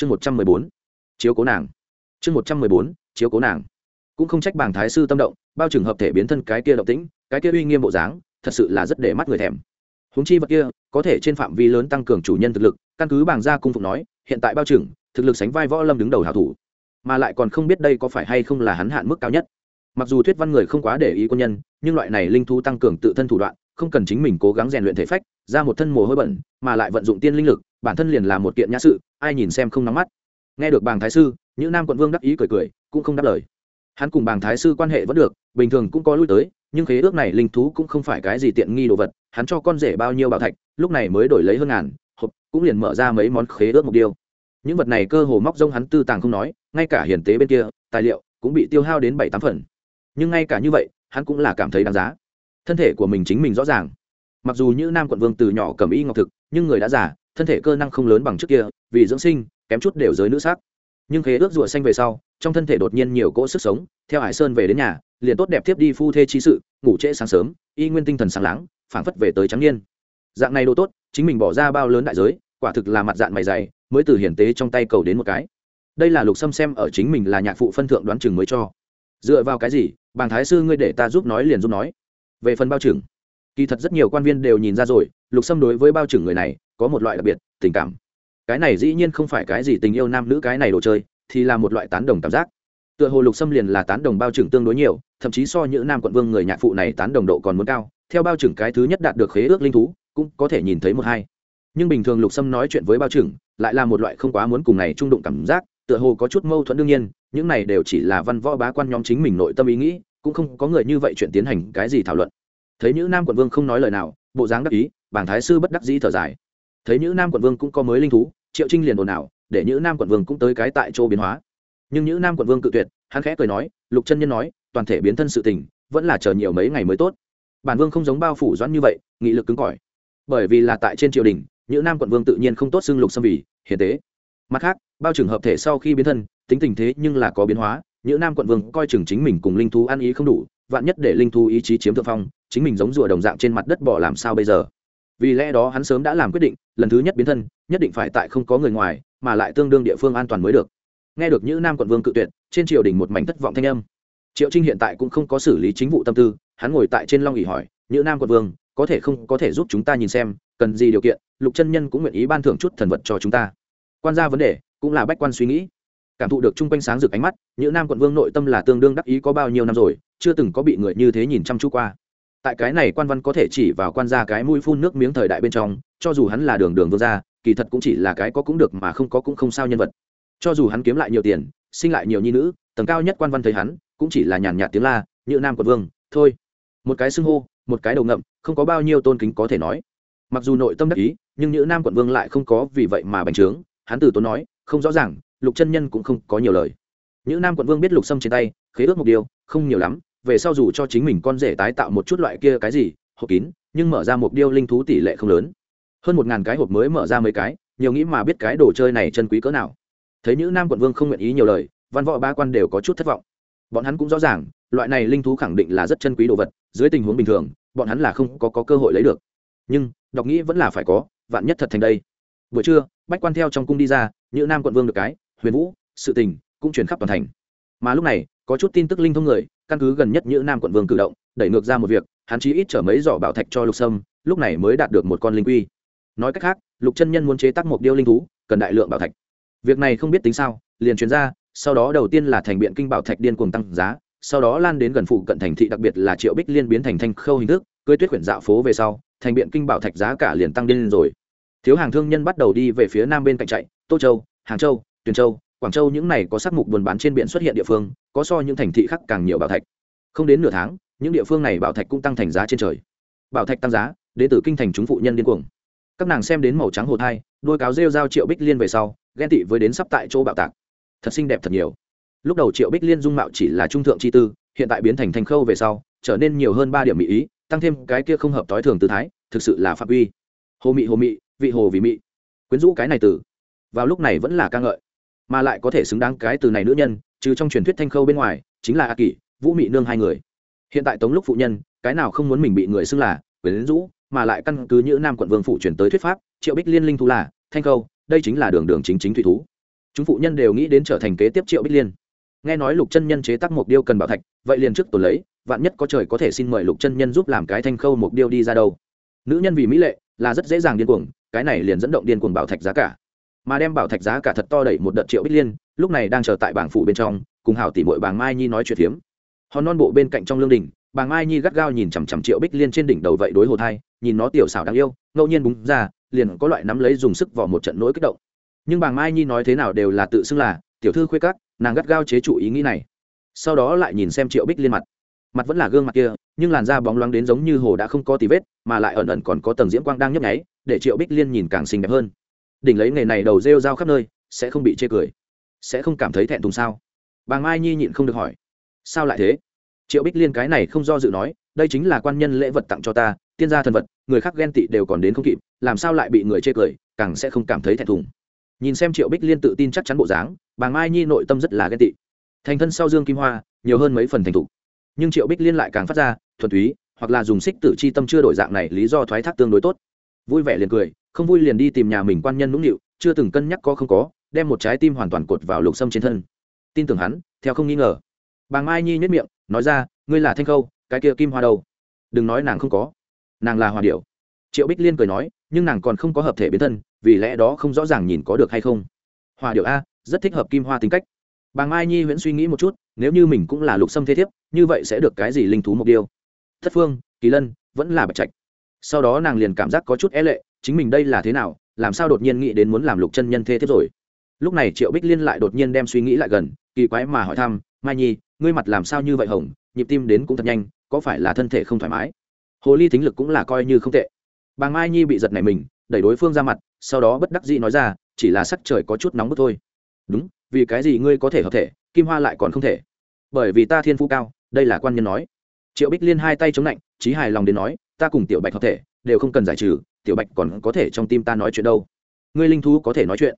chương một trăm mười bốn, chiếu cố nàng. Chương một trăm mười bốn, chiếu cố nàng. Cũng không trách bảng thái sư tâm động, bao trường hợp thể biến thân cái kia động tĩnh, cái kia uy nghiêm bộ dáng, thật sự là rất để mắt người thèm. Húng chi vật kia, có thể trên phạm vi lớn tăng cường chủ nhân thực lực, căn cứ bảng gia cung phục nói, hiện tại bao trưởng thực lực sánh vai võ lâm đứng đầu hảo thủ. Mà lại còn không biết đây có phải hay không là hắn hạn mức cao nhất. Mặc dù thuyết văn người không quá để ý quân nhân, nhưng loại này linh thú tăng cường tự thân thủ đoạn không cần chính mình cố gắng rèn luyện thể phách, ra một thân mồ hôi bẩn, mà lại vận dụng tiên linh lực, bản thân liền là một kiện nhã sự, ai nhìn xem không nóng mắt. Nghe được bàng thái sư, những nam quận vương đắc ý cười cười, cũng không đáp lời. Hắn cùng bàng thái sư quan hệ vẫn được, bình thường cũng có lui tới, nhưng khế ước này linh thú cũng không phải cái gì tiện nghi đồ vật, hắn cho con rể bao nhiêu bảo thạch, lúc này mới đổi lấy hơn ngàn, hộp, cũng liền mở ra mấy món khế ước mục tiêu. Những vật này cơ hồ móc rông hắn tư tàng không nói, ngay cả hiển tế bên kia, tài liệu cũng bị tiêu hao đến bảy tám phần. Nhưng ngay cả như vậy, hắn cũng là cảm thấy đáng giá thân thể của mình chính mình rõ ràng. Mặc dù như nam quận vương từ nhỏ cầm y ngọc thực, nhưng người đã già, thân thể cơ năng không lớn bằng trước kia, vì dưỡng sinh, kém chút đều giới nữ sắc nhưng khế ước rùa xanh về sau, trong thân thể đột nhiên nhiều cỗ sức sống, theo hải sơn về đến nhà, liền tốt đẹp tiếp đi phu thê chi sự, ngủ trễ sáng sớm, y nguyên tinh thần sáng láng, phảng phất về tới trắng niên. Dạng này đồ tốt, chính mình bỏ ra bao lớn đại giới, quả thực là mặt dạng mày dày, mới từ hiển tế trong tay cầu đến một cái. Đây là lục xâm xem ở chính mình là nhạc phụ phân thượng đoán chừng mới cho. Dựa vào cái gì, bàng thái sư ngươi để ta giúp nói liền giúp nói về phần bao trưởng, kỳ thật rất nhiều quan viên đều nhìn ra rồi, lục xâm đối với bao trưởng người này có một loại đặc biệt, tình cảm. Cái này dĩ nhiên không phải cái gì tình yêu nam nữ cái này đồ chơi, thì là một loại tán đồng cảm giác. Tựa hồ lục xâm liền là tán đồng bao trưởng tương đối nhiều, thậm chí so những nam quận vương người nhạc phụ này tán đồng độ còn muốn cao, theo bao trưởng cái thứ nhất đạt được khế ước linh thú, cũng có thể nhìn thấy một hai. Nhưng bình thường lục sâm nói chuyện với bao trưởng, lại là một loại không quá muốn cùng này trung đụng cảm giác, tựa hồ có chút mâu thuẫn đương nhiên, những này đều chỉ là văn võ bá quan nhóm chính mình nội tâm ý nghĩ cũng không có người như vậy chuyện tiến hành cái gì thảo luận. Thấy những nam quận vương không nói lời nào, bộ dáng đắc ý bảng thái sư bất đắc dĩ thở dài. Thấy những nam quận vương cũng có mới linh thú, triệu trinh liền ồn ào, để những nam quận vương cũng tới cái tại chỗ biến hóa. Nhưng những nam quận vương cự tuyệt, hắn khẽ cười nói, lục chân nhân nói, toàn thể biến thân sự tình, vẫn là chờ nhiều mấy ngày mới tốt. Bản vương không giống bao phủ doãn như vậy, nghị lực cứng cỏi. Bởi vì là tại trên triều đình những nam quận vương tự nhiên không tốt xưng lục xâm vì hiền tế. Mặt khác, bao trường hợp thể sau khi biến thân, tính tình thế nhưng là có biến hóa những nam quận vương coi chừng chính mình cùng linh thú ăn ý không đủ, vạn nhất để linh thú ý chí chiếm thượng phong, chính mình giống rùa đồng dạng trên mặt đất bỏ làm sao bây giờ? Vì lẽ đó hắn sớm đã làm quyết định, lần thứ nhất biến thân, nhất định phải tại không có người ngoài, mà lại tương đương địa phương an toàn mới được. Nghe được những nam quận vương cự tuyệt, trên triều đình một mảnh thất vọng thanh âm. Triệu trinh hiện tại cũng không có xử lý chính vụ tâm tư, hắn ngồi tại trên long ỉ hỏi những nam quận vương, có thể không, có thể giúp chúng ta nhìn xem, cần gì điều kiện, lục chân nhân cũng nguyện ý ban thưởng chút thần vật cho chúng ta. Quan gia vấn đề, cũng là bách quan suy nghĩ cảm thụ được chung quanh sáng rực ánh mắt, những nam quận vương nội tâm là tương đương đắc ý có bao nhiêu năm rồi, chưa từng có bị người như thế nhìn chăm chú qua. Tại cái này quan văn có thể chỉ vào quan gia cái mũi phun nước miếng thời đại bên trong, cho dù hắn là đường đường vương gia, kỳ thật cũng chỉ là cái có cũng được mà không có cũng không sao nhân vật. Cho dù hắn kiếm lại nhiều tiền, sinh lại nhiều nhi nữ, tầng cao nhất quan văn thấy hắn, cũng chỉ là nhàn nhạt tiếng la như nam quận vương, thôi. Một cái xưng hô, một cái đầu ngậm, không có bao nhiêu tôn kính có thể nói. Mặc dù nội tâm đắc ý, nhưng như nam quận vương lại không có vì vậy mà bành trướng, hắn từ tốn nói, không rõ ràng lục chân nhân cũng không có nhiều lời. Những nam quận vương biết lục sâm trên tay khế ước một điều không nhiều lắm về sau dù cho chính mình con rể tái tạo một chút loại kia cái gì hộp kín nhưng mở ra một điêu linh thú tỷ lệ không lớn. Hơn một ngàn cái hộp mới mở ra mấy cái nhiều nghĩ mà biết cái đồ chơi này chân quý cỡ nào. Thấy những nam quận vương không nguyện ý nhiều lời văn võ ba quan đều có chút thất vọng. Bọn hắn cũng rõ ràng loại này linh thú khẳng định là rất chân quý đồ vật dưới tình huống bình thường bọn hắn là không có, có cơ hội lấy được. Nhưng đọc nghĩ vẫn là phải có vạn nhất thật thành đây. Buổi trưa bách quan theo trong cung đi ra như nam quận vương được cái huyền vũ, sự tình cũng chuyển khắp toàn thành. Mà lúc này, có chút tin tức linh thông người, căn cứ gần nhất như nam quận vương cử động, đẩy ngược ra một việc, hắn chí ít chở mấy giỏ bảo thạch cho lục sâm, lúc này mới đạt được một con linh quy. Nói cách khác, lục chân nhân muốn chế tác một điêu linh thú, cần đại lượng bảo thạch. Việc này không biết tính sao, liền chuyển ra, sau đó đầu tiên là thành biện kinh bảo thạch điên cuồng tăng giá, sau đó lan đến gần phụ cận thành thị đặc biệt là triệu bích liên biến thành thanh khâu hình thức, cưới tuyết quyển dạo phố về sau, thành biện kinh bảo thạch giá cả liền tăng điên rồi. Thiếu hàng thương nhân bắt đầu đi về phía nam bên cạnh chạy, tô châu, hàng châu tuyền châu, quảng châu những này có sắc mục buôn bán trên biển xuất hiện địa phương, có so những thành thị khác càng nhiều bảo thạch. Không đến nửa tháng, những địa phương này bảo thạch cũng tăng thành giá trên trời. Bảo thạch tăng giá đến từ kinh thành chúng phụ nhân điên cuồng. Các nàng xem đến màu trắng hồ thai đôi cáo rêu giao triệu bích liên về sau, ghen tị với đến sắp tại chỗ bảo tạc. Thật xinh đẹp thật nhiều. Lúc đầu triệu bích liên dung mạo chỉ là trung thượng chi tư, hiện tại biến thành thành khâu về sau, trở nên nhiều hơn ba điểm mỹ ý, tăng thêm cái kia không hợp tối thường tư thái, thực sự là phạm uy hồ mị hồ mị, vị hồ vì mị. Quyến rũ cái này từ. Vào lúc này vẫn là ca ngợi mà lại có thể xứng đáng cái từ này nữ nhân, chứ trong truyền thuyết thanh khâu bên ngoài, chính là a kỷ, vũ mị nương hai người. Hiện tại tống lúc phụ nhân, cái nào không muốn mình bị người xưng là quyến rũ mà lại căn cứ như nam quận vương phụ chuyển tới thuyết pháp, triệu bích liên linh thú là thanh khâu, đây chính là đường đường chính chính thủy thú. Chúng phụ nhân đều nghĩ đến trở thành kế tiếp triệu bích liên. Nghe nói lục chân nhân chế tác mục điêu cần bảo thạch, vậy liền trước tổ lấy, vạn nhất có trời có thể xin mời lục chân nhân giúp làm cái thanh khâu mục điêu đi ra đâu. Nữ nhân vì mỹ lệ, là rất dễ dàng điên cuồng, cái này liền dẫn động điên cuồng bảo thạch giá cả mà đem bảo thạch giá cả thật to đẩy một đợt triệu bích liên, lúc này đang chờ tại bảng phụ bên trong, cùng hảo tỷ mội bàng mai nhi nói chuyện phiếm. Hòn non bộ bên cạnh trong lương đình bàng mai nhi gắt gao nhìn chằm chằm triệu bích liên trên đỉnh đầu vậy đối hồ thai, nhìn nó tiểu xảo đáng yêu, ngẫu nhiên búng ra, liền có loại nắm lấy dùng sức vào một trận nỗi kích động. Nhưng bàng mai nhi nói thế nào đều là tự xưng là, tiểu thư khuê cắt nàng gắt gao chế trụ ý nghĩ này. Sau đó lại nhìn xem triệu bích liên mặt. Mặt vẫn là gương mặt kia, nhưng làn da bóng loáng đến giống như hồ đã không có tí vết, mà lại ẩn ẩn còn có tầng diễm quang đang nhấp nháy, để triệu bích liên nhìn càng xinh đẹp hơn đỉnh lấy nghề này đầu rêu rao khắp nơi, sẽ không bị chê cười. Sẽ không cảm thấy thẹn thùng sao? Bà mai nhi nhịn không được hỏi. Sao lại thế? Triệu bích liên cái này không do dự nói, đây chính là quan nhân lễ vật tặng cho ta, tiên gia thần vật, người khác ghen tị đều còn đến không kịp, làm sao lại bị người chê cười, càng sẽ không cảm thấy thẹn thùng. Nhìn xem triệu bích liên tự tin chắc chắn bộ dáng, bà mai nhi nội tâm rất là ghen tị. Thành thân sau dương kim hoa, nhiều hơn mấy phần thành thục. Nhưng triệu bích liên lại càng phát ra, thuần túy, hoặc là dùng xích tử c h i tâm chưa đổi dạng này lý do thoái thác tương đối tốt. Vui vẻ liền cười không vui liền đi tìm nhà mình quan nhân nũng nịu, chưa từng cân nhắc có không có, đem một trái tim hoàn toàn cột vào lục sâm trên thân. Tin tưởng hắn, theo không nghi ngờ. Bà mai nhi nhất miệng, nói ra, ngươi là thanh khâu, cái kia kim hoa đâu? Đừng nói nàng không có. Nàng là hòa điệu triệu bích liên cười nói, nhưng nàng còn không có hợp thể biến thân, vì lẽ đó không rõ ràng nhìn có được hay không. Hòa điệu a, rất thích hợp kim hoa tính cách. Bà mai nhi vẫn suy nghĩ một chút, nếu như mình cũng là lục sâm thế thiếp, như vậy sẽ được cái gì linh thú mục tiêu? Thất phương, kỳ lân, vẫn là bạch trạch sau đó nàng liền cảm giác có chút é lệ, chính mình đây là thế nào, làm sao đột nhiên nghĩ đến muốn làm lục chân nhân thế tiếp rồi. Lúc này triệu bích liên lại đột nhiên đem suy nghĩ lại gần, kỳ quái mà hỏi thăm, mai nhi, ngươi mặt làm sao như vậy hồng, nhịp tim đến cũng thật nhanh, có phải là thân thể không thoải mái? Hồ ly thính lực cũng là coi như không tệ. Bà mai nhi bị giật này mình, đẩy đối phương ra mặt, sau đó bất đắc dĩ nói ra, chỉ là sắc trời có chút nóng bức thôi. Đúng, vì cái gì ngươi có thể hợp thể, kim hoa lại còn không thể? Bởi vì ta thiên phú cao, đây là quan nhân nói. Triệu bích liên hai tay chống lạnh trí hài lòng đến nói, ta cùng tiểu bạch hợp thể, đều không cần giải trừ, tiểu bạch còn có thể trong tim ta nói chuyện đâu. Ngươi linh thú có thể nói chuyện?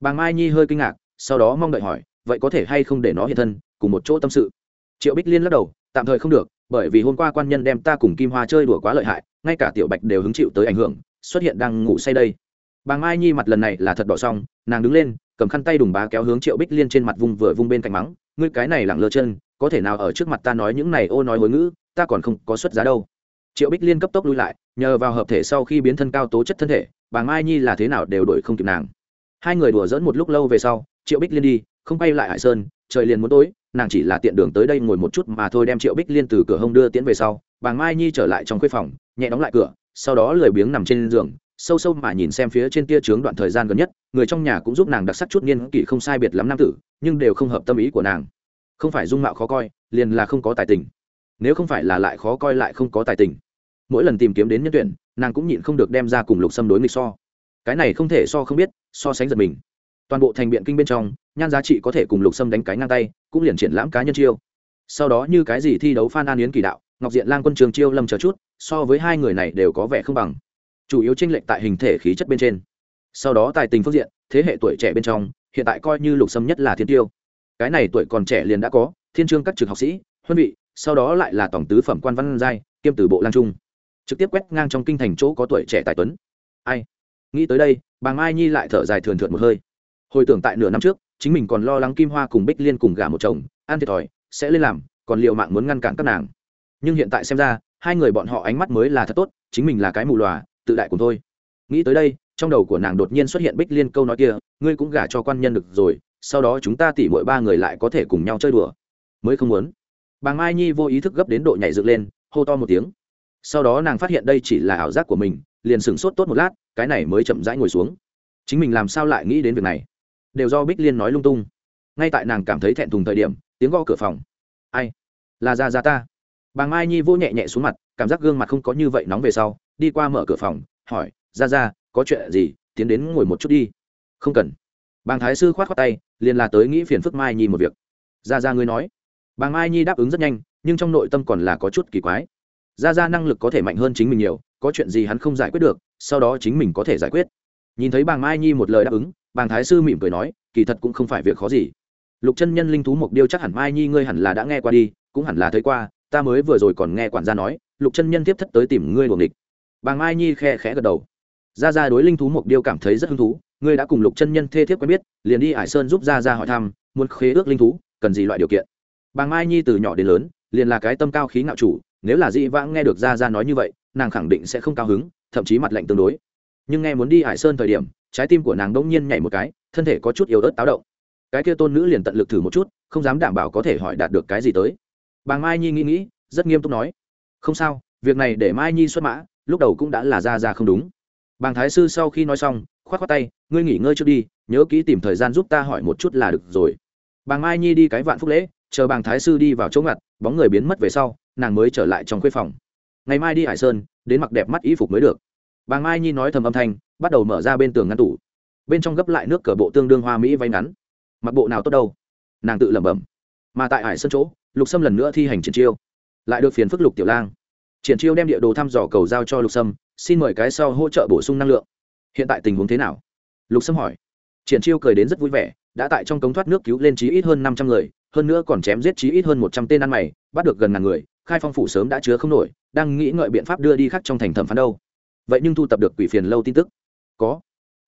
Bà mai nhi hơi kinh ngạc, sau đó mong đợi hỏi, vậy có thể hay không để nó hiện thân, cùng một chỗ tâm sự? Triệu bích liên lắc đầu, tạm thời không được, bởi vì hôm qua quan nhân đem ta cùng kim hoa chơi đùa quá lợi hại, ngay cả tiểu bạch đều hứng chịu tới ảnh hưởng, xuất hiện đang ngủ say đây. Bà mai nhi mặt lần này là thật đỏ xong nàng đứng lên, cầm khăn tay đùng bá kéo hướng triệu bích liên trên mặt vùng vừa vung bên cạnh mắng, ngươi cái này lẳng lơ chân có thể nào ở trước mặt ta nói những này ô nói hối ngữ, ta còn không có xuất giá đâu. Triệu bích liên cấp tốc lui lại, nhờ vào hợp thể sau khi biến thân cao tố chất thân thể, bà mai nhi là thế nào đều đổi không kịp nàng. Hai người đùa dỡn một lúc lâu về sau, triệu bích liên đi, không bay lại hải sơn, trời liền muốn tối, nàng chỉ là tiện đường tới đây ngồi một chút mà thôi đem triệu bích liên từ cửa hông đưa tiễn về sau, bà mai nhi trở lại trong khuê phòng, nhẹ đóng lại cửa, sau đó lười biếng nằm trên giường, sâu sâu mà nhìn xem phía trên tia trướng đoạn thời gian gần nhất, người trong nhà cũng giúp nàng đặc sắc chút niên kỷ không sai biệt lắm nam tử, nhưng đều không hợp tâm ý của nàng không phải dung mạo khó coi, liền là không có tài tình. Nếu không phải là lại khó coi lại không có tài tình. Mỗi lần tìm kiếm đến nhân tuyển, nàng cũng nhịn không được đem ra cùng lục xâm đối nghịch so. Cái này không thể so không biết, so sánh giật mình. Toàn bộ thành biện kinh bên trong, nhan giá trị có thể cùng lục xâm đánh cái ngang tay, cũng liền triển lãm cá nhân chiêu. Sau đó như cái gì thi đấu phan an yến kỳ đạo, ngọc diện lang quân trường chiêu lâm chờ chút, so với hai người này đều có vẻ không bằng. Chủ yếu tranh lệch tại hình thể khí chất bên trên. Sau đó tài tình phương diện, thế hệ tuổi trẻ bên trong, hiện tại coi như lục sâm nhất là thiên tiêu cái này tuổi còn trẻ liền đã có, thiên trương các trực học sĩ, huân vị, sau đó lại là tổng tứ phẩm quan văn giai, kiêm từ bộ lang trung. Trực tiếp quét ngang trong kinh thành chỗ có tuổi trẻ tài tuấn. Ai? Nghĩ tới đây, bà mai nhi lại thở dài thường thượt một hơi. Hồi tưởng tại nửa năm trước, chính mình còn lo lắng kim hoa cùng bích liên cùng gả một chồng ăn thiệt thòi, sẽ lên làm, còn liệu mạng muốn ngăn cản các nàng. Nhưng hiện tại xem ra, hai người bọn họ ánh mắt mới là thật tốt, chính mình là cái mù lòa, tự đại cùng thôi nghĩ tới đây, trong đầu của nàng đột nhiên xuất hiện bích liên câu nói kia, ngươi cũng gả cho quan nhân được rồi sau đó chúng ta tỉ mỗi ba người lại có thể cùng nhau chơi đùa. Mới không muốn. Bà mai nhi vô ý thức gấp đến độ nhảy dựng lên, hô to một tiếng. Sau đó nàng phát hiện đây chỉ là ảo giác của mình, liền sửng sốt tốt một lát, cái này mới chậm rãi ngồi xuống. Chính mình làm sao lại nghĩ đến việc này? Đều do bích liên nói lung tung. Ngay tại nàng cảm thấy thẹn thùng thời điểm, tiếng gõ cửa phòng. Ai? Là ra ra ta. Bà mai nhi vô nhẹ nhẹ xuống mặt, cảm giác gương mặt không có như vậy nóng về sau, đi qua mở cửa phòng, hỏi, ra ra, có chuyện gì? Tiến đến ngồi một chút đi. Không cần bàng thái sư khoát khoát tay, liền là tới nghĩ phiền phức mai nhi một việc. Ra ra ngươi nói. Bàng mai nhi đáp ứng rất nhanh, nhưng trong nội tâm còn là có chút kỳ quái. Ra ra năng lực có thể mạnh hơn chính mình nhiều, có chuyện gì hắn không giải quyết được, sau đó chính mình có thể giải quyết. Nhìn thấy bàng mai nhi một lời đáp ứng, bàng thái sư mỉm cười nói, kỳ thật cũng không phải việc khó gì. Lục chân nhân linh thú mục điêu chắc hẳn mai nhi ngươi hẳn là đã nghe qua đi, cũng hẳn là thấy qua, ta mới vừa rồi còn nghe quản gia nói, lục chân nhân tiếp thất tới tìm ngươi luồng địch. Bàng mai nhi khe khẽ gật đầu. Ra ra đối linh thú mục điêu cảm thấy rất hứng thú ngươi đã cùng lục chân nhân thê thiếp quen biết, liền đi hải sơn giúp ra ra hỏi thăm, muốn khế ước linh thú, cần gì loại điều kiện. Bàng mai nhi từ nhỏ đến lớn, liền là cái tâm cao khí ngạo chủ, nếu là dị vãng nghe được ra ra nói như vậy, nàng khẳng định sẽ không cao hứng, thậm chí mặt lạnh tương đối. Nhưng nghe muốn đi hải sơn thời điểm, trái tim của nàng đông nhiên nhảy một cái, thân thể có chút yếu ớt táo động. Cái kia tôn nữ liền tận lực thử một chút, không dám đảm bảo có thể hỏi đạt được cái gì tới. Bàng mai nhi nghĩ nghĩ, rất nghiêm túc nói, không sao, việc này để mai nhi xuất mã, lúc đầu cũng đã là ra ra không đúng bàng thái sư sau khi nói xong k h o á t tay, ngươi nghỉ ngơi trước đi, nhớ kỹ tìm thời gian giúp ta hỏi một chút là được rồi. Bàng mai nhi đi cái vạn phúc lễ, chờ bàng thái sư đi vào chỗ ngặt, bóng người biến mất về sau, nàng mới trở lại trong khuê phòng. Ngày mai đi hải sơn, đến mặc đẹp mắt y phục mới được. Bàng mai nhi nói thầm âm thanh, bắt đầu mở ra bên tường ngăn tủ. Bên trong gấp lại nước cờ bộ tương đương hoa mỹ vay ngắn. Mặc bộ nào tốt đâu? Nàng tự lẩm bẩm. Mà tại hải sơn chỗ, lục sâm lần nữa thi hành triển chiêu. Lại được phiền phức lục tiểu lang. Triển chiêu đem địa đồ thăm dò cầu giao cho lục sâm xin mời cái sau hỗ trợ bổ sung năng lượng. Hiện tại tình huống thế nào? Lục sâm hỏi. Triển chiêu cười đến rất vui vẻ, đã tại trong cống thoát nước cứu lên chí ít hơn năm trăm người, hơn nữa còn chém giết chí ít hơn một trăm tên ăn mày, bắt được gần ngàn người, khai phong phủ sớm đã chứa không nổi, đang nghĩ ngợi biện pháp đưa đi khác trong thành thẩm phán đâu. Vậy nhưng thu tập được quỷ phiền lâu tin tức. Có.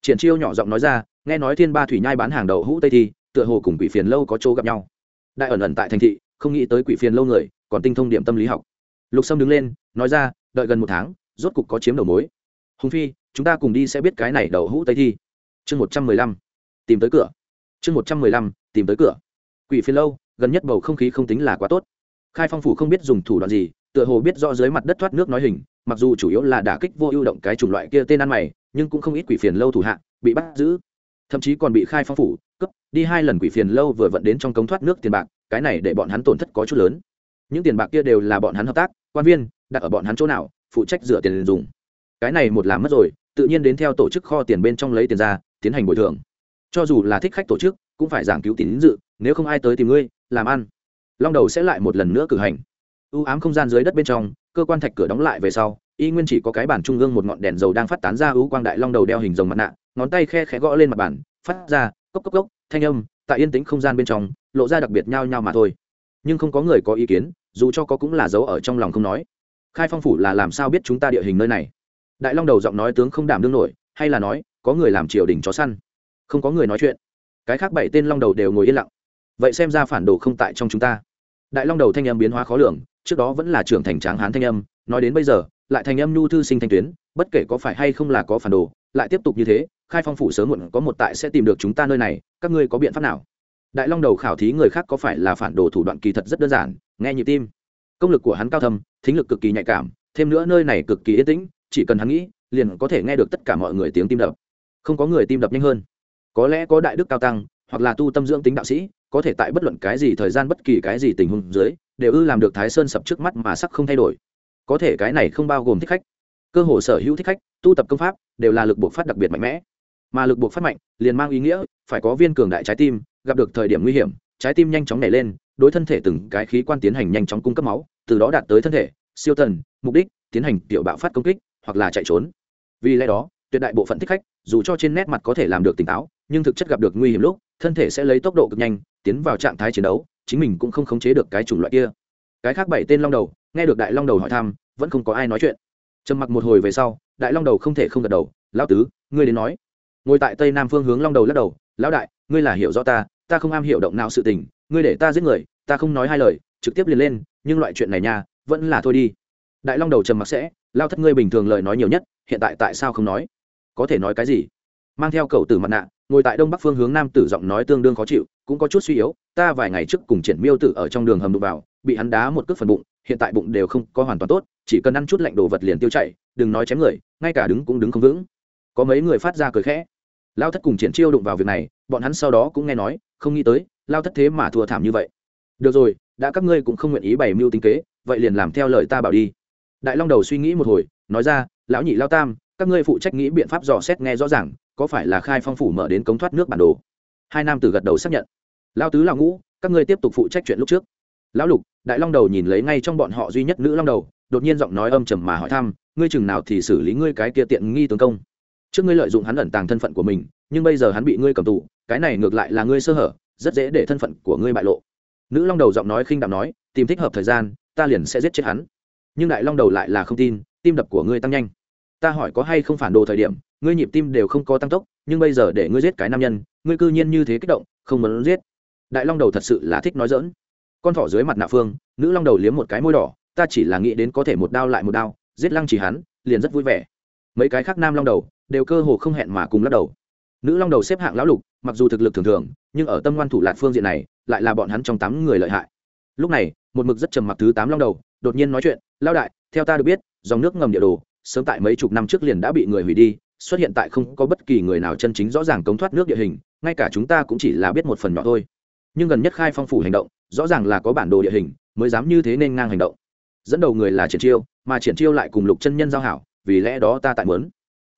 Triển chiêu nhỏ giọng nói ra, nghe nói thiên ba thủy nhai bán hàng đầu hũ tây thi, tựa hồ cùng quỷ phiền lâu có chỗ gặp nhau. Đại ẩn ẩn tại thành thị, không nghĩ tới quỷ phiền lâu người, còn tinh thông điểm tâm lý học. Lục sâm đứng lên, nói ra, đợi gần một tháng rốt cục có chiếm đầu mối. Hùng phi, chúng ta cùng đi sẽ biết cái này đậu hũ tây thi. Chương một trăm mười lăm, tìm tới cửa. Chương một trăm mười lăm, tìm tới cửa. Quỷ phiền lâu, gần nhất bầu không khí không tính là quá tốt. Khai phong phủ không biết dùng thủ đoạn gì, tựa hồ biết rõ dưới mặt đất thoát nước nói hình, mặc dù chủ yếu là đả kích vô ưu động cái chủng loại kia tên ăn mày, nhưng cũng không ít quỷ phiền lâu thủ hạ bị bắt giữ. Thậm chí còn bị khai phong phủ cấp đi hai lần quỷ phiền lâu vừa vận đến trong cống thoát nước tiền bạc, cái này để bọn hắn tổn thất có chút lớn. Những tiền bạc kia đều là bọn hắn hợp tác, quan viên, đặt ở bọn hắn chỗ nào phụ trách rửa tiền dùng. Cái này một làm mất rồi, tự nhiên đến theo tổ chức kho tiền bên trong lấy tiền ra, tiến hành bồi thường. Cho dù là thích khách tổ chức, cũng phải giảng cứu tín dự, nếu không ai tới tìm ngươi, làm ăn. Long đầu sẽ lại một lần nữa cử hành. U ám không gian dưới đất bên trong, cơ quan thạch cửa đóng lại về sau, y nguyên chỉ có cái bản trung ương một ngọn đèn dầu đang phát tán ra ưu quang đại long đầu đeo hình rồng mặt nạ, ngón tay khe khẽ gõ lên mặt bản phát ra cốc cốc cốc, thanh âm, tại yên tĩnh không gian bên trong, lộ ra đặc biệt nhao nhao mà thôi. Nhưng không có người có ý kiến, dù cho có cũng là dấu ở trong lòng không nói khai phong phủ là làm sao biết chúng ta địa hình nơi này? Đại long đầu giọng nói tướng không đảm đương nổi, hay là nói, có người làm triều đình chó săn? Không có người nói chuyện. Cái khác bảy tên long đầu đều ngồi yên lặng. Vậy xem ra phản đồ không tại trong chúng ta. Đại long đầu thanh âm biến hóa khó lường, trước đó vẫn là trưởng thành tráng hán thanh âm, nói đến bây giờ, lại thành âm nhu thư sinh thanh tuyến, bất kể có phải hay không là có phản đồ, lại tiếp tục như thế, khai phong phủ sớm muộn có một tại sẽ tìm được chúng ta nơi này, các ngươi có biện pháp nào? Đại long đầu khảo thí người khác có phải là phản đồ thủ đoạn kỳ thật rất đơn giản, nghe nhịp tim công lực của hắn cao thâm, thính lực cực kỳ nhạy cảm, thêm nữa nơi này cực kỳ yên tĩnh, chỉ cần hắn nghĩ, liền có thể nghe được tất cả mọi người tiếng tim đập. Không có người tim đập nhanh hơn. Có lẽ có đại đức cao tăng, hoặc là tu tâm dưỡng tính đạo sĩ, có thể tại bất luận cái gì thời gian bất kỳ cái gì tình huống dưới, đều ư làm được thái sơn sập trước mắt mà sắc không thay đổi. Có thể cái này không bao gồm thích khách. Cơ hồ sở hữu thích khách, tu tập công pháp, đều là lực buộc phát đặc biệt mạnh mẽ. Mà lực buộc phát mạnh, liền mang ý nghĩa, phải có viên cường đại trái tim, gặp được thời điểm nguy hiểm, trái tim nhanh chóng nảy lên, đối thân thể từng cái khí quan tiến hành nhanh chóng cung cấp máu từ đó đạt tới thân thể siêu thần, mục đích tiến hành tiểu bạo phát công kích hoặc là chạy trốn. Vì lẽ đó tuyệt đại bộ phận thích khách dù cho trên nét mặt có thể làm được tỉnh táo nhưng thực chất gặp được nguy hiểm lúc thân thể sẽ lấy tốc độ cực nhanh tiến vào trạng thái chiến đấu chính mình cũng không khống chế được cái chủng loại kia. Cái khác bảy tên long đầu nghe được đại long đầu hỏi thăm vẫn không có ai nói chuyện. Trầm mặc một hồi về sau đại long đầu không thể không gật đầu lão tứ ngươi đến nói. Ngồi tại tây nam phương hướng long đầu lắc đầu lão đại ngươi là hiểu rõ ta ta không am hiểu động nào sự tình ngươi để ta giết người ta không nói hai lời trực tiếp liền lên nhưng loại chuyện này nha, vẫn là thôi đi. Đại long đầu trầm mặc sẽ, lao thất ngươi bình thường lời nói nhiều nhất, hiện tại tại sao không nói? Có thể nói cái gì? Mang theo cầu tử mặt nạ, ngồi tại đông bắc phương hướng nam tử giọng nói tương đương khó chịu, cũng có chút suy yếu, ta vài ngày trước cùng triển miêu tử ở trong đường hầm đụng vào, bị hắn đá một cước phần bụng, hiện tại bụng đều không có hoàn toàn tốt, chỉ cần ăn chút lạnh đồ vật liền tiêu chảy, đừng nói chém người, ngay cả đứng cũng đứng không vững. Có mấy người phát ra cười khẽ. Lao thất cùng triển chiêu đụng vào việc này, bọn hắn sau đó cũng nghe nói, không nghĩ tới, lao thất thế mà thua thảm như vậy. Được rồi đã các ngươi cũng không nguyện ý bày mưu tính kế, vậy liền làm theo lời ta bảo đi. Đại long đầu suy nghĩ một hồi, nói ra, lão nhị lao tam, các ngươi phụ trách nghĩ biện pháp dò xét nghe rõ ràng, có phải là khai phong phủ mở đến cống thoát nước bản đồ? Hai nam tử gật đầu xác nhận. Lao tứ lao ngũ, các ngươi tiếp tục phụ trách chuyện lúc trước. Lão lục, đại long đầu nhìn lấy ngay trong bọn họ duy nhất nữ long đầu, đột nhiên giọng nói âm trầm mà hỏi thăm, ngươi chừng nào thì xử lý ngươi cái kia tiện nghi tướng công? Trước ngươi lợi dụng hắn ẩn tàng thân phận của mình, nhưng bây giờ hắn bị ngươi cầm tù, cái này ngược lại là ngươi sơ hở, rất dễ để thân phận của ngươi bại lộ nữ long đầu giọng nói khinh đạm nói, tìm thích hợp thời gian, ta liền sẽ giết chết hắn. Nhưng đại long đầu lại là không tin, tim đập của ngươi tăng nhanh. Ta hỏi có hay không phản đồ thời điểm, ngươi nhịp tim đều không có tăng tốc, nhưng bây giờ để ngươi giết cái nam nhân, ngươi cư nhiên như thế kích động, không muốn giết. Đại long đầu thật sự là thích nói dỡn con thỏ dưới mặt nạ phương, nữ long đầu liếm một cái môi đỏ, ta chỉ là nghĩ đến có thể một đao lại một đao, giết lăng chỉ hắn liền rất vui vẻ. Mấy cái khác nam long đầu, đều cơ hồ không hẹn mà cùng lắc đầu. Nữ long đầu xếp hạng lão lục, mặc dù thực lực thường thường nhưng ở tâm ngoan thủ lạc phương diện này, lại là bọn hắn trong tám người lợi hại. Lúc này, một mực rất trầm mặc thứ tám long đầu, đột nhiên nói chuyện lao đại, theo ta được biết, dòng nước ngầm địa đồ, sớm tại mấy chục năm trước liền đã bị người hủy đi, xuất hiện tại không có bất kỳ người nào chân chính rõ ràng cống thoát nước địa hình, ngay cả chúng ta cũng chỉ là biết một phần nhỏ thôi. Nhưng gần nhất khai phong phủ hành động, rõ ràng là có bản đồ địa hình, mới dám như thế nên ngang hành động. Dẫn đầu người là triển chiêu, mà triển chiêu lại cùng lục chân nhân giao hảo, vì lẽ đó ta tại mớn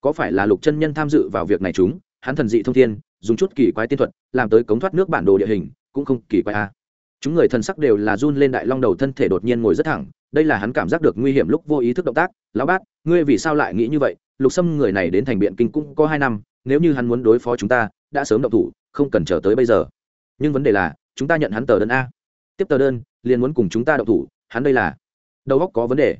có phải là lục chân nhân tham dự vào việc này chúng, hắn thần dị thông thiên dùng chút kỳ quái tiên thuật, làm tới cống thoát nước bản đồ địa hình, cũng không kỳ quái a. À. chúng người thần sắc đều là run lên đại long đầu thân thể đột nhiên ngồi rất thẳng, đây là hắn cảm giác được nguy hiểm lúc vô ý thức động tác. Lão bát, ngươi vì sao lại nghĩ như vậy? Lục xâm người này đến thành biện kinh cũng có hai năm, nếu như hắn muốn đối phó chúng ta, đã sớm động thủ, không cần chờ tới bây giờ. Nhưng vấn đề là, chúng ta nhận hắn tờ đơn a. Tiếp tờ đơn, liền muốn cùng chúng ta động thủ, hắn đây là đầu óc có vấn đề.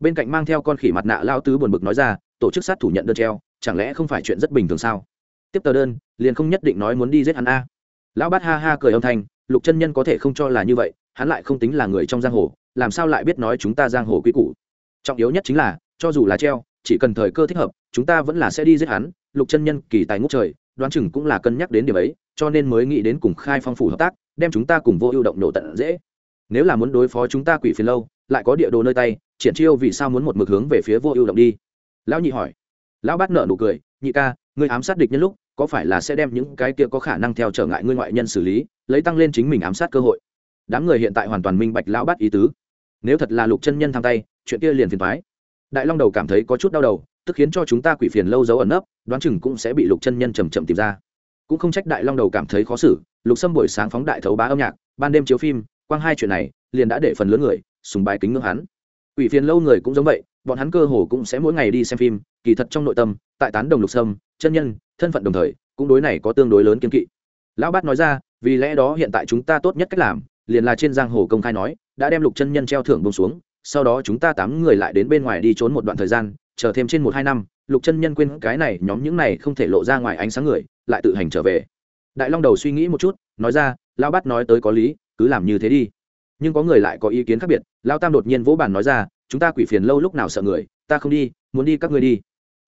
Bên cạnh mang theo con khỉ mặt nạ lao tứ buồn bực nói ra, tổ chức sát thủ nhận đơn treo, chẳng lẽ không phải chuyện rất bình thường sao? Tiếp tờ đơn, liền không nhất định nói muốn đi giết hắn a. Lão bát ha ha cười âm thanh, lục chân nhân có thể không cho là như vậy, hắn lại không tính là người trong giang hồ, làm sao lại biết nói chúng ta giang hồ quy củ? Trọng yếu nhất chính là, cho dù là treo, chỉ cần thời cơ thích hợp, chúng ta vẫn là sẽ đi giết hắn, lục chân nhân kỳ tài ngốc trời, đoán chừng cũng là cân nhắc đến điểm ấy, cho nên mới nghĩ đến cùng khai phong phủ hợp tác, đem chúng ta cùng vô ưu động nổ tận dễ. Nếu là muốn đối phó chúng ta quỷ phiền lâu, lại có địa đồ nơi tay, triển chiêu vì sao muốn một mực hướng về phía vô ưu động đi? Lão nhị hỏi. Lão bát nợ nụ cười, nhị ca ngươi ám sát địch nhân lúc, có phải là sẽ đem những cái kia có khả năng theo trở ngại ngươi ngoại nhân xử lý, lấy tăng lên chính mình ám sát cơ hội? Đám người hiện tại hoàn toàn minh bạch lão bát ý tứ. Nếu thật là lục chân nhân tham tay, chuyện kia liền phiền thoái đại long đầu cảm thấy có chút đau đầu, tức khiến cho chúng ta quỷ phiền lâu dấu ẩn nấp, đoán chừng cũng sẽ bị lục chân nhân chầm chậm tìm ra. Cũng không trách đại long đầu cảm thấy khó xử, lục sâm buổi sáng phóng đại thấu bá âm nhạc, ban đêm chiếu phim, quang hai chuyện này, liền đã để phần lớn người sùng bài kính ngưỡng hắn. Quỷ phiền lâu người cũng giống vậy bọn hắn cơ hồ cũng sẽ mỗi ngày đi xem phim, kỳ thật trong nội tâm, tại tán đồng lục sâm, chân nhân, thân phận đồng thời, cũng đối này có tương đối lớn kiên kỵ. Lão bát nói ra, vì lẽ đó hiện tại chúng ta tốt nhất cách làm, liền là trên giang hồ công khai nói, đã đem lục chân nhân treo thưởng bông xuống, sau đó chúng ta tám người lại đến bên ngoài đi trốn một đoạn thời gian, chờ thêm trên một hai năm, lục chân nhân quên cái này, nhóm những này không thể lộ ra ngoài ánh sáng người, lại tự hành trở về. Đại long đầu suy nghĩ một chút, nói ra, lão bát nói tới có lý, cứ làm như thế đi. Nhưng có người lại có ý kiến khác biệt, lão tam đột nhiên vỗ bàn nói ra chúng ta quỷ phiền lâu lúc nào sợ người, ta không đi, muốn đi các ngươi đi.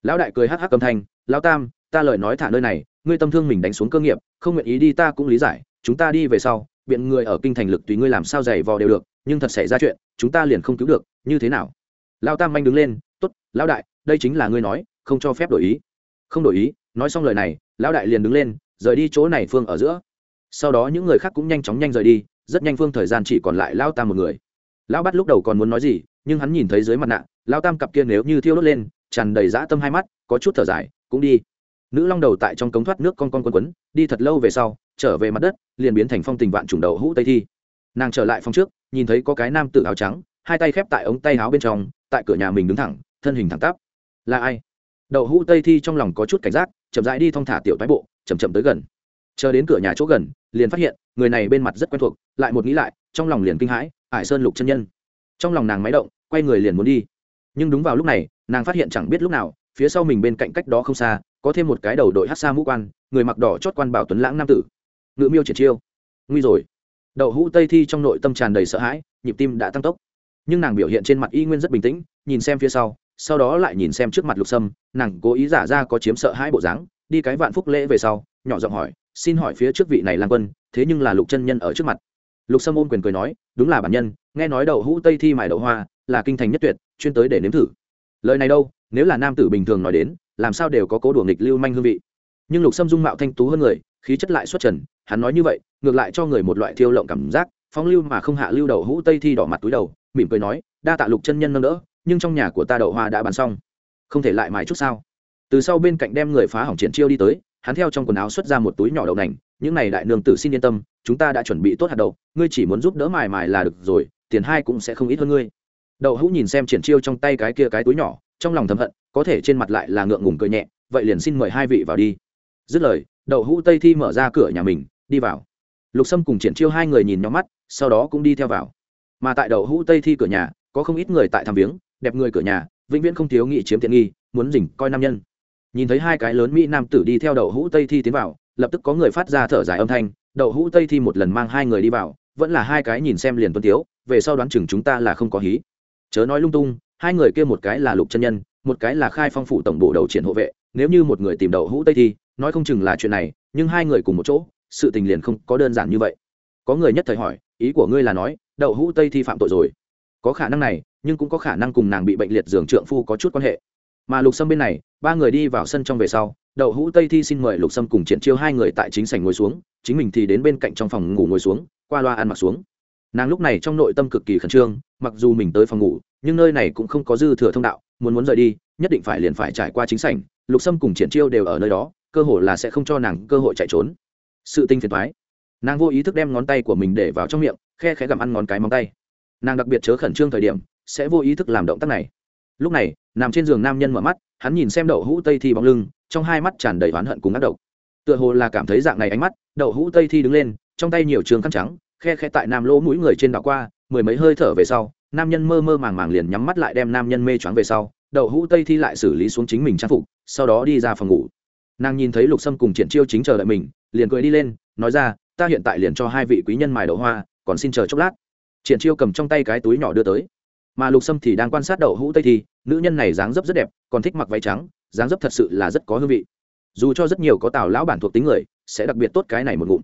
Lão đại cười hắc hắc cầm thanh, lão tam, ta lời nói thả nơi này, ngươi tâm thương mình đánh xuống cơ nghiệp, không nguyện ý đi ta cũng lý giải, chúng ta đi về sau, biện người ở kinh thành lực tùy ngươi làm sao giày vò đều được, nhưng thật xảy ra chuyện, chúng ta liền không cứu được, như thế nào? Lão tam manh đứng lên t ố t lão đại, đây chính là ngươi nói, không cho phép đổi ý. Không đổi ý? Nói xong lời này, lão đại liền đứng lên, rời đi chỗ này phương ở giữa. Sau đó những người khác cũng nhanh chóng nhanh rời đi, rất nhanh phương thời gian chỉ còn lại lão tam một người. Lão bắt lúc đầu còn muốn nói gì nhưng hắn nhìn thấy dưới mặt nạ, lão tam cặp kia nếu như thiêu đốt lên, tràn đầy dã tâm hai mắt, có chút thở dài, cũng đi. Nữ long đầu tại trong cống thoát nước con con quấn quấn, đi thật lâu về sau, trở về mặt đất, liền biến thành phong tình vạn trùng đầu hũ tây thi. Nàng trở lại phòng trước, nhìn thấy có cái nam tự áo trắng, hai tay khép tại ống tay áo bên trong, tại cửa nhà mình đứng thẳng, thân hình thẳng tắp. Là ai? Đậu hũ tây thi trong lòng có chút cảnh giác, chậm rãi đi thong thả tiểu tái bộ, chậm chậm tới gần. Chờ đến cửa nhà chỗ gần, liền phát hiện, người này bên mặt rất quen thuộc, lại một nghĩ lại, trong lòng liền kinh hãi ải sơn lục chân nhân trong lòng nàng máy động, quay người liền muốn đi. Nhưng đúng vào lúc này, nàng phát hiện chẳng biết lúc nào, phía sau mình bên cạnh cách đó không xa, có thêm một cái đầu đội hát xa mũ quan, người mặc đỏ chót quan bảo tuấn lãng nam tử. Ngự miêu triển chiêu. Nguy rồi. Đậu hũ tây thi trong nội tâm tràn đầy sợ hãi, nhịp tim đã tăng tốc. Nhưng nàng biểu hiện trên mặt y nguyên rất bình tĩnh, nhìn xem phía sau sau đó lại nhìn xem trước mặt lục sâm, nàng cố ý giả ra có chiếm sợ hãi bộ dáng, đi cái vạn phúc lễ về sau, nhỏ giọng hỏi, xin hỏi phía trước vị này lang quân, thế nhưng là lục chân nhân ở trước mặt lục sâm ôm quyền cười nói, đúng là bản nhân, nghe nói đậu hũ tây thi mài đậu hoa, là kinh thành nhất tuyệt, chuyên tới để nếm thử. Lời này đâu, nếu là nam tử bình thường nói đến, làm sao đều có cố đùa nghịch lưu manh hương vị. Nhưng lục sâm dung mạo thanh tú hơn người, khí chất lại xuất trần, hắn nói như vậy, ngược lại cho người một loại thiêu lộng cảm giác, phóng lưu mà không hạ lưu đậu hũ tây thi đỏ mặt túi đầu, mỉm cười nói, đa tạ lục chân nhân nâng đỡ, nhưng trong nhà của ta đậu hoa đã bán xong. Không thể lại mài chút sao? Từ sau bên cạnh đem người phá hỏng triển chiêu đi tới hắn theo trong quần áo xuất ra một túi nhỏ đậu nành, những này đại nương tử xin yên tâm, chúng ta đã chuẩn bị tốt hạt đậu, ngươi chỉ muốn giúp đỡ mài mài là được rồi, tiền hai cũng sẽ không ít hơn ngươi. Đậu hũ nhìn xem triển chiêu trong tay cái kia cái túi nhỏ, trong lòng thầm hận, có thể trên mặt lại là ngượng ngùng cười nhẹ, vậy liền xin mời hai vị vào đi. Dứt lời, đậu hũ tây thi mở ra cửa nhà mình, đi vào. Lục sâm cùng triển chiêu hai người nhìn nhóm mắt, sau đó cũng đi theo vào. Mà tại đậu hũ tây thi cửa nhà, có không ít người tại thăm viếng, đẹp người cửa nhà, vĩnh viễn không thiếu nghị chiếm tiện nghi, muốn dình coi nam nhân nhìn thấy hai cái lớn mỹ nam tử đi theo đậu hũ tây thi tiến vào, lập tức có người phát ra thở dài âm thanh, đậu hũ tây thi một lần mang hai người đi vào, vẫn là hai cái nhìn xem liền tuân tiếu, về sau đoán chừng chúng ta là không có hí. Chớ nói lung tung, hai người kia một cái là lục chân nhân, một cái là khai phong phủ tổng bộ đầu triển hộ vệ, nếu như một người tìm đậu hũ tây thi, nói không chừng là chuyện này, nhưng hai người cùng một chỗ, sự tình liền không có đơn giản như vậy. Có người nhất thời hỏi, ý của ngươi là nói, đậu hũ tây thi phạm tội rồi. Có khả năng này, nhưng cũng có khả năng cùng nàng bị bệnh liệt giường trượng phu có chút quan hệ mà lục sâm bên này, ba người đi vào sân trong về sau, đậu hũ tây thi xin mời lục sâm cùng triển chiêu hai người tại chính sảnh ngồi xuống, chính mình thì đến bên cạnh trong phòng ngủ ngồi xuống, qua loa ăn mặc xuống. Nàng lúc này trong nội tâm cực kỳ khẩn trương, mặc dù mình tới phòng ngủ, nhưng nơi này cũng không có dư thừa thông đạo, muốn muốn rời đi, nhất định phải liền phải trải qua chính sảnh, lục sâm cùng triển chiêu đều ở nơi đó, cơ hội là sẽ không cho nàng cơ hội chạy trốn. Sự tinh phiền thoái nàng vô ý thức đem ngón tay của mình để vào trong miệng, khe khẽ gặm ăn ngón cái móng tay. Nàng đặc biệt chớ khẩn trương thời điểm, sẽ vô ý thức làm động tác này lúc này, nằm trên giường nam nhân mở mắt, hắn nhìn xem đậu hũ tây thi bóng lưng, trong hai mắt tràn đầy oán hận cùng ác độc. Tựa hồ là cảm thấy dạng này ánh mắt, đậu hũ tây thi đứng lên, trong tay nhiều trường khăn trắng, khe khe tại nam lỗ mũi người trên đảo qua, mười mấy hơi thở về sau, nam nhân mơ mơ màng màng liền nhắm mắt lại đem nam nhân mê choáng về sau, đậu hũ tây thi lại xử lý xuống chính mình trang phục, sau đó đi ra phòng ngủ. Nàng nhìn thấy lục sâm cùng triển chiêu chính chờ đợi mình, liền cười đi lên, nói ra, ta hiện tại liền cho hai vị quý nhân mài đậu hoa, còn xin chờ chốc lát. Triển chiêu cầm trong tay cái túi nhỏ đưa tới mà lục sâm thì đang quan sát đậu hũ tây thi, nữ nhân này dáng dấp rất đẹp, còn thích mặc váy trắng, dáng dấp thật sự là rất có hương vị. Dù cho rất nhiều có tào lão bản thuộc tính người, sẽ đặc biệt tốt cái này một ngụm.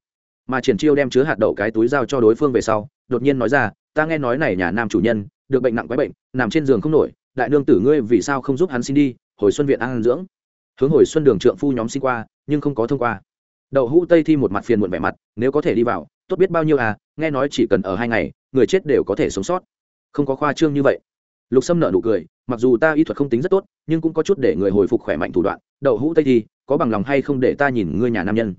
Mà triển chiêu đem chứa hạt đậu cái túi giao cho đối phương về sau, đột nhiên nói ra, ta nghe nói này nhà nam chủ nhân, được bệnh nặng quái bệnh, nằm trên giường không nổi, đại nương tử ngươi vì sao không giúp hắn xin đi, hồi xuân viện ăn dưỡng. Hướng hồi xuân đường trượng phu nhóm xin qua, nhưng không có thông qua. Đậu hũ tây thi một mặt phiền muộn vẻ mặt, nếu có thể đi vào, tốt biết bao nhiêu à nghe nói chỉ cần ở hai ngày, người chết đều có thể sống sót không có khoa trương như vậy. Lục sâm nợ nụ cười, mặc dù ta y thuật không tính rất tốt, nhưng cũng có chút để người hồi phục khỏe mạnh thủ đoạn, đậu hũ tây thi có bằng lòng hay không để ta nhìn ngươi nhà nam nhân?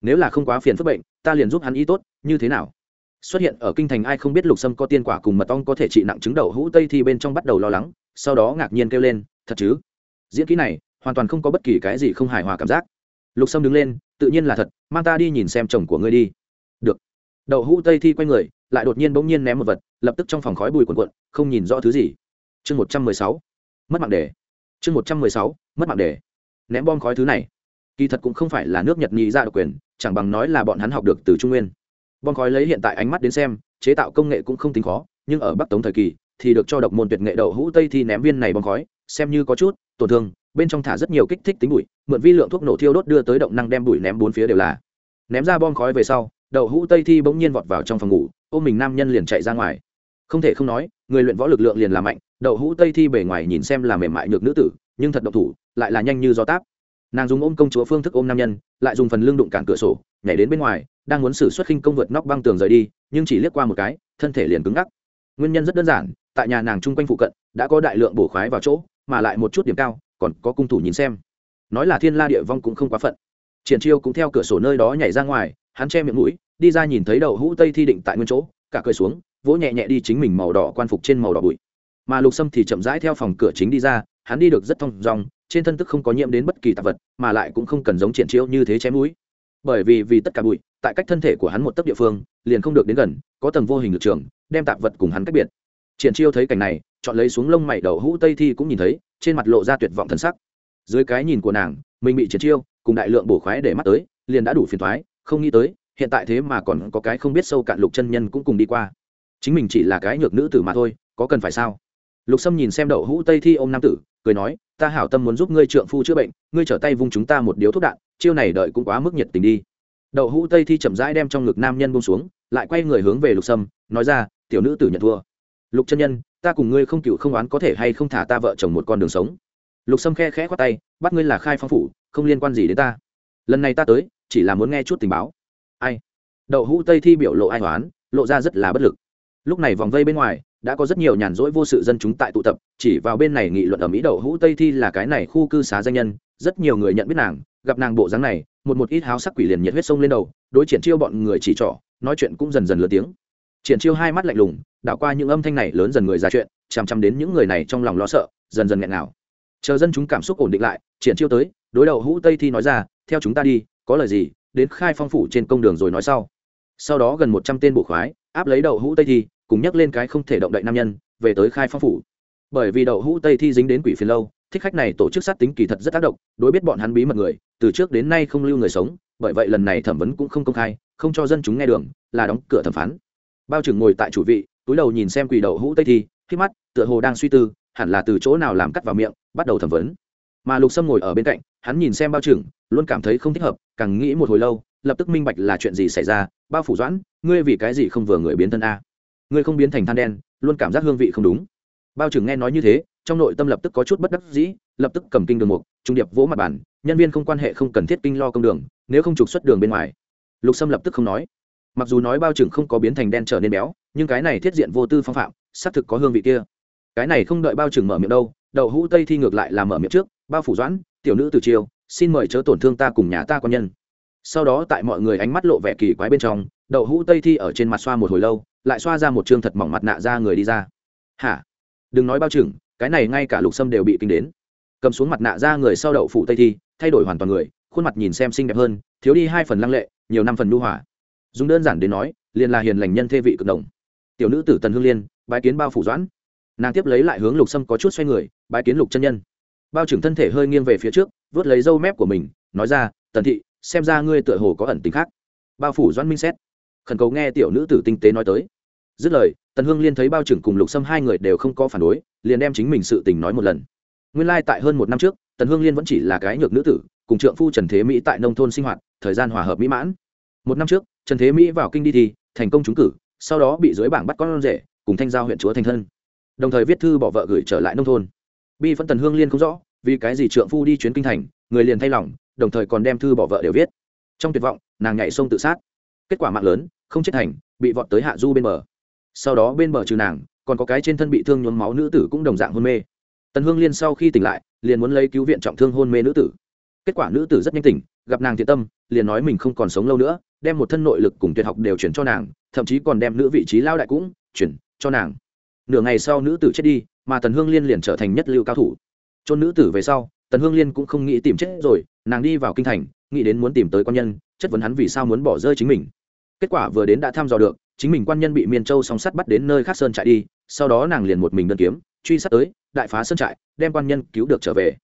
Nếu là không quá phiền phức bệnh, ta liền giúp hắn y tốt, như thế nào? Xuất hiện ở kinh thành ai không biết lục sâm có tiên quả cùng mật ong có thể trị nặng chứng đậu hũ tây thi bên trong bắt đầu lo lắng, sau đó ngạc nhiên kêu lên, thật chứ? Diễn kỹ này, hoàn toàn không có bất kỳ cái gì không hài hòa cảm giác. Lục sâm đứng lên, tự nhiên là thật, mang ta đi nhìn xem chồng của ngươi đi. Được. Đậu hũ tây thi quay người lại đột nhiên bỗng nhiên ném một vật lập tức trong phòng khói bùi cuồn cuộn, không nhìn rõ thứ gì. Chương một trăm mười sáu mất mạng đề. Chương một trăm mười sáu mất mạng đề. Ném bom khói thứ này. Kỳ thật cũng không phải là nước nhật nhị ra độc quyền chẳng bằng nói là bọn hắn học được từ trung nguyên. Bom khói lấy hiện tại ánh mắt đến xem chế tạo công nghệ cũng không tính khó nhưng ở bắc tống thời kỳ thì được cho độc môn tuyệt nghệ đậu hũ tây thi ném viên này bom khói xem như có chút tổn thương bên trong thả rất nhiều kích thích tính bụi mượn vi lượng thuốc nổ thiêu đốt đưa tới động năng đem bụi ném bốn phía đều là. Ném ra bom khói về sau đậu hũ tây thi bỗng nhiên vọt vào trong phòng ngủ ôm mình nam nhân liền chạy ra ngoài. Không thể không nói, người luyện võ lực lượng liền là mạnh, đậu hũ tây thi bề ngoài nhìn xem là mềm mại nhược nữ tử, nhưng thật độc thủ, lại là nhanh như gió táp. Nàng dùng ôm công chúa phương thức ôm nam nhân, lại dùng phần lưng đụng cản cửa sổ, nhảy đến bên ngoài, đang muốn xử xuất khinh công vượt nóc băng tường rời đi, nhưng chỉ liếc qua một cái, thân thể liền cứng ngắc. Nguyên nhân rất đơn giản, tại nhà nàng chung quanh phụ cận, đã có đại lượng bổ khoái vào chỗ, mà lại một chút điểm cao, còn có cung thủ nhìn xem. Nói là thiên la địa vong cũng không quá phận. Triển chiêu cũng theo cửa sổ nơi đó nhảy ra ngoài hắn che miệng mũi, đi ra nhìn thấy đậu hũ tây thi định tại nguyên chỗ, cả cười xuống, vỗ nhẹ nhẹ đi chính mình màu đỏ quan phục trên màu đỏ bụi. Mà lục sâm thì chậm rãi theo phòng cửa chính đi ra, hắn đi được rất thong dong, trên thân tức không có nhiễm đến bất kỳ tạp vật, mà lại cũng không cần giống triển chiêu như thế chém mũi. Bởi vì vì tất cả bụi, tại cách thân thể của hắn một tấc địa phương, liền không được đến gần, có tầng vô hình lực trường, đem tạp vật cùng hắn cách biệt. Triển chiêu thấy cảnh này, chọn lấy xuống lông mày đầu hũ tây thi cũng nhìn thấy, trên mặt lộ ra tuyệt vọng thân sắc. Dưới cái nhìn của nàng, mình bị triển chiêu, cùng đại lượng bổ khoái để mắt tới, liền đã đủ phiền thoái không nghĩ tới, hiện tại thế mà còn có cái không biết sâu cạn lục chân nhân cũng cùng đi qua. Chính mình chỉ là cái nhược nữ tử mà thôi, có cần phải sao? Lục sâm nhìn xem đậu hũ tây thi ô m nam tử, cười nói, ta hảo tâm muốn giúp ngươi trượng phu chữa bệnh, ngươi trở tay vung chúng ta một điếu thuốc đạn, chiêu này đợi cũng quá mức nhiệt tình đi. Đậu hũ tây thi chậm rãi đem trong ngực nam nhân bông xuống, lại quay người hướng về lục sâm, nói ra, tiểu nữ tử nhận thua. Lục chân nhân, ta cùng ngươi không cựu không oán có thể hay không thả ta vợ chồng một con đường sống? Lục sâm khe khẽ khoát tay, bắt ngươi là khai phong phủ, không liên quan gì đến ta. Lần này ta tới chỉ là muốn nghe chút tình báo. Ai? Đậu hũ tây thi biểu lộ ai hoán, lộ ra rất là bất lực. Lúc này vòng vây bên ngoài, đã có rất nhiều nhàn rỗi vô sự dân chúng tại tụ tập, chỉ vào bên này nghị luận ở mỹ đậu hũ tây thi là cái này khu cư xá danh nhân, rất nhiều người nhận biết nàng, gặp nàng bộ dáng này, một một ít háo sắc quỷ liền nhiệt huyết sông lên đầu, đối triển chiêu bọn người chỉ trỏ, nói chuyện cũng dần dần lớn tiếng. Triển chiêu hai mắt lạnh lùng, đảo qua những âm thanh này lớn dần người ra chuyện, chằm chằm đến những người này trong lòng lo sợ, dần dần nghẹn ngào. Chờ dân chúng cảm xúc ổn định lại, triển chiêu tới, đối đầu hũ tây thi nói ra, theo chúng ta đi có lời gì, đến khai phong phủ trên công đường rồi nói sau. Sau đó gần một trăm tên bộ khoái, áp lấy đầu hũ tây thi, cùng nhắc lên cái không thể động đậy nam nhân, về tới khai phong phủ. Bởi vì đậu hũ tây thi dính đến quỷ phiền lâu, thích khách này tổ chức sát tính kỳ thật rất tác động, đối biết bọn hắn bí mật người, từ trước đến nay không lưu người sống, bởi vậy lần này thẩm vấn cũng không công khai, không cho dân chúng nghe đường, là đóng cửa thẩm phán. Bao trưởng ngồi tại chủ vị, túi đầu nhìn xem quỷ đậu hũ tây thi, khi mắt, tựa hồ đang suy tư, hẳn là từ chỗ nào làm cắt vào miệng, bắt đầu thẩm vấn. Mà lục sâm ngồi ở bên cạnh, hắn nhìn xem bao trưởng, luôn cảm thấy không thích hợp càng nghĩ một hồi lâu, lập tức minh bạch là chuyện gì xảy ra, bao phủ doãn, ngươi vì cái gì không vừa người biến thân a? Ngươi không biến thành than đen, luôn cảm giác hương vị không đúng. Bao trưởng nghe nói như thế, trong nội tâm lập tức có chút bất đắc dĩ, lập tức cầm kinh đường mục, trung điệp vỗ mặt bản nhân viên không quan hệ không cần thiết kinh lo công đường, nếu không trục xuất đường bên ngoài. Lục sâm lập tức không nói. Mặc dù nói bao trưởng không có biến thành đen trở nên béo, nhưng cái này thiết diện vô tư phong phạm, xác thực có hương vị kia. Cái này không đợi bao trưởng mở miệng đâu, đậu hũ tây thi ngược lại là mở miệng trước, bao phủ doãn, tiểu nữ từ chiều xin mời chớ tổn thương ta cùng nhà ta quan nhân. Sau đó tại mọi người ánh mắt lộ vẻ kỳ quái bên trong, đậu hũ tây thi ở trên mặt xoa một hồi lâu, lại xoa ra một chương thật mỏng mặt nạ ra người đi ra. Hả? Đừng nói bao trưởng, cái này ngay cả lục sâm đều bị kinh đến. Cầm xuống mặt nạ ra người sau đậu phụ tây thi, thay đổi hoàn toàn người, khuôn mặt nhìn xem xinh đẹp hơn, thiếu đi hai phần lăng lệ, nhiều năm phần nu hỏa dùng đơn giản đến nói, liền là hiền lành nhân thê vị cực đồng. Tiểu nữ tử tần hương liên, bái kiến bao phủ doãn. Nàng tiếp lấy lại hướng lục sâm có chút xoay người, bái kiến lục chân nhân bao trưởng thân thể hơi nghiêng về phía trước, vớt lấy dâu mép của mình, nói ra, tần thị, xem ra ngươi tựa hồ có ẩn tính khác. Bao phủ doãn minh xét. Khẩn cầu nghe tiểu nữ tử tinh tế nói tới. Dứt lời, tần hương liên thấy bao trưởng cùng lục sâm hai người đều không có phản đối, liền đem chính mình sự tình nói một lần. Nguyên lai、like、tại hơn một năm trước, tần hương liên vẫn chỉ là cái nhược nữ tử, cùng trượng phu trần thế mỹ tại nông thôn sinh hoạt, thời gian hòa hợp mỹ mãn. Một năm trước, trần thế mỹ vào kinh đi thi, thành công trúng cử, sau đó bị dưới bảng bắt con rể, cùng thanh giao huyện chúa thành thân. Đồng thời viết thư bỏ vợ gửi trở lại nông thôn bi phân tần hương liên không rõ, vì cái gì trượng phu đi chuyến kinh thành, người liền thay lòng, đồng thời còn đem thư bỏ vợ đều viết. Trong tuyệt vọng, nàng nhảy sông tự sát. Kết quả mạng lớn, không chết thành, bị vọt tới hạ du bên bờ. Sau đó bên bờ trừ nàng, còn có cái trên thân bị thương nhuốm máu nữ tử cũng đồng dạng hôn mê. Tần hương liên sau khi tỉnh lại, liền muốn lấy cứu viện trọng thương hôn mê nữ tử. Kết quả nữ tử rất nhanh tỉnh, gặp nàng thiện tâm, liền nói mình không còn sống lâu nữa, đem một thân nội lực cùng tuyệt học đều chuyển cho nàng, thậm chí còn đem nữ vị trí lao đại cũng chuyển cho nàng. Nửa ngày sau nữ tử chết đi mà tần hương liên liền trở thành nhất lưu cao thủ. Chôn nữ tử về sau, tần hương liên cũng không nghĩ tìm chết rồi, nàng đi vào kinh thành, nghĩ đến muốn tìm tới quan nhân, chất vấn hắn vì sao muốn bỏ rơi chính mình. Kết quả vừa đến đã thăm dò được, chính mình quan nhân bị miên châu song sắt bắt đến nơi khác sơn trại đi, sau đó nàng liền một mình đơn kiếm, truy sát tới, đại phá sơn trại, đem quan nhân cứu được trở về.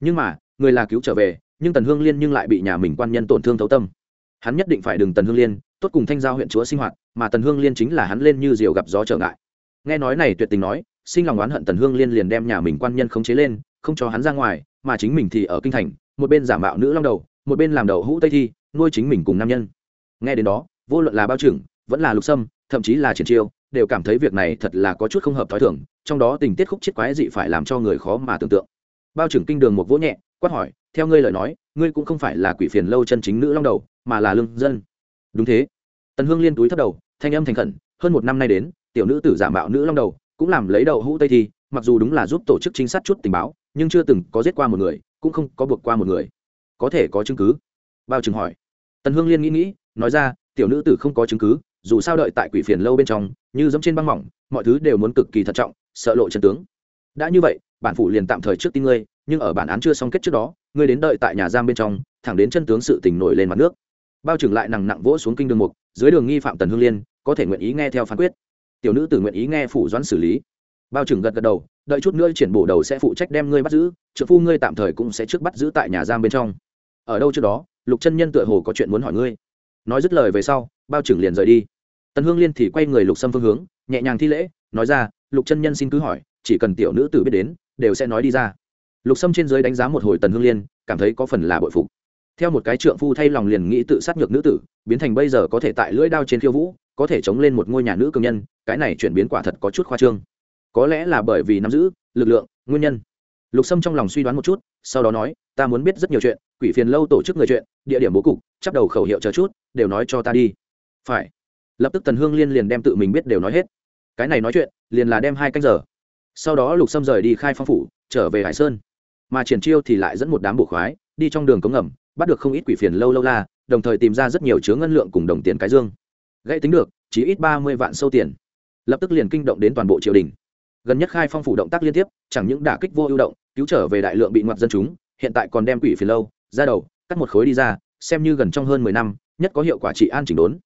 Nhưng mà, người là cứu trở về, nhưng tần hương liên nhưng lại bị nhà mình quan nhân tổn thương thấu tâm. Hắn nhất định phải đừng tần hương liên, tốt cùng thanh giao huyện chúa sinh hoạt, mà tần hương liên chính là hắn lên như diều gặp gió trở ngại. Nghe nói này tuyệt tình nói sinh lòng oán hận tần hương liên liền đem nhà mình quan nhân khống chế lên, không cho hắn ra ngoài, mà chính mình thì ở kinh thành, một bên giả mạo nữ long đầu, một bên làm đầu hũ tây thi, nuôi chính mình cùng nam nhân. Nghe đến đó, vô luận là bao trưởng, vẫn là lục sâm, thậm chí là triển chiêu đều cảm thấy việc này thật là có chút không hợp t h i thưởng trong đó tình tiết khúc chiết quái dị phải làm cho người khó mà tưởng tượng. Bao trưởng kinh đường một vỗ nhẹ, quát hỏi, theo ngươi lời nói, ngươi cũng không phải là quỷ phiền lâu chân chính nữ long đầu, mà là lương dân. Đúng thế. Tần hương liên túi thấp đầu, thanh âm thành khẩn, hơn một năm nay đến, tiểu nữ tử giả mạo nữ long đầu cũng làm lấy đầu hũ tây thi, mặc dù đúng là giúp tổ chức trinh sát chút tình báo, nhưng chưa từng có giết qua một người, cũng không có buộc qua một người. Có thể có chứng cứ? Bao trưởng hỏi. Tần hương liên nghĩ nghĩ, nói ra, tiểu nữ tử không có chứng cứ, dù sao đợi tại quỷ phiền lâu bên trong, như giống trên băng mỏng, mọi thứ đều muốn cực kỳ thận trọng, sợ lộ chân tướng. Đã như vậy, bản phủ liền tạm thời trước tin ngươi, nhưng ở bản án chưa xong kết trước đó, ngươi đến đợi tại nhà giam bên trong, thẳng đến chân tướng sự tình nổi lên mặt nước. Bao trưởng lại nặng nặng vỗ xuống kinh đường mục, dưới đường nghi phạm tần hương liên, có thể nguyện ý nghe theo phán quyết tiểu nữ tự nguyện ý nghe phủ doãn xử lý. Bao trưởng gật gật đầu, đợi chút nữa triển bổ đầu sẽ phụ trách đem ngươi bắt giữ trợ phu ngươi tạm thời cũng sẽ trước bắt giữ tại nhà giam bên trong. Ở đâu trước đó, lục chân nhân tựa hồ có chuyện muốn hỏi ngươi. Nói dứt lời về sau, bao trưởng liền rời đi. Tần hương liên thì quay người lục xâm phương hướng, nhẹ nhàng thi lễ, nói ra, lục chân nhân xin cứ hỏi, chỉ cần tiểu nữ tử biết đến, đều sẽ nói đi ra. Lục xâm trên giới đánh giá một hồi tần hương liên, cảm thấy có phần là bội phục. Theo một cái trượng phu thay lòng liền nghĩ tự sát nhược nữ tử, biến thành bây giờ có thể tại lưỡi đao trên khiêu vũ có thể chống lên một ngôi nhà nữ cường nhân, cái này chuyển biến quả thật có chút khoa trương. Có lẽ là bởi vì nắm giữ lực lượng, nguyên nhân. Lục sâm trong lòng suy đoán một chút, sau đó nói, ta muốn biết rất nhiều chuyện, quỷ phiền lâu tổ chức người chuyện, địa điểm bố cục, chắp đầu khẩu hiệu chờ chút, đều nói cho ta đi. Phải. Lập tức tần hương liên liền đem tự mình biết đều nói hết. Cái này nói chuyện, liền là đem hai canh giờ. Sau đó lục sâm rời đi khai phong phủ, trở về hải sơn. Mà triển chiêu thì lại dẫn một đám bộ khoái, đi trong đường cống ngầm, bắt được không ít quỷ phiền lâu lâu la, đồng thời tìm ra rất nhiều chứa ngân lượng cùng đồng tiền cái dương gãy tính được, chỉ ít ba mươi vạn sâu tiền. Lập tức liền kinh động đến toàn bộ triều đình. Gần nhất khai phong phủ động tác liên tiếp, chẳng những đả kích vô ưu động, cứu trở về đại lượng bị ngoặt dân chúng, hiện tại còn đem quỷ phiền lâu, ra đầu, cắt một khối đi ra, xem như gần trong hơn mười năm, nhất có hiệu quả trị an chỉnh đốn.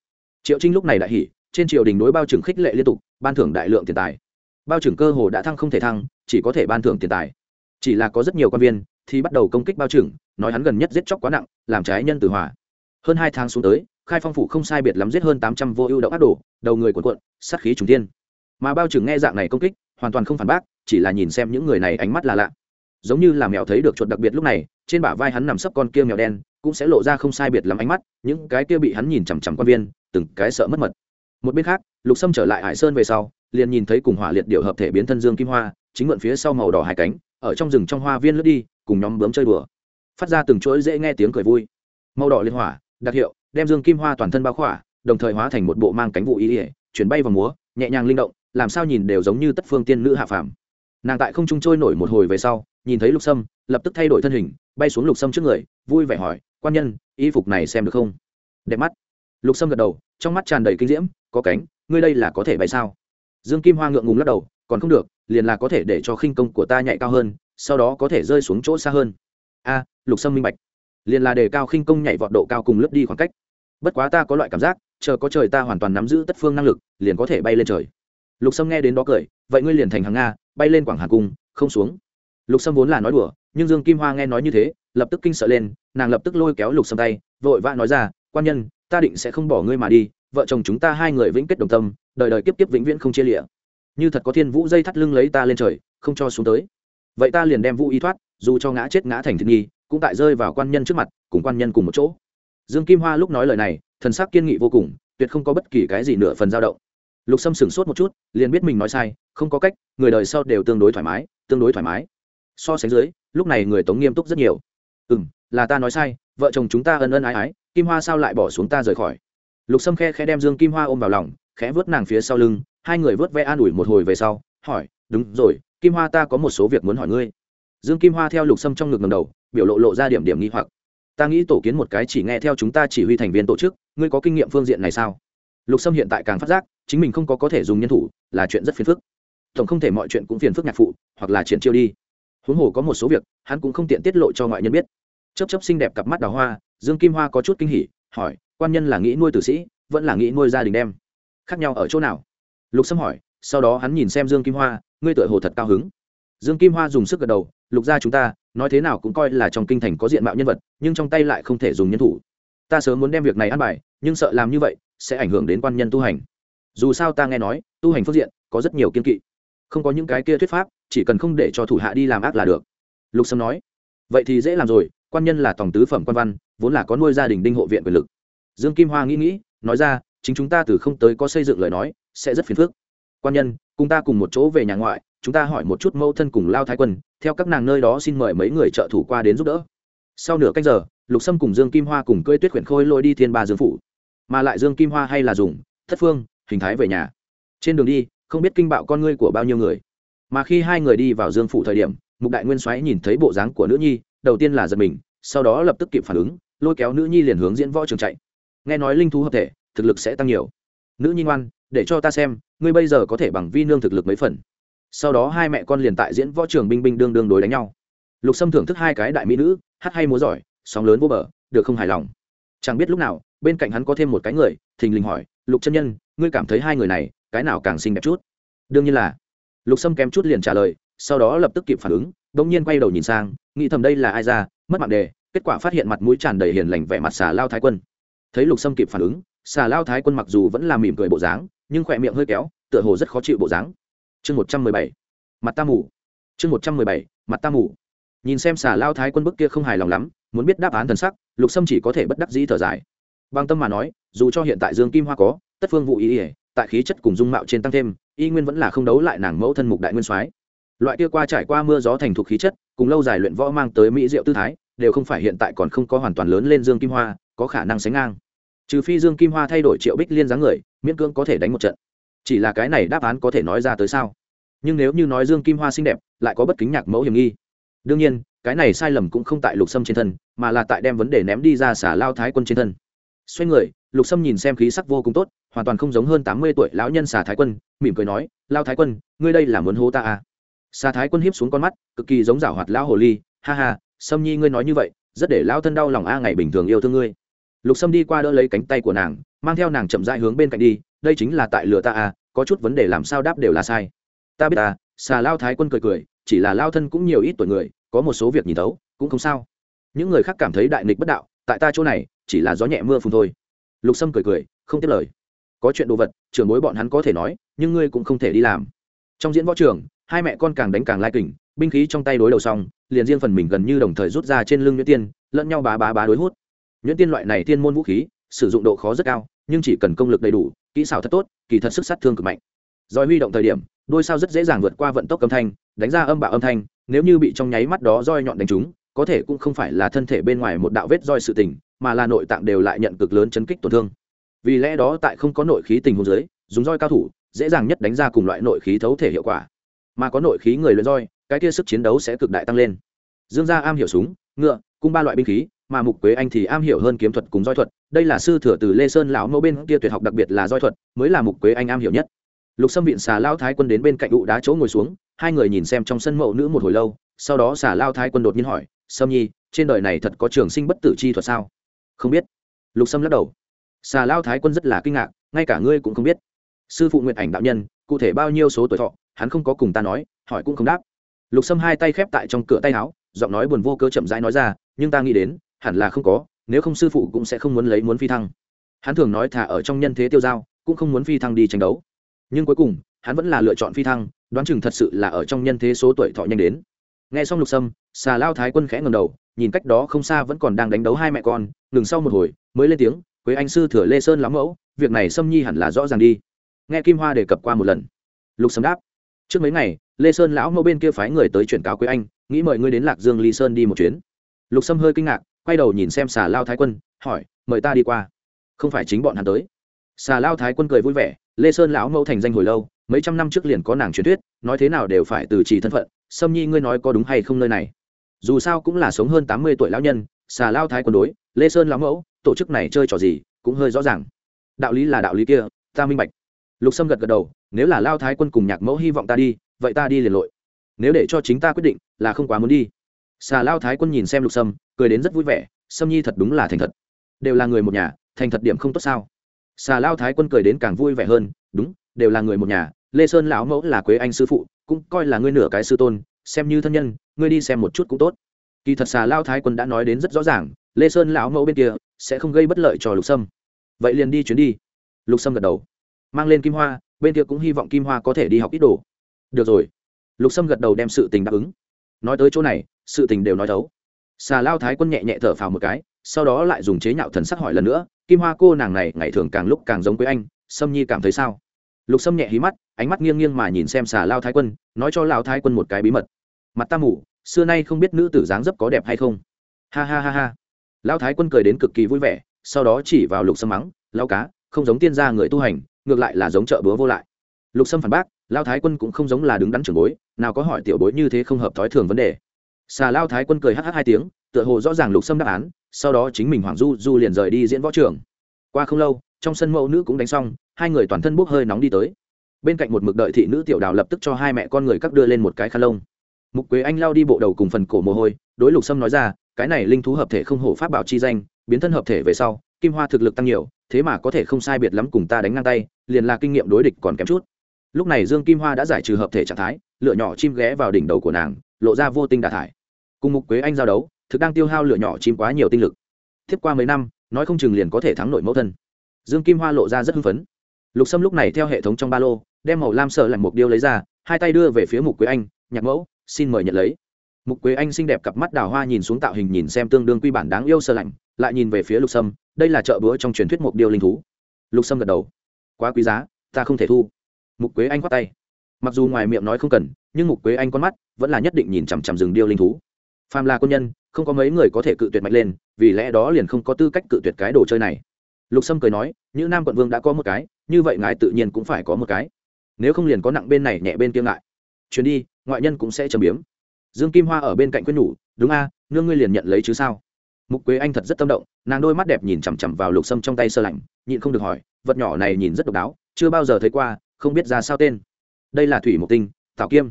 Triệu trinh lúc này đại hỉ, trên triều đình đối bao trưởng khích lệ liên tục, ban thưởng đại lượng tiền tài. Bao trưởng cơ hồ đã thăng không thể thăng, chỉ có thể ban thưởng tiền tài. Chỉ là có rất nhiều quan viên thì bắt đầu công kích bao trừng nói hắn gần nhất giết chóc quá nặng, làm trái nhân từ hòa. hơn hai tháng xuống tới khai phong phủ không sai biệt lắm giết hơn tám trăm vô ưu động ác đồ, đầu người cuộn cuộn, sát khí trùng tiên mà bao trừng nghe dạng này công kích, hoàn toàn không phản bác, chỉ là nhìn xem những người này ánh mắt là lạ. Giống như là mèo thấy được chuột đặc biệt lúc này, trên bả vai hắn nằm sấp con kia mèo đen, cũng sẽ lộ ra không sai biệt lắm ánh mắt, những cái kia bị hắn nhìn chằm chằm quan viên, từng cái sợ mất mật. Một bên khác, lục sâm trở lại hải sơn về sau, liền nhìn thấy cùng hỏa liệt điệu hợp thể biến thân dương kim hoa, chính mượn phía sau màu đỏ hai cánh, ở trong rừng trong hoa viên lướt đi, cùng nhóm bướm chơi đùa. Phát ra từng chuỗi dễ nghe tiếng cười vui. Màu đỏ liên hỏa, đặc hiệu đem dương kim hoa toàn thân bao khỏa, đồng thời hóa thành một bộ mang cánh vụ ý ỉa chuyển bay vào múa, nhẹ nhàng linh động, làm sao nhìn đều giống như tất phương tiên nữ hạ phàm. Nàng tại không trung trôi nổi một hồi về sau, nhìn thấy lục sâm, lập tức thay đổi thân hình, bay xuống lục sâm trước người, vui vẻ hỏi, quan nhân, y phục này xem được không? Đẹp mắt. Lục sâm gật đầu, trong mắt tràn đầy kinh diễm, có cánh, ngươi đây là có thể bay sao? Dương kim hoa ngượng ngùng lắc đầu, còn không được, liền là có thể để cho khinh công của ta nhạy cao hơn, sau đó có thể rơi xuống chỗ xa hơn. A, lục sâm minh bạch. Liền là đề cao khinh công nhảy vọt độ cao cùng lướt đi khoảng cách bất quá ta có loại cảm giác, chờ có trời ta hoàn toàn nắm giữ tất phương năng lực, liền có thể bay lên trời. Lục sâm nghe đến đó cười, vậy ngươi liền thành hàng nga, bay lên quảng hà cung, không xuống. Lục sâm vốn là nói đùa, nhưng dương kim hoa nghe nói như thế, lập tức kinh sợ lên, nàng lập tức lôi kéo lục sâm tay, vội vã nói ra, quan nhân, ta định sẽ không bỏ ngươi mà đi, vợ chồng chúng ta hai người vĩnh kết đồng tâm, đời đời kiếp kiếp vĩnh viễn không chia lịa như thật có thiên vũ dây thắt lưng lấy ta lên trời, không cho xuống tới. Vậy ta liền đem vũ y thoát, dù cho ngã chết ngã thành thiên nghi, cũng tại rơi vào quan nhân trước mặt, cùng quan nhân cùng một chỗ dương kim hoa lúc nói lời này, thần sắc kiên nghị vô cùng, tuyệt không có bất kỳ cái gì nửa phần dao động. Lục sâm sửng sốt một chút, liền biết mình nói sai, không có cách, người đời sau đều tương đối thoải mái, tương đối thoải mái. So sánh dưới, lúc này người tống nghiêm túc rất nhiều. Ừ m là ta nói sai, vợ chồng chúng ta ân ân ái ái, kim hoa sao lại bỏ xuống ta rời khỏi? Lục sâm khe khẽ đem dương kim hoa ôm vào lòng, khẽ vớt nàng phía sau lưng, hai người vớt ve an ủi một hồi về sau, hỏi, đúng rồi, kim hoa ta có một số việc muốn hỏi ngươi. Dương kim hoa theo lục sâm trong ngực ngầm đầu, biểu lộ lộ ra điểm điểm nghi hoặc ta nghĩ tổ kiến một cái chỉ nghe theo chúng ta chỉ huy thành viên tổ chức, ngươi có kinh nghiệm phương diện này sao? Lục sâm hiện tại càng phát giác, chính mình không có có thể dùng nhân thủ, là chuyện rất phiền phức. Tổng không thể mọi chuyện cũng phiền phức nhạc phụ, hoặc là triển chiêu đi. Huống hồ có một số việc, hắn cũng không tiện tiết lộ cho ngoại nhân biết. Chấp chấp xinh đẹp cặp mắt đào hoa, dương kim hoa có chút kinh hỉ, hỏi, quan nhân là nghĩ nuôi tử sĩ, vẫn là nghĩ nuôi gia đình đem? Khác nhau ở chỗ nào? Lục sâm hỏi, sau đó hắn nhìn xem dương kim hoa, ngươi tựa hồ thật cao hứng dương kim hoa dùng sức gật đầu, lục gia chúng ta, nói thế nào cũng coi là trong kinh thành có diện mạo nhân vật, nhưng trong tay lại không thể dùng nhân thủ. Ta sớm muốn đem việc này ăn bài, nhưng sợ làm như vậy sẽ ảnh hưởng đến quan nhân tu hành. Dù sao ta nghe nói, tu hành phương diện có rất nhiều kiên kỵ. Không có những cái kia thuyết pháp, chỉ cần không để cho thủ hạ đi làm ác là được. Lục sâm nói, vậy thì dễ làm rồi, quan nhân là tổng tứ phẩm quan văn, vốn là có nuôi gia đình đinh hộ viện quyền lực. Dương kim hoa nghĩ nghĩ, nói ra, chính chúng ta từ không tới có xây dựng lời nói, sẽ rất phiền phức. Quan nhân, cùng ta cùng một chỗ về nhà ngoại chúng ta hỏi một chút mẫu thân cùng lao thái quân, theo các nàng nơi đó xin mời mấy người trợ thủ qua đến giúp đỡ. Sau nửa cách giờ, lục sâm cùng dương kim hoa cùng cưỡi tuyết khuyển khôi lôi đi thiên ba dương phủ. Mà lại dương kim hoa hay là dùng thất phương, hình thái về nhà. Trên đường đi, không biết kinh bạo con ngươi của bao nhiêu người. Mà khi hai người đi vào dương phủ thời điểm, mục đại nguyên soái nhìn thấy bộ dáng của nữ nhi, đầu tiên là giật mình, sau đó lập tức kịp phản ứng, lôi kéo nữ nhi liền hướng diễn võ trường chạy. Nghe nói linh thú hợp thể, thực lực sẽ tăng nhiều. Nữ nhi ngoan, để cho ta xem, ngươi bây giờ có thể bằng vi nương thực lực mấy phần sau đó hai mẹ con liền tại diễn võ trường binh binh đương đương đối đánh nhau. Lục sâm thưởng thức hai cái đại mỹ nữ, hát hay múa giỏi, sóng lớn vô bờ, được không hài lòng. Chẳng biết lúc nào, bên cạnh hắn có thêm một cái người, thình lình hỏi, lục chân nhân, ngươi cảm thấy hai người này, cái nào càng xinh đẹp chút? Đương nhiên là, lục sâm kém chút liền trả lời, sau đó lập tức kịp phản ứng đ ỗ n g nhiên quay đầu nhìn sang, nghĩ thầm đây là ai ra, mất mạng đề, kết quả phát hiện mặt mũi tràn đầy hiền lành vẻ mặt xà lao thái quân. Thấy lục sâm kịp phản ứng, xà lao thái quân mặc dù vẫn là mỉm cười bộ dáng, nhưng khỏe miệng hơi kéo, tựa hồ rất khó chịu bộ dáng chương một trăm mười bảy, mặt ta mù. Chương một trăm mười bảy, mặt ta mù. Nhìn xem xà lao thái quân bức kia không hài lòng lắm, muốn biết đáp án thần sắc, lục sâm chỉ có thể bất đắc dĩ thở dài. Bằng tâm mà nói, dù cho hiện tại dương kim hoa có, tất phương vụ ý ỉa tại khí chất cùng dung mạo trên tăng thêm, y nguyên vẫn là không đấu lại nàng mẫu thân mục đại nguyên soái. Loại kia qua trải qua mưa gió thành thục khí chất, cùng lâu dài luyện võ mang tới mỹ diệu tư thái, đều không phải hiện tại còn không có hoàn toàn lớn lên dương kim hoa, có khả năng sánh ngang. Trừ phi dương kim hoa thay đổi triệu bích liên dáng người, miễn cưỡng có thể đánh một trận. Chỉ là cái này đáp án có thể nói ra tới sao? Nhưng nếu như nói dương kim hoa xinh đẹp, lại có bất kính nhạc mẫu hiểm nghi. Đương nhiên, cái này sai lầm cũng không tại lục sâm trên thân, mà là tại đem vấn đề ném đi ra xả lao thái quân trên thân. Xoay người, lục sâm nhìn xem khí sắc vô cùng tốt, hoàn toàn không giống hơn tám mươi tuổi lão nhân xả thái quân, mỉm cười nói, lao thái quân, ngươi đây là muốn hô ta à? Xả thái quân hiếp xuống con mắt, cực kỳ giống rảo hoạt lão hồ ly, ha ha, sâm nhi ngươi nói như vậy, rất để lao thân đau lòng a, ngày bình thường yêu thương ngươi. Lục sâm đi qua đỡ lấy cánh tay của nàng, mang theo nàng chậm dại hướng bên cạnh đi, đây chính là tại lửa ta à có chút vấn đề làm sao đáp đều là sai ta biết à xà lao thái quân cười cười, chỉ là lao thân cũng nhiều ít tuổi người, có một số việc nhìn thấu, cũng không sao. Những người khác cảm thấy đại nghịch bất đạo, tại ta chỗ này, chỉ là gió nhẹ mưa phùn thôi. Lục sâm cười cười, không tiếp lời. Có chuyện đồ vật, trưởng bối bọn hắn có thể nói, nhưng ngươi cũng không thể đi làm. Trong diễn võ trường, hai mẹ con càng đánh càng lai kình, binh khí trong tay đối đầu xong, liền riêng phần mình gần như đồng thời rút ra trên lưng nhuyễn tiên, lẫn nhau bá bá bá đối hút. Nhuyễn tiên loại này tiên môn vũ khí, sử dụng độ khó rất cao, nhưng chỉ cần công lực đầy đủ, kỹ xảo thật tốt, kỳ thật sức sát thương cực mạnh. Dòi huy động thời điểm đôi sao rất dễ dàng vượt qua vận tốc âm thanh, đánh ra âm bạo âm thanh, nếu như bị trong nháy mắt đó roi nhọn đánh trúng, có thể cũng không phải là thân thể bên ngoài một đạo vết roi sự tình, mà là nội tạng đều lại nhận cực lớn chấn kích tổn thương. Vì lẽ đó tại không có nội khí tình huống dưới, dùng roi cao thủ, dễ dàng nhất đánh ra cùng loại nội khí thấu thể hiệu quả. Mà có nội khí người luyện roi, cái kia sức chiến đấu sẽ cực đại tăng lên. Dương gia am hiểu súng, ngựa, cung ba loại binh khí, mà mục quế anh thì am hiểu hơn kiếm thuật cùng roi thuật. Đây là sư thừa từ lê sơn lão mẫu bên kia tuyệt học đặc biệt là roi thuật, mới là mục quế anh am hiểu nhất lục sâm viện xà lao thái quân đến bên cạnh ụ đá chỗ ngồi xuống, hai người nhìn xem trong sân mậu nữ một hồi lâu, sau đó xà lao thái quân đột nhiên hỏi, sâm nhi, trên đời này thật có trường sinh bất tử chi thuật sao? Không biết. Lục sâm lắc đầu. Xà lao thái quân rất là kinh ngạc, ngay cả ngươi cũng không biết. Sư phụ nguyện ảnh đạo nhân, cụ thể bao nhiêu số tuổi thọ, hắn không có cùng ta nói, hỏi cũng không đáp. Lục sâm hai tay khép tại trong cửa tay áo, giọng nói buồn vô cơ chậm rãi nói ra, nhưng ta nghĩ đến, hẳn là không có, nếu không sư phụ cũng sẽ không muốn lấy muốn phi thăng. Hắn thường nói thả ở trong nhân thế tiêu giao cũng không muốn phi thăng đi tranh đấu nhưng cuối cùng, hắn vẫn là lựa chọn phi thăng, đoán chừng thật sự là ở trong nhân thế số tuổi thọ nhanh đến. Nghe xong lục sâm, xà lao thái quân khẽ ngầm đầu, nhìn cách đó không xa vẫn còn đang đánh đấu hai mẹ con, ngừng sau một hồi, mới lên tiếng, quế anh sư thừa lê sơn lắm mẫu, việc này sâm nhi hẳn là rõ ràng đi. Nghe kim hoa đề cập qua một lần. Lục sâm đáp, trước mấy ngày, lê sơn lão mẫu bên kia phái người tới chuyển cáo quế anh, nghĩ mời ngươi đến lạc dương ly sơn đi một chuyến. Lục sâm hơi kinh ngạc, quay đầu nhìn xem xà lao thái quân, hỏi, mời ta đi qua. Không phải chính bọn hắn tới. Xà lao thái quân cười vui vẻ lê sơn lão mẫu thành danh hồi lâu, mấy trăm năm trước liền có nàng truyền thuyết, nói thế nào đều phải từ trì thân phận. Sâm nhi ngươi nói có đúng hay không nơi này? Dù sao cũng là sống hơn tám mươi tuổi lão nhân, xà lao thái quân đối, lê sơn lão mẫu, tổ chức này chơi trò gì cũng hơi rõ ràng. Đạo lý là đạo lý kia, ta minh bạch. Lục sâm gật gật đầu, nếu là lao thái quân cùng nhạc mẫu hy vọng ta đi, vậy ta đi liền lội. Nếu để cho chính ta quyết định, là không quá muốn đi. Xà lao thái quân nhìn xem lục sâm, cười đến rất vui vẻ, sâm nhi thật đúng là thành thật. Đều là người một nhà, thành thật điểm không tốt sao? Xà lao thái quân cười đến càng vui vẻ hơn, đúng, đều là người một nhà, lê sơn lão mẫu là quế anh sư phụ, cũng coi là ngươi nửa cái sư tôn, xem như thân nhân, ngươi đi xem một chút cũng tốt. Kỳ thật xà lao thái quân đã nói đến rất rõ ràng, lê sơn lão mẫu bên kia sẽ không gây bất lợi cho lục sâm. Vậy liền đi chuyến đi. Lục sâm gật đầu. Mang lên kim hoa, bên kia cũng hy vọng kim hoa có thể đi học ít đồ. Được rồi. Lục sâm gật đầu đem sự tình đáp ứng. Nói tới chỗ này, sự tình đều nói thấu. Xà lao thái quân nhẹ nhẹ thở phào một cái, sau đó lại dùng chế nhạo thần sắc hỏi lần nữa kim hoa cô nàng này ngày thường càng lúc càng giống với anh, sâm nhi cảm thấy sao? Lục sâm nhẹ hí mắt, ánh mắt nghiêng nghiêng mà nhìn xem xà lao thái quân, nói cho lao thái quân một cái bí mật. Mặt ta mủ xưa nay không biết nữ tử dáng dấp có đẹp hay không. Ha ha ha ha. Lao thái quân cười đến cực kỳ vui vẻ, sau đó chỉ vào lục sâm mắng lao cá, không giống tiên gia người tu hành, ngược lại là giống chợ búa vô lại. Lục sâm phản bác lao thái quân cũng không giống là đứng đắn trưởng bối, nào có hỏi tiểu bối như thế không hợp thói thường vấn đề xà lao thái quân cười hh hai tiếng, tựa hồ rõ ràng lục sâm đáp án, sau đó chính mình hoàng du du liền rời đi diễn võ trường. Qua không lâu, trong sân mẫu nữ cũng đánh xong, hai người toàn thân bốc hơi nóng đi tới. Bên cạnh một mực đợi thị nữ tiểu đào lập tức cho hai mẹ con người cắt đưa lên một cái khăn lông. Mục quế anh lao đi bộ đầu cùng phần cổ mồ hôi, đối lục sâm nói ra, cái này linh thú hợp thể không hổ pháp bảo chi danh, biến thân hợp thể về sau, kim hoa thực lực tăng nhiều, thế mà có thể không sai biệt lắm cùng ta đánh ngang tay, liền là kinh nghiệm đối địch còn kém chút. Lúc này dương kim hoa đã giải trừ hợp thể trạng thái lựa nhỏ chim ghé vào đỉnh đầu của nàng, lộ ra vô tinh đà thải cùng mục quế anh giao đấu, thực đang tiêu hao lửa nhỏ chìm quá nhiều tinh lực. Tiếp qua mấy năm, nói không chừng liền có thể thắng nội mẫu thân. Dương kim hoa lộ ra rất hưng phấn. Lục sâm lúc này theo hệ thống trong ba lô, đem màu lam sợ lạnh mục điêu lấy ra, hai tay đưa về phía mục quế anh, nhạc mẫu, xin mời nhận lấy. Mục quế anh xinh đẹp cặp mắt đào hoa nhìn xuống tạo hình nhìn xem tương đương quy bản đáng yêu sợ lạnh, lại nhìn về phía lục sâm, đây là chợ búa trong truyền thuyết mục điêu linh thú. Lục sâm gật đầu. Quá quý giá, ta không thể thu. Mục quế anh khoát tay. Mặc dù ngoài miệng nói không cần, nhưng mục quế anh con mắt vẫn là nhất định nhìn chằm chằm rừng điêu linh thú phàm là quân nhân, không có mấy người có thể cự tuyệt mạnh lên, vì lẽ đó liền không có tư cách cự tuyệt cái đồ chơi này. Lục sâm cười nói như nam quận vương đã có một cái, như vậy ngài tự nhiên cũng phải có một cái. Nếu không liền có nặng bên này nhẹ bên kia ngại. Chuyến đi, ngoại nhân cũng sẽ châm biếm. Dương kim hoa ở bên cạnh quyết nhủ, đúng a, nương ngươi liền nhận lấy chứ sao? Mục quế anh thật rất tâm động, nàng đôi mắt đẹp nhìn chằm chằm vào lục sâm trong tay sơ lạnh, nhịn không được hỏi, vật nhỏ này nhìn rất độc đáo, chưa bao giờ thấy qua, không biết ra sao tên. Đây là thủy mục tinh, thảo kiêm.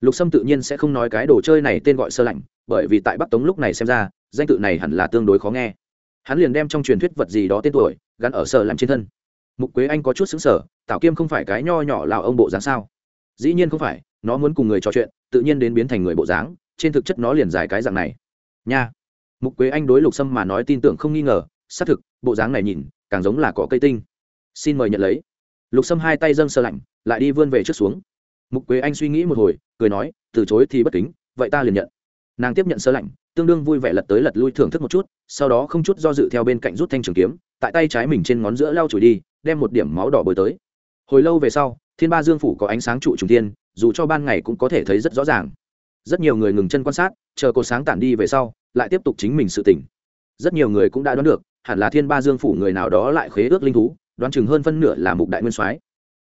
Lục sâm tự nhiên sẽ không nói cái đồ chơi này tên gọi sơ lạnh bởi vì tại bắc tống lúc này xem ra, danh tự này hẳn là tương đối khó nghe. Hắn liền đem trong truyền thuyết vật gì đó tên tuổi, gắn ở sở làm trên thân. Mục quế anh có chút xứng sở tảo kiêm không phải cái nho nhỏ lào ông bộ dáng sao? Dĩ nhiên không phải, nó muốn cùng người trò chuyện, tự nhiên đến biến thành người bộ dáng, trên thực chất nó liền dài cái dạng này. Nha. Mục quế anh đối lục sâm mà nói tin tưởng không nghi ngờ, xác thực, bộ dáng này nhìn, càng giống là cỏ cây tinh. Xin mời nhận lấy. Lục sâm hai tay dâng sơ lạnh, lại đi vươn về trước xuống. Mục quế anh suy nghĩ một hồi, cười nói, từ chối thì bất kính, vậy ta liền nhận nàng tiếp nhận sơ lạnh, tương đương vui vẻ lật tới lật lui thưởng thức một chút, sau đó không chút do dự theo bên cạnh rút thanh trường kiếm, tại tay trái mình trên ngón giữa lao chùi đi, đem một điểm máu đỏ bồi tới. Hồi lâu về sau, thiên ba dương phủ có ánh sáng trụ trùng tiên dù cho ban ngày cũng có thể thấy rất rõ ràng. Rất nhiều người ngừng chân quan sát, chờ cột sáng tản đi về sau, lại tiếp tục chính mình sự tỉnh rất nhiều người cũng đã đoán được, hẳn là thiên ba dương phủ người nào đó lại khế ước linh thú, đoán chừng hơn phân nửa là mục đại nguyên soái.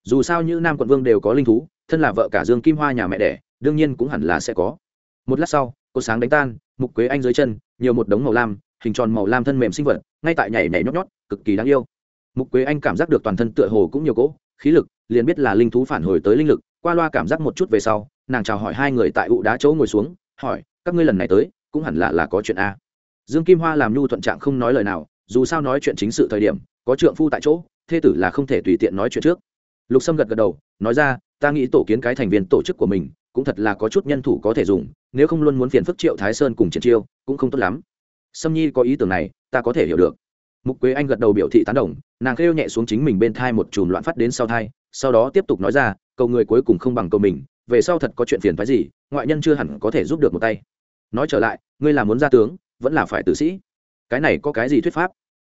Dù sao như nam quận vương đều có linh thú, thân là vợ cả dương kim hoa nhà mẹ đẻ, đương nhiên cũng hẳn là sẽ có. Một lát sau Cô sáng đánh tan, mục quế anh dưới chân, nhiều một đống màu lam, hình tròn màu lam thân mềm sinh vật, ngay tại nhảy nhảy nhót nhót, cực kỳ đáng yêu. Mục quế anh cảm giác được toàn thân tựa hồ cũng nhiều cỗ, khí lực, liền biết là linh thú phản hồi tới linh lực, qua loa cảm giác một chút về sau, nàng chào hỏi hai người tại ụ đá chỗ ngồi xuống, hỏi, các ngươi lần này tới, cũng hẳn là là có chuyện a. Dương kim hoa làm nhu thuận trạng không nói lời nào, dù sao nói chuyện chính sự thời điểm, có trượng phu tại chỗ, thê tử là không thể tùy tiện nói chuyện trước. Lục sâm gật gật đầu, nói ra, ta nghĩ tổ kiến cái thành viên tổ chức của mình, cũng thật là có chút nhân thủ có thể dùng nếu không luôn muốn phiền phức triệu thái sơn cùng triển chiêu, cũng không tốt lắm. Sâm nhi có ý tưởng này, ta có thể hiểu được. Mục quế anh gật đầu biểu thị tán đồng, nàng kêu nhẹ xuống chính mình bên thai một chùm loạn phát đến sau thai, sau đó tiếp tục nói ra, cầu người cuối cùng không bằng cầu mình, về sau thật có chuyện phiền phái gì, ngoại nhân chưa hẳn có thể giúp được một tay. Nói trở lại, ngươi là muốn ra tướng, vẫn là phải tử sĩ? Cái này có cái gì thuyết pháp?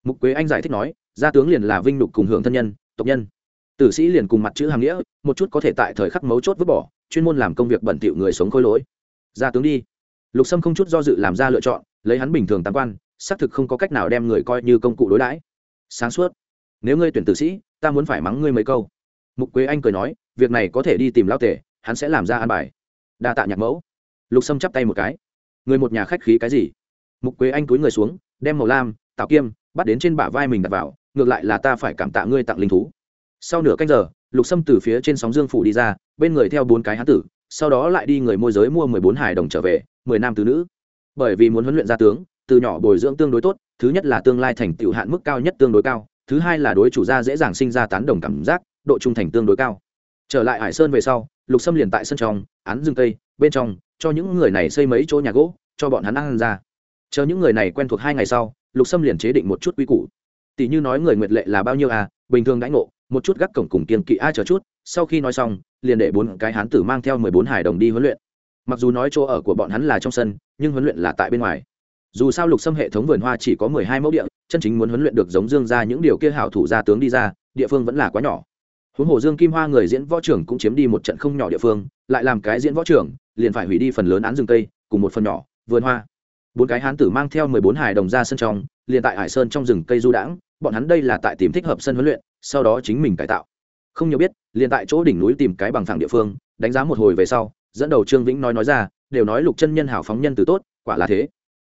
Mục quế anh giải thích nói, gia tướng liền là vinh nhục cùng hưởng thân nhân, tộc nhân. Tử sĩ liền cùng mặt chữ hàng nghĩa, một chút có thể tại thời khắc mấu chốt vứt bỏ, chuyên môn làm công việc bẩn thỉu người sống khôi lỗi gia tướng đi. Lục sâm không chút do dự làm ra lựa chọn, lấy hắn bình thường tam quan, xác thực không có cách nào đem người coi như công cụ đối đãi. Sáng suốt. Nếu ngươi tuyển tử sĩ, ta muốn phải mắng ngươi mấy câu. Mục quế anh cười nói, việc này có thể đi tìm lao tể, hắn sẽ làm ra an bài. Đa tạ nhạc mẫu. Lục sâm chắp tay một cái. Người một nhà khách khí cái gì? Mục quế anh cúi người xuống, đem màu lam, tạo kiêm, bắt đến trên bả vai mình đặt vào, ngược lại là ta phải cảm tạ ngươi tặng linh thú. Sau nửa canh giờ, lục sâm từ phía trên sóng dương phủ đi ra, bên người theo bốn cái hán tử sau đó lại đi người môi giới mua mười bốn hải đồng trở về, mười nam tứ nữ. Bởi vì muốn huấn luyện gia tướng, từ nhỏ bồi dưỡng tương đối tốt, thứ nhất là tương lai thành tựu hạn mức cao nhất tương đối cao, thứ hai là đối chủ gia dễ dàng sinh ra tán đồng cảm giác, độ trung thành tương đối cao. Trở lại hải sơn về sau, lục sâm liền tại sân trong, án rừng tây, bên trong, cho những người này xây mấy chỗ nhà gỗ, cho bọn hắn ăn ra. Chờ những người này quen thuộc hai ngày sau, lục sâm liền chế định một chút quy củ. Tỷ như nói người nguyệt lệ là bao nhiêu à bình thường đãi ngộ, một chút gác cổng cùng kiên kỵ a chờ chút, sau khi nói xong liền để bốn cái hán tử mang theo mười bốn hải đồng đi huấn luyện. Mặc dù nói chỗ ở của bọn hắn là trong sân, nhưng huấn luyện là tại bên ngoài. Dù sao lục xâm hệ thống vườn hoa chỉ có mười hai mẫu địa, chân chính muốn huấn luyện được giống dương ra những điều kia hảo thủ gia tướng đi ra, địa phương vẫn là quá nhỏ. Huống hồ dương kim hoa người diễn võ trưởng cũng chiếm đi một trận không nhỏ địa phương, lại làm cái diễn võ trưởng, liền phải hủy đi phần lớn án rừng tây cùng một phần nhỏ, vườn hoa. Bốn cái hán tử mang theo mười bốn hải đồng ra sân trong, liền tại hải sơn trong rừng cây du đãng, bọn hắn đây là tại tìm thích hợp sân huấn luyện, sau đó chính mình cải tạo không nhiều biết, liền tại chỗ đỉnh núi tìm cái bằng phẳng địa phương, đánh giá một hồi về sau, dẫn đầu trương vĩnh nói nói ra, đều nói lục chân nhân hảo phóng nhân từ tốt, quả là thế.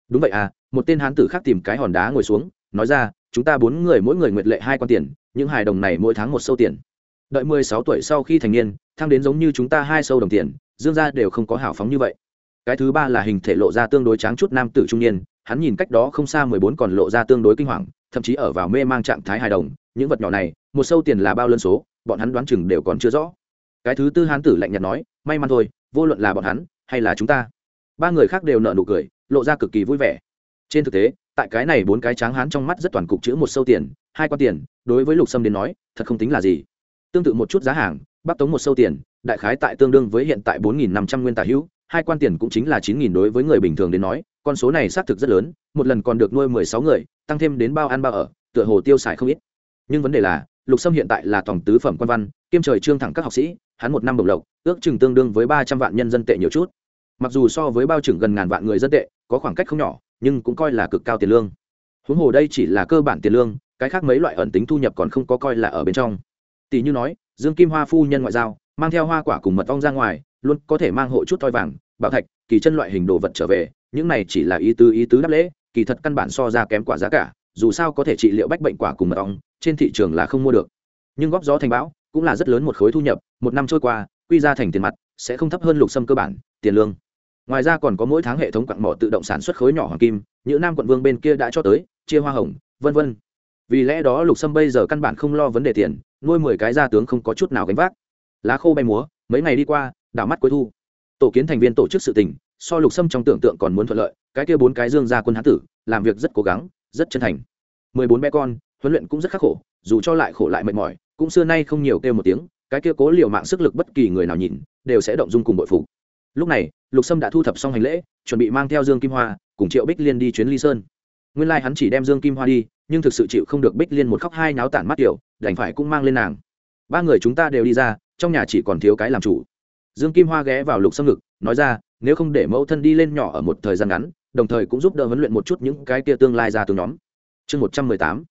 Đúng vậy à một tên hán tử khác tìm cái hòn đá ngồi xuống, nói ra, chúng ta bốn người mỗi người nguyện lệ hai con tiền, những hài đồng này mỗi tháng một sâu tiền. Đợi mười sáu tuổi sau khi thành niên thăng đến giống như chúng ta hai sâu đồng tiền, dương gia đều không có hảo phóng như vậy. Cái thứ ba là hình thể lộ ra tương đối tráng chút nam tử trung niên, hắn nhìn cách đó không xa mười bốn còn lộ ra tương đối kinh hoàng, thậm chí ở vào mê mang trạng thái hài đồng, những vật nhỏ này, một sâu tiền là bao lân số bọn hắn đoán chừng đều còn chưa rõ. Cái thứ tư hán tử lạnh nhạt nói, may mắn thôi, vô luận là bọn hắn hay là chúng ta. Ba người khác đều nợ nụ cười, lộ ra cực kỳ vui vẻ. Trên thực tế, tại cái này bốn cái tráng hán trong mắt rất toàn cục chữ một sâu tiền, hai quan tiền, đối với lục sâm đến nói, thật không tính là gì. Tương tự một chút giá hàng bắc tống một sâu tiền, đại khái tại tương đương với hiện tại bốn nghìn năm trăm nguyên tả hữu, hai quan tiền cũng chính là chín nghìn đối với người bình thường đến nói, con số này xác thực rất lớn, một lần còn được nuôi mười sáu người, tăng thêm đến bao ăn bao ở, tựa hồ tiêu xài không ít. Nhưng vấn đề là lục sâm hiện tại là tổng tứ phẩm quan văn, kiêm trời trương thẳng các học sĩ, hắn một năm bổng lộc, ước chừng tương đương với ba trăm vạn nhân dân tệ nhiều chút. Mặc dù so với bao trừng gần ngàn vạn người dân tệ, có khoảng cách không nhỏ, nhưng cũng coi là cực cao tiền lương. Huống hồ đây chỉ là cơ bản tiền lương, cái khác mấy loại ẩn tính thu nhập còn không có coi là ở bên trong. Tỷ như nói, dương kim hoa phu nhân ngoại giao, mang theo hoa quả cùng mật ong ra ngoài, luôn có thể mang hộ chút thoi vàng, bảo thạch, kỳ chân loại hình đồ vật trở về, những này chỉ là ý tứ ý tứ đáp lễ, kỳ thật căn bản so ra kém quả giá cả, dù sao có thể trị liệu bách bệnh quả cùng mật ong trên thị trường là không mua được. Nhưng góp gió thành bão cũng là rất lớn một khối thu nhập, một năm trôi qua, quy ra thành tiền mặt sẽ không thấp hơn lục sâm cơ bản, tiền lương. Ngoài ra còn có mỗi tháng hệ thống quặng mỏ tự động sản xuất khối nhỏ hoàng kim, những nam quận vương bên kia đã cho tới, chia hoa hồng, vân vân. Vì lẽ đó lục sâm bây giờ căn bản không lo vấn đề tiền, nuôi mười cái gia tướng không có chút nào gánh vác. Lá khô bay múa, mấy ngày đi qua, đảo mắt cuối thu. Tổ kiến thành viên tổ chức sự tình, so lục sâm trong tưởng tượng còn muốn thuận lợi, cái kia bốn cái dương gia quân hán tử, làm việc rất cố gắng, rất chân thành. Mười bốn bé con huấn luyện cũng rất khắc khổ, dù cho lại khổ lại mệt mỏi, cũng xưa nay không nhiều kêu một tiếng, cái kia cố liều mạng sức lực bất kỳ người nào nhìn, đều sẽ động dung cùng bội phục. Lúc này, lục sâm đã thu thập xong hành lễ, chuẩn bị mang theo dương kim hoa, cùng triệu bích liên đi chuyến ly sơn. Nguyên lai、like、hắn chỉ đem dương kim hoa đi, nhưng thực sự chịu không được bích liên một khóc hai náo tản mắt kiểu đành phải cũng mang lên nàng. Ba người chúng ta đều đi ra, trong nhà chỉ còn thiếu cái làm chủ. Dương kim hoa ghé vào lục sâm ngực, nói ra, nếu không để mẫu thân đi lên nhỏ ở một thời gian ngắn, đồng thời cũng giúp đỡ huấn luyện một chút những cái kia tương lai ra từ nhóm. Chương một trăm mười tám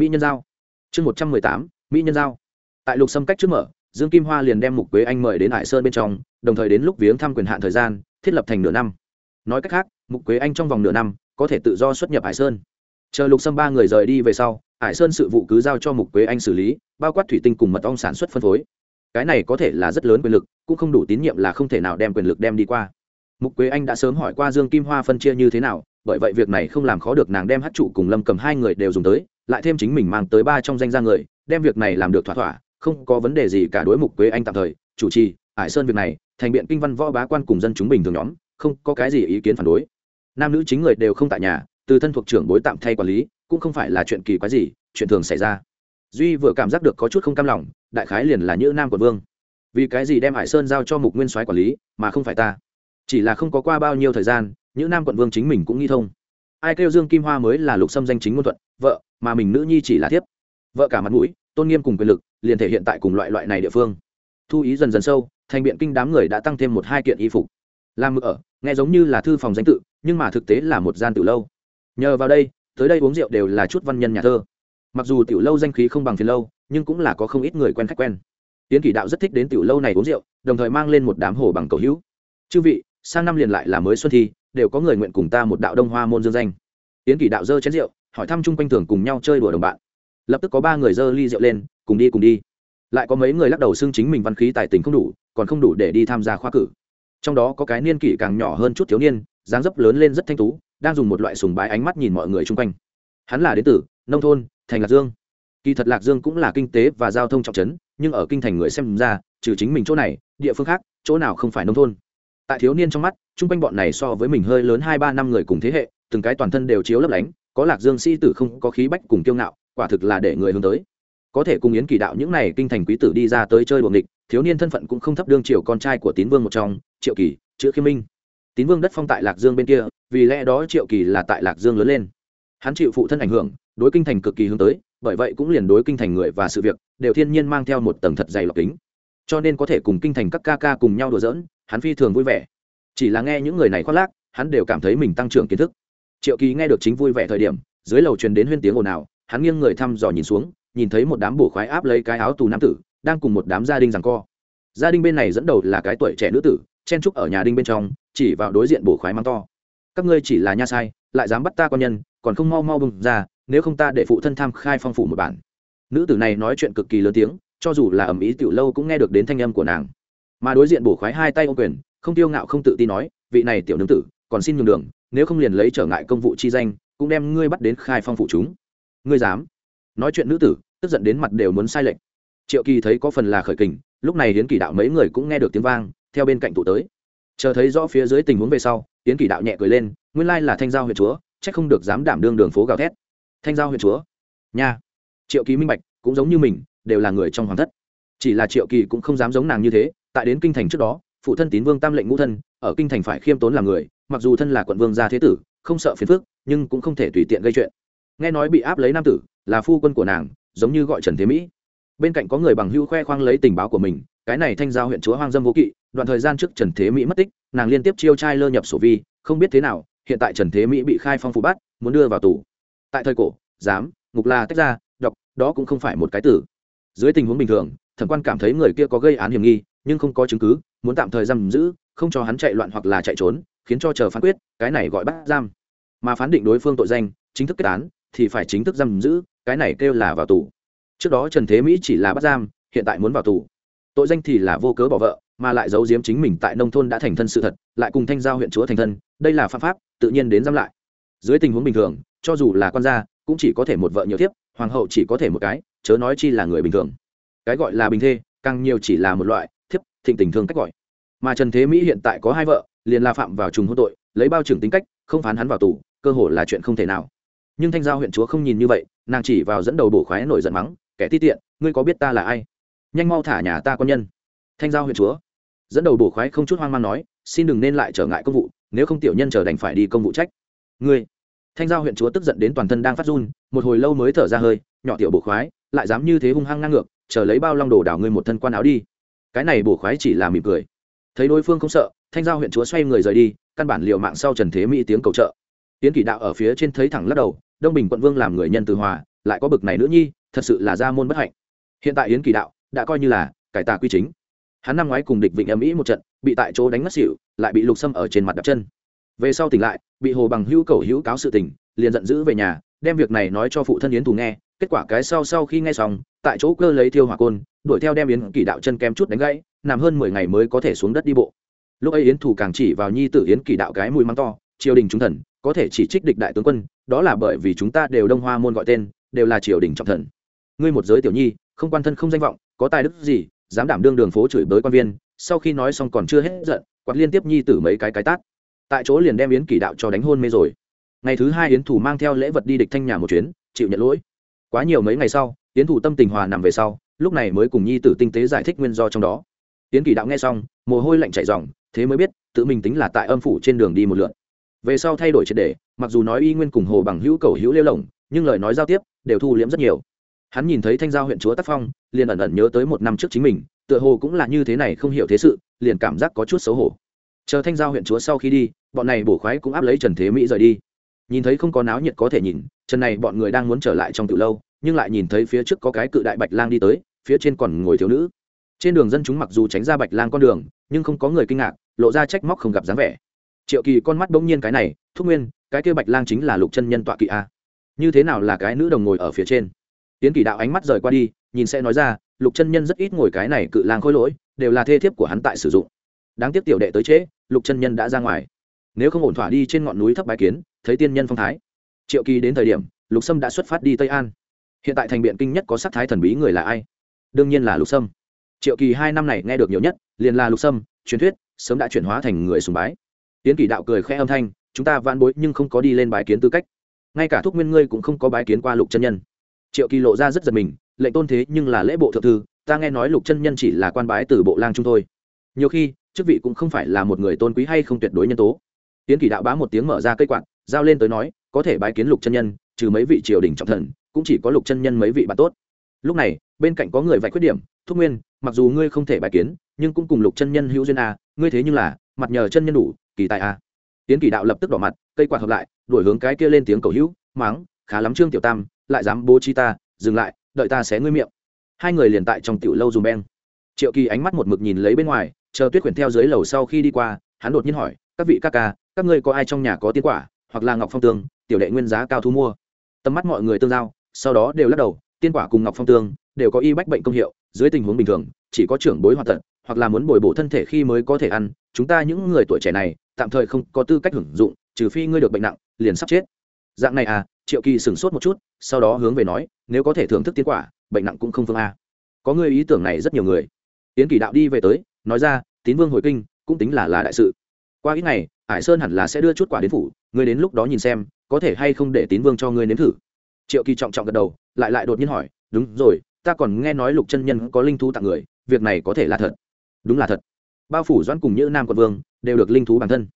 mỹ nhân giao. Chương một trăm mười tám, mỹ nhân giao. Tại lục sâm cách trước mở, dương kim hoa liền đem mục quế anh mời đến hải sơn bên trong, đồng thời đến lúc viếng thăm quyền hạn thời gian, thiết lập thành nửa năm. Nói cách khác, mục quế anh trong vòng nửa năm, có thể tự do xuất nhập hải sơn. Chờ lục sâm ba người rời đi về sau, hải sơn sự vụ cứ giao cho mục quế anh xử lý, bao quát thủy tinh cùng mật ong sản xuất phân phối. Cái này có thể là rất lớn quyền lực, cũng không đủ tín nhiệm là không thể nào đem quyền lực đem đi qua. Mục quế anh đã sớm hỏi qua dương kim hoa phân chia như thế nào, bởi vậy việc này không làm khó được nàng đem hát trụ cùng lâm cầm hai người đều dùng tới lại thêm chính mình mang tới ba trong danh gia người, đem việc này làm được thỏa thỏa, không có vấn đề gì cả đối mục quế anh tạm thời. Chủ trì, hải sơn việc này, thành biện kinh văn võ bá quan cùng dân chúng bình thường nhóm, không có cái gì ý kiến phản đối. Nam nữ chính người đều không tại nhà, từ thân thuộc trưởng bối tạm thay quản lý, cũng không phải là chuyện kỳ quái gì, chuyện thường xảy ra. Duy vừa cảm giác được có chút không cam lòng, đại khái liền là như nam quận vương. Vì cái gì đem hải sơn giao cho mục nguyên soái quản lý, mà không phải ta? Chỉ là không có qua bao nhiêu thời gian những nam quận vương chính mình cũng nghi thông. Ai kêu dương kim hoa mới là lục xâm danh chính ngôn thuận, vợ mà mình nữ nhi chỉ là thiếp. Vợ cả mặt mũi, tôn nghiêm cùng quyền lực, liền thể hiện tại cùng loại loại này địa phương. Thu ý dần dần sâu, thành biện kinh đám người đã tăng thêm một hai kiện y phục. Làm mực ở, nghe giống như là thư phòng danh tự, nhưng mà thực tế là một gian từ lâu. Nhờ vào đây, tới đây uống rượu đều là chút văn nhân nhà thơ. Mặc dù tiểu lâu danh khí không bằng phiền lâu, nhưng cũng là có không ít người quen khách quen. Tiến kỷ đạo rất thích đến tiểu lâu này uống rượu, đồng thời mang lên một đám hồ bằng cầu hữu. Chư vị, sang năm liền lại là mới xuân thi, đều có người nguyện cùng ta một đạo đông hoa môn dương danh. Tiến kỷ đạo dơ chén rượu hỏi thăm chung quanh thường cùng nhau chơi đùa đồng bạn. Lập tức có ba người dơ ly rượu lên, cùng đi cùng đi. Lại có mấy người lắc đầu xưng chính mình văn khí tài tình không đủ, còn không đủ để đi tham gia khoa cử. Trong đó có cái niên kỷ càng nhỏ hơn chút thiếu niên, dáng dấp lớn lên rất thanh tú, đang dùng một loại sùng bái ánh mắt nhìn mọi người chung quanh. Hắn là đến từ nông thôn, thành lạc dương. Kỳ thật lạc dương cũng là kinh tế và giao thông trọng trấn, nhưng ở kinh thành người xem ra, trừ chính mình chỗ này, địa phương khác, chỗ nào không phải nông thôn. Tại thiếu niên trong mắt, chung quanh bọn này so với mình hơi lớn hai ba năm người cùng thế hệ, từng cái toàn thân đều chiếu lấp lánh có lạc dương sĩ tử không có khí bách cùng kiêu ngạo, quả thực là để người hướng tới. Có thể cùng yến kỳ đạo những này kinh thành quý tử đi ra tới chơi buồng địch thiếu niên thân phận cũng không thấp đương triều con trai của tín vương một trong, triệu kỳ, chữ khiêm minh. Tín vương đất phong tại lạc dương bên kia, vì lẽ đó triệu kỳ là tại lạc dương lớn lên. Hắn chịu phụ thân ảnh hưởng, đối kinh thành cực kỳ hướng tới, bởi vậy cũng liền đối kinh thành người và sự việc, đều thiên nhiên mang theo một tầng thật dày lọc kính. Cho nên có thể cùng kinh thành các ca ca cùng nhau đùa giỡn, hắn phi thường vui vẻ. Chỉ là nghe những người này khoác lác, hắn đều cảm thấy mình tăng trưởng kiến thức triệu kỳ nghe được chính vui vẻ thời điểm, dưới lầu truyền đến huyên tiếng ồn ào, hắn nghiêng người thăm dò nhìn xuống, nhìn thấy một đám bổ khoái áp lấy cái áo tù nam tử, đang cùng một đám gia đình rằng co. Gia đình bên này dẫn đầu là cái tuổi trẻ nữ tử, chen trúc ở nhà đinh bên trong, chỉ vào đối diện bổ khoái mang to. Các ngươi chỉ là nha sai, lại dám bắt ta con nhân, còn không mau mau bừng ra, nếu không ta để phụ thân tham khai phong phủ một bản. Nữ tử này nói chuyện cực kỳ lớn tiếng, cho dù là ẩm ý tiểu lâu cũng nghe được đến thanh âm của nàng. Mà đối diện bổ khoái hai tay ô quyền, không tiêu ngạo không tự tin nói, vị này tiểu nương tử, còn xin nhường đường nếu không liền lấy trở ngại công vụ chi danh, cũng đem ngươi bắt đến khai phong phụ chúng. Ngươi dám nói chuyện nữ tử, tức giận đến mặt đều muốn sai lệch. Triệu kỳ thấy có phần là khởi kình, lúc này hiến kỳ đạo mấy người cũng nghe được tiếng vang, theo bên cạnh tụ tới. Chờ thấy rõ phía dưới tình huống về sau hiến kỳ đạo nhẹ cười lên, nguyên lai là thanh giao huyện chúa c h ắ c không được dám đảm đương đường phố gào thét. Thanh giao huyện chúa, nha. Triệu kỳ minh bạch, cũng giống như mình, đều là người trong hoàng thất. Chỉ là triệu kỳ cũng không dám giống nàng như thế, tại đến kinh thành trước đó phụ thân tín vương tam lệnh ngũ thân, ở kinh thành phải khiêm tốn làm người, mặc dù thân là quận vương gia thế tử, không sợ phiền phức, nhưng cũng không thể tùy tiện gây chuyện. Nghe nói bị áp lấy nam tử, là phu quân của nàng, giống như gọi trần thế mỹ. Bên cạnh có người bằng hưu khoe khoang lấy tình báo của mình, cái này thanh giao huyện chúa hoang dâm vô kỵ, đoạn thời gian trước trần thế mỹ mất tích, nàng liên tiếp chiêu trai lơ nhập sổ vi, không biết thế nào, hiện tại trần thế mỹ bị khai phong phủ bắt, muốn đưa vào tù. Tại thời cổ dám ngục là tách ra đọc đó cũng không phải một cái tử. Dưới tình huống bình thường, thẩm quan cảm thấy người kia có gây án hiểm nghi, nhưng không có chứng cứ muốn tạm thời giam giữ, không cho hắn chạy loạn hoặc là chạy trốn, khiến cho chờ phán quyết, cái này gọi bắt giam. Mà phán định đối phương tội danh, chính thức kết án, thì phải chính thức giam giữ, cái này kêu là vào tù. Trước đó trần thế mỹ chỉ là bắt giam, hiện tại muốn vào tù. Tội danh thì là vô cớ bỏ vợ, mà lại giấu giếm chính mình tại nông thôn đã thành thân sự thật, lại cùng thanh giao huyện chúa thành thân, đây là pháp pháp, tự nhiên đến giam lại. Dưới tình huống bình thường, cho dù là con gia, cũng chỉ có thể một vợ nhiều thiếp, hoàng hậu chỉ có thể một cái, chớ nói chi là người bình thường. Cái gọi là bình thê, càng nhiều chỉ là một loại thịnh tình thương cách gọi. Mà trần thế mỹ hiện tại có hai vợ, liền la phạm vào trùng hôn tội, lấy bao trưởng tính cách, không phán hắn vào tù, cơ hội là chuyện không thể nào. Nhưng thanh giao huyện chúa không nhìn như vậy, nàng chỉ vào dẫn đầu bổ khoái nổi giận mắng, kẻ ti tiện, ngươi có biết ta là ai? Nhanh mau thả nhà ta con nhân. Thanh giao huyện chúa, dẫn đầu bổ khoái không chút hoang mang nói, xin đừng nên lại trở ngại công vụ, nếu không tiểu nhân chờ đành phải đi công vụ trách. Ngươi? Thanh giao huyện chúa tức giận đến toàn thân đang phát run, một hồi lâu mới thở ra hơi, nhỏ tiểu bổ khoái, lại dám như thế hung hăng ngang ngược, chờ lấy bao long đồ đảo ngươi một thân quan áo đi cái này bổ khoái chỉ là mỉm cười. Thấy đối phương không sợ, thanh giao huyện chúa xoay người rời đi, căn bản liều mạng sau trần thế mỹ tiếng cầu trợ. Tiến kỷ đạo ở phía trên thấy thẳng lắc đầu, đông bình quận vương làm người nhân từ hòa, lại có bực này nữ nhi, thật sự là gia môn bất hạnh. Hiện tại yến kỳ đạo đã coi như là cải tà quy chính. Hắn năm ngoái cùng địch vịnh âm ĩ một trận, bị tại chỗ đánh ngất xỉu, lại bị lục xâm ở trên mặt đặt chân. Về sau tỉnh lại, bị hồ bằng hữu cầu hữu cáo sự tỉnh liền giận dữ về nhà, đem việc này nói cho phụ thân yến thù nghe, kết quả cái sau sau khi nghe xong, tại chỗ cơ lấy thiêu hỏa côn đuổi theo đem yến kỳ đạo chân kem chút đánh gãy, nằm hơn mười ngày mới có thể xuống đất đi bộ. Lúc ấy yến thủ càng chỉ vào nhi tử yến kỳ đạo cái mùi mắng to, triều đình trung thần, có thể chỉ trích địch đại tướng quân, đó là bởi vì chúng ta đều đông hoa môn gọi tên, đều là triều đình trọng thần. Ngươi một giới tiểu nhi, không quan thân không danh vọng, có tài đức gì, dám đảm đương đường phố chửi bới quan viên, sau khi nói xong còn chưa hết giận, quạt liên tiếp nhi tử mấy cái cái tát. Tại chỗ liền đem yến kỳ đạo cho đánh hôn mê rồi. Ngày thứ hai yến thủ mang theo lễ vật đi địch thanh nhà một chuyến, chịu nhận lỗi. Quá nhiều mấy ngày sau, yến thủ tâm tình hòa nằm về sau lúc này mới cùng nhi tử tinh tế giải thích nguyên do trong đó. Tiến kỳ đạo nghe xong, mồ hôi lạnh chạy dòng thế mới biết, tự mình tính là tại âm phủ trên đường đi một lượn. Về sau thay đổi triệt đề mặc dù nói y nguyên cùng hồ bằng hữu cầu hữu lêu lồng nhưng lời nói giao tiếp đều thu liễm rất nhiều. Hắn nhìn thấy thanh giao huyện chúa tác phong, liền ẩn ẩn nhớ tới một năm trước chính mình, tựa hồ cũng là như thế này không hiểu thế sự, liền cảm giác có chút xấu hổ. Chờ thanh giao huyện chúa sau khi đi, bọn này bổ khoái cũng áp lấy trần thế mỹ rời đi. Nhìn thấy không có náo nhiệt có thể nhìn, trần này bọn người đang muốn trở lại trong từ lâu nhưng lại nhìn thấy phía trước có cái cự đại bạch lang đi tới, phía trên còn ngồi thiếu nữ. Trên đường dân chúng mặc dù tránh ra bạch lang con đường, nhưng không có người kinh ngạc, lộ ra trách móc không gặp dáng vẻ. Triệu kỳ con mắt bỗng nhiên cái này, thúc nguyên, cái kia bạch lang chính là lục chân nhân tọa kỵ a. Như thế nào là cái nữ đồng ngồi ở phía trên? Tiến kỳ đạo ánh mắt rời qua đi, nhìn sẽ nói ra, lục chân nhân rất ít ngồi cái này cự lang khôi lỗi, đều là thê thiếp của hắn tại sử dụng. Đáng tiếc tiểu đệ tới trễ, lục chân nhân đã ra ngoài. Nếu không ổn thỏa đi trên ngọn núi thấp bái kiến, thấy tiên nhân phong thái. Triệu kỳ đến thời điểm, lục sâm đã xuất phát đi tây an hiện tại thành biện kinh nhất có sắc thái thần bí người là ai? Đương nhiên là lục sâm. Triệu kỳ hai năm này nghe được nhiều nhất, liền là lục sâm, truyền thuyết, sớm đã chuyển hóa thành người sùng bái. Tiến kỳ đạo cười khẽ âm thanh, chúng ta van bối nhưng không có đi lên bái kiến tư cách. Ngay cả thuốc nguyên ngươi cũng không có bái kiến qua lục chân nhân. Triệu kỳ lộ ra rất giật mình, lệnh tôn thế nhưng là lễ bộ thượng thư, ta nghe nói lục chân nhân chỉ là quan bái từ bộ lang trung thôi. Nhiều khi, chức vị cũng không phải là một người tôn quý hay không tuyệt đối nhân tố. Tiến kỳ đạo bá một tiếng mở ra cây quạt, giao lên tới nói, có thể bái kiến lục chân nhân, trừ mấy vị triều đình trọng thần cũng chỉ có lục chân nhân mấy vị bạn tốt. Lúc này, bên cạnh có người vạch khuyết điểm, thúc nguyên, mặc dù ngươi không thể bài kiến, nhưng cũng cùng lục chân nhân hữu duyên a ngươi thế nhưng là, mặt nhờ chân nhân đủ, kỳ tài a tiến kỳ đạo lập tức đỏ mặt, cây quạt hợp lại đổi hướng cái kia lên tiếng cầu hữu, máng, khá lắm trương tiểu tam, lại dám bố trí ta, dừng lại, đợi ta xé ngươi miệng. Hai người liền tại trong tiểu lâu dùm beng. Triệu kỳ ánh mắt một mực nhìn lấy bên ngoài, chờ tuyết quyển theo dưới lầu sau khi đi qua, hắn đột nhiên hỏi, các vị các ca, các ngươi có ai trong nhà có tiên quả, hoặc là ngọc phong tương, tiểu đệ nguyên giá cao thu mua? Tầm mắt mọi người tương giao sau đó đều lắc đầu, tiên quả cùng ngọc phong tương đều có y bách bệnh công hiệu, dưới tình huống bình thường, chỉ có trưởng bối hoạt tận, hoặc là muốn bồi bổ thân thể khi mới có thể ăn, chúng ta những người tuổi trẻ này, tạm thời không có tư cách hưởng dụng, trừ phi ngươi được bệnh nặng, liền sắp chết. Dạng này à triệu kỳ sửng sốt một chút, sau đó hướng về nói, nếu có thể thưởng thức tiến quả, bệnh nặng cũng không phương a. Có người ý tưởng này rất nhiều người. Tiến kỳ đạo đi về tới, nói ra, tín vương hồi kinh, cũng tính là là đại sự. Qua ít ngày, hải sơn hẳn là sẽ đưa chút quả đến phủ, ngươi đến lúc đó nhìn xem, có thể hay không để tín vương cho ngươi nếm thử triệu kỳ trọng trọng gật đầu, lại lại đột nhiên hỏi, đúng rồi, ta còn nghe nói lục chân nhân có linh thú tặng người, việc này có thể là thật? Đúng là thật. Bao phủ doãn cùng như nam quận vương, đều được linh thú bản thân.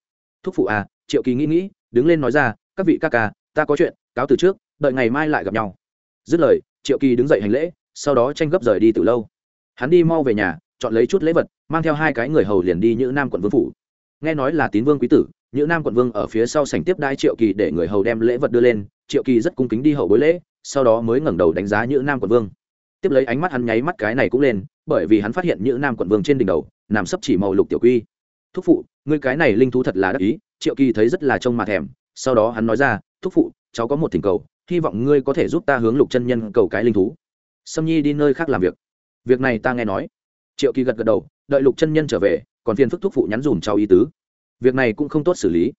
Thúc phụ à triệu kỳ nghĩ nghĩ, đứng lên nói ra, các vị ca ca, ta có chuyện, cáo từ trước, đợi ngày mai lại gặp nhau. Dứt lời, triệu kỳ đứng dậy hành lễ, sau đó tranh gấp rời đi từ lâu. Hắn đi mau về nhà, chọn lấy chút lễ vật, mang theo hai cái người hầu liền đi như nam quận vương phủ. Nghe nói là tín vương quý tử như nam quận vương ở phía sau sảnh tiếp đai triệu kỳ để người hầu đem lễ vật đưa lên triệu kỳ rất cung kính đi hậu bối lễ, sau đó mới ngẩng đầu đánh giá Nhữ nam quận vương. Tiếp lấy ánh mắt hắn nháy mắt cái này cũng lên, bởi vì hắn phát hiện Nhữ nam quận vương trên đỉnh đầu, nằm sấp chỉ màu lục tiểu quy. Thúc phụ, ngươi cái này linh thú thật là đắc ý. Triệu kỳ thấy rất là trông mà thèm, sau đó hắn nói ra, thúc phụ, cháu có một thỉnh cầu, hy vọng ngươi có thể giúp ta hướng lục chân nhân cầu cái linh thú. Sâm nhi đi nơi khác làm việc. Việc này ta nghe nói. Triệu kỳ gật gật đầu, đợi lục chân nhân trở về, còn phiền phức thúc phụ nhắn dùm cháu ý tứ. Việc này cũng không tốt xử lý.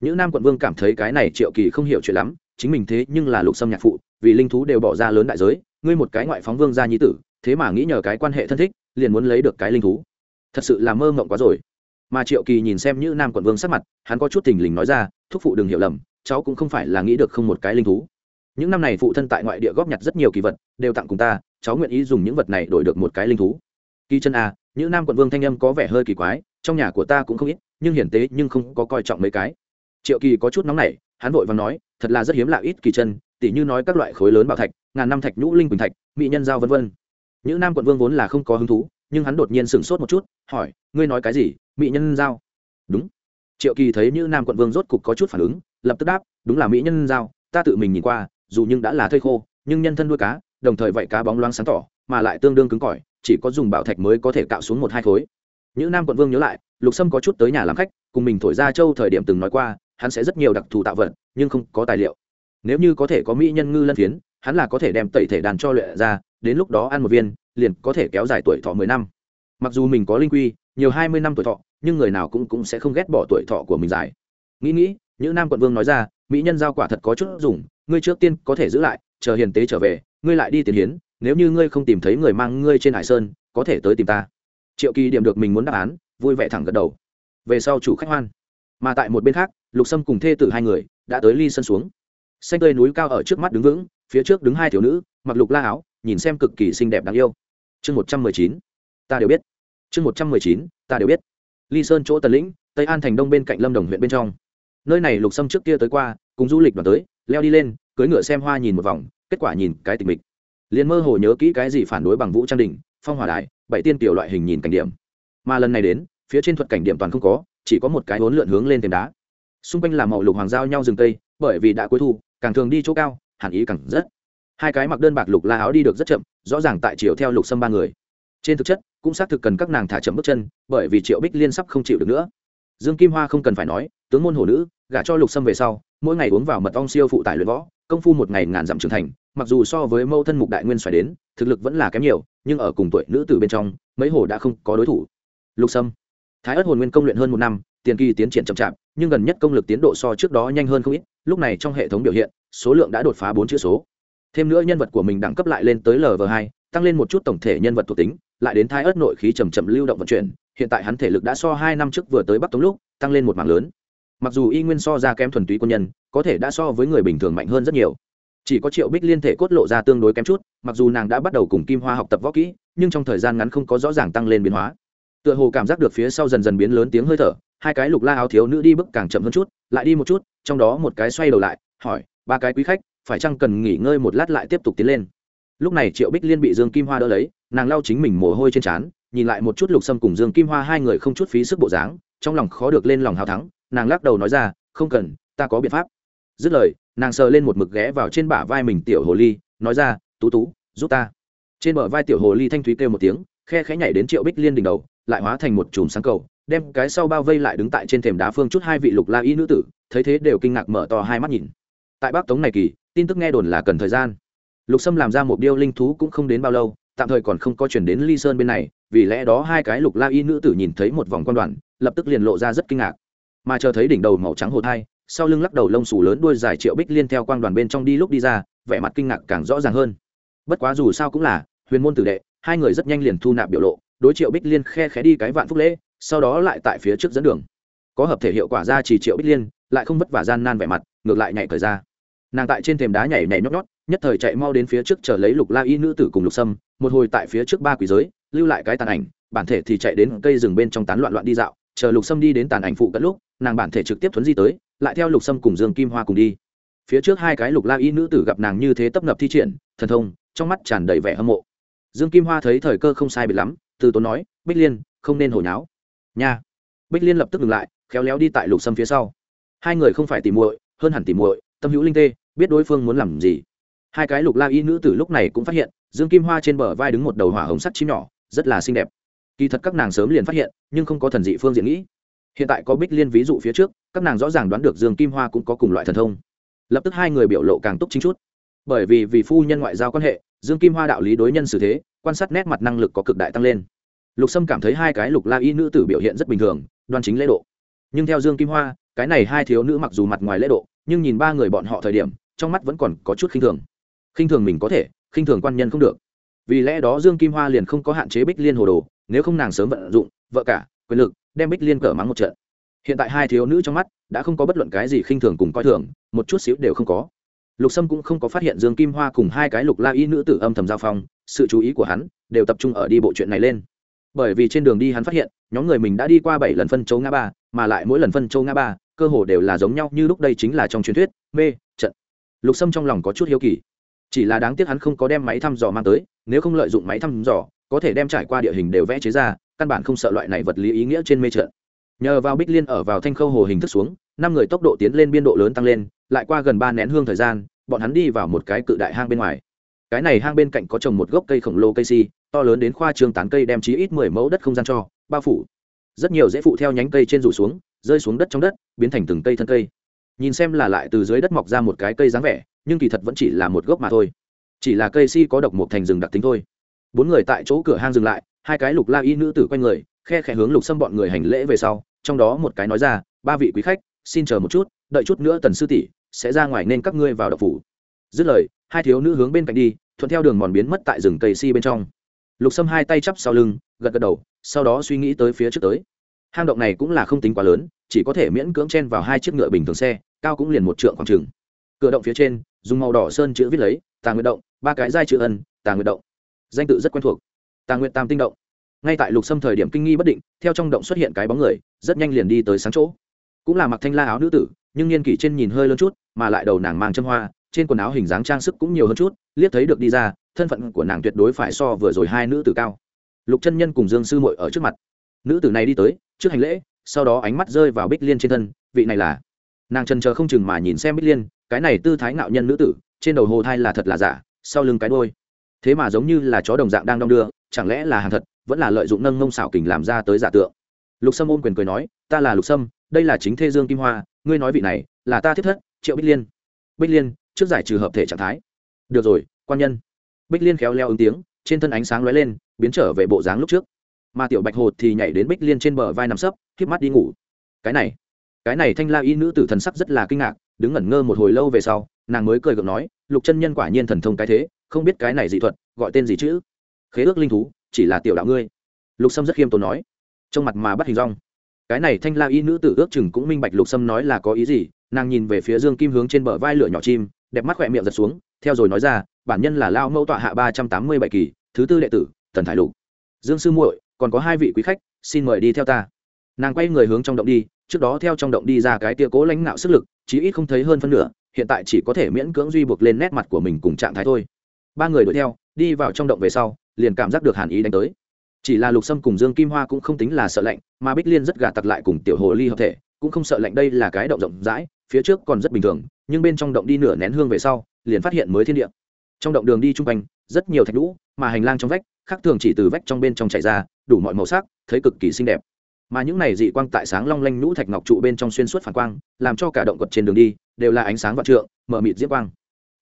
Những nam quận vương cảm thấy cái này triệu kỳ không hiểu chuyện lắm chính mình thế nhưng là lục sâm nhạc phụ vì linh thú đều bỏ ra lớn đại giới ngươi một cái ngoại phóng vương gia nhi tử thế mà nghĩ nhờ cái quan hệ thân thích liền muốn lấy được cái linh thú. Thật sự là mơ mộng quá rồi. Mà triệu kỳ nhìn xem như nam quận vương sắc mặt hắn có chút thình lình nói ra thúc phụ đừng hiểu lầm cháu cũng không phải là nghĩ được không một cái linh thú. Những năm này phụ thân tại ngoại địa góp nhặt rất nhiều kỳ vật đều tặng cùng ta cháu nguyện ý dùng những vật này đổi được một cái linh thú. Kỳ chân a à, những nam quận vương thanh âm có vẻ hơi kỳ quái trong nhà của ta cũng không ít nhưng hiển tế nhưng không có coi trọng mấy cái. Triệu kỳ có chút nóng nảy hắn vội và nói thật là rất hiếm lạ ít kỳ chân, tỉ như nói các loại khối lớn bảo thạch, ngàn năm thạch nhũ, linh quỳnh thạch, mỹ nhân giao vân vân. Những nam quận vương vốn là không có hứng thú, nhưng hắn đột nhiên sửng sốt một chút, hỏi, ngươi nói cái gì? Mỹ nhân giao? Đúng. Triệu kỳ thấy như nam quận vương rốt cục có chút phản ứng, lập tức đáp, đúng là mỹ nhân giao, ta tự mình nhìn qua, dù nhưng đã là thây khô, nhưng nhân thân nuôi cá, đồng thời vậy cá bóng loáng sáng tỏ, mà lại tương đương cứng cỏi, chỉ có dùng bảo thạch mới có thể cạo xuống một hai khối. Những nam quận vương nhớ lại, lục sâm có chút tới nhà làm khách, cùng mình thổi ra châu thời điểm từng nói qua hắn sẽ rất nhiều đặc thù tạo vật, nhưng không có tài liệu. Nếu như có thể có mỹ nhân ngư lân phiến, hắn là có thể đem tẩy thể đàn cho luyện ra, đến lúc đó ăn một viên, liền có thể kéo dài tuổi thọ mười năm. Mặc dù mình có linh quy, nhiều hai mươi năm tuổi thọ, nhưng người nào cũng cũng sẽ không ghét bỏ tuổi thọ của mình dài. Nghĩ nghĩ, những nam quận vương nói ra, mỹ nhân giao quả thật có chút dùng, ngươi trước tiên có thể giữ lại, chờ hiền tế trở về, ngươi lại đi tiền hiến, nếu như ngươi không tìm thấy người mang ngươi trên hải sơn, có thể tới tìm ta. Triệu kỳ điểm được mình muốn đáp án, vui vẻ thẳng gật đầu. Về sau chủ khách hoan. Mà tại một bên khác lục sâm cùng thê tử hai người đã tới ly sân xuống. Xanh tươi núi cao ở trước mắt đứng vững, phía trước đứng hai thiếu nữ, mặc lục la áo, nhìn xem cực kỳ xinh đẹp đáng yêu. Chương một trăm mười chín, ta đều biết. Chương một trăm mười chín, ta đều biết. Ly sơn chỗ tần lĩnh, tây an thành đông bên cạnh lâm đồng huyện bên trong. Nơi này lục sâm trước kia tới qua, cùng du lịch đoàn tới, leo đi lên cưới ngựa xem hoa nhìn một vòng, kết quả nhìn cái tình mịch. Liền mơ hồ nhớ kỹ cái gì phản đối bằng vũ trang đình phong hỏa đại bảy tiên tiểu loại hình nhìn cảnh điểm. Mà lần này đến, phía trên thuật cảnh điểm toàn không có, chỉ có một cái hốn lượn hướng lên thềm đá xung quanh là màu lục hoàng giao nhau rừng tây bởi vì đã cuối thu, càng thường đi chỗ cao, hẳn ý càng rất. Hai cái mặc đơn bạc lục la áo đi được rất chậm, rõ ràng tại chiều theo lục sâm ba người. Trên thực chất, cũng xác thực cần các nàng thả chậm bước chân, bởi vì triệu bích liên sắp không chịu được nữa. Dương kim hoa không cần phải nói, tướng môn hồ nữ, gả cho lục sâm về sau, mỗi ngày uống vào mật ong siêu phụ tải luyện võ, công phu một ngày ngàn dặm trưởng thành, mặc dù so với mâu thân mục đại nguyên xoài đến, thực lực vẫn là kém nhiều, nhưng ở cùng tuổi nữ từ bên trong, mấy hồ đã không có đối thủ. Lục sâm. Thái ất hồn nguyên công luyện hơn một năm, tiền kỳ tiến triển chậm chạp nhưng gần nhất công lực tiến độ so trước đó nhanh hơn không ít, lúc này trong hệ thống biểu hiện, số lượng đã đột phá bốn chữ số. Thêm nữa nhân vật của mình đẳng cấp lại lên tới lv hai, tăng lên một chút tổng thể nhân vật thuộc tính, lại đến thái ớt nội khí chầm chậm lưu động vận chuyển, hiện tại hắn thể lực đã so hai năm trước vừa tới bắc tống lúc, tăng lên một mảng lớn. Mặc dù y nguyên so ra kém thuần túy quân nhân, có thể đã so với người bình thường mạnh hơn rất nhiều. Chỉ có triệu bích liên thể cốt lộ ra tương đối kém chút, mặc dù nàng đã bắt đầu cùng kim hoa học tập võ kỹ, nhưng trong thời gian ngắn không có rõ ràng tăng lên biến hóa. Tựa hồ cảm giác được phía sau dần dần biến lớn tiếng hơi thở hai cái lục la áo thiếu nữ đi bước càng chậm hơn chút, lại đi một chút, trong đó một cái xoay đầu lại, hỏi, ba cái quý khách, phải chăng cần nghỉ ngơi một lát lại tiếp tục tiến lên? Lúc này triệu bích liên bị dương kim hoa đỡ lấy, nàng lau chính mình mồ hôi trên trán, nhìn lại một chút lục sâm cùng dương kim hoa hai người không chút phí sức bộ dáng, trong lòng khó được lên lòng hào thắng, nàng lắc đầu nói ra, không cần, ta có biện pháp. Dứt lời, nàng sờ lên một mực ghé vào trên bả vai mình tiểu hồ ly, nói ra, tú tú, giúp ta. Trên bờ vai tiểu hồ ly thanh thúy kêu một tiếng, khe khẽ nhảy đến triệu bích liên đỉnh đầu, lại hóa thành một chùm sáng cầu đem cái sau bao vây lại đứng tại trên thềm đá phương chút hai vị lục la y nữ tử, thấy thế đều kinh ngạc mở to hai mắt nhìn. Tại bắc tống này kỳ, tin tức nghe đồn là cần thời gian. Lục sâm làm ra một điêu linh thú cũng không đến bao lâu, tạm thời còn không có chuyển đến ly sơn bên này, vì lẽ đó hai cái lục la y nữ tử nhìn thấy một vòng quan đoàn, lập tức liền lộ ra rất kinh ngạc. Mà chờ thấy đỉnh đầu màu trắng hồ thai, sau lưng lắc đầu lông xù lớn đuôi dài triệu bích liên theo quang đoàn bên trong đi lúc đi ra, vẻ mặt kinh ngạc càng rõ ràng hơn. Bất quá dù sao cũng là, huyền môn tử đệ, hai người rất nhanh liền thu nạp biểu lộ, đối triệu bích liên khe khẽ đi cái vạn phúc lễ sau đó lại tại phía trước dẫn đường. Có hợp thể hiệu quả ra chỉ triệu bích liên, lại không vất vả gian nan vẻ mặt, ngược lại nhảy thời ra. Nàng tại trên thềm đá nhảy nhảy nhót nhót, nhất thời chạy mau đến phía trước chờ lấy lục la y nữ tử cùng lục sâm, một hồi tại phía trước ba quỷ giới, lưu lại cái tàn ảnh, bản thể thì chạy đến cây rừng bên trong tán loạn loạn đi dạo, chờ lục sâm đi đến tàn ảnh phụ cận lúc, nàng bản thể trực tiếp thuấn di tới, lại theo lục sâm cùng dương kim hoa cùng đi. Phía trước hai cái lục la y nữ tử gặp nàng như thế tấp nập thi triển, thần thông, trong mắt tràn đầy vẻ hâm mộ. Dương kim hoa thấy thời cơ không sai biệt lắm, từ tốn nói, bích liên, không nên hồi náo nha. Bích liên lập tức ngừng lại, khéo léo đi tại lục sâm phía sau. Hai người không phải tìm muội, hơn hẳn tìm muội, tâm hữu linh tê, biết đối phương muốn làm gì. Hai cái lục la y nữ tử lúc này cũng phát hiện, dương kim hoa trên bờ vai đứng một đầu hỏa hồng sắt chim nhỏ, rất là xinh đẹp. Kỳ thật các nàng sớm liền phát hiện, nhưng không có thần dị phương diện nghĩ. Hiện tại có bích liên ví dụ phía trước, các nàng rõ ràng đoán được dương kim hoa cũng có cùng loại thần thông. Lập tức hai người biểu lộ càng túc chính chút. Bởi vì vì phu nhân ngoại giao quan hệ, dương kim hoa đạo lý đối nhân xử thế, quan sát nét mặt năng lực có cực đại tăng lên lục sâm cảm thấy hai cái lục la y nữ tử biểu hiện rất bình thường, đoan chính lễ độ. Nhưng theo dương kim hoa, cái này hai thiếu nữ mặc dù mặt ngoài lễ độ, nhưng nhìn ba người bọn họ thời điểm, trong mắt vẫn còn có chút khinh thường. Khinh thường mình có thể, khinh thường quan nhân không được. Vì lẽ đó dương kim hoa liền không có hạn chế bích liên hồ đồ, nếu không nàng sớm vận dụng, vợ cả, quyền lực, đem bích liên cờ mắng một trận. Hiện tại hai thiếu nữ trong mắt đã không có bất luận cái gì khinh thường cùng coi thường, một chút xíu đều không có. Lục sâm cũng không có phát hiện dương kim hoa cùng hai cái lục la y nữ tử âm thầm giao phong, sự chú ý của hắn đều tập trung ở đi bộ chuyện này lên bởi vì trên đường đi hắn phát hiện, nhóm người mình đã đi qua bảy lần phân châu ngã ba, mà lại mỗi lần phân châu ngã ba, cơ hồ đều là giống nhau như lúc đây chính là trong truyền thuyết, mê, trận. Lục sâm trong lòng có chút hiếu kỳ. Chỉ là đáng tiếc hắn không có đem máy thăm dò mang tới, nếu không lợi dụng máy thăm dò, có thể đem trải qua địa hình đều vẽ chế ra, căn bản không sợ loại này vật lý ý nghĩa trên mê trận. Nhờ vào bích liên ở vào thanh khâu hồ hình thức xuống, năm người tốc độ tiến lên biên độ lớn tăng lên, lại qua gần ba nén hương thời gian, bọn hắn đi vào một cái cự đại hang bên ngoài. Cái này hang bên cạnh có trồng một gốc cây khổng lồ cây si to lớn đến khoa trường tán cây đem chí ít mười mẫu đất không gian cho, bao phủ. Rất nhiều dễ phụ theo nhánh cây trên rủ xuống, rơi xuống đất trong đất, biến thành từng cây thân cây. Nhìn xem là lại từ dưới đất mọc ra một cái cây dáng vẻ, nhưng kỳ thật vẫn chỉ là một gốc mà thôi. Chỉ là cây si có độc một thành rừng đặc tính thôi. Bốn người tại chỗ cửa hang dừng lại, hai cái lục la y nữ tử quanh người, khe khẽ hướng lục xâm bọn người hành lễ về sau, trong đó một cái nói ra, ba vị quý khách, xin chờ một chút, đợi chút nữa tần sư tỷ sẽ ra ngoài nên các ngươi vào đập phủ. Dứt lời, hai thiếu nữ hướng bên cạnh đi, thuận theo đường mòn biến mất tại rừng cây si bên trong lục sâm hai tay chắp sau lưng, gật gật đầu, sau đó suy nghĩ tới phía trước tới. Hang động này cũng là không tính quá lớn, chỉ có thể miễn cưỡng chen vào hai chiếc ngựa bình thường xe, cao cũng liền một trượng khoảng trừng cửa động phía trên, dùng màu đỏ sơn chữ viết lấy, tà nguyện động ba cái giai chữ ân, tà nguyện động danh tự rất quen thuộc. Tà nguyện tam tinh động. Ngay tại lục sâm thời điểm kinh nghi bất định, theo trong động xuất hiện cái bóng người, rất nhanh liền đi tới sáng chỗ. Cũng là mặc thanh la áo nữ tử, nhưng niên kỷ trên nhìn hơi lớn chút, mà lại đầu nàng mang châm hoa, trên quần áo hình dáng trang sức cũng nhiều hơn chút, liếc thấy được đi ra thân phận của nàng tuyệt đối phải so vừa rồi hai nữ tử cao. Lục chân nhân cùng dương sư mội ở trước mặt. Nữ tử này đi tới, trước hành lễ, sau đó ánh mắt rơi vào bích liên trên thân, vị này là. Nàng trần chờ không chừng mà nhìn xem bích liên, cái này tư thái ngạo nhân nữ tử, trên đầu hồ thai là thật là giả, sau lưng cái đôi thế mà giống như là chó đồng dạng đang đong đưa, chẳng lẽ là hàng thật, vẫn là lợi dụng nâng ngông xảo kình làm ra tới giả tượng. Lục sâm ôm quyền cười nói, ta là lục sâm, đây là chính thê dương kim hoa, ngươi nói vị này, là ta thiết thất, triệu bích liên. Bích liên, trước giải trừ hợp thể trạng thái. Được rồi, quan nhân bích liên khéo leo ứng tiếng, trên thân ánh sáng lóe lên, biến trở về bộ dáng lúc trước. Mà tiểu bạch hồ thì nhảy đến bích liên trên bờ vai nằm sấp k mắt đi ngủ. Cái này cái này thanh la y nữ tử thần sắc rất là kinh ngạc, đứng ngẩn ngơ một hồi lâu về sau, nàng mới cười gượng nói, lục chân nhân quả nhiên thần thông cái thế, không biết cái này dị thuật, gọi tên gì chữ khế ước linh thú, chỉ là tiểu đạo ngươi. Lục sâm rất khiêm tốn nói. Trong mặt mà bắt hình rong. Cái này thanh la y nữ tử ước chừng cũng minh bạch lục sâm nói là có ý gì, nàng nhìn về phía dương kim hướng trên bờ vai lửa nhỏ chim, đẹp mắt khỏe miệng giật xuống, theo rồi nói ra bản nhân là lao mẫu tọa hạ ba trăm tám mươi bảy kỳ, thứ tư đệ tử, tần thải lục. Dương sư muội, còn có hai vị quý khách, xin mời đi theo ta. Nàng quay người hướng trong động đi, trước đó theo trong động đi ra cái tia cố lãnh nạo sức lực, chí ít không thấy hơn phân nửa, hiện tại chỉ có thể miễn cưỡng duy buộc lên nét mặt của mình cùng trạng thái thôi. Ba người đuổi theo, đi vào trong động về sau, liền cảm giác được hàn ý đánh tới. Chỉ là lục sâm cùng dương kim hoa cũng không tính là sợ lạnh, mà bích liên rất gà tặc lại cùng tiểu hồ ly hợp thể, cũng không sợ lạnh đây là cái động rộng rãi, phía trước còn rất bình thường, nhưng bên trong động đi nửa nén hương về sau, liền phát hiện mới thiên địa trong động đường đi chung quanh, rất nhiều thạch lũ mà hành lang trong vách, khác thường chỉ từ vách trong bên trong chạy ra, đủ mọi màu sắc, thấy cực kỳ xinh đẹp. Mà những này dị quang tại sáng long lanh nhũ thạch ngọc trụ bên trong xuyên suốt phản quang, làm cho cả động quật trên đường đi, đều là ánh sáng vạn trượng mở mịt diễm quang.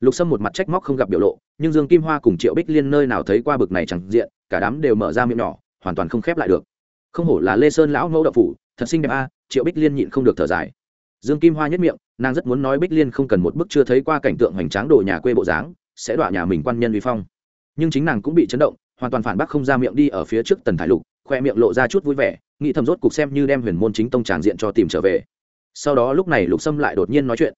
Lục sâm một mặt trách móc không gặp biểu lộ, nhưng dương kim hoa cùng triệu bích liên nơi nào thấy qua bực này chẳng diện, cả đám đều mở ra miệng nhỏ, hoàn toàn không khép lại được. Không hổ là lê sơn lão mẫu đậu phủ, thật xinh đẹp a, triệu bích liên nhịn không được thở dài. Dương kim hoa nhất miệng, nàng rất muốn nói bích liên không cần một bức chưa thấy qua cảnh tượng hoành tráng đồ nhà quê bộ dáng sẽ đọa nhà mình quan nhân vi phong. Nhưng chính nàng cũng bị chấn động, hoàn toàn phản bác không ra miệng đi ở phía trước tần thải lục, khoe miệng lộ ra chút vui vẻ, nghĩ thầm rốt cục xem như đem huyền môn chính tông tràng diện cho tìm trở về. Sau đó lúc này lục sâm lại đột nhiên nói chuyện.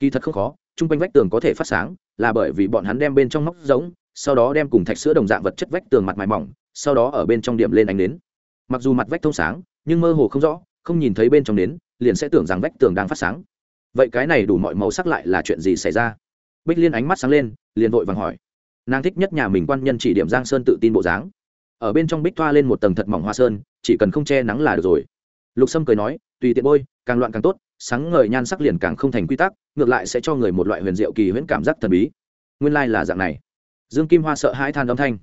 Kỳ thật không khó, chung quanh vách tường có thể phát sáng, là bởi vì bọn hắn đem bên trong móc giống, sau đó đem cùng thạch sữa đồng dạng vật chất vách tường mặt mài mỏng, sau đó ở bên trong điểm lên ánh nến. Mặc dù mặt vách thông sáng, nhưng mơ hồ không rõ, không nhìn thấy bên trong nến, liền sẽ tưởng rằng vách tường đang phát sáng. Vậy cái này đủ mọi màu sắc lại là chuyện gì xảy ra? Bích liên ánh mắt sáng lên, liền vội vàng hỏi. Nàng thích nhất nhà mình quan nhân chỉ điểm giang sơn tự tin bộ dáng. Ở bên trong bích thoa lên một tầng thật mỏng hoa sơn, chỉ cần không che nắng là được rồi. Lục sâm cười nói, tùy tiện bôi, càng loạn càng tốt, sáng ngời nhan sắc liền càng không thành quy tắc, ngược lại sẽ cho người một loại huyền diệu kỳ huyễn cảm giác thần bí. Nguyên lai、like、là dạng này. Dương kim hoa sợ hãi than âm thanh.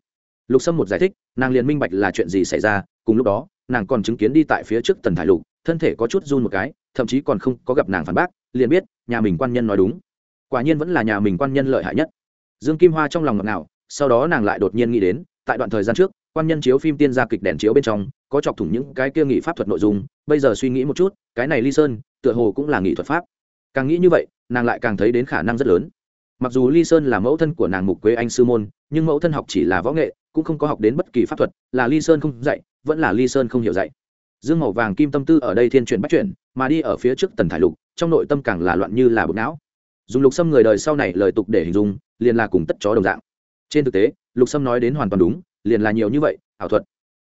Lục sâm một giải thích, nàng liền minh bạch là chuyện gì xảy ra, cùng lúc đó, nàng còn chứng kiến đi tại phía trước tần thải lục, thân thể có chút run một cái, thậm chí còn không có gặp nàng phản bác, liền biết, nhà mình quan nhân nói đúng quả nhiên vẫn là nhà mình quan nhân lợi hại nhất. Dương kim hoa trong lòng ngọt ngào, sau đó nàng lại đột nhiên nghĩ đến, tại đoạn thời gian trước, quan nhân chiếu phim tiên gia kịch đèn chiếu bên trong, có chọc thủng những cái kia nghị pháp thuật nội dung, bây giờ suy nghĩ một chút, cái này ly sơn, tựa hồ cũng là nghị thuật pháp. Càng nghĩ như vậy, nàng lại càng thấy đến khả năng rất lớn. Mặc dù ly sơn là mẫu thân của nàng mục quế anh sư môn, nhưng mẫu thân học chỉ là võ nghệ, cũng không có học đến bất kỳ pháp thuật, là ly sơn không dạy, vẫn là ly sơn không hiểu dạy. Dương màu vàng kim tâm tư ở đây thiên truyền bắt chuyển, mà đi ở phía trước tần thải lục, trong nội tâm càng là loạn như là bột não dùng lục sâm người đời sau này lời tục để hình dung, liền là cùng tất chó đồng dạng. Trên thực tế, lục sâm nói đến hoàn toàn đúng, liền là nhiều như vậy, ảo thuật.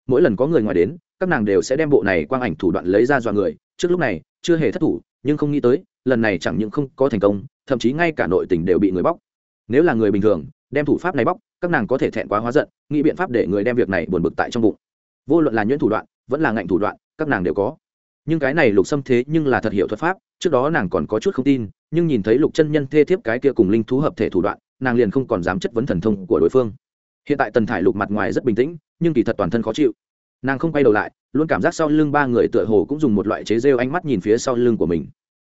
Mỗi lần có người ngoài đến, các nàng đều sẽ đem bộ này quang ảnh thủ đoạn lấy ra dọa người. Trước lúc này, chưa hề thất thủ, nhưng không nghĩ tới, lần này chẳng những không có thành công, thậm chí ngay cả nội tình đều bị người bóc. Nếu là người bình thường, đem thủ pháp này bóc, các nàng có thể thẹn quá hóa giận, nghĩ biện pháp để người đem việc này buồn bực tại trong bụng. Vô luận là nhuyễn thủ đoạn, vẫn là ngạnh thủ đoạn, các nàng đều có nhưng cái này lục xâm thế nhưng là thật hiệu thuật pháp, trước đó nàng còn có chút không tin, nhưng nhìn thấy lục chân nhân thê thiếp cái kia cùng linh thú hợp thể thủ đoạn, nàng liền không còn dám chất vấn thần thông của đối phương. Hiện tại tần thải lục mặt ngoài rất bình tĩnh, nhưng kỳ thật toàn thân khó chịu. Nàng không quay đầu lại, luôn cảm giác sau lưng ba người tựa hồ cũng dùng một loại chế rêu ánh mắt nhìn phía sau lưng của mình.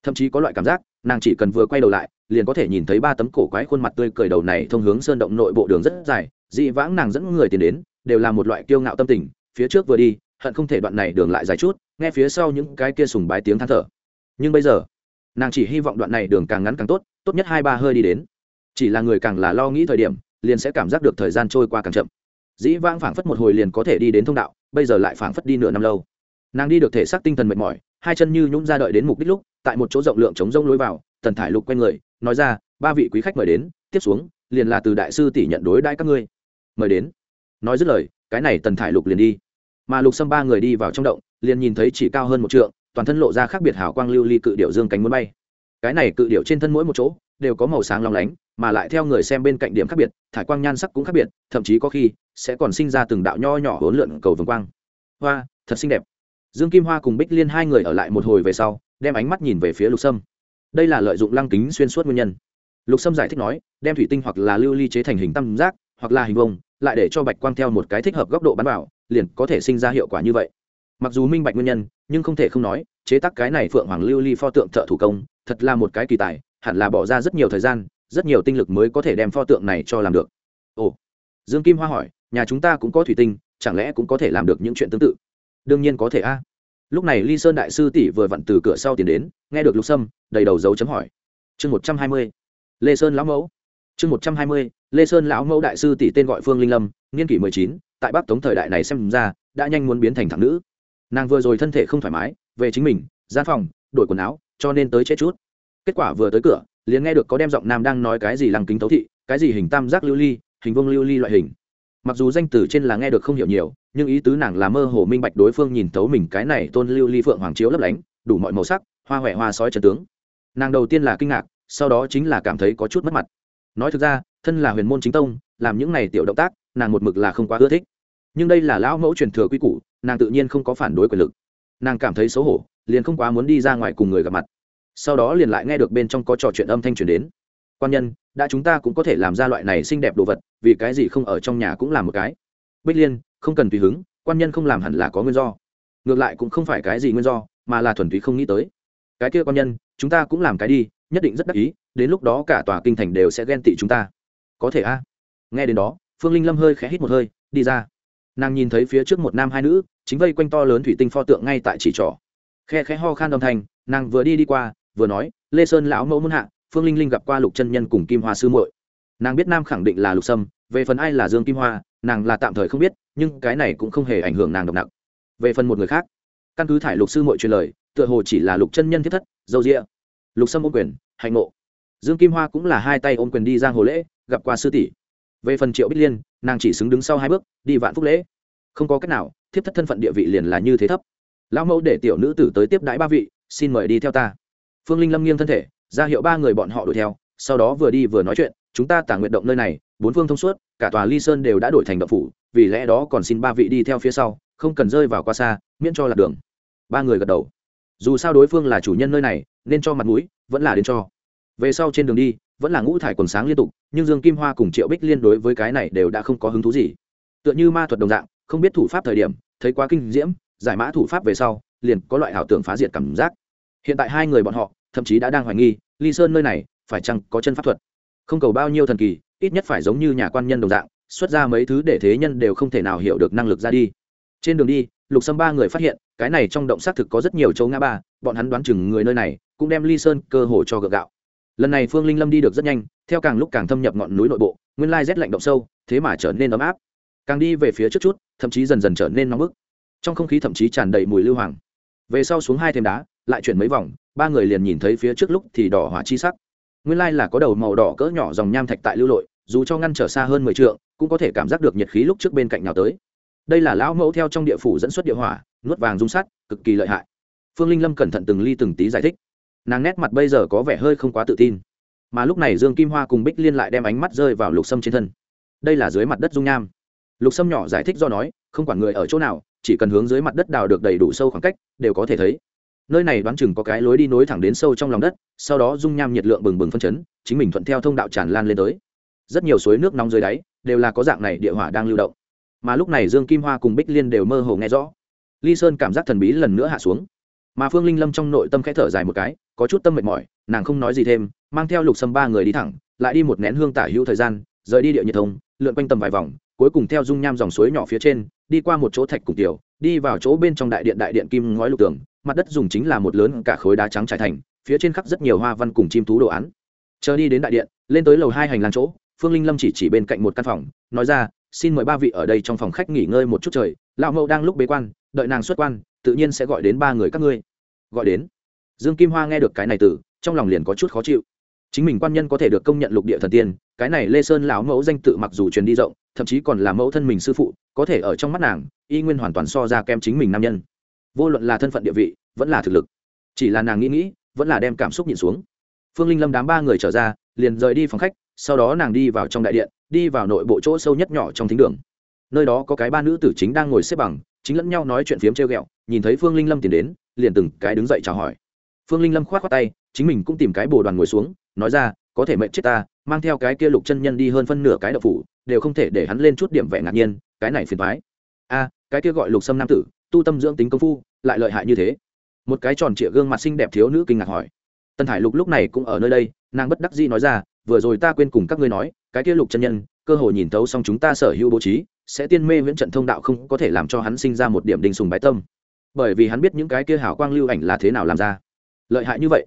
Thậm chí có loại cảm giác, nàng chỉ cần vừa quay đầu lại, liền có thể nhìn thấy ba tấm cổ quái khuôn mặt tươi cười đầu này thông hướng sơn động nội bộ đường rất dài, dị vãng nàng dẫn người tiến đến, đều là một loại kiêu ngạo tâm tình, phía trước vừa đi, hận không thể đoạn này đường lại dài chút nghe phía sau những cái kia sùng bái tiếng than thở. Nhưng bây giờ, nàng chỉ hy vọng đoạn này đường càng ngắn càng tốt tốt nhất hai ba hơi đi đến. Chỉ là người càng là lo nghĩ thời điểm, liền sẽ cảm giác được thời gian trôi qua càng chậm. Dĩ vãng phảng phất một hồi liền có thể đi đến thông đạo, bây giờ lại phảng phất đi nửa năm lâu. Nàng đi được thể xác tinh thần mệt mỏi, hai chân như nhũng ra đợi đến mục đích lúc, tại một chỗ rộng lượng chống rông lối vào tần thải lục q u a n người, nói ra, ba vị quý khách mời đến, tiếp xuống, liền là từ đại sư tỷ nhận đối đãi các ngươi. Mời đến. Nói dứt lời, cái này tần thải lục liền đi mà lục Sâm ba người đi vào trong động, liền nhìn thấy chỉ cao hơn một trượng, toàn thân lộ ra khác biệt hào quang lưu ly cự điệu dương cánh muốn bay. Cái này cự điệu trên thân mỗi một chỗ, đều có màu sáng long lánh, mà lại theo người xem bên cạnh điểm khác biệt, thải quang nhan sắc cũng khác biệt, thậm chí có khi, sẽ còn sinh ra từng đạo nho nhỏ hỗn lượn cầu vồng quang. Hoa, thật xinh đẹp. Dương kim hoa cùng bích liên hai người ở lại một hồi về sau, đem ánh mắt nhìn về phía lục sâm. Đây là lợi dụng lăng kính xuyên suốt nguyên nhân. Lục sâm giải thích nói, đem thủy tinh hoặc là lưu ly chế thành hình tam giác, hoặc là hình vông lại để cho bạch quang theo một cái thích hợp góc độ bắn vào liền có thể sinh ra hiệu quả như vậy. Mặc dù minh bạch nguyên nhân, nhưng không thể không nói, chế tác cái này phượng hoàng lưu ly pho tượng thợ thủ công, thật là một cái kỳ tài, hẳn là bỏ ra rất nhiều thời gian, rất nhiều tinh lực mới có thể đem pho tượng này cho làm được. Ồ, dương kim hoa hỏi, nhà chúng ta cũng có thủy tinh, chẳng lẽ cũng có thể làm được những chuyện tương tự? Đương nhiên có thể a. Lúc này ly sơn đại sư tỷ vừa vặn từ cửa sau tiến đến, nghe được lục sâm, đầy đầu dấu chấm hỏi. Chương một trăm hai mươi, lê sơn lão mẫu. Chương một trăm hai mươi, lê sơn lão mẫu đại sư tỷ tên gọi phương linh lâm, niên kỷ mười chín tại bắc tống thời đại này xem ra, đã nhanh muốn biến thành thẳng nữ. Nàng vừa rồi thân thể không thoải mái, về chính mình, gian phòng, đổi quần áo, cho nên tới chết chút. Kết quả vừa tới cửa, liền nghe được có đem giọng nam đang nói cái gì lăng kính tấu thị, cái gì hình tam giác lưu ly, hình vương lưu ly loại hình. Mặc dù danh từ trên là nghe được không hiểu nhiều, nhưng ý tứ nàng là mơ hồ minh bạch đối phương nhìn tấu mình cái này tôn lưu ly phượng hoàng chiếu lấp lánh, đủ mọi màu sắc, hoa huệ hoa sói trần tướng. Nàng đầu tiên là kinh ngạc, sau đó chính là cảm thấy có chút mất mặt. Nói thực ra, thân là huyền môn chính tông, làm những này tiểu động tác nàng một mực là không quá ưa thích. Nhưng đây là lão mẫu truyền thừa quy củ, nàng tự nhiên không có phản đối quyền lực. Nàng cảm thấy xấu hổ, liền không quá muốn đi ra ngoài cùng người gặp mặt. Sau đó liền lại nghe được bên trong có trò chuyện âm thanh truyền đến. Quan nhân, đã chúng ta cũng có thể làm ra loại này xinh đẹp đồ vật, vì cái gì không ở trong nhà cũng làm một cái? Bích liên, không cần tùy hứng, quan nhân không làm hẳn là có nguyên do. Ngược lại cũng không phải cái gì nguyên do, mà là thuần túy không nghĩ tới. Cái kia quan nhân, chúng ta cũng làm cái đi, nhất định rất đắc ý, đến lúc đó cả tòa kinh thành đều sẽ ghen tị chúng ta. Có thể a? Nghe đến đó phương linh lâm hơi khẽ hít một hơi, đi ra. Nàng nhìn thấy phía trước một nam hai nữ, chính vây quanh to lớn thủy tinh pho tượng ngay tại chỉ trỏ. Khe khẽ ho khan âm thanh, nàng vừa đi đi qua, vừa nói, lê sơn lão mẫu muôn hạ, phương linh linh gặp qua lục chân nhân cùng kim hoa sư muội. Nàng biết nam khẳng định là lục sâm, về phần ai là dương kim hoa, nàng là tạm thời không biết, nhưng cái này cũng không hề ảnh hưởng nàng độc nặng. Về phần một người khác, căn cứ thải lục sư muội truyền lời, tựa hồ chỉ là lục chân nhân thiết thất, dâu rịa lục sâm ôm quyền, hạnh ngộ. Dương kim hoa cũng là hai tay ôm quyền đi giang hồ lễ, gặp qua sư tỷ về phần triệu bích liên, nàng chỉ xứng đứng sau hai bước, đi vạn phúc lễ. Không có cách nào, thiếp thất thân phận địa vị liền là như thế thấp. Lão mẫu để tiểu nữ tử tới tiếp đãi ba vị, xin mời đi theo ta. Phương linh lâm nghiêng thân thể, ra hiệu ba người bọn họ đuổi theo, sau đó vừa đi vừa nói chuyện, chúng ta tả nguyện động nơi này, bốn phương thông suốt, cả tòa ly sơn đều đã đổi thành động phủ, vì lẽ đó còn xin ba vị đi theo phía sau, không cần rơi vào qua xa, miễn cho lạc đường. Ba người gật đầu. Dù sao đối phương là chủ nhân nơi này, nên cho mặt mũi, vẫn là đến cho. Về sau trên đường đi vẫn là ngũ thải quần sáng liên tục, nhưng dương kim hoa cùng triệu bích liên đối với cái này đều đã không có hứng thú gì. Tựa như ma thuật đồng dạng, không biết thủ pháp thời điểm, thấy quá kinh diễm, giải mã thủ pháp về sau, liền có loại ảo tưởng phá diệt cảm giác. Hiện tại hai người bọn họ, thậm chí đã đang hoài nghi, ly sơn nơi này, phải chăng có chân pháp thuật? Không cầu bao nhiêu thần kỳ, ít nhất phải giống như nhà quan nhân đồng dạng, xuất ra mấy thứ để thế nhân đều không thể nào hiểu được năng lực ra đi. Trên đường đi, lục sâm ba người phát hiện, cái này trong động xác thực có rất nhiều châu ngã ba, bọn hắn đoán chừng người nơi này, cũng đem ly sơn cơ hồ cho gợ gạo lần này phương linh lâm đi được rất nhanh, theo càng lúc càng thâm nhập ngọn núi nội bộ, nguyên lai rét lạnh động sâu, thế mà trở nên ấm áp. Càng đi về phía trước chút, thậm chí dần dần trở nên nóng bức. Trong không khí thậm chí tràn đầy mùi lưu hoàng. Về sau xuống hai thêm đá, lại chuyển mấy vòng, ba người liền nhìn thấy phía trước lúc thì đỏ hỏa chi sắc. Nguyên lai là có đầu màu đỏ cỡ nhỏ dòng nham thạch tại lưu lội, dù cho ngăn trở xa hơn mười t cũng có thể cảm giác được nhiệt khí lúc trước bên cạnh nào tới. Đây là lão mẫu theo trong địa phủ dẫn xuất địa hỏa, nuốt vàng dung sắt, cực kỳ lợi hại. Phương linh lâm cẩn thận từng ly từng tí giải thích nàng nét mặt bây giờ có vẻ hơi không quá tự tin. Mà lúc này dương kim hoa cùng bích liên lại đem ánh mắt rơi vào lục sâm trên thân. Đây là dưới mặt đất dung nham. Lục sâm nhỏ giải thích do nói, không quản người ở chỗ nào, chỉ cần hướng dưới mặt đất đào được đầy đủ sâu khoảng cách, đều có thể thấy. Nơi này đoán chừng có cái lối đi nối thẳng đến sâu trong lòng đất, sau đó dung nham nhiệt lượng bừng bừng phân chấn, chính mình thuận theo thông đạo tràn lan lên tới. Rất nhiều suối nước nóng dưới đáy, đều là có dạng này địa hỏa đang lưu động. Mà lúc này dương kim hoa cùng bích liên đều mơ hồ nghe rõ. Ly sơn cảm giác thần bí lần nữa hạ xuống. Mà phương linh lâm trong nội tâm khẽ thở dài một cái có chút tâm mệt mỏi, nàng không nói gì thêm, mang theo lục sâm ba người đi thẳng, lại đi một nén hương tả hữu thời gian, rời đi địa nhiệt thông, lượn quanh tầm vài vòng, cuối cùng theo dung nham dòng suối nhỏ phía trên, đi qua một chỗ thạch cùng tiểu, đi vào chỗ bên trong đại điện đại điện kim ngói lục tường, mặt đất dùng chính là một lớn cả khối đá trắng trải thành, phía trên khắp rất nhiều hoa văn cùng chim thú đồ án. Chờ đi đến đại điện, lên tới lầu hai hành lang chỗ, phương linh lâm chỉ chỉ bên cạnh một căn phòng, nói ra, xin mời ba vị ở đây trong phòng khách nghỉ ngơi một chút trời, lão mẫu đang lúc bế quan, đợi nàng xuất quan, tự nhiên sẽ gọi đến ba người các ngươi. Gọi đến? Dương kim hoa nghe được cái này từ, trong lòng liền có chút khó chịu. Chính mình quan nhân có thể được công nhận lục địa thần tiên, cái này lê sơn lão mẫu danh tự mặc dù truyền đi rộng, thậm chí còn là mẫu thân mình sư phụ, có thể ở trong mắt nàng, y nguyên hoàn toàn so ra kem chính mình nam nhân. Vô luận là thân phận địa vị, vẫn là thực lực. Chỉ là nàng nghĩ nghĩ, vẫn là đem cảm xúc nhịn xuống. Phương linh lâm đám ba người trở ra, liền rời đi phòng khách, sau đó nàng đi vào trong đại điện, đi vào nội bộ chỗ sâu nhất nhỏ trong thính đường. Nơi đó có cái ba nữ tử chính đang ngồi xếp bằng, chính lẫn nhau nói chuyện phiếm treo ghẹo, nhìn thấy phương linh lâm tiến đến, liền từng cái đứng dậy chào hỏi phương linh lâm k h o á t khoác tay, chính mình cũng tìm cái bồ đoàn ngồi xuống, nói ra, có thể mệnh chết ta, mang theo cái kia lục chân nhân đi hơn phân nửa cái đậu phủ, đều không thể để hắn lên chút điểm vẻ ngạc nhiên, cái này phiền thoái a, cái kia gọi lục sâm nam tử, tu tâm dưỡng tính công phu, lại lợi hại như thế. Một cái tròn trịa gương mặt xinh đẹp thiếu nữ kinh ngạc hỏi. Tân Hải lục lúc này cũng ở nơi đây, nàng bất đắc dĩ nói ra, vừa rồi ta quên cùng các ngươi nói, cái kia lục chân nhân, cơ hội nhìn thấu xong chúng ta sở hữu bố trí, sẽ tiên mê viễn trận thông đạo không có thể làm cho hắn sinh ra một điểm đinh sùng bái tâm. Bởi vì hắn biết những cái kia hảo quang lưu ảnh là thế nào làm ra lợi hại như vậy.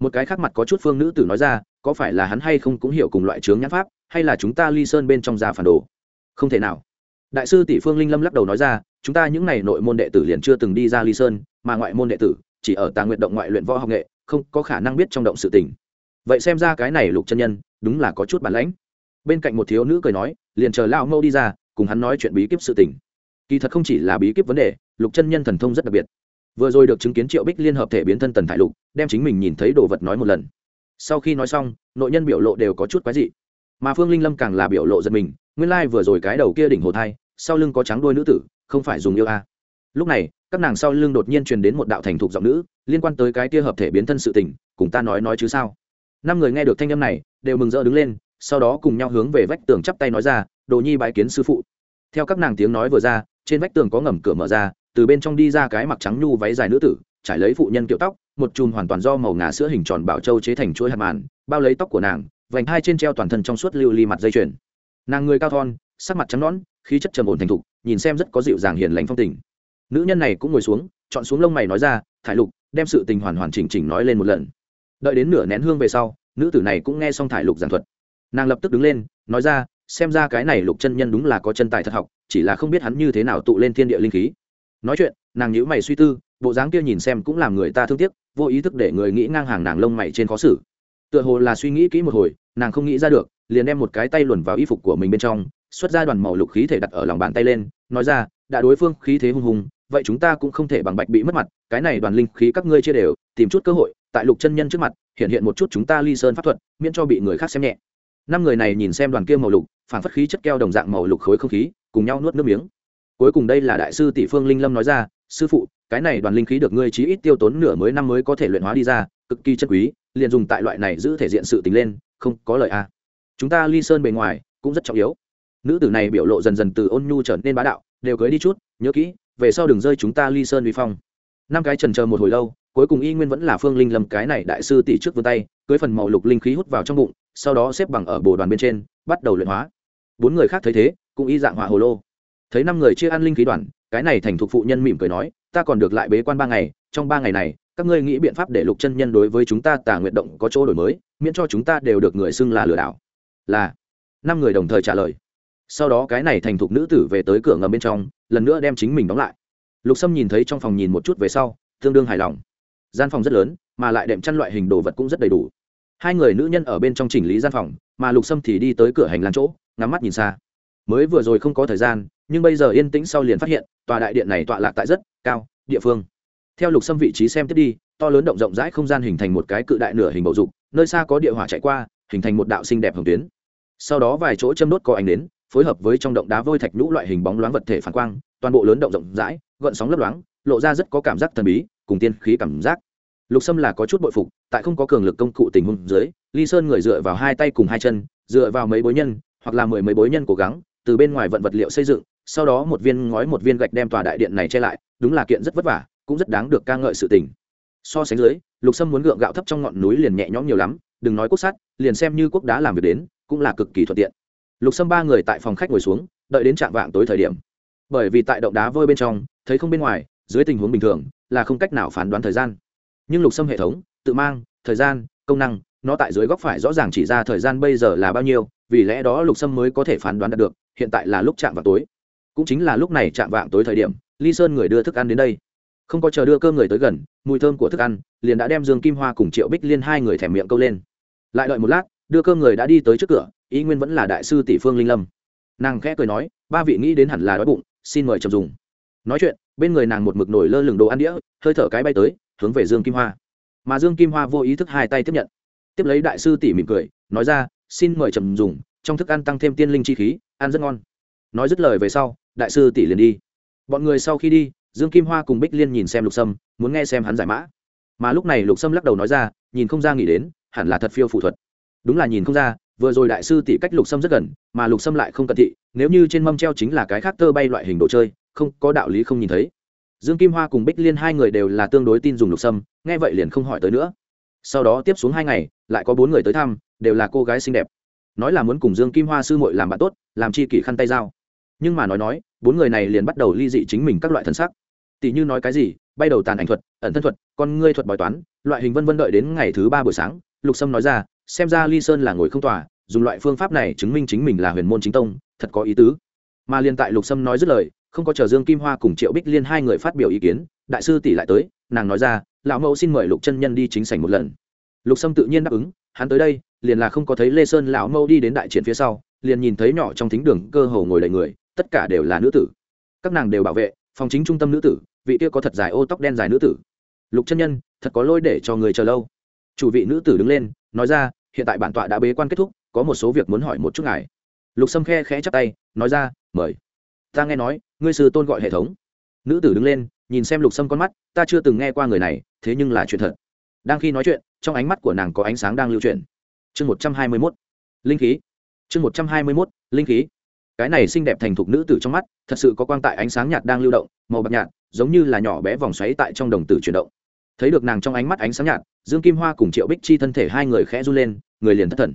Một cái khác mặt có chút phương nữ tử nói ra, có phải là hắn hay không cũng hiểu cùng loại chướng nhãn pháp, hay là chúng ta ly sơn bên trong ra phản đồ? Không thể nào. Đại sư tỷ phương linh lâm lắc đầu nói ra, chúng ta những n à y nội môn đệ tử liền chưa từng đi ra ly sơn, mà ngoại môn đệ tử chỉ ở tà nguyện động ngoại luyện võ học nghệ, không có khả năng biết trong động sự tình. Vậy xem ra cái này lục chân nhân, đúng là có chút bản lãnh. Bên cạnh một thiếu nữ cười nói, liền chờ lao mâu đi ra, cùng hắn nói chuyện bí kíp sự tình. Kỳ thật không chỉ là bí kíp vấn đề, lục chân nhân thần thông rất đặc biệt vừa rồi được chứng kiến triệu bích liên hợp thể biến thân tần thải lục, đem chính mình nhìn thấy đồ vật nói một lần. Sau khi nói xong, nội nhân biểu lộ đều có chút quái dị. Mà phương linh lâm càng là biểu lộ giật mình, nguyên lai vừa rồi cái đầu kia đỉnh hồ thai, sau lưng có trắng đôi nữ tử, không phải dùng yêu a. Lúc này, các nàng sau lưng đột nhiên truyền đến một đạo thành thục giọng nữ, liên quan tới cái kia hợp thể biến thân sự tình, cùng ta nói nói chứ sao? Năm người nghe được thanh âm này, đều mừng rỡ đứng lên, sau đó cùng nhau hướng về vách tường chắp tay nói ra, đồ nhi bái kiến sư phụ. Theo các nàng tiếng nói vừa ra, trên vách tường có ngầm cửa mở ra từ bên trong đi ra cái mặc trắng nhu váy dài nữ tử, trải lấy phụ nhân kiểu tóc, một chùm hoàn toàn do màu ngà sữa hình tròn bảo châu chế thành chuỗi hạt màn, bao lấy tóc của nàng, vành hai trên treo toàn thân trong suốt lưu ly mặt dây chuyền. Nàng người cao thon, sắc mặt trắng nõn, khí chất trầm ổn thành thục, nhìn xem rất có dịu dàng hiền lành phong tình. Nữ nhân này cũng ngồi xuống, chọn xuống lông mày nói ra, thải lục, đem sự tình hoàn hoàn chỉnh chỉnh nói lên một lần. Đợi đến nửa nén hương về sau, nữ tử này cũng nghe xong thải lục giảng thuật. Nàng lập tức đứng lên, nói ra, xem ra cái này lục chân nhân đúng là có chân tài thật học, chỉ là không biết hắn như thế nào tụ lên thiên địa linh khí nói chuyện, nàng nhíu mày suy tư, bộ dáng kia nhìn xem cũng làm người ta thương tiếc, vô ý thức để người nghĩ ngang hàng nàng lông mày trên khó xử. Tựa hồ là suy nghĩ kỹ một hồi, nàng không nghĩ ra được, liền đem một cái tay luồn vào y phục của mình bên trong, xuất ra đoàn màu lục khí thể đặt ở lòng bàn tay lên, nói ra, đã đối phương khí thế hung hùng, vậy chúng ta cũng không thể bằng bạch bị mất mặt, cái này đoàn linh khí các ngươi chia đều, tìm chút cơ hội, tại lục chân nhân trước mặt, hiện hiện một chút chúng ta ly sơn pháp thuật, miễn cho bị người khác xem nhẹ. Năm người này nhìn xem đoàn kia màu lục phản phất khí chất keo đồng dạng màu lục khối không khí, cùng nhau nuốt nước miếng cuối cùng đây là đại sư tỷ phương linh lâm nói ra, sư phụ, cái này đoàn linh khí được ngươi chí ít tiêu tốn nửa mới năm mới có thể luyện hóa đi ra, cực kỳ chất quý, liền dùng tại loại này giữ thể diện sự tính lên, không có lợi a à. chúng ta ly sơn bề ngoài, cũng rất trọng yếu. Nữ tử này biểu lộ dần dần từ ôn nhu trở nên bá đạo, đều cưới đi chút, nhớ kỹ, về sau đừng rơi chúng ta ly sơn vi phong. Năm cái trần chờ một hồi lâu, cuối cùng y nguyên vẫn là phương linh lâm cái này đại sư tỷ trước vươn tay, cưới phần màu lục linh khí hút vào trong bụng, sau đó xếp bằng ở bồ đoàn bên trên, bắt đầu luyện hóa. Bốn người khác thấy thế, cũng y dạng hỏa hồ lô thấy năm người chia ăn linh khí đoàn, cái này thành thục phụ nhân mỉm cười nói, ta còn được lại bế quan ba ngày, trong ba ngày này, các ngươi nghĩ biện pháp để lục chân nhân đối với chúng ta tà nguyện động có chỗ đổi mới, miễn cho chúng ta đều được người xưng là lừa đảo. Là. Năm người đồng thời trả lời. Sau đó cái này thành thục nữ tử về tới cửa ngầm bên trong, lần nữa đem chính mình đóng lại. Lục sâm nhìn thấy trong phòng nhìn một chút về sau, tương đương hài lòng. Gian phòng rất lớn, mà lại đệm chăn loại hình đồ vật cũng rất đầy đủ. Hai người nữ nhân ở bên trong chỉnh lý gian phòng, mà lục sâm thì đi tới cửa hành lang chỗ, ngắm mắt nhìn xa. Mới vừa rồi không có thời gian nhưng bây giờ yên tĩnh sau liền phát hiện, tòa đại điện này tọa lạc tại rất cao, địa phương. Theo lục xâm vị trí xem tiếp đi, to lớn động rộng rãi không gian hình thành một cái cự đại nửa hình bầu dục, nơi xa có địa hỏa chạy qua, hình thành một đạo xinh đẹp hồng tuyến. Sau đó vài chỗ châm đốt có ánh đến phối hợp với trong động đá vôi thạch nhũ loại hình bóng loáng vật thể phản quang, toàn bộ lớn động rộng rãi, gợn sóng lấp loáng, lộ ra rất có cảm giác thần bí, cùng tiên khí cảm giác. Lục sâm là có chút bội phục, tại không có cường lực công cụ tình huống dưới, ly sơn người dựa vào hai tay cùng hai chân, dựa vào mấy bối nhân, hoặc là mười mấy bối nhân cố gắng, từ bên ngoài vận vật liệu xây dựng sau đó một viên ngói, một viên gạch đem tòa đại điện này che lại, đúng là kiện rất vất vả, cũng rất đáng được ca ngợi sự tình. So sánh dưới, lục sâm muốn gượng gạo thấp trong ngọn núi liền nhẹ nhõm nhiều lắm, đừng nói quốc sắt liền xem như quốc đá làm việc đến, cũng là cực kỳ thuận tiện. Lục sâm ba người tại phòng khách ngồi xuống, đợi đến trạm vạng tối thời điểm. Bởi vì tại động đá vôi bên trong, thấy không bên ngoài, dưới tình huống bình thường, là không cách nào phán đoán thời gian. Nhưng lục sâm hệ thống, tự mang, thời gian, công năng, nó tại dưới góc phải rõ ràng chỉ ra thời gian bây giờ là bao nhiêu, vì lẽ đó lục sâm mới có thể phán đoán được, hiện tại là lúc chạm vào tối cũng chính là lúc này chạm vạng tối thời điểm, ly sơn người đưa thức ăn đến đây. Không có chờ đưa cơm người tới gần, mùi thơm của thức ăn, liền đã đem dương kim hoa cùng triệu bích liên hai người thèm miệng câu lên. Lại đợi một lát, đưa cơm người đã đi tới trước cửa, ý nguyên vẫn là đại sư tỷ phương linh lâm. Nàng khẽ cười nói, ba vị nghĩ đến hẳn là đói bụng, xin mời chậm dùng. Nói chuyện, bên người nàng một mực nổi lơ lửng đồ ăn đĩa, hơi thở cái bay tới, hướng về dương kim hoa. Mà dương kim hoa vô ý thức hai tay tiếp nhận. Tiếp lấy đại sư tỷ mỉm cười, nói ra, xin mời chậm dùng, trong thức ăn tăng thêm tiên linh chi khí, ăn rất ngon nói dứt lời về sau, đại sư tỷ liền đi. Bọn người sau khi đi, dương kim hoa cùng bích liên nhìn xem lục sâm, muốn nghe xem hắn giải mã. Mà lúc này lục sâm lắc đầu nói ra, nhìn không ra nghĩ đến, hẳn là thật phiêu phụ thuật. Đúng là nhìn không ra, vừa rồi đại sư tỷ cách lục sâm rất gần, mà lục sâm lại không cận thị, nếu như trên mâm treo chính là cái khác tơ bay loại hình đồ chơi, không, có đạo lý không nhìn thấy. Dương kim hoa cùng bích liên hai người đều là tương đối tin dùng lục sâm, nghe vậy liền không hỏi tới nữa. Sau đó tiếp xuống hai ngày, lại có bốn người tới thăm, đều là cô gái xinh đẹp. Nói là muốn cùng dương kim hoa sư muội làm bạn tốt, làm chi kỷ khăn tay dao nhưng mà nói nói, bốn người này liền bắt đầu ly dị chính mình các loại thân sắc. Tỷ như nói cái gì, bay đầu tàn ảnh thuật, ẩn thân thuật, con ngươi thuật bói toán, loại hình vân vân đợi đến ngày thứ ba buổi sáng, lục sâm nói ra, xem ra ly sơn là ngồi không tòa, dùng loại phương pháp này chứng minh chính mình là huyền môn chính tông, thật có ý tứ. Mà liên tại lục sâm nói dứt lời, không có chờ dương kim hoa cùng triệu bích liên hai người phát biểu ý kiến, đại sư tỷ lại tới, nàng nói ra, lão mẫu xin mời lục chân nhân đi chính sảnh một lần. Lục sâm tự nhiên đáp ứng, hắn tới đây, liền là không có thấy lê sơn lão mẫu đi đến đại triển phía sau, liền nhìn thấy nhỏ trong thính đường cơ hồ ngồi đầy người tất cả đều là nữ tử. Các nàng đều bảo vệ, phòng chính trung tâm nữ tử, vị kia có thật dài ô tóc đen dài nữ tử. Lục chân nhân, thật có lôi để cho người chờ lâu. Chủ vị nữ tử đứng lên, nói ra, hiện tại bản tọa đã bế quan kết thúc, có một số việc muốn hỏi một chút ngài. Lục sâm khe khẽ chắp tay, nói ra, mời. Ta nghe nói, ngươi sư tôn gọi hệ thống. Nữ tử đứng lên, nhìn xem lục sâm con mắt, ta chưa từng nghe qua người này, thế nhưng là chuyện thật. Đang khi nói chuyện, trong ánh mắt của nàng có ánh sáng đang lưu chuyển. Chương một trăm hai mươi mốt. Linh khí. Chương một trăm hai mươi mốt, linh khí cái này xinh đẹp thành thục nữ tử trong mắt, thật sự có quang tại ánh sáng nhạt đang lưu động, màu bạc nhạt, giống như là nhỏ bé vòng xoáy tại trong đồng tử chuyển động. Thấy được nàng trong ánh mắt ánh sáng nhạt, dương kim hoa cùng triệu bích chi thân thể hai người khẽ run lên, người liền thất thần.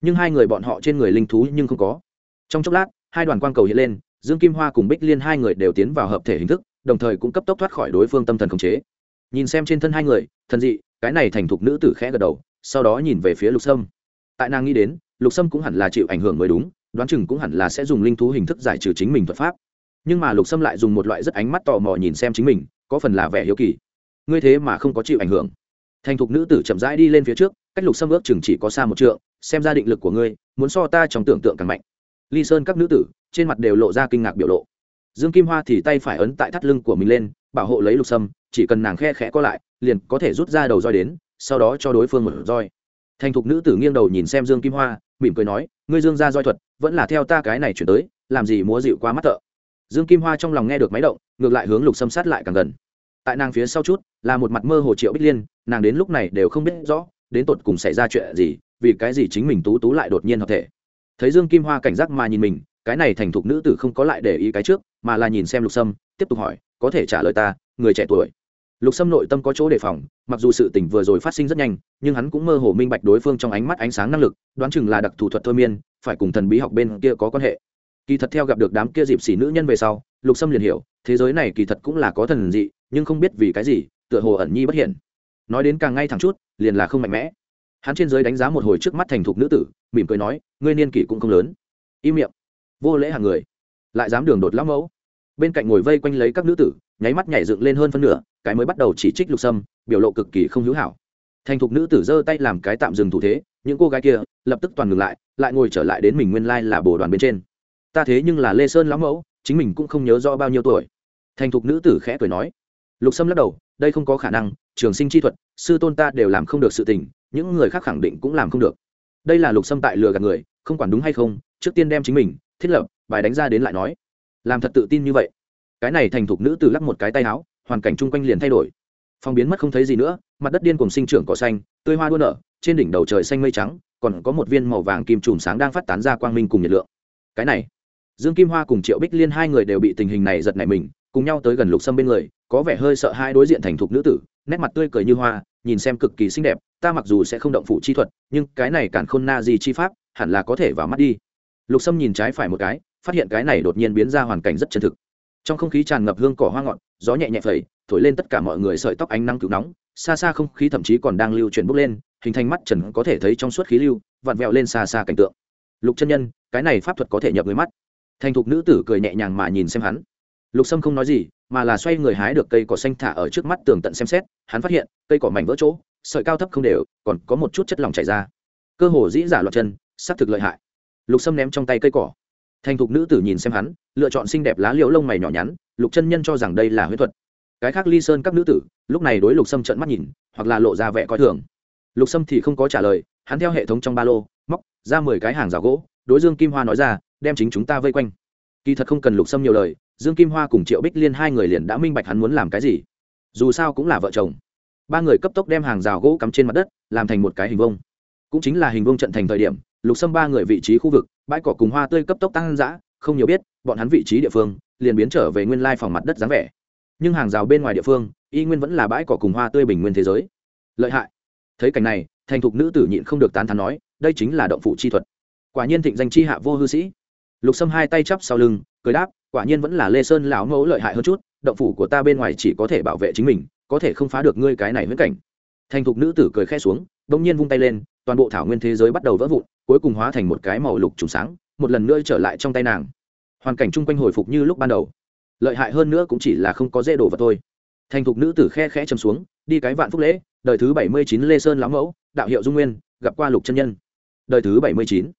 Nhưng hai người bọn họ trên người linh thú nhưng không có. Trong chốc lát, hai đoàn quang cầu hiện lên, dương kim hoa cùng bích liên hai người đều tiến vào hợp thể hình thức, đồng thời cũng cấp tốc thoát khỏi đối phương tâm thần khống chế. Nhìn xem trên thân hai người, thần dị, cái này thành thục nữ tử khẽ gật đầu, sau đó nhìn về phía lục sâm. Tại nàng nghĩ đến, lục sâm cũng hẳn là chịu ảnh hưởng mới đúng đoán chừng cũng hẳn là sẽ dùng linh thú hình thức giải trừ chính mình thuật pháp. Nhưng mà lục sâm lại dùng một loại rất ánh mắt tò mò nhìn xem chính mình, có phần là vẻ hiếu kỳ. Ngươi thế mà không có chịu ảnh hưởng. Thành thục nữ tử chậm rãi đi lên phía trước, cách lục sâm ước chừng chỉ có xa một trượng, xem ra định lực của ngươi, muốn so ta trong tưởng tượng càng mạnh. Ly sơn các nữ tử, trên mặt đều lộ ra kinh ngạc biểu lộ. Dương kim hoa thì tay phải ấn tại thắt lưng của mình lên, bảo hộ lấy lục sâm, chỉ cần nàng khe khẽ co lại, liền có thể rút ra đầu roi đến, sau đó cho đối phương một roi. Thành thục nữ tử nghiêng đầu nhìn xem dương kim hoa mỉm cười nói, ngươi dương ra roi thuật, vẫn là theo ta cái này chuyển tới, làm gì múa dịu quá mắt thợ. Dương kim hoa trong lòng nghe được máy động, ngược lại hướng lục sâm sát lại càng gần. Tại nàng phía sau chút, là một mặt mơ hồ triệu bích liên, nàng đến lúc này đều không biết rõ, đến tột cùng xảy ra chuyện gì, vì cái gì chính mình tú tú lại đột nhiên hợp thể. Thấy dương kim hoa cảnh giác mà nhìn mình, cái này thành thục nữ tử không có lại để ý cái trước, mà là nhìn xem lục sâm, tiếp tục hỏi, có thể trả lời ta, người trẻ tuổi? Lục sâm nội tâm có chỗ đề phòng, mặc dù sự tình vừa rồi phát sinh rất nhanh, nhưng hắn cũng mơ hồ minh bạch đối phương trong ánh mắt ánh sáng năng lực, đoán chừng là đặc thủ thuật thôi miên, phải cùng thần bí học bên kia có quan hệ. Kỳ thật theo gặp được đám kia dịp xỉ nữ nhân về sau, lục sâm liền hiểu, thế giới này kỳ thật cũng là có thần dị, nhưng không biết vì cái gì, tựa hồ ẩn nhi bất hiển nói đến càng ngay thẳng chút, liền là không mạnh mẽ. Hắn trên giới đánh giá một hồi trước mắt thành thục nữ tử, mỉm cười nói, ngươi niên kỷ cũng không lớn. Im miệng. Vô lễ hàng người. Lại dám đường đột lão mẫu. Bên cạnh ngồi vây quanh lấy các nữ tử, nháy mắt nhảy dựng lên hơn phân nửa cái mới bắt đầu chỉ trích lục sâm, biểu lộ cực kỳ không hữu hảo. Thành thục nữ tử giơ tay làm cái tạm dừng thủ thế, những cô gái kia lập tức toàn ngừng lại lại ngồi trở lại đến mình nguyên lai là bồ đoàn bên trên. Ta thế nhưng là lê sơn lão mẫu, chính mình cũng không nhớ rõ bao nhiêu tuổi. Thành thục nữ tử khẽ cười nói. Lục sâm lắc đầu, đây không có khả năng, trường sinh chi thuật, sư tôn ta đều làm không được sự tình, những người khác khẳng định cũng làm không được. Đây là lục sâm tại lừa gạt người, không quản đúng hay không, trước tiên đem chính mình, thiết lập, bài đánh ra đến lại nói. Làm thật tự tin như vậy. Cái này thành thục nữ tử lắc một cái tay áo hoàn cảnh chung quanh liền thay đổi. Phong biến mất không thấy gì nữa, mặt đất điên cùng sinh trưởng cỏ xanh, tươi hoa đua nở, trên đỉnh đầu trời xanh mây trắng, còn có một viên màu vàng kim trùm sáng đang phát tán ra quang minh cùng nhiệt lượng. Cái này, dương kim hoa cùng triệu bích liên hai người đều bị tình hình này giật nảy mình, cùng nhau tới gần lục sâm bên người, có vẻ hơi sợ hai đối diện thành thục nữ tử, nét mặt tươi cười như hoa, nhìn xem cực kỳ xinh đẹp, ta mặc dù sẽ không động phủ chi thuật, nhưng cái này cản khôn na gì chi pháp, hẳn là có thể vào mắt đi. Lục sâm nhìn trái phải một cái, phát hiện cái này đột nhiên biến ra hoàn cảnh rất chân thực. Trong không khí tràn ngập hương cỏ hoa ngọn gió nhẹ nhẹ phẩy, thổi lên tất cả mọi người sợi tóc ánh năng cứu nóng. Xa xa không khí thậm chí còn đang lưu chuyển bốc lên, hình thành mắt trần có thể thấy trong suốt khí lưu, vặn vẹo lên xa xa cảnh tượng. Lục chân nhân, cái này pháp thuật có thể nhập người mắt. Thành thục nữ tử cười nhẹ nhàng mà nhìn xem hắn. Lục sâm không nói gì, mà là xoay người hái được cây cỏ xanh thả ở trước mắt tường tận xem xét, hắn phát hiện, cây cỏ mảnh vỡ chỗ, sợi cao thấp không đều, còn có một chút chất lỏng chảy ra. Cơ hồ dĩ giả loạt chân, xác thực lợi hại. Lục sâm ném trong tay cây cỏ. Thành thục nữ tử nhìn xem hắn, lựa chọn xinh đẹp lá liễu lông mày nhỏ nhắn lục chân nhân cho rằng đây là huyết thuật. Cái khác ly sơn các nữ tử, lúc này đối lục sâm trận mắt nhìn, hoặc là lộ ra vẻ coi thường. Lục sâm thì không có trả lời, hắn theo hệ thống trong ba lô, móc ra mười cái hàng rào gỗ, đối dương kim hoa nói ra, đem chính chúng ta vây quanh. Kỳ thật không cần lục sâm nhiều lời, dương kim hoa cùng triệu bích liên hai người liền đã minh bạch hắn muốn làm cái gì. Dù sao cũng là vợ chồng. Ba người cấp tốc đem hàng rào gỗ cắm trên mặt đất, làm thành một cái hình vông cũng chính là hình vông trận thành thời điểm, lục sâm ba người vị trí khu vực, bãi cỏ cùng hoa tươi cấp tốc tăng giã không nhiều biết, bọn hắn vị trí địa phương liền biến trở về nguyên lai phòng mặt đất dáng vẻ. Nhưng hàng rào bên ngoài địa phương, y nguyên vẫn là bãi cỏ cùng hoa tươi bình nguyên thế giới. Lợi hại. Thấy cảnh này, thành thục nữ tử nhịn không được tán thán nói, đây chính là động phủ chi thuật. Quả nhiên thịnh danh chi hạ vô hư sĩ. Lục sâm hai tay chắp sau lưng, cười đáp, quả nhiên vẫn là lê sơn lão mẫu lợi hại hơn chút, động phủ của ta bên ngoài chỉ có thể bảo vệ chính mình, có thể không phá được ngươi cái này huyễn cảnh. Thành thục nữ tử cười khẽ xuống bỗng nhiên vung tay lên, toàn bộ thảo nguyên thế giới bắt đầu vỡ vụn, cuối cùng hóa thành một cái màu lục trùng sáng, một lần nữa trở lại trong tay nàng hoàn cảnh chung quanh hồi phục như lúc ban đầu. Lợi hại hơn nữa cũng chỉ là không có dễ đổ vào thôi. Thành thục nữ tử khe khẽ chầm xuống, đi cái vạn phúc lễ, đời thứ bảy mươi chín lê sơn lão mẫu, đạo hiệu dung nguyên, gặp qua lục chân nhân. Đời thứ bảy mươi chín.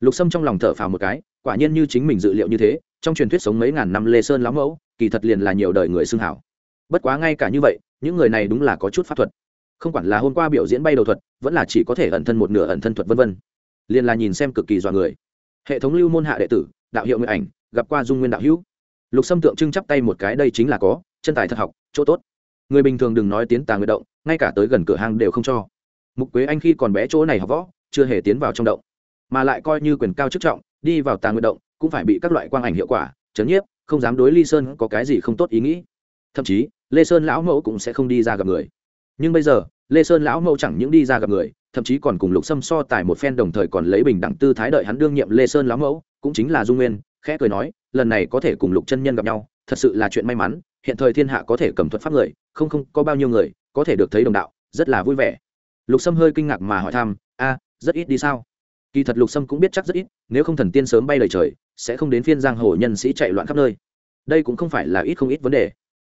Lục sâm trong lòng thở phào một cái, quả nhiên như chính mình dự liệu như thế, trong truyền thuyết sống mấy ngàn năm lê sơn lão mẫu, kỳ thật liền là nhiều đời người xưng hảo. Bất quá ngay cả như vậy, những người này đúng là có chút pháp thuật. Không quản là hôm qua biểu diễn bay đầu thuật, vẫn là chỉ có thể ẩn thân một nửa ẩn thân thuật vân vân. Liền là nhìn xem cực kỳ dọa người. Hệ thống lưu môn hạ đệ tử, đạo hiệu nguyện ảnh gặp qua dung nguyên đạo hữu. Lục sâm tượng trưng chắp tay một cái, đây chính là có, chân tài thật học, chỗ tốt. Người bình thường đừng nói tiến tà nguyện động, ngay cả tới gần cửa hàng đều không cho. Mục quế anh khi còn bé chỗ này học võ, chưa hề tiến vào trong động, mà lại coi như quyền cao chức trọng, đi vào tà nguyện động cũng phải bị các loại quang ảnh hiệu quả, chấn nhiếp, không dám đối ly sơn có cái gì không tốt ý nghĩ. Thậm chí, lê sơn lão mẫu cũng sẽ không đi ra gặp người. Nhưng bây giờ, lê sơn lão mẫu chẳng những đi ra gặp người, thậm chí còn cùng lục sâm so tài một phen đồng thời còn lấy bình đẳng tư thái đợi hắn đương nhiệm lê sơn lão mẫu, cũng chính là dung nguyên khẽ cười nói, lần này có thể cùng lục chân nhân gặp nhau, thật sự là chuyện may mắn, hiện thời thiên hạ có thể cầm thuật pháp người, không không, có bao nhiêu người, có thể được thấy đồng đạo, rất là vui vẻ. Lục sâm hơi kinh ngạc mà hỏi thăm, a, rất ít đi sao? Kỳ thật lục sâm cũng biết chắc rất ít, nếu không thần tiên sớm bay lời trời, sẽ không đến phiên giang hồ nhân sĩ chạy loạn khắp nơi. Đây cũng không phải là ít không ít vấn đề.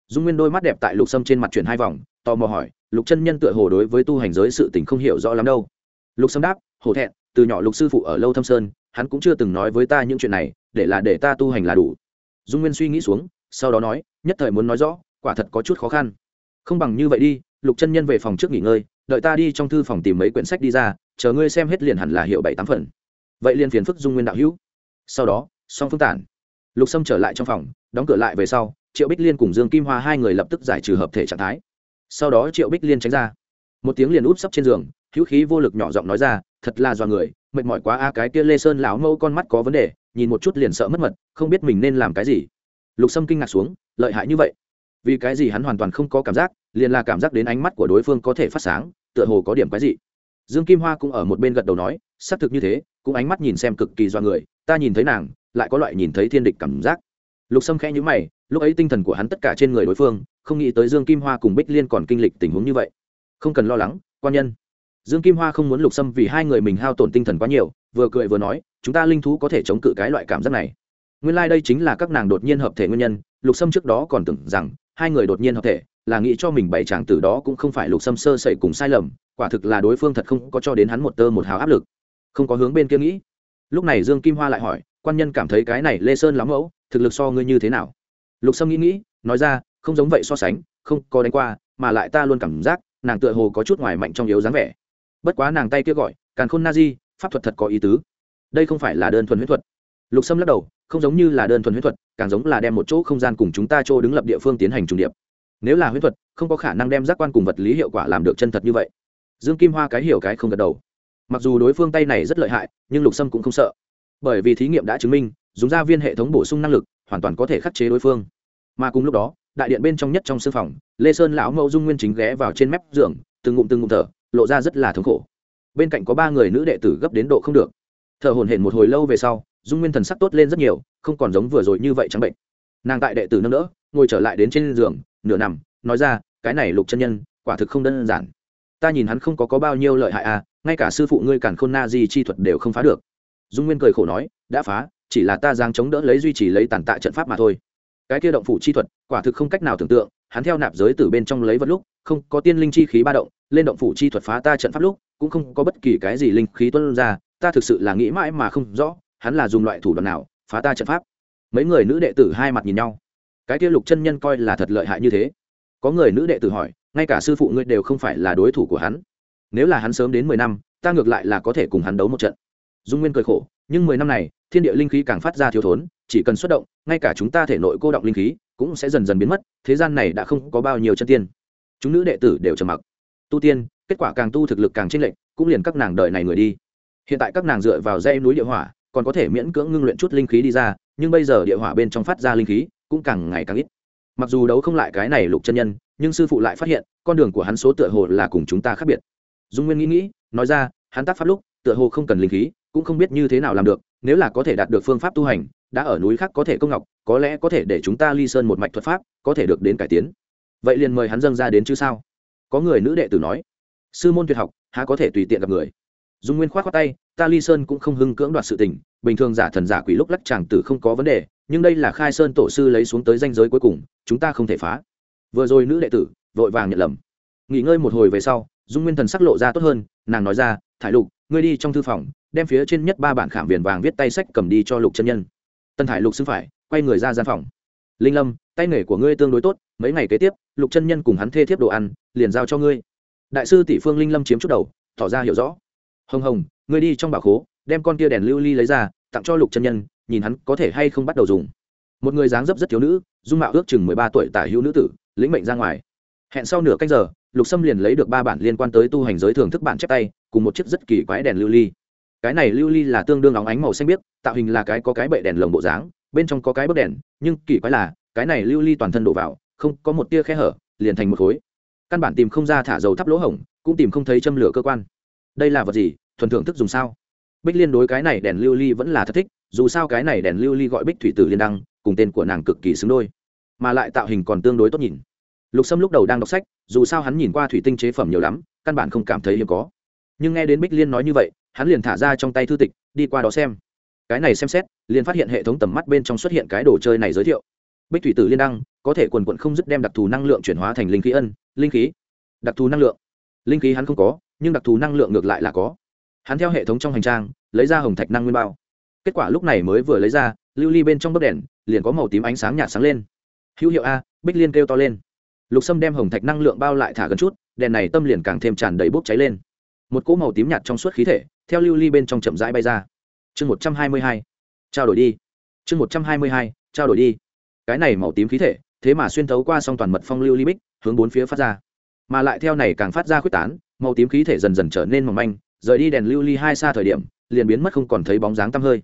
Dung nguyên đôi mắt đẹp tại lục sâm trên mặt chuyển hai vòng, tò mò hỏi, lục chân nhân tựa hồ đối với tu hành giới sự tình không hiểu rõ lắm đâu? Lục sâm đáp, hổ thẹn từ nhỏ lục sư phụ ở lâu thâm sơn, hắn cũng chưa từng nói với ta những chuyện này, để là để ta tu hành là đủ. Dung nguyên suy nghĩ xuống, sau đó nói, nhất thời muốn nói rõ, quả thật có chút khó khăn. Không bằng như vậy đi, lục chân nhân về phòng trước nghỉ ngơi, đợi ta đi trong thư phòng tìm mấy quyển sách đi ra, chờ ngươi xem hết liền hẳn là hiệu bảy tám phần. Vậy liền phiền phức dung nguyên đạo hữu. Sau đó song phương tản. Lục sâm trở lại trong phòng, đóng cửa lại về sau, triệu bích liên cùng dương kim hoa hai người lập tức giải trừ hợp thể trạng thái. Sau đó triệu bích liên tránh ra. Một tiếng liền úp sấp trên giường hữu khí vô lực nhỏ giọng nói ra, thật là do người, mệt mỏi quá a, cái kia lê sơn lão mẫu con mắt có vấn đề, nhìn một chút liền sợ mất mật, không biết mình nên làm cái gì. Lục sâm kinh ngạc xuống, lợi hại như vậy? Vì cái gì hắn hoàn toàn không có cảm giác, liền là cảm giác đến ánh mắt của đối phương có thể phát sáng, tựa hồ có điểm cái gì dương kim hoa cũng ở một bên gật đầu nói, xác thực như thế, cũng ánh mắt nhìn xem cực kỳ do người, ta nhìn thấy nàng, lại có loại nhìn thấy thiên địch cảm giác. Lục sâm khẽ nhữ mày, lúc ấy tinh thần của hắn tất cả trên người đối phương, không nghĩ tới dương kim hoa cùng bích liên còn kinh lịch tình huống như vậy. Không cần lo lắng, quan nhân dương kim hoa không muốn lục sâm vì hai người mình hao tổn tinh thần quá nhiều, vừa cười vừa nói, chúng ta linh thú có thể chống cự cái loại cảm giác này. Nguyên lai、like、đây chính là các nàng đột nhiên hợp thể nguyên nhân, lục sâm trước đó còn tưởng rằng hai người đột nhiên hợp thể, là nghĩ cho mình bảy chàng từ đó cũng không phải lục Sâm sơ sẩy cùng sai lầm, quả thực là đối phương thật không có cho đến hắn một tơ một hào áp lực. Không có hướng bên kia nghĩ. Lúc này dương kim hoa lại hỏi, quan nhân cảm thấy cái này lê sơn lắm mẫu, thực lực so ngươi như thế nào? Lục sâm nghĩ nghĩ, nói ra, không giống vậy so sánh, không có đánh qua, mà lại ta luôn cảm giác nàng tựa hồ có chút ngoài mạnh trong yếu dáng vẻ bất quá nàng tay kia gọi, càn khôn na di, pháp thuật thật có ý tứ. Đây không phải là đơn thuần huyết thuật. Lục sâm lắc đầu, không giống như là đơn thuần huyết thuật, càng giống là đem một chỗ không gian cùng chúng ta chỗ đứng lập địa phương tiến hành trùng điệp. Nếu là huyết thuật, không có khả năng đem giác quan cùng vật lý hiệu quả làm được chân thật như vậy. Dương kim hoa cái hiểu cái không gật đầu. Mặc dù đối phương tay này rất lợi hại, nhưng lục sâm cũng không sợ. Bởi vì thí nghiệm đã chứng minh, dùng ra viên hệ thống bổ sung năng lực, hoàn toàn có thể khắc chế đối phương. Mà cùng lúc đó, đại điện bên trong nhất trong sư phòng, lê sơn lão mẫu dung nguyên chính ghé vào trên mép giường, từng ngụm từng ngụm thở lộ ra rất là thống khổ. Bên cạnh có ba người nữ đệ tử gấp đến độ không được. Thở hồn hển một hồi lâu về sau dung nguyên thần sắc tốt lên rất nhiều không còn giống vừa rồi như vậy trắng bệnh. Nàng tại đệ tử nâng đỡ ngồi trở lại đến trên giường nửa nằm nói ra cái này lục chân nhân quả thực không đơn giản. Ta nhìn hắn không có, có bao nhiêu lợi hại à ngay cả sư phụ ngươi cản khôn na di chi thuật đều không phá được. Dung nguyên cười khổ nói đã phá chỉ là ta giang chống đỡ lấy duy trì lấy tàn tạ trận pháp mà thôi. Cái kia động phủ chi thuật quả thực không cách nào tưởng tượng hắn theo nạp giới từ bên trong lấy vật lúc không có tiên linh chi khí ba động lên động phủ chi thuật phá ta trận pháp lúc, cũng không có bất kỳ cái gì linh khí tuân ra, ta thực sự là nghĩ mãi mà không rõ, hắn là dùng loại thủ đoạn nào, phá ta trận pháp. Mấy người nữ đệ tử hai mặt nhìn nhau. Cái kia lục chân nhân coi là thật lợi hại như thế. Có người nữ đệ tử hỏi, ngay cả sư phụ ngươi đều không phải là đối thủ của hắn. Nếu là hắn sớm đến mười năm, ta ngược lại là có thể cùng hắn đấu một trận. Dung nguyên cười khổ, nhưng mười năm này, thiên địa linh khí càng phát ra thiếu thốn, chỉ cần xuất động, ngay cả chúng ta thể nội cô động linh khí, cũng sẽ dần dần biến mất, thế gian này đã không có bao nhiêu chân tiên. Chúng nữ đệ tử đều trầm mặc tu tiên, kết quả càng tu thực lực càng chênh lệch, cũng liền các nàng đợi này người đi. Hiện tại các nàng dựa vào dây núi địa hỏa, còn có thể miễn cưỡng ngưng luyện chút linh khí đi ra, nhưng bây giờ địa hỏa bên trong phát ra linh khí cũng càng ngày càng ít. Mặc dù đấu không lại cái này lục chân nhân, nhưng sư phụ lại phát hiện, con đường của hắn số tựa hồ là cùng chúng ta khác biệt. Dung nguyên nghĩ nghĩ, nói ra, hắn tác pháp lúc, tựa hồ không cần linh khí, cũng không biết như thế nào làm được, nếu là có thể đạt được phương pháp tu hành, đã ở núi khác có thể công ngọc, có lẽ có thể để chúng ta ly sơn một mạch thuật pháp, có thể được đến cải tiến. Vậy liền mời hắn dâng ra đến chứ sao? Có người nữ đệ tử nói, sư môn tuyệt học, há có thể tùy tiện gặp người? Dung nguyên k h o á t khoác tay, ta ly sơn cũng không hưng cưỡng đoạt sự tình, bình thường giả thần giả quỷ lúc lắc chàng tử không có vấn đề, nhưng đây là khai sơn tổ sư lấy xuống tới danh giới cuối cùng, chúng ta không thể phá. Vừa rồi nữ đệ tử vội vàng nhận lầm. Nghỉ ngơi một hồi về sau, dung nguyên thần sắc lộ ra tốt hơn, nàng nói ra, thải lục, ngươi đi trong thư phòng, đem phía trên nhất ba bản khảm viền vàng viết tay sách cầm đi cho lục chân nhân. Tân thải lục xưng phải, quay người ra gian phòng linh lâm, tay nghề của ngươi tương đối tốt, mấy ngày kế tiếp, lục chân nhân cùng hắn thê thiếp đồ ăn, liền giao cho ngươi. Đại sư tỷ phương linh lâm chiếm chút đầu, tỏ ra hiểu rõ. Hồng hồng, ngươi đi trong bảo khố, đem con tia đèn lưu ly lấy ra, tặng cho lục chân nhân, nhìn hắn có thể hay không bắt đầu dùng. Một người dáng dấp rất thiếu nữ, dung mạo ước chừng mười ba tuổi tả hữu nữ tử, lĩnh mệnh ra ngoài. Hẹn sau nửa canh giờ, lục sâm liền lấy được ba bản liên quan tới tu hành giới thưởng thức bản chép tay, cùng một chiếc rất kỳ quái đèn lưu ly. Cái này lưu ly là tương đương óng ánh màu xanh biếc, tạo hình là cái có cái bệ đèn lồng bộ dáng bên trong có cái bấc đèn, nhưng kỳ quái là, cái này lưu ly toàn thân đổ vào, không có một tia khe hở, liền thành một khối. Căn bản tìm không ra thả dầu thắp lỗ hổng, cũng tìm không thấy châm lửa cơ quan. Đây là vật gì? Thuần thưởng thức dùng sao? Bích liên đối cái này đèn lưu ly vẫn là thật thích, dù sao cái này đèn lưu ly gọi bích thủy tử liên đăng, cùng tên của nàng cực kỳ xứng đôi. Mà lại tạo hình còn tương đối tốt nhìn. Lục sâm lúc đầu đang đọc sách, dù sao hắn nhìn qua thủy tinh chế phẩm nhiều lắm, căn bản không cảm thấy hiếm có. Nhưng nghe đến bích liên nói như vậy, hắn liền thả ra trong tay thư tịch, đi qua đó xem cái này xem xét, liền phát hiện hệ thống tầm mắt bên trong xuất hiện cái đồ chơi này giới thiệu. Bích thủy tử liên đăng, có thể quần quận không dứt đem đặc thù năng lượng chuyển hóa thành linh khí ân, linh khí. Đặc thù năng lượng. Linh khí hắn không có, nhưng đặc thù năng lượng ngược lại là có. Hắn theo hệ thống trong hành trang, lấy ra hồng thạch năng nguyên bao. Kết quả lúc này mới vừa lấy ra, lưu ly bên trong bấc đèn, liền có màu tím ánh sáng nhạt sáng lên. Hữu hiệu a, bích liên kêu to lên. Lục sâm đem hồng thạch năng lượng bao lại thả gần chút, đèn này tâm liền càng thêm tràn đầy bốc cháy lên. Một cỗ màu tím nhạt trong suốt khí thể, theo lưu ly bên trong chậm rãi bay ra chương một trăm hai mươi hai, trao đổi đi. Chương một trăm hai mươi hai, trao đổi đi. Cái này màu tím khí thể, thế mà xuyên thấu qua song toàn mật phong lưu ly bích, hướng bốn phía phát ra. Mà lại theo này càng phát ra quyết tán, màu tím khí thể dần dần trở nên mỏng manh, rời đi đèn lưu ly hai xa thời điểm, liền biến mất không còn thấy bóng dáng tăm hơi.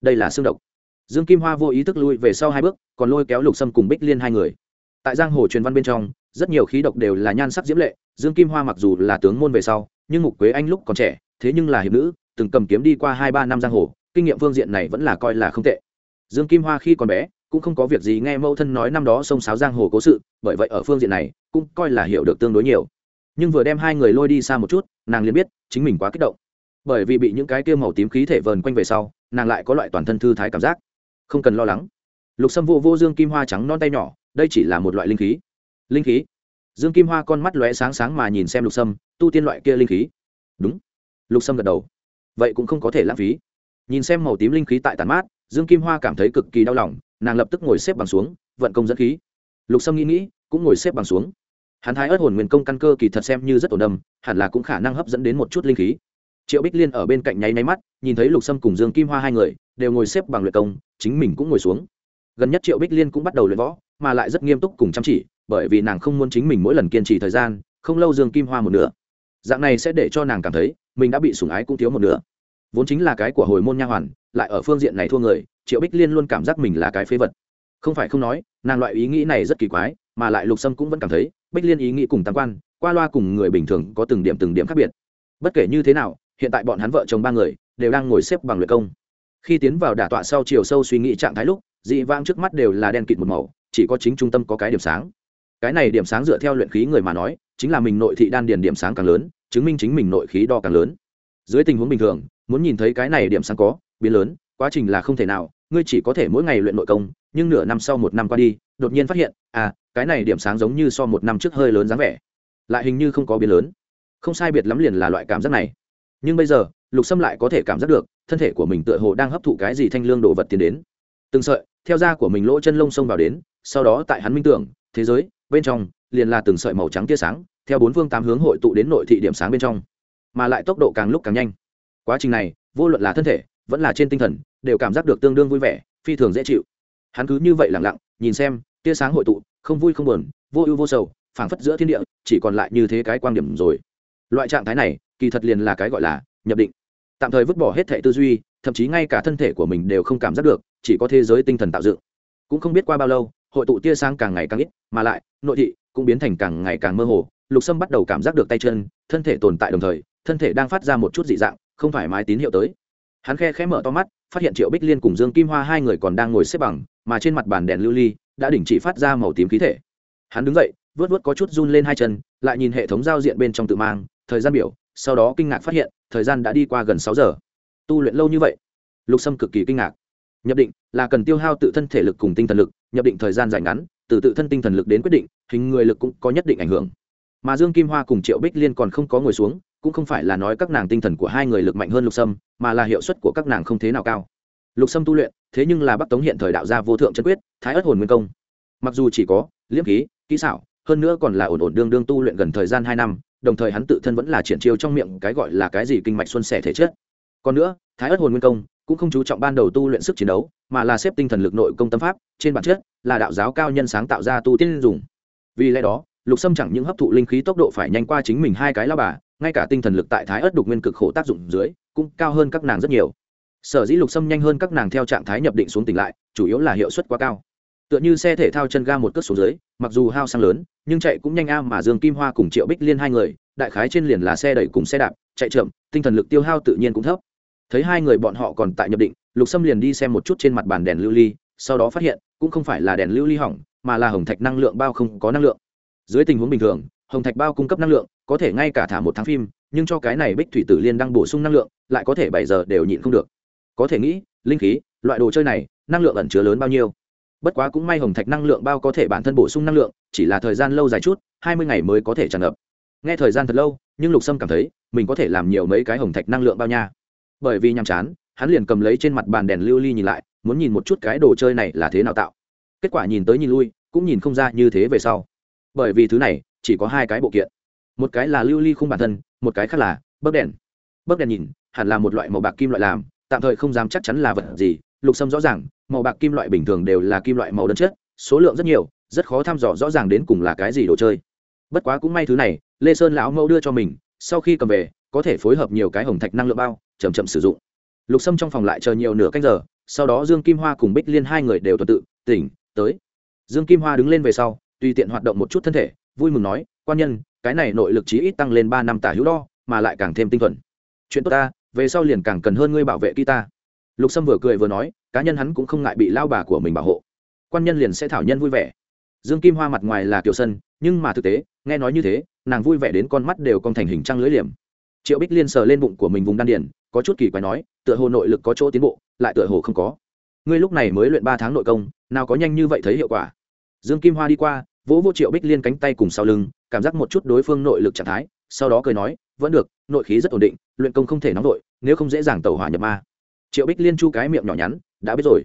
Đây là xương độc. Dương kim hoa vô ý thức lui về sau hai bước, còn lôi kéo lục sâm cùng bích liên hai người. Tại giang hồ truyền văn bên trong, rất nhiều khí độc đều là nhan sắc diễm lệ, dương kim hoa mặc dù là tướng môn về sau, nhưng mục quế anh lúc còn trẻ, thế nhưng là hiệp nữ từng cầm kiếm đi qua hai ba năm giang hồ, kinh nghiệm phương diện này vẫn là coi là không tệ. Dương kim hoa khi còn bé, cũng không có việc gì nghe mẫu thân nói năm đó sông sáo giang hồ cố sự, bởi vậy ở phương diện này, cũng coi là hiểu được tương đối nhiều. Nhưng vừa đem hai người lôi đi xa một chút, nàng liền biết chính mình quá kích động. Bởi vì bị những cái kia màu tím khí thể vờn quanh về sau, nàng lại có loại toàn thân thư thái cảm giác. Không cần lo lắng. Lục sâm vô vô dương kim hoa trắng non tay nhỏ, đây chỉ là một loại linh khí. Linh khí? Dương kim hoa con mắt lóe sáng sáng mà nhìn xem lục sâm, tu tiên loại kia linh khí. Đúng. Lục sâm gật đầu vậy cũng không có thể lãng phí. Nhìn xem màu tím linh khí tại tàn mát, dương kim hoa cảm thấy cực kỳ đau lòng, nàng lập tức ngồi xếp bằng xuống, vận công dẫn khí. Lục sâm nghĩ nghĩ, cũng ngồi xếp bằng xuống. Hắn thái ớt hồn nguyên công căn cơ kỳ thật xem như rất ổn đâm, hẳn là cũng khả năng hấp dẫn đến một chút linh khí. Triệu bích liên ở bên cạnh nháy máy mắt, nhìn thấy lục sâm cùng dương kim hoa hai người, đều ngồi xếp bằng luyện công, chính mình cũng ngồi xuống. Gần nhất triệu bích liên cũng bắt đầu luyện võ, mà lại rất nghiêm túc cùng chăm chỉ, bởi vì nàng không muốn chính mình mỗi lần kiên trì thời gian, không lâu dương kim hoa một nửa. Dạng này sẽ để cho nàng cảm thấy mình đã bị sủng ái cũng thiếu một nửa. Vốn chính là cái của hồi môn nha hoàn, lại ở phương diện này thua người, triệu bích liên luôn cảm giác mình là cái phế vật. Không phải không nói, nàng loại ý nghĩ này rất kỳ quái, mà lại lục sâm cũng vẫn cảm thấy, bích liên ý nghĩ cùng tam quan, qua loa cùng người bình thường có từng điểm từng điểm khác biệt. Bất kể như thế nào, hiện tại bọn hắn vợ chồng ba người đều đang ngồi xếp bằng luyện công. Khi tiến vào đả tọa sau chiều sâu suy nghĩ trạng thái lúc, dị vang trước mắt đều là đen kịt một màu, chỉ có chính trung tâm có cái điểm sáng. Cái này điểm sáng dựa theo luyện khí người mà nói, chính là mình nội thị đan điền điểm sáng càng lớn chứng minh chính mình nội khí đo càng lớn. Dưới tình huống bình thường, muốn nhìn thấy cái này điểm sáng có, biến lớn, quá trình là không thể nào, ngươi chỉ có thể mỗi ngày luyện nội công, nhưng nửa năm sau một năm qua đi, đột nhiên phát hiện à cái này điểm sáng giống như so một năm trước hơi lớn dáng vẻ. Lại hình như không có biến lớn. Không sai biệt lắm liền là loại cảm giác này. Nhưng bây giờ, lục sâm lại có thể cảm giác được, thân thể của mình tựa hồ đang hấp thụ cái gì thanh lương đồ vật tiến đến. Từng sợi, theo da của mình lỗ chân lông xông vào đến, sau đó tại hắn minh tưởng, thế giới, bên trong, liền là từng sợi màu trắng tia sáng theo bốn phương tám hướng hội tụ đến nội thị điểm sáng bên trong, mà lại tốc độ càng lúc càng nhanh. Quá trình này, vô luận là thân thể, vẫn là trên tinh thần, đều cảm giác được tương đương vui vẻ, phi thường dễ chịu. Hắn cứ như vậy lặng lặng, nhìn xem, tia sáng hội tụ, không vui không buồn, vô ưu vô sầu, phảng phất giữa thiên địa, chỉ còn lại như thế cái quan điểm rồi. Loại trạng thái này, kỳ thật liền là cái gọi là nhập định. Tạm thời vứt bỏ hết thệ tư duy, thậm chí ngay cả thân thể của mình đều không cảm giác được, chỉ có thế giới tinh thần tạo dựng. Cũng không biết qua bao lâu, hội tụ tia sáng càng ngày càng ít, mà lại, nội thị cũng biến thành càng ngày càng mơ hồ lục sâm bắt đầu cảm giác được tay chân, thân thể tồn tại đồng thời, thân thể đang phát ra một chút dị dạng, không thoải mái tín hiệu tới. Hắn khe khẽ mở to mắt, phát hiện triệu bích liên cùng dương kim hoa hai người còn đang ngồi xếp bằng, mà trên mặt bàn đèn lưu ly đã đình chỉ phát ra màu tím khí thể. Hắn đứng dậy, vớt vớt có chút run lên hai chân, lại nhìn hệ thống giao diện bên trong tự mang, thời gian biểu, sau đó kinh ngạc phát hiện, thời gian đã đi qua gần sáu giờ. Tu luyện lâu như vậy? Lục sâm cực kỳ kinh ngạc. Nhập định là cần tiêu hao tự thân thể lực cùng tinh thần lực, nhập định thời gian dài ngắn, từ tự thân tinh thần lực đến quyết định, hình người lực cũng có nhất định ảnh hưởng mà dương kim hoa cùng triệu bích liên còn không có ngồi xuống, cũng không phải là nói các nàng tinh thần của hai người lực mạnh hơn lục sâm, mà là hiệu suất của các nàng không thế nào cao. Lục sâm tu luyện, thế nhưng là bắc tống hiện thời đạo gia vô thượng chân quyết, thái ất hồn nguyên công. Mặc dù chỉ có liếp khí, kỹ xảo, hơn nữa còn là ổn ổn đương đương tu luyện gần thời gian hai năm, đồng thời hắn tự thân vẫn là triển chiêu trong miệng cái gọi là cái gì kinh mạch xuân sẻ thể chất. Còn nữa, thái ất hồn nguyên công cũng không chú trọng ban đầu tu luyện sức chiến đấu, mà là xếp tinh thần lực nội công tâm pháp, trên bản chất là đạo giáo cao nhân sáng tạo ra tu tiên dùng. Vì lẽ đó lục sâm chẳng những hấp thụ linh khí tốc độ phải nhanh qua chính mình hai cái lao bà, ngay cả tinh thần lực tại thái ớt đục nguyên cực khổ tác dụng dưới, cũng cao hơn các nàng rất nhiều. Sở dĩ lục sâm nhanh hơn các nàng theo trạng thái nhập định xuống tỉnh lại, chủ yếu là hiệu suất quá cao. Tựa như xe thể thao chân ga một cất xuống dưới, mặc dù hao xăng lớn, nhưng chạy cũng nhanh a mà dương kim hoa cùng triệu bích liên hai người, đại khái trên liền là xe đẩy cùng xe đạp, chạy chậm, tinh thần lực tiêu hao tự nhiên cũng thấp. Thấy hai người bọn họ còn tại nhập định, lục sâm liền đi xem một chút trên mặt bàn đèn lưu ly, sau đó phát hiện, cũng không phải là đèn lưu ly hỏng, mà là hồng thạch năng lượng bao không có năng lượng dưới tình huống bình thường, hồng thạch bao cung cấp năng lượng, có thể ngay cả thả một tháng phim, nhưng cho cái này bích thủy tử liên đang bổ sung năng lượng, lại có thể bảy giờ đều nhịn không được. Có thể nghĩ, linh khí, loại đồ chơi này, năng lượng ẩn chứa lớn bao nhiêu? Bất quá cũng may hồng thạch năng lượng bao có thể bản thân bổ sung năng lượng, chỉ là thời gian lâu dài chút, hai mươi ngày mới có thể tràn ngập. Nghe thời gian thật lâu, nhưng lục sâm cảm thấy, mình có thể làm nhiều mấy cái hồng thạch năng lượng bao nha. Bởi vì nhàm chán, hắn liền cầm lấy trên mặt bàn đèn lưu ly nhìn lại, muốn nhìn một chút cái đồ chơi này là thế nào tạo. Kết quả nhìn tới nhìn lui, cũng nhìn không ra như thế về sau bởi vì thứ này chỉ có hai cái bộ kiện. Một cái là lưu ly khung bản thân, một cái khác là bấc đèn. Bấc đèn nhìn, hẳn là một loại màu bạc kim loại làm, tạm thời không dám chắc chắn là vật gì, lục sâm rõ ràng, màu bạc kim loại bình thường đều là kim loại màu đơn chất, số lượng rất nhiều, rất khó thăm dò rõ ràng đến cùng là cái gì đồ chơi. Bất quá cũng may thứ này, lê sơn lão mẫu đưa cho mình, sau khi cầm về, có thể phối hợp nhiều cái hồng thạch năng lượng bao chầm chậm sử dụng. Lục sâm trong phòng lại chờ nhiều nửa canh giờ, sau đó dương kim hoa cùng bích liên hai người đều tuần tự, tỉnh, tới. Dương kim hoa đứng lên về sau tùy tiện hoạt động một chút thân thể, vui mừng nói, quan nhân, cái này nội lực chí ít tăng lên ba năm tả hữu đo, mà lại càng thêm tinh thuần. Chuyện tốt ta, về sau liền càng cần hơn ngươi bảo vệ kỹ ta. Lục sâm vừa cười vừa nói, cá nhân hắn cũng không ngại bị lao bà của mình bảo hộ. Quan nhân liền sẽ thảo nhân vui vẻ. Dương kim hoa mặt ngoài là kiều sân, nhưng mà thực tế, nghe nói như thế, nàng vui vẻ đến con mắt đều cong thành hình trăng lưỡi liềm. Triệu bích liên sờ lên bụng của mình vùng đan điền, có chút kỳ quái nói, tựa hồ nội lực có chỗ tiến bộ, lại tựa hồ không có. Ngươi lúc này mới luyện ba tháng nội công, nào có nhanh như vậy thấy hiệu quả. Dương kim hoa đi qua vỗ vô triệu bích liên cánh tay cùng sau lưng, cảm giác một chút đối phương nội lực trạng thái, sau đó cười nói, vẫn được, nội khí rất ổn định, luyện công không thể nóng vội, nếu không dễ dàng tẩu hỏa nhập ma. Triệu bích liên chu cái miệng nhỏ nhắn, đã biết rồi.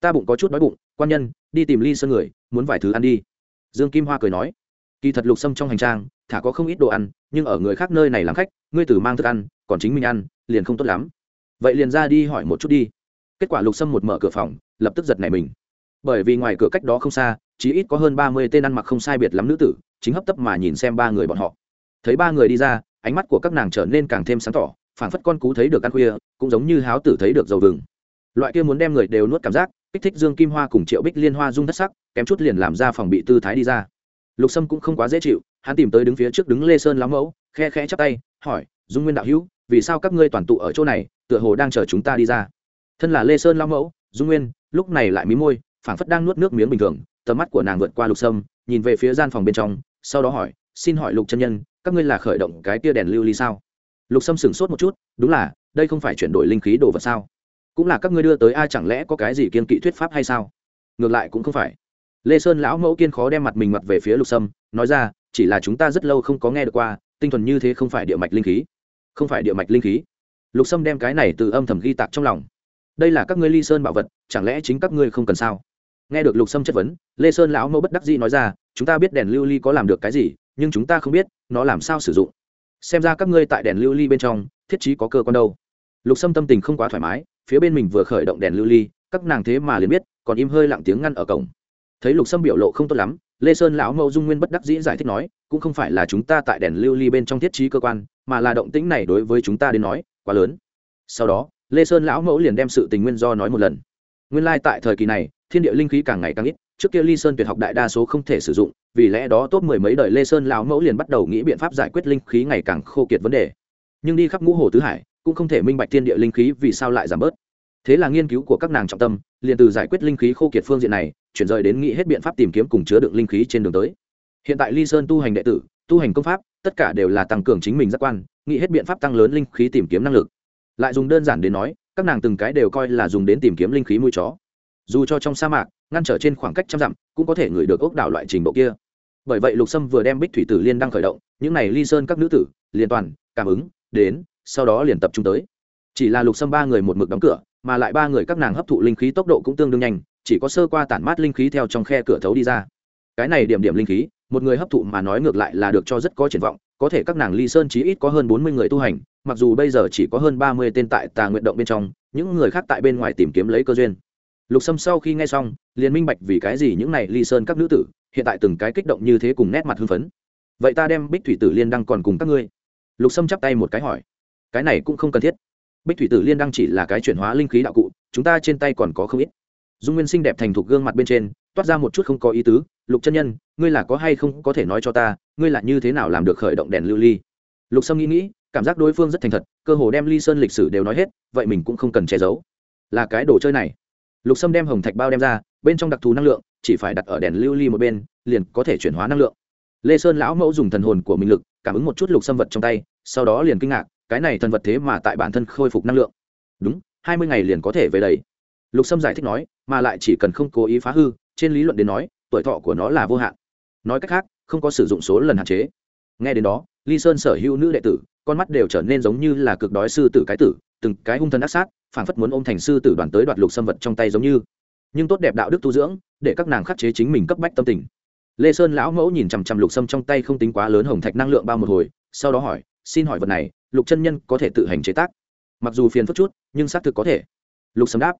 Ta bụng có chút đói bụng, quan nhân, đi tìm ly sơn người, muốn vài thứ ăn đi. Dương kim hoa cười nói, kỳ thật lục sâm trong hành trang, thả có không ít đồ ăn, nhưng ở người khác nơi này làm khách, ngươi tử mang thức ăn, còn chính mình ăn, liền không tốt lắm. Vậy liền ra đi hỏi một chút đi. Kết quả lục sâm một mở cửa phòng, lập tức giật nảy mình. Bởi vì ngoài cửa cách đó không xa chỉ ít có hơn ba mươi tên ăn mặc không sai biệt lắm nữ tử, chính hấp tấp mà nhìn xem ba người bọn họ. Thấy ba người đi ra, ánh mắt của các nàng trở nên càng thêm sáng tỏ, phảng phất con cú thấy được ăn khuya, cũng giống như háo tử thấy được dầu vừng. Loại kia muốn đem người đều nuốt cảm giác, kích thích dương kim hoa cùng triệu bích liên hoa dung thất sắc, kém chút liền làm ra phòng bị tư thái đi ra. Lục sâm cũng không quá dễ chịu, hắn tìm tới đứng phía trước đứng lê sơn lắm mẫu, khe khẽ chắp tay, hỏi, dung nguyên đạo hữu, vì sao các ngươi toàn tụ ở chỗ này, tựa hồ đang chờ chúng ta đi ra? Thân là lê sơn lắm mẫu, dung nguyên, lúc này lại mí môi, phảng phất đang nuốt nước miếng bình thường tầm mắt của nàng vượt qua lục sâm, nhìn về phía gian phòng bên trong, sau đó hỏi, xin hỏi lục chân nhân, các ngươi là khởi động cái tia đèn lưu ly sao? Lục sâm sửng sốt một chút, đúng là, đây không phải chuyển đổi linh khí đồ vật sao? Cũng là các ngươi đưa tới ai chẳng lẽ có cái gì kiên kỵ thuyết pháp hay sao? Ngược lại cũng không phải. Lê sơn lão mẫu kiên khó đem mặt mình mặt về phía lục sâm, nói ra, chỉ là chúng ta rất lâu không có nghe được qua, tinh thuần như thế không phải địa mạch linh khí. Không phải địa mạch linh khí. Lục sâm đem cái này từ âm thầm ghi tạc trong lòng. Đây là các ngươi ly sơn bảo vật, chẳng lẽ chính các ngươi không cần sao? Nghe được lục sâm chất vấn, lê sơn lão mẫu bất đắc dĩ nói ra, chúng ta biết đèn lưu ly có làm được cái gì, nhưng chúng ta không biết, nó làm sao sử dụng. Xem ra các ngươi tại đèn lưu ly bên trong, thiết trí có cơ quan đâu. Lục sâm tâm tình không quá thoải mái, phía bên mình vừa khởi động đèn lưu ly, các nàng thế mà liền biết, còn im hơi lặng tiếng ngăn ở cổng. Thấy lục sâm biểu lộ không tốt lắm, lê sơn lão mẫu dung nguyên bất đắc dĩ giải thích nói, cũng không phải là chúng ta tại đèn lưu ly bên trong thiết trí cơ quan, mà là động tĩnh này đối với chúng ta đến nói, quá lớn. Sau đó, lê sơn lão mẫu liền đem sự tình nguyên do nói một lần. Nguyên lai、like、tại thời kỳ này thiên địa linh khí càng ngày càng ít, trước kia ly sơn tuyệt học đại đa số không thể sử dụng, vì lẽ đó tốt mười mấy đời lê sơn lão mẫu liền bắt đầu nghĩ biện pháp giải quyết linh khí ngày càng khô kiệt vấn đề. Nhưng đi khắp ngũ hồ tứ hải, cũng không thể minh bạch thiên địa linh khí vì sao lại giảm bớt. Thế là nghiên cứu của các nàng trọng tâm, liền từ giải quyết linh khí khô kiệt phương diện này, chuyển rời đến nghĩ hết biện pháp tìm kiếm cùng chứa đựng linh khí trên đường tới. Hiện tại ly sơn tu hành đệ tử, tu hành công pháp, tất cả đều là tăng cường chính mình giác quan, nghĩ hết biện pháp tăng lớn linh khí tìm kiếm năng lực. Lại dùng đơn giản đến nói, các nàng từng cái đều coi là dùng đến tìm kiếm linh khí mũi chó dù cho trong sa mạc, ngăn trở trên khoảng cách trăm dặm, cũng có thể ngửi được ốc đảo loại trình độ kia. Bởi vậy lục sâm vừa đem bích thủy tử liên đang khởi động, những này ly sơn các nữ tử liên toàn, cảm ứng, đến, sau đó liền tập trung tới. Chỉ là lục sâm ba người một mực đóng cửa, mà lại ba người các nàng hấp thụ linh khí tốc độ cũng tương đương nhanh, chỉ có sơ qua tản mát linh khí theo trong khe cửa thấu đi ra. Cái này điểm điểm linh khí, một người hấp thụ mà nói ngược lại là được cho rất có triển vọng, có thể các nàng ly sơn chí ít có hơn bốn mươi người tu hành, mặc dù bây giờ chỉ có hơn ba mươi tên tại tà nguyện động bên trong, những người khác tại bên ngoài tìm kiếm lấy cơ duyên lục sâm sau khi nghe xong, liền minh bạch vì cái gì những này ly sơn các nữ tử, hiện tại từng cái kích động như thế cùng nét mặt hưng phấn. Vậy ta đem bích thủy tử liên đăng còn cùng các ngươi? Lục sâm chắp tay một cái hỏi. Cái này cũng không cần thiết. Bích thủy tử liên đăng chỉ là cái chuyển hóa linh khí đạo cụ, chúng ta trên tay còn có không ít. Dung nguyên xinh đẹp thành thục gương mặt bên trên, toát ra một chút không có ý tứ. Lục chân nhân, ngươi là có hay không có thể nói cho ta, ngươi là như thế nào làm được khởi động đèn lưu ly? Lục sâm nghĩ nghĩ, cảm giác đối phương rất thành thật, cơ hồ đem ly sơn lịch sử đều nói hết, vậy mình cũng không cần che giấu. Là cái đồ chơi này lục sâm đem hồng thạch bao đem ra, bên trong đặc thù năng lượng chỉ phải đặt ở đèn lưu ly một bên, liền có thể chuyển hóa năng lượng. Lê sơn lão mẫu dùng thần hồn của mình lực, cảm ứng một chút lục sâm vật trong tay, sau đó liền kinh ngạc, cái này thần vật thế mà tại bản thân khôi phục năng lượng. Đúng, hai mươi ngày liền có thể về đấy lục sâm giải thích nói, mà lại chỉ cần không cố ý phá hư, trên lý luận đến nói, tuổi thọ của nó là vô hạn. Nói cách khác, không có sử dụng số lần hạn chế. Nghe đến đó, ly sơn sở hữu nữ đệ tử con mắt đều trở nên giống như là cực đói sư tử cái tử, từng cái hung thần ác sát phản phất muốn ôm thành sư tử đoàn tới đoạt lục xâm vật trong tay giống như. Nhưng tốt đẹp đạo đức tu dưỡng, để các nàng khắc chế chính mình cấp bách tâm tình. Lê sơn lão mẫu nhìn chằm chằm lục sâm trong tay không tính quá lớn hồng thạch năng lượng bao một hồi, sau đó hỏi, xin hỏi vật này, lục chân nhân có thể tự hành chế tác? Mặc dù phiền phức chút, nhưng xác thực có thể. Lục sâm đáp.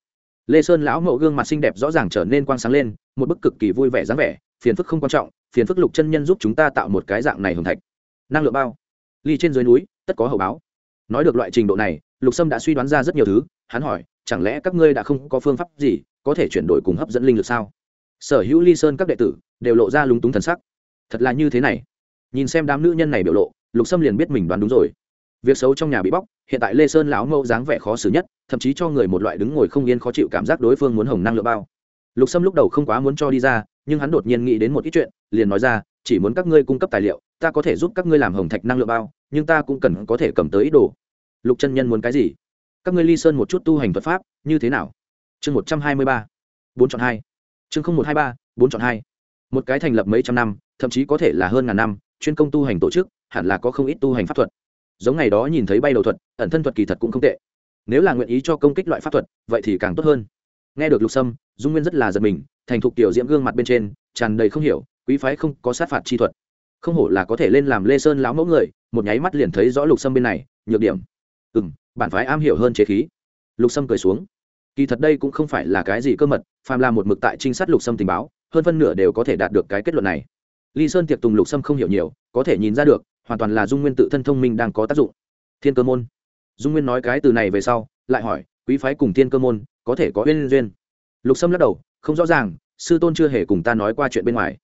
Lê sơn lão mẫu gương mặt xinh đẹp rõ ràng trở nên quang sáng lên, một bức cực kỳ vui vẻ dáng vẻ, phiền phức không quan trọng, phiền phức lục chân nhân giúp chúng ta tạo một cái dạng này hồng thạch. Năng lượng bao. Ly trên dưới núi tất có hậu báo. Nói được loại trình độ này, lục sâm đã suy đoán ra rất nhiều thứ, hắn hỏi, chẳng lẽ các ngươi đã không có phương pháp gì có thể chuyển đổi cùng hấp dẫn linh lực sao? Sở hữu ly sơn các đệ tử đều lộ ra lúng túng thần sắc. Thật là như thế này. Nhìn xem đám nữ nhân này biểu lộ, lục sâm liền biết mình đoán đúng rồi. Việc xấu trong nhà bị bóc, hiện tại lê sơn lão mẫu dáng vẻ khó xử nhất, thậm chí cho người một loại đứng ngồi không yên khó chịu cảm giác đối phương muốn hồng năng lượng bao. Lục sâm lúc đầu không quá muốn cho đi ra, nhưng hắn đột nhiên nghĩ đến một ít chuyện, liền nói ra, chỉ muốn các ngươi cung cấp tài liệu, ta có thể giúp các ngươi làm hồng thạch năng lượng bao nhưng ta cũng cần có thể cầm tới ý đồ. Lục chân nhân muốn cái gì? Các ngươi ly sơn một chút tu hành thuật pháp, như thế nào? Chương một trăm hai mươi ba, bốn chọn hai. Chương không một hai ba, bốn chọn hai. Một cái thành lập mấy trăm năm, thậm chí có thể là hơn ngàn năm, chuyên công tu hành tổ chức, hẳn là có không ít tu hành pháp thuật. Giống ngày đó nhìn thấy bay đầu thuật, ẩn thân thuật kỳ thật cũng không tệ. Nếu là nguyện ý cho công kích loại pháp thuật, vậy thì càng tốt hơn. Nghe được lục sâm, dung nguyên rất là giật mình, thành thục tiểu diễm gương mặt bên trên, tràn đầy không hiểu, quý phái không có sát phạt chi thuật. Không hổ là có thể lên làm lê sơn lão mẫu người một nháy mắt liền thấy rõ lục sâm bên này, nhược điểm. Ừ m bản phái am hiểu hơn chế khí. Lục sâm cười xuống. Kỳ thật đây cũng không phải là cái gì cơ mật, phàm là một mực tại trinh sát lục sâm tình báo, hơn phân nửa đều có thể đạt được cái kết luận này. Ly sơn tiệc tùng lục sâm không hiểu nhiều, có thể nhìn ra được, hoàn toàn là dung nguyên tự thân thông minh đang có tác dụng. Thiên cơ môn. Dung nguyên nói cái từ này về sau, lại hỏi, quý phái cùng thiên cơ môn, có thể có uyên duyên? Lục sâm lắc đầu, không rõ ràng, sư tôn chưa hề cùng ta nói qua chuyện bên ngoài.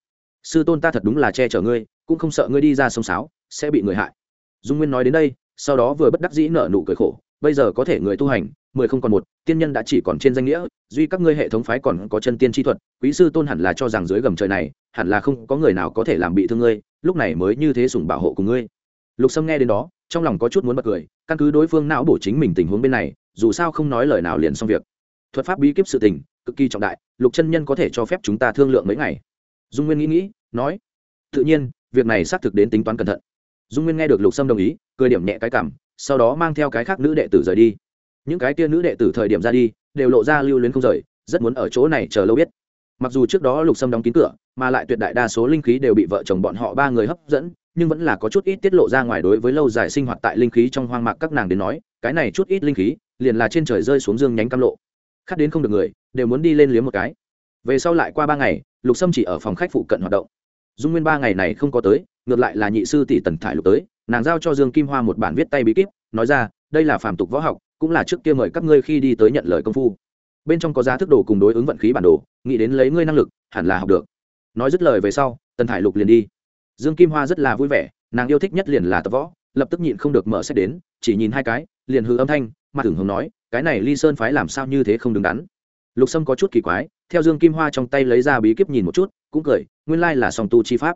Sư tôn ta thật đúng là che chở ngươi, cũng không sợ ngươi đi ra sông sáo sẽ bị người hại. Dung nguyên nói đến đây, sau đó vừa bất đắc dĩ nở nụ cười khổ, bây giờ có thể người tu hành, mười không còn một, tiên nhân đã chỉ còn trên danh nghĩa, duy các ngươi hệ thống phái còn có chân tiên chi thuật, quý sư tôn hẳn là cho rằng dưới gầm trời này, hẳn là không có người nào có thể làm bị thương ngươi, lúc này mới như thế sùng bảo hộ của ngươi. Lục sâm nghe đến đó, trong lòng có chút muốn bật cười, căn cứ đối phương não bổ chính mình tình huống bên này, dù sao không nói lời nào liền xong việc. Thuật pháp bí kíp sự tình, cực kỳ trọng đại, lục chân nhân có thể cho phép chúng ta thương lượng mấy ngày. Dung nguyên nghĩ nghĩ, nói, tự nhiên, việc này xác thực đến tính toán cẩn thận dung nguyên nghe được lục sâm đồng ý, cười điểm nhẹ cái cảm, sau đó mang theo cái khác nữ đệ tử rời đi. Những cái kia nữ đệ tử thời điểm ra đi, đều lộ ra lưu luyến không rời, rất muốn ở chỗ này chờ lâu biết. Mặc dù trước đó lục sâm đóng kín cửa, mà lại tuyệt đại đa số linh khí đều bị vợ chồng bọn họ ba người hấp dẫn, nhưng vẫn là có chút ít tiết lộ ra ngoài đối với lâu dài sinh hoạt tại linh khí trong hoang mạc các nàng đến nói, cái này chút ít linh khí, liền là trên trời rơi xuống dương nhánh cam lộ. Khát đến không được người, đều muốn đi lên liếm một cái. Về sau lại qua ba ngày, lục sâm chỉ ở phòng khách phụ cận hoạt động dung nguyên ba ngày này không có tới, ngược lại là nhị sư tỷ tần thải lục tới, nàng giao cho dương kim hoa một bản viết tay bí kíp, nói ra, đây là phàm tục võ học, cũng là trước kia mời các ngươi khi đi tới nhận lời công phu. Bên trong có giá thức đồ cùng đối ứng vận khí bản đồ, nghĩ đến lấy ngươi năng lực, hẳn là học được. Nói dứt lời về sau, tần thải lục liền đi. Dương kim hoa rất là vui vẻ, nàng yêu thích nhất liền là tập võ, lập tức nhịn không được mở sách đến, chỉ nhìn hai cái, liền hư âm thanh, mặt thường hồng nói, cái này ly sơn phái làm sao như thế không đứng đắn? Lục sâm có chút kỳ quái theo dương kim hoa trong tay lấy ra bí kíp nhìn một chút, cũng cười, nguyên lai là song tu chi pháp.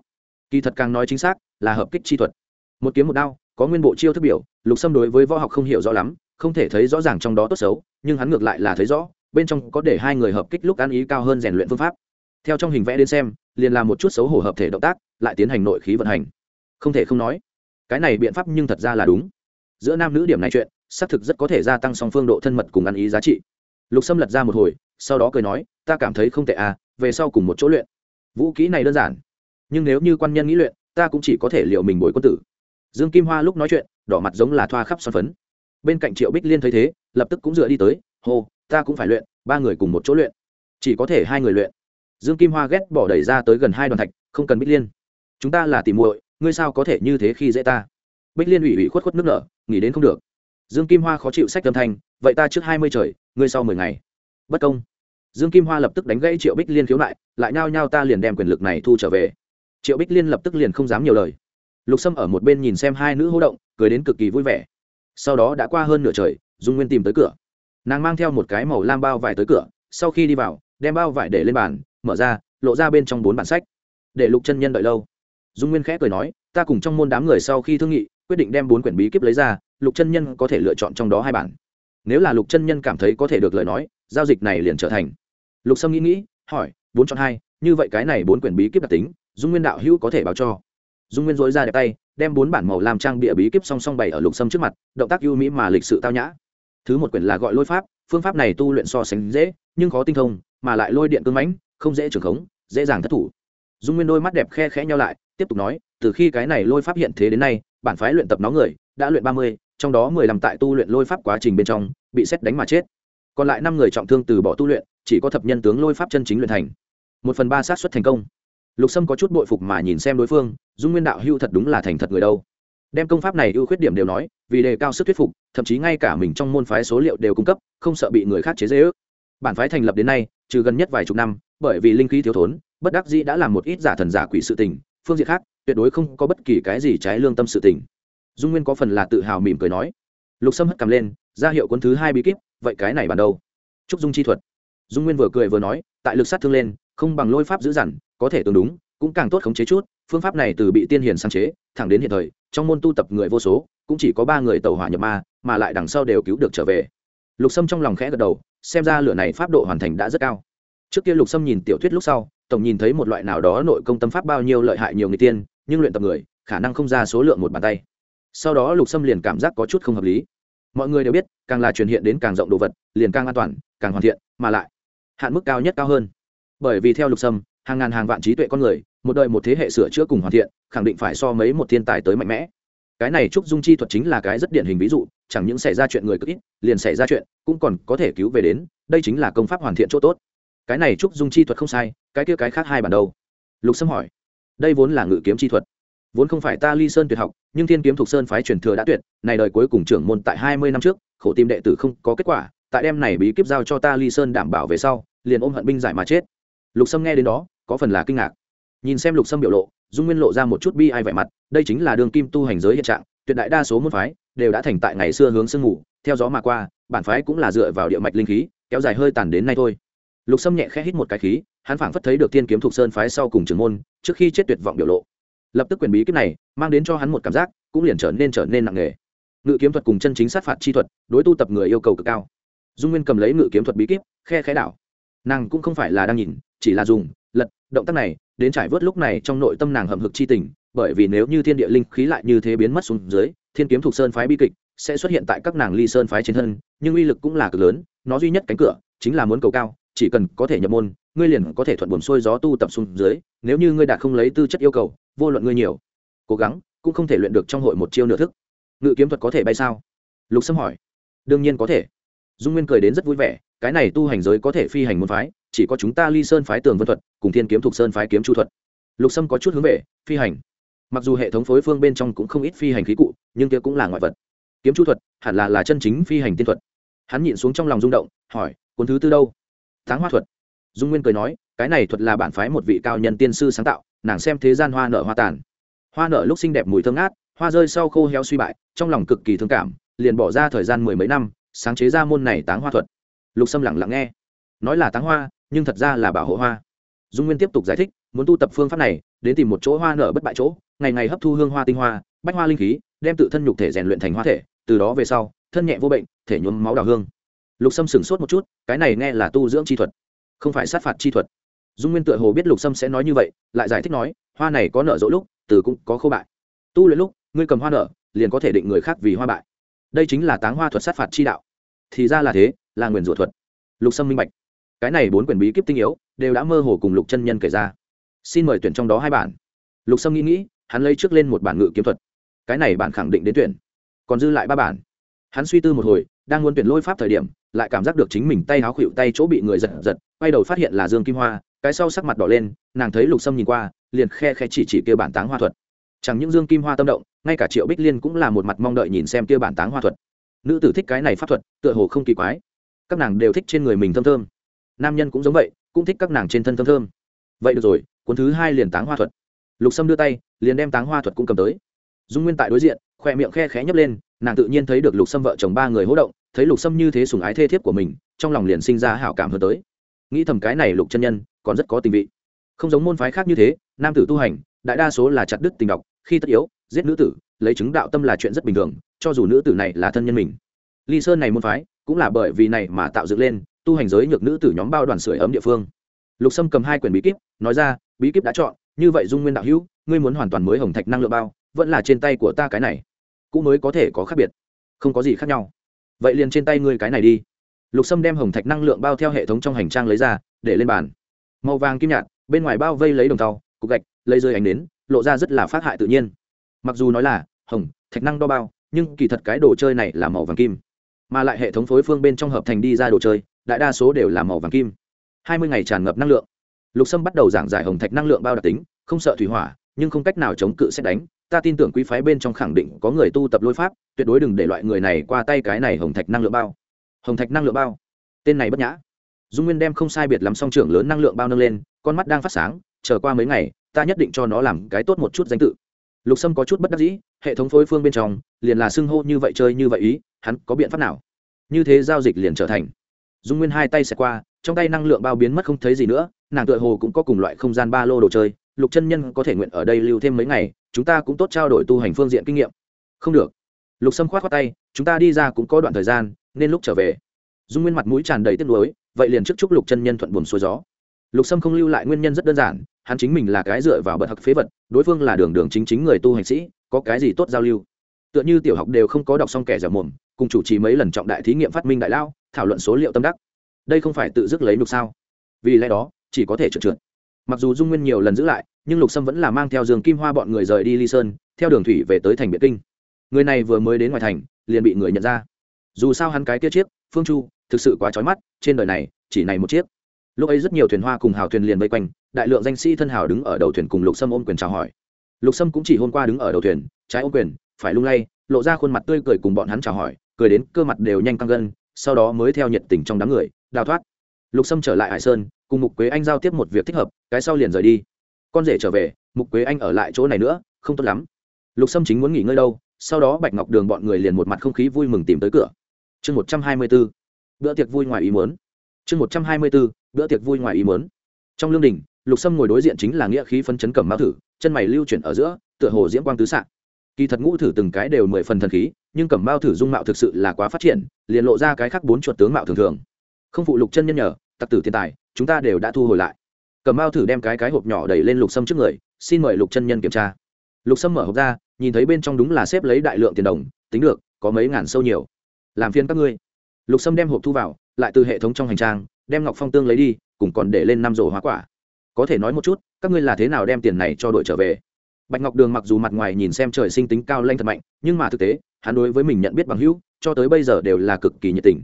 Kỳ thật càng nói chính xác, là hợp kích chi thuật. Một kiếm một đao, có nguyên bộ chiêu thức biểu, lục sâm đối với võ học không hiểu rõ lắm, không thể thấy rõ ràng trong đó tốt xấu, nhưng hắn ngược lại là thấy rõ, bên trong có để hai người hợp kích lúc ăn ý cao hơn rèn luyện phương pháp. Theo trong hình vẽ đến xem, liền làm một chút xấu hổ hợp thể động tác, lại tiến hành nội khí vận hành. Không thể không nói, cái này biện pháp nhưng thật ra là đúng. Giữa nam nữ điểm này chuyện, xác thực rất có thể gia tăng song phương độ thân mật cùng ăn ý giá trị. Lục sâm lật ra một hồi, sau đó cười nói ta cảm thấy không tệ à về sau cùng một chỗ luyện. Vũ kỹ này đơn giản. Nhưng nếu như quan nhân nghĩ luyện, ta cũng chỉ có thể liệu mình bồi quân tử. Dương kim hoa lúc nói chuyện, đỏ mặt giống là thoa khắp xoan phấn. Bên cạnh triệu bích liên thấy thế, lập tức cũng dựa đi tới, hô, ta cũng phải luyện, ba người cùng một chỗ luyện. Chỉ có thể hai người luyện. Dương kim hoa ghét bỏ đẩy ra tới gần hai đoàn thạch, không cần bích liên. Chúng ta là tìm muội, ngươi sao có thể như thế khi dễ ta? Bích liên ủy ủy khuất khuất nước nở nghĩ đến không được. Dương kim hoa khó chịu sách âm thanh, vậy ta trước hai mươi trời, ngươi sau mười ngày. Bất công dương kim hoa lập tức đánh gãy triệu bích liên khiếu nại, lại nhao nhao ta liền đem quyền lực này thu trở về. Triệu bích liên lập tức liền không dám nhiều lời. Lục sâm ở một bên nhìn xem hai nữ hô động, cười đến cực kỳ vui vẻ. Sau đó đã qua hơn nửa trời, dung nguyên tìm tới cửa. Nàng mang theo một cái màu lam bao vải tới cửa, sau khi đi vào, đem bao vải để lên bàn, mở ra, lộ ra bên trong bốn bản sách. Để lục chân nhân đợi lâu. Dung nguyên khẽ cười nói, ta cùng trong môn đám người sau khi thương nghị, quyết định đem bốn quyển bí kíp lấy ra, lục chân nhân có thể lựa chọn trong đó hai bản. Nếu là lục chân nhân cảm thấy có thể được lời nói, giao dịch này liền trở thành lục sâm nghĩ nghĩ, hỏi, bốn chọn hai, như vậy cái này bốn quyển bí kíp đặc tính, dung nguyên đạo hữu có thể báo cho. Dung nguyên dối ra đẹp tay, đem bốn bản màu làm trang bịa bí kíp song song bày ở lục sâm trước mặt, động tác ưu mỹ mà lịch sự tao nhã. Thứ một quyển là gọi lôi pháp, phương pháp này tu luyện so sánh dễ, nhưng khó tinh thông, mà lại lôi điện cưng mãnh, không dễ trường khống, dễ dàng thất thủ. Dung nguyên đôi mắt đẹp khe khẽ nhau lại, tiếp tục nói, từ khi cái này lôi pháp hiện thế đến nay, bản phái luyện tập nó người, đã luyện ba mươi, trong đó mười làm tại tu luyện lôi pháp quá trình bên trong, bị xét đánh mà chết. Còn lại năm người trọng thương từ bỏ tu luyện chỉ có thập nhân tướng lôi pháp chân chính luyện thành. Một phần ba sát xuất thành công. Lục sâm có chút bội phục mà nhìn xem đối phương, dung nguyên đạo hưu thật đúng là thành thật người đâu. Đem công pháp này ưu khuyết điểm đều nói, vì đề cao sức thuyết phục, thậm chí ngay cả mình trong môn phái số liệu đều cung cấp, không sợ bị người khác chế dễ ước. Bản phái thành lập đến nay, trừ gần nhất vài chục năm, bởi vì linh khí thiếu thốn, bất đắc dĩ đã làm một ít giả thần giả quỷ sự tình, phương diện khác, tuyệt đối không có bất kỳ cái gì trái lương tâm sự tình. Dung nguyên có phần là tự hào mỉm cười nói. Lục sâm hất cầm lên, ra hiệu quân thứ hai bí kíp, vậy cái này bàn đâu? Trúc dung chi thuật dung nguyên vừa cười vừa nói, tại lực sát thương lên, không bằng lôi pháp dữ dằn, có thể tương đúng, cũng càng tốt khống chế chút, phương pháp này từ bị tiên hiền sáng chế, thẳng đến hiện thời, trong môn tu tập người vô số, cũng chỉ có ba người tàu hỏa nhập ma, mà lại đằng sau đều cứu được trở về. Lục sâm trong lòng khẽ gật đầu, xem ra lửa này pháp độ hoàn thành đã rất cao. Trước kia lục sâm nhìn tiểu thuyết lúc sau, tổng nhìn thấy một loại nào đó nội công tâm pháp bao nhiêu lợi hại nhiều người tiên, nhưng luyện tập người, khả năng không ra số lượng một bàn tay. Sau đó lục sâm liền cảm giác có chút không hợp lý. Mọi người đều biết, càng là truyền hiện đến càng rộng đồ vật, liền càng an toàn, càng hoàn thiện, mà lại hạn mức cao nhất cao hơn. Bởi vì theo lục sâm, hàng ngàn hàng vạn trí tuệ con người, một đời một thế hệ sửa chữa cùng hoàn thiện, khẳng định phải so mấy một thiên tài tới mạnh mẽ. Cái này trúc dung chi thuật chính là cái rất điển hình ví dụ, chẳng những xảy ra chuyện người cực ít, liền xảy ra chuyện cũng còn có thể cứu về đến, đây chính là công pháp hoàn thiện chỗ tốt. Cái này trúc dung chi thuật không sai, cái kia cái khác hai bản đâu? Lục sâm hỏi. Đây vốn là ngự kiếm chi thuật. Vốn không phải ta ly sơn tuyệt học, nhưng thiên kiếm thuộc sơn phái truyền thừa đã tuyệt, này đời cuối cùng trưởng môn tại hai mươi năm trước, khổ tìm đệ tử không có kết quả tại đem này bí kíp giao cho ta ly sơn đảm bảo về sau, liền ôm hận binh giải mà chết. Lục sâm nghe đến đó, có phần là kinh ngạc. Nhìn xem lục sâm biểu lộ, dung nguyên lộ ra một chút bi ai vẻ mặt, đây chính là đường kim tu hành giới hiện trạng, tuyệt đại đa số môn phái đều đã thành tại ngày xưa hướng sương ngủ theo gió mà qua, bản phái cũng là dựa vào địa mạch linh khí, kéo dài hơi tàn đến nay thôi. Lục sâm nhẹ khẽ hít một cái khí, hắn phảng phất thấy được tiên kiếm thuộc sơn phái sau cùng trường môn, trước khi chết tuyệt vọng biểu lộ. Lập tức quyền bí kíp này, mang đến cho hắn một cảm giác, cũng liền trở nên trở nên nặng nề. Ngự kiếm thuật cùng chân chính sát phạt chi thuật, đối tu tập người yêu cầu cực cao dung nguyên cầm lấy ngự kiếm thuật bí kíp, khe khẽ đảo. Nàng cũng không phải là đang nhìn, chỉ là dùng, lật, động tác này, đến trải vớt lúc này trong nội tâm nàng hầm hực chi tình, bởi vì nếu như thiên địa linh khí lại như thế biến mất xuống dưới, thiên kiếm thuộc sơn phái bi kịch sẽ xuất hiện tại các nàng ly sơn phái trên thân, nhưng uy lực cũng là cực lớn, nó duy nhất cánh cửa chính là muốn cầu cao, chỉ cần có thể nhập môn, ngươi liền có thể thuận buồn xuôi gió tu tập xuống dưới, nếu như ngươi đạt không lấy tư chất yêu cầu, vô luận ngươi nhiều, cố gắng, cũng không thể luyện được trong hội một chiêu nửa thức. Ngự kiếm thuật có thể bay sao? Lục sâm hỏi. Đương nhiên có thể dung nguyên cười đến rất vui vẻ, cái này tu hành giới có thể phi hành môn phái, chỉ có chúng ta ly sơn phái tường vân thuật, cùng thiên kiếm thuộc sơn phái kiếm chu thuật. Lục sâm có chút hướng về, phi hành. Mặc dù hệ thống phối phương bên trong cũng không ít phi hành khí cụ, nhưng kia cũng là ngoại vật. Kiếm chu thuật, hẳn là là chân chính phi hành tiên thuật. Hắn nhịn xuống trong lòng rung động, hỏi, cuốn thứ tư đâu? Tháng hoa thuật. Dung nguyên cười nói, cái này thuật là bản phái một vị cao nhân tiên sư sáng tạo, nàng xem thế gian hoa nở hoa tàn. Hoa nở lúc xinh đẹp mùi thơm ngát, hoa rơi sau khô héo suy bại, trong lòng cực kỳ thương cảm, liền bỏ ra thời gian mười mấy năm sáng chế ra môn này táng hoa thuật. Lục sâm lẳng lặng nghe. Nói là táng hoa, nhưng thật ra là bảo hộ hoa. Dung nguyên tiếp tục giải thích, muốn tu tập phương pháp này, đến tìm một chỗ hoa nở bất bại chỗ, ngày ngày hấp thu hương hoa tinh hoa, bách hoa linh khí, đem tự thân nhục thể rèn luyện thành hoa thể, từ đó về sau, thân nhẹ vô bệnh, thể nhuốm máu đào hương. Lục sâm sửng sốt một chút, cái này nghe là tu dưỡng chi thuật, không phải sát phạt chi thuật. Dung nguyên tựa hồ biết lục sâm sẽ nói như vậy, lại giải thích nói, hoa này có nở rỗ lúc, từ cũng có khô bại. Tu luyện lúc, ngươi cầm hoa nở, liền có thể định người khác vì hoa bại đây chính là táng hoa thuật sát phạt chi đạo. Thì ra là thế, là nguyền rủa thuật. Lục sâm minh bạch. Cái này bốn quyển bí kíp tinh yếu, đều đã mơ hồ cùng lục chân nhân kể ra. Xin mời tuyển trong đó hai bản. Lục sâm nghĩ nghĩ, hắn lấy trước lên một bản ngự kiếm thuật. Cái này bản khẳng định đến tuyển. Còn dư lại ba bản. Hắn suy tư một hồi, đang muốn tuyển lôi pháp thời điểm, lại cảm giác được chính mình tay háo khuỵu tay chỗ bị người giật giật, quay đầu phát hiện là dương kim hoa, cái sau sắc mặt đỏ lên, nàng thấy lục sâm nhìn qua, liền khe khe chỉ chỉ kia bản táng hoa thuật. Chẳng những dương kim hoa tâm động ngay cả triệu bích liên cũng là một mặt mong đợi nhìn xem kia bản táng hoa thuật. Nữ tử thích cái này pháp thuật, tựa hồ không kỳ quái. Các nàng đều thích trên người mình thơm thơm. Nam nhân cũng giống vậy, cũng thích các nàng trên thân thơm thơm. Vậy được rồi, cuốn thứ hai liền táng hoa thuật. Lục sâm đưa tay, liền đem táng hoa thuật cũng cầm tới. Dung nguyên tại đối diện, khoe miệng khe khẽ nhấp lên, nàng tự nhiên thấy được lục sâm vợ chồng ba người hỗ động, thấy lục sâm như thế sùng ái thê thiếp của mình, trong lòng liền sinh ra hảo cảm hơn tới. Nghĩ thầm cái này lục chân nhân, còn rất có tình vị. Không giống môn phái khác như thế, nam tử tu hành, đại đa số là chặt đứt tình độc khi tất yếu, giết nữ tử, lấy chứng đạo tâm là chuyện rất bình thường, cho dù nữ tử này là thân nhân mình. Ly sơn này môn phái, cũng là bởi vì này mà tạo dựng lên, tu hành giới nhược nữ tử nhóm bao đoàn sưởi ấm địa phương. Lục sâm cầm hai quyển bí kíp, nói ra, bí kíp đã chọn, như vậy dung nguyên đạo hữu, ngươi muốn hoàn toàn mới hồng thạch năng lượng bao, vẫn là trên tay của ta cái này. Cũng mới có thể có khác biệt, không có gì khác nhau. Vậy liền trên tay ngươi cái này đi. Lục sâm đem hồng thạch năng lượng bao theo hệ thống trong hành trang lấy ra, để lên bàn. Màu vàng kim nhạt, bên ngoài bao vây lấy đồng tàu cục gạch, lấy rơi ánh đến lộ ra rất là phát hại tự nhiên. Mặc dù nói là, hồng, thạch năng đo bao, nhưng kỳ thật cái đồ chơi này là màu vàng kim. Mà lại hệ thống phối phương bên trong hợp thành đi ra đồ chơi, đại đa số đều là màu vàng kim. Hai mươi ngày tràn ngập năng lượng. Lục sâm bắt đầu giảng giải hồng thạch năng lượng bao đặc tính, không sợ thủy hỏa, nhưng không cách nào chống cự xét đánh. Ta tin tưởng quý phái bên trong khẳng định có người tu tập lôi pháp, tuyệt đối đừng để loại người này qua tay cái này hồng thạch năng lượng bao. Hồng thạch năng lượng bao. Tên này bất nhã. Dung nguyên đem không sai biệt lắm song trưởng lớn năng lượng bao nâng lên, con mắt đang phát sáng, chờ qua mấy ngày ta nhất định cho nó làm cái tốt một chút danh tự. Lục sâm có chút bất đắc dĩ, hệ thống phối phương bên trong, liền là xưng hô như vậy chơi như vậy ý, hắn có biện pháp nào? Như thế giao dịch liền trở thành. Dung nguyên hai tay xẹt qua, trong tay năng lượng bao biến mất không thấy gì nữa, nàng tựa hồ cũng có cùng loại không gian ba lô đồ chơi, lục chân nhân có thể nguyện ở đây lưu thêm mấy ngày, chúng ta cũng tốt trao đổi tu hành phương diện kinh nghiệm. Không được. Lục sâm khoát khoát tay, chúng ta đi ra cũng có đoạn thời gian, nên lúc trở về. Dung nguyên mặt mũi tràn đầy tiếc nuối, vậy liền trước chúc lục chân nhân thuận buồn xuôi gió. Lục sâm không lưu lại nguyên nhân rất đơn giản hắn chính mình là cái dựa vào bật học phế vật, đối phương là đường đường chính chính người tu hành sĩ, có cái gì tốt giao lưu? Tựa như tiểu học đều không có đọc xong kẻ dẻo mồm, cùng chủ trì mấy lần trọng đại thí nghiệm phát minh đại lao, thảo luận số liệu tâm đắc. Đây không phải tự dứt lấy nhục sao? Vì lẽ đó, chỉ có thể trượt trượt. Mặc dù dung nguyên nhiều lần giữ lại, nhưng lục sâm vẫn là mang theo giường kim hoa bọn người rời đi ly sơn, theo đường thủy về tới thành biệt kinh. Người này vừa mới đến ngoài thành, liền bị người nhận ra. Dù sao hắn cái kia chiếc, phương chu, thực sự quá trói mắt, trên đời này, chỉ này một chiếc. Lúc ấy rất nhiều thuyền hoa cùng hào thuyền liền vây quanh đại lượng danh sĩ thân hào đứng ở đầu thuyền cùng lục sâm ôm quyền chào hỏi. Lục sâm cũng chỉ hôm qua đứng ở đầu thuyền, trái ôm quyền, phải lung lay, lộ ra khuôn mặt tươi cười cùng bọn hắn chào hỏi, cười đến cơ mặt đều nhanh căng gân, sau đó mới theo nhiệt tình trong đám người, đào thoát. Lục sâm trở lại hải sơn, cùng mục quế anh giao tiếp một việc thích hợp, cái sau liền rời đi. Con rể trở về, mục quế anh ở lại chỗ này nữa, không tốt lắm. Lục sâm chính muốn nghỉ ngơi đâu, sau đó bạch ngọc đường bọn người liền một mặt không khí vui mừng tìm tới cửa. Chương một trăm hai mươi b ố bữa tiệc vui ngoài ý muốn. Chương một trăm hai mươi b ố bữa tiệc vui ngoài ý muốn. Trong lương đình lục sâm ngồi đối diện chính là nghĩa khí phân chấn cẩm mao thử, chân mày lưu chuyển ở giữa, tựa hồ diễm quang tứ s kỳ thật ngũ thử từng cái đều mười phần thần khí, nhưng cẩm mao thử dung mạo thực sự là quá phát triển, liền lộ ra cái khác bốn chuột tướng mạo thường thường. Không phụ lục chân nhân nhờ, tặc tử thiên tài, chúng ta đều đã thu hồi lại. Cẩm mao thử đem cái cái hộp nhỏ đẩy lên lục sâm trước người, xin mời lục chân nhân kiểm tra. Lục sâm mở hộp ra, nhìn thấy bên trong đúng là xếp lấy đại lượng tiền đồng, tính được, có mấy ngàn sâu nhiều. Làm phiên các ngươi. Lục sâm đem hộp thu vào, lại từ hệ thống trong hành trang, đem ngọc phong tương lấy đi, cùng còn để lên năm rổ hóa quả có thể nói một chút, các ngươi là thế nào đem tiền này cho đội trở về? Bạch ngọc đường mặc dù mặt ngoài nhìn xem trời sinh tính cao lanh thật mạnh, nhưng mà thực tế, hắn đối với mình nhận biết bằng hữu, cho tới bây giờ đều là cực kỳ nhiệt tình.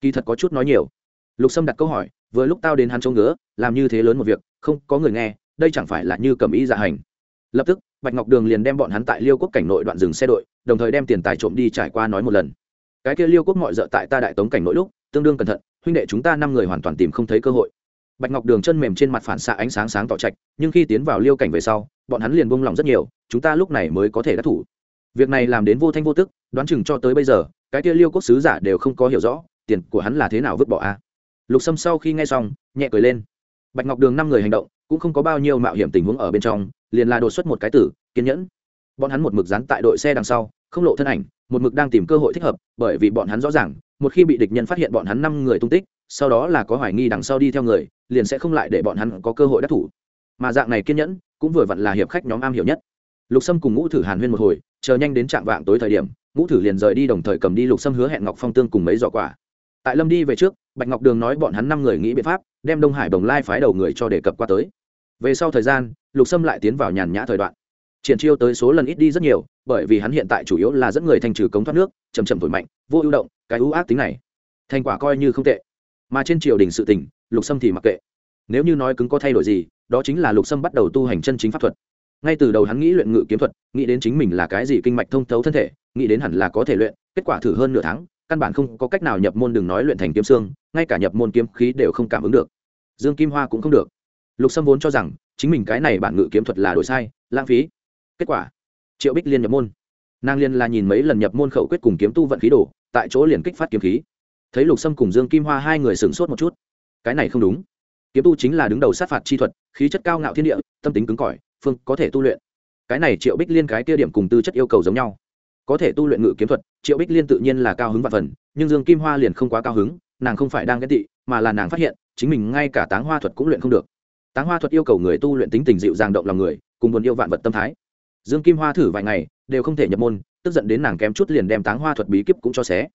Kỳ thật có chút nói nhiều. Lục sâm đặt câu hỏi, vừa lúc tao đến hắn trông ngứa, làm như thế lớn một việc, không có người nghe, đây chẳng phải là như cầm ý dạ hành. Lập tức, bạch ngọc đường liền đem bọn hắn tại liêu quốc cảnh nội đoạn dừng xe đội, đồng thời đem tiền tài trộm đi trải qua nói một lần. Cái kia liêu quốc mọi d tại ta đại tống cảnh nội lúc, tương đương cẩn thận, huynh đệ chúng ta năm người hoàn toàn tìm không thấy cơ hội bạch ngọc đường chân mềm trên mặt phản xạ ánh sáng sáng tỏ trạch, nhưng khi tiến vào liêu cảnh về sau, bọn hắn liền buông lỏng rất nhiều, chúng ta lúc này mới có thể đắc thủ. Việc này làm đến vô thanh vô tức, đoán chừng cho tới bây giờ, cái kia liêu quốc sứ giả đều không có hiểu rõ, tiền của hắn là thế nào vứt bỏ a. Lục sâm sau khi nghe xong, nhẹ cười lên. Bạch ngọc đường năm người hành động, cũng không có bao nhiêu mạo hiểm tình huống ở bên trong, liền là đột xuất một cái tử, kiên nhẫn. Bọn hắn một mực dán tại đội xe đằng sau, không lộ thân ảnh, một mực đang tìm cơ hội thích hợp, bởi vì bọn hắn rõ ràng một khi bị địch nhân phát hiện bọn hắn năm người tung tích, sau đó là có hoài nghi đằng sau đi theo người, liền sẽ không lại để bọn hắn có cơ hội đắc thủ. Mà dạng này kiên nhẫn, cũng vừa vặn là hiệp khách nhóm am hiểu nhất. Lục sâm cùng ngũ thử hàn huyên một hồi, chờ nhanh đến trạm vạng tối thời điểm, ngũ thử liền rời đi đồng thời cầm đi lục sâm hứa hẹn ngọc phong tương cùng mấy giỏ quả tại lâm đi về trước, bạch ngọc đường nói bọn hắn năm người nghĩ biện pháp, đem đông hải bồng lai phái đầu người cho đề cập qua tới. Về sau thời gian, lục sâm lại tiến vào nhàn nhã thời đoạn. Triển chiêu tới số lần ít đi rất nhiều bởi vì hắn hiện tại chủ yếu là dẫn người thành trừ cống thoát nước chầm chậm thổi mạnh, vô ưu động, cái ưu ác tính này. Thành quả coi như không tệ. Mà trên triều đình sự tình, lục sâm thì mặc kệ. Nếu như nói cứng có thay đổi gì, đó chính là lục sâm bắt đầu tu hành chân chính pháp thuật. Ngay từ đầu hắn nghĩ luyện ngự kiếm thuật, nghĩ đến chính mình là cái gì kinh mạch thông thấu thân thể, nghĩ đến hẳn là có thể luyện, kết quả thử hơn nửa tháng, căn bản không có cách nào nhập môn đừng nói luyện thành kiếm xương, ngay cả nhập môn kiếm khí đều không cảm ứng được. Dương kim hoa cũng không được. Lục sâm vốn cho rằng, chính mình cái này bản ngự kiếm thuật là đổi sai, lãng phí. Kết quả triệu bích liên nhập môn nàng liên là nhìn mấy lần nhập môn khẩu quyết cùng kiếm tu vận khí đồ tại chỗ liền kích phát kiếm khí thấy lục sâm cùng dương kim hoa hai người sửng sốt một chút cái này không đúng kiếm tu chính là đứng đầu sát phạt chi thuật khí chất cao ngạo thiên địa tâm tính cứng cỏi phương có thể tu luyện cái này triệu bích liên cái kia điểm cùng tư chất yêu cầu giống nhau có thể tu luyện ngự kiếm thuật triệu bích liên tự nhiên là cao hứng và phần nhưng dương kim hoa liền không quá cao hứng nàng không phải đang ghét tị mà là nàng phát hiện chính mình ngay cả táng hoa thuật cũng luyện không được táng hoa thuật yêu cầu người tu luyện tính tình dịu dàng động lòng người cùng buồn yêu vạn vật tâm thái dương kim hoa thử vài ngày, đều không thể nhập môn, tức giận đến nàng kém chút liền đem táng hoa thuật bí kíp cũng cho xé.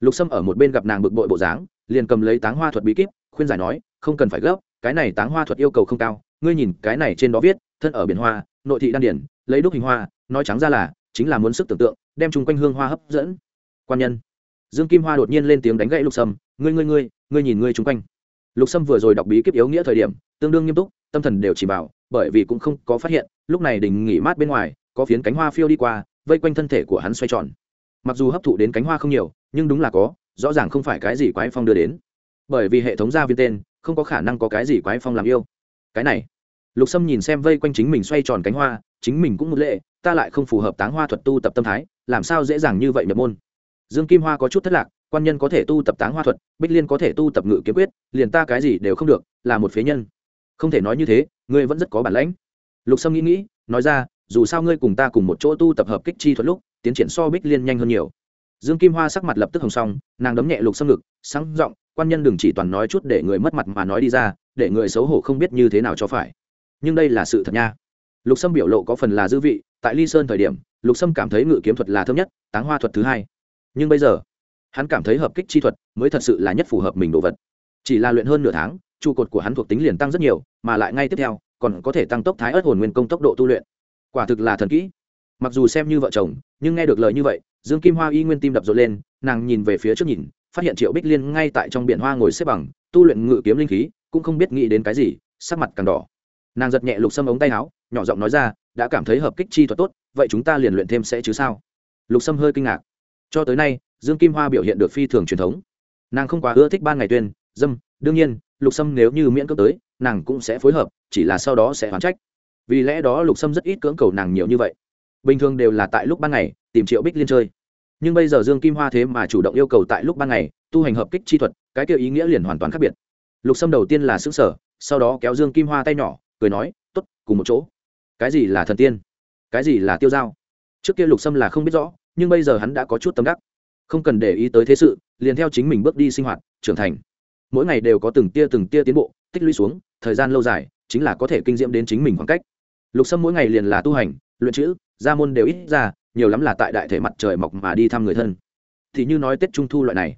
Lục sâm ở một bên gặp nàng bực bội bộ dáng, liền cầm lấy táng hoa thuật bí kíp, khuyên giải nói, không cần phải gấp, cái này táng hoa thuật yêu cầu không cao, ngươi nhìn, cái này trên đó viết, thân ở biển hoa, nội thị đan điển, lấy đúc hình hoa, nói trắng ra là, chính là muốn sức tưởng tượng, đem chung quanh hương hoa hấp dẫn. Quan nhân. Dương kim hoa đột nhiên lên tiếng đánh gãy lục sâm, ngươi ngươi ngươi ngươi nhìn ngươi chung quanh. Lục sâm vừa rồi đọc bí kíp yếu nghĩa thời điểm, tương đương nghiêm túc, tâm thần đều chỉ bảo bởi vì cũng không có phát hiện, lúc này đình nghỉ mát bên ngoài, có phiến cánh hoa phiêu đi qua, vây quanh thân thể của hắn xoay tròn. Mặc dù hấp thụ đến cánh hoa không nhiều, nhưng đúng là có, rõ ràng không phải cái gì quái phong đưa đến. Bởi vì hệ thống gia viên tên, không có khả năng có cái gì quái phong làm yêu. Cái này, lục sâm nhìn xem vây quanh chính mình xoay tròn cánh hoa, chính mình cũng một lệ, ta lại không phù hợp táng hoa thuật tu tập tâm thái, làm sao dễ dàng như vậy nhập môn? Dương kim hoa có chút thất lạc, quan nhân có thể tu tập táng hoa thuật, bích liên có thể tu tập ngự kiếm quyết, liền ta cái gì đều không được, là một phế nhân. Không thể nói như thế ngươi vẫn rất có bản lãnh. Lục sâm nghĩ nghĩ, nói ra, dù sao ngươi cùng ta cùng một chỗ tu tập hợp kích chi thuật lúc, tiến triển so bích liên nhanh hơn nhiều. Dương kim hoa sắc mặt lập tức hồng xong nàng đấm nhẹ lục sâm ngực, sáng r ộ n g quan nhân đừng chỉ toàn nói chút để người mất mặt mà nói đi ra, để người xấu hổ không biết như thế nào cho phải. Nhưng đây là sự thật nha. Lục sâm biểu lộ có phần là dư vị, tại ly sơn thời điểm, lục sâm cảm thấy ngự kiếm thuật là thơm nhất, táng hoa thuật thứ hai. Nhưng bây giờ, hắn cảm thấy hợp kích chi thuật mới thật sự là nhất phù hợp mình đồ vật. Chỉ là luyện hơn nửa tháng trụ cột của hắn thuộc tính liền tăng rất nhiều, mà lại ngay tiếp theo, còn có thể tăng tốc thái ớt hồn nguyên công tốc độ tu luyện. Quả thực là thần kỹ. Mặc dù xem như vợ chồng, nhưng nghe được lời như vậy, dương kim hoa y nguyên tim đập rộn lên, nàng nhìn về phía trước nhìn, phát hiện triệu bích liên ngay tại trong biển hoa ngồi xếp bằng, tu luyện ngự kiếm linh khí, cũng không biết nghĩ đến cái gì, sắc mặt càng đỏ. Nàng giật nhẹ lục sâm ống tay áo, nhỏ giọng nói ra, đã cảm thấy hợp kích chi thuật tốt, vậy chúng ta liền luyện thêm sẽ chứ sao? Lục sâm hơi kinh ngạc. Cho tới nay, dương kim hoa biểu hiện được phi thường truyền thống. Nàng không quá ưa thích ban ngày tuyên, dâm, đương nhiên lục sâm nếu như miễn cưỡng tới, nàng cũng sẽ phối hợp, chỉ là sau đó sẽ hoàn trách. Vì lẽ đó lục sâm rất ít cưỡng cầu nàng nhiều như vậy. Bình thường đều là tại lúc ban ngày, tìm triệu bích liên chơi. Nhưng bây giờ dương kim hoa thế mà chủ động yêu cầu tại lúc ban ngày, tu hành hợp kích chi thuật, cái kia ý nghĩa liền hoàn toàn khác biệt. Lục sâm đầu tiên là xứ sở sau đó kéo dương kim hoa tay nhỏ, cười nói t ố t cùng một chỗ. Cái gì là thần tiên? Cái gì là tiêu dao? Trước kia lục sâm là không biết rõ, nhưng bây giờ hắn đã có chút tâm đắc. Không cần để ý tới thế sự, liền theo chính mình bước đi sinh hoạt, trưởng thành mỗi ngày đều có từng tia từng tia tiến bộ, tích lũy xuống, thời gian lâu dài chính là có thể kinh diễm đến chính mình khoảng cách. Lục sâm mỗi ngày liền là tu hành, luyện chữ gia môn đều ít ra, nhiều lắm là tại đại thể mặt trời mọc mà đi thăm người thân. Thì như nói tết trung thu loại này,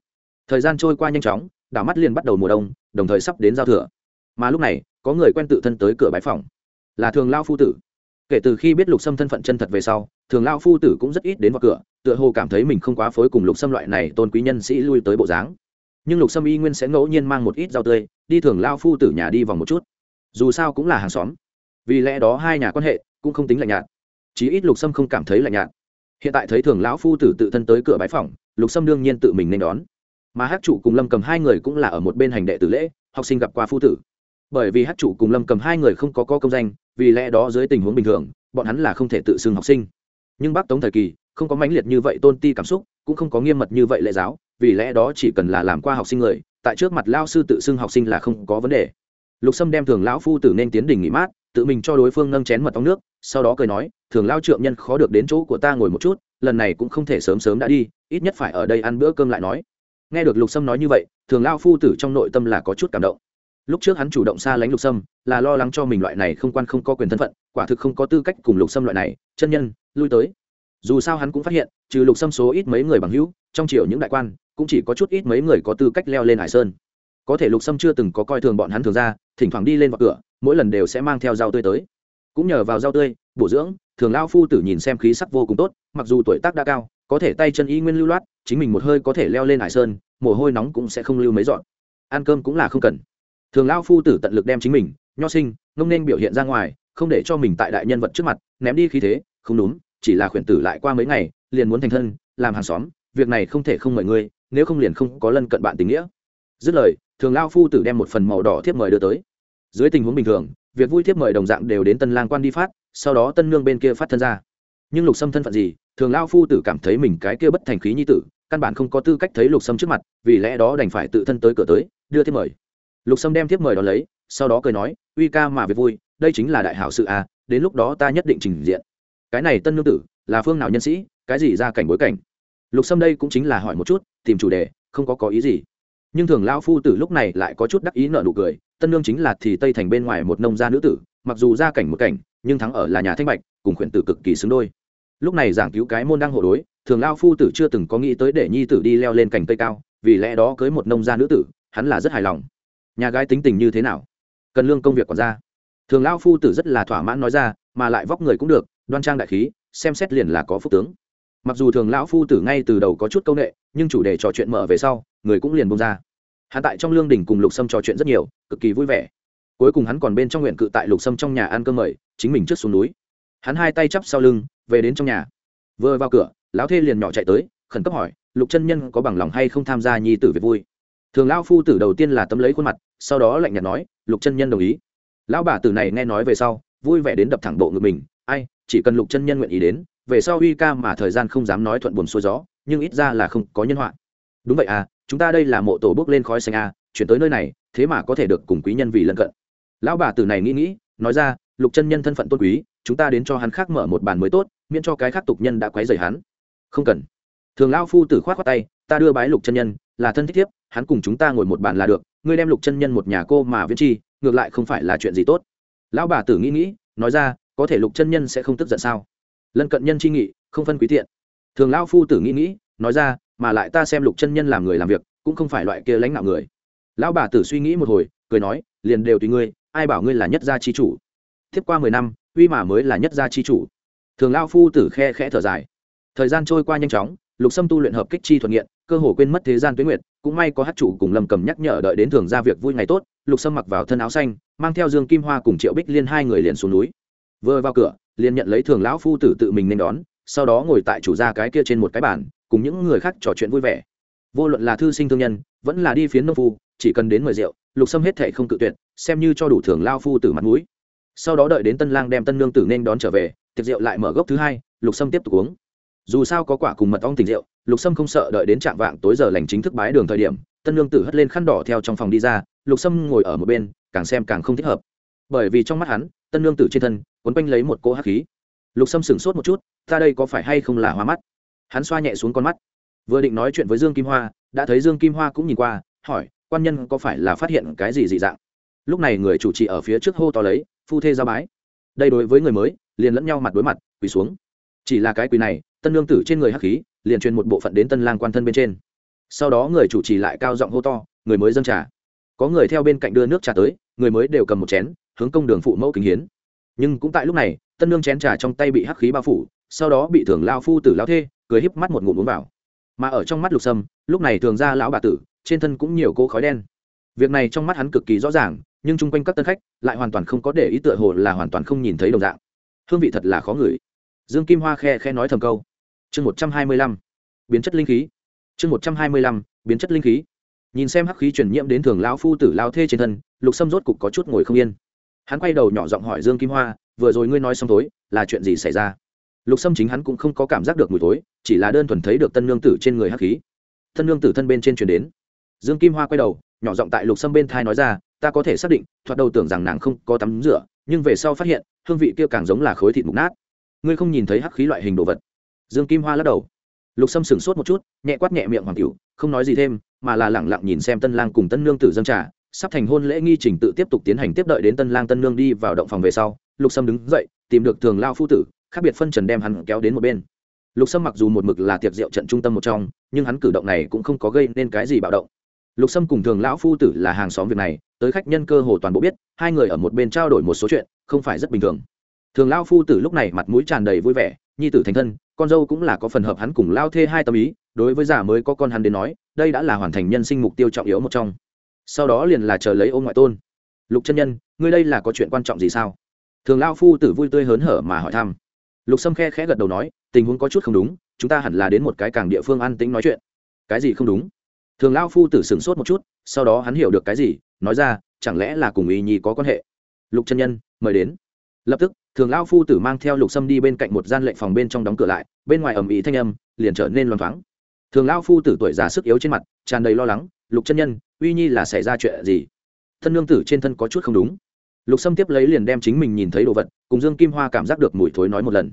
thời gian trôi qua nhanh chóng, đảo mắt liền bắt đầu mùa đông, đồng thời sắp đến giao thừa. Mà lúc này, có người quen tự thân tới cửa bãi phòng, là thường lao phu tử. Kể từ khi biết lục sâm thân phận chân thật về sau, thường lao phu tử cũng rất ít đến vào cửa, tựa hồ cảm thấy mình không quá phối cùng lục sâm loại này tôn quý nhân sĩ lui tới bộ dáng nhưng lục sâm y nguyên sẽ ngẫu nhiên mang một ít rau tươi đi thường lao phu tử nhà đi vòng một chút. Dù sao cũng là hàng xóm. Vì lẽ đó hai nhà quan hệ cũng không tính lạnh nhạt. Chí ít lục sâm không cảm thấy lạnh nhạt. Hiện tại thấy thường lão phu tử tự thân tới cửa bái phòng lục sâm đương nhiên tự mình nên đón. Mà hát chủ cùng lâm cầm hai người cũng là ở một bên hành đệ tử lễ học sinh gặp qua phu tử. Bởi vì hát chủ cùng lâm cầm hai người không có, có công danh vì lẽ đó dưới tình huống bình thường bọn hắn là không thể tự xưng học sinh. Nhưng bác tống thời kỳ không có mãnh liệt như vậy tôn ti cảm xúc cũng không có nghiêm mật như vậy lệ giáo vì lẽ đó chỉ cần là làm qua học sinh người, tại trước mặt lao sư tự xưng học sinh là không có vấn đề. Lục sâm đem thường lão phu tử nên tiến đình nghỉ mát, tự mình cho đối phương nâng chén mật ong nước, sau đó cười nói, thường lao trượng nhân khó được đến chỗ của ta ngồi một chút, lần này cũng không thể sớm sớm đã đi, ít nhất phải ở đây ăn bữa cơm lại nói. Nghe được lục sâm nói như vậy, thường lao phu tử trong nội tâm là có chút cảm động. Lúc trước hắn chủ động xa lánh lục sâm, là lo lắng cho mình loại này không quan không có quyền thân phận, quả thực không có tư cách cùng lục sâm loại này, chân nhân, lui tới. Dù sao hắn cũng phát hiện, trừ lục sâm số ít mấy người bằng hữu, trong triều những đại quan cũng chỉ có chút ít mấy người có tư cách leo lên hải sơn. Có thể lục sâm chưa từng có coi thường bọn hắn thường ra, thỉnh thoảng đi lên vào cửa, mỗi lần đều sẽ mang theo rau tươi tới. Cũng nhờ vào rau tươi, bổ dưỡng, thường lao phu tử nhìn xem khí sắc vô cùng tốt, mặc dù tuổi tác đã cao, có thể tay chân y nguyên lưu loát, chính mình một hơi có thể leo lên hải sơn, mồ hôi nóng cũng sẽ không lưu mấy dọn. Ăn cơm cũng là không cần. Thường lao phu tử tận lực đem chính mình, nho sinh, ngông nên biểu hiện ra ngoài, không để cho mình tại đại nhân vật trước mặt, ném đi khí thế, không đúng, chỉ là khuyển tử lại qua mấy ngày, liền muốn thành thân, làm hàng xóm, việc này không thể không mời ngươi nếu không liền không có lân cận bạn tình nghĩa. Dứt lời, thường lao phu tử đem một phần màu đỏ thiếp mời đưa tới. Dưới tình huống bình thường, việc vui thiếp mời đồng dạng đều đến tân lang quan đi phát, sau đó tân nương bên kia phát thân ra. Nhưng lục sâm thân phận gì, thường lao phu tử cảm thấy mình cái kia bất thành khí nhi tử, căn bản không có tư cách thấy lục sâm trước mặt, vì lẽ đó đành phải tự thân tới cửa tới, đưa thiếp mời. Lục sâm đem thiếp mời đó lấy, sau đó cười nói, uy ca mà việc vui, đây chính là đại hảo sự à đến lúc đó ta nhất định trình diện. Cái này tân nương tử, là phương nào nhân sĩ, cái gì ra cảnh bối cảnh? Lục sâm đây cũng chính là hỏi một chút, tìm chủ đề, không có có ý gì. Nhưng thường lao phu tử lúc này lại có chút đắc ý nợ nụ cười, tân nương chính là thì tây thành bên ngoài một nông gia nữ tử, mặc dù ra cảnh một cảnh, nhưng thắng ở là nhà thanh bạch, cùng khuyển tử cực kỳ xứng đôi. Lúc này giảng cứu cái môn đang hộ đối, thường lao phu tử chưa từng có nghĩ tới để nhi tử đi leo lên cành cây cao, vì lẽ đó cưới một nông gia nữ tử, hắn là rất hài lòng. Nhà gái tính tình như thế nào? Cần lương công việc còn ra. Thường lao phu tử rất là thỏa mãn nói ra, mà lại vóc người cũng được, đoan trang đại khí, xem xét liền là có phúc tướng mặc dù thường lão phu tử ngay từ đầu có chút c â u n ệ nhưng chủ đề trò chuyện mở về sau, người cũng liền bông ra. Hắn tại trong lương đình cùng lục sâm trò chuyện rất nhiều, cực kỳ vui vẻ. Cuối cùng hắn còn bên trong nguyện cự tại lục sâm trong nhà ăn cơm mời, chính mình trước xuống núi. Hắn hai tay chắp sau lưng, về đến trong nhà. Vừa vào cửa, lão thê liền nhỏ chạy tới, khẩn cấp hỏi, lục chân nhân có bằng lòng hay không tham gia nhi tử việc vui? Thường lão phu tử đầu tiên là tấm lấy khuôn mặt, sau đó lạnh nhạt nói, lục chân nhân đồng ý. Lão bà tử này nghe nói về sau, vui vẻ đến đập thẳng bộ ngực mình chỉ cần lục chân nhân nguyện ý đến, về sau uy ca mà thời gian không dám nói thuận buồn xuôi gió, nhưng ít ra là không có nhân họa. Đúng vậy à chúng ta đây là mộ tổ bước lên khói xanh à chuyển tới nơi này, thế mà có thể được cùng quý nhân vì lân cận. Lão bà tử này nghĩ nghĩ, nói ra, lục chân nhân thân phận tôn quý, chúng ta đến cho hắn khác mở một bàn mới tốt, miễn cho cái khác tục nhân đã quấy rầy hắn. Không cần. Thường lão phu tử khoát khoát tay, ta đưa bái lục chân nhân, là thân thích thiếp, hắn cùng chúng ta ngồi một bàn là được, ngươi đem lục chân nhân một nhà cô mà viễn chi, ngược lại không phải là chuyện gì tốt. Lão bà tử nghĩ nghĩ, nói ra có thể lục chân nhân sẽ không tức giận sao? Lân cận nhân chi nghị, không phân quý tiện. Thường lão phu tử nghĩ nghĩ, nói ra, mà lại ta xem lục chân nhân làm người làm việc, cũng không phải loại kia lãnh đạo người. Lão bà tử suy nghĩ một hồi, cười nói, liền đều tùy ngươi, ai bảo ngươi là nhất gia chi chủ? Tiếp qua mười năm, uy mà mới là nhất gia chi chủ. Thường lao phu tử khe khẽ thở dài. Thời gian trôi qua nhanh chóng, lục sâm tu luyện hợp kích chi thuận nghiện, cơ hồ quên mất thế gian tuyến nguyệt, cũng may có hát chủ cùng lầm cầm nhắc nhở đợi đến thường ra việc vui ngày tốt, lục sâm mặc vào thân áo xanh, mang theo dương kim hoa cùng triệu bích liên hai người liền xuống núi vừa vào cửa, liền nhận lấy thường lão phu tử tự mình nên đón, sau đó ngồi tại chủ gia cái kia trên một cái bàn, cùng những người khác trò chuyện vui vẻ. Vô luận là thư sinh thương nhân, vẫn là đi phiến nông phu, chỉ cần đến mời rượu, lục sâm hết thệ không cự tuyệt, xem như cho đủ thường lao phu tử mặt mũi. Sau đó đợi đến tân lang đem tân nương tử nên đón trở về, tiệc rượu lại mở gốc thứ hai, lục sâm tiếp tục uống. Dù sao có quả cùng mật ong tình rượu, lục sâm không sợ đợi đến trạng vạng tối giờ lành chính thức bái đường thời điểm, tân nương tử hất lên khăn đỏ theo trong phòng đi ra, lục sâm ngồi ở một bên, càng xem càng không thích hợp. Bởi vì trong mắt hắn, tân nương tử trên thân quấn quanh lấy một cỗ hắc khí. Lục sâm sửng sốt một chút, ta đây có phải hay không là hoa mắt? Hắn xoa nhẹ xuống con mắt. Vừa định nói chuyện với dương kim hoa, đã thấy dương kim hoa cũng nhìn qua, hỏi, quan nhân có phải là phát hiện cái gì dị dạng? Lúc này người chủ trì ở phía trước hô to lấy, phu thê ra bái. Đây đối với người mới, liền lẫn nhau mặt đối mặt, quỳ xuống. Chỉ là cái quỳ này, tân lương tử trên người hắc khí, liền truyền một bộ phận đến tân lang quan thân bên trên. Sau đó người chủ trì lại cao giọng hô to, người mới dâng trà. Có người theo bên cạnh đưa nước trà tới, người mới đều cầm một chén, hướng công đường phụ mẫu kính hiến nhưng cũng tại lúc này, tân lương chén trà trong tay bị hắc khí bao phủ, sau đó bị thường lao phu tử lao thê cười híp mắt một ngụm uống vào. Mà ở trong mắt lục sâm, lúc này thường ra lão bà tử, trên thân cũng nhiều cô khói đen. Việc này trong mắt hắn cực kỳ rõ ràng, nhưng chung quanh các tân khách lại hoàn toàn không có để ý tựa hồ là hoàn toàn không nhìn thấy đồng dạng. Hương vị thật là khó ngửi. Dương kim hoa khe khe nói thầm câu. Chương một trăm hai mươi lăm, biến chất linh khí. Chương một trăm hai mươi lăm, biến chất linh khí. Nhìn xem hắc khí chuyển nhiễm đến thường lão phu tử lao thê trên thân, lục sâm rốt cục có chút ngồi không yên hắn quay đầu nhỏ giọng hỏi dương kim hoa, vừa rồi ngươi nói xong tối, là chuyện gì xảy ra? Lục sâm chính hắn cũng không có cảm giác được mùi tối chỉ là đơn thuần thấy được tân nương tử trên người hắc khí. Tân nương tử thân bên trên chuyển đến. Dương kim hoa quay đầu, nhỏ giọng tại lục sâm bên thai nói ra, ta có thể xác định, thoạt đầu tưởng rằng nàng không có tắm rửa, nhưng về sau phát hiện, hương vị kia càng giống là khối thịt mục nát. Ngươi không nhìn thấy hắc khí loại hình đồ vật? Dương kim hoa lắc đầu. Lục sâm sửng sốt một chút, nhẹ quát nhẹ miệng hoàng cửu, không nói gì thêm, mà là lẳng lặng nhìn xem tân lang cùng tân nương tử dân trà sắp thành hôn lễ nghi trình tự tiếp tục tiến hành tiếp đợi đến tân lang tân nương đi vào động phòng về sau, lục sâm đứng dậy, tìm được thường lao phu tử, khác biệt phân trần đem hắn kéo đến một bên. Lục sâm mặc dù một mực là tiệc rượu trận trung tâm một trong, nhưng hắn cử động này cũng không có gây nên cái gì bạo động. Lục sâm cùng thường lão phu tử là hàng xóm việc này, tới khách nhân cơ hồ toàn bộ biết, hai người ở một bên trao đổi một số chuyện, không phải rất bình thường. Thường lão phu tử lúc này mặt mũi tràn đầy vui vẻ, nhi tử thành thân, con dâu cũng là có phần hợp hắn cùng lao thê hai tâm ý, đối với giả mới có con hắn đến nói, đây đã là hoàn thành nhân sinh mục tiêu trọng yếu một trong sau đó liền là chờ lấy ôm ngoại tôn. Lục chân nhân, ngươi đây là có chuyện quan trọng gì sao? Thường lao phu tử vui tươi hớn hở mà hỏi thăm. Lục sâm khe khẽ gật đầu nói, tình huống có chút không đúng, chúng ta hẳn là đến một cái cảng địa phương an tĩnh nói chuyện. Cái gì không đúng? Thường lao phu tử sửng sốt một chút, sau đó hắn hiểu được cái gì, nói ra, chẳng lẽ là cùng ý nhi có quan hệ? Lục chân nhân, mời đến. Lập tức, thường lao phu tử mang theo lục sâm đi bên cạnh một gian lệnh phòng bên trong đóng cửa lại, bên ngoài ầm ĩ thanh âm, liền trở nên loang thoáng. Thường lao phu tử tuổi già sức yếu trên mặt, tràn đầy lo lắng lục chân nhân, uy nhi là xảy ra chuyện gì? Thân nương tử trên thân có chút không đúng. Lục sâm tiếp lấy liền đem chính mình nhìn thấy đồ vật, cùng dương kim hoa cảm giác được mùi thối nói một lần.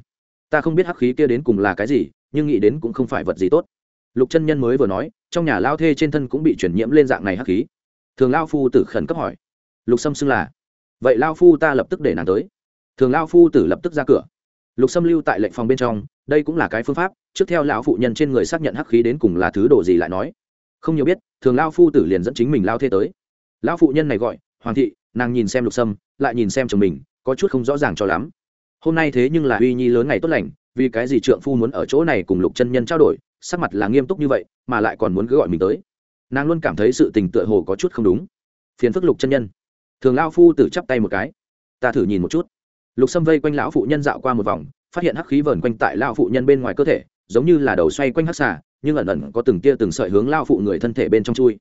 Ta không biết hắc khí kia đến cùng là cái gì, nhưng nghĩ đến cũng không phải vật gì tốt. Lục chân nhân mới vừa nói, trong nhà lao thê trên thân cũng bị chuyển nhiễm lên dạng này hắc khí. Thường lao phu tử khẩn cấp hỏi. Lục sâm xưng là, vậy lao phu ta lập tức để nàng tới. Thường lao phu tử lập tức ra cửa. Lục sâm lưu tại lệnh phòng bên trong, đây cũng là cái phương pháp, trước theo lão phụ nhân trên người xác nhận hắc khí đến cùng là thứ đồ gì lại nói. Không nhiều biết thường lao phu tử liền dẫn chính mình lao thê tới. Lão phụ nhân này gọi, hoàng thị, nàng nhìn xem lục sâm, lại nhìn xem chồng mình, có chút không rõ ràng cho lắm. Hôm nay thế nhưng là uy nhi lớn ngày tốt lành, vì cái gì trượng phu muốn ở chỗ này cùng lục chân nhân trao đổi, sắc mặt là nghiêm túc như vậy, mà lại còn muốn cứ gọi mình tới. Nàng luôn cảm thấy sự tình tựa hồ có chút không đúng. Phiền phức lục chân nhân. Thường lao phu tử chắp tay một cái. Ta thử nhìn một chút. Lục sâm vây quanh lão phụ nhân dạo qua một vòng, phát hiện hắc khí vờn quanh tại lao phụ nhân bên ngoài cơ thể, giống như là đầu xoay quanh hắc xà nhưng ẩn ẩn có từng tia từng sợi hướng lao phụ người thân thể bên trong chui.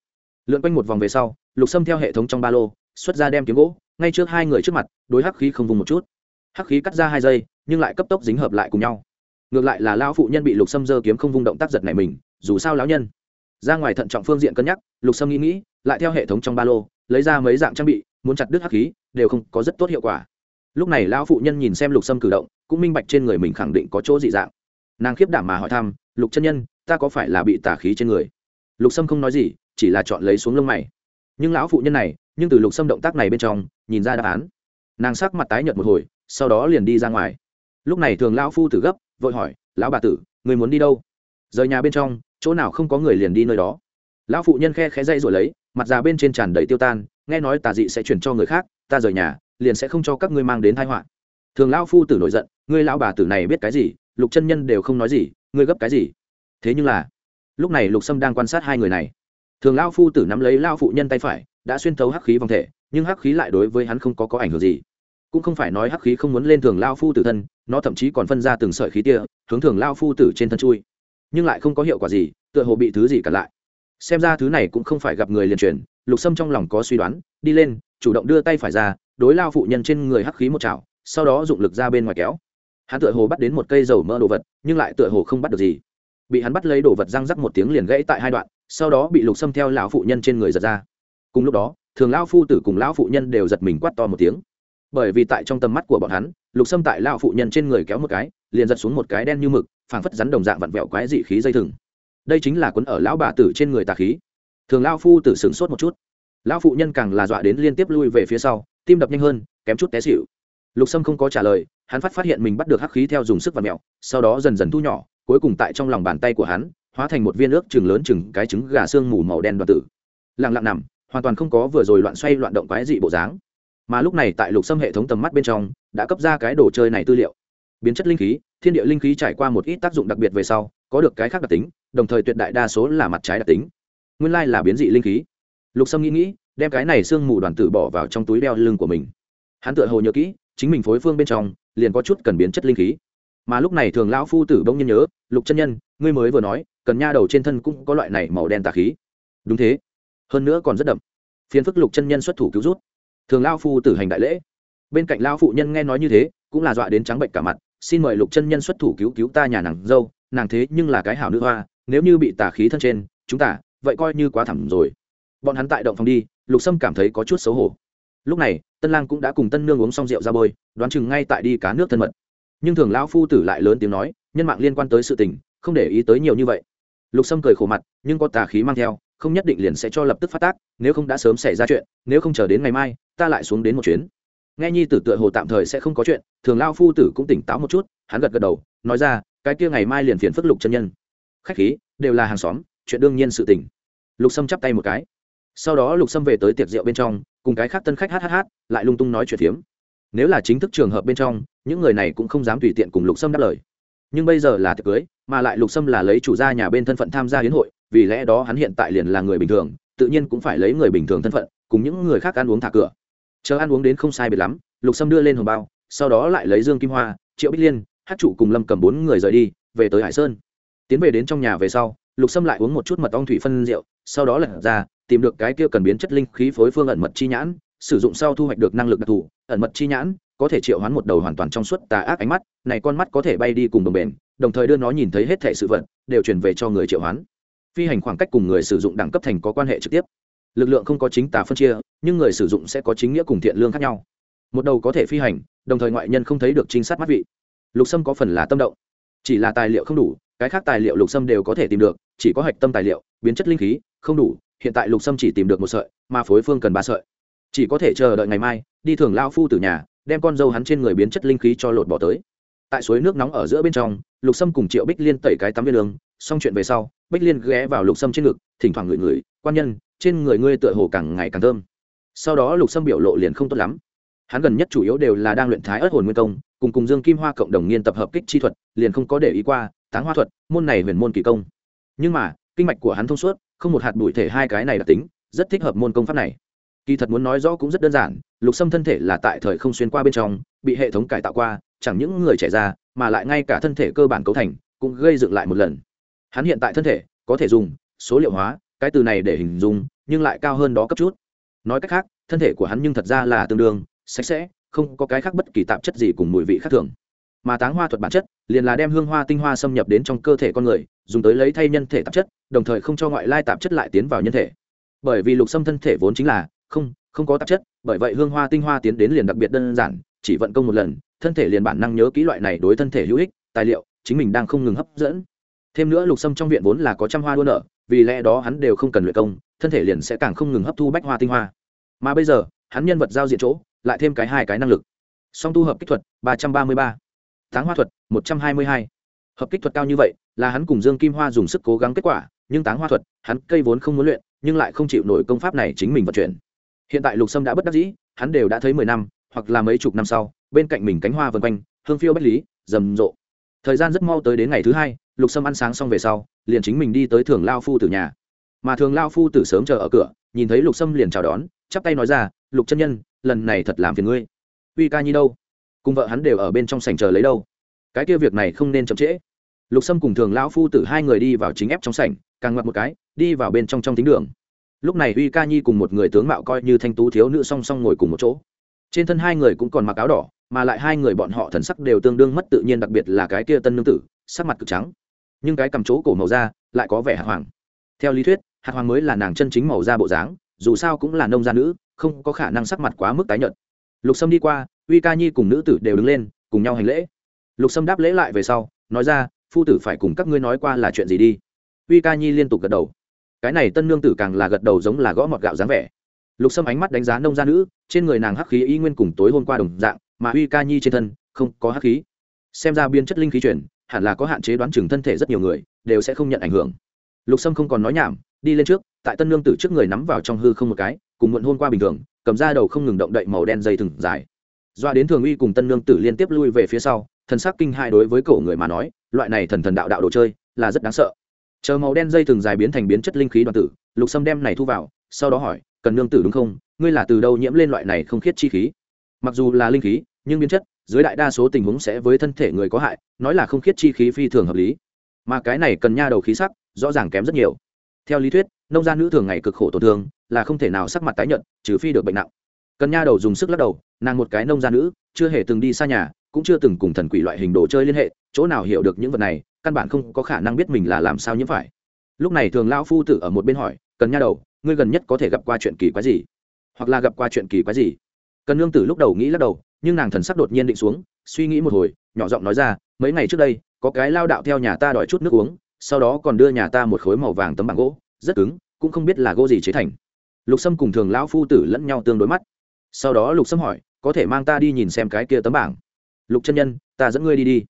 Lượn quanh một vòng về sau, lục xâm theo hệ thống trong ba lô, xuất ra đem kiếm gỗ, ngay trước hai người trước mặt, đối hắc khí không vùng một chút. Hắc khí cắt ra hai giây nhưng lại cấp tốc dính hợp lại cùng nhau. Ngược lại là lao phụ nhân bị lục xâm dơ kiếm không vung động tác giật này mình, dù sao lão nhân. Ra ngoài thận trọng phương diện cân nhắc, lục sâm nghĩ nghĩ, lại theo hệ thống trong ba lô, lấy ra mấy dạng trang bị, muốn chặt đứt hắc khí, đều không có rất tốt hiệu quả. Lúc này lão phụ nhân nhìn xem lục sâm cử động, cũng minh bạch trên người mình khẳng định có chỗ dị dạng. Nàng khiếp đảm mà hỏi thăm, lục chân nhân ta có phải là bị tả khí trên người? Lục sâm không nói gì, chỉ là chọn lấy xuống lông mày. Nhưng lão phụ nhân này, nhưng từ lục sâm động tác này bên trong, nhìn ra đáp án. Nàng sắc mặt tái nhợt một hồi, sau đó liền đi ra ngoài. Lúc này thường lão phu tử gấp, vội hỏi, lão bà tử, người muốn đi đâu? Rời nhà bên trong, chỗ nào không có người liền đi nơi đó. Lão phụ nhân khe khẽ dây rồi lấy, mặt già bên trên tràn đầy tiêu tan, nghe nói tà dị sẽ chuyển cho người khác, ta rời nhà, liền sẽ không cho các ngươi mang đến thái họa. Thường lão phu tử nổi giận, ngươi lão bà tử này biết cái gì? Lục chân nhân đều không nói gì, ngươi gấp cái gì? Thế nhưng là, lúc này lục sâm đang quan sát hai người này. Thường lao phu tử nắm lấy lao phụ nhân tay phải, đã xuyên thấu hắc khí vòng thể, nhưng hắc khí lại đối với hắn không có có ảnh hưởng gì. Cũng không phải nói hắc khí không muốn lên thường lao phu tử thân, nó thậm chí còn phân ra từng sợi khí tia, hướng thường lao phu tử trên thân chui. Nhưng lại không có hiệu quả gì, tựa hồ bị thứ gì cả lại. Xem ra thứ này cũng không phải gặp người liền truyền, lục sâm trong lòng có suy đoán, đi lên, chủ động đưa tay phải ra, đối lao phụ nhân trên người hắc khí một chảo, sau đó dụng lực ra bên ngoài kéo. Hắn tựa hồ bắt đến một cây dầu mỡ đồ vật, nhưng lại tựa hồ không bắt được gì bị hắn bắt lấy đồ vật răng rắc một tiếng liền gãy tại hai đoạn, sau đó bị lục xâm theo lão phụ nhân trên người giật ra. Cùng lúc đó, thường lão phu tử cùng lão phụ nhân đều giật mình quát to một tiếng. Bởi vì tại trong tầm mắt của bọn hắn, lục xâm tại lão phụ nhân trên người kéo một cái, liền giật xuống một cái đen như mực, phảng phất rắn đồng dạng vặn vẹo quái dị khí dây thừng. Đây chính là quấn ở lão bà tử trên người tà khí. Thường lão phu tử sửng sốt một chút. Lão phụ nhân càng là dọa đến liên tiếp lui về phía sau, tim đập nhanh hơn, kém chút té xịu lục sâm không có trả lời, hắn phát phát hiện mình bắt được hắc khí theo dùng sức và mẹo sau đó dần dần thu nhỏ cuối cùng tại trong lòng bàn tay của hắn, hóa thành một viên ước chừng lớn chừng cái trứng gà xương mù màu đen đoạt tử. Lặng lặng nằm, hoàn toàn không có vừa rồi loạn xoay loạn động quái dị bộ dáng. Mà lúc này tại lục sâm hệ thống tầm mắt bên trong, đã cấp ra cái đồ chơi này tư liệu. Biến chất linh khí, thiên địa linh khí trải qua một ít tác dụng đặc biệt về sau, có được cái khác đặc tính, đồng thời tuyệt đại đa số là mặt trái đặc tính. Nguyên lai là biến dị linh khí. Lục sâm nghĩ nghĩ, đem cái này xương mù đoàn tử bỏ vào trong túi đeo lưng của mình. Hắn tự hồ nhớ kỹ, chính mình phối phương bên trong, liền có chút cần biến chất linh khí mà lúc này thường lão phu tử bỗng nhiên nhớ, lục chân nhân, ngươi mới vừa nói, cần nha đầu trên thân cũng có loại này màu đen tà khí. Đúng thế. Hơn nữa còn rất đậm. Phiền phức lục chân nhân xuất thủ cứu rút. Thường lao phu tử hành đại lễ. Bên cạnh lao phụ nhân nghe nói như thế, cũng là dọa đến trắng bệnh cả mặt, xin mời lục chân nhân xuất thủ cứu cứu ta nhà nàng dâu, nàng thế nhưng là cái hảo nữ hoa, nếu như bị tà khí thân trên, chúng ta, vậy coi như quá thẳm rồi. Bọn hắn tại động phòng đi, lục sâm cảm thấy có chút xấu hổ. Lúc này, tân lang cũng đã cùng tân nương uống xong rượu ra bôi, đoán chừng ngay tại đi cá nước thân mật nhưng thường lão phu tử lại lớn tiếng nói, nhân mạng liên quan tới sự tình, không để ý tới nhiều như vậy. Lục sâm cười khổ mặt, nhưng có tà khí mang theo, không nhất định liền sẽ cho lập tức phát tác, nếu không đã sớm xảy ra chuyện, nếu không chờ đến ngày mai, ta lại xuống đến một chuyến. Nghe nhi tử tựa hồ tạm thời sẽ không có chuyện, thường lao phu tử cũng tỉnh táo một chút, hắn gật gật đầu, nói ra, cái kia ngày mai liền phiền phức lục chân nhân. Khách khí, đều là hàng xóm, chuyện đương nhiên sự tình. Lục sâm chắp tay một cái. Sau đó lục sâm về tới tiệc rượu bên trong, cùng cái khác tân khách hhh lại lung tung nói chuyện phiếm nếu là chính thức trường hợp bên trong, những người này cũng không dám tùy tiện cùng lục sâm đáp lời. Nhưng bây giờ là tiệc cưới, mà lại lục sâm là lấy chủ gia nhà bên thân phận tham gia hiến hội, vì lẽ đó hắn hiện tại liền là người bình thường, tự nhiên cũng phải lấy người bình thường thân phận, cùng những người khác ăn uống thả cửa. Chờ ăn uống đến không sai biệt lắm, lục sâm đưa lên hồng bao, sau đó lại lấy dương kim hoa, triệu bích liên, hát trụ cùng lâm cầm bốn người rời đi, về tới hải sơn. Tiến về đến trong nhà về sau, lục sâm lại uống một chút mật ong thủy phân rượu, sau đó lật ra, tìm được cái kia cần biến chất linh khí phối phương ẩn mật chi nhãn sử dụng sau thu hoạch được năng lực đặc thù, ẩn mật chi nhãn, có thể triệu hoán một đầu hoàn toàn trong suốt tà ác ánh mắt, này con mắt có thể bay đi cùng đồng bền, đồng thời đưa nó nhìn thấy hết thể sự vật, đều truyền về cho người triệu hoán. Phi hành khoảng cách cùng người sử dụng đẳng cấp thành có quan hệ trực tiếp. Lực lượng không có chính tà phân chia, nhưng người sử dụng sẽ có chính nghĩa cùng thiện lương khác nhau. Một đầu có thể phi hành, đồng thời ngoại nhân không thấy được trinh sát mắt vị. Lục sâm có phần là tâm động. Chỉ là tài liệu không đủ, cái khác tài liệu lục sâm đều có thể tìm được, chỉ có hạch tâm tài liệu, biến chất linh khí, không đủ, hiện tại lục sâm chỉ tìm được một sợi, mà phối phương cần ba sợi chỉ có thể chờ đợi ngày mai, đi thường lao phu từ nhà, đem con dâu hắn trên người biến chất linh khí cho lột bỏ tới. Tại suối nước nóng ở giữa bên trong, lục sâm cùng triệu bích liên tẩy cái tắm viên đường, xong chuyện về sau, bích liên ghé vào lục sâm trên ngực, thỉnh thoảng ngửi ngửi, quan nhân, trên người ngươi tựa hồ càng ngày càng thơm. Sau đó lục sâm biểu lộ liền không tốt lắm. Hắn gần nhất chủ yếu đều là đang luyện thái ớt hồn nguyên công, cùng cùng dương kim hoa cộng đồng nghiên tập hợp kích chi thuật, liền không có để ý qua, táng hoa thuật, môn này huyền môn kỳ công. Nhưng mà, kinh mạch của hắn thông suốt, không một hạt bụi thể hai cái này đặc tính, rất thích hợp môn công pháp này kỳ thật muốn nói rõ cũng rất đơn giản, lục sâm thân thể là tại thời không xuyên qua bên trong, bị hệ thống cải tạo qua, chẳng những người trẻ ra mà lại ngay cả thân thể cơ bản cấu thành, cũng gây dựng lại một lần. Hắn hiện tại thân thể, có thể dùng, số liệu hóa, cái từ này để hình dung, nhưng lại cao hơn đó cấp chút. Nói cách khác, thân thể của hắn nhưng thật ra là tương đương, sạch sẽ, không có cái khác bất kỳ tạp chất gì cùng mùi vị khác thường. Mà táng hoa thuật bản chất, liền là đem hương hoa tinh hoa xâm nhập đến trong cơ thể con người, dùng tới lấy thay nhân thể tạp chất, đồng thời không cho ngoại lai tạp chất lại tiến vào nhân thể. Bởi vì lục xâm thân thể vốn chính là không không có tạp chất, bởi vậy hương hoa tinh hoa tiến đến liền đặc biệt đơn giản, chỉ vận công một lần, thân thể liền bản năng nhớ kỹ loại này đối thân thể hữu ích, tài liệu, chính mình đang không ngừng hấp dẫn. Thêm nữa lục sâm trong viện vốn là có trăm hoa đua nở vì lẽ đó hắn đều không cần luyện công, thân thể liền sẽ càng không ngừng hấp thu bách hoa tinh hoa. Mà bây giờ, hắn nhân vật giao diện chỗ, lại thêm cái hai cái năng lực. Song tu hợp kích thuật, ba trăm ba mươi ba. Táng hoa thuật, một trăm hai mươi hai. Hợp kích thuật cao như vậy, là hắn cùng dương kim hoa dùng sức cố gắng kết quả, nhưng táng hoa thuật, hắn cây vốn không muốn luyện, nhưng lại không chịu nổi công pháp này chính mình vận chuyển hiện tại lục sâm đã bất đắc dĩ, hắn đều đã thấy mười năm, hoặc là mấy chục năm sau, bên cạnh mình cánh hoa vân quanh, hương phiêu bách lý, rầm rộ. Thời gian rất mau tới đến ngày thứ hai, lục sâm ăn sáng xong về sau, liền chính mình đi tới thường lao phu từ nhà. Mà thường lao phu tử sớm chờ ở cửa, nhìn thấy lục sâm liền chào đón, chắp tay nói ra, lục chân nhân, lần này thật làm phiền ngươi. Uy ca nhi đâu? Cùng vợ hắn đều ở bên trong sảnh chờ lấy đâu? Cái kia việc này không nên chậm trễ. Lục sâm cùng thường lão phu tử hai người đi vào chính ép trong sảnh, càng ngoặt một cái, đi vào bên trong trong tính đường lúc này uy ca nhi cùng một người tướng mạo coi như thanh tú thiếu nữ song song ngồi cùng một chỗ. Trên thân hai người cũng còn mặc áo đỏ, mà lại hai người bọn họ thần sắc đều tương đương mất tự nhiên đặc biệt là cái kia tân nương tử, sắc mặt cực trắng. Nhưng cái cầm chỗ cổ màu da lại có vẻ hạt hoàng. Theo lý thuyết, hạt hoàng mới là nàng chân chính màu da bộ dáng, dù sao cũng là nông gia nữ, không có khả năng sắc mặt quá mức tái nhợt. Lục sâm đi qua, uy ca nhi cùng nữ tử đều đứng lên, cùng nhau hành lễ. Lục sâm đáp lễ lại về sau, nói ra, phu tử phải cùng các ngươi nói qua là chuyện gì đi. Uy ca nhi liên tục gật đầu cái này tân nương tử càng là gật đầu giống là gõ mọt gạo dáng vẻ. Lục sâm ánh mắt đánh giá nông gia nữ, trên người nàng hắc khí y nguyên cùng tối hôm qua đồng dạng, mà uy ca nhi trên thân, không có hắc khí. Xem ra biên chất linh khí chuyển, hẳn là có hạn chế đoán chừng thân thể rất nhiều người, đều sẽ không nhận ảnh hưởng. Lục sâm không còn nói nhảm, đi lên trước, tại tân nương tử trước người nắm vào trong hư không một cái, cùng muộn hôn qua bình thường, cầm ra đầu không ngừng động đậy màu đen dây thừng dài. Doa đến thường uy cùng tân nương tử liên tiếp lui về phía sau, thần sắc kinh hai đối với cổ người mà nói, loại này thần thần đạo đạo đồ chơi, là rất đáng sợ chờ màu đen dây thường dài biến thành biến chất linh khí đoàn tử, lục sâm đem này thu vào, sau đó hỏi, cần nương tử đúng không? Ngươi là từ đâu nhiễm lên loại này không khiết chi khí? Mặc dù là linh khí, nhưng biến chất, dưới đại đa số tình huống sẽ với thân thể người có hại, nói là không khiết chi khí phi thường hợp lý. Mà cái này cần nha đầu khí sắc, rõ ràng kém rất nhiều. Theo lý thuyết, nông gia nữ thường ngày cực khổ tổn thương, là không thể nào sắc mặt tái nhợt, trừ phi được bệnh nặng. Cần nha đầu dùng sức lắc đầu, nàng một cái nông gia nữ, chưa hề từng đi xa nhà cũng chưa từng cùng thần quỷ loại hình đồ chơi liên hệ, chỗ nào hiểu được những vật này, căn bản không có khả năng biết mình là làm sao nhiễm phải. Lúc này thường lão phu tử ở một bên hỏi, cần nha đầu, ngươi gần nhất có thể gặp qua chuyện kỳ quái gì? Hoặc là gặp qua chuyện kỳ quái gì? Cần nương tử lúc đầu nghĩ lắc đầu, nhưng nàng thần sắc đột nhiên định xuống, suy nghĩ một hồi, nhỏ giọng nói ra, mấy ngày trước đây, có cái lao đạo theo nhà ta đòi chút nước uống, sau đó còn đưa nhà ta một khối màu vàng tấm bảng gỗ, rất cứng, cũng không biết là gỗ gì chế thành. Lục sâm cùng thường lão phu tử lẫn nhau tương đối mắt. Sau đó lục sâm hỏi, có thể mang ta đi nhìn xem cái kia tấm bảng? Lục chân nhân, ta dẫn ngươi đi đi.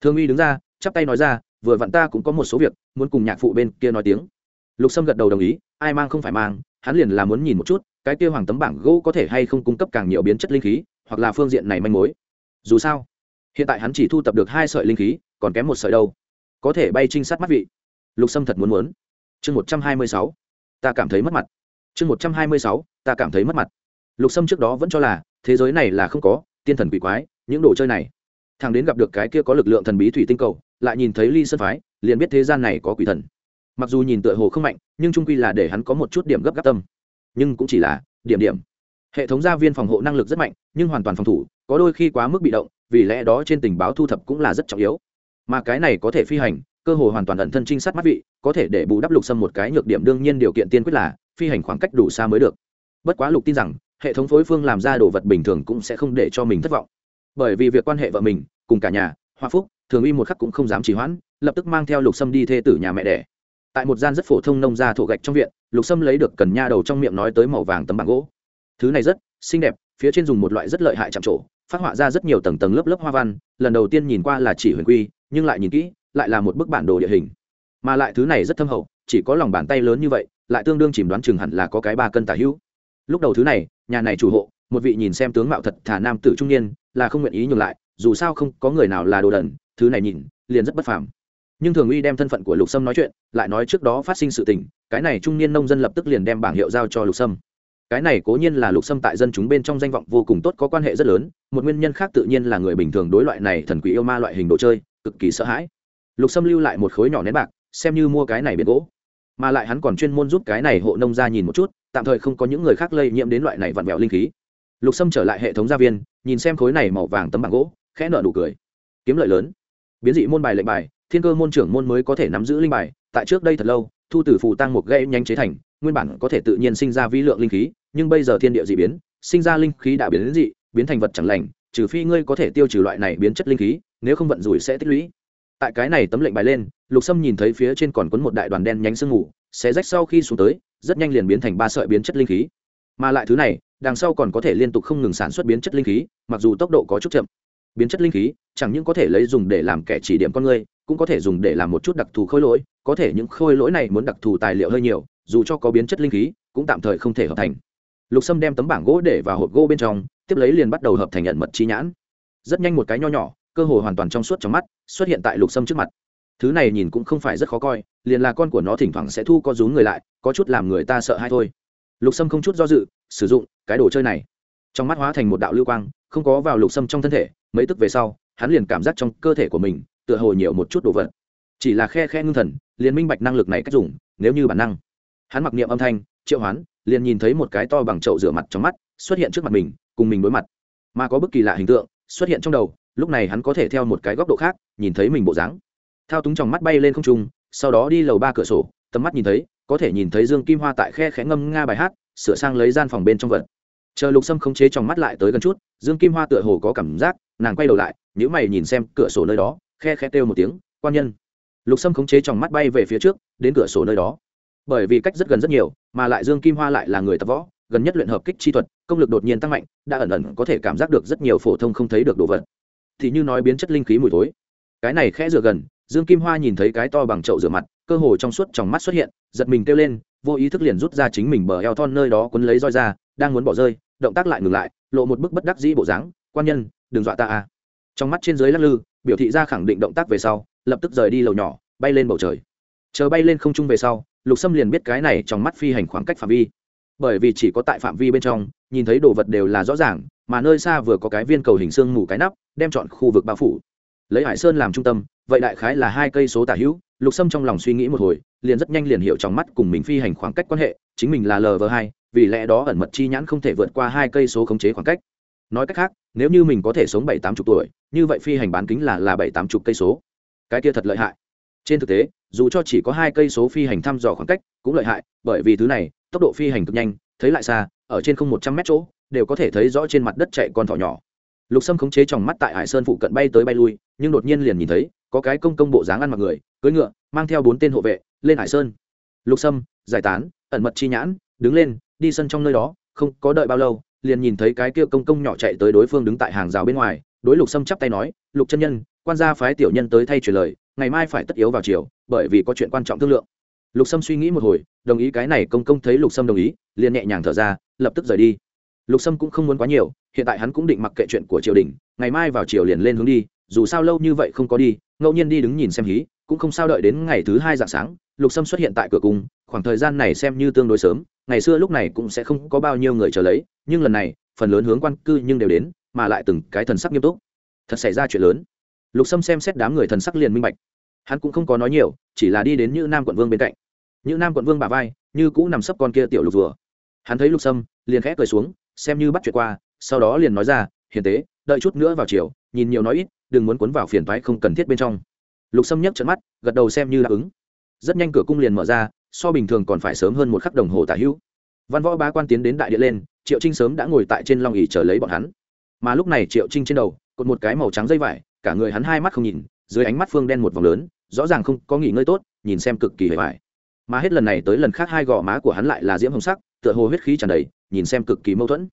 Thương uy đứng ra, chắp tay nói ra, vừa vặn ta cũng có một số việc, muốn cùng nhạc phụ bên kia nói tiếng. Lục sâm gật đầu đồng ý, ai mang không phải mang, hắn liền là muốn nhìn một chút, cái kia hoàng tấm bảng gỗ có thể hay không cung cấp càng nhiều biến chất linh khí, hoặc là phương diện này manh mối. Dù sao, hiện tại hắn chỉ thu tập được hai sợi linh khí, còn kém một sợi đâu. Có thể bay trinh sát mắt vị. Lục sâm thật muốn muốn. Chương một trăm hai mươi sáu, ta cảm thấy mất mặt. Chương một trăm hai mươi sáu, ta cảm thấy mất mặt. Lục sâm trước đó vẫn cho là, thế giới này là không có tiên thần quỷ quái, những đồ chơi này. Thằng đến gặp được cái kia có lực lượng thần bí thủy tinh cầu, lại nhìn thấy ly sơn phái, liền biết thế gian này có quỷ thần. Mặc dù nhìn tựa hồ không mạnh, nhưng trung quy là để hắn có một chút điểm gấp gáp tâm. Nhưng cũng chỉ là điểm điểm. Hệ thống gia viên phòng hộ năng lực rất mạnh, nhưng hoàn toàn phòng thủ, có đôi khi quá mức bị động, vì lẽ đó trên tình báo thu thập cũng là rất trọng yếu. Mà cái này có thể phi hành, cơ hội hoàn toàn ẩn thân trinh sát mắt vị, có thể để bù đắp lục xâm một cái nhược điểm đương nhiên điều kiện tiên quyết là phi hành khoảng cách đủ xa mới được. Bất quá lục tin rằng hệ thống phối phương làm ra đồ vật bình thường cũng sẽ không để cho mình thất vọng. Bởi vì việc quan hệ vợ mình, cùng cả nhà, hoa phúc, thường uy một khắc cũng không dám trì hoãn, lập tức mang theo lục sâm đi thê tử nhà mẹ đẻ. Tại một gian rất phổ thông nông gia thổ gạch trong viện, lục sâm lấy được cần nha đầu trong miệng nói tới màu vàng tấm bảng gỗ. Thứ này rất xinh đẹp, phía trên dùng một loại rất lợi hại chạm trổ, phát họa ra rất nhiều tầng tầng lớp lớp hoa văn, lần đầu tiên nhìn qua là chỉ huyền quy, nhưng lại nhìn kỹ, lại là một bức bản đồ địa hình. Mà lại thứ này rất thâm hậu, chỉ có lòng bàn tay lớn như vậy, lại tương đương chìm đoán chừng hẳn là có cái ba cân tả hữu lúc đầu thứ này, nhà này chủ hộ, một vị nhìn xem tướng mạo thật thả nam tử trung niên, là không nguyện ý nhường lại, dù sao không có người nào là đồ đần, thứ này nhìn, liền rất bất phàm. Nhưng thường uy đem thân phận của lục sâm nói chuyện, lại nói trước đó phát sinh sự tình, cái này trung niên nông dân lập tức liền đem bảng hiệu giao cho lục sâm. Cái này cố nhiên là lục sâm tại dân chúng bên trong danh vọng vô cùng tốt, có quan hệ rất lớn, một nguyên nhân khác tự nhiên là người bình thường đối loại này thần quỷ yêu ma loại hình đồ chơi, cực kỳ sợ hãi. Lục sâm lưu lại một khối nhỏ nén bạc, xem như mua cái này biển gỗ. Mà lại hắn còn chuyên môn giúp cái này hộ nông ra nhìn một chút tạm thời không có những người khác lây nhiễm đến loại này vặn vẹo linh khí. Lục sâm trở lại hệ thống gia viên, nhìn xem khối này màu vàng tấm bảng gỗ, khẽ nợ nụ cười. Kiếm lợi lớn. Biến dị môn bài lệnh bài, thiên cơ môn trưởng môn mới có thể nắm giữ linh bài, tại trước đây thật lâu, thu tử phù tăng một gây nhanh chế thành, nguyên bản có thể tự nhiên sinh ra vi lượng linh khí, nhưng bây giờ thiên địa dị biến, sinh ra linh khí đã biến đến dị, biến thành vật chẳng lành, trừ phi ngươi có thể tiêu trừ loại này biến chất linh khí, nếu không vận rủi sẽ tích lũy. Tại cái này tấm lệnh bài lên, lục sâm nhìn thấy phía trên còn quấn một đại đoàn đen nhánh sương ngủ xé rách sau khi xuống tới rất nhanh liền biến thành ba sợi biến chất linh khí. Mà lại thứ này, đằng sau còn có thể liên tục không ngừng sản xuất biến chất linh khí, mặc dù tốc độ có chút chậm. Biến chất linh khí, chẳng những có thể lấy dùng để làm kẻ chỉ điểm con người, cũng có thể dùng để làm một chút đặc thù khôi lỗi, có thể những khôi lỗi này muốn đặc thù tài liệu hơi nhiều, dù cho có biến chất linh khí, cũng tạm thời không thể hợp thành. Lục sâm đem tấm bảng gỗ để vào hộp gỗ bên trong, tiếp lấy liền bắt đầu hợp thành nhận mật chi nhãn. Rất nhanh một cái nho nhỏ, cơ hồ hoàn toàn trong suốt trong mắt, xuất hiện tại lục sâm trước mặt thứ này nhìn cũng không phải rất khó coi, liền là con của nó thỉnh thoảng sẽ thu co rúm người lại, có chút làm người ta sợ hay thôi. Lục sâm không chút do dự, sử dụng cái đồ chơi này. Trong mắt hóa thành một đạo lưu quang, không có vào lục sâm trong thân thể, mấy tức về sau, hắn liền cảm giác trong cơ thể của mình, tựa hồ nhiều một chút đồ vật. Chỉ là khe khe ngưng thần, liền minh bạch năng lực này cách dùng, nếu như bản năng. Hắn mặc niệm âm thanh, triệu hoán, liền nhìn thấy một cái to bằng chậu rửa mặt trong mắt, xuất hiện trước mặt mình, cùng mình đối mặt. Mà có bất kỳ lạ hình tượng, xuất hiện trong đầu, lúc này hắn có thể theo một cái góc độ khác, nhìn thấy mình bộ dáng thao túng trong mắt bay lên không trung sau đó đi lầu ba cửa sổ tầm mắt nhìn thấy có thể nhìn thấy dương kim hoa tại khe khẽ ngâm nga bài hát sửa sang lấy gian phòng bên trong vật. Chờ lục sâm không chế trong mắt lại tới gần chút dương kim hoa tựa hồ có cảm giác nàng quay đầu lại nếu mày nhìn xem cửa sổ nơi đó khe khẽ kêu một tiếng quan nhân. Lục sâm khống chế trong mắt bay về phía trước đến cửa sổ nơi đó. Bởi vì cách rất gần rất nhiều mà lại dương kim hoa lại là người tập võ gần nhất luyện hợp kích chi thuật công lực đột nhiên tăng mạnh đã ẩn ẩn có thể cảm giác được rất nhiều phổ thông không thấy được đồ vật. Thì như nói biến chất linh khí mùi tối, cái này khẽ dựa gần dương kim hoa nhìn thấy cái to bằng chậu rửa mặt, cơ hồ trong suốt trong mắt xuất hiện, giật mình kêu lên, vô ý thức liền rút ra chính mình bờ eo thon nơi đó quấn lấy roi ra, đang muốn bỏ rơi, động tác lại ngừng lại, lộ một bức bất đắc dĩ bộ dáng, quan nhân, đừng dọa ta à. Trong mắt trên dưới lắc lư, biểu thị ra khẳng định động tác về sau, lập tức rời đi lầu nhỏ, bay lên bầu trời. Chờ bay lên không trung về sau, lục sâm liền biết cái này trong mắt phi hành khoảng cách phạm vi. Bởi vì chỉ có tại phạm vi bên trong, nhìn thấy đồ vật đều là rõ ràng, mà nơi xa vừa có cái viên cầu hình xương mù cái nắp, đem chọn khu vực bao phủ lấy hải sơn làm trung tâm, vậy đại khái là hai cây số tả hữu, lục sâm trong lòng suy nghĩ một hồi, liền rất nhanh liền hiểu trong mắt cùng mình phi hành khoảng cách quan hệ, chính mình là lv hai, vì lẽ đó ẩn mật chi nhãn không thể vượt qua hai cây số khống chế khoảng cách. Nói cách khác, nếu như mình có thể sống bảy tám chục tuổi, như vậy phi hành bán kính là là bảy tám chục cây số. Cái kia thật lợi hại. Trên thực tế, dù cho chỉ có hai cây số phi hành thăm dò khoảng cách, cũng lợi hại, bởi vì thứ này, tốc độ phi hành cực nhanh, thấy lại xa, ở trên không một trăm mét chỗ, đều có thể thấy rõ trên mặt đất chạy con thỏ nhỏ lục sâm khống chế tròng mắt tại hải sơn phụ cận bay tới bay lui, nhưng đột nhiên liền nhìn thấy, có cái công công bộ dáng ăn mặc người, cưỡi ngựa, mang theo bốn tên hộ vệ, lên hải sơn. Lục sâm, giải tán, ẩn mật chi nhãn, đứng lên, đi sân trong nơi đó, không có đợi bao lâu, liền nhìn thấy cái kia công công nhỏ chạy tới đối phương đứng tại hàng rào bên ngoài, đối lục sâm chắp tay nói, lục chân nhân, quan gia phái tiểu nhân tới thay truyền lời, ngày mai phải tất yếu vào chiều bởi vì có chuyện quan trọng thương lượng. Lục sâm suy nghĩ một hồi, đồng ý cái này, công công thấy lục sâm đồng ý, liền nhẹ nhàng thở ra, lập tức rời đi. Lục sâm cũng không muốn quá nhiều hiện tại hắn cũng định mặc kệ chuyện của triều đình, ngày mai vào chiều liền lên hướng đi, dù sao lâu như vậy không có đi, ngẫu nhiên đi đứng nhìn xem hí, cũng không sao đợi đến ngày thứ hai dạng sáng, lục sâm xuất hiện tại cửa cung, khoảng thời gian này xem như tương đối sớm, ngày xưa lúc này cũng sẽ không có bao nhiêu người chờ lấy, nhưng lần này, phần lớn hướng quan cư nhưng đều đến, mà lại từng cái thần sắc nghiêm túc. Thật xảy ra chuyện lớn. Lục sâm xem xét đám người thần sắc liền minh bạch. Hắn cũng không có nói nhiều, chỉ là đi đến như nam quận vương bên cạnh. Như nam quận vương bà vai, như cũ nằm sấp con kia tiểu lục vừa hắn thấy lục sâm, liền khẽ cười xuống, xem như bắt chuyện qua sau đó liền nói ra, hiền tế, đợi chút nữa vào chiều, nhìn nhiều nói ít, đừng muốn cuốn vào phiền toái không cần thiết bên trong. Lục sâm nhấc trận mắt, gật đầu xem như đáp ứng. Rất nhanh cửa cung liền mở ra, so bình thường còn phải sớm hơn một khắc đồng hồ tả hữu. Văn võ bá quan tiến đến đại điện lên, triệu trinh sớm đã ngồi tại trên long ỉ chờ lấy bọn hắn. Mà lúc này triệu trinh trên đầu, cột một cái màu trắng dây vải, cả người hắn hai mắt không nhìn, dưới ánh mắt phương đen một vòng lớn, rõ ràng không có nghỉ ngơi tốt, nhìn xem cực kỳ hề vải mà hết lần này tới lần khác hai gò má của hắn lại là diễm hồng sắc, tựa hồ huyết khí tràn đầy, nhìn xem cực kỳ mâu thuẫn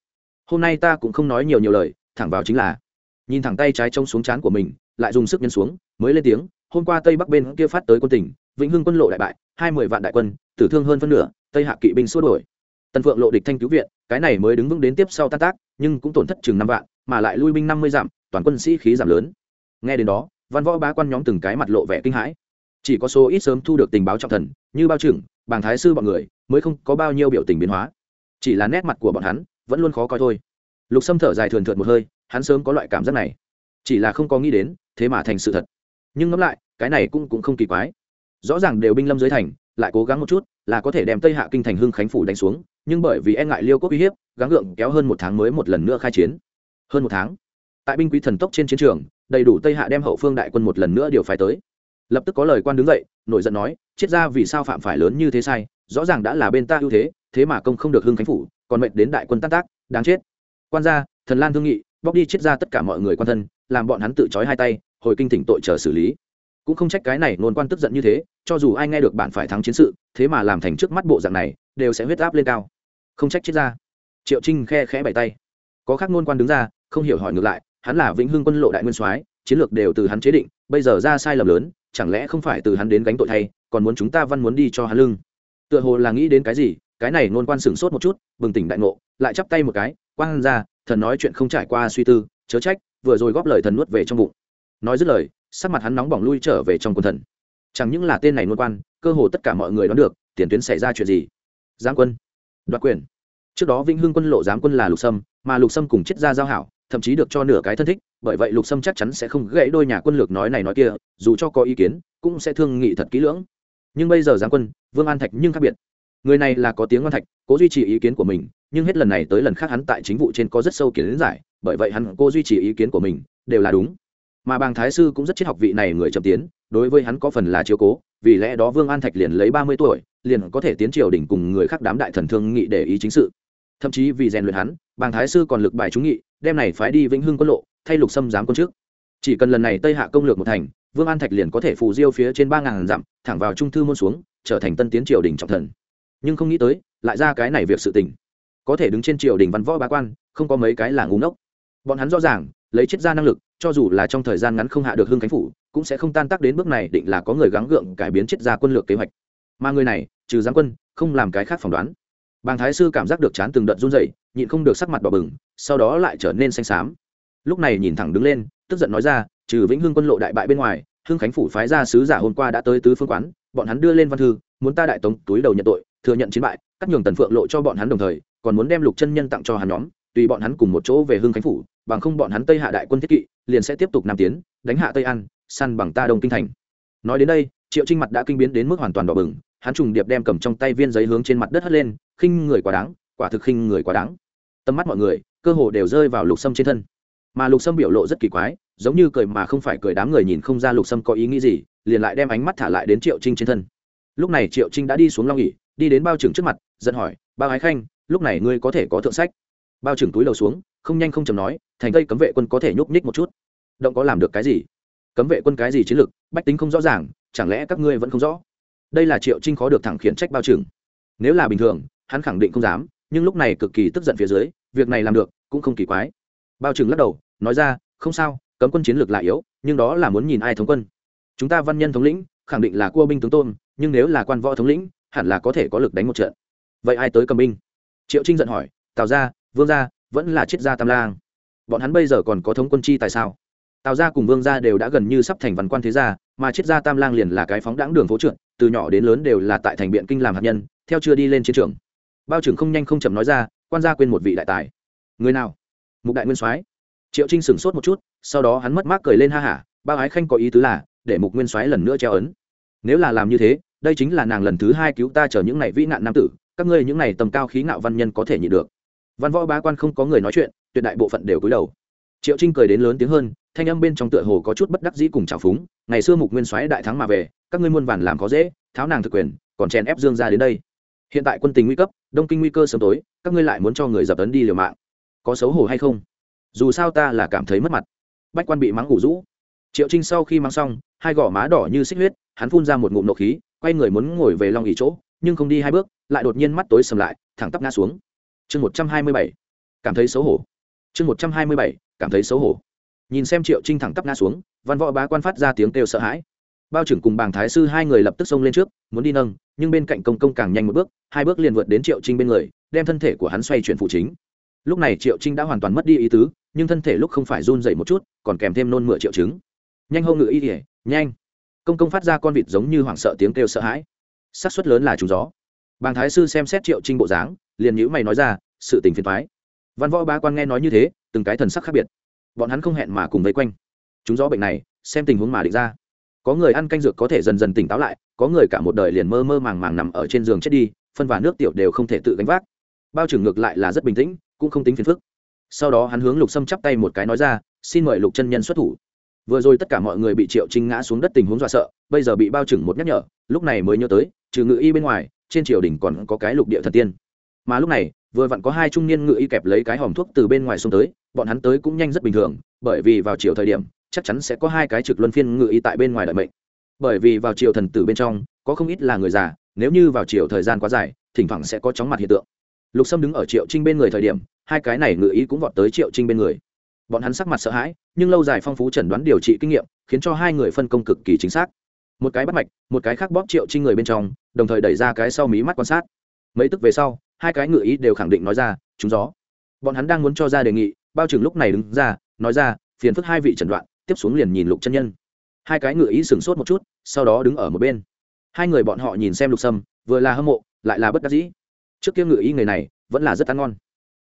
hôm nay ta cũng không nói nhiều nhiều lời, thẳng vào chính là, nhìn thẳng tay trái trông xuống chán của mình, lại dùng sức nhân xuống, mới lên tiếng, hôm qua tây bắc bên kia phát tới quân tỉnh vĩnh hưng quân lộ đại bại, hai mươi vạn đại quân, tử thương hơn phân nửa, tây hạ kỵ binh xua đổi tần phượng lộ địch thanh cứu viện, cái này mới đứng vững đến tiếp sau tan tác, nhưng cũng tổn thất chừng năm vạn, mà lại lui binh năm mươi dặm, toàn quân sĩ khí giảm lớn. Nghe đến đó, văn võ bá quan nhóm từng cái mặt lộ vẻ kinh hãi. Chỉ có số ít sớm thu được tình báo trọng thần, như bao trưởng, bàng thái sư bọn người, mới không có bao nhiêu biểu tình biến hóa. Chỉ là nét mặt của bọn hắn vẫn luôn khó coi thôi. Lục sâm thở dài thường thượt một hơi, hắn sớm có loại cảm giác này. Chỉ là không có nghĩ đến, thế mà thành sự thật. Nhưng ngẫm lại, cái này cũng cũng không kỳ quái. Rõ ràng đều binh lâm dưới thành, lại cố gắng một chút, là có thể đem tây hạ kinh thành hưng khánh phủ đánh xuống, nhưng bởi vì e ngại liêu quốc uy hiếp, gắng gượng kéo hơn một tháng mới một lần nữa khai chiến. Hơn một tháng, tại binh quý thần tốc trên chiến trường, đầy đủ tây hạ đem hậu phương đại quân một lần nữa điều phái tới. Lập tức có lời quan đứng dậy, nổi giận nói chết ra vì sao phạm phải lớn như thế sai, rõ ràng đã là bên ta ưu thế thế mà công không được hưng khánh phủ còn mệnh đến đại quân tác tác, đáng chết. Quan gia, thần lan thương nghị, bóc đi chết ra tất cả mọi người quan thân, làm bọn hắn tự trói hai tay, hồi kinh thỉnh tội chờ xử lý. Cũng không trách cái này nôn quan tức giận như thế, cho dù ai nghe được bạn phải thắng chiến sự, thế mà làm thành trước mắt bộ dạng này, đều sẽ huyết áp lên cao. Không trách chết ra. Triệu trinh khe khẽ bày tay. Có khác ngôn quan đứng ra, không hiểu hỏi ngược lại, hắn là vĩnh hưng quân lộ đại nguyên soái, chiến lược đều từ hắn chế định, bây giờ ra sai lầm lớn, chẳng lẽ không phải từ hắn đến gánh tội thay, còn muốn chúng ta văn muốn đi cho hắn lưng. Tựa hồ là nghĩ đến cái gì cái này ngôn quan sửng sốt một chút, bừng tỉnh đại ngộ, lại chắp tay một cái, quang ra, thần nói chuyện không trải qua suy tư, chớ trách, vừa rồi góp lời thần nuốt về trong bụng. Nói dứt lời, sắc mặt hắn nóng bỏng lui trở về trong quân thần. Chẳng những là tên này ngôn quan, cơ hồ tất cả mọi người đoán được, tiền tuyến xảy ra chuyện gì. Giáng quân, đoạt quyền. Trước đó vĩnh hưng quân lộ giáng quân là lục sâm, mà lục sâm cùng chết ra giao hảo, thậm chí được cho nửa cái thân thích, bởi vậy lục sâm chắc chắn sẽ không gãy đôi nhà quân lược nói này nói kia, dù cho có ý kiến, cũng sẽ thương nghị thật kỹ lưỡng. Nhưng bây giờ giáng quân, vương an thạch nhưng khác biệt người này là có tiếng ngon thạch, cố duy trì ý kiến của mình, nhưng hết lần này tới lần khác hắn tại chính vụ trên có rất sâu kiến giải, bởi vậy hắn cô duy trì ý kiến của mình, đều là đúng. Mà bàng thái sư cũng rất triết học vị này người chậm tiến, đối với hắn có phần là chiếu cố, vì lẽ đó vương an thạch liền lấy ba mươi tuổi, liền có thể tiến triều đỉnh cùng người khác đám đại thần thương nghị để ý chính sự. Thậm chí vì rèn luyện hắn, bàng thái sư còn lực bài trúng nghị, đem này phái đi vĩnh hưng quân lộ, thay lục xâm giám quân trước. Chỉ cần lần này tây hạ công lược một thành, vương an thạch liền có thể phù diêu phía trên ba ngàn dặm, thẳng vào trung thư môn xuống, trở thành tân tiến triều đình trọng thần nhưng không nghĩ tới, lại ra cái này việc sự tình. Có thể đứng trên triều đình văn võ bá quan, không có mấy cái là ngúng ốc bọn hắn rõ ràng, lấy chết ra năng lực, cho dù là trong thời gian ngắn không hạ được hưng khánh phủ, cũng sẽ không tan tác đến bước này định là có người gắng gượng cải biến chết ra quân lược kế hoạch. Mà người này, trừ giáng quân, không làm cái khác phỏng đoán. Bàng thái sư cảm giác được chán từng đợt run rẩy, nhịn không được sắc mặt đỏ bừng, sau đó lại trở nên xanh xám. Lúc này nhìn thẳng đứng lên, tức giận nói ra, trừ vĩnh hưng quân lộ đại bại bên ngoài, hưng khánh phủ phái ra sứ giả hôm qua đã tới tứ phương quán, bọn hắn đưa lên văn thư, muốn ta đại tống túi đầu nhận tội thừa nhận chiến bại, cắt nhường tần phượng lộ cho bọn hắn đồng thời, còn muốn đem lục chân nhân tặng cho hắn nhóm, tùy bọn hắn cùng một chỗ về hưng khánh phủ, bằng không bọn hắn tây hạ đại quân thiết kỵ, liền sẽ tiếp tục nam tiến, đánh hạ tây an săn bằng ta đông kinh thành. Nói đến đây, triệu trinh mặt đã kinh biến đến mức hoàn toàn đỏ bừng, hắn trùng điệp đem cầm trong tay viên giấy hướng trên mặt đất hất lên, khinh người quá đáng, quả thực khinh người quá đáng. Tầm mắt mọi người, cơ hồ đều rơi vào lục sâm trên thân. Mà lục sâm biểu lộ rất kỳ quái, giống như cười mà không phải cười đám người nhìn không ra lục sâm có ý nghĩ gì, liền lại đem ánh mắt thả lại đến triệu trinh trên thân. Lúc này triệu trinh đã đi xuống long nghỉ đi đến bao trưởng trước mặt, giận hỏi, bao ái khanh, lúc này ngươi có thể có thượng sách? Bao trưởng túi đầu xuống, không nhanh không chầm nói, thành tây cấm vệ quân có thể nhúc nhích một chút. Động có làm được cái gì? Cấm vệ quân cái gì chiến lược, bách tính không rõ ràng, chẳng lẽ các ngươi vẫn không rõ? Đây là triệu trinh khó được thẳng khiển trách bao trưởng. Nếu là bình thường, hắn khẳng định không dám, nhưng lúc này cực kỳ tức giận phía dưới, việc này làm được, cũng không kỳ quái. Bao trưởng lắc đầu, nói ra, không sao, cấm quân chiến lược lại yếu, nhưng đó là muốn nhìn ai thống quân. Chúng ta văn nhân thống lĩnh, khẳng định là cua binh tướng tôn, nhưng nếu là quan võ thống lĩnh hẳn là có thể có lực đánh một trận. Vậy ai tới cầm binh? Triệu trinh giận hỏi, tào gia, vương gia, vẫn là triết gia tam lang. Bọn hắn bây giờ còn có thống quân chi tại sao? Tào gia cùng vương gia đều đã gần như sắp thành văn quan thế gia, mà triết gia tam lang liền là cái phóng đãng đường phố trượt từ nhỏ đến lớn đều là tại thành biện kinh làm hạt nhân, theo chưa đi lên chiến trường. Bao trưởng không nhanh không chậm nói ra, quan gia quên một vị đại tài. Người nào? Mục đại nguyên soái. Triệu trinh sửng sốt một chút, sau đó hắn mất mát cười lên ha hả, bao ái khanh có ý tứ là, để mục nguyên soái lần nữa treo ấn. Nếu là làm như thế đây chính là nàng lần thứ hai cứu ta chở những này vĩ nạn nam tử, các ngươi những này tầm cao khí ngạo văn nhân có thể nhịn được. Văn võ bá quan không có người nói chuyện, tuyệt đại bộ phận đều cúi đầu. Triệu trinh cười đến lớn tiếng hơn, thanh âm bên trong tựa hồ có chút bất đắc dĩ cùng trào phúng, ngày xưa mục nguyên soái đại thắng mà về, các ngươi muôn vàn làm khó dễ, tháo nàng thực quyền, còn chèn ép dương ra đến đây. Hiện tại quân tình nguy cấp, đông kinh nguy cơ sớm tối, các ngươi lại muốn cho người dập tấn đi liều mạng. Có xấu hổ hay không? Dù sao ta là cảm thấy mất mặt. Bách quan bị mắng ngủ rũ. Triệu trinh sau khi mang xong, hai gò má đỏ như xích huyết, hắn phun ra một ngụm nộ khí quay người muốn ngồi về long ỉ chỗ, nhưng không đi hai bước, lại đột nhiên mắt tối sầm lại, thẳng tắp ngã xuống. Chương một trăm hai mươi bảy, cảm thấy xấu hổ. Chương một trăm hai mươi bảy, cảm thấy xấu hổ. Nhìn xem triệu trinh thẳng tắp ngã xuống, văn võ bá quan phát ra tiếng kêu sợ hãi. Bao trưởng cùng bàng thái sư hai người lập tức xông lên trước, muốn đi nâng, nhưng bên cạnh công công càng nhanh một bước, hai bước liền vượt đến triệu trinh bên người, đem thân thể của hắn xoay chuyển phụ chính. Lúc này triệu trinh đã hoàn toàn mất đi ý tứ, nhưng thân thể lúc không phải run dậy một chút, còn kèm thêm nôn mửa triệu chứng. Nhanh hông ngự y kỉa nhanh công công phát ra con vịt giống như hoảng sợ tiếng kêu sợ hãi. Xác suất lớn là trúng gió. Bàng thái sư xem xét triệu trinh bộ dáng, liền nhữ mày nói ra, sự tình phiền thoái văn võ ba quan nghe nói như thế, từng cái thần sắc khác biệt. Bọn hắn không hẹn mà cùng vây quanh. Chúng gió bệnh này, xem tình huống mà định ra. Có người ăn canh dược có thể dần dần tỉnh táo lại, có người cả một đời liền mơ mơ màng màng nằm ở trên giường chết đi, phân và nước tiểu đều không thể tự gánh vác. Bao trưởng ngược lại là rất bình tĩnh, cũng không tính phiền phức. Sau đó hắn hướng lục sâm chắp tay một cái nói ra, xin mời lục chân nhân xuất thủ vừa rồi tất cả mọi người bị triệu trinh ngã xuống đất tình huống dọa sợ, bây giờ bị bao trừng một nhắc nhở, lúc này mới nhớ tới, trừ ngự y bên ngoài, trên triều đình còn có cái lục địa thần tiên. Mà lúc này, vừa vặn có hai trung niên ngự y kẹp lấy cái hòm thuốc từ bên ngoài xuống tới, bọn hắn tới cũng nhanh rất bình thường, bởi vì vào chiều thời điểm, chắc chắn sẽ có hai cái trực luân phiên ngự y tại bên ngoài đợi mệnh. Bởi vì vào chiều thần tử bên trong, có không ít là người già, nếu như vào chiều thời gian quá dài, thỉnh thoảng sẽ có chóng mặt hiện tượng. Lục sâm đứng ở triệu trinh bên người thời điểm, hai cái này ngự y cũng vọt tới triệu trinh bên người bọn hắn sắc mặt sợ hãi, nhưng lâu dài phong phú chẩn đoán điều trị kinh nghiệm, khiến cho hai người phân công cực kỳ chính xác. Một cái bắt mạch, một cái khác bóp triệu trinh người bên trong, đồng thời đẩy ra cái sau mí mắt quan sát. Mấy tức về sau, hai cái ngự ý đều khẳng định nói ra, chúng gió. Bọn hắn đang muốn cho ra đề nghị, bao trừng lúc này đứng ra, nói ra, phiền phức hai vị chẩn đoạn tiếp xuống liền nhìn lục chân nhân. Hai cái ngự ý sửng sốt một chút, sau đó đứng ở một bên. Hai người bọn họ nhìn xem lục sâm, vừa là hâm mộ, lại là bất đắc dĩ. Trước kia ngự ý người này, vẫn là rất ăn ngon.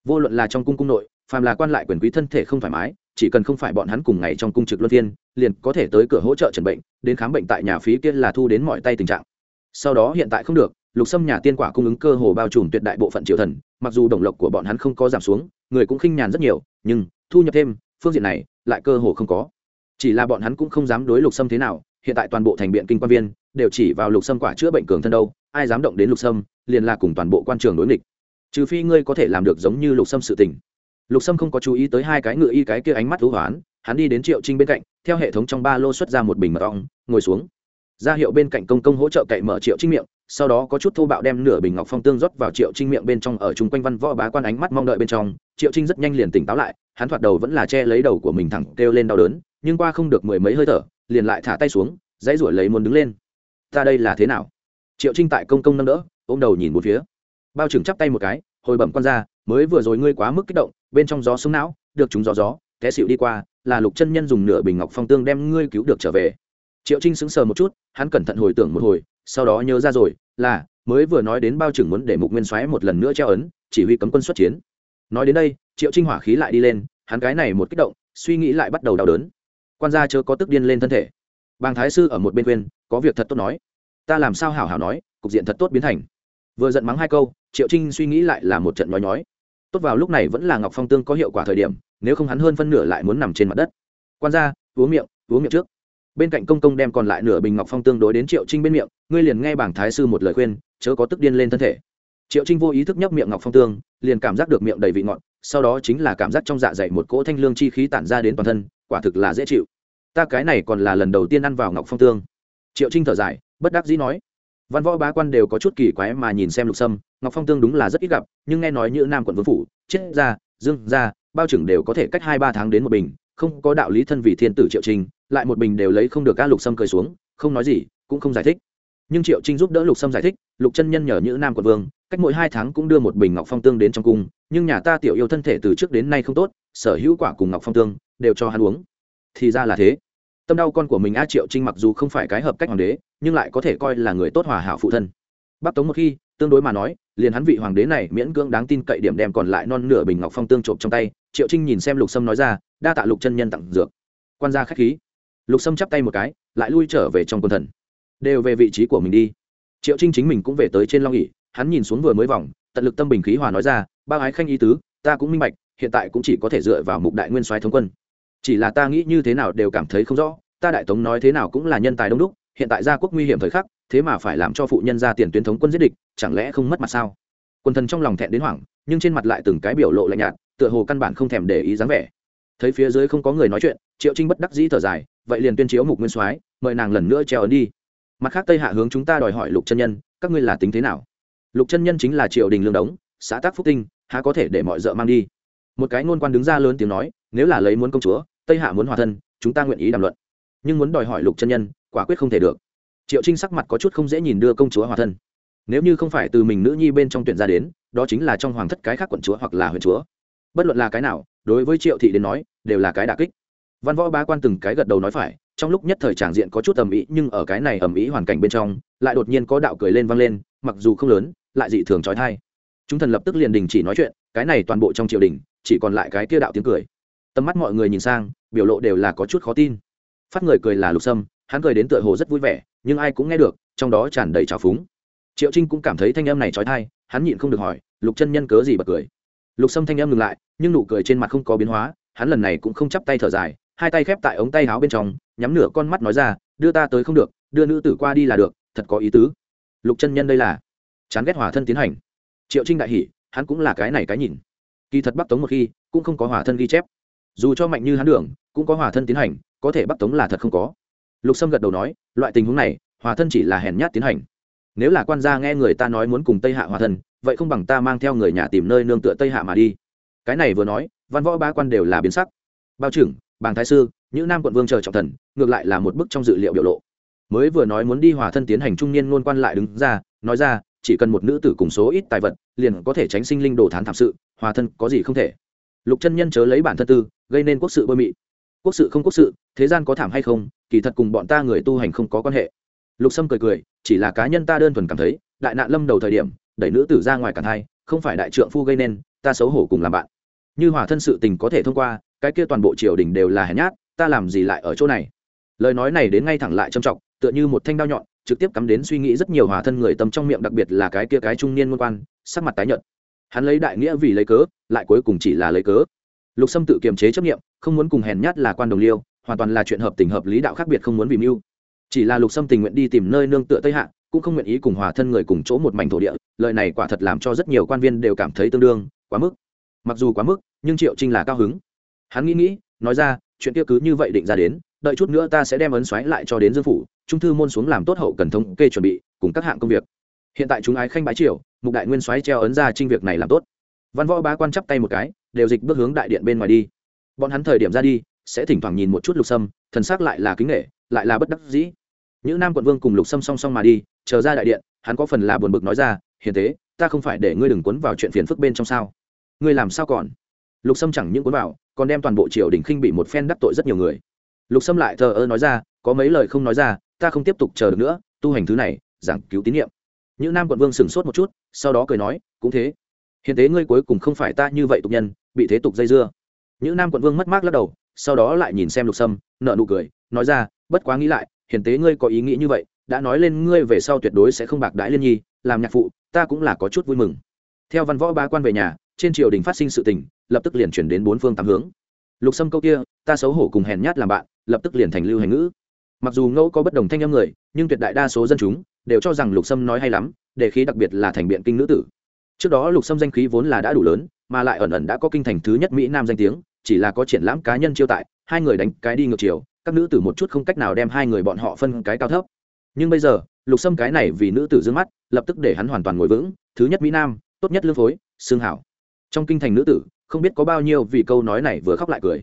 Vô luận là trong cung cung nội phàm là quan lại quyền quý thân thể không thoải mái, chỉ cần không phải bọn hắn cùng ngày trong cung trực luân phiên, liền có thể tới cửa hỗ trợ trần bệnh, đến khám bệnh tại nhà phí kia là thu đến mọi tay tình trạng. Sau đó hiện tại không được, lục sâm nhà tiên quả cung ứng cơ hồ bao trùm tuyệt đại bộ phận triều thần, mặc dù đồng lộc của bọn hắn không có giảm xuống, người cũng khinh nhàn rất nhiều, nhưng thu nhập thêm, phương diện này lại cơ hồ không có. Chỉ là bọn hắn cũng không dám đối lục sâm thế nào, hiện tại toàn bộ thành biện kinh quan viên đều chỉ vào lục sâm quả chữa bệnh cường thân đâu, ai dám động đến lục sâm, liền là cùng toàn bộ quan trường đối nghịch. Trừ phi ngươi có thể làm được giống như lục sâm sự tình lục sâm không có chú ý tới hai cái ngựa y cái kia ánh mắt thú hoán, hắn đi đến triệu trinh bên cạnh, theo hệ thống trong ba lô xuất ra một bình mật ong, ngồi xuống. Ra hiệu bên cạnh công công hỗ trợ cậy mở triệu trinh miệng, sau đó có chút thô bạo đem nửa bình ngọc phong tương rót vào triệu trinh miệng bên trong ở chung quanh văn võ bá quan ánh mắt mong đợi bên trong. Triệu trinh rất nhanh liền tỉnh táo lại, hắn thoạt đầu vẫn là che lấy đầu của mình thẳng kêu lên đau đớn, nhưng qua không được mười mấy hơi thở, liền lại thả tay xuống, dãy ruổi lấy muốn đứng lên. Ta đây là thế nào? Triệu trinh tại công công nâng đỡ, ôm đầu nhìn một phía. Bao trưởng chắp tay một cái, hồi bẩm quan ra mới vừa rồi ngươi quá mức kích động, bên trong gió sông não, được chúng gió gió, té xịu đi qua, là lục chân nhân dùng nửa bình ngọc phong tương đem ngươi cứu được trở về. Triệu trinh sững sờ một chút, hắn cẩn thận hồi tưởng một hồi, sau đó nhớ ra rồi, là, mới vừa nói đến bao trưởng muốn để mục nguyên soái một lần nữa treo ấn, chỉ huy cấm quân xuất chiến. Nói đến đây, triệu trinh hỏa khí lại đi lên, hắn cái này một kích động, suy nghĩ lại bắt đầu đau đớn. Quan gia chớ có tức điên lên thân thể. Bàng thái sư ở một bên khuyên, có việc thật tốt nói. Ta làm sao hảo hảo nói, cục diện thật tốt biến thành. Vừa giận mắng hai câu, triệu trinh suy nghĩ lại là một trận nói nhói tốt vào lúc này vẫn là ngọc phong tương có hiệu quả thời điểm, nếu không hắn hơn phân nửa lại muốn nằm trên mặt đất. Quan gia, uống miệng uống miệng trước. Bên cạnh công công đem còn lại nửa bình ngọc phong tương đối đến triệu trinh bên miệng, ngươi liền nghe bảng thái sư một lời khuyên, chớ có tức điên lên thân thể. Triệu trinh vô ý thức nhấp miệng ngọc phong tương, liền cảm giác được miệng đầy vị ngọt, sau đó chính là cảm giác trong dạ dày một cỗ thanh lương chi khí tản ra đến toàn thân, quả thực là dễ chịu. Ta cái này còn là lần đầu tiên ăn vào ngọc phong tương. Triệu trinh thở dài, bất đắc dĩ nói văn võ bá quan đều có chút kỳ quái mà nhìn xem lục sâm, ngọc phong tương đúng là rất ít gặp, nhưng nghe nói như nam quận vương phủ chết ra dương ra bao trưởng đều có thể cách hai ba tháng đến một bình, không có đạo lý thân vì thiên tử triệu trinh lại một bình đều lấy không được ca lục sâm cười xuống, không nói gì, cũng không giải thích. Nhưng triệu trinh giúp đỡ lục sâm giải thích, lục chân nhân nhờ như nam quận vương, cách mỗi hai tháng cũng đưa một bình ngọc phong tương đến trong cung, nhưng nhà ta tiểu yêu thân thể từ trước đến nay không tốt, sở hữu quả cùng ngọc phong tương đều cho hắn uống. Thì ra là thế. Tâm đau con của mình a triệu trinh mặc dù không phải cái hợp cách hoàng đế nhưng lại có thể coi là người tốt hòa hảo phụ thân. Bắc tống một khi, tương đối mà nói, liền hắn vị hoàng đế này miễn cưỡng đáng tin cậy điểm đem còn lại non nửa bình ngọc phong tương trộm trong tay, triệu trinh nhìn xem lục sâm nói ra, đa tạ lục chân nhân tặng dược. Quan gia khách khí. Lục sâm chắp tay một cái, lại lui trở về trong quân thần. Đều về vị trí của mình đi. Triệu trinh chính mình cũng về tới trên long nghỉ hắn nhìn xuống vừa mới vòng, tận lực tâm bình khí hòa nói ra ba ái khanh ý tứ, ta cũng minh bạch, hiện tại cũng chỉ có thể dựa vào mục đại nguyên soái thống quân. Chỉ là ta nghĩ như thế nào đều cảm thấy không rõ, ta đại tống nói thế nào cũng là nhân tài đông đúc hiện tại gia quốc nguy hiểm thời khắc, thế mà phải làm cho phụ nhân ra tiền tuyến thống quân giết địch, chẳng lẽ không mất mặt sao? Quân thần trong lòng thẹn đến hoảng, nhưng trên mặt lại từng cái biểu lộ lạnh nhạt, tựa hồ căn bản không thèm để ý dáng vẻ. Thấy phía dưới không có người nói chuyện, triệu trinh bất đắc dĩ thở dài, vậy liền tuyên chiếu mục nguyên soái, mời nàng lần nữa treo ấn đi. Mặt khác tây hạ hướng chúng ta đòi hỏi lục chân nhân, các ngươi là tính thế nào? Lục chân nhân chính là triều đình lương đống, xã tác phúc tinh, há có thể để mọi d mang đi? Một cái ngôn quan đứng ra lớn tiếng nói, nếu là lấy muốn công chúa, tây hạ muốn hòa thân, chúng ta nguyện ý đàm luận. Nhưng muốn đòi hỏi lục chân nhân quả quyết không thể được. Triệu trinh sắc mặt có chút không dễ nhìn đưa công chúa hòa thân. Nếu như không phải từ mình nữ nhi bên trong tuyển ra đến, đó chính là trong hoàng thất cái khác quận chúa hoặc là huyện chúa. Bất luận là cái nào, đối với triệu thị đến nói, đều là cái đà kích. Văn võ ba quan từng cái gật đầu nói phải, trong lúc nhất thời tràng diện có chút ầm ĩ, nhưng ở cái này ầm ĩ hoàn cảnh bên trong, lại đột nhiên có đạo cười lên vang lên, mặc dù không lớn, lại dị thường trói thai chúng thần lập tức liền đình chỉ nói chuyện, cái này toàn bộ trong triều đình, chỉ còn lại cái kia đạo tiếng cười. Tầm mắt mọi người nhìn sang, biểu lộ đều là có chút khó tin. Phát người cười là lục sâm hắn cười đến tựa hồ rất vui vẻ, nhưng ai cũng nghe được, trong đó tràn đầy trào phúng. Triệu trinh cũng cảm thấy thanh âm này trói thai, hắn nhịn không được hỏi, lục chân nhân cớ gì bật cười? Lục sâm thanh âm ngừng lại, nhưng nụ cười trên mặt không có biến hóa, hắn lần này cũng không chắp tay thở dài, hai tay khép tại ống tay áo bên trong, nhắm nửa con mắt nói ra, đưa ta tới không được, đưa nữ tử qua đi là được, thật có ý tứ. Lục chân nhân đây là chán ghét hòa thân tiến hành. Triệu trinh đại hỉ, hắn cũng là cái này cái nhìn. Kỳ thật bắc tống một khi cũng không có hòa thân ghi chép. Dù cho mạnh như hắn đường, cũng có hòa thân tiến hành, có thể bắc tống là thật không có lục sâm gật đầu nói, loại tình huống này, hòa thân chỉ là hèn nhát tiến hành. Nếu là quan gia nghe người ta nói muốn cùng tây hạ hòa thân, vậy không bằng ta mang theo người nhà tìm nơi nương tựa tây hạ mà đi. Cái này vừa nói, văn võ ba quan đều là biến sắc. Bao trưởng, bàng thái sư những nam quận vương chờ trọng thần, ngược lại là một bức trong dự liệu biểu lộ. Mới vừa nói muốn đi hòa thân tiến hành trung niên ngôn quan lại đứng ra, nói ra, chỉ cần một nữ tử cùng số ít tài vật, liền có thể tránh sinh linh đồ thán thảm sự, hòa thân có gì không thể. Lục chân nhân chớ lấy bản thân tư, gây nên quốc sự bơi mị quốc sự không quốc sự, thế gian có thảm hay không, kỳ thật cùng bọn ta người tu hành không có quan hệ. Lục sâm cười cười, chỉ là cá nhân ta đơn thuần cảm thấy, đại nạn lâm đầu thời điểm, đẩy nữ tử ra ngoài cản thai, không phải đại trượng phu gây nên, ta xấu hổ cùng làm bạn. Như hòa thân sự tình có thể thông qua, cái kia toàn bộ triều đình đều là hèn nhát, ta làm gì lại ở chỗ này? Lời nói này đến ngay thẳng lại trầm trọng, tựa như một thanh đao nhọn, trực tiếp cắm đến suy nghĩ rất nhiều hòa thân người tâm trong miệng, đặc biệt là cái kia cái trung niên môn quan, sắc mặt tái nhợt. Hắn lấy đại nghĩa vì lấy cớ, lại cuối cùng chỉ là lấy cớ lục sâm tự kiềm chế chấp nghiệm không muốn cùng hèn nhát là quan đồng liêu, hoàn toàn là chuyện hợp tình hợp lý đạo khác biệt không muốn vì mưu. Chỉ là lục sâm tình nguyện đi tìm nơi nương tựa tây hạ, cũng không nguyện ý cùng hòa thân người cùng chỗ một mảnh thổ địa, lời này quả thật làm cho rất nhiều quan viên đều cảm thấy tương đương, quá mức. Mặc dù quá mức, nhưng triệu trinh là cao hứng. Hắn nghĩ nghĩ, nói ra, chuyện kia cứ như vậy định ra đến, đợi chút nữa ta sẽ đem ấn xoáy lại cho đến dương phủ, trung thư môn xuống làm tốt hậu cần thống kê chuẩn bị, cùng các hạng công việc. Hiện tại chúng ái khanh bái triều, mục đại nguyên xoáy treo ấn ra trinh việc này làm tốt văn võ bá quan chắp tay một cái, đều dịch bước hướng đại điện bên ngoài đi. Bọn hắn thời điểm ra đi, sẽ thỉnh thoảng nhìn một chút lục sâm, thần sắc lại là kính nghệ lại là bất đắc dĩ. Những nam quận vương cùng lục sâm song song mà đi, chờ ra đại điện, hắn có phần là buồn bực nói ra, hiền tế, ta không phải để ngươi đừng cuốn vào chuyện phiền phức bên trong sao? Ngươi làm sao còn? Lục sâm chẳng những cuốn vào, còn đem toàn bộ triều đình khinh bị một phen đắc tội rất nhiều người. Lục sâm lại thờ ơ nói ra, có mấy lời không nói ra, ta không tiếp tục chờ được nữa, tu hành thứ này, giảng cứu tín nhiệm những nam quận vương sửng sốt một chút, sau đó cười nói, cũng thế hiện tế ngươi cuối cùng không phải ta như vậy tục nhân, bị thế tục dây dưa. Những nam quận vương mất mát lắc đầu, sau đó lại nhìn xem lục sâm nợ nụ cười, nói ra, bất quá nghĩ lại, hiền tế ngươi có ý nghĩ như vậy, đã nói lên ngươi về sau tuyệt đối sẽ không bạc đãi liên nhi, làm nhạc phụ, ta cũng là có chút vui mừng. Theo văn võ ba quan về nhà, trên triều đình phát sinh sự tình, lập tức liền chuyển đến bốn phương tám hướng. Lục sâm câu kia, ta xấu hổ cùng hèn nhát làm bạn, lập tức liền thành lưu hành ngữ. Mặc dù ngẫu có bất đồng thanh âm người, nhưng tuyệt đại đa số dân chúng đều cho rằng lục sâm nói hay lắm, để khí đặc biệt là thành biện kinh nữ tử trước đó lục sâm danh khí vốn là đã đủ lớn, mà lại ẩn ẩn đã có kinh thành thứ nhất mỹ nam danh tiếng, chỉ là có triển lãm cá nhân chiêu tại, hai người đánh cái đi ngược chiều, các nữ tử một chút không cách nào đem hai người bọn họ phân cái cao thấp. Nhưng bây giờ, lục sâm cái này vì nữ tử d mắt, lập tức để hắn hoàn toàn ngồi vững, thứ nhất mỹ nam, tốt nhất lương phối, xương hảo. Trong kinh thành nữ tử, không biết có bao nhiêu vì câu nói này vừa khóc lại cười.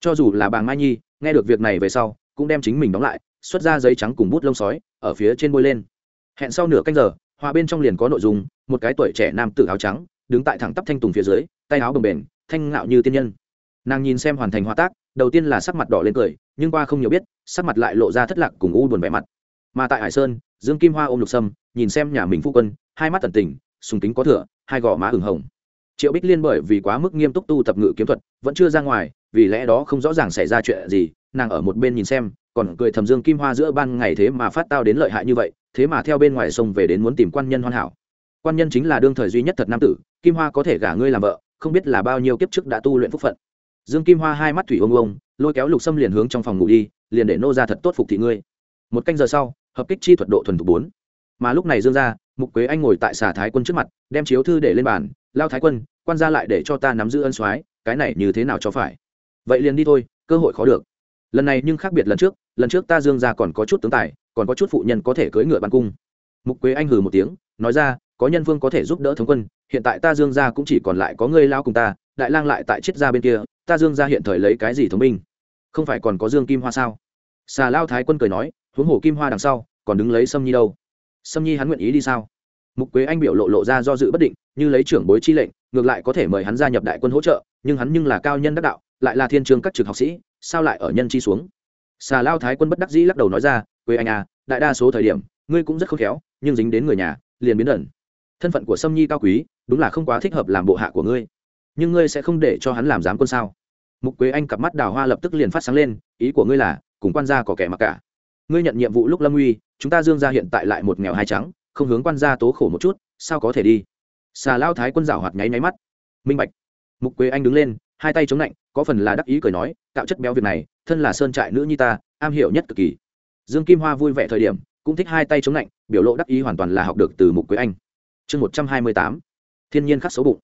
Cho dù là bàng mai nhi, nghe được việc này về sau, cũng đem chính mình đóng lại, xuất ra giấy trắng cùng bút lông sói, ở phía trên bôi lên. Hẹn sau nửa canh giờ hòa bên trong liền có nội dung một cái tuổi trẻ nam tử áo trắng, đứng tại thẳng tắp thanh tùng phía dưới, tay áo bồng bềnh, thanh ngạo như tiên nhân. Nàng nhìn xem hoàn thành hòa tác, đầu tiên là sắc mặt đỏ lên cười, nhưng qua không nhiều biết, sắc mặt lại lộ ra thất lạc cùng u buồn vẻ mặt. Mà tại hải sơn, dương kim hoa ôm lục sâm, nhìn xem nhà mình phu quân, hai mắt tận tình, sùng kính có thừa, hai gò má ửng hồng. Triệu bích liên bởi vì quá mức nghiêm túc tu tập ngự kiếm thuật, vẫn chưa ra ngoài, vì lẽ đó không rõ ràng xảy ra chuyện gì, nàng ở một bên nhìn xem, còn cười thầm dương kim hoa giữa ban ngày thế mà phát tao đến lợi hại như vậy, thế mà theo bên ngoài sông về đến muốn tìm quan nhân hoàn hảo quan nhân chính là đương thời duy nhất thật nam tử, kim hoa có thể gả ngươi làm vợ, không biết là bao nhiêu kiếp trước đã tu luyện phúc phận. Dương kim hoa hai mắt thủy ông ông lôi kéo lục sâm liền hướng trong phòng ngủ đi, liền để nô ra thật tốt phục thị ngươi. Một canh giờ sau, hợp kích chi thuật độ thuần thục bốn. Mà lúc này dương ra mục quế anh ngồi tại xà thái quân trước mặt, đem chiếu thư để lên bàn, lao thái quân, quan ra lại để cho ta nắm giữ ân soái, cái này như thế nào cho phải? Vậy liền đi thôi, cơ hội khó được. Lần này nhưng khác biệt lần trước lần trước ta dương ra còn có chút tướng tài, còn có chút phụ nhân có thể cưỡi ngựa bàn cung. Mục quế anh hừ một tiếng, nói ra có nhân vương có thể giúp đỡ thống quân, hiện tại ta dương gia cũng chỉ còn lại có ngươi lao cùng ta, đại lang lại tại chiết gia bên kia, ta dương gia hiện thời lấy cái gì thống minh không phải còn có dương kim hoa sao? Xà lao thái quân cười nói, huống hồ kim hoa đằng sau, còn đứng lấy sâm nhi đâu? Sâm nhi hắn nguyện ý đi sao? Mục quế anh biểu lộ lộ ra do dự bất định, như lấy trưởng bối chi lệnh, ngược lại có thể mời hắn gia nhập đại quân hỗ trợ, nhưng hắn nhưng là cao nhân đắc đạo, lại là thiên trường các trực học sĩ, sao lại ở nhân chi xuống? Xà lao thái quân bất đắc dĩ lắc đầu nói ra, quế anh à đại đa số thời điểm, ngươi cũng rất khôn khéo, nhưng dính đến người nhà, liền biến ẩn thân phận của sâm nhi cao quý, đúng là không quá thích hợp làm bộ hạ của ngươi. Nhưng ngươi sẽ không để cho hắn làm giám quân sao? Mục quế anh cặp mắt đào hoa lập tức liền phát sáng lên, ý của ngươi là, cùng quan gia có kẻ mặc cả. Ngươi nhận nhiệm vụ lúc lâm uy, chúng ta dương gia hiện tại lại một nghèo hai trắng, không hướng quan gia tố khổ một chút, sao có thể đi? Xà lao thái quân rảo hoạt nháy nháy mắt. Minh bạch. Mục quế anh đứng lên, hai tay chống lạnh, có phần là đắc ý cười nói tạo chất béo việc này, thân là sơn trại nữ nhi ta, am hiểu nhất cực kỳ. Dương kim hoa vui vẻ thời điểm, cũng thích hai tay chống lạnh, biểu lộ đắc ý hoàn toàn là học được từ mục quế anh chương một trăm hai mươi tám, thiên nhiên khắc xấu bụng.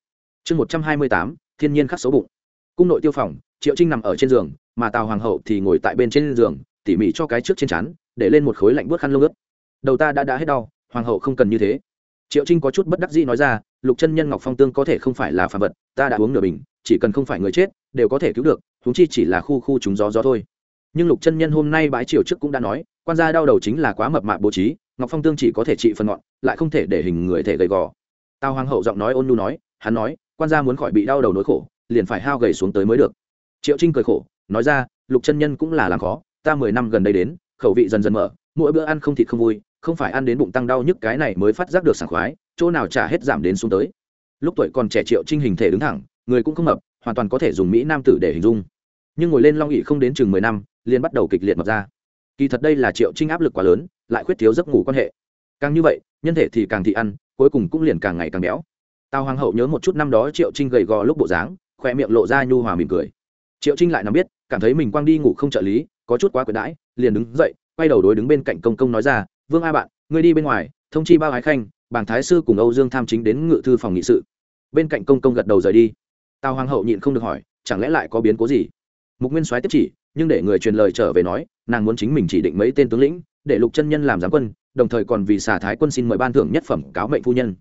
Chương một trăm hai mươi tám, thiên nhiên khắc xấu bụng. Cung nội tiêu phòng, triệu trinh nằm ở trên giường, mà tào hoàng hậu thì ngồi tại bên trên giường, tỉ mỉ cho cái trước trên chắn để lên một khối lạnh bớt khăn lông ướt. Đầu ta đã đã hết đau, hoàng hậu không cần như thế. Triệu trinh có chút bất đắc dĩ nói ra, lục chân nhân ngọc phong tương có thể không phải là phàm vật, ta đã uống nửa bình, chỉ cần không phải người chết, đều có thể cứu được chúng chi chỉ là khu khu chúng gió gió thôi. Nhưng lục chân nhân hôm nay bãi triều trước cũng đã nói, quan gia đau đầu chính là quá mập mạp bố trí ngọc phong tương chỉ có thể trị phần ngọn, lại không thể để hình người thể gầy gò. Tào hoàng hậu giọng nói ôn nhu nói, hắn nói, quan gia muốn khỏi bị đau đầu nỗi khổ, liền phải hao gầy xuống tới mới được. Triệu trinh cười khổ, nói ra, lục chân nhân cũng là làm khó, ta mười năm gần đây đến, khẩu vị dần dần mở, mỗi bữa ăn không thịt không vui, không phải ăn đến bụng tăng đau nhức cái này mới phát giác được sảng khoái, chỗ nào trả hết giảm đến xuống tới. Lúc tuổi còn trẻ triệu trinh hình thể đứng thẳng, người cũng không mập, hoàn toàn có thể dùng mỹ nam tử để hình dung. Nhưng ngồi lên long ỵ không đến chừng mười năm, liền bắt đầu kịch liệt mập ra kỳ thật đây là triệu trinh áp lực quá lớn, lại khuyết thiếu giấc ngủ quan hệ. Càng như vậy, nhân thể thì càng thị ăn, cuối cùng cũng liền càng ngày càng béo. Tào hoàng hậu nhớ một chút năm đó triệu trinh gầy gò lúc bộ dáng khoe miệng lộ ra nhu hòa mỉm cười. Triệu trinh lại nằm biết, cảm thấy mình quang đi ngủ không trợ lý, có chút quá quyền đãi, liền đứng dậy, quay đầu đối đứng bên cạnh công công nói ra, vương a bạn, ngươi đi bên ngoài, thông chi bao ái khanh, bảng thái sư cùng âu dương tham chính đến ngự thư phòng nghị sự. Bên cạnh công công gật đầu rời đi. Tào hoàng hậu nhịn không được hỏi, chẳng lẽ lại có biến cố gì? Mục nguyên soái tiếp chỉ, nhưng để người truyền lời trở về nói, nàng muốn chính mình chỉ định mấy tên tướng lĩnh, để lục chân nhân làm giám quân, đồng thời còn vì xả thái quân xin mời ban thưởng nhất phẩm cáo mệnh phu nhân.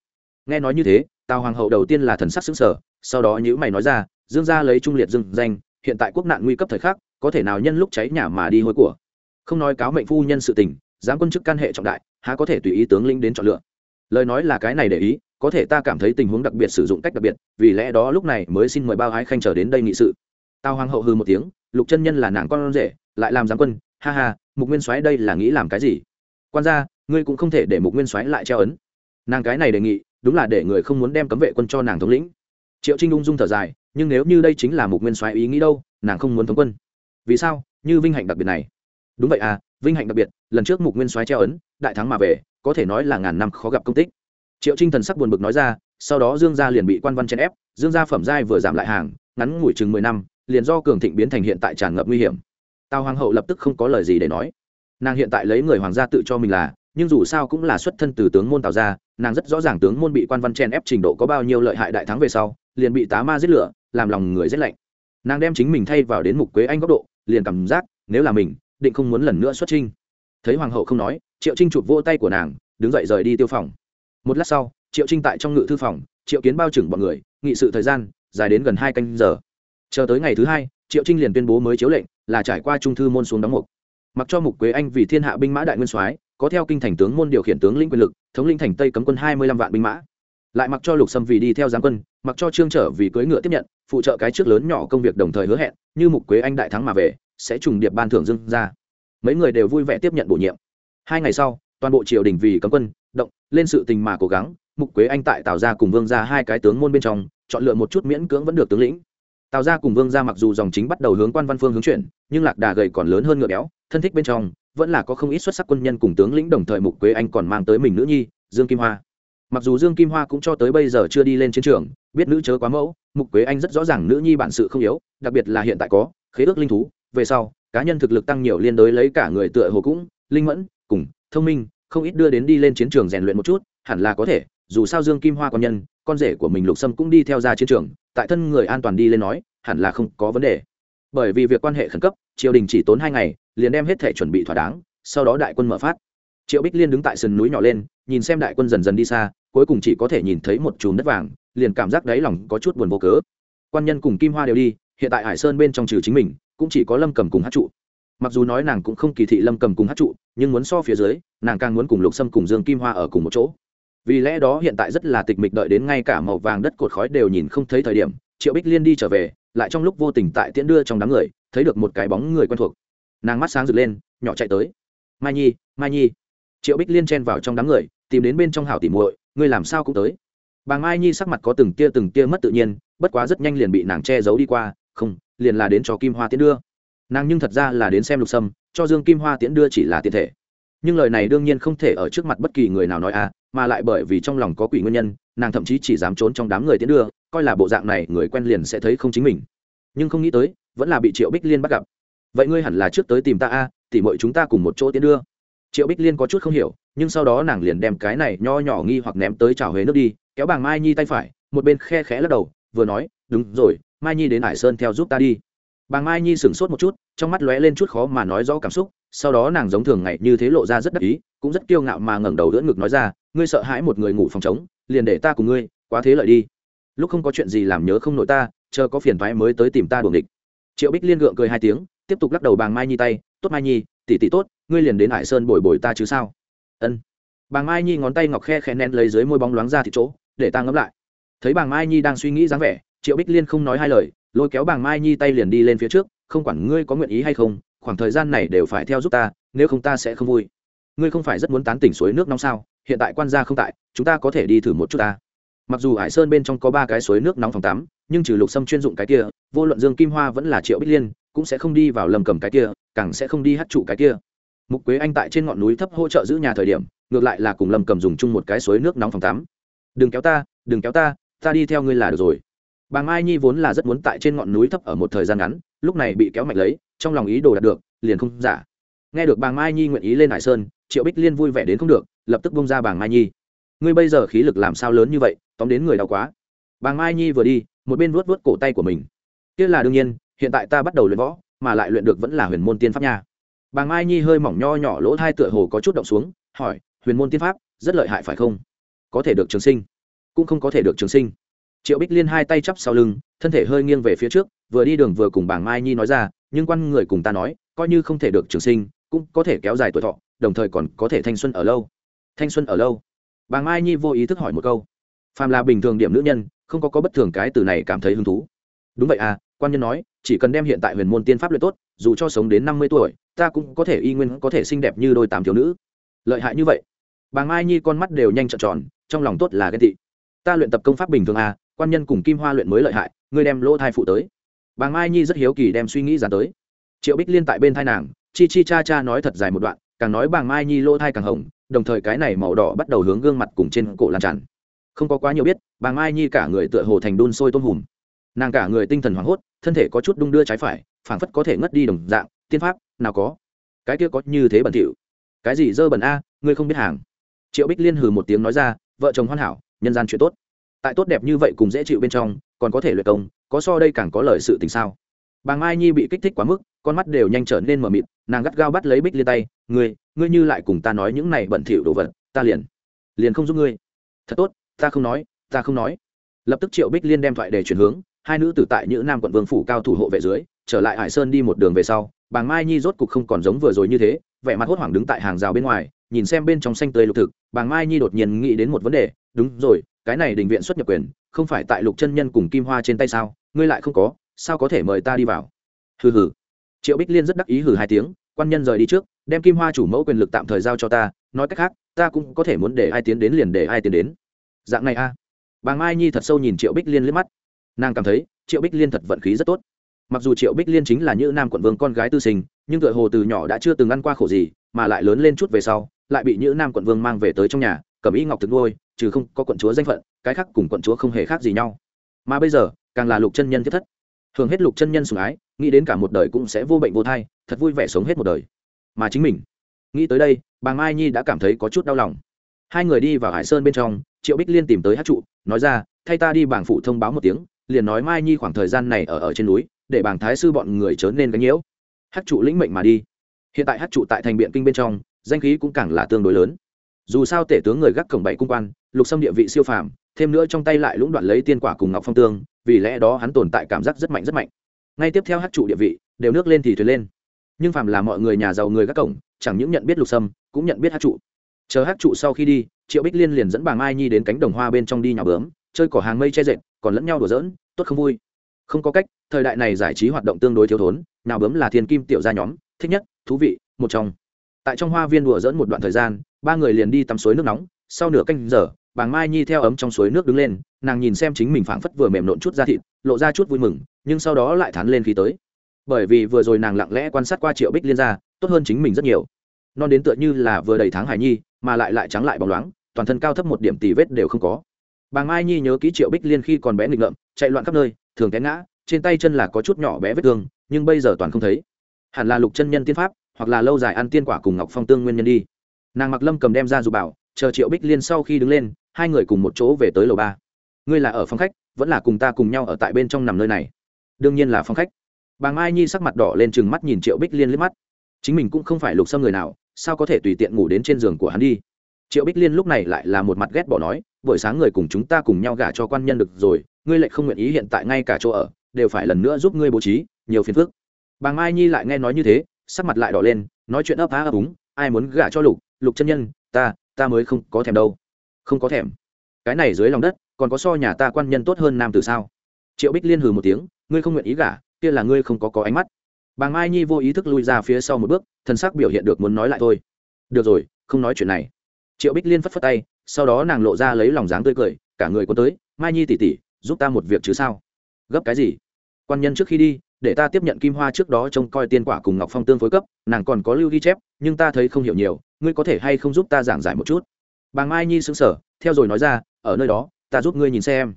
Nghe nói như thế, tào hoàng hậu đầu tiên là thần sắc xứng sở sau đó nhữ mày nói ra, dương gia lấy trung liệt dương danh, hiện tại quốc nạn nguy cấp thời khắc, có thể nào nhân lúc cháy nhà mà đi hối của? Không nói cáo mệnh phu nhân sự tình, giám quân chức can hệ trọng đại, há có thể tùy ý tướng lĩnh đến chọn lựa? Lời nói là cái này để ý, có thể ta cảm thấy tình huống đặc biệt sử dụng cách đặc biệt, vì lẽ đó lúc này mới xin mời bao ái khanh trở đến đây nghị sự tào hoàng hậu hư một tiếng, lục chân nhân là nàng con rể, lại làm giám quân, ha ha, mục nguyên soái đây là nghĩ làm cái gì? Quan ra ngươi cũng không thể để mục nguyên soái lại treo ấn. Nàng cái này đề nghị, đúng là để người không muốn đem cấm vệ quân cho nàng thống lĩnh. Triệu trinh ung dung thở dài, nhưng nếu như đây chính là mục nguyên soái ý nghĩ đâu, nàng không muốn thống quân. Vì sao? Như vinh hạnh đặc biệt này. Đúng vậy à vinh hạnh đặc biệt, lần trước mục nguyên soái treo ấn, đại thắng mà về, có thể nói là ngàn năm khó gặp công tích. Triệu trinh thần sắc buồn bực nói ra, sau đó dương gia liền bị quan văn chèn ép, dương gia phẩm giai vừa giảm lại hàng, ngắn ngủi chừng mười năm liền do cường thịnh biến thành hiện tại tràn ngập nguy hiểm. Tào hoàng hậu lập tức không có lời gì để nói. Nàng hiện tại lấy người hoàng gia tự cho mình là, nhưng dù sao cũng là xuất thân từ tướng môn tào gia, nàng rất rõ ràng tướng môn bị quan văn chen ép trình độ có bao nhiêu lợi hại đại thắng về sau, liền bị tá ma giết lửa, làm lòng người rét lạnh. Nàng đem chính mình thay vào đến mục quế anh góc độ, liền cảm giác, nếu là mình, định không muốn lần nữa xuất trinh thấy hoàng hậu không nói, triệu trinh chụp vô tay của nàng, đứng dậy rời đi tiêu phòng. Một lát sau, triệu trinh tại trong ngự thư phòng, triệu kiến bao trừng bọn người, nghị sự thời gian, dài đến gần hai canh giờ chờ tới ngày thứ hai, triệu trinh liền tuyên bố mới chiếu lệnh, là trải qua trung thư môn xuống đóng mục. Mặc cho mục quế anh vì thiên hạ binh mã đại nguyên soái, có theo kinh thành tướng môn điều khiển tướng lĩnh quyền lực, thống lĩnh thành tây cấm quân hai mươi lăm vạn binh mã. Lại mặc cho lục sâm vì đi theo giáng quân, mặc cho trương trở vì cưỡi ngựa tiếp nhận, phụ trợ cái trước lớn nhỏ công việc đồng thời hứa hẹn, như mục quế anh đại thắng mà về, sẽ trùng điệp ban thưởng dưng ra mấy người đều vui vẻ tiếp nhận bổ nhiệm. Hai ngày sau, toàn bộ triều đình vì cấm quân, động, lên sự tình mà cố gắng, mục quế anh tại tạo ra cùng vương ra hai cái tướng môn bên trong, chọn lựa một chút miễn cưỡng vẫn được tướng lĩnh tào gia cùng vương gia mặc dù dòng chính bắt đầu hướng quan văn phương hướng chuyển, nhưng lạc đà gầy còn lớn hơn ngựa béo, thân thích bên trong, vẫn là có không ít xuất sắc quân nhân cùng tướng lĩnh đồng thời mục quế anh còn mang tới mình nữ nhi, dương kim hoa. Mặc dù dương kim hoa cũng cho tới bây giờ chưa đi lên chiến trường, biết nữ chớ quá mẫu, mục quế anh rất rõ ràng nữ nhi bản sự không yếu, đặc biệt là hiện tại có, khế ước linh thú, về sau, cá nhân thực lực tăng nhiều liên đối lấy cả người tựa hồ cũng, linh mẫn, cùng, thông minh, không ít đưa đến đi lên chiến trường rèn luyện một chút, hẳn là có thể, dù sao dương kim hoa còn nhân con rể của mình lục sâm cũng đi theo ra chiến trường, tại thân người an toàn đi lên nói, hẳn là không có vấn đề. Bởi vì việc quan hệ khẩn cấp, triều đình chỉ tốn hai ngày, liền đem hết thể chuẩn bị thỏa đáng, sau đó đại quân mở phát. Triệu bích liên đứng tại sườn núi nhỏ lên, nhìn xem đại quân dần dần đi xa, cuối cùng chỉ có thể nhìn thấy một chùm đất vàng, liền cảm giác đáy lòng có chút buồn vô cớ. Quan nhân cùng kim hoa đều đi, hiện tại hải sơn bên trong trừ chính mình, cũng chỉ có lâm cầm cùng hát trụ. Mặc dù nói nàng cũng không kỳ thị lâm cầm cùng hát trụ, nhưng muốn so phía dưới, nàng càng muốn cùng lục sâm cùng dương kim hoa ở cùng một chỗ vì lẽ đó hiện tại rất là tịch mịch đợi đến ngay cả màu vàng đất cột khói đều nhìn không thấy thời điểm, triệu bích liên đi trở về, lại trong lúc vô tình tại tiễn đưa trong đám người, thấy được một cái bóng người quen thuộc. Nàng mắt sáng rực lên, nhỏ chạy tới. Mai nhi mai nhi. Triệu bích liên chen vào trong đám người, tìm đến bên trong hảo tỉ muội, ngươi làm sao cũng tới? Bà mai nhi sắc mặt có từng tia từng tia mất tự nhiên, bất quá rất nhanh liền bị nàng che giấu đi qua, không, liền là đến cho kim hoa tiễn đưa. Nàng nhưng thật ra là đến xem lục sâm, cho dương kim hoa tiễn đưa chỉ là tiện thể nhưng lời này đương nhiên không thể ở trước mặt bất kỳ người nào nói à mà lại bởi vì trong lòng có quỷ nguyên nhân nàng thậm chí chỉ dám trốn trong đám người tiến đưa coi là bộ dạng này người quen liền sẽ thấy không chính mình. Nhưng không nghĩ tới vẫn là bị triệu bích liên bắt gặp. Vậy ngươi hẳn là trước tới tìm ta a à, tỉ mọi chúng ta cùng một chỗ tiến đưa. Triệu bích liên có chút không hiểu nhưng sau đó nàng liền đem cái này nho nhỏ nghi hoặc ném tới trào huế nước đi kéo bàng mai nhi tay phải một bên khe khẽ lắc đầu vừa nói đúng rồi mai nhi đến hải sơn theo giúp ta đi bà mai nhi sửng sốt một chút, trong mắt lóe lên chút khó mà nói rõ cảm xúc, sau đó nàng giống thường ngày như thế lộ ra rất đắc ý, cũng rất kiêu ngạo mà ngẩng đầu đỡ ngực nói ra, ngươi sợ hãi một người ngủ phòng trống, liền để ta cùng ngươi, quá thế lợi đi. Lúc không có chuyện gì làm nhớ không nội ta, chờ có phiền thoái mới tới tìm ta đuồng địch triệu bích liên gượng cười hai tiếng, tiếp tục lắc đầu bàng mai nhi tay, tốt mai nhi, tỷ tỷ tốt, ngươi liền đến hải sơn bồi bồi ta chứ sao? Ân. Bàng mai nhi ngón tay ngọc khe khẽ nén lấy dưới môi bóng loáng ra thì chỗ, để ta ngẫm lại. Thấy bàng mai nhi đang suy nghĩ dáng vẻ, triệu bích liên không nói hai lời lôi kéo bàng mai nhi tay liền đi lên phía trước, không quản ngươi có nguyện ý hay không, khoảng thời gian này đều phải theo giúp ta, nếu không ta sẽ không vui. Ngươi không phải rất muốn tán tỉnh suối nước nóng sao? Hiện tại quan gia không tại, chúng ta có thể đi thử một chút ta. Mặc dù hải sơn bên trong có ba cái suối nước nóng phòng tắm, nhưng trừ lục sâm chuyên dụng cái kia, vô luận dương kim hoa vẫn là triệu bích liên, cũng sẽ không đi vào lầm cầm cái kia, càng sẽ không đi hát trụ cái kia. Mục quế anh tại trên ngọn núi thấp hỗ trợ giữ nhà thời điểm, ngược lại là cùng lầm cầm dùng chung một cái suối nước nóng phòng tắm. Đừng kéo ta, đừng kéo ta ta đi theo ngươi là được rồi bà mai nhi vốn là rất muốn tại trên ngọn núi thấp ở một thời gian ngắn, lúc này bị kéo mạnh lấy, trong lòng ý đồ đạt được, liền không giả. Nghe được bà mai nhi nguyện ý lên hải sơn, triệu bích liên vui vẻ đến không được, lập tức bông ra bà mai nhi. Ngươi bây giờ khí lực làm sao lớn như vậy, tóm đến người đau quá. Bà mai nhi vừa đi, một bên vuốt vuốt cổ tay của mình. Kia là đương nhiên, hiện tại ta bắt đầu luyện võ, mà lại luyện được vẫn là huyền môn tiên pháp nha. Bà mai nhi hơi mỏng nho nhỏ lỗ thai tựa hồ có chút động xuống, hỏi, huyền môn tiên pháp, rất lợi hại phải không? Có thể được trường sinh. Cũng không có thể được trường sinh triệu bích liên hai tay chắp sau lưng, thân thể hơi nghiêng về phía trước, vừa đi đường vừa cùng bảng mai nhi nói ra, nhưng quan người cùng ta nói, coi như không thể được trường sinh, cũng có thể kéo dài tuổi thọ, đồng thời còn có thể thanh xuân ở lâu. Thanh xuân ở lâu? Bàng mai nhi vô ý thức hỏi một câu. Phàm là bình thường điểm nữ nhân, không có có bất thường cái từ này cảm thấy hứng thú. Đúng vậy à quan nhân nói, chỉ cần đem hiện tại huyền môn tiên pháp luyện tốt, dù cho sống đến năm mươi tuổi, ta cũng có thể y nguyên có thể xinh đẹp như đôi tám thiếu nữ. Lợi hại như vậy? Bà mai nhi con mắt đều nhanh trợn tròn, trong lòng tốt là ghen tị. Ta luyện tập công pháp bình thường à quan nhân cùng kim hoa luyện mới lợi hại, ngươi đem lỗ thai phụ tới. Bà mai nhi rất hiếu kỳ đem suy nghĩ dán tới. Triệu bích liên tại bên thai nàng, chi chi cha cha nói thật dài một đoạn, càng nói bà mai nhi lỗ thai càng hồng, đồng thời cái này màu đỏ bắt đầu hướng gương mặt cùng trên cổ lan tràn. Không có quá nhiều biết, bà mai nhi cả người tựa hồ thành đun sôi tôm hùm. Nàng cả người tinh thần hoảng hốt, thân thể có chút đung đưa trái phải, phảng phất có thể ngất đi đồng dạng, tiên pháp, nào có. Cái kia có như thế bẩn thỉu. Cái gì dơ bẩn a, ngươi không biết hàng. Triệu bích liên hừ một tiếng nói ra, vợ chồng hoàn hảo, nhân gian chuyện tốt tại tốt đẹp như vậy cùng dễ chịu bên trong, còn có thể luyện công, có so đây càng có lời sự tình sao? Bà mai nhi bị kích thích quá mức, con mắt đều nhanh trở nên mờ mịt, nàng gắt gao bắt lấy bích liên tay, ngươi ngươi như lại cùng ta nói những này bẩn thỉu đồ vật, ta liền liền không giúp ngươi. Thật tốt, ta không nói, ta không nói. Lập tức triệu bích liên đem thoại để chuyển hướng, hai nữ tử tại những nam quận vương phủ cao thủ hộ vệ dưới, trở lại hải sơn đi một đường về sau bàng mai nhi rốt cục không còn giống vừa rồi như thế, vẻ mặt hốt hoảng đứng tại hàng rào bên ngoài, nhìn xem bên trong xanh tươi lục thực bàng mai nhi đột nhiên nghĩ đến một vấn đề, đúng rồi cái này đình viện xuất nhập quyền, không phải tại lục chân nhân cùng kim hoa trên tay sao? Ngươi lại không có, sao có thể mời ta đi vào? Hừ hừ. Triệu bích liên rất đắc ý hừ hai tiếng, quan nhân rời đi trước, đem kim hoa chủ mẫu quyền lực tạm thời giao cho ta, nói cách khác, ta cũng có thể muốn để ai tiến đến liền để ai tiến đến. Dạng này a. À. bà mai nhi thật sâu nhìn triệu bích liên liếc mắt. Nàng cảm thấy, triệu bích liên thật vận khí rất tốt. Mặc dù triệu bích liên chính là nữ nam quận vương con gái tư sinh, nhưng tựa hồ từ nhỏ đã chưa từng ăn qua khổ gì, mà lại lớn lên chút về sau, lại bị nữ nam quận vương mang về tới trong nhà, cầm y ngọc thực nuôi trừ không có quận chúa danh phận, cái khác cùng quận chúa không hề khác gì nhau. Mà bây giờ, càng là lục chân nhân thiết thất. Thường hết lục chân nhân sủng ái, nghĩ đến cả một đời cũng sẽ vô bệnh vô thai, thật vui vẻ sống hết một đời. Mà chính mình, nghĩ tới đây, bà mai nhi đã cảm thấy có chút đau lòng. Hai người đi vào hải sơn bên trong, triệu bích liên tìm tới hát trụ, nói ra, thay ta đi bảng phụ thông báo một tiếng, liền nói mai nhi khoảng thời gian này ở ở trên núi, để bảng thái sư bọn người chớ nên gánh nhiễu. Hát trụ lĩnh mệnh mà đi. Hiện tại hát trụ tại thành biện kinh bên trong, danh khí cũng càng là tương đối lớn. Dù sao tể tướng người gác cổng bảy cung quan lục xâm địa vị siêu phàm, thêm nữa trong tay lại lũng đoạn lấy tiên quả cùng ngọc phong tương, vì lẽ đó hắn tồn tại cảm giác rất mạnh rất mạnh. Ngay tiếp theo hát trụ địa vị, đều nước lên thì thuyền lên. Nhưng phàm là mọi người nhà giàu người các cổng, chẳng những nhận biết lục sâm, cũng nhận biết hát trụ. Chờ hát trụ sau khi đi, triệu bích liên liền dẫn bà mai nhi đến cánh đồng hoa bên trong đi nhà bướm, chơi cỏ hàng mây che dệt, còn lẫn nhau đùa giỡn, tốt không vui. Không có cách, thời đại này giải trí hoạt động tương đối thiếu thốn nào bướm là thiên kim tiểu gia nhóm, thích nhất, thú vị, một trong. Tại trong hoa viên đùa dỡn một đoạn thời gian, ba người liền đi tắm suối nước nóng, sau nửa canh giờ Bàng mai nhi theo ấm trong suối nước đứng lên, nàng nhìn xem chính mình phảng phất vừa mềm nộn chút ra thịt, lộ ra chút vui mừng, nhưng sau đó lại thắn lên khí tới. Bởi vì vừa rồi nàng lặng lẽ quan sát qua triệu bích liên ra tốt hơn chính mình rất nhiều. Non đến tựa như là vừa đầy tháng hải nhi, mà lại lại trắng lại bóng loáng, toàn thân cao thấp một điểm tì vết đều không có. Bà mai nhi nhớ ký triệu bích liên khi còn bé nghịch ngợm, chạy loạn khắp nơi, thường té ngã, trên tay chân là có chút nhỏ bé vết thương, nhưng bây giờ toàn không thấy. Hẳn là lục chân nhân tiên pháp, hoặc là lâu dài ăn tiên quả cùng ngọc phong tương nguyên nhân đi. Nàng mặc lâm cầm đem ra dù bảo chờ triệu bích liên sau khi đứng lên, hai người cùng một chỗ về tới lầu ba. Ngươi là ở phòng khách, vẫn là cùng ta cùng nhau ở tại bên trong nằm nơi này? Đương nhiên là phòng khách. Bà mai nhi sắc mặt đỏ lên chừng mắt nhìn triệu bích liên liếc mắt. Chính mình cũng không phải lục xâm người nào, sao có thể tùy tiện ngủ đến trên giường của hắn đi? Triệu bích liên lúc này lại là một mặt ghét bỏ nói, buổi sáng người cùng chúng ta cùng nhau gả cho quan nhân được rồi, ngươi lại không nguyện ý hiện tại ngay cả chỗ ở, đều phải lần nữa giúp ngươi bố trí, nhiều phiền phức. Bà mai nhi lại nghe nói như thế, sắc mặt lại đỏ lên, nói chuyện ấp á ấp úng, ai muốn gả cho lục lục chân nhân, ta ta mới không có thèm đâu. Không có thèm. Cái này dưới lòng đất, còn có so nhà ta quan nhân tốt hơn nam từ sao? Triệu bích liên hừ một tiếng, ngươi không nguyện ý gả, kia là ngươi không có có ánh mắt. Bà mai nhi vô ý thức lui ra phía sau một bước thân xác biểu hiện được muốn nói lại thôi. Được rồi, không nói chuyện này. Triệu bích liên phất phất tay, sau đó nàng lộ ra lấy lòng dáng tươi cười, cả người có tới, mai nhi tỉ tỉ giúp ta một việc chứ sao? Gấp cái gì? Quan nhân trước khi đi, để ta tiếp nhận kim hoa trước đó trông coi tiên quả cùng ngọc phong tương phối cấp, nàng còn có lưu ghi chép, nhưng ta thấy không hiểu nhiều ngươi có thể hay không giúp ta giảng giải một chút? Bà mai nhi xứng sở theo rồi nói ra, ở nơi đó, ta giúp ngươi nhìn xem.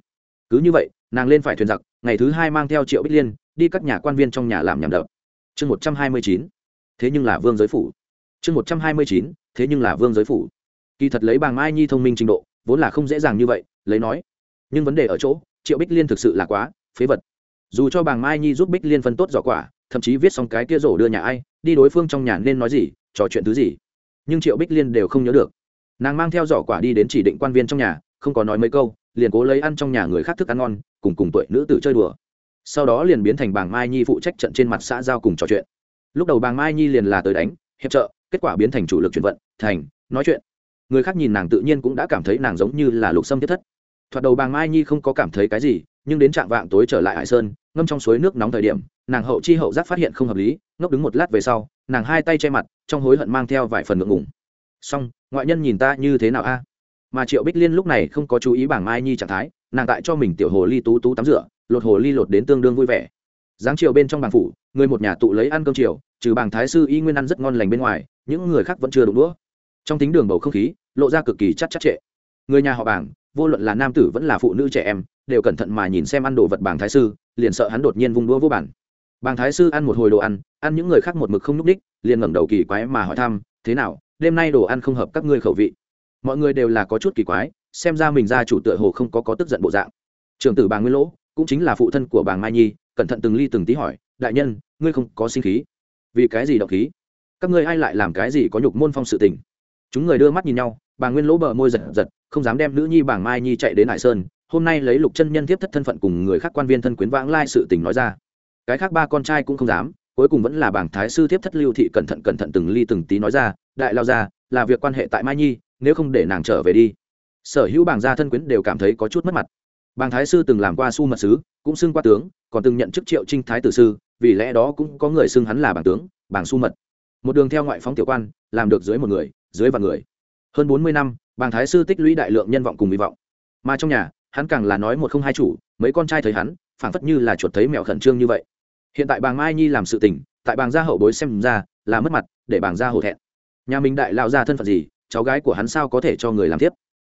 Cứ như vậy, nàng lên phải thuyền giặc, ngày thứ hai mang theo triệu bích liên, đi các nhà quan viên trong nhà làm nhảm đập. Chương một trăm hai mươi chín, thế nhưng là vương giới phủ. Chương một trăm hai mươi chín, thế nhưng là vương giới phủ. Kỳ thật lấy bàng mai nhi thông minh trình độ, vốn là không dễ dàng như vậy, lấy nói. Nhưng vấn đề ở chỗ, triệu bích liên thực sự là quá phế vật. Dù cho bàng mai nhi giúp bích liên phân tốt giỏ quả, thậm chí viết xong cái kia rổ đưa nhà ai, đi đối phương trong nhà nên nói gì, trò chuyện thứ gì nhưng triệu bích liên đều không nhớ được nàng mang theo giỏ quả đi đến chỉ định quan viên trong nhà không có nói mấy câu liền cố lấy ăn trong nhà người khác thức ăn ngon cùng cùng tuổi nữ tử chơi đùa sau đó liền biến thành bàng mai nhi phụ trách trận trên mặt xã giao cùng trò chuyện lúc đầu bàng mai nhi liền là tới đánh hiệp trợ kết quả biến thành chủ lực chuyển vận thành nói chuyện người khác nhìn nàng tự nhiên cũng đã cảm thấy nàng giống như là lục sâm thiết thất thoạt đầu bàng mai nhi không có cảm thấy cái gì nhưng đến trạng vạng tối trở lại hải sơn ngâm trong suối nước nóng thời điểm nàng hậu chi hậu giác phát hiện không hợp lý ngốc đứng một lát về sau nàng hai tay che mặt, trong hối hận mang theo vài phần ngượng ngùng. Song ngoại nhân nhìn ta như thế nào a? Mà triệu bích liên lúc này không có chú ý bảng mai nhi trạng thái, nàng tại cho mình tiểu hồ ly tú tú tắm rửa, lột hồ ly lột đến tương đương vui vẻ. Giáng chiều bên trong bảng phủ, người một nhà tụ lấy ăn cơm chiều, trừ bảng thái sư y nguyên ăn rất ngon lành bên ngoài, những người khác vẫn chưa đụng đũa. Trong tính đường bầu không khí, lộ ra cực kỳ chắc chắc trệ. Người nhà họ bảng, vô luận là nam tử vẫn là phụ nữ trẻ em, đều cẩn thận mà nhìn xem ăn đồ vật bảng thái sư, liền sợ hắn đột nhiên vung đũa vô bản. Bàng thái sư ăn một hồi đồ ăn ăn những người khác một mực không nhúc ních liền ngẩng đầu kỳ quái mà hỏi thăm, thế nào, đêm nay đồ ăn không hợp các ngươi khẩu vị? Mọi người đều là có chút kỳ quái, xem ra mình ra chủ tựa hồ không có có tức giận bộ dạng. Trưởng tử bà nguyên lỗ, cũng chính là phụ thân của bà mai nhi, cẩn thận từng ly từng tí hỏi, đại nhân, ngươi không có sinh khí? Vì cái gì động khí? Các ngươi ai lại làm cái gì có nhục môn phong sự tình? Chúng người đưa mắt nhìn nhau, bà nguyên lỗ bờ môi giật giật, không dám đem nữ nhi bảng mai nhi chạy đến hải sơn, hôm nay lấy lục chân nhân tiếp thất thân phận cùng người khác quan viên thân quyến vãng lai sự tình nói ra cái khác ba con trai cũng không dám, cuối cùng vẫn là bảng thái sư tiếp thất lưu thị cẩn thận cẩn thận từng ly từng tí nói ra, đại lao ra là việc quan hệ tại mai nhi, nếu không để nàng trở về đi. Sở hữu bảng gia thân quyến đều cảm thấy có chút mất mặt. Bàng thái sư từng làm qua su mật sứ, cũng xưng qua tướng, còn từng nhận chức triệu trinh thái tử sư, vì lẽ đó cũng có người xưng hắn là bảng tướng, bảng su mật. Một đường theo ngoại phóng tiểu quan, làm được dưới một người, dưới vạn người. Hơn bốn mươi năm bàng thái sư tích lũy đại lượng nhân vọng cùng hy vọng. Mà trong nhà, hắn càng là nói một không hai chủ, mấy con trai thấy hắn, phảng phất như là chuột thấy mèo khẩn trương như vậy hiện tại bàng mai nhi làm sự tình, tại bàng gia hậu bối xem ra là mất mặt, để bàng gia hổ thẹn. Nhà mình đại lao ra thân phận gì, cháu gái của hắn sao có thể cho người làm tiếp?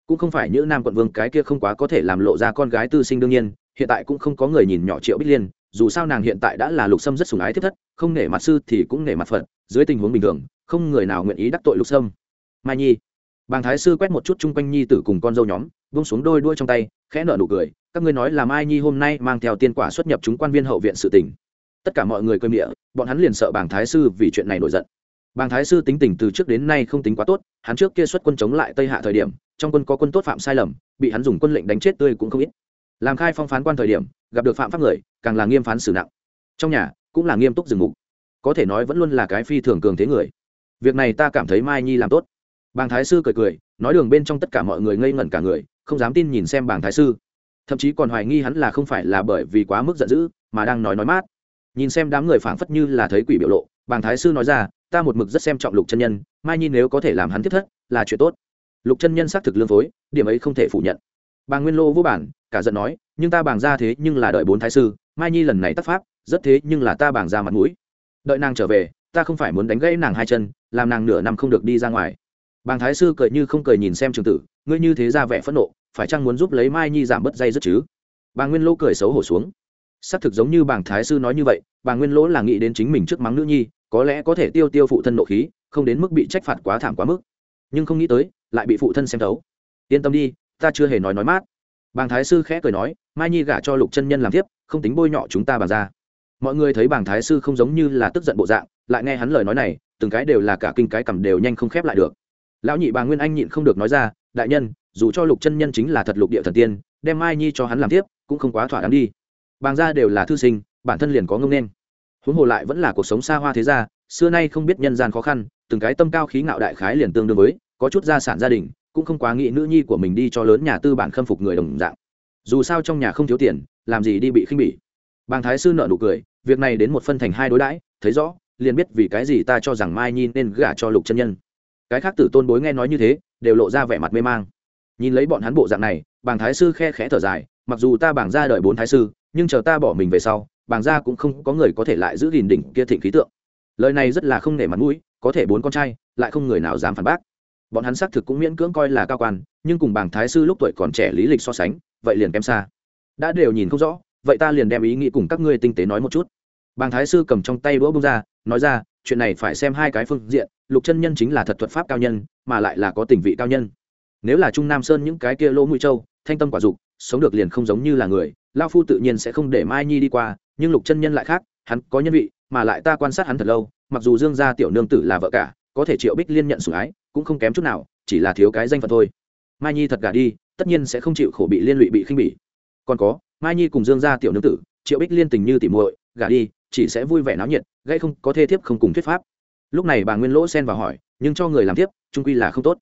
Cũng không phải những nam quận vương cái kia không quá có thể làm lộ ra con gái tư sinh đương nhiên, hiện tại cũng không có người nhìn nhỏ triệu bích liên, dù sao nàng hiện tại đã là lục sâm rất sùng ái thiết thất, không nể mặt sư thì cũng nể mặt phật, dưới tình huống bình thường, không người nào nguyện ý đắc tội lục sâm. Mai nhi, bàng thái sư quét một chút chung quanh nhi tử cùng con dâu nhóm bông xuống đôi đuôi trong tay, khẽ nở nụ cười, các ngươi nói là mai nhi hôm nay mang theo tiên quả xuất nhập chúng quan viên hậu viện sự tình tất cả mọi người cơm địa bọn hắn liền sợ bàng thái sư vì chuyện này nổi giận. Bàng thái sư tính tình từ trước đến nay không tính quá tốt, hắn trước kia xuất quân chống lại tây hạ thời điểm, trong quân có quân tốt phạm sai lầm, bị hắn dùng quân lệnh đánh chết tươi cũng không ít. Làm khai phong phán quan thời điểm, gặp được phạm pháp người, càng là nghiêm phán xử nặng. Trong nhà, cũng là nghiêm túc dừng mục. Có thể nói vẫn luôn là cái phi thường cường thế người. Việc này ta cảm thấy mai nhi làm tốt. Bàng thái sư cười cười, nói đường bên trong tất cả mọi người ngây ngẩn cả người, không dám tin nhìn xem bàng thái sư. Thậm chí còn hoài nghi hắn là không phải là bởi vì quá mức giận dữ, mà đang nói nói mát nhìn xem đám người phảng phất như là thấy quỷ biểu lộ, bàng thái sư nói ra, ta một mực rất xem trọng lục chân nhân, mai nhi nếu có thể làm hắn tiếp thất, là chuyện tốt. Lục chân nhân xác thực lương phối, điểm ấy không thể phủ nhận. Bà nguyên lô vô bản, cả giận nói, nhưng ta bàng ra thế nhưng là đợi bốn thái sư, mai nhi lần này tắc pháp, rất thế nhưng là ta bàng ra mặt mũi. Đợi nàng trở về, ta không phải muốn đánh gãy nàng hai chân, làm nàng nửa năm không được đi ra ngoài. Bàng thái sư cười như không cười nhìn xem trường tử, ngươi như thế ra vẻ phẫn nộ, phải chăng muốn giúp lấy mai nhi giảm bớt dây rất chứ? Bà nguyên lô cười xấu hổ xuống xác thực giống như bảng thái sư nói như vậy, bà nguyên lỗ là nghĩ đến chính mình trước mắng nữ nhi, có lẽ có thể tiêu tiêu phụ thân nộ khí, không đến mức bị trách phạt quá thảm quá mức. Nhưng không nghĩ tới, lại bị phụ thân xem thấu. Yên tâm đi, ta chưa hề nói nói mát. Bàng thái sư khẽ cười nói, mai nhi gả cho lục chân nhân làm tiếp không tính bôi nhọ chúng ta bàn ra. Mọi người thấy bảng thái sư không giống như là tức giận bộ dạng, lại nghe hắn lời nói này, từng cái đều là cả kinh cái cầm đều nhanh không khép lại được. Lão nhị bà nguyên anh nhịn không được nói ra, đại nhân, dù cho lục chân nhân chính là thật lục địa thần tiên, đem mai nhi cho hắn làm tiếp cũng không quá thỏa đáng đi bàng gia đều là thư sinh, bản thân liền có ngông nên. Huống hồ lại vẫn là cuộc sống xa hoa thế gia, xưa nay không biết nhân gian khó khăn, từng cái tâm cao khí ngạo đại khái liền tương đương với, có chút gia sản gia đình, cũng không quá nghĩ nữ nhi của mình đi cho lớn nhà tư bản khâm phục người đồng dạng. Dù sao trong nhà không thiếu tiền, làm gì đi bị khinh bỉ. Bàng thái sư nợ nụ cười, việc này đến một phân thành hai đối đãi, thấy rõ, liền biết vì cái gì ta cho rằng mai nhi nên gả cho lục chân nhân. Cái khác tử tôn bối nghe nói như thế, đều lộ ra vẻ mặt mê mang. Nhìn lấy bọn hắn bộ dạng này bàng thái sư khe khẽ thở dài, mặc dù ta bảng ra đợi bốn thái sư, nhưng chờ ta bỏ mình về sau, bàng gia cũng không có người có thể lại giữ gìn đỉnh kia thịnh khí tượng. Lời này rất là không nể mặt mũi, có thể bốn con trai, lại không người nào dám phản bác. Bọn hắn xác thực cũng miễn cưỡng coi là cao quan, nhưng cùng bảng thái sư lúc tuổi còn trẻ lý lịch so sánh, vậy liền kém xa. Đã đều nhìn không rõ, vậy ta liền đem ý nghĩ cùng các ngươi tinh tế nói một chút. Bàng thái sư cầm trong tay đũa bông ra, nói ra, chuyện này phải xem hai cái phương diện, lục chân nhân chính là thật thuật pháp cao nhân, mà lại là có tình vị cao nhân. Nếu là trung nam sơn những cái kia lỗ mũi châu thanh tâm quả dục, sống được liền không giống như là người lao phu tự nhiên sẽ không để mai nhi đi qua, nhưng lục chân nhân lại khác, hắn có nhân vị, mà lại ta quan sát hắn thật lâu, mặc dù dương gia tiểu nương tử là vợ cả, có thể triệu bích liên nhận sủng ái, cũng không kém chút nào, chỉ là thiếu cái danh phận thôi. Mai nhi thật gả đi, tất nhiên sẽ không chịu khổ bị liên lụy bị khinh bỉ. Còn có, mai nhi cùng dương gia tiểu nương tử, triệu bích liên tình như tỉ muội, gả đi, chỉ sẽ vui vẻ náo nhiệt gây không có thê thiếp không cùng thuyết pháp. Lúc này bà nguyên lỗ xen vào hỏi, nhưng cho người làm tiếp trung quy là không tốt.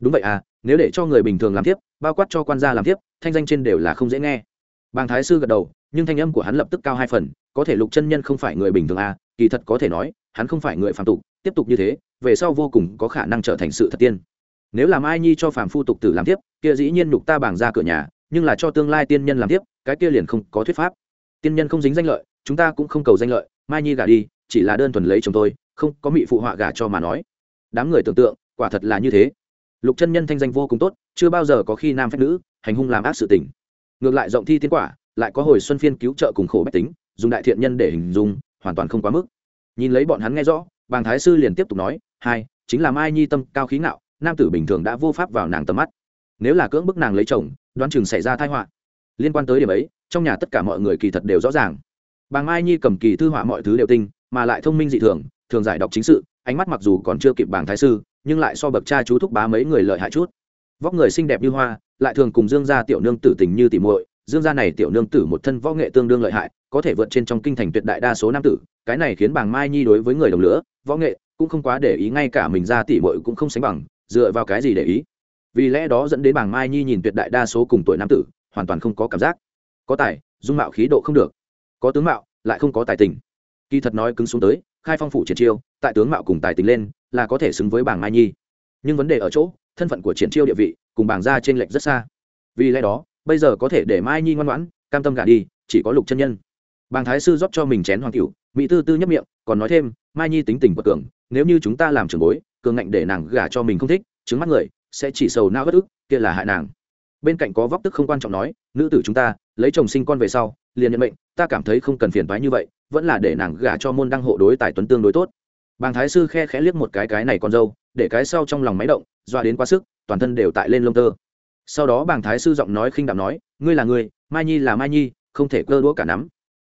Đúng vậy à nếu để cho người bình thường làm tiếp, bao quát cho quan gia làm tiếp, thanh danh trên đều là không dễ nghe. Bàng thái sư gật đầu, nhưng thanh âm của hắn lập tức cao hai phần, có thể lục chân nhân không phải người bình thường à kỳ thật có thể nói, hắn không phải người phạm tục, tiếp tục như thế, về sau vô cùng có khả năng trở thành sự thật tiên. Nếu làm ai nhi cho phàm phu tục tử làm tiếp, kia dĩ nhiên nhục ta bảng ra cửa nhà, nhưng là cho tương lai tiên nhân làm tiếp, cái kia liền không có thuyết pháp. Tiên nhân không dính danh lợi, chúng ta cũng không cầu danh lợi, mai nhi gả đi, chỉ là đơn thuần lấy chồng tôi, không có mị phụ họa gả cho mà nói. Đám người tưởng tượng, quả thật là như thế lục chân nhân thanh danh vô cùng tốt, chưa bao giờ có khi nam phép nữ hành hung làm ác sự tình. Ngược lại rộng thi tiến quả, lại có hồi xuân phiên cứu trợ cùng khổ bách tính, dùng đại thiện nhân để hình dung, hoàn toàn không quá mức. Nhìn lấy bọn hắn nghe rõ, bàng thái sư liền tiếp tục nói, hai, chính là mai nhi tâm cao khí ngạo, nam tử bình thường đã vô pháp vào nàng tầm mắt. Nếu là cưỡng bức nàng lấy chồng, đoán chừng xảy ra thai họa. Liên quan tới điểm ấy, trong nhà tất cả mọi người kỳ thật đều rõ ràng. Bàng mai nhi cầm kỳ thư họa mọi thứ đều tinh, mà lại thông minh dị thường thường giải đọc chính sự, ánh mắt mặc dù còn chưa kịp bảng thái sư nhưng lại so bậc cha chú thúc bá mấy người lợi hại chút. Vóc người xinh đẹp như hoa, lại thường cùng dương gia tiểu nương tử tình như tỉ muội. Dương gia này tiểu nương tử một thân võ nghệ tương đương lợi hại, có thể vượt trên trong kinh thành tuyệt đại đa số nam tử. Cái này khiến bàng mai nhi đối với người đồng lửa, võ nghệ cũng không quá để ý, ngay cả mình ra tỉ muội cũng không sánh bằng, dựa vào cái gì để ý? Vì lẽ đó dẫn đến bàng mai nhi nhìn tuyệt đại đa số cùng tuổi nam tử, hoàn toàn không có cảm giác. Có tài, dung mạo khí độ không được. Có tướng mạo, lại không có tài tình. Kỳ thật nói cứng xuống tới, khai phong phủ triển chiêu, tại tướng mạo cùng tài tình lên là có thể xứng với bảng mai nhi. Nhưng vấn đề ở chỗ, thân phận của triển chiêu địa vị cùng bảng gia trên lệch rất xa. Vì lẽ đó, bây giờ có thể để mai nhi ngoan ngoãn, cam tâm gả đi, chỉ có lục chân nhân. Bàng thái sư rót cho mình chén hoàng cửu, mỹ tư tư nhấp miệng, còn nói thêm, mai nhi tính tình bất cường, nếu như chúng ta làm trường bối, cường ngạnh để nàng gả cho mình không thích, trứng mắt người, sẽ chỉ sầu nao bất ức, kia là hại nàng. Bên cạnh có vóc tức không quan trọng nói, nữ tử chúng ta, lấy chồng sinh con về sau, liền nhận mệnh, ta cảm thấy không cần phiền toái như vậy, vẫn là để nàng gả cho môn đăng hộ đối tài tuấn tương đối tốt bàng thái sư khe khẽ liếc một cái cái này con dâu, để cái sau trong lòng máy động doa đến quá sức, toàn thân đều tại lên lông tơ. Sau đó bàng thái sư giọng nói khinh đạm nói, ngươi là ngươi mai nhi là mai nhi, không thể cơ đũa cả nắm.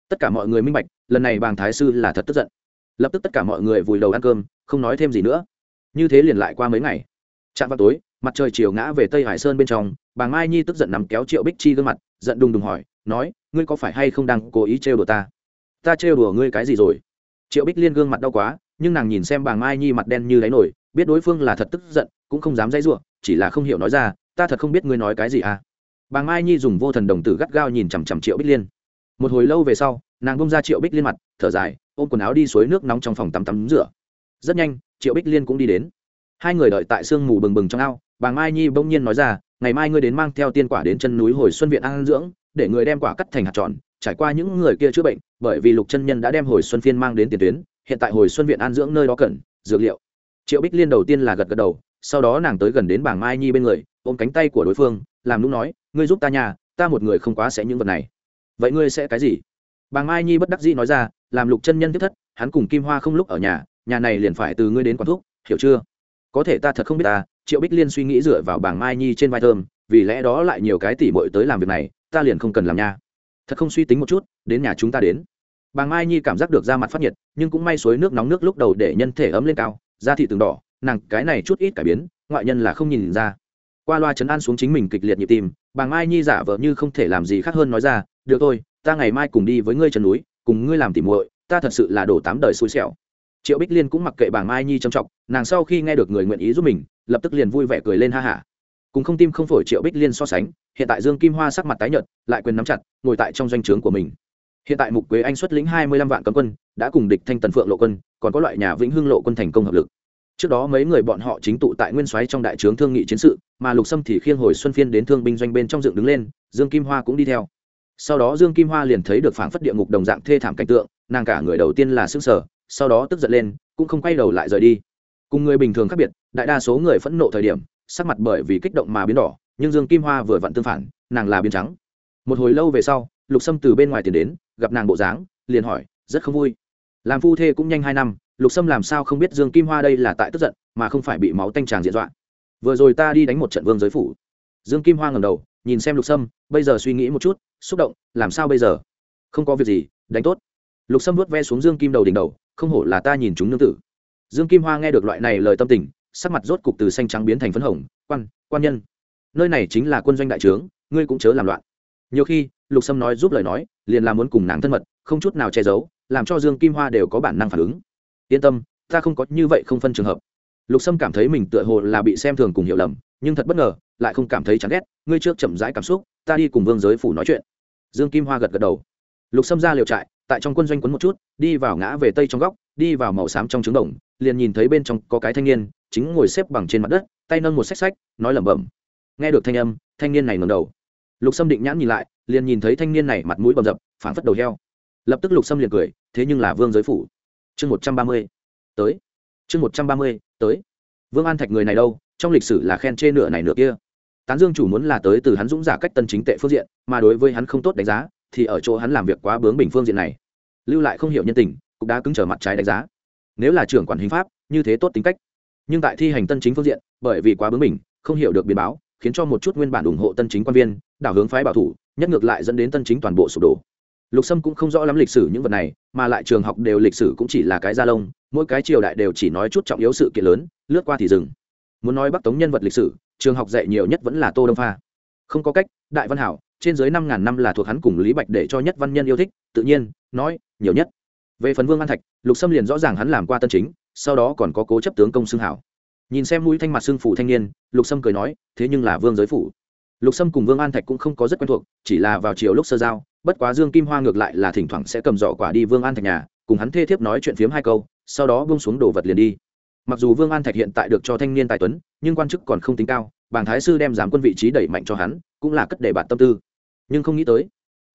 Tất cả mọi người minh bạch, lần này bàng thái sư là thật tức giận. Lập tức tất cả mọi người vùi đầu ăn cơm, không nói thêm gì nữa. Như thế liền lại qua mấy ngày. Chạm vào tối, mặt trời chiều ngã về tây hải sơn bên trong, bàng mai nhi tức giận nằm kéo triệu bích chi gương mặt, giận đùng đùng hỏi, nói, ngươi có phải hay không đang cố ý trêu đùa ta? Ta trêu đùa ngươi cái gì rồi? Triệu bích liên gương mặt đau quá nhưng nàng nhìn xem bàng mai nhi mặt đen như đáy nổi, biết đối phương là thật tức giận, cũng không dám dãy ruộng chỉ là không hiểu nói ra, ta thật không biết ngươi nói cái gì à? Bàng mai nhi dùng vô thần đồng tử gắt gao nhìn chằm chằm triệu bích liên. Một hồi lâu về sau, nàng bông ra triệu bích liên mặt, thở dài, ôm quần áo đi suối nước nóng trong phòng tắm tắm rửa. Rất nhanh, triệu bích liên cũng đi đến. Hai người đợi tại sương mù bừng bừng trong ao bàng mai nhi bỗng nhiên nói ra, ngày mai ngươi đến mang theo tiên quả đến chân núi hồi xuân viện an dưỡng, để người đem quả cắt thành hạt tròn, trải qua những người kia chữa bệnh, bởi vì lục chân nhân đã đem hồi xuân phiên mang đến tiền tuyến hiện tại hồi xuân viện an dưỡng nơi đó cần, dược liệu. Triệu bích liên đầu tiên là gật gật đầu, sau đó nàng tới gần đến bảng mai nhi bên người, ôm cánh tay của đối phương, làm lúc nói, ngươi giúp ta nhà ta một người không quá sẽ những vật này. Vậy ngươi sẽ cái gì? Bàng mai nhi bất đắc dĩ nói ra, làm lục chân nhân tiếp thất, hắn cùng kim hoa không lúc ở nhà nhà này liền phải từ ngươi đến quán thuốc hiểu chưa? Có thể ta thật không biết ta. Triệu bích liên suy nghĩ dựa vào bảng mai nhi trên vai thơm, vì lẽ đó lại nhiều cái tỉ bội tới làm việc này, ta liền không cần làm nha. Thật không suy tính một chút, đến nhà chúng ta đến bàng mai nhi cảm giác được da mặt phát nhiệt, nhưng cũng may suối nước nóng nước lúc đầu để nhân thể ấm lên cao, da thị từng đỏ, nàng cái này chút ít cải biến, ngoại nhân là không nhìn ra. Qua loa chấn an xuống chính mình kịch liệt nhịp tim, bàng mai nhi giả vờ như không thể làm gì khác hơn nói ra, được thôi, ta ngày mai cùng đi với ngươi chân núi, cùng ngươi làm tỉ muội, ta thật sự là đổ tám đời xui xẻo. Triệu bích liên cũng mặc kệ bàng mai nhi trầm trọng nàng sau khi nghe được người nguyện ý giúp mình, lập tức liền vui vẻ cười lên ha hả. Cùng không tim không phổi triệu bích liên so sánh, hiện tại dương kim hoa sắc mặt tái nhợt, lại quyền nắm chặt, ngồi tại trong doanh trướng của mình hiện tại mục quế anh xuất lĩnh hai mươi lăm vạn cấm quân, đã cùng địch thanh tần phượng lộ quân, còn có loại nhà vĩnh hưng lộ quân thành công hợp lực. Trước đó mấy người bọn họ chính tụ tại nguyên soái trong đại trướng thương nghị chiến sự, mà lục sâm thì khiêng hồi xuân phiên đến thương binh doanh bên trong dựng đứng lên, dương kim hoa cũng đi theo. Sau đó dương kim hoa liền thấy được phảng phất địa ngục đồng dạng thê thảm cảnh tượng, nàng cả người đầu tiên là xương sở sau đó tức giận lên, cũng không quay đầu lại rời đi. Cùng người bình thường khác biệt, đại đa số người phẫn nộ thời điểm, sắc mặt bởi vì kích động mà biến đỏ, nhưng dương kim hoa vừa vặn tương phản, nàng là biến trắng. Một hồi lâu về sau, lục sâm từ bên ngoài tiền đến gặp nàng bộ dáng, liền hỏi, rất không vui. Làm phu thê cũng nhanh hai năm, lục sâm làm sao không biết dương kim hoa đây là tại tức giận, mà không phải bị máu tanh tràng diện dọa. Vừa rồi ta đi đánh một trận vương giới phủ. Dương kim hoa ngầm đầu, nhìn xem lục sâm, bây giờ suy nghĩ một chút, xúc động, làm sao bây giờ? Không có việc gì, đánh tốt. Lục sâm vuốt ve xuống dương kim đầu đỉnh đầu, không hổ là ta nhìn chúng nương tử. Dương kim hoa nghe được loại này lời tâm tình, sắc mặt rốt cục từ xanh trắng biến thành phấn hồng, quan quan nhân, nơi này chính là quân doanh đại trướng, ngươi cũng chớ làm loạn. Nhiều khi lục sâm nói giúp lời nói, liền là muốn cùng nàng thân mật, không chút nào che giấu, làm cho dương kim hoa đều có bản năng phản ứng. Yên tâm, ta không có như vậy không phân trường hợp. Lục sâm cảm thấy mình tựa hồ là bị xem thường cùng hiểu lầm, nhưng thật bất ngờ, lại không cảm thấy chán ghét, ngươi trước chậm rãi cảm xúc, ta đi cùng vương giới phủ nói chuyện. Dương kim hoa gật gật đầu. Lục sâm ra liều trại, tại trong quân doanh quấn một chút, đi vào ngã về tây trong góc, đi vào màu xám trong trứng đồng, liền nhìn thấy bên trong có cái thanh niên, chính ngồi xếp bằng trên mặt đất, tay nâng một xách sách nói lẩm bẩm. Nghe được thanh âm, thanh niên này ngầm đầu. Lục sâm định nhãn nhìn lại liền nhìn thấy thanh niên này mặt mũi bầm dập, phảng phất đầu heo. Lập tức lục sâm liền cười, thế nhưng là vương giới phủ. Chương một trăm ba mươi, tới. Chương một trăm ba mươi, tới. Vương an thạch người này đâu, trong lịch sử là khen chê nửa này nửa kia. Tán dương chủ muốn là tới từ hắn dũng giả cách tân chính tệ phương diện, mà đối với hắn không tốt đánh giá, thì ở chỗ hắn làm việc quá bướng bình phương diện này. Lưu lại không hiểu nhân tình, cũng đã cứng trở mặt trái đánh giá. Nếu là trưởng quản hình pháp, như thế tốt tính cách. Nhưng tại thi hành tân chính phương diện, bởi vì quá bướng bình không hiểu được biến báo, khiến cho một chút nguyên bản ủng hộ tân chính quan viên, đảo hướng phái bảo thủ nhất ngược lại dẫn đến tân chính toàn bộ sụp đổ. Lục sâm cũng không rõ lắm lịch sử những vật này, mà lại trường học đều lịch sử cũng chỉ là cái gia lông, mỗi cái triều đại đều chỉ nói chút trọng yếu sự kiện lớn, lướt qua thì dừng. Muốn nói bắc tống nhân vật lịch sử, trường học dạy nhiều nhất vẫn là tô đông pha. Không có cách, đại văn hảo, trên dưới năm ngàn năm là thuộc hắn cùng lý bạch để cho nhất văn nhân yêu thích, tự nhiên, nói, nhiều nhất. Về phần vương an thạch, lục sâm liền rõ ràng hắn làm qua tân chính, sau đó còn có cố chấp tướng công xưng hảo. Nhìn xem mũi thanh mặt xưng phủ thanh niên, lục sâm cười nói, thế nhưng là vương giới phủ lục sâm cùng vương an thạch cũng không có rất quen thuộc, chỉ là vào chiều lúc sơ giao, bất quá dương kim hoa ngược lại là thỉnh thoảng sẽ cầm giỏ quả đi vương an thạch nhà, cùng hắn thê thiếp nói chuyện phiếm hai câu, sau đó bông xuống đồ vật liền đi. Mặc dù vương an thạch hiện tại được cho thanh niên tài tuấn, nhưng quan chức còn không tính cao, bàng thái sư đem giám quân vị trí đẩy mạnh cho hắn, cũng là cất để bạn tâm tư. Nhưng không nghĩ tới,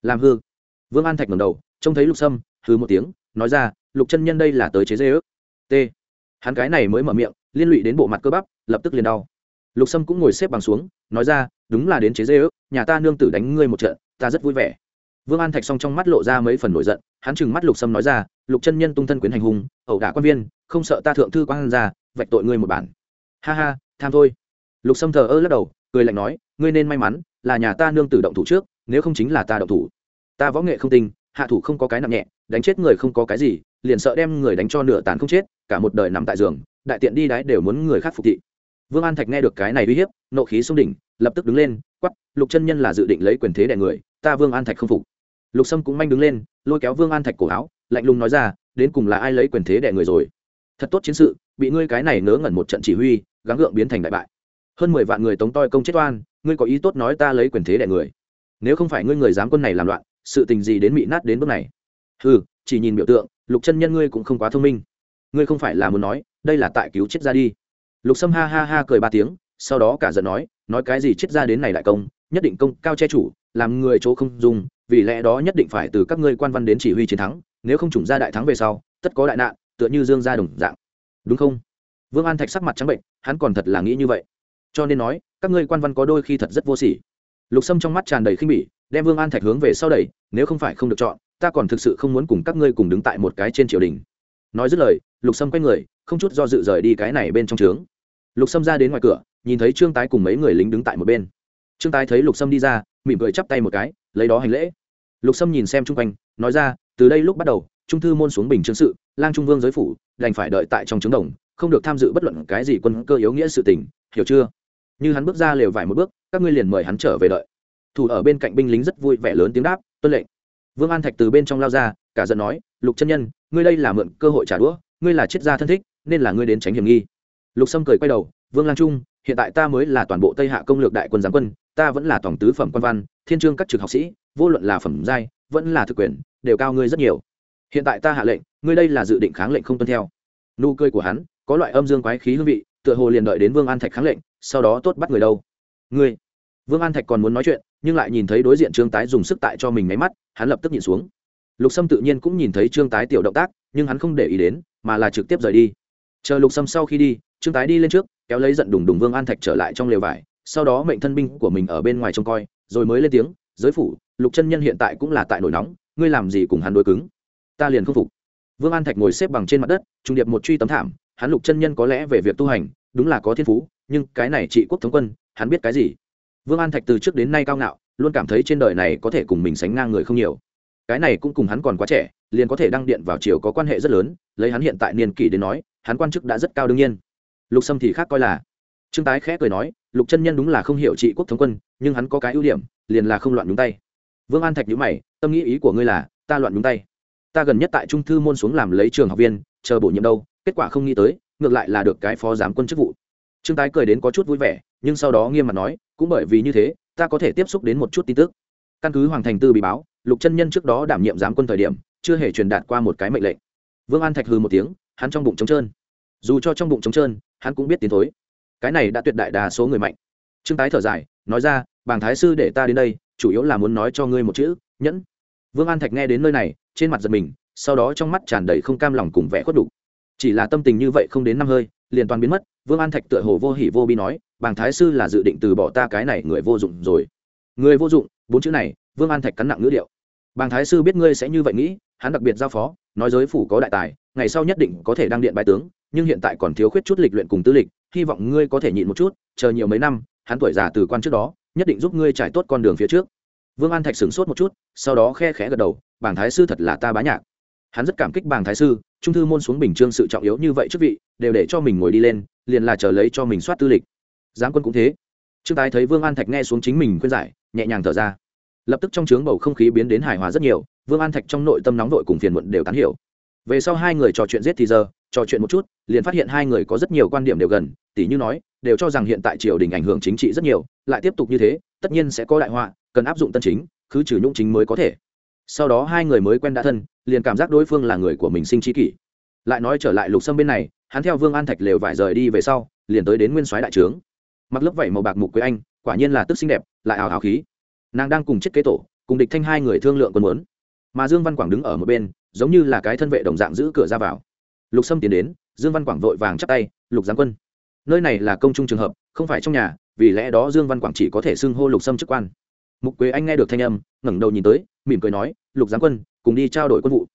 làm hư. Vương an thạch ngầm đầu, trông thấy lục sâm hư một tiếng, nói ra, lục chân nhân đây là tới chế dê ước t. Hắn cái này mới mở miệng, liên lụy đến bộ mặt cơ bắp, lập tức liền đau lục sâm cũng ngồi xếp bằng xuống nói ra đúng là đến chế dê ước nhà ta nương tử đánh ngươi một trận ta rất vui vẻ. Vương an thạch s trong mắt lộ ra mấy phần nổi giận hắn chừng mắt lục sâm nói ra lục chân nhân tung thân quyến hành hùng, ẩu đả quan viên không sợ ta thượng thư quan ra vạch tội ngươi một bản. Ha ha tham thôi. Lục sâm thờ ơ lắc đầu cười lạnh nói ngươi nên may mắn là nhà ta nương tử động thủ trước nếu không chính là ta động thủ. Ta võ nghệ không tinh hạ thủ không có cái nặng nhẹ đánh chết người không có cái gì liền sợ đem người đánh cho nửa tàn không chết cả một đời nằm tại giường đại tiện đi đái đều muốn người khác phục thị vương an thạch nghe được cái này uy hiếp, nộ khí xung đỉnh, lập tức đứng lên quắp lục chân nhân là dự định lấy quyền thế đẻ người, ta vương an thạch không phục. Lục sâm cũng manh đứng lên, lôi kéo vương an thạch cổ áo, lạnh lùng nói ra, đến cùng là ai lấy quyền thế đẻ người rồi? Thật tốt chiến sự, bị ngươi cái này ngớ ngẩn một trận chỉ huy, gắng gượng biến thành đại bại. Hơn mười vạn người tống toi công chết oan, ngươi có ý tốt nói ta lấy quyền thế đẻ người. Nếu không phải ngươi người dám quân này làm loạn, sự tình gì đến mị nát đến bước này? Ừ chỉ nhìn biểu tượng, lục chân nhân ngươi cũng không quá thông minh. Ngươi không phải là muốn nói, đây là tại cứu chết ra đi lục sâm ha ha ha cười ba tiếng, sau đó cả giận nói nói cái gì chết ra đến này đại công, nhất định công, cao che chủ, làm người chỗ không dùng vì lẽ đó nhất định phải từ các ngươi quan văn đến chỉ huy chiến thắng, nếu không chủng ra đại thắng về sau, tất có đại nạn, tựa như dương gia đồng dạng. Đúng không? Vương an thạch sắc mặt trắng bệnh, hắn còn thật là nghĩ như vậy. Cho nên nói, các ngươi quan văn có đôi khi thật rất vô sỉ. Lục sâm trong mắt tràn đầy khinh bỉ, đem vương an thạch hướng về sau đẩy, nếu không phải không được chọn, ta còn thực sự không muốn cùng các ngươi cùng đứng tại một cái trên triều đình. Nói dứt lời, lục sâm quay người, không chút do dự rời đi cái này bên trong trướng lục sâm ra đến ngoài cửa, nhìn thấy trương tái cùng mấy người lính đứng tại một bên. Trương tái thấy lục sâm đi ra, mỉm cười chắp tay một cái, lấy đó hành lễ. Lục sâm nhìn xem chung quanh, nói ra, từ đây lúc bắt đầu, trung thư môn xuống bình chương sự, lang trung vương giới phủ, đành phải đợi tại trong trứng đồng, không được tham dự bất luận cái gì quân cơ yếu nghĩa sự tình, hiểu chưa? Như hắn bước ra lều vải một bước, các ngươi liền mời hắn trở về đợi. Thủ ở bên cạnh binh lính rất vui vẻ lớn tiếng đáp, tuân lệnh. Vương an thạch từ bên trong lao ra, cả giận nói, lục chân nhân, ngươi đây là mượn cơ hội trả đũa, ngươi là triết gia thân thích, nên là ngươi đến tránh hiểm nghi lục sâm cười quay đầu, vương lang trung, hiện tại ta mới là toàn bộ tây hạ công lược đại quân giáng quân, ta vẫn là tổng tứ phẩm quan văn, thiên trương các trực học sĩ, vô luận là phẩm giai, vẫn là thực quyền, đều cao ngươi rất nhiều. Hiện tại ta hạ lệnh, ngươi đây là dự định kháng lệnh không tuân theo. Nụ cười của hắn, có loại âm dương quái khí hương vị, tựa hồ liền đợi đến vương an thạch kháng lệnh, sau đó tốt bắt người đâu. Ngươi? Vương an thạch còn muốn nói chuyện, nhưng lại nhìn thấy đối diện trương tái dùng sức tại cho mình máy mắt, hắn lập tức nhìn xuống. Lục sâm tự nhiên cũng nhìn thấy trương tái tiểu động tác, nhưng hắn không để ý đến, mà là trực tiếp rời đi. Chờ lục sâm sau khi đi trương tái đi lên trước, kéo lấy giận đùng đùng vương an thạch trở lại trong lều vải, sau đó mệnh thân binh của mình ở bên ngoài trông coi, rồi mới lên tiếng, giới phủ, lục chân nhân hiện tại cũng là tại nổi nóng, ngươi làm gì cùng hắn đối cứng? Ta liền không phục. Vương an thạch ngồi xếp bằng trên mặt đất, trung điệp một truy tấm thảm, hắn lục chân nhân có lẽ về việc tu hành, đúng là có thiên phú, nhưng cái này trị quốc thống quân, hắn biết cái gì? Vương an thạch từ trước đến nay cao ngạo, luôn cảm thấy trên đời này có thể cùng mình sánh ngang người không nhiều. Cái này cũng cùng hắn còn quá trẻ, liền có thể đăng điện vào chiều có quan hệ rất lớn, lấy hắn hiện tại niên kỷ đến nói, hắn quan chức đã rất cao đương nhiên lục sâm thì khác coi là trương tái khẽ cười nói lục chân nhân đúng là không hiểu trị quốc thống quân nhưng hắn có cái ưu điểm liền là không loạn nhúng tay vương an thạch nhữ mày, tâm nghĩ ý của ngươi là, ta loạn nhúng tay. Ta gần nhất tại trung thư môn xuống làm lấy trường học viên, chờ bổ nhiệm đâu, kết quả không nghĩ tới, ngược lại là được cái phó giám quân chức vụ. Trương tái cười đến có chút vui vẻ, nhưng sau đó nghiêm mặt nói, cũng bởi vì như thế, ta có thể tiếp xúc đến một chút tin tức. Căn cứ hoàng thành tư bị báo, lục chân nhân trước đó đảm nhiệm giám quân thời điểm, chưa hề truyền đạt qua một cái mệnh lệnh. Vương an thạch hừ một tiếng, hắn trong bụng trống trơn. Dù cho trong bụng trống trơn hắn cũng biết tiến thối. Cái này đã tuyệt đại đa số người mạnh. Trương tái thở dài, nói ra, bàng thái sư để ta đến đây, chủ yếu là muốn nói cho ngươi một chữ, nhẫn. Vương an thạch nghe đến nơi này, trên mặt giật mình, sau đó trong mắt tràn đầy không cam lòng cùng vẻ khuất đục chỉ là tâm tình như vậy không đến năm hơi, liền toàn biến mất, vương an thạch tựa hồ vô hỉ vô bi nói, bàng thái sư là dự định từ bỏ ta cái này người vô dụng rồi. Người vô dụng? Bốn chữ này, vương an thạch cắn nặng ngữ điệu. Bàng thái sư biết ngươi sẽ như vậy nghĩ, hắn đặc biệt giao phó, nói giới phủ có đại tài, ngày sau nhất định có thể đăng điện bài tướng nhưng hiện tại còn thiếu khuyết chút lịch luyện cùng tư lịch, hy vọng ngươi có thể nhịn một chút, chờ nhiều mấy năm, hắn tuổi già từ quan trước đó, nhất định giúp ngươi trải tốt con đường phía trước. Vương an thạch sửng sốt một chút, sau đó khe khẽ gật đầu bàng thái sư thật là ta bá nhạc. Hắn rất cảm kích bàng thái sư, trung thư môn xuống bình trương sự trọng yếu như vậy trước vị, đều để cho mình ngồi đi lên, liền là chờ lấy cho mình soát tư lịch. Giáng quân cũng thế. Trương tái thấy vương an thạch nghe xuống chính mình khuyên giải, nhẹ nhàng thở ra. Lập tức trong trướng bầu không khí biến đến hài hòa rất nhiều, vương an thạch trong nội tâm nóng vội cùng phiền muộn đều tán hiểu về sau hai người trò chuyện giết thì giờ, trò chuyện một chút, liền phát hiện hai người có rất nhiều quan điểm đều gần tỷ như nói, đều cho rằng hiện tại triều đình ảnh hưởng chính trị rất nhiều, lại tiếp tục như thế, tất nhiên sẽ có đại họa, cần áp dụng tân chính cứ trừ nhũng chính mới có thể. Sau đó hai người mới quen đã thân, liền cảm giác đối phương là người của mình sinh trí kỷ. Lại nói trở lại lục sâm bên này, hắn theo vương an thạch lều vải rời đi về sau, liền tới đến nguyên soái đại trướng. Mặc lớp vảy màu bạc mục quế anh, quả nhiên là tức xinh đẹp, lại ảo hào khí. Nàng đang cùng chiếc kế tổ, cùng địch thanh hai người thương lượng quân muốn. Mà dương văn quảng đứng ở một bên giống như là cái thân vệ đồng dạng giữ cửa ra vào. Lục sâm tiến đến, dương văn quảng vội vàng chắp tay, lục giáng quân, nơi này là công trung trường hợp, không phải trong nhà, vì lẽ đó dương văn quảng chỉ có thể xưng hô lục sâm chức quan. Mục quế anh nghe được thanh âm, ngẩng đầu nhìn tới, mỉm cười nói, lục giáng quân, cùng đi trao đổi quân vụ.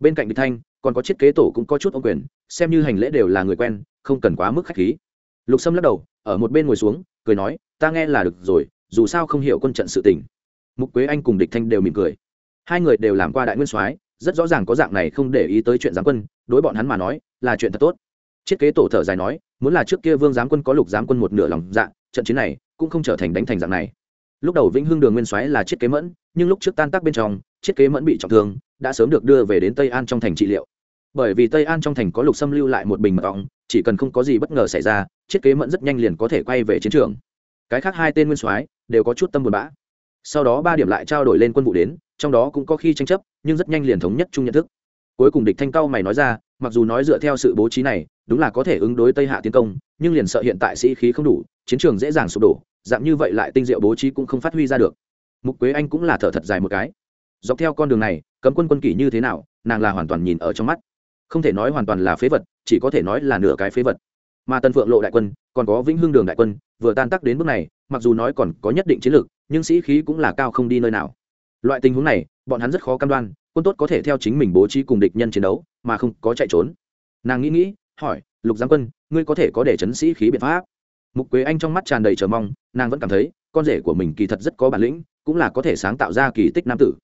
Bên cạnh địch thanh, còn có chiếc kế tổ cũng có chút ô quyền, xem như hành lễ đều là người quen, không cần quá mức khách khí. Lục sâm lắc đầu, ở một bên ngồi xuống, cười nói, ta nghe là được rồi, dù sao không hiểu quân trận sự tình. Mục quế anh cùng địch thanh đều mỉm cười. Hai người đều làm qua đại nguyên soái rất rõ ràng có dạng này không để ý tới chuyện giám quân, đối bọn hắn mà nói, là chuyện thật tốt. Chiết kế tổ thở dài nói, muốn là trước kia vương giám quân có lục giám quân một nửa lòng dạ trận chiến này cũng không trở thành đánh thành dạng này. Lúc đầu vĩnh hưng đường nguyên soái là chiết kế mẫn, nhưng lúc trước tan tác bên trong, chiết kế mẫn bị trọng thương, đã sớm được đưa về đến tây an trong thành trị liệu. Bởi vì tây an trong thành có lục xâm lưu lại một bình mật ong, chỉ cần không có gì bất ngờ xảy ra, chiết kế mẫn rất nhanh liền có thể quay về chiến trường. Cái khác hai tên nguyên soái đều có chút tâm buồn bã. Sau đó ba điểm lại trao đổi lên quân vụ đến, trong đó cũng có khi tranh chấp nhưng rất nhanh liền thống nhất chung nhận thức. Cuối cùng địch thanh cao mày nói ra, mặc dù nói dựa theo sự bố trí này, đúng là có thể ứng đối tây hạ tiến công, nhưng liền sợ hiện tại sĩ khí không đủ, chiến trường dễ dàng sụp đổ, dạng như vậy lại tinh diệu bố trí cũng không phát huy ra được. Mục quế anh cũng là thở thật dài một cái. Dọc theo con đường này, cấm quân quân kỷ như thế nào, nàng là hoàn toàn nhìn ở trong mắt. Không thể nói hoàn toàn là phế vật, chỉ có thể nói là nửa cái phế vật. Mà tân phượng lộ đại quân, còn có vĩnh hưng đường đại quân, vừa tan tắc đến bước này, mặc dù nói còn có nhất định chiến lược, nhưng sĩ khí cũng là cao không đi nơi nào loại tình huống này, bọn hắn rất khó căn đoan, quân tốt có thể theo chính mình bố trí cùng địch nhân chiến đấu, mà không có chạy trốn. Nàng nghĩ nghĩ, hỏi, lục giáng quân, ngươi có thể có để chấn sĩ khí biện pháp? Mục quế anh trong mắt tràn đầy chờ mong, nàng vẫn cảm thấy, con rể của mình kỳ thật rất có bản lĩnh, cũng là có thể sáng tạo ra kỳ tích nam tử.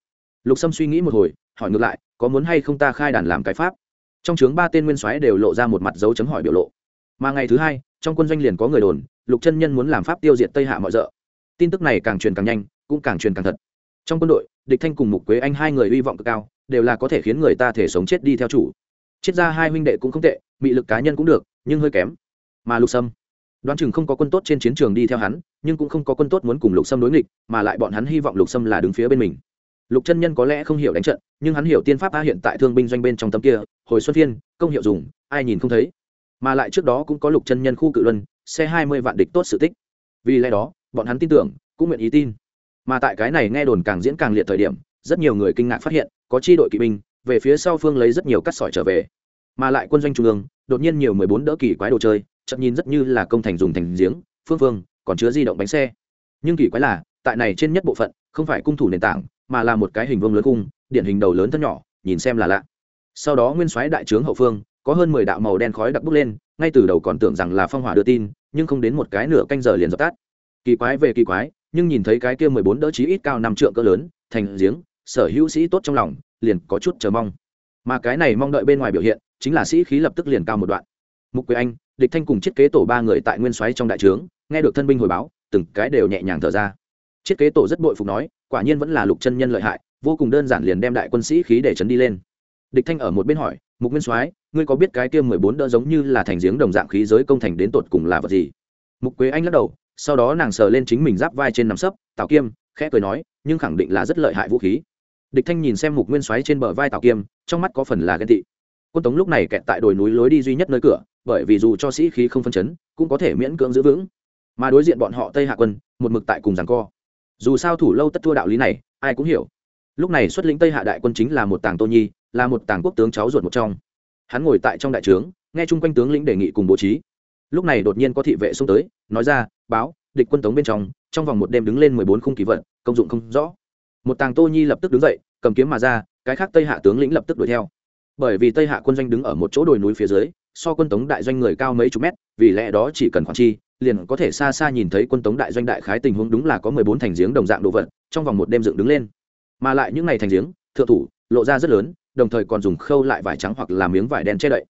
Lục sâm suy nghĩ một hồi, hỏi ngược lại, có muốn hay không ta khai đàn làm cái pháp? Trong trướng ba tên nguyên soái đều lộ ra một mặt dấu chấm hỏi biểu lộ. Mà ngày thứ hai, trong quân doanh liền có người đồn, lục chân nhân muốn làm pháp tiêu diệt tây hạ mọi d tin tức này càng truyền càng nhanh, cũng càng truyền càng thật trong quân đội, địch thanh cùng mục quế anh hai người hy vọng cực cao, đều là có thể khiến người ta thể sống chết đi theo chủ. Chết ra hai huynh đệ cũng không tệ bị lực cá nhân cũng được, nhưng hơi kém. Mà lục sâm, đoán chừng không có quân tốt trên chiến trường đi theo hắn, nhưng cũng không có quân tốt muốn cùng lục sâm đối nghịch, mà lại bọn hắn hy vọng lục sâm là đứng phía bên mình. Lục chân nhân có lẽ không hiểu đánh trận, nhưng hắn hiểu tiên pháp a hiện tại thương binh doanh bên trong tấm kia, hồi xuân thiên, công hiệu dùng, ai nhìn không thấy. Mà lại trước đó cũng có lục chân nhân khu cự luân, xe hai mươi vạn địch tốt sự tích. Vì lẽ đó, bọn hắn tin tưởng, cũng nguyện ý tin mà tại cái này nghe đồn càng diễn càng liệt thời điểm, rất nhiều người kinh ngạc phát hiện, có chi đội kỵ binh, về phía sau phương lấy rất nhiều cắt sỏi trở về. Mà lại quân doanh trung ương, đột nhiên nhiều mười bốn đỡ kỳ quái đồ chơi, chậm nhìn rất như là công thành dùng thành giếng, phương phương, còn chứa di động bánh xe. Nhưng kỳ quái là, tại này trên nhất bộ phận, không phải cung thủ nền tảng, mà là một cái hình vuông lớn cung, điển hình đầu lớn thân nhỏ, nhìn xem là lạ. Sau đó nguyên soái đại trướng hậu phương, có hơn mười đạo màu đen khói đặc bốc lên, ngay từ đầu còn tưởng rằng là phong hỏa đưa tin, nhưng không đến một cái nửa canh giờ liền dập tắt. Kỳ quái về kỳ quái nhưng nhìn thấy cái kia mười bốn đỡ chí ít cao năm trượng cỡ lớn, thành giếng, sở hữu sĩ tốt trong lòng liền có chút chờ mong. Mà cái này mong đợi bên ngoài biểu hiện, chính là sĩ khí lập tức liền cao một đoạn. Mục quế anh, địch thanh cùng chiết kế tổ ba người tại nguyên soái trong đại trướng, nghe được thân binh hồi báo, từng cái đều nhẹ nhàng thở ra. Chiết kế tổ rất bội phục nói, quả nhiên vẫn là lục chân nhân lợi hại, vô cùng đơn giản liền đem đại quân sĩ khí để chấn đi lên. Địch thanh ở một bên hỏi, mục nguyên soái, ngươi có biết cái kia mười bốn đỡ giống như là thành giếng đồng dạng khí giới công thành đến tột cùng là vật gì? Mục quế anh lắc đầu sau đó nàng sờ lên chính mình giáp vai trên nằm sấp, tào kiêm, khẽ cười nói, nhưng khẳng định là rất lợi hại vũ khí. Địch thanh nhìn xem mục nguyên xoáy trên bờ vai tào kiêm, trong mắt có phần là ghen tị. Quân tống lúc này kẹt tại đồi núi lối đi duy nhất nơi cửa, bởi vì dù cho sĩ khí không phân chấn, cũng có thể miễn cưỡng giữ vững. Mà đối diện bọn họ tây hạ quân, một mực tại cùng giằng co. Dù sao thủ lâu tất thua đạo lý này, ai cũng hiểu. Lúc này xuất lĩnh tây hạ đại quân chính là một tàng tô nhi, là một tàng quốc tướng cháu ruột một trong. Hắn ngồi tại trong đại trướng, nghe chung quanh tướng lĩnh đề nghị cùng bố trí lúc này đột nhiên có thị vệ xông tới, nói ra, báo, địch quân tống bên trong trong vòng một đêm đứng lên mười bốn khung kỳ vận, công dụng không rõ. Một tàng tô nhi lập tức đứng dậy, cầm kiếm mà ra, cái khác tây hạ tướng lĩnh lập tức đuổi theo. Bởi vì tây hạ quân doanh đứng ở một chỗ đồi núi phía dưới, so quân tống đại doanh người cao mấy chục mét, vì lẽ đó chỉ cần khoản chi, liền có thể xa xa nhìn thấy quân tống đại doanh đại khái tình huống đúng là có mười bốn thành giếng đồng dạng đồ vật, trong vòng một đêm dựng đứng lên. Mà lại những ngày thành giếng, thượng thủ, lộ ra rất lớn, đồng thời còn dùng khâu lại vải trắng hoặc là miếng vải đen che đậy.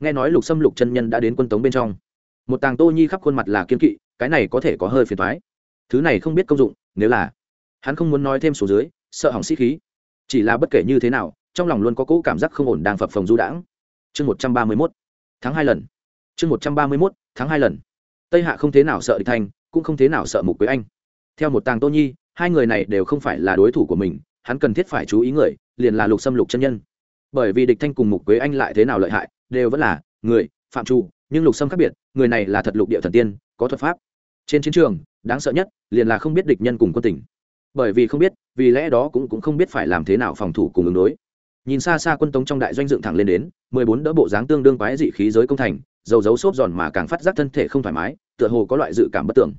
Nghe nói lục xâm lục chân nhân đã đến quân tống bên trong một tàng tô nhi khắp khuôn mặt là kiên kỵ, cái này có thể có hơi phiền thoái. Thứ này không biết công dụng, nếu là hắn không muốn nói thêm số dưới, sợ hỏng sĩ khí. Chỉ là bất kể như thế nào, trong lòng luôn có cỗ cảm giác không ổn đang phập phồng du đãng. Chương một trăm ba mươi mốt tháng hai lần. Chương một trăm ba mươi mốt tháng hai lần. Tây hạ không thế nào sợ địch thanh, cũng không thế nào sợ mục quế anh. Theo một tàng tô nhi, hai người này đều không phải là đối thủ của mình, hắn cần thiết phải chú ý người, liền là lục xâm lục chân nhân. Bởi vì địch thanh cùng mục quế anh lại thế nào lợi hại, đều vẫn là người, phạm trù nhưng lục sâm khác biệt, người này là thật lục địa thần tiên, có thuật pháp. Trên chiến trường, đáng sợ nhất, liền là không biết địch nhân cùng quân tỉnh bởi vì không biết, vì lẽ đó cũng cũng không biết phải làm thế nào phòng thủ cùng ứng đối. Nhìn xa xa quân tống trong đại doanh dựng thẳng lên đến, mười bốn đỡ bộ dáng tương đương quái dị khí giới công thành, dầu dấu xốp giòn mà càng phát giác thân thể không thoải mái, tựa hồ có loại dự cảm bất tưởng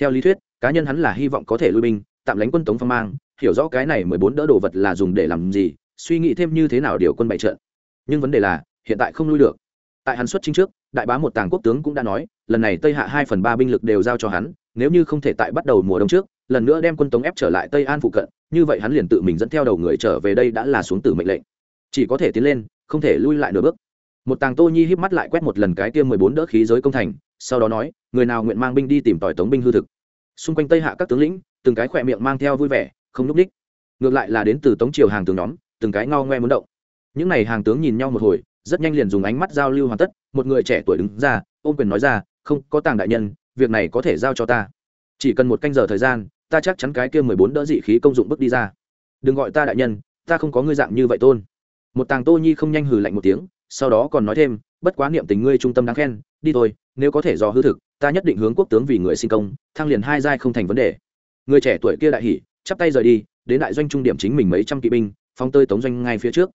theo lý thuyết, cá nhân hắn là hy vọng có thể lui binh, tạm lánh quân tống phong mang, hiểu rõ cái này mười bốn đỡ đồ vật là dùng để làm gì, suy nghĩ thêm như thế nào điều quân bại trận. Nhưng vấn đề là, hiện tại không lui được. Tại hắn xuất chính trước đại bá một tàng quốc tướng cũng đã nói, lần này tây hạ hai phần ba binh lực đều giao cho hắn, nếu như không thể tại bắt đầu mùa đông trước, lần nữa đem quân tống ép trở lại tây an phụ cận, như vậy hắn liền tự mình dẫn theo đầu người trở về đây đã là xuống tử mệnh lệnh. Chỉ có thể tiến lên, không thể lui lại nửa bước. Một tàng tô nhi híp mắt lại quét một lần cái tiêm mười bốn đỡ khí giới công thành, sau đó nói, người nào nguyện mang binh đi tìm tỏi tống binh hư thực. Xung quanh tây hạ các tướng lĩnh, từng cái khỏe miệng mang theo vui vẻ, không núp đích ngược lại là đến từ tống triều hàng tướng nhóm, từng cái ngao ngoe muốn động. Những n à y hàng tướng nhìn nhau một hồi rất nhanh liền dùng ánh mắt giao lưu hoàn tất, một người trẻ tuổi đứng ra, ôm quyền nói ra, không, có tàng đại nhân, việc này có thể giao cho ta. Chỉ cần một canh giờ thời gian, ta chắc chắn cái kia mười bốn đỡ dị khí công dụng bước đi ra. Đừng gọi ta đại nhân, ta không có ngươi dạng như vậy tôn. Một tàng tô nhi không nhanh hừ lạnh một tiếng, sau đó còn nói thêm, bất quá niệm tình ngươi trung tâm đáng khen, đi thôi, nếu có thể do hư thực, ta nhất định hướng quốc tướng vì người sinh công, thăng liền hai giai không thành vấn đề. Người trẻ tuổi kia đại hỉ, chắp tay rời đi, đến đại doanh trung điểm chính mình mấy trăm kỵ binh phong tơi tống doanh ngay phía trước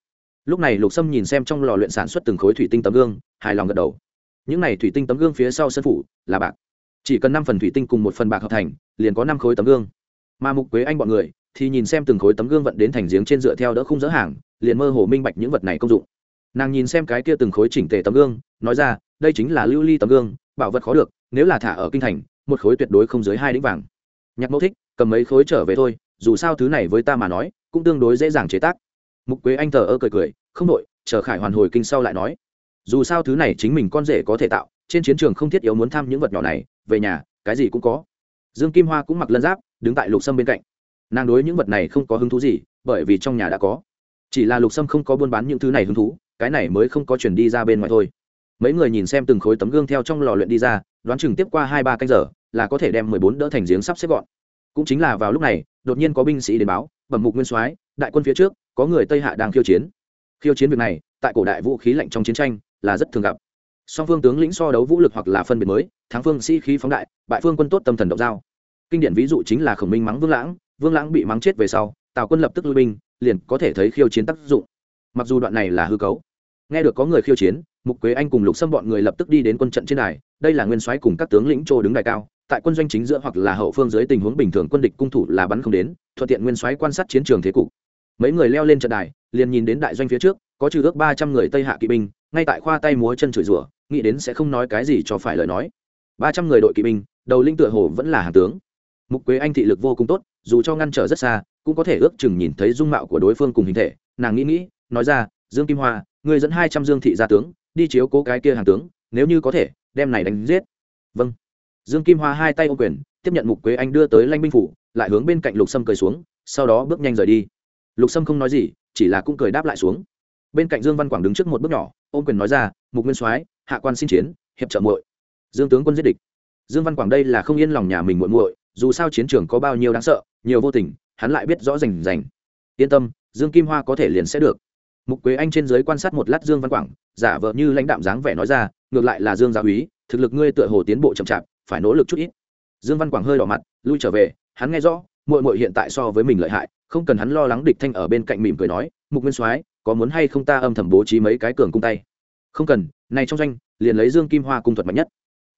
lúc này lục sâm nhìn xem trong lò luyện sản xuất từng khối thủy tinh tấm gương, hài lòng gật đầu. Những này thủy tinh tấm gương phía sau sân phủ là bạc. Chỉ cần năm phần thủy tinh cùng một phần bạc hợp thành, liền có năm khối tấm gương. Mà mục quế anh bọn người thì nhìn xem từng khối tấm gương vận đến thành giếng trên dựa theo đỡ khung dỡ hàng, liền mơ hồ minh bạch những vật này công dụng. Nàng nhìn xem cái kia từng khối chỉnh tề tấm gương, nói ra, đây chính là lưu ly tấm gương, bảo vật khó được, nếu là thả ở kinh thành, một khối tuyệt đối không dưới hai đĩnh vàng. Nhạc mẫu thích, cầm mấy khối trở về thôi, dù sao thứ này với ta mà nói, cũng tương đối dễ dàng chế tác mục quế anh thờ ơ cười cười, không đội chờ khải hoàn hồi kinh sau lại nói. Dù sao thứ này chính mình con rể có thể tạo, trên chiến trường không thiết yếu muốn tham những vật nhỏ này, về nhà, cái gì cũng có. Dương kim hoa cũng mặc lân giáp, đứng tại lục sâm bên cạnh. Nàng đối những vật này không có hứng thú gì, bởi vì trong nhà đã có. Chỉ là lục sâm không có buôn bán những thứ này hứng thú, cái này mới không có chuyển đi ra bên ngoài thôi. Mấy người nhìn xem từng khối tấm gương theo trong lò luyện đi ra, đoán chừng tiếp qua hai ba canh giờ, là có thể đem mười bốn đỡ thành giếng sắp xếp gọn. Cũng chính là vào lúc này, đột nhiên có binh sĩ đến báo bẩm mục nguyên soái, đại quân phía trước, có người tây hạ đang khiêu chiến. Khiêu chiến việc này, tại cổ đại vũ khí lạnh trong chiến tranh, là rất thường gặp. Song phương tướng lĩnh so đấu vũ lực hoặc là phân biệt mới, thắng phương sĩ khí phóng đại, bại phương quân tốt tâm thần động giao. Kinh điển ví dụ chính là khổng minh mắng vương lãng vương lãng bị mắng chết về sau, tào quân lập tức lui binh, liền có thể thấy khiêu chiến tác dụng. Mặc dù đoạn này là hư cấu, nghe được có người khiêu chiến mục quế anh cùng lục xâm bọn người lập tức đi đến quân trận trên đài, đây là nguyên soái cùng các tướng lĩnh trô đứng đài cao, tại quân doanh chính giữa hoặc là hậu phương dưới tình huống bình thường quân địch cung thủ là bắn không đến, thuận tiện nguyên soái quan sát chiến trường thế cục. Mấy người leo lên trận đài, liền nhìn đến đại doanh phía trước, có trừ ước ba trăm người tây hạ kỵ binh, ngay tại khoa tay múa chân chửi rủa, nghĩ đến sẽ không nói cái gì cho phải lời nói. Ba trăm người đội kỵ binh, đầu linh tựa hồ vẫn là hàng tướng. Mục quế anh thị lực vô cùng tốt, dù cho ngăn trở rất xa, cũng có thể ước chừng nhìn thấy dung mạo của đối phương cùng hình thể, nàng nghĩ nghĩ, nói ra, dương kim hoa người dẫn hai trăm dương thị gia tướng đi chiếu cố cái kia hàng tướng, nếu như có thể, đem này đánh giết. Vâng. Dương kim hoa hai tay ô quyền, tiếp nhận mục quế anh đưa tới lanh binh phủ, lại hướng bên cạnh lục sâm cười xuống, sau đó bước nhanh rời đi. Lục sâm không nói gì, chỉ là cũng cười đáp lại xuống. Bên cạnh dương văn quảng đứng trước một bước nhỏ, ôm quyền nói ra, mục nguyên soái, hạ quan xin chiến, hiệp trợ muội. Dương tướng quân giết địch. Dương văn quảng đây là không yên lòng nhà mình muội muội, dù sao chiến trường có bao nhiêu đáng sợ, nhiều vô tình, hắn lại biết rõ rành rành. Yên tâm, dương kim hoa có thể liền sẽ được mục quế anh trên giới quan sát một lát dương văn quảng giả vờ như lãnh đạm dáng vẻ nói ra ngược lại là dương gia úy thực lực ngươi tựa hồ tiến bộ chậm chạp phải nỗ lực chút ít dương văn quảng hơi đỏ mặt lui trở về hắn nghe rõ muội muội hiện tại so với mình lợi hại không cần hắn lo lắng địch thanh ở bên cạnh mỉm cười nói mục nguyên soái có muốn hay không ta âm thầm bố trí mấy cái cường cung tay không cần này trong danh liền lấy dương kim hoa cung thuật mạnh nhất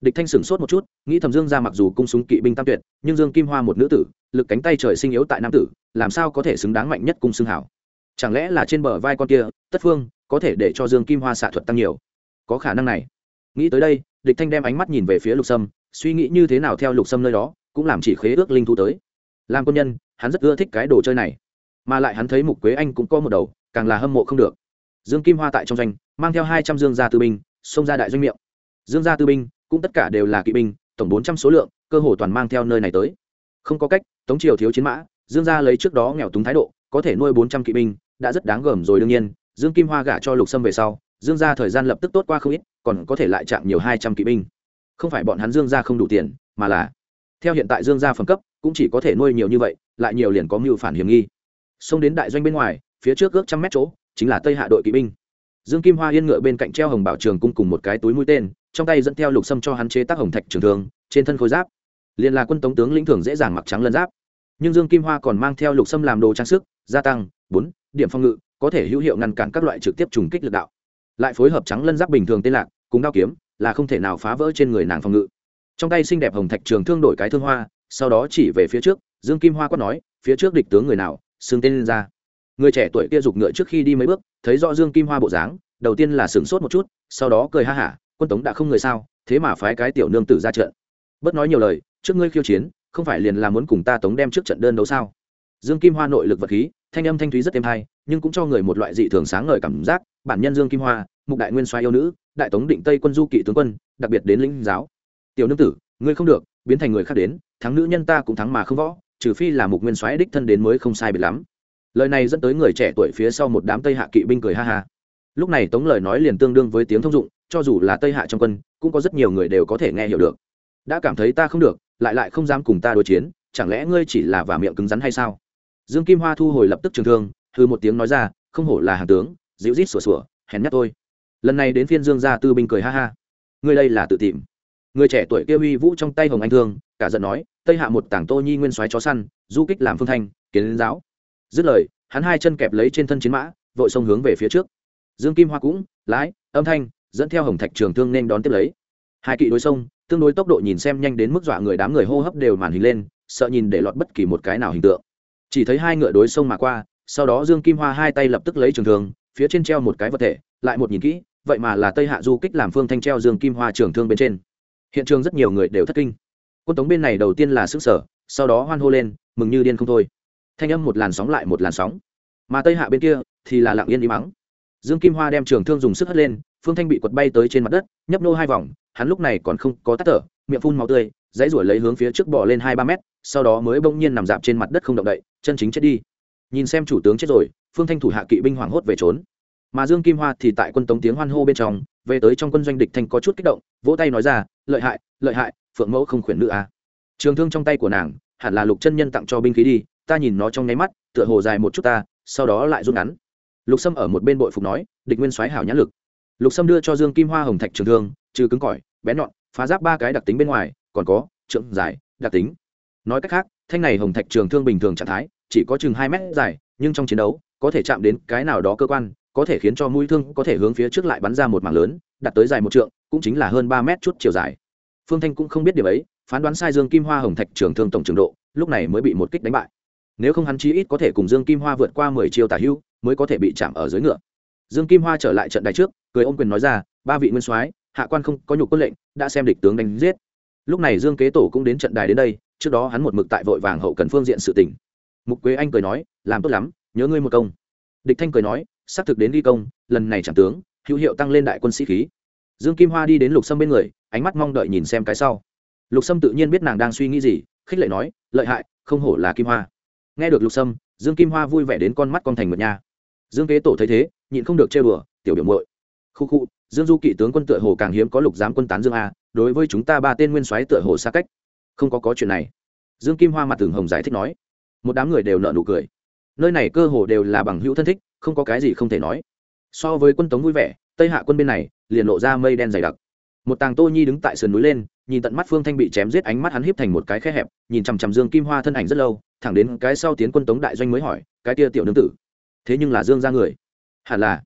địch thanh sửng sốt một chút nghĩ thầm dương ra mặc dù cung súng kỵ binh tam tuyệt nhưng dương kim hoa một nữ tử lực cánh tay trời sinh yếu tại nam tử làm sao có thể xứng đáng mạnh nhất cung xương hảo chẳng lẽ là trên bờ vai con kia, tất phương, có thể để cho dương kim hoa xạ thuật tăng nhiều? Có khả năng này. Nghĩ tới đây, địch thanh đem ánh mắt nhìn về phía lục sâm, suy nghĩ như thế nào theo lục sâm nơi đó, cũng làm chỉ khế ước linh thu tới. Làm quân nhân, hắn rất ưa thích cái đồ chơi này, mà lại hắn thấy mục quế anh cũng có một đầu, càng là hâm mộ không được. Dương kim hoa tại trong doanh, mang theo hai trăm dương gia tư binh, xông ra đại doanh miệng. Dương gia tư binh, cũng tất cả đều là kỵ binh, tổng bốn trăm số lượng, cơ hồ toàn mang theo nơi này tới. Không có cách, tống triều thiếu chiến mã, dương gia lấy trước đó nghèo túng thái độ, có thể nuôi bốn trăm kỵ binh đã rất đáng gờm rồi đương nhiên, dương kim hoa gả cho lục sâm về sau, dương gia thời gian lập tức tốt qua không ít, còn có thể lại chạm nhiều hai trăm kỵ binh. Không phải bọn hắn dương gia không đủ tiền, mà là, theo hiện tại dương gia phẩm cấp, cũng chỉ có thể nuôi nhiều như vậy, lại nhiều liền có mưu phản hiểm nghi. Xông đến đại doanh bên ngoài, phía trước ước trăm mét chỗ, chính là tây hạ đội kỵ binh. Dương kim hoa yên ngựa bên cạnh treo hồng bảo trường cung cùng một cái túi mũi tên, trong tay dẫn theo lục sâm cho hắn chế tác hồng thạch trường thường trên thân khối giáp. Liền là quân tống tướng lĩnh thường dễ dàng mặc trắng lân giáp. Nhưng dương kim hoa còn mang theo lục sâm làm đồ trang sức, gia tăng bốn, điểm phong ngự, có thể hữu hiệu ngăn cản các loại trực tiếp trùng kích lực đạo. Lại phối hợp trắng lân giáp bình thường tên lạc, cùng đao kiếm, là không thể nào phá vỡ trên người nàng phòng ngự. Trong tay xinh đẹp hồng thạch trường thương đổi cái thương hoa, sau đó chỉ về phía trước, dương kim hoa quát nói, phía trước địch tướng người nào, xưng tên lên ra. Người trẻ tuổi kia giục ngựa trước khi đi mấy bước, thấy rõ dương kim hoa bộ dáng, đầu tiên là sửng sốt một chút, sau đó cười ha hả, quân tống đã không người sao, thế mà phái cái tiểu nương tử ra trận. Bất nói nhiều lời, trước ngươi khiêu chiến, không phải liền là muốn cùng ta tống đem trước trận đơn đấu sao? Dương kim hoa nội lực vật khí, thanh âm thanh thúy rất êm hay nhưng cũng cho người một loại dị thường sáng ngời cảm giác. Bản nhân dương kim hoa, mục đại nguyên xoay yêu nữ, đại tống định tây quân du kỵ tướng quân, đặc biệt đến lĩnh giáo. Tiểu nương tử, ngươi không được, biến thành người khác đến, thắng nữ nhân ta cũng thắng mà không võ, trừ phi là mục nguyên soái đích thân đến mới không sai biệt lắm. Lời này dẫn tới người trẻ tuổi phía sau một đám tây hạ kỵ binh cười ha ha. Lúc này tống lời nói liền tương đương với tiếng thông dụng, cho dù là tây hạ trong quân, cũng có rất nhiều người đều có thể nghe hiểu được. Đã cảm thấy ta không được, lại lại không dám cùng ta đối chiến, chẳng lẽ ngươi chỉ là vả miệng cứng rắn hay sao? Dương kim hoa thu hồi lập tức trường thương, hừ một tiếng nói ra, không hổ là hàng tướng, dịu rít sủa sủa, hèn nhát tôi. Lần này đến phiên dương gia tư binh cười ha ha. Người đây là tự tìm. Người trẻ tuổi kia uy vũ trong tay hồng anh thương, cả giận nói, tây hạ một tảng tô nhi nguyên soái chó săn, du kích làm phương thanh, kiến giáo. Dứt lời, hắn hai chân kẹp lấy trên thân chiến mã, vội xông hướng về phía trước. Dương kim hoa cũng lái, âm thanh, dẫn theo hồng thạch trường thương nên đón tiếp lấy. Hai kỵ đối sông tương đối tốc độ nhìn xem nhanh đến mức dọa người đám người hô hấp đều màn hình lên, sợ nhìn để lọt bất kỳ một cái nào hình tượng chỉ thấy hai ngựa đối sông mà qua, sau đó dương kim hoa hai tay lập tức lấy trường thương, phía trên treo một cái vật thể, lại một nhìn kỹ, vậy mà là tây hạ du kích làm phương thanh treo dương kim hoa trường thương bên trên. Hiện trường rất nhiều người đều thất kinh. Quân tống bên này đầu tiên là sức sở sau đó hoan hô lên, mừng như điên không thôi. Thanh âm một làn sóng lại một làn sóng. Mà tây hạ bên kia thì là lặng yên im mắng dương kim hoa đem trường thương dùng sức hất lên, phương thanh bị quật bay tới trên mặt đất, nhấp nô hai vòng, hắn lúc này còn không có tắt thở, miệng phun máu tươi, dãy ruổi lấy hướng phía trước bỏ lên hai ba mét sau đó mới bỗng nhiên nằm dạp trên mặt đất không động đậy, chân chính chết đi. Nhìn xem chủ tướng chết rồi, phương thanh thủ hạ kỵ binh hoảng hốt về trốn. Mà dương kim hoa thì tại quân tống tiếng hoan hô bên trong, về tới trong quân doanh địch thanh có chút kích động, vỗ tay nói ra, lợi hại lợi hại, phượng mẫu không khuyển nữ à. trường thương trong tay của nàng, hẳn là lục chân nhân tặng cho binh khí đi, ta nhìn nó trong nháy mắt, tựa hồ dài một chút ta, sau đó lại rút ngắn. Lục sâm ở một bên bội phục nói, địch nguyên soái hảo nhãn lực. Lục sâm đưa cho dương kim hoa hồng thạch trường thương, trừ cứng cỏi, bén nhọn, phá giáp ba cái đặc tính bên ngoài, còn có trượng dài, đặc tính nói cách khác, thanh này hồng thạch trường thương bình thường trạng thái, chỉ có chừng hai mét dài, nhưng trong chiến đấu, có thể chạm đến cái nào đó cơ quan, có thể khiến cho mũi thương có thể hướng phía trước lại bắn ra một mảng lớn đặt tới dài một trượng, cũng chính là hơn ba mét chút chiều dài. Phương thanh cũng không biết điều ấy, phán đoán sai dương kim hoa hồng thạch trường thương tổng trường độ, lúc này mới bị một kích đánh bại. Nếu không hắn chí ít có thể cùng dương kim hoa vượt qua mười chiêu tả hưu, mới có thể bị chạm ở dưới ngựa. Dương kim hoa trở lại trận đài trước, cười ôm quyền nói ra, ba vị nguyên soái, hạ quan không có nhục quân lệnh, đã xem địch tướng đánh giết. Lúc này dương kế tổ cũng đến trận đài đến đây trước đó hắn một mực tại vội vàng hậu cần phương diện sự tỉnh mục quế anh cười nói, làm tốt lắm, nhớ ngươi một công. Địch thanh cười nói, xác thực đến ghi công, lần này chẳng tướng, hữu hiệu tăng lên đại quân sĩ khí. Dương kim hoa đi đến lục sâm bên người, ánh mắt mong đợi nhìn xem cái sau. Lục sâm tự nhiên biết nàng đang suy nghĩ gì, khích lệ nói, lợi hại, không hổ là kim hoa. Nghe được lục sâm, dương kim hoa vui vẻ đến con mắt con thành mượt nha. Dương kế tổ thấy thế, nhịn không được chơi bừa tiểu biểu mội khu khu, dương du kỵ tướng quân tựa hồ càng hiếm có lục giám quân tán dương a, đối với chúng ta ba tên nguyên soái tựa hồ xa cách không có có chuyện này. Dương kim hoa mặt tường hồng giải thích nói. Một đám người đều nợ nụ cười. Nơi này cơ hồ đều là bằng hữu thân thích, không có cái gì không thể nói. So với quân tống vui vẻ, tây hạ quân bên này, liền lộ ra mây đen dày đặc. Một tàng tô nhi đứng tại sườn núi lên, nhìn tận mắt phương thanh bị chém giết ánh mắt hắn híp thành một cái khe hẹp, nhìn chằm chằm dương kim hoa thân ảnh rất lâu, thẳng đến cái sau tiến quân tống đại doanh mới hỏi, cái tia tiểu nương tử? Thế nhưng là dương ra người. Hẳn là.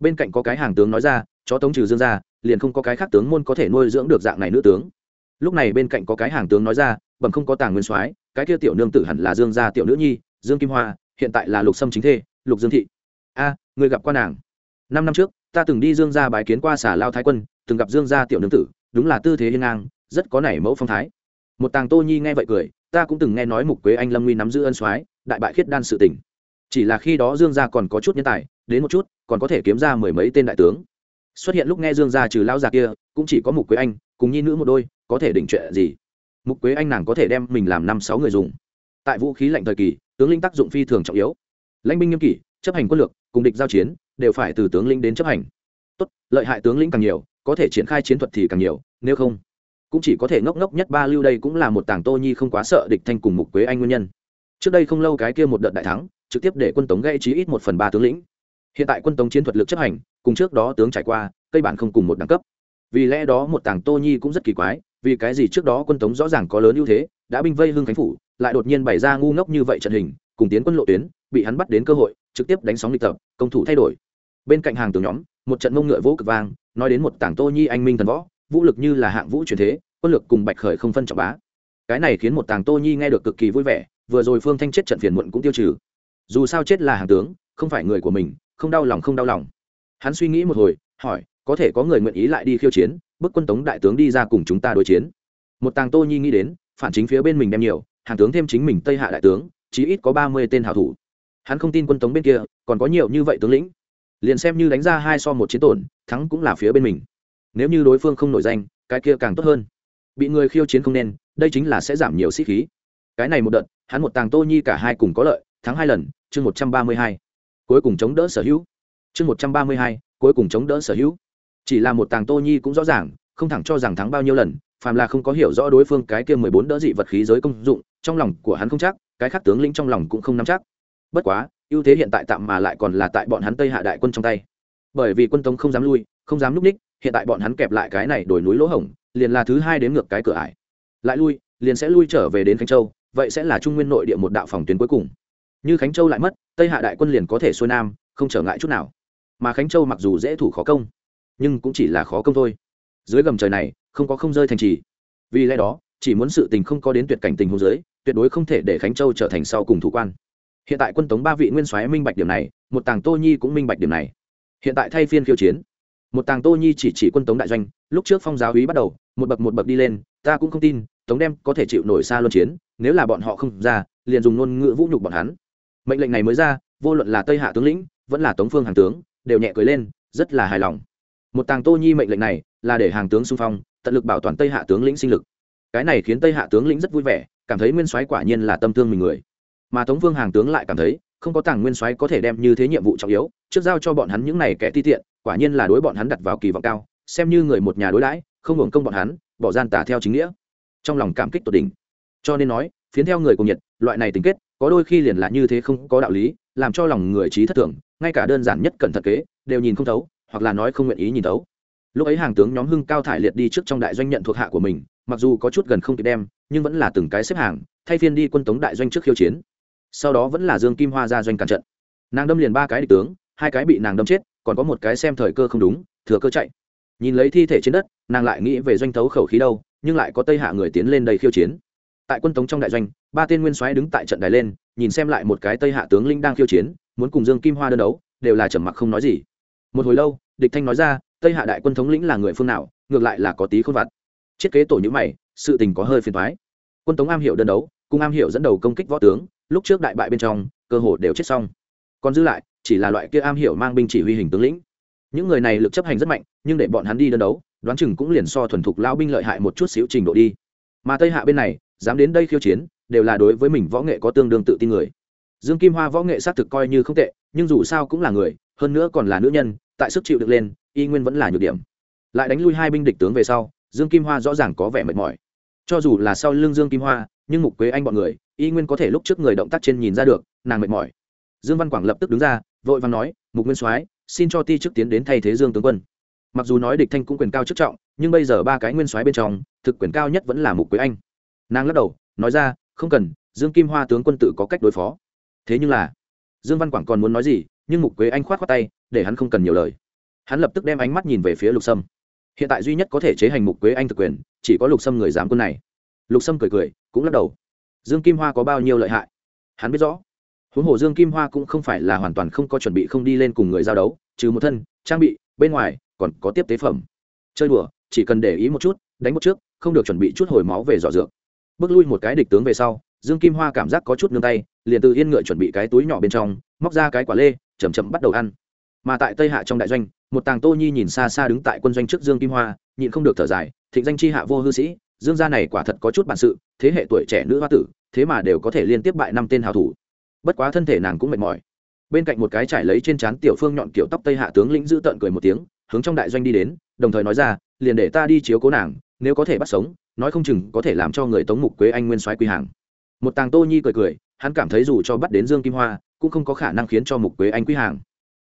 Bên cạnh có cái hàng tướng nói ra, chó tống trừ dương ra liền không có cái khác tướng môn có thể nuôi dưỡng được dạng này nữ tướng lúc này bên cạnh có cái hàng tướng nói ra, bẩm không có tàng nguyên soái, cái kia tiểu nương tử hẳn là dương gia tiểu nữ nhi, dương kim hoa, hiện tại là lục sâm chính thê, lục dương thị. A, người gặp qua nàng? Năm năm trước, ta từng đi dương gia bái kiến qua xả lao thái quân, từng gặp dương gia tiểu nương tử, đúng là tư thế hiên ngang, rất có nảy mẫu phong thái. Một tàng tô nhi nghe vậy cười, ta cũng từng nghe nói mục quế anh lâm nguy nắm giữ ân soái, đại bại khiết đan sự tỉnh chỉ là khi đó dương gia còn có chút nhân tài, đến một chút, còn có thể kiếm ra mười mấy tên đại tướng xuất hiện lúc nghe dương gia trừ lão già kia, cũng chỉ có mục quế anh, cùng nhi nữ một đôi, có thể định chuyện gì? Mục quế anh nàng có thể đem mình làm năm sáu người dùng. Tại vũ khí lạnh thời kỳ, tướng linh tác dụng phi thường trọng yếu. Lãnh binh nghiêm kỷ, chấp hành quân lược, cùng địch giao chiến, đều phải từ tướng lĩnh đến chấp hành. Tốt, lợi hại tướng lĩnh càng nhiều, có thể triển khai chiến thuật thì càng nhiều, nếu không, cũng chỉ có thể ngốc ngốc nhất ba lưu đây cũng là một tảng tô nhi không quá sợ địch thanh cùng mục quế anh nguyên nhân. Trước đây không lâu cái kia một đợt đại thắng, trực tiếp để quân tống gây trí ít một phần ba tướng lĩnh hiện tại quân tống chiến thuật lực chấp hành, cùng trước đó tướng trải qua, cây bản không cùng một đẳng cấp. Vì lẽ đó một tàng tô nhi cũng rất kỳ quái, vì cái gì trước đó quân tống rõ ràng có lớn ưu thế, đã binh vây hưng khánh phủ, lại đột nhiên bày ra ngu ngốc như vậy trận hình, cùng tiến quân lộ tuyến, bị hắn bắt đến cơ hội, trực tiếp đánh sóng lịch tập, công thủ thay đổi. Bên cạnh hàng tướng nhóm, một trận mông ngựa vỗ cực vang, nói đến một tảng tô nhi anh minh thần võ, vũ lực như là hạng vũ truyền thế, quân lực cùng bạch khởi không phân trọng bá. Cái này khiến một tàng tô nhi nghe được cực kỳ vui vẻ, vừa rồi phương thanh chết trận phiền muộn cũng tiêu trừ. Dù sao chết là hàng tướng, không phải người của mình không đau lòng, không đau lòng. Hắn suy nghĩ một hồi, hỏi, có thể có người nguyện ý lại đi khiêu chiến, bức quân tống đại tướng đi ra cùng chúng ta đối chiến. Một tàng tô nhi nghĩ đến, phản chính phía bên mình đem nhiều, hàng tướng thêm chính mình tây hạ đại tướng, chí ít có ba mươi tên hảo thủ. Hắn không tin quân tống bên kia, còn có nhiều như vậy tướng lĩnh. Liền xem như đánh ra hai so một chiến tổn, thắng cũng là phía bên mình. Nếu như đối phương không nổi danh, cái kia càng tốt hơn. Bị người khiêu chiến không nên, đây chính là sẽ giảm nhiều sĩ khí. Cái này một đợt, hắn một tàng tô nhi cả hai cùng có lợi, thắng hai lần, chương một trăm ba mươi hai cuối cùng chống đỡ sở hữu. Chương một trăm ba mươi hai, cuối cùng chống đỡ sở hữu. Chỉ là một tàng tô nhi cũng rõ ràng, không thẳng cho rằng thắng bao nhiêu lần, phàm là không có hiểu rõ đối phương cái kia mười bốn đỡ dị vật khí giới công dụng, trong lòng của hắn không chắc, cái khác tướng lĩnh trong lòng cũng không nắm chắc. Bất quá, ưu thế hiện tại tạm mà lại còn là tại bọn hắn tây hạ đại quân trong tay. Bởi vì quân tống không dám lui, không dám núp ních, hiện tại bọn hắn kẹp lại cái này đổi núi lỗ hổng, liền là thứ hai đến ngược cái cửa ải. Lại lui, liền sẽ lui trở về đến khánh châu, vậy sẽ là trung nguyên nội địa một đạo phòng tuyến cuối cùng như khánh châu lại mất tây hạ đại quân liền có thể xuôi nam không trở ngại chút nào mà khánh châu mặc dù dễ thủ khó công nhưng cũng chỉ là khó công thôi dưới gầm trời này không có không rơi thành trì vì lẽ đó chỉ muốn sự tình không có đến tuyệt cảnh tình hôn giới tuyệt đối không thể để khánh châu trở thành sau cùng thủ quan hiện tại quân tống ba vị nguyên soái minh bạch điểm này một tàng tô nhi cũng minh bạch điểm này hiện tại thay phiên khiêu chiến một tàng tô nhi chỉ chỉ quân tống đại doanh lúc trước phong giáo úy bắt đầu một bậc một bậc đi lên ta cũng không tin tống đem có thể chịu nổi xa luân chiến nếu là bọn họ không ra liền dùng ngôn ngữ vũ nhục bọn hắn mệnh lệnh này mới ra, vô luận là tây hạ tướng lĩnh, vẫn là tống phương hàng tướng, đều nhẹ cười lên, rất là hài lòng. Một tàng tô nhi mệnh lệnh này là để hàng tướng xung phong, tận lực bảo toàn tây hạ tướng lĩnh sinh lực. Cái này khiến tây hạ tướng lĩnh rất vui vẻ, cảm thấy nguyên soái quả nhiên là tâm thương mình người. Mà tống vương hàng tướng lại cảm thấy, không có tàng nguyên soái có thể đem như thế nhiệm vụ trọng yếu, trước giao cho bọn hắn những này kẻ ti tiện, quả nhiên là đối bọn hắn đặt vào kỳ vọng cao, xem như người một nhà đối đãi, không hưởng công bọn hắn, bỏ gian tả theo chính nghĩa. Trong lòng cảm kích tột đỉnh. Cho nên nói, phiến theo người cùng nhiệt, loại này tình kết có đôi khi liền là như thế không có đạo lý, làm cho lòng người trí thất thường, ngay cả đơn giản nhất cẩn thận kế, đều nhìn không thấu, hoặc là nói không nguyện ý nhìn thấu. Lúc ấy hàng tướng nhóm hưng cao thải liệt đi trước trong đại doanh nhận thuộc hạ của mình, mặc dù có chút gần không kịp đem, nhưng vẫn là từng cái xếp hàng, thay phiên đi quân tống đại doanh trước khiêu chiến. Sau đó vẫn là dương kim hoa ra doanh cản trận. Nàng đâm liền ba cái địch tướng, hai cái bị nàng đâm chết, còn có một cái xem thời cơ không đúng, thừa cơ chạy. Nhìn lấy thi thể trên đất, nàng lại nghĩ về doanh thấu khẩu khí đâu, nhưng lại có tây hạ người tiến lên đây khiêu chiến tại quân tống trong đại doanh, ba tên nguyên soái đứng tại trận đài lên, nhìn xem lại một cái tây hạ tướng linh đang khiêu chiến, muốn cùng dương kim hoa đơn đấu, đều là trầm mặc không nói gì. Một hồi lâu, địch thanh nói ra, tây hạ đại quân thống lĩnh là người phương nào, ngược lại là có tí khôn vặt. Thiết kế tổ nhữ mày, sự tình có hơi phiền thoái quân tống am hiểu đơn đấu, cùng am hiểu dẫn đầu công kích võ tướng, lúc trước đại bại bên trong, cơ hồ đều chết xong. Còn dư lại, chỉ là loại kia am hiểu mang binh chỉ huy hình tướng lĩnh. Những người này lực chấp hành rất mạnh, nhưng để bọn hắn đi đơn đấu, đoán chừng cũng liền so thuần thục lao binh lợi hại một chút xíu trình độ đi. Mà tây hạ bên này dám đến đây khiêu chiến, đều là đối với mình võ nghệ có tương đương tự tin người. Dương kim hoa võ nghệ xác thực coi như không tệ, nhưng dù sao cũng là người, hơn nữa còn là nữ nhân, tại sức chịu được lên, y nguyên vẫn là nhược điểm. Lại đánh lui hai binh địch tướng về sau, dương kim hoa rõ ràng có vẻ mệt mỏi. Cho dù là sau lưng dương kim hoa, nhưng mục quế anh bọn người, y nguyên có thể lúc trước người động tác trên nhìn ra được, nàng mệt mỏi. Dương văn quảng lập tức đứng ra, vội vàng nói, mục nguyên soái, xin cho ti trước tiến đến thay thế dương tướng quân. Mặc dù nói địch thanh cũng quyền cao chức trọng, nhưng bây giờ ba cái nguyên soái bên trong, thực quyền cao nhất vẫn là mục quế anh nàng lắc đầu, nói ra, không cần, dương kim hoa tướng quân tự có cách đối phó. Thế nhưng là, dương văn quảng còn muốn nói gì, nhưng mục quế anh khoát khoát tay, để hắn không cần nhiều lời. Hắn lập tức đem ánh mắt nhìn về phía lục sâm. Hiện tại duy nhất có thể chế hành mục quế anh thực quyền, chỉ có lục sâm người giám quân này. Lục sâm cười cười, cũng lắc đầu. Dương kim hoa có bao nhiêu lợi hại? Hắn biết rõ. Huống hồ dương kim hoa cũng không phải là hoàn toàn không có chuẩn bị không đi lên cùng người giao đấu, trừ một thân, trang bị, bên ngoài, còn có tiếp tế phẩm. Chơi đùa, chỉ cần để ý một chút, đánh một trước, không được chuẩn bị chút hồi máu về dò dược bước lui một cái địch tướng về sau, dương kim hoa cảm giác có chút nương tay, liền từ yên ngựa chuẩn bị cái túi nhỏ bên trong, móc ra cái quả lê chầm chậm bắt đầu ăn. Mà tại tây hạ trong đại doanh, một tàng tô nhi nhìn xa xa đứng tại quân doanh trước dương kim hoa, nhịn không được thở dài, thịnh danh chi hạ vô hư sĩ, dương gia này quả thật có chút bản sự, thế hệ tuổi trẻ nữ hoa tử, thế mà đều có thể liên tiếp bại năm tên hào thủ. Bất quá thân thể nàng cũng mệt mỏi. Bên cạnh một cái trải lấy trên trán tiểu phương nhọn kiểu tóc tây hạ tướng lĩnh giữ tợn cười một tiếng, hướng trong đại doanh đi đến, đồng thời nói ra, liền để ta đi chiếu cố nàng, nếu có thể bắt sống nói không chừng có thể làm cho người tống mục quế anh nguyên soái quy hàng. Một tàng tô nhi cười cười, hắn cảm thấy dù cho bắt đến dương kim hoa, cũng không có khả năng khiến cho mục quế anh quy hàng.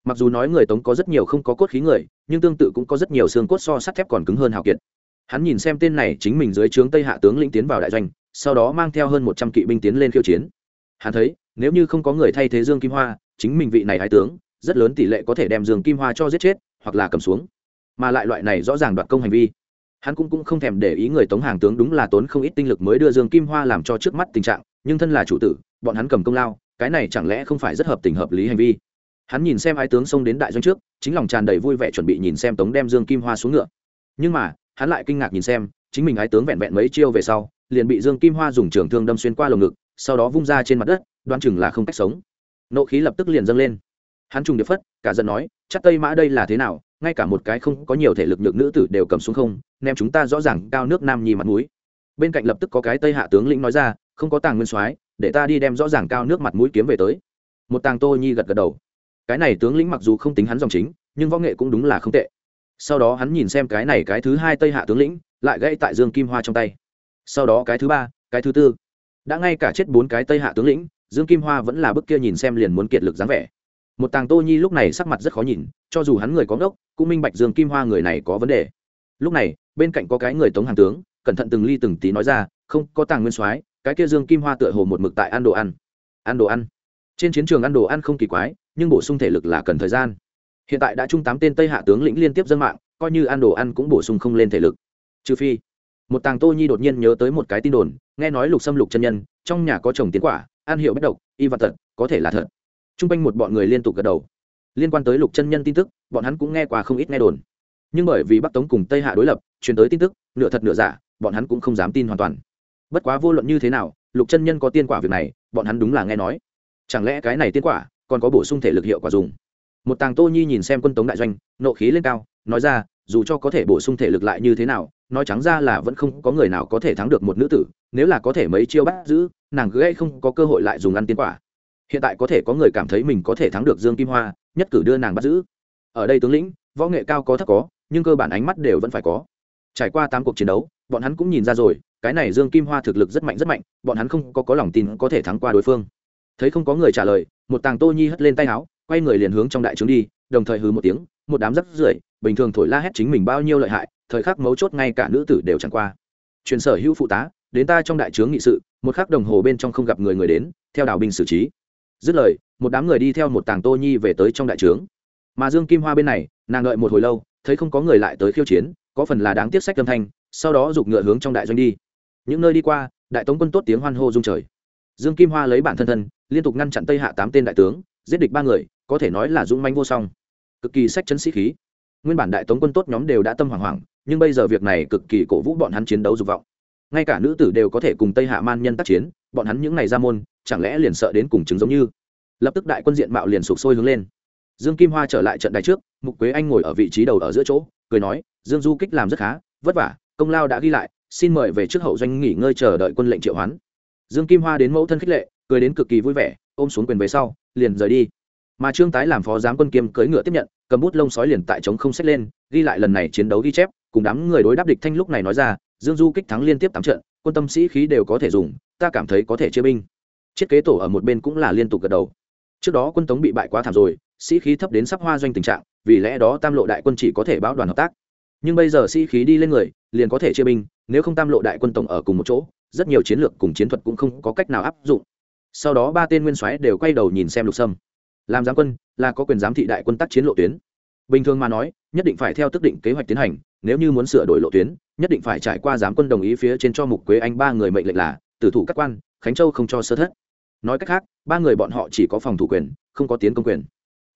Mặc dù nói người tống có rất nhiều không có cốt khí người, nhưng tương tự cũng có rất nhiều xương cốt so sắt thép còn cứng hơn hào kiệt. Hắn nhìn xem tên này chính mình dưới trướng tây hạ tướng lĩnh tiến vào đại doanh, sau đó mang theo hơn một trăm kỵ binh tiến lên khiêu chiến. Hắn thấy, nếu như không có người thay thế dương kim hoa, chính mình vị này hai tướng, rất lớn tỷ lệ có thể đem dương kim hoa cho giết chết, hoặc là cầm xuống. Mà lại loại này rõ ràng đoạt công hành vi hắn cũng, cũng không thèm để ý người tống hàng tướng đúng là tốn không ít tinh lực mới đưa dương kim hoa làm cho trước mắt tình trạng nhưng thân là chủ tử bọn hắn cầm công lao cái này chẳng lẽ không phải rất hợp tình hợp lý hành vi? Hắn nhìn xem ái tướng xông đến đại doanh trước chính lòng tràn đầy vui vẻ chuẩn bị nhìn xem tống đem dương kim hoa xuống ngựa. Nhưng mà hắn lại kinh ngạc nhìn xem chính mình ái tướng vẹn vẹn mấy chiêu về sau liền bị dương kim hoa dùng trường thương đâm xuyên qua lồng ngực sau đó vung ra trên mặt đất đoán chừng là không cách sống. Nộ khí lập tức liền dâng lên. Hắn trùng điệp phất cả giận nói chắc tây mã đây là thế nào? Ngay cả một cái không có nhiều thể lực nhược nữ tử đều cầm xuống không nem chúng ta rõ ràng cao nước nam nhi mặt mũi. Bên cạnh lập tức có cái tây hạ tướng lĩnh nói ra, không có tàng nguyên soái, để ta đi đem rõ ràng cao nước mặt mũi kiếm về tới. Một tàng tô nhi gật gật đầu. Cái này tướng lĩnh mặc dù không tính hắn dòng chính, nhưng võ nghệ cũng đúng là không tệ. Sau đó hắn nhìn xem cái này cái thứ hai tây hạ tướng lĩnh, lại gãy tại dương kim hoa trong tay. Sau đó cái thứ ba, cái thứ tư. Đã ngay cả chết bốn cái tây hạ tướng lĩnh, dương kim hoa vẫn là bức kia nhìn xem liền muốn kiệt lực dáng vẻ. Một tàng tô nhi lúc này sắc mặt rất khó nhìn, cho dù hắn người có ngốc cũng minh bạch dương kim hoa người này có vấn đề. Lúc này, bên cạnh có cái người tống hàng tướng, cẩn thận từng ly từng tí nói ra, không, có tàng nguyên soái, cái kia dương kim hoa tựa hồ một mực tại ăn đồ ăn. Ăn đồ ăn? Trên chiến trường ăn đồ ăn không kỳ quái, nhưng bổ sung thể lực là cần thời gian. Hiện tại đã chung tám tên tây hạ tướng lĩnh liên tiếp dân mạng, coi như ăn đồ ăn cũng bổ sung không lên thể lực. Trừ phi. Một tàng tô nhi đột nhiên nhớ tới một cái tin đồn, nghe nói lục xâm lục chân nhân, trong nhà có trồng tiến quả An hiệu bất độc, y vật tật, có thể là thật. T r u n g quanh một bọn người liên tục gật đầu. Liên quan tới lục chân nhân tin tức bọn hắn cũng nghe qua không ít nghe đồn. Nhưng bởi vì bắc tống cùng tây hạ đối lập, truyền tới tin tức, nửa thật nửa giả, bọn hắn cũng không dám tin hoàn toàn. Bất quá vô luận như thế nào, lục chân nhân có tiên quả việc này, bọn hắn đúng là nghe nói. Chẳng lẽ cái này tiên quả còn có bổ sung thể lực hiệu quả dùng? Một tàng tô nhi nhìn xem quân tống đại doanh, nộ khí lên cao, nói ra, dù cho có thể bổ sung thể lực lại như thế nào, nói trắng ra là vẫn không có người nào có thể thắng được một nữ tử, nếu là có thể mấy chiêu bắt giữ, nàng gây không có cơ hội lại dùng ăn tiên quả. Hiện tại có thể có người cảm thấy mình có thể thắng được dương kim hoa, nhất cử đưa nàng bắt giữ ở đây tướng lĩnh, võ nghệ cao có thấp có, nhưng cơ bản ánh mắt đều vẫn phải có. Trải qua tám cuộc chiến đấu, bọn hắn cũng nhìn ra rồi, cái này dương kim hoa thực lực rất mạnh rất mạnh, bọn hắn không có có lòng tin có thể thắng qua đối phương. Thấy không có người trả lời, một tàng tô nhi hất lên tay áo, quay người liền hướng trong đại trướng đi, đồng thời hứ một tiếng, một đám rắp rưởi, bình thường thổi la hét chính mình bao nhiêu lợi hại, thời khắc mấu chốt ngay cả nữ tử đều chẳng qua. Truyền sở hữu phụ tá, đến ta trong đại trướng nghị sự, một khắc đồng hồ bên trong không gặp người người đến, theo đảo binh xử trí. Dứt lời, một đám người đi theo một tàng tô nhi về tới trong đại trướng mà dương kim hoa bên này, nàng đợi một hồi lâu, thấy không có người lại tới khiêu chiến, có phần là đáng tiếc sách âm thanh, sau đó giục ngựa hướng trong đại doanh đi. Những nơi đi qua, đại tống quân tốt tiếng hoan hô rung trời. Dương kim hoa lấy bản thân thân, liên tục ngăn chặn tây hạ tám tên đại tướng, giết địch ba người, có thể nói là dũng manh vô song. Cực kỳ sách chấn sĩ khí. Nguyên bản đại tống quân tốt nhóm đều đã tâm hoảng hoảng, nhưng bây giờ việc này cực kỳ cổ vũ bọn hắn chiến đấu dục vọng. Ngay cả nữ tử đều có thể cùng tây hạ man nhân tác chiến, bọn hắn những ngày ra môn, chẳng lẽ liền sợ đến cùng chứng giống như? Lập tức đại quân diện mạo liền sụp sôi hướng lên dương kim hoa trở lại trận đài trước, mục quế anh ngồi ở vị trí đầu ở giữa chỗ, cười nói, dương du kích làm rất khá, vất vả, công lao đã ghi lại, xin mời về trước hậu doanh nghỉ ngơi chờ đợi quân lệnh triệu hoán. Dương kim hoa đến mẫu thân khích lệ, cười đến cực kỳ vui vẻ, ôm xuống quyền về sau, liền rời đi. Mà trương tái làm phó giám quân kiêm cưỡi ngựa tiếp nhận, cầm bút lông sói liền tại trống không xách lên, ghi lại lần này chiến đấu ghi chép, cùng đám người đối đáp địch thanh lúc này nói ra, dương du kích thắng liên tiếp tám trận, quân tâm sĩ khí đều có thể dùng, ta cảm thấy có thể chia binh. Chiết kế tổ ở một bên cũng là liên tục gật đầu. Trước đó quân tống bị bại quá thảm rồi sĩ khí thấp đến sắp hoa doanh tình trạng, vì lẽ đó tam lộ đại quân chỉ có thể báo đoàn hợp tác. Nhưng bây giờ sĩ khí đi lên người, liền có thể chia binh, nếu không tam lộ đại quân tổng ở cùng một chỗ, rất nhiều chiến lược cùng chiến thuật cũng không có cách nào áp dụng. Sau đó ba tên nguyên soái đều quay đầu nhìn xem lục sâm. Làm giám quân, là có quyền giám thị đại quân tác chiến lộ tuyến. Bình thường mà nói, nhất định phải theo tức định kế hoạch tiến hành, nếu như muốn sửa đổi lộ tuyến, nhất định phải trải qua giám quân đồng ý phía trên cho mục quế anh ba người mệnh lệnh là, tử thủ các quan, khánh châu không cho sơ thất. Nói cách khác, ba người bọn họ chỉ có phòng thủ quyền, không có tiến công quyền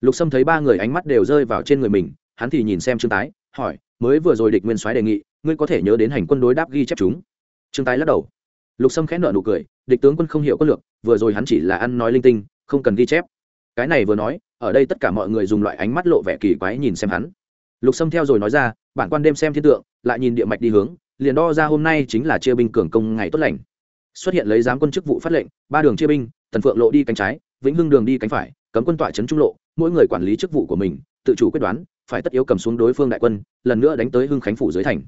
lục sâm thấy ba người ánh mắt đều rơi vào trên người mình, hắn thì nhìn xem trương tái, hỏi, mới vừa rồi địch nguyên soái đề nghị, ngươi có thể nhớ đến hành quân đối đáp ghi chép chúng? Trương tái lắc đầu. Lục sâm khẽ nợ nụ cười, địch tướng quân không hiểu quân lược, vừa rồi hắn chỉ là ăn nói linh tinh, không cần ghi chép. Cái này vừa nói, ở đây tất cả mọi người dùng loại ánh mắt lộ vẻ kỳ quái nhìn xem hắn. Lục sâm theo rồi nói ra, bản quan đêm xem thiên tượng, lại nhìn địa mạch đi hướng, liền đo ra hôm nay chính là chia binh cường công ngày tốt lành. Xuất hiện lấy giám quân chức vụ phát lệnh, ba đường chia binh, tần phượng lộ đi cánh trái, vĩnh hưng đường đi cánh phải, cấm quân tọa trấn trung lộ mỗi người quản lý chức vụ của mình, tự chủ quyết đoán, phải tất yếu cầm xuống đối phương đại quân, lần nữa đánh tới hưng khánh phủ dưới thành.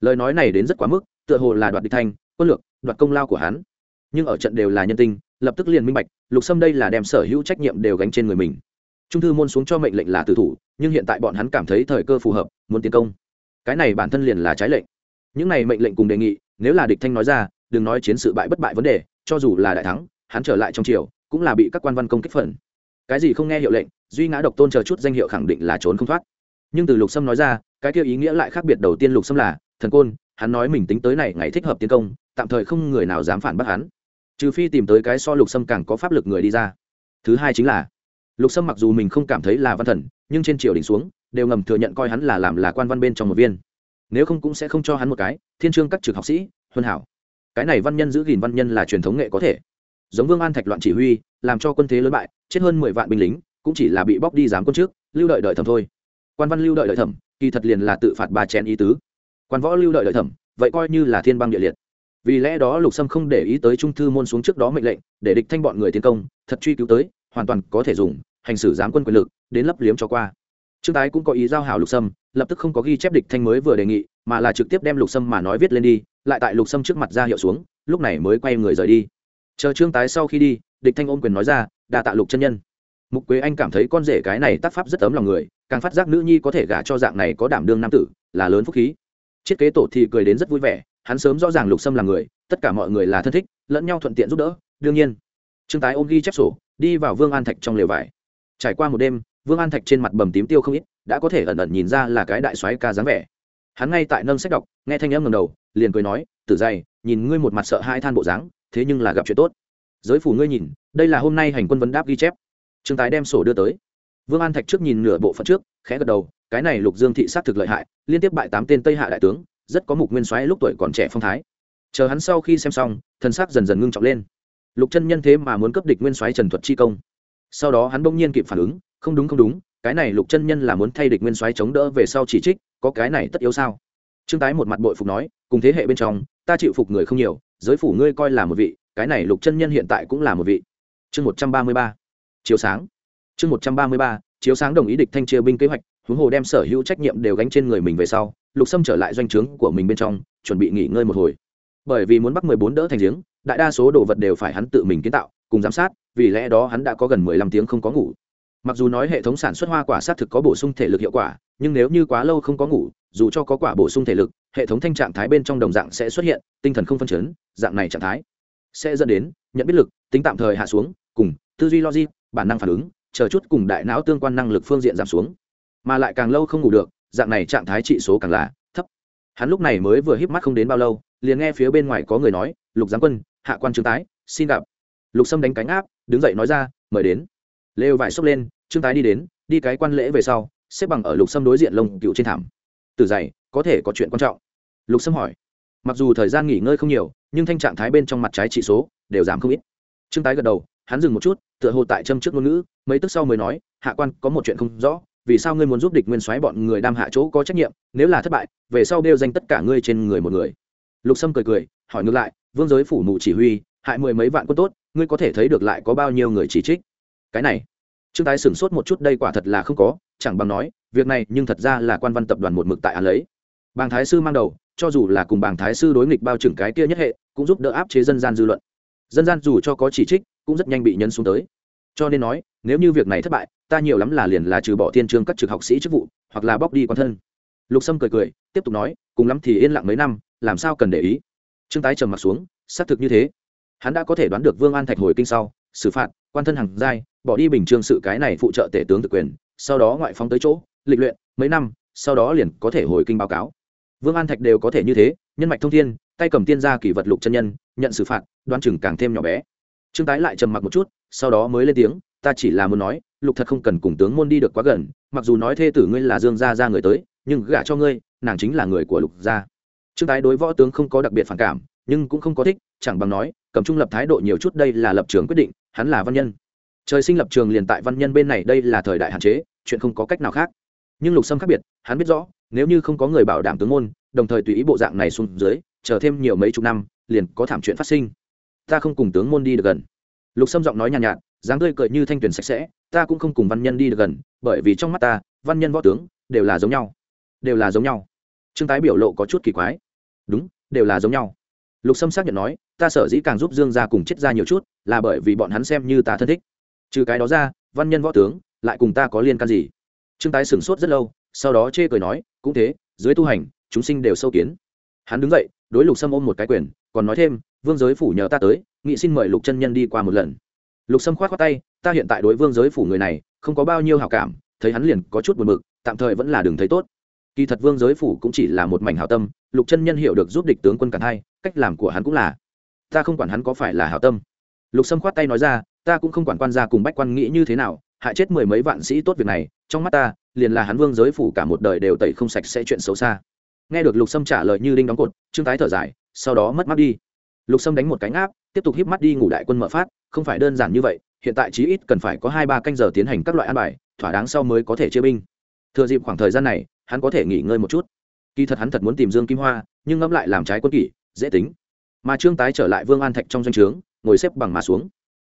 Lời nói này đến rất quá mức, tựa hồ là đoạt địch thanh quân lược, đoạt công lao của hắn. Nhưng ở trận đều là nhân tinh, lập tức liền minh bạch, lục sâm đây là đem sở hữu trách nhiệm đều gánh trên người mình. Trung thư môn xuống cho mệnh lệnh là tử thủ, nhưng hiện tại bọn hắn cảm thấy thời cơ phù hợp, muốn tiến công. Cái này bản thân liền là trái lệnh. Những này mệnh lệnh cùng đề nghị, nếu là địch thanh nói ra, đừng nói chiến sự bại bất bại vấn đề, cho dù là đại thắng, hắn trở lại trong triều, cũng là bị các quan văn công kích phần cái gì không nghe hiệu lệnh, duy ngã độc tôn chờ chút danh hiệu khẳng định là trốn không thoát. Nhưng từ lục sâm nói ra, cái kia ý nghĩa lại khác biệt đầu tiên lục sâm là, thần côn, hắn nói mình tính tới này, ngày thích hợp tiến công, tạm thời không người nào dám phản bác hắn. Trừ phi tìm tới cái so lục sâm càng có pháp lực người đi ra. Thứ hai chính là, lục sâm mặc dù mình không cảm thấy là văn thần, nhưng trên triều đình xuống, đều ngầm thừa nhận coi hắn là làm là quan văn bên trong một viên. Nếu không cũng sẽ không cho hắn một cái, thiên trương các trực học sĩ, huân hảo. Cái này văn nhân giữ gìn văn nhân là truyền thống nghệ có thể giống vương an thạch loạn chỉ huy, làm cho quân thế lớn bại, chết hơn mười vạn binh lính, cũng chỉ là bị bóc đi giám quân trước, lưu đợi đợi thẩm thôi. Quan văn lưu đợi đợi thẩm, kỳ thật liền là tự phạt ba chén ý tứ. Quan võ lưu đợi đợi thẩm, vậy coi như là thiên băng địa liệt. Vì lẽ đó lục sâm không để ý tới trung thư môn xuống trước đó mệnh lệnh, để địch thanh bọn người tiến công, thật truy cứu tới, hoàn toàn có thể dùng, hành xử giám quân quyền lực, đến lấp liếm cho qua. Trương tái cũng có ý giao hảo lục sâm, lập tức không có ghi chép địch thanh mới vừa đề nghị, mà là trực tiếp đem lục sâm mà nói viết lên đi, lại tại lục sâm trước mặt ra hiệu xuống, lúc này mới quay người rời đi chờ trương tái sau khi đi, địch thanh ôm quyền nói ra đà tạ lục chân nhân. Mục quế anh cảm thấy con rể cái này tác pháp rất ấm lòng người, càng phát giác nữ nhi có thể gả cho dạng này có đảm đương nam tử, là lớn phúc khí. Chiết kế tổ thì cười đến rất vui vẻ, hắn sớm rõ ràng lục sâm là người, tất cả mọi người là thân thích, lẫn nhau thuận tiện giúp đỡ, đương nhiên. Trương tái ôm ghi chép sổ, đi vào vương an thạch trong lều vải. Trải qua một đêm, vương an thạch trên mặt bầm tím tiêu không ít, đã có thể ẩn ẩn nhìn ra là cái đại soái ca dáng vẻ. Hắn ngay tại nâng sách đọc, nghe thanh âm ngầm đầu, liền cười nói, tử dày, nhìn ngươi một mặt sợ hai than bộ dáng thế nhưng là gặp chuyện tốt. Giới phủ ngươi nhìn, đây là hôm nay hành quân vấn đáp ghi chép. Trương tái đem sổ đưa tới. Vương an thạch trước nhìn nửa bộ phận trước, khẽ gật đầu, cái này lục dương thị sát thực lợi hại, liên tiếp bại tám tên tây hạ đại tướng, rất có mục nguyên soái lúc tuổi còn trẻ phong thái. Chờ hắn sau khi xem xong thân sắc dần dần ngưng trọng lên. Lục chân nhân thế mà muốn cấp địch nguyên soái trần thuật chi công. Sau đó hắn bỗng nhiên kịp phản ứng, không đúng không đúng, cái này lục chân nhân là muốn thay địch nguyên soái chống đỡ về sau chỉ trích, có cái này tất yếu sao? Trương tái một mặt bội phục nói, cùng thế hệ bên trong, ta chịu phục người không nhiều giới phủ ngươi coi là một vị, cái này lục chân nhân hiện tại cũng là một vị. Chương một trăm ba mươi ba, chiếu sáng. Chương một trăm ba mươi ba, chiếu sáng đồng ý địch thanh chia binh kế hoạch, huống hồ đem sở hữu trách nhiệm đều gánh trên người mình về sau, lục sâm trở lại doanh trướng của mình bên trong, chuẩn bị nghỉ ngơi một hồi. Bởi vì muốn bắt mười bốn đỡ thành giếng, đại đa số đồ vật đều phải hắn tự mình kiến tạo, cùng giám sát, vì lẽ đó hắn đã có gần mười lăm tiếng không có ngủ. Mặc dù nói hệ thống sản xuất hoa quả sát thực có bổ sung thể lực hiệu quả, nhưng nếu như quá lâu không có ngủ dù cho có quả bổ sung thể lực, hệ thống thanh trạng thái bên trong đồng dạng sẽ xuất hiện, tinh thần không phân chấn, dạng này trạng thái sẽ dẫn đến nhận biết lực, tính tạm thời hạ xuống, cùng tư duy logic, bản năng phản ứng, chờ chút cùng đại não tương quan năng lực phương diện giảm xuống. Mà lại càng lâu không ngủ được, dạng này trạng thái trị số càng là thấp. Hắn lúc này mới vừa híp mắt không đến bao lâu, liền nghe phía bên ngoài có người nói, lục Giang quân, hạ quan trương tái, xin gặp. Lục sâm đánh cánh áp, đứng dậy nói ra, mời đến. Lêu vải xốc lên, trương tái đi đến, đi cái quan lễ về sau, xếp bằng ở lục sâm đối diện lông cựu trên thảm từ dày, có thể có chuyện quan trọng. Lục sâm hỏi. Mặc dù thời gian nghỉ ngơi không nhiều, nhưng thanh trạng thái bên trong mặt trái trị số đều giảm không ít. Trương tái gật đầu, hắn dừng một chút, tựa hồ tại châm trước ngôn ngữ, mấy tức sau mới nói, hạ quan, có một chuyện không rõ, vì sao ngươi muốn giúp địch nguyên soái bọn người đam hạ chỗ có trách nhiệm, nếu là thất bại, về sau đeo danh tất cả ngươi trên người một người. Lục sâm cười cười, hỏi ngược lại, vương giới phủ mù chỉ huy, hại mười mấy vạn quân tốt, ngươi có thể thấy được lại có bao nhiêu người chỉ trích? Cái này, trương tái sửng sốt một chút, đây quả thật là không có, chẳng bằng nói việc này nhưng thật ra là quan văn tập đoàn một mực tại án lấy. Bàng thái sư mang đầu, cho dù là cùng bàng thái sư đối nghịch bao trưởng cái kia nhất hệ, cũng giúp đỡ áp chế dân gian dư luận. Dân gian dù cho có chỉ trích, cũng rất nhanh bị nhân xuống tới. Cho nên nói, nếu như việc này thất bại, ta nhiều lắm là liền là trừ bỏ thiên trương các trực học sĩ chức vụ, hoặc là bóc đi quan thân. Lục sâm cười cười, tiếp tục nói, cùng lắm thì yên lặng mấy năm, làm sao cần để ý. Trương tái trầm mặt xuống, xác thực như thế. Hắn đã có thể đoán được vương an thạch hồi kinh sau, xử phạt, quan thân hàng giai, bỏ đi bình trương sự cái này phụ trợ tể tướng thực quyền, sau đó ngoại phóng tới chỗ lịch luyện, mấy năm, sau đó liền có thể hồi kinh báo cáo. Vương an thạch đều có thể như thế, nhân mạch thông thiên, tay cầm tiên gia kỷ vật lục chân nhân, nhận xử phạt, đoan chừng càng thêm nhỏ bé. Trương tái lại trầm mặc một chút, sau đó mới lên tiếng, ta chỉ là muốn nói, lục thật không cần cùng tướng môn đi được quá gần, mặc dù nói thê tử ngươi là dương gia ra người tới, nhưng gả cho ngươi, nàng chính là người của lục gia. Trương tái đối võ tướng không có đặc biệt phản cảm, nhưng cũng không có thích, chẳng bằng nói, cầm trung lập thái độ nhiều chút đây là lập trường quyết định, hắn là văn nhân. Trời sinh lập trường liền tại văn nhân bên này, đây là thời đại hạn chế, chuyện không có cách nào khác nhưng lục sâm khác biệt hắn biết rõ nếu như không có người bảo đảm tướng môn đồng thời tùy ý bộ dạng này xuống dưới chờ thêm nhiều mấy chục năm liền có thảm chuyện phát sinh. Ta không cùng tướng môn đi được gần. Lục sâm giọng nói nhàn nhạt, nhạt dáng tươi cười như thanh tuyển sạch sẽ ta cũng không cùng văn nhân đi được gần bởi vì trong mắt ta văn nhân võ tướng đều là giống nhau. Đều là giống nhau. Trương tái biểu lộ có chút kỳ quái. Đúng đều là giống nhau. Lục sâm xác nhận nói ta sở dĩ càng giúp dương gia cùng chết ra nhiều chút là bởi vì bọn hắn xem như ta thân thích. Trừ cái đó ra văn nhân võ tướng lại cùng ta có liên can gì? Trương tái sửng sốt rất lâu, sau đó chê cười nói, cũng thế, dưới tu hành, chúng sinh đều sâu kiến. Hắn đứng dậy, đối lục sâm ôm một cái quyền, còn nói thêm, vương giới phủ nhờ ta tới, nghị xin mời lục chân nhân đi qua một lần. Lục sâm khoát khoát tay, ta hiện tại đối vương giới phủ người này, không có bao nhiêu hảo cảm, thấy hắn liền có chút buồn bực, tạm thời vẫn là đường thấy tốt. Kỳ thật vương giới phủ cũng chỉ là một mảnh hảo tâm, lục chân nhân hiểu được giúp địch tướng quân cản hai, cách làm của hắn cũng là, ta không quản hắn có phải là hảo tâm. Lục sâm khoát tay nói ra, ta cũng không quản quan gia cùng bách quan nghĩ như thế nào hại chết mười mấy vạn sĩ tốt việc này, trong mắt ta, liền là hắn vương giới phủ cả một đời đều tẩy không sạch sẽ chuyện xấu xa. Nghe được lục sâm trả lời như đinh đóng cột, trương tái thở dài, sau đó mất mắt đi. Lục sâm đánh một cánh áp tiếp tục híp mắt đi ngủ đại quân mở phát, không phải đơn giản như vậy, hiện tại chí ít cần phải có hai ba canh giờ tiến hành các loại an bài, thỏa đáng sau mới có thể chia binh. Thừa dịp khoảng thời gian này, hắn có thể nghỉ ngơi một chút. Kỳ thật hắn thật muốn tìm dương kim hoa, nhưng ngẫm lại làm trái quân kỷ, dễ tính. Mà trương tái trở lại vương an thạch trong doanh trướng, ngồi xếp bằng mà xuống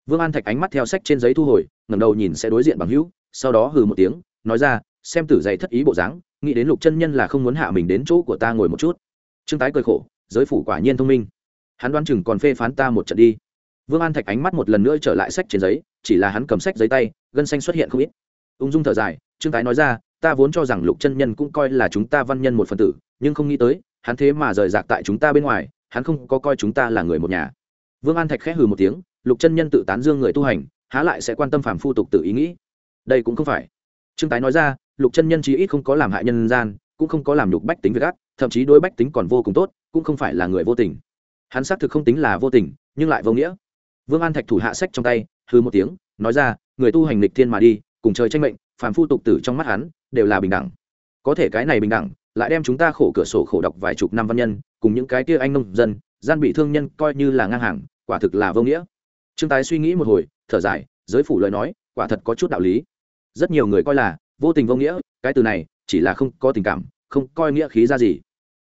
vương an thạch ánh mắt theo sách trên giấy thu hồi, ngẩng đầu nhìn sẽ đối diện bằng hữu, sau đó hừ một tiếng, nói ra, xem tử dày thất ý bộ dáng, nghĩ đến lục chân nhân là không muốn hạ mình đến chỗ của ta ngồi một chút. Trương tái cười khổ, giới phủ quả nhiên thông minh. Hắn đoán chừng còn phê phán ta một trận đi. Vương an thạch ánh mắt một lần nữa trở lại sách trên giấy, chỉ là hắn cầm sách giấy tay, gân xanh xuất hiện không ít. Ung dung thở dài, trương tái nói ra, ta vốn cho rằng lục chân nhân cũng coi là chúng ta văn nhân một phần tử, nhưng không nghĩ tới, hắn thế mà rời rạc tại chúng ta bên ngoài, hắn không có coi chúng ta là người một nhà. Vương an thạch khẽ hừ một tiếng lục chân nhân tự tán dương người tu hành, há lại sẽ quan tâm phàm phu tục tự ý nghĩ. Đây cũng không phải. Trương tái nói ra, lục chân nhân chí ít không có làm hại nhân gian, cũng không có làm nhục bách tính việc ác, thậm chí đối bách tính còn vô cùng tốt, cũng không phải là người vô tình. Hắn xác thực không tính là vô tình, nhưng lại vô nghĩa. Vương an thạch thủ hạ sách trong tay hư một tiếng, nói ra, người tu hành lịch thiên mà đi, cùng trời tranh mệnh, phàm phu tục tử trong mắt hắn, đều là bình đẳng. Có thể cái này bình đẳng, lại đem chúng ta khổ cửa sổ khổ đọc vài chục năm văn nhân, cùng những cái kia anh nông dân, gian bị thương nhân coi như là ngang hàng, quả thực là vô nghĩa trương tái suy nghĩ một hồi, thở dài, giới phủ lời nói, quả thật có chút đạo lý. Rất nhiều người coi là, vô tình vô nghĩa, cái từ này, chỉ là không có tình cảm, không coi nghĩa khí ra gì.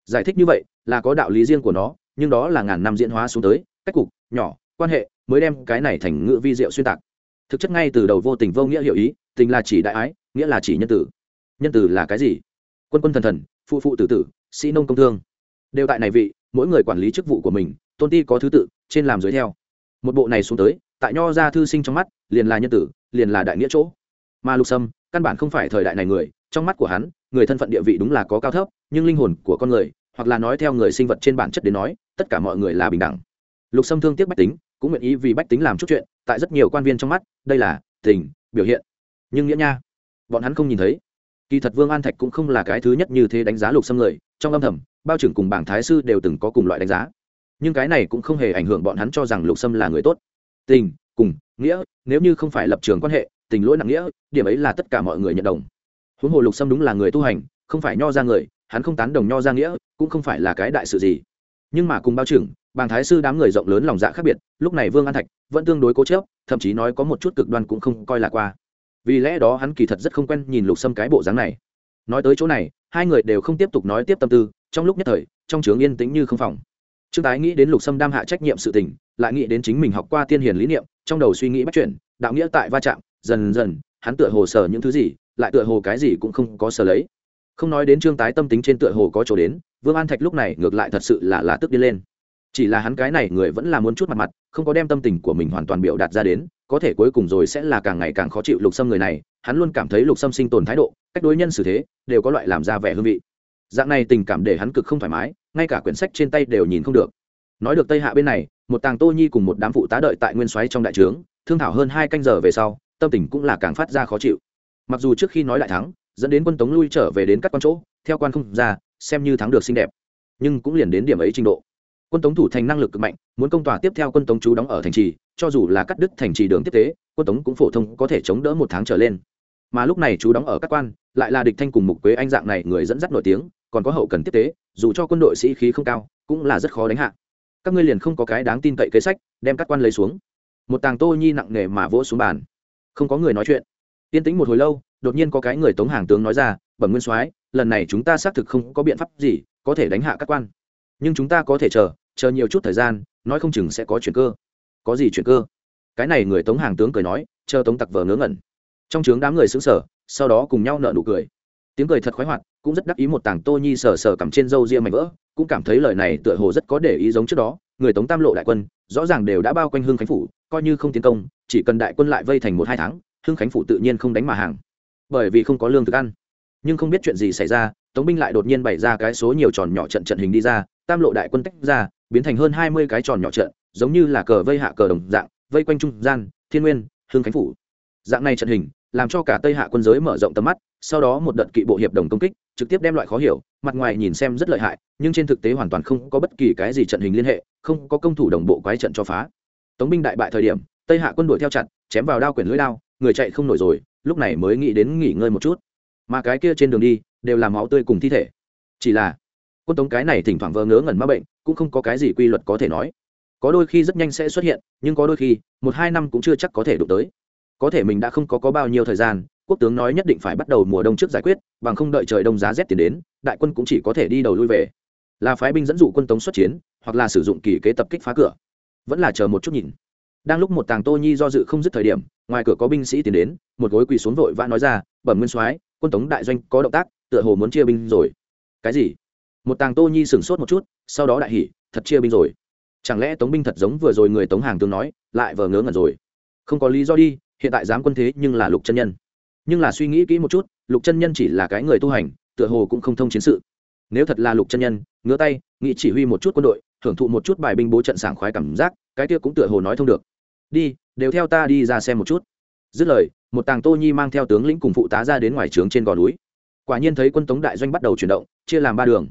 Giải thích như vậy, là có đạo lý riêng của nó, nhưng đó là ngàn năm diễn hóa xuống tới, cách cục, nhỏ, quan hệ, mới đem cái này thành ngữ vi diệu xuyên tạc. Thực chất ngay từ đầu vô tình vô nghĩa hiểu ý, tình là chỉ đại ái, nghĩa là chỉ nhân tử. Nhân tử là cái gì? Quân quân thần thần, phụ phụ tử tử, sĩ nông công thương. Đều tại này vị, mỗi người quản lý chức vụ của mình, tôn ti có thứ tự, trên làm dưới theo một bộ này xuống tới, tại nho ra thư sinh trong mắt, liền là nhân tử, liền là đại nghĩa chỗ. Mà lục sâm, căn bản không phải thời đại này người, trong mắt của hắn, người thân phận địa vị đúng là có cao thấp, nhưng linh hồn của con người, hoặc là nói theo người sinh vật trên bản chất đến nói, tất cả mọi người là bình đẳng. Lục sâm thương tiếc bách tính, cũng nguyện ý vì bách tính làm chút chuyện, tại rất nhiều quan viên trong mắt, đây là tình, biểu hiện. Nhưng nghĩa nha, bọn hắn không nhìn thấy. Kỳ thật vương an thạch cũng không là cái thứ nhất như thế đánh giá lục sâm người, trong âm thầm, bao trưởng cùng bảng thái sư đều từng có cùng loại đánh giá nhưng cái này cũng không hề ảnh hưởng bọn hắn cho rằng lục sâm là người tốt. Tình, cùng, nghĩa, nếu như không phải lập trường quan hệ, tình lỗi nặng nghĩa, điểm ấy là tất cả mọi người nhận đồng. Huống hồ lục sâm đúng là người tu hành, không phải nho ra người, hắn không tán đồng nho ra nghĩa, cũng không phải là cái đại sự gì. Nhưng mà cùng bao trưởng, bàng thái sư đám người rộng lớn lòng dạ khác biệt, lúc này vương an thạch vẫn tương đối cố chớp thậm chí nói có một chút cực đoan cũng không coi là qua. Vì lẽ đó hắn kỳ thật rất không quen nhìn lục sâm cái bộ dáng này. Nói tới chỗ này, hai người đều không tiếp tục nói tiếp tâm tư, trong lúc nhất thời, trong trướng yên tĩnh như không phòng trương tái nghĩ đến lục sâm đam hạ trách nhiệm sự tình, lại nghĩ đến chính mình học qua tiên hiền lý niệm, trong đầu suy nghĩ bắt chuyển đạo nghĩa tại va chạm, dần dần, hắn tựa hồ sờ những thứ gì, lại tựa hồ cái gì cũng không có sờ lấy. Không nói đến trương tái tâm tính trên tựa hồ có chỗ đến, vương an thạch lúc này ngược lại thật sự là là tức đi lên. Chỉ là hắn cái này người vẫn là muốn chút mặt mặt, không có đem tâm tình của mình hoàn toàn biểu đạt ra đến, có thể cuối cùng rồi sẽ là càng ngày càng khó chịu lục sâm người này, hắn luôn cảm thấy lục sâm sinh tồn thái độ, cách đối nhân xử thế, đều có loại làm ra vẻ hương vị. Dạng này tình cảm để hắn cực không thoải mái ngay cả quyển sách trên tay đều nhìn không được. Nói được tây hạ bên này, một tàng tô nhi cùng một đám phụ tá đợi tại nguyên soái trong đại trướng, thương thảo hơn hai canh giờ về sau, tâm tình cũng là càng phát ra khó chịu. Mặc dù trước khi nói đại thắng, dẫn đến quân tống lui trở về đến các quan chỗ, theo quan không ra, xem như thắng được xinh đẹp, nhưng cũng liền đến điểm ấy trình độ. Quân tống thủ thành năng lực cực mạnh, muốn công tòa tiếp theo quân tống chú đóng ở thành trì, cho dù là cắt đứt thành trì đường tiếp tế, quân tống cũng phổ thông có thể chống đỡ một tháng trở lên. Mà lúc này chú đóng ở các quan, lại là địch thanh cùng mục quế anh dạng này người dẫn dắt nổi tiếng, còn có hậu cần tiếp tế dù cho quân đội sĩ khí không cao, cũng là rất khó đánh hạ. Các ngươi liền không có cái đáng tin cậy kế sách, đem các quan lấy xuống. Một tàng tô nhi nặng nề mà vỗ xuống bàn. Không có người nói chuyện. Tiên tĩnh một hồi lâu, đột nhiên có cái người tống hàng tướng nói ra, bẩm nguyên soái, lần này chúng ta xác thực không có biện pháp gì, có thể đánh hạ các quan. Nhưng chúng ta có thể chờ chờ nhiều chút thời gian, nói không chừng sẽ có chuyện cơ. Có gì chuyện cơ? Cái này người tống hàng tướng cười nói, chờ tống tặc vờ ngớ ngẩn. Trong trướng đám người xứng sở sau đó cùng nhau nợ nụ cười tiếng cười thật khoái hoạt, cũng rất đắc ý một tàng tô nhi sờ sờ cầm trên râu ria mảnh vỡ, cũng cảm thấy lời này tựa hồ rất có để ý giống trước đó, người tống tam lộ đại quân, rõ ràng đều đã bao quanh hương khánh phủ, coi như không tiến công, chỉ cần đại quân lại vây thành một hai tháng hương khánh phủ tự nhiên không đánh mà hàng. Bởi vì không có lương thực ăn. Nhưng không biết chuyện gì xảy ra, tống binh lại đột nhiên bày ra cái số nhiều tròn nhỏ trận trận hình đi ra, tam lộ đại quân tách ra, biến thành hơn hai mươi cái tròn nhỏ trận, giống như là cờ vây hạ cờ đồng dạng, vây quanh trung gian, thiên nguyên hương khánh phủ. Dạng này trận hình làm cho cả tây hạ quân giới mở rộng tầm mắt, sau đó một đợt kỵ bộ hiệp đồng công kích, trực tiếp đem loại khó hiểu, mặt ngoài nhìn xem rất lợi hại, nhưng trên thực tế hoàn toàn không có bất kỳ cái gì trận hình liên hệ, không có công thủ đồng bộ quái trận cho phá. Tống binh đại bại thời điểm, tây hạ quân đuổi theo chặt, chém vào đao quyển lưỡi đao, người chạy không nổi rồi, lúc này mới nghĩ đến nghỉ ngơi một chút. Mà cái kia trên đường đi, đều là máu tươi cùng thi thể. Chỉ là, quân tống cái này thỉnh thoảng vờ ngớ ngẩn ma bệnh, cũng không có cái gì quy luật có thể nói. Có đôi khi rất nhanh sẽ xuất hiện, nhưng có đôi khi, một hai năm cũng chưa chắc có thể đụng tới có thể mình đã không có có bao nhiêu thời gian, quốc tướng nói nhất định phải bắt đầu mùa đông trước giải quyết, bằng không đợi trời đông giá rét tiền đến, đại quân cũng chỉ có thể đi đầu lui về. Là phái binh dẫn dụ quân tống xuất chiến, hoặc là sử dụng kỳ kế tập kích phá cửa. Vẫn là chờ một chút nhìn. Đang lúc một tàng tô nhi do dự không dứt thời điểm, ngoài cửa có binh sĩ tiến đến, một gối quỳ xuống vội vã nói ra, bẩm nguyên soái, quân tống đại doanh có động tác, tựa hồ muốn chia binh rồi. Cái gì? Một tàng tô nhi sửng sốt một chút, sau đó đại hỉ, thật chia binh rồi. Chẳng lẽ tống binh thật giống vừa rồi người tống hàng tướng nói, lại vờ ngớ ngẩn rồi? Không có lý do đi hiện tại dám quân thế nhưng là lục chân nhân. Nhưng là suy nghĩ kỹ một chút, lục chân nhân chỉ là cái người tu hành, tựa hồ cũng không thông chiến sự. Nếu thật là lục chân nhân ngứa tay nghĩ chỉ huy một chút quân đội hưởng thụ một chút bài binh bố trận sảng khoái cảm giác, cái kia cũng tựa hồ nói thông được. Đi, đều theo ta đi ra xem một chút. Dứt lời, một tàng tô nhi mang theo tướng lĩnh cùng phụ tá ra đến ngoài trướng trên gò núi. Quả nhiên thấy quân tống đại doanh bắt đầu chuyển động, chia làm ba đường.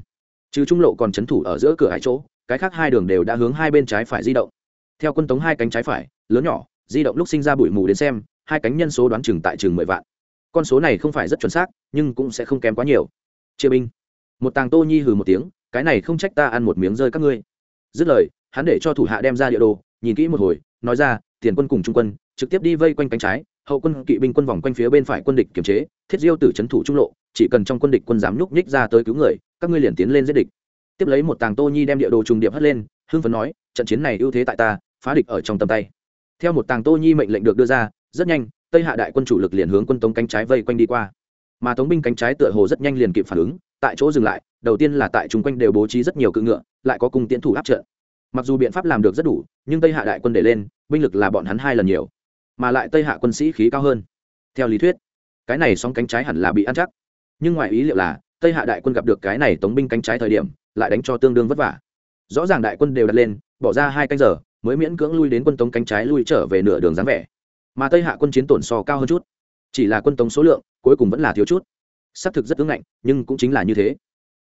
Trừ trung lộ còn c h ấ n thủ ở giữa cửa hai chỗ, cái khác hai đường đều đã hướng hai bên trái phải di động. Theo quân tống hai cánh trái phải, lớn nhỏ di động lúc sinh ra bụi mù đến xem, hai cánh nhân số đoán chừng tại chừng mười vạn. Con số này không phải rất chuẩn xác, nhưng cũng sẽ không kém quá nhiều. Chia binh. Một tàng tô nhi hừ một tiếng, cái này không trách ta ăn một miếng rơi các ngươi. Dứt lời, hắn để cho thủ hạ đem ra địa đồ, nhìn kỹ một hồi, nói ra, tiền quân cùng trung quân, trực tiếp đi vây quanh cánh trái, hậu quân kỵ binh quân vòng quanh phía bên phải quân địch kiềm chế, thiết diêu tử trấn thủ trung lộ, chỉ cần trong quân địch quân dám nhúc nhích ra tới cứu người, các ngươi liền tiến lên giết địch. Tiếp lấy một tàng tô nhi đem địa đồ trùng điệp hất lên, hưng phấn nói, trận chiến này ưu thế tại ta, phá địch ở trong tầm tay theo một tàng tô nhi mệnh lệnh được đưa ra, rất nhanh, tây hạ đại quân chủ lực liền hướng quân tống cánh trái vây quanh đi qua. Mà tống binh cánh trái tựa hồ rất nhanh liền kịp phản ứng, tại chỗ dừng lại, đầu tiên là tại chung quanh đều bố trí rất nhiều cự ngựa, lại có cung tiến thủ áp trận. Mặc dù biện pháp làm được rất đủ, nhưng tây hạ đại quân để lên, binh lực là bọn hắn hai lần nhiều, mà lại tây hạ quân sĩ khí cao hơn. Theo lý thuyết, cái này song cánh trái hẳn là bị ăn chắc. Nhưng ngoài ý liệu là, tây hạ đại quân gặp được cái này tống binh cánh trái thời điểm, lại đánh cho tương đương vất vả. Rõ ràng đại quân đều đặt lên, bỏ ra hai canh giờ mới miễn cưỡng lui đến quân tống cánh trái lui trở về nửa đường dáng vẻ. Mà tây hạ quân chiến tổn so cao hơn chút. Chỉ là quân tống số lượng, cuối cùng vẫn là thiếu chút. Xác thực rất ứng ngạnh, nhưng cũng chính là như thế.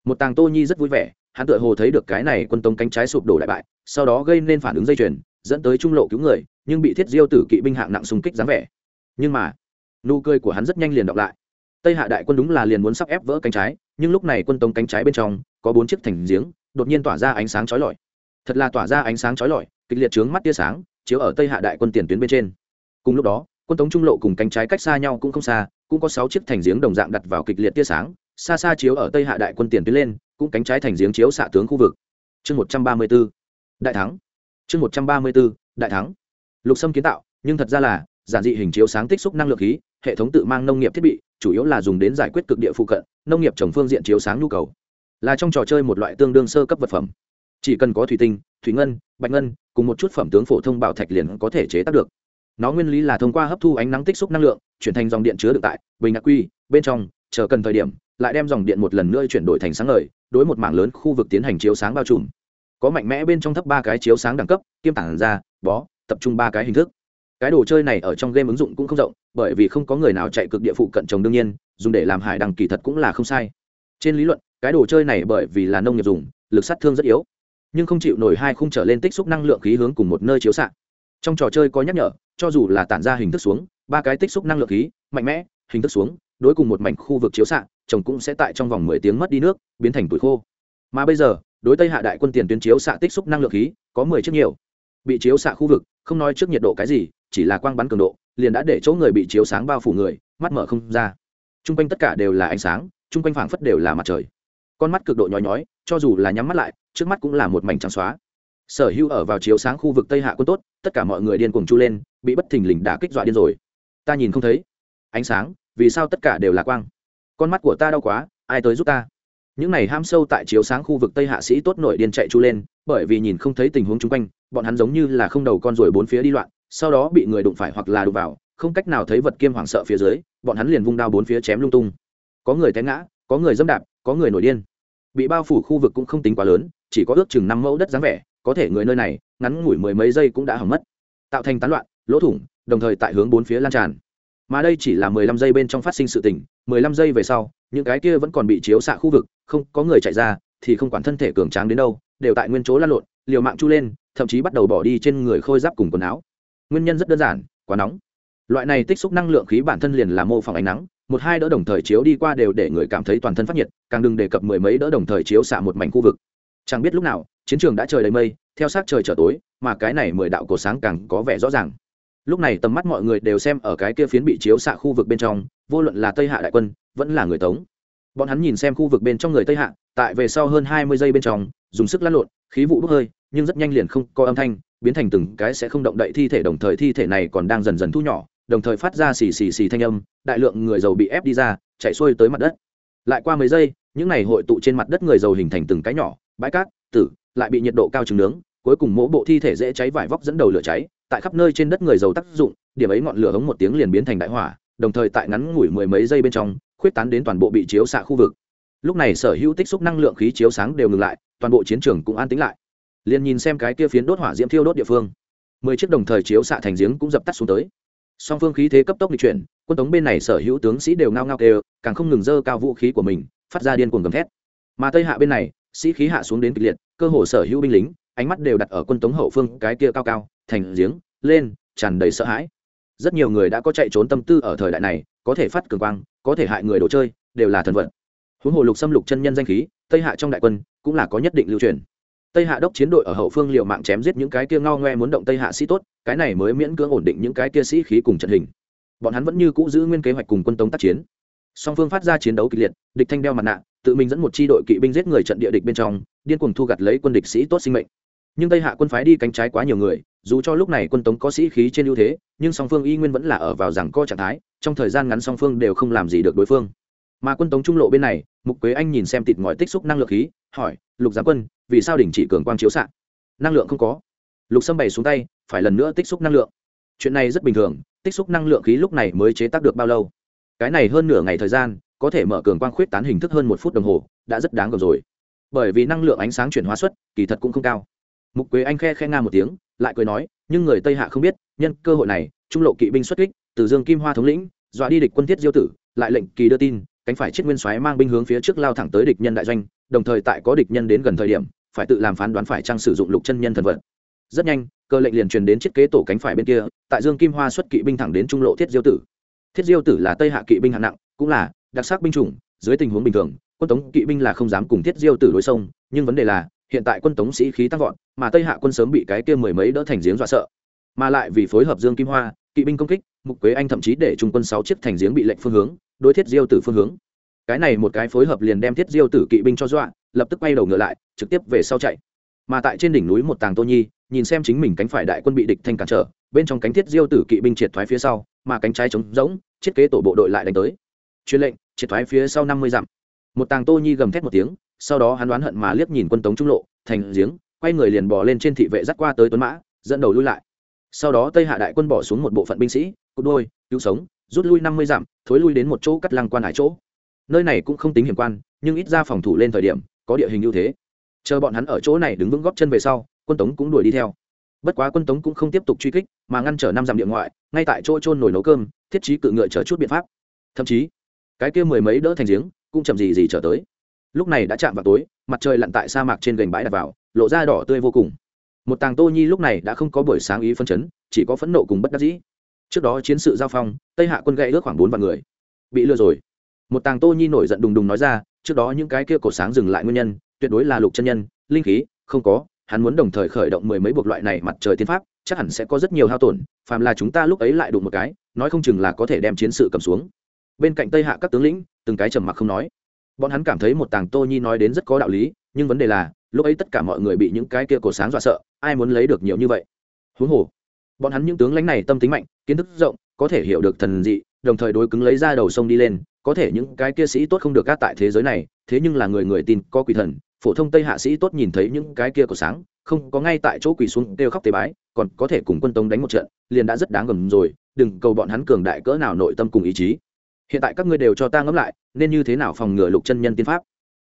Một tàng tô nhi rất vui vẻ, hắn tựa hồ thấy được cái này quân tống cánh trái sụp đổ đại bại, sau đó gây nên phản ứng dây chuyền, dẫn tới trung lộ cứu người, nhưng bị thiết diêu tử kỵ binh hạng nặng xung kích dáng vẻ. Nhưng mà, nụ cười của hắn rất nhanh liền đọc lại. Tây hạ đại quân đúng là liền muốn sắp ép vỡ cánh trái, nhưng lúc này quân tống cánh trái bên trong, có bốn chiếc thành giếng, đột nhiên tỏa ra ánh sáng chói lọi. Thật là tỏa ra ánh sáng chói lọi kịch liệt trướng mắt tia sáng, chiếu ở tây hạ đại quân tiền tuyến bên trên. Cùng lúc đó, quân tống trung lộ cùng cánh trái cách xa nhau cũng không xa, cũng có sáu chiếc thành giếng đồng dạng đặt vào kịch liệt tia sáng, xa xa chiếu ở tây hạ đại quân tiền tuyến lên, cũng cánh trái thành giếng chiếu xạ tướng khu vực. Chương một trăm ba mươi b ố đại thắng. Chương một trăm ba mươi b ố đại thắng. Lục sâm kiến tạo, nhưng thật ra là, giản dị hình chiếu sáng tích xúc năng lượng khí, hệ thống tự mang nông nghiệp thiết bị, chủ yếu là dùng đến giải quyết cực địa phụ cận, nông nghiệp trồng phương diện chiếu sáng nhu cầu. Là trong trò chơi một loại tương đương sơ cấp vật phẩm. Chỉ cần có thủy tinh thủy ngân, bạch ngân, cùng một chút phẩm tướng phổ thông bảo thạch liền có thể chế tác được. Nó nguyên lý là thông qua hấp thu ánh nắng tích xúc năng lượng, chuyển thành dòng điện chứa được tại bình ác quy, bên trong, chờ cần thời điểm, lại đem dòng điện một lần nữa chuyển đổi thành sáng ngời, đối một mảng lớn khu vực tiến hành chiếu sáng bao trùm. Có mạnh mẽ bên trong thấp ba cái chiếu sáng đẳng cấp, kiêm tảng ra, bó, tập trung ba cái hình thức. Cái đồ chơi này ở trong game ứng dụng cũng không rộng, bởi vì không có người nào chạy cực địa phụ cận trồng đương nhiên, dùng để làm hải đằng kỳ thật cũng là không sai. Trên lý luận, cái đồ chơi này bởi vì là nông nghiệp dùng, lực sát thương rất yếu nhưng không chịu nổi hai khung trở lên tích xúc năng lượng khí hướng cùng một nơi chiếu xạ. Trong trò chơi có nhắc nhở, cho dù là tản ra hình thức xuống, ba cái tích xúc năng lượng khí, mạnh mẽ, hình thức xuống, đối cùng một mảnh khu vực chiếu xạ, chồng cũng sẽ tại trong vòng mười tiếng mất đi nước, biến thành tuổi khô. Mà bây giờ, đối tây hạ đại quân tiền tuyến chiếu xạ tích xúc năng lượng khí, có mười chiếc nhiều. Bị chiếu xạ khu vực, không nói trước nhiệt độ cái gì, chỉ là quang bắn cường độ, liền đã để chỗ người bị chiếu sáng bao phủ người, mắt mở không ra. T r u n g quanh tất cả đều là ánh sáng t r u n g quanh phảng phất đều là mặt trời. Con mắt cực độ nhói nhói cho dù là nhắm mắt lại, trước mắt cũng là một mảnh trắng xóa. Sở hữu ở vào chiếu sáng khu vực tây hạ quân tốt, tất cả mọi người điên cuồng chu lên, bị bất thình lình đả kích dọa điên rồi. Ta nhìn không thấy. Ánh sáng, vì sao tất cả đều là quang? Con mắt của ta đau quá, ai tới giúp ta? Những này ham sâu tại chiếu sáng khu vực tây hạ sĩ tốt nổi điên chạy chu lên, bởi vì nhìn không thấy tình huống chung quanh, bọn hắn giống như là không đầu con ruồi bốn phía đi loạn, sau đó bị người đụng phải hoặc là đụng vào, không cách nào thấy vật kiêm hoảng sợ phía dưới, bọn hắn liền vung đao bốn phía chém lung tung. Có người té ngã, có người dâm đạp, có người nổi điên bị bao phủ khu vực cũng không tính quá lớn, chỉ có ước chừng năm mẫu đất dáng vẻ, có thể người nơi này, ngắn ngủi mười mấy giây cũng đã hỏng mất. Tạo thành tán loạn, lỗ thủng, đồng thời tại hướng bốn phía lan tràn. Mà đây chỉ là mười lăm giây bên trong phát sinh sự tình, mười lăm giây về sau, những cái kia vẫn còn bị chiếu xạ khu vực, không có người chạy ra, thì không quản thân thể cường tráng đến đâu, đều tại nguyên chỗ lăn lộn, liều mạng chu lên, thậm chí bắt đầu bỏ đi trên người khôi giáp cùng quần áo. Nguyên nhân rất đơn giản, quá nóng. Loại này tích xúc năng lượng khí bản thân liền là mô phỏng ánh nắng một hai đỡ đồng thời chiếu đi qua đều để người cảm thấy toàn thân phát nhiệt, càng đừng đề cập mười mấy đỡ đồng thời chiếu xạ một mảnh khu vực. Chẳng biết lúc nào, chiến trường đã trời đầy mây, theo sát trời trở tối, mà cái này mười đạo cổ sáng càng có vẻ rõ ràng. Lúc này tầm mắt mọi người đều xem ở cái kia phiến bị chiếu xạ khu vực bên trong, vô luận là tây hạ đại quân, vẫn là người tống. Bọn hắn nhìn xem khu vực bên trong người tây hạ, tại về sau hơn hai mươi giây bên trong, dùng sức lăn lộn, khí vụ bốc hơi, nhưng rất nhanh liền không có âm thanh, biến thành từng cái sẽ không động đậy thi thể, đồng thời thi thể này còn đang dần dần thu nhỏ đồng thời phát ra xì xì xì thanh âm, đại lượng người giàu bị ép đi ra, chạy xuôi tới mặt đất. Lại qua mấy giây, những này hội tụ trên mặt đất người giàu hình thành từng cái nhỏ, bãi cát, tử, lại bị nhiệt độ cao trứng nướng, cuối cùng mỗi bộ thi thể dễ cháy vải vóc dẫn đầu lửa cháy, tại khắp nơi trên đất người giàu tác dụng, điểm ấy ngọn lửa hống một tiếng liền biến thành đại hỏa, đồng thời tại ngắn ngủi mười mấy giây bên trong, khuyết tán đến toàn bộ bị chiếu xạ khu vực. Lúc này sở hữu tích xúc năng lượng khí chiếu sáng đều ngừng lại, toàn bộ chiến trường cũng an tĩnh lại. Liền nhìn xem cái kia phiến đốt hỏa diễm thiêu đốt địa phương, mười chiếc đồng thời chiếu xạ thành giếng cũng dập tắt xuống tới song phương khí thế cấp tốc di chuyển, quân tống bên này sở hữu tướng sĩ đều ngao ngao kêu, càng không ngừng dơ cao vũ khí của mình, phát ra điên cuồng gầm thét. Mà tây hạ bên này, sĩ khí hạ xuống đến kịch liệt, cơ hồ sở hữu binh lính, ánh mắt đều đặt ở quân tống hậu phương, cái kia cao cao, thành giếng, lên, tràn đầy sợ hãi. Rất nhiều người đã có chạy trốn tâm tư ở thời đại này, có thể phát cường quang, có thể hại người đồ chơi, đều là thần vận huống hồ lục xâm lục chân nhân danh khí, tây hạ trong đại quân, cũng là có nhất định lưu truyền tây hạ đốc chiến đội ở hậu phương liệu mạng chém giết những cái kia ngao ngoe muốn động tây hạ sĩ tốt, cái này mới miễn cưỡng ổn định những cái kia sĩ khí cùng trận hình. Bọn hắn vẫn như cũ giữ nguyên kế hoạch cùng quân tống tác chiến. Song phương phát ra chiến đấu kịch liệt, địch thanh đeo mặt nạ, tự mình dẫn một chi đội kỵ binh giết người trận địa địch bên trong, điên cuồng thu gặt lấy quân địch sĩ tốt sinh mệnh. Nhưng tây hạ quân phái đi cánh trái quá nhiều người, dù cho lúc này quân tống có sĩ khí trên ưu thế, nhưng song phương y nguyên vẫn là ở vào rằng co trạng thái, trong thời gian ngắn song phương đều không làm gì được đối phương mà quân tống trung lộ bên này, mục quế anh nhìn xem tịt ngòi tích xúc năng lượng khí, hỏi, lục giám quân, vì sao đình chỉ cường quang chiếu s năng lượng không có. Lục sâm bày xuống tay, phải lần nữa tích xúc năng lượng. Chuyện này rất bình thường, tích xúc năng lượng khí lúc này mới chế tác được bao lâu? Cái này hơn nửa ngày thời gian, có thể mở cường quang khuyết tán hình thức hơn một phút đồng hồ, đã rất đáng gồm rồi. Bởi vì năng lượng ánh sáng chuyển hóa suất, kỳ thật cũng không cao. Mục quế anh khe khe nga một tiếng, lại cười nói, nhưng người tây hạ không biết, nhân cơ hội này, trung lộ kỵ binh xuất kích, từ dương kim hoa thống lĩnh, dọa đi địch quân thiết diêu tử, lại lệnh kỳ đưa tin cánh phải chết nguyên soái mang binh hướng phía trước lao thẳng tới địch nhân đại doanh, đồng thời tại có địch nhân đến gần thời điểm, phải tự làm phán đoán phải trang sử dụng lục chân nhân thần vật. Rất nhanh, cơ lệnh liền truyền đến thiết kế tổ cánh phải bên kia, tại dương kim hoa xuất kỵ binh thẳng đến trung lộ thiết diêu tử. Thiết diêu tử là tây hạ kỵ binh hạng nặng, cũng là đặc sắc binh chủng, dưới tình huống bình thường, quân tống kỵ binh là không dám cùng thiết diêu tử đối sông nhưng vấn đề là, hiện tại quân tống sĩ khí tăng vọt, mà tây hạ quân sớm bị cái kia mười mấy đỡ thành giếng dọa sợ. Mà lại vì phối hợp dương kim hoa, kỵ binh công kích, mục quế anh thậm chí để trung quân sáu chiếc thành giếng bị lệnh phương hướng đối thiết diêu tử phương hướng. Cái này một cái phối hợp liền đem thiết diêu tử kỵ binh cho dọa, lập tức quay đầu ngựa lại, trực tiếp về sau chạy. Mà tại trên đỉnh núi một tàng tô nhi, nhìn xem chính mình cánh phải đại quân bị địch thanh cản trở, bên trong cánh thiết diêu tử kỵ binh triệt thoái phía sau, mà cánh trái trống rỗng thiết kế tổ bộ đội lại đánh tới. Truyền lệnh, triệt thoái phía sau năm mươi dặm. Một tàng tô nhi gầm thét một tiếng, sau đó hắn đoán hận mà liếc nhìn quân tống trung lộ, thành giếng, quay người liền bỏ lên trên thị vệ dắt qua tới tuấn mã, dẫn đầu lui lại. Sau đó tây hạ đại quân bỏ xuống một bộ phận binh sĩ cụt đôi, cứu sống rút lui năm mươi dặm, thối lui đến một chỗ cắt lăng quan hải chỗ. Nơi này cũng không tính hiểm quan, nhưng ít ra phòng thủ lên thời điểm, có địa hình ưu thế. Chờ bọn hắn ở chỗ này đứng vững góp chân về sau, quân tống cũng đuổi đi theo. Bất quá quân tống cũng không tiếp tục truy kích, mà ngăn trở năm dặm địa ngoại, ngay tại chỗ trôn nổi nấu cơm, thiết trí cự ngựa chờ chút biện pháp. Thậm chí, cái kia mười mấy đỡ thành giếng, cũng chậm gì gì trở tới. Lúc này đã chạm vào tối, mặt trời lặn tại sa mạc trên gành bãi đặt vào, lộ ra đỏ tươi vô cùng. Một tàng tô nhi lúc này đã không có buổi sáng ý phân chấn, chỉ có phẫn nộ cùng bất đắc dĩ trước đó chiến sự giao phong, tây hạ quân gậy ước khoảng bốn vạn người. Bị lừa rồi. Một tàng tô nhi nổi giận đùng đùng nói ra, trước đó những cái kia cổ sáng dừng lại nguyên nhân, tuyệt đối là lục chân nhân, linh khí, không có, hắn muốn đồng thời khởi động mười mấy buộc loại này mặt trời tiên pháp, chắc hẳn sẽ có rất nhiều hao tổn, phàm là chúng ta lúc ấy lại đụng một cái, nói không chừng là có thể đem chiến sự cầm xuống. Bên cạnh tây hạ các tướng lĩnh, từng cái trầm mặc không nói. Bọn hắn cảm thấy một tàng tô nhi nói đến rất có đạo lý, nhưng vấn đề là, lúc ấy tất cả mọi người bị những cái kia cổ sáng dọa sợ, ai muốn lấy được nhiều như vậy? Huống hồ bọn hắn những tướng lãnh này tâm tính mạnh, kiến thức rộng, có thể hiểu được thần dị, đồng thời đối cứng lấy ra đầu sông đi lên, có thể những cái kia sĩ tốt không được gác tại thế giới này, thế nhưng là người người tin có quỷ thần, phổ thông tây hạ sĩ tốt nhìn thấy những cái kia của sáng, không có ngay tại chỗ quỳ xuống kêu khóc tế bái, còn có thể cùng quân tông đánh một trận, liền đã rất đáng gầm rồi, đừng cầu bọn hắn cường đại cỡ nào nội tâm cùng ý chí. Hiện tại các ngươi đều cho ta ngẫm lại, nên như thế nào phòng ngừa lục chân nhân tiên pháp?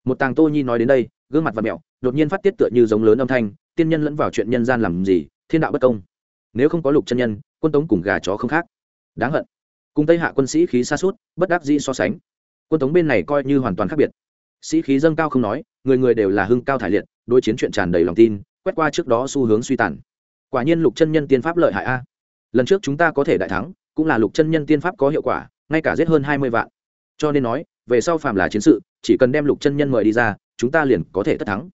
Một tàng tô nhi nói đến đây, gương mặt và mẹo, đột nhiên phát tiết tựa như giống lớn âm thanh, tiên nhân lẫn vào chuyện nhân gian làm gì, thiên đạo bất công nếu không có lục chân nhân, quân tống cùng gà chó không khác. Đáng hận. Cùng tây hạ quân sĩ khí xa suốt, bất đắc dĩ so sánh. Quân tống bên này coi như hoàn toàn khác biệt. Sĩ khí dâng cao không nói, người người đều là hưng cao thải liệt, đối chiến chuyện tràn đầy lòng tin, quét qua trước đó xu hướng suy tàn. Quả nhiên lục chân nhân tiên pháp lợi hại a. Lần trước chúng ta có thể đại thắng, cũng là lục chân nhân tiên pháp có hiệu quả, ngay cả giết hơn hai mươi vạn. Cho nên nói, về sau phàm là chiến sự, chỉ cần đem lục chân nhân mời đi ra, chúng ta liền có thể tất thắng.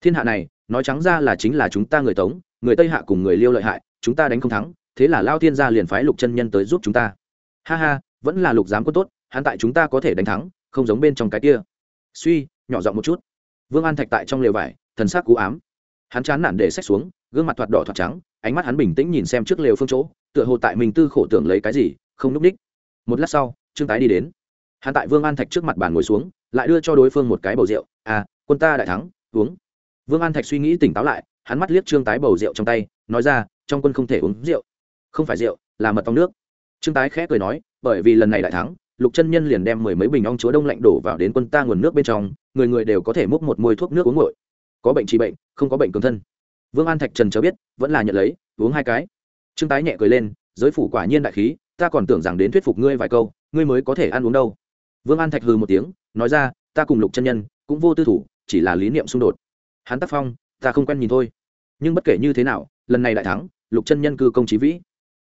Thiên hạ này nói trắng ra là chính là chúng ta người tống, người tây hạ cùng người liêu lợi hại, chúng ta đánh không thắng, thế là lao thiên gia liền phái lục chân nhân tới giúp chúng ta. Ha ha, vẫn là lục giám quân tốt, hắn tại chúng ta có thể đánh thắng, không giống bên trong cái kia. Suy, nhỏ giọng một chút. Vương an thạch tại trong lều vải, thần sắc cú ám. Hắn chán nản để sách xuống, gương mặt thoạt đỏ thoạt trắng, ánh mắt hắn bình tĩnh nhìn xem trước lều phương chỗ, tựa hồ tại mình tư khổ tưởng lấy cái gì, không núp ních. Một lát sau, trương tái đi đến. Hắn tại vương an thạch trước mặt bàn ngồi xuống, lại đưa cho đối phương một cái bầu rượu. À quân ta đại thắng, uống vương an thạch suy nghĩ tỉnh táo lại, hắn mắt liếc trương tái bầu rượu trong tay, nói ra, trong quân không thể uống rượu. Không phải rượu, là mật ong nước. Trương tái khẽ cười nói, bởi vì lần này đại thắng, lục chân nhân liền đem mười mấy bình ong chúa đông lạnh đổ vào đến quân ta nguồn nước bên trong, người người đều có thể múc một môi thuốc nước uống ngội có bệnh trị bệnh, không có bệnh cường thân. Vương an thạch trần cho biết, vẫn là nhận lấy, uống hai cái. Trương tái nhẹ cười lên, giới phủ quả nhiên đại khí, ta còn tưởng rằng đến thuyết phục ngươi vài câu, ngươi mới có thể ăn uống đâu. Vương an thạch hừ một tiếng, nói ra, ta cùng lục chân nhân cũng vô tư thủ, chỉ là lý niệm xung đột hắn tác phong, ta không quen nhìn thôi. Nhưng bất kể như thế nào, lần này đại thắng, lục chân nhân cư công trí vĩ.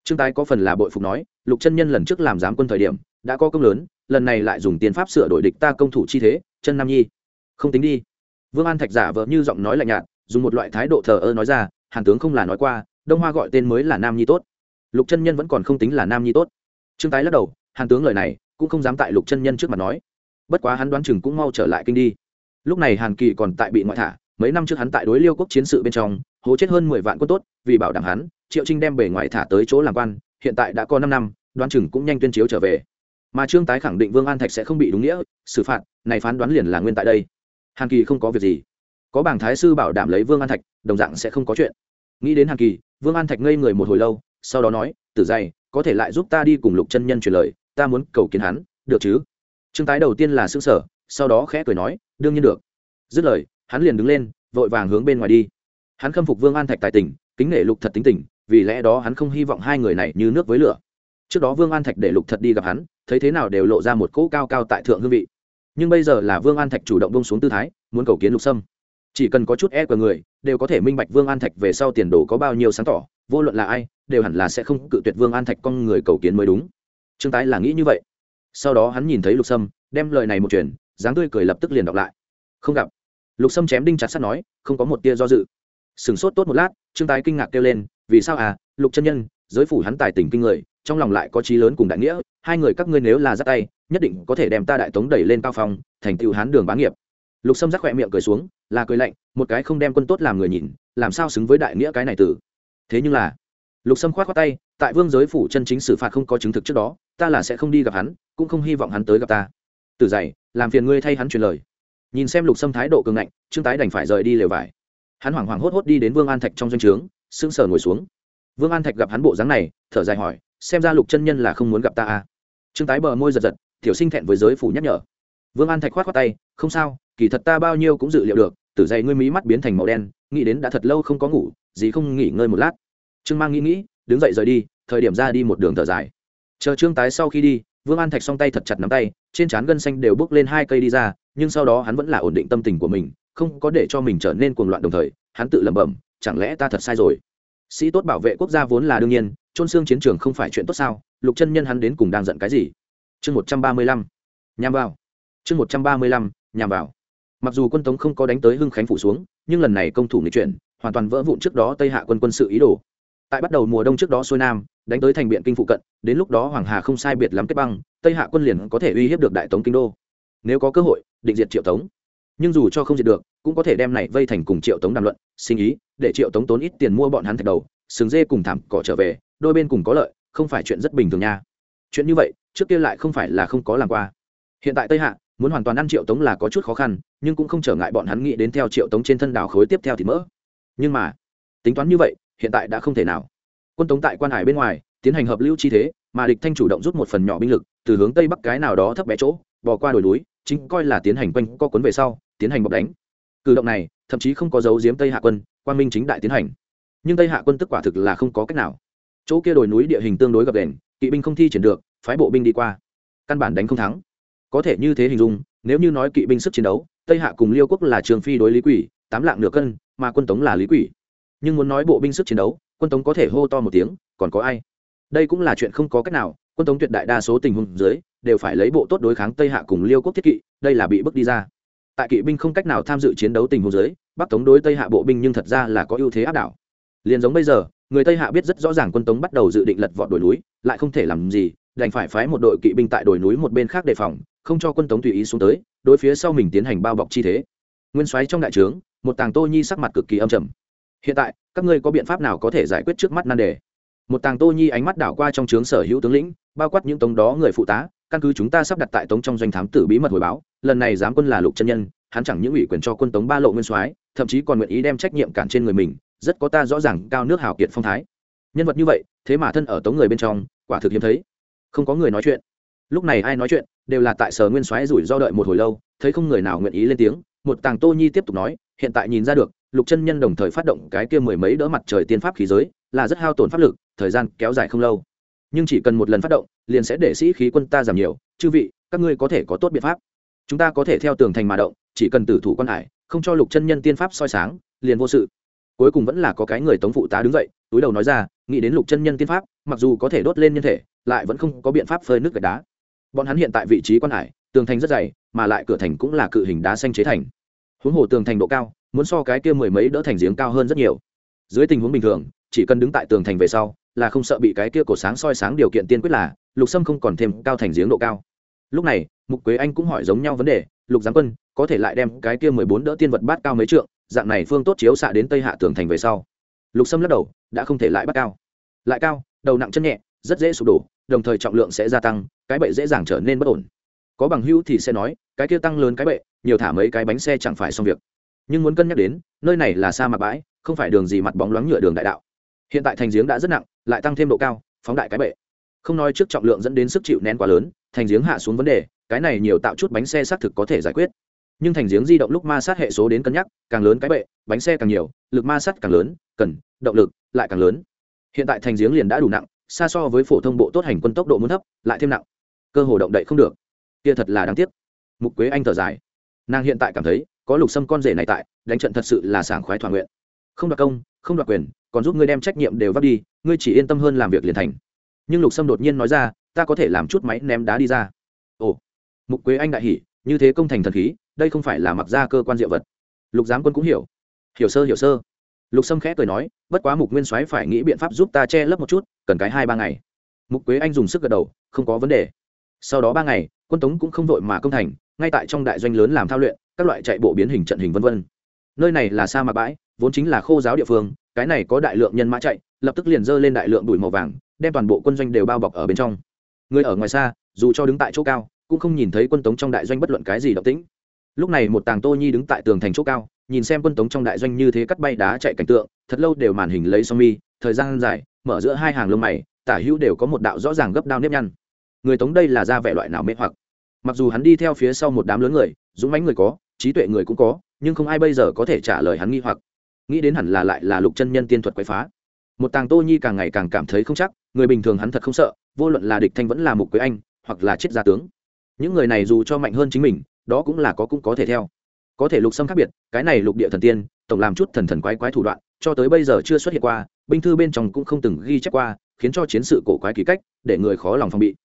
Trương tái có phần là bội phục nói, lục chân nhân lần trước làm giám quân thời điểm, đã có công lớn, lần này lại dùng tiền pháp sửa đổi địch ta công thủ chi thế, chân nam nhi. Không tính đi. Vương an thạch giả vợ như giọng nói lạnh nhạt, dùng một loại thái độ thờ ơ nói ra, hàn tướng không là nói qua, đông hoa gọi tên mới là nam nhi tốt. Lục chân nhân vẫn còn không tính là nam nhi tốt. Trương tái lắc đầu, hàn tướng lời này, cũng không dám tại lục chân nhân trước mặt nói. Bất quá hắn đoán chừng cũng mau trở lại kinh đi. Lúc này hàn kỳ còn tại bị ngoại thả mấy năm trước hắn tại đối liêu quốc chiến sự bên trong, hố chết hơn mười vạn quân tốt, vì bảo đảm hắn, triệu trinh đem bể ngoại thả tới chỗ làm quan, hiện tại đã có năm năm, đoán chừng cũng nhanh tuyên chiếu trở về. Mà trương tái khẳng định vương an thạch sẽ không bị đúng nghĩa, xử phạt, này phán đoán liền là nguyên tại đây. Hàn kỳ không có việc gì. Có bảng thái sư bảo đảm lấy vương an thạch, đồng dạng sẽ không có chuyện. Nghĩ đến hàn kỳ, vương an thạch ngây người một hồi lâu, sau đó nói, tử dày có thể lại giúp ta đi cùng lục chân nhân truyền lời, ta muốn cầu kiến hắn, được chứ? Trương tái đầu tiên là xương sở sau đó khẽ cười nói, đương nhiên được. Dứt lời hắn liền đứng lên, vội vàng hướng bên ngoài đi. Hắn khâm phục vương an thạch tài tình, kính nể lục thật tính tình, vì lẽ đó hắn không hy vọng hai người này như nước với lửa. Trước đó vương an thạch để lục thật đi gặp hắn, thấy thế nào đều lộ ra một cỗ cao cao tại thượng hương vị. Nhưng bây giờ là vương an thạch chủ động bông xuống tư thái, muốn cầu kiến lục sâm. Chỉ cần có chút e của người, đều có thể minh bạch vương an thạch về sau tiền đồ có bao nhiêu sáng tỏ, vô luận là ai, đều hẳn là sẽ không cự tuyệt vương an thạch con người cầu kiến mới đúng. Trương tái là nghĩ như vậy. Sau đó hắn nhìn thấy lục sâm, đem lời này một truyền dáng tươi cười lập tức liền đọc lại. Không gặp lục sâm chém đinh chặt sắt nói, không có một tia do dự. Sửng sốt tốt một lát, trương tái kinh ngạc kêu lên, vì sao à lục chân nhân, giới phủ hắn tài tình kinh người, trong lòng lại có trí lớn cùng đại nghĩa, hai người các ngươi nếu là dắt tay, nhất định có thể đem ta đại tống đẩy lên cao phong, thành tựu hán đường bá nghiệp. Lục sâm rắc khỏe miệng cười xuống, là cười lạnh, một cái không đem quân tốt làm người nhìn, làm sao xứng với đại nghĩa cái này tử. Thế nhưng là, lục sâm khoát khoát tay, tại vương giới phủ chân chính xử phạt không có chứng thực trước đó, ta là sẽ không đi gặp hắn, cũng không hy vọng hắn tới gặp ta. Từ dày làm phiền ngươi thay hắn truyền lời nhìn xem lục sâm thái độ cường ngạnh, trương tái đành phải rời đi lều vải. Hắn hoảng hoảng hốt hốt đi đến vương an thạch trong doanh trướng, sững sờ ngồi xuống. Vương an thạch gặp hắn bộ dáng này, thở dài hỏi, xem ra lục chân nhân là không muốn gặp ta à? Trương tái bờ môi giật giật, tiểu sinh thẹn với giới phủ nhắc nhở. Vương an thạch khoát khoát tay, không sao, kỳ thật ta bao nhiêu cũng dự liệu được, tử dày ngươi mí mắt biến thành màu đen, nghĩ đến đã thật lâu không có ngủ, gì không nghỉ ngơi một lát. Trương mang nghĩ nghĩ, đứng dậy rời đi, thời điểm ra đi một đường thở dài. Chờ trương tái sau khi đi, vương an thạch song tay thật chặt nắm tay, trên trán gân xanh đều bước lên hai cây đi ra nhưng sau đó hắn vẫn là ổn định tâm tình của mình, không có để cho mình trở nên cuồng loạn đồng thời, hắn tự lẩm bẩm, chẳng lẽ ta thật sai rồi? Sĩ tốt bảo vệ quốc gia vốn là đương nhiên trôn xương chiến trường không phải chuyện tốt sao? Lục chân nhân hắn đến cùng đang giận cái gì? Chương một trăm ba mươi lăm. Nhằm vào. Chương một trăm ba mươi lăm, nhằm vào. Mặc dù quân tống không có đánh tới hưng khánh phủ xuống, nhưng lần này công thủ nghị chuyển, hoàn toàn vỡ vụn trước đó tây hạ quân quân sự ý đồ. Tại bắt đầu mùa đông trước đó xuôi nam, đánh tới thành biện kinh phụ cận, đến lúc đó hoàng hà không sai biệt lắm kết băng, tây hạ quân liền có thể uy hiếp được đại tống kinh đô nếu có cơ hội, định diệt triệu tống. Nhưng dù cho không diệt được, cũng có thể đem này vây thành cùng triệu tống đàm luận, sinh ý, để triệu tống tốn ít tiền mua bọn hắn thạch đầu, sừng dê cùng thảm cỏ trở về, đôi bên cùng có lợi, không phải chuyện rất bình thường nha. Chuyện như vậy, trước kia lại không phải là không có làm qua. Hiện tại tây hạ, muốn hoàn toàn ăn triệu tống là có chút khó khăn, nhưng cũng không trở ngại bọn hắn nghĩ đến theo triệu tống trên thân đảo khối tiếp theo thì mỡ. Nhưng mà, tính toán như vậy, hiện tại đã không thể nào. Quân tống tại quan hải bên ngoài, tiến hành hợp lưu chi thế, mà địch thanh chủ động rút một phần nhỏ binh lực, từ hướng tây bắc cái nào đó thấp bé chỗ bỏ qua đồi núi chính coi là tiến hành quanh co quấn về sau, tiến hành bọc đánh. Cử động này, thậm chí không có dấu giếm tây hạ quân quan minh chính đại tiến hành. Nhưng tây hạ quân tức quả thực là không có cách nào. Chỗ kia đồi núi địa hình tương đối gập đền kỵ binh không thi triển được, phái bộ binh đi qua. Căn bản đánh không thắng. Có thể như thế hình dung, nếu như nói kỵ binh sức chiến đấu, tây hạ cùng liêu quốc là trường phi đối lý quỷ, tám lạng nửa cân, mà quân tống là lý quỷ. Nhưng muốn nói bộ binh sức chiến đấu, quân tống có thể hô to một tiếng, còn có ai? Đây cũng là chuyện không có cách nào quân tống tuyệt đại đa số tình huống dưới, đều phải lấy bộ tốt đối kháng tây hạ cùng liêu quốc thiết kỵ, đây là bị bước đi ra. Tại kỵ binh không cách nào tham dự chiến đấu tình huống dưới, bắc tống đối tây hạ bộ binh nhưng thật ra là có ưu thế áp đảo. Liền giống bây giờ, người tây hạ biết rất rõ ràng quân tống bắt đầu dự định lật vọt đồi núi, lại không thể làm gì, đành phải phái một đội kỵ binh tại đồi núi một bên khác đề phòng, không cho quân tống tùy ý xuống tới, đối phía sau mình tiến hành bao bọc chi thế. Nguyên soái trong đại trướng, một tàng tô nhi sắc mặt cực kỳ âm trầm. Hiện tại, các ngươi có biện pháp nào có thể giải quyết trước mắt nan đề? Một tàng tô nhi ánh mắt đảo qua trong trướng sở hữu tướng lĩnh bao quát những tống đó người phụ tá, căn cứ chúng ta sắp đặt tại tống trong doanh thám tử bí mật hồi báo, lần này giám quân là lục chân nhân, hắn chẳng những ủy quyền cho quân tống ba lộ nguyên soái, thậm chí còn nguyện ý đem trách nhiệm cản trên người mình, rất có ta rõ ràng cao nước hào kiệt phong thái. Nhân vật như vậy, thế mà thân ở tống người bên trong, quả thực hiếm thấy. Không có người nói chuyện. Lúc này ai nói chuyện, đều là tại sở nguyên soái rủi do đợi một hồi lâu, thấy không người nào nguyện ý lên tiếng, một tàng tô nhi tiếp tục nói, hiện tại nhìn ra được, lục chân nhân đồng thời phát động cái kia mười mấy đỡ mặt trời tiên pháp khí giới, là rất hao tổn pháp lực, thời gian kéo dài không lâu nhưng chỉ cần một lần phát động, liền sẽ để sĩ khí quân ta giảm nhiều. Chư vị, các ngươi có thể có tốt biện pháp. Chúng ta có thể theo tường thành mà động, chỉ cần tử thủ quan hải, không cho lục chân nhân tiên pháp soi sáng, liền vô sự. Cuối cùng vẫn là có cái người tống phụ tá đứng dậy, túi đầu nói ra, nghĩ đến lục chân nhân tiên pháp, mặc dù có thể đốt lên nhân thể, lại vẫn không có biện pháp phơi nước gạch đá. Bọn hắn hiện tại vị trí quan hải, tường thành rất dày, mà lại cửa thành cũng là cự hình đá xanh chế thành. Huống hồ tường thành độ cao, muốn so cái kia mười mấy đỡ thành giếng cao hơn rất nhiều. Dưới tình huống bình thường, chỉ cần đứng tại tường thành về sau là không sợ bị cái kia cổ sáng soi sáng điều kiện tiên quyết là, lục sâm không còn thêm cao thành giếng độ cao. Lúc này, mục quế anh cũng hỏi giống nhau vấn đề, lục giáng quân, có thể lại đem cái kia mười bốn đỡ tiên vật bát cao mấy trượng, dạng này phương tốt chiếu xạ đến tây hạ tường thành về sau. Lục sâm lắc đầu, đã không thể lại bắt cao. Lại cao, đầu nặng chân nhẹ, rất dễ sụp đổ, đồng thời trọng lượng sẽ gia tăng, cái bệ dễ dàng trở nên bất ổn. Có bằng hữu thì sẽ nói, cái kia tăng lớn cái bệ, nhiều thả mấy cái bánh xe chẳng phải xong việc. Nhưng muốn cân nhắc đến, nơi này là sa mạc bãi, không phải đường gì mặt bóng loáng nhựa đường đại đạo. Hiện tại thành giếng đã rất nặng lại tăng thêm độ cao, phóng đại cái bệ. Không nói trước trọng lượng dẫn đến sức chịu nén quá lớn, thành giếng hạ xuống vấn đề, cái này nhiều tạo chút bánh xe xác thực có thể giải quyết. Nhưng thành giếng di động lúc ma sát hệ số đến cân nhắc, càng lớn cái bệ, bánh xe càng nhiều, lực ma sát càng lớn, cần, động lực, lại càng lớn. Hiện tại thành giếng liền đã đủ nặng, xa so với phổ thông bộ tốt hành quân tốc độ muốn thấp, lại thêm nặng. Cơ hồ động đậy không được. Kia thật là đáng tiếc. Mục quế anh thở dài. Nàng hiện tại cảm thấy, có lục xâm con rể này tại, đánh trận thật sự là sảng khoái thỏa nguyện. Không đặc công không đoạt quyền, còn giúp ngươi đem trách nhiệm đều vắt đi, ngươi chỉ yên tâm hơn làm việc liền thành. Nhưng lục sâm đột nhiên nói ra, ta có thể làm chút máy ném đá đi ra. Ồ, mục quế anh đại hỉ, như thế công thành thần khí, đây không phải là mặc ra cơ quan diệu vật. Lục giám quân cũng hiểu. Hiểu sơ hiểu sơ. Lục sâm khẽ cười nói, bất quá mục nguyên soái phải nghĩ biện pháp giúp ta che lấp một chút, cần cái hai ba ngày. Mục quế anh dùng sức gật đầu, không có vấn đề. Sau đó ba ngày, quân tống cũng không vội mà công thành, ngay tại trong đại doanh lớn làm thao luyện, các loại chạy bộ biến hình trận hình vân vân. Nơi này là sa mạc bãi vốn chính là khô giáo địa phương, cái này có đại lượng nhân mã chạy, lập tức liền dơ lên đại lượng bụi màu vàng, đem toàn bộ quân doanh đều bao bọc ở bên trong. Người ở ngoài xa, dù cho đứng tại chỗ cao, cũng không nhìn thấy quân tống trong đại doanh bất luận cái gì động tĩnh. Lúc này một tàng tô nhi đứng tại tường thành chỗ cao, nhìn xem quân tống trong đại doanh như thế cắt bay đá chạy cảnh tượng, thật lâu đều màn hình lấy song mi, thời gian dài, mở giữa hai hàng lông mày, tả hữu đều có một đạo rõ ràng gấp đao nếp nhăn. Người tống đây là ra vẻ loại nào mê hoặc? Mặc dù hắn đi theo phía sau một đám lớn người, dũng mãnh người có, trí tuệ người cũng có, nhưng không ai bây giờ có thể trả lời hắn nghi hoặc nghĩ đến hẳn là lại là lục chân nhân tiên thuật quậy phá. Một tàng tô nhi càng ngày càng cảm thấy không chắc, người bình thường hắn thật không sợ, vô luận là địch thanh vẫn là mục quế anh, hoặc là chết gia tướng. Những người này dù cho mạnh hơn chính mình, đó cũng là có cũng có thể theo. Có thể lục xâm khác biệt, cái này lục địa thần tiên, tổng làm chút thần thần quái quái thủ đoạn, cho tới bây giờ chưa xuất hiện qua, binh thư bên trong cũng không từng ghi chép qua, khiến cho chiến sự cổ quái kỳ cách, để người khó lòng phòng bị.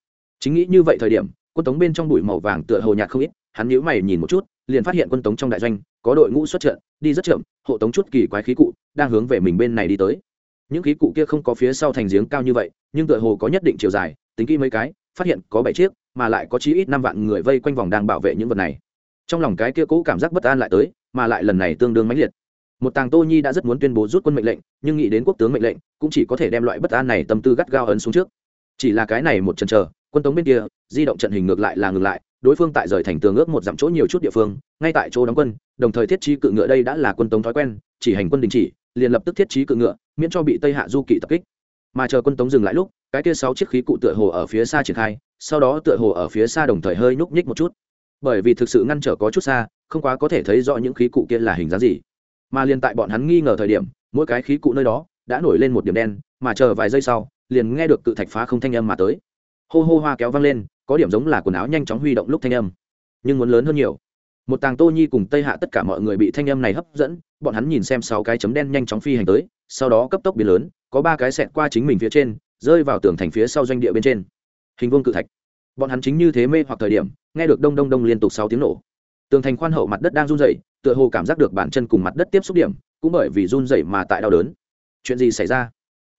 Chính nghĩ như vậy thời điểm, quân tống bên trong bụi màu vàng tựa hồ nhạt không ít hắn nhíu mày nhìn một chút, liền phát hiện quân tống trong đại doanh, có đội ngũ xuất trận, đi rất chậm, hộ tống chút kỳ quái khí cụ, đang hướng về mình bên này đi tới. Những khí cụ kia không có phía sau thành giếng cao như vậy, nhưng tựa hồ có nhất định chiều dài, tính kỹ mấy cái, phát hiện có bảy chiếc, mà lại có chí ít năm vạn người vây quanh vòng đang bảo vệ những vật này. Trong lòng cái kia cũ cảm giác bất an lại tới, mà lại lần này tương đương mãnh liệt. Một tàng tô nhi đã rất muốn tuyên bố rút quân mệnh lệnh, nhưng nghĩ đến quốc tướng mệnh lệnh, cũng chỉ có thể đem loại bất an này tâm tư gắt gao ấn xuống trước. Chỉ là cái này một chân chờ, quân tống bên kia, di động trận hình ngược lại là ngừng lại đối phương tại rời thành tường ước một dặm chỗ nhiều chút địa phương, ngay tại chỗ đóng quân, đồng thời thiết trí cự ngựa đây đã là quân tống thói quen, chỉ hành quân đình chỉ, liền lập tức thiết trí cự ngựa, miễn cho bị tây hạ du kỵ tập kích. Mà chờ quân tống dừng lại lúc, cái kia sáu chiếc khí cụ tựa hồ ở phía xa triển khai, sau đó tựa hồ ở phía xa đồng thời hơi nhúc nhích một chút. Bởi vì thực sự ngăn trở có chút xa, không quá có thể thấy rõ những khí cụ kia là hình dáng gì. Mà liền tại bọn hắn nghi ngờ thời điểm, mỗi cái khí cụ nơi đó đã nổi lên một điểm đen, mà chờ vài giây sau, liền nghe được cự thạch phá không thanh âm mà tới. Hô hô hoa kéo văng lên có điểm giống là quần áo nhanh chóng huy động lúc thanh âm, nhưng muốn lớn hơn nhiều. Một tàng tô nhi cùng tây hạ tất cả mọi người bị thanh âm này hấp dẫn, bọn hắn nhìn xem sáu cái chấm đen nhanh chóng phi hành tới, sau đó cấp tốc biến lớn, có ba cái xẹt qua chính mình phía trên, rơi vào tường thành phía sau doanh địa bên trên. Hình vuông cự thạch. Bọn hắn chính như thế mê hoặc thời điểm, nghe được đông đông đông liên tục sáu tiếng nổ. Tường thành khoan hậu mặt đất đang run rẩy, tựa hồ cảm giác được bản chân cùng mặt đất tiếp xúc điểm, cũng bởi vì run rẩy mà tại đau đớn. Chuyện gì xảy ra?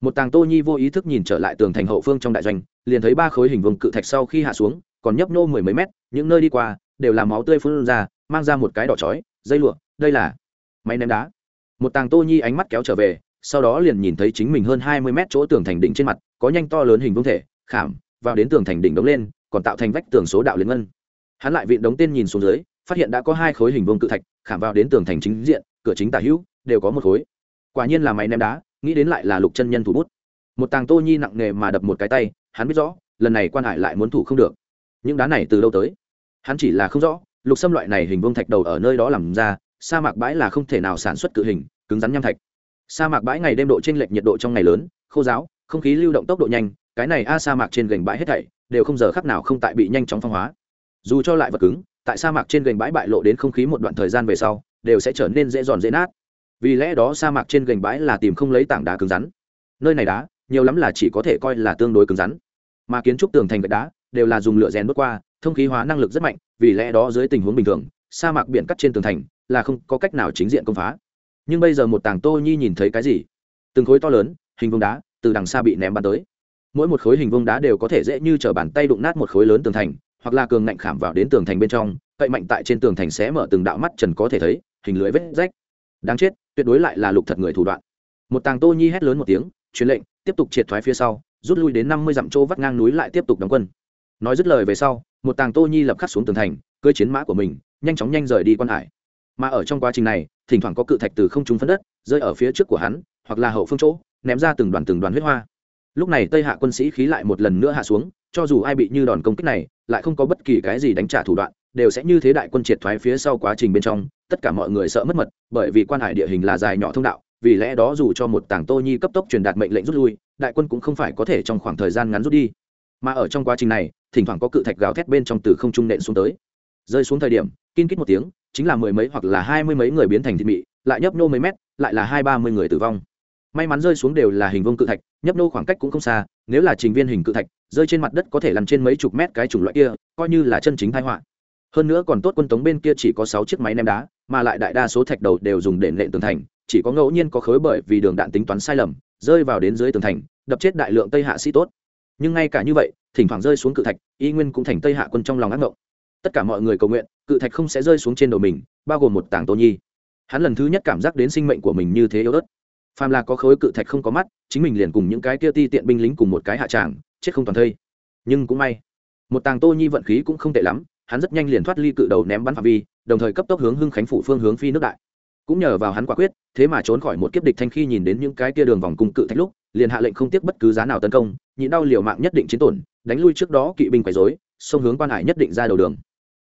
Một tàng tô nhi vô ý thức nhìn trở lại tường thành hậu phương trong đại doanh, liền thấy ba khối hình vương cự thạch sau khi hạ xuống, còn nhấp nô mười mấy mét, những nơi đi qua, đều là máu tươi phun ra, mang ra một cái đỏ chói, dây lụa, đây là máy ném đá. Một tàng tô nhi ánh mắt kéo trở về, sau đó liền nhìn thấy chính mình hơn hai mươi mét chỗ tường thành đỉnh trên mặt, có nhanh to lớn hình vương thể, khảm, vào đến tường thành đỉnh đống lên, còn tạo thành vách tường số đạo liên ngân. Hắn lại vịn đống tên nhìn xuống dưới, phát hiện đã có hai khối hình vương cự thạch, khảm vào đến tường thành chính diện, cửa chính tả hữu, đều có một khối. Quả nhiên là máy ném đá nghĩ đến lại là lục chân nhân thủ bút. Một tàng tô nhi nặng nề mà đập một cái tay, hắn biết rõ, lần này quan hải lại muốn thủ không được. Những đá này từ đâu tới? Hắn chỉ là không rõ, lục xâm loại này hình vuông thạch đầu ở nơi đó làm ra, sa mạc bãi là không thể nào sản xuất cự hình, cứng rắn nham thạch. Sa mạc bãi ngày đêm độ t r ê n lệch nhiệt độ trong ngày lớn, khô giáo, không khí lưu động tốc độ nhanh, cái này a sa mạc trên gành bãi hết thảy, đều không giờ khắc nào không tại bị nhanh chóng phong hóa. Dù cho lại vật cứng, tại sa mạc trên gành bãi bại lộ đến không khí một đoạn thời gian về sau, đều sẽ trở nên dễ giòn dễ nát vì lẽ đó sa mạc trên gành bãi là tìm không lấy tảng đá cứng rắn. Nơi này đá, nhiều lắm là chỉ có thể coi là tương đối cứng rắn. Mà kiến trúc tường thành gạch đá đều là dùng lửa rèn bước qua, thông khí hóa năng lực rất mạnh, vì lẽ đó dưới tình huống bình thường, sa mạc biển cắt trên tường thành là không có cách nào chính diện công phá. Nhưng bây giờ một tảng tô nhi nhìn thấy cái gì? Từng khối to lớn, hình vuông đá từ đằng xa bị ném bắn tới. Mỗi một khối hình vuông đá đều có thể dễ như t bàn tay đụng nát một khối lớn tường thành, hoặc là cường ngạnh khảm vào đến tường thành bên trong, cậy mạnh tại trên tường thành sẽ mở từng đạo mắt trần có thể thấy, hình lưới vết rách. Đáng chết tuyệt đối lại là lục thật người thủ đoạn. Một tàng tô nhi hét lớn một tiếng, truyền lệnh, tiếp tục triệt thoái phía sau, rút lui đến năm mươi dặm chỗ vắt ngang núi lại tiếp tục đóng quân. Nói dứt lời về sau, một tàng tô nhi lập khắc xuống tường thành, cưỡi chiến mã của mình, nhanh chóng nhanh rời đi quan hải. Mà ở trong quá trình này, thỉnh thoảng có cự thạch từ không trung phân đất, rơi ở phía trước của hắn, hoặc là hậu phương chỗ, ném ra từng đoàn từng đoàn huyết hoa. Lúc này tây hạ quân sĩ khí lại một lần nữa hạ xuống, cho dù ai bị như đòn công kích này, lại không có bất kỳ cái gì đánh trả thủ đoạn, đều sẽ như thế đại quân triệt thoái phía sau quá trình bên trong tất cả mọi người sợ mất mật, bởi vì quan hải địa hình là dài nhỏ thông đạo, vì lẽ đó dù cho một tảng tô nhi cấp tốc truyền đạt mệnh lệnh rút lui, đại quân cũng không phải có thể trong khoảng thời gian ngắn rút đi. Mà ở trong quá trình này, thỉnh thoảng có cự thạch gào thét bên trong từ không trung nện xuống tới. Rơi xuống thời điểm, kin kít một tiếng, chính là mười mấy hoặc là hai mươi mấy người biến thành thịt mị, lại nhấp nô mấy mét, lại là hai ba mươi người tử vong. May mắn rơi xuống đều là hình vông cự thạch, nhấp nô khoảng cách cũng không xa, nếu là trình viên hình cự thạch, rơi trên mặt đất có thể lăn trên mấy chục mét cái chủng loại kia, coi như là chân chính thái họa. Hơn nữa còn tốt quân tống bên kia chỉ có sáu chiếc máy ném đá mà lại đại đa số thạch đầu đều dùng để nện tường thành, chỉ có ngẫu nhiên có khối bởi vì đường đạn tính toán sai lầm, rơi vào đến dưới tường thành, đập chết đại lượng tây hạ sĩ tốt. Nhưng ngay cả như vậy, thỉnh thoảng rơi xuống cự thạch, y nguyên cũng thành tây hạ quân trong lòng ác mộng tất cả mọi người cầu nguyện, cự thạch không sẽ rơi xuống trên đầu mình, bao gồm một tảng tô nhi. Hắn lần thứ nhất cảm giác đến sinh mệnh của mình như thế yếu ớt. Phàm là có khối cự thạch không có mắt, chính mình liền cùng những cái kia ti tiện binh lính cùng một cái hạ tràng, chết không toàn thây. Nhưng cũng may, một tàng tô nhi vận khí cũng không tệ lắm, hắn rất nhanh liền thoát ly cự đầu ném bắn phạm vi đồng thời cấp tốc hướng hưng khánh phủ phương hướng phi nước đại. Cũng nhờ vào hắn quả quyết, thế mà trốn khỏi một kiếp địch thanh khi nhìn đến những cái kia đường vòng cung cự thạch lúc, liền hạ lệnh không tiếc bất cứ giá nào tấn công, nhịn đau liều mạng nhất định chiến tổn, đánh lui trước đó kỵ binh quấy rối, xông hướng quan hải nhất định ra đầu đường.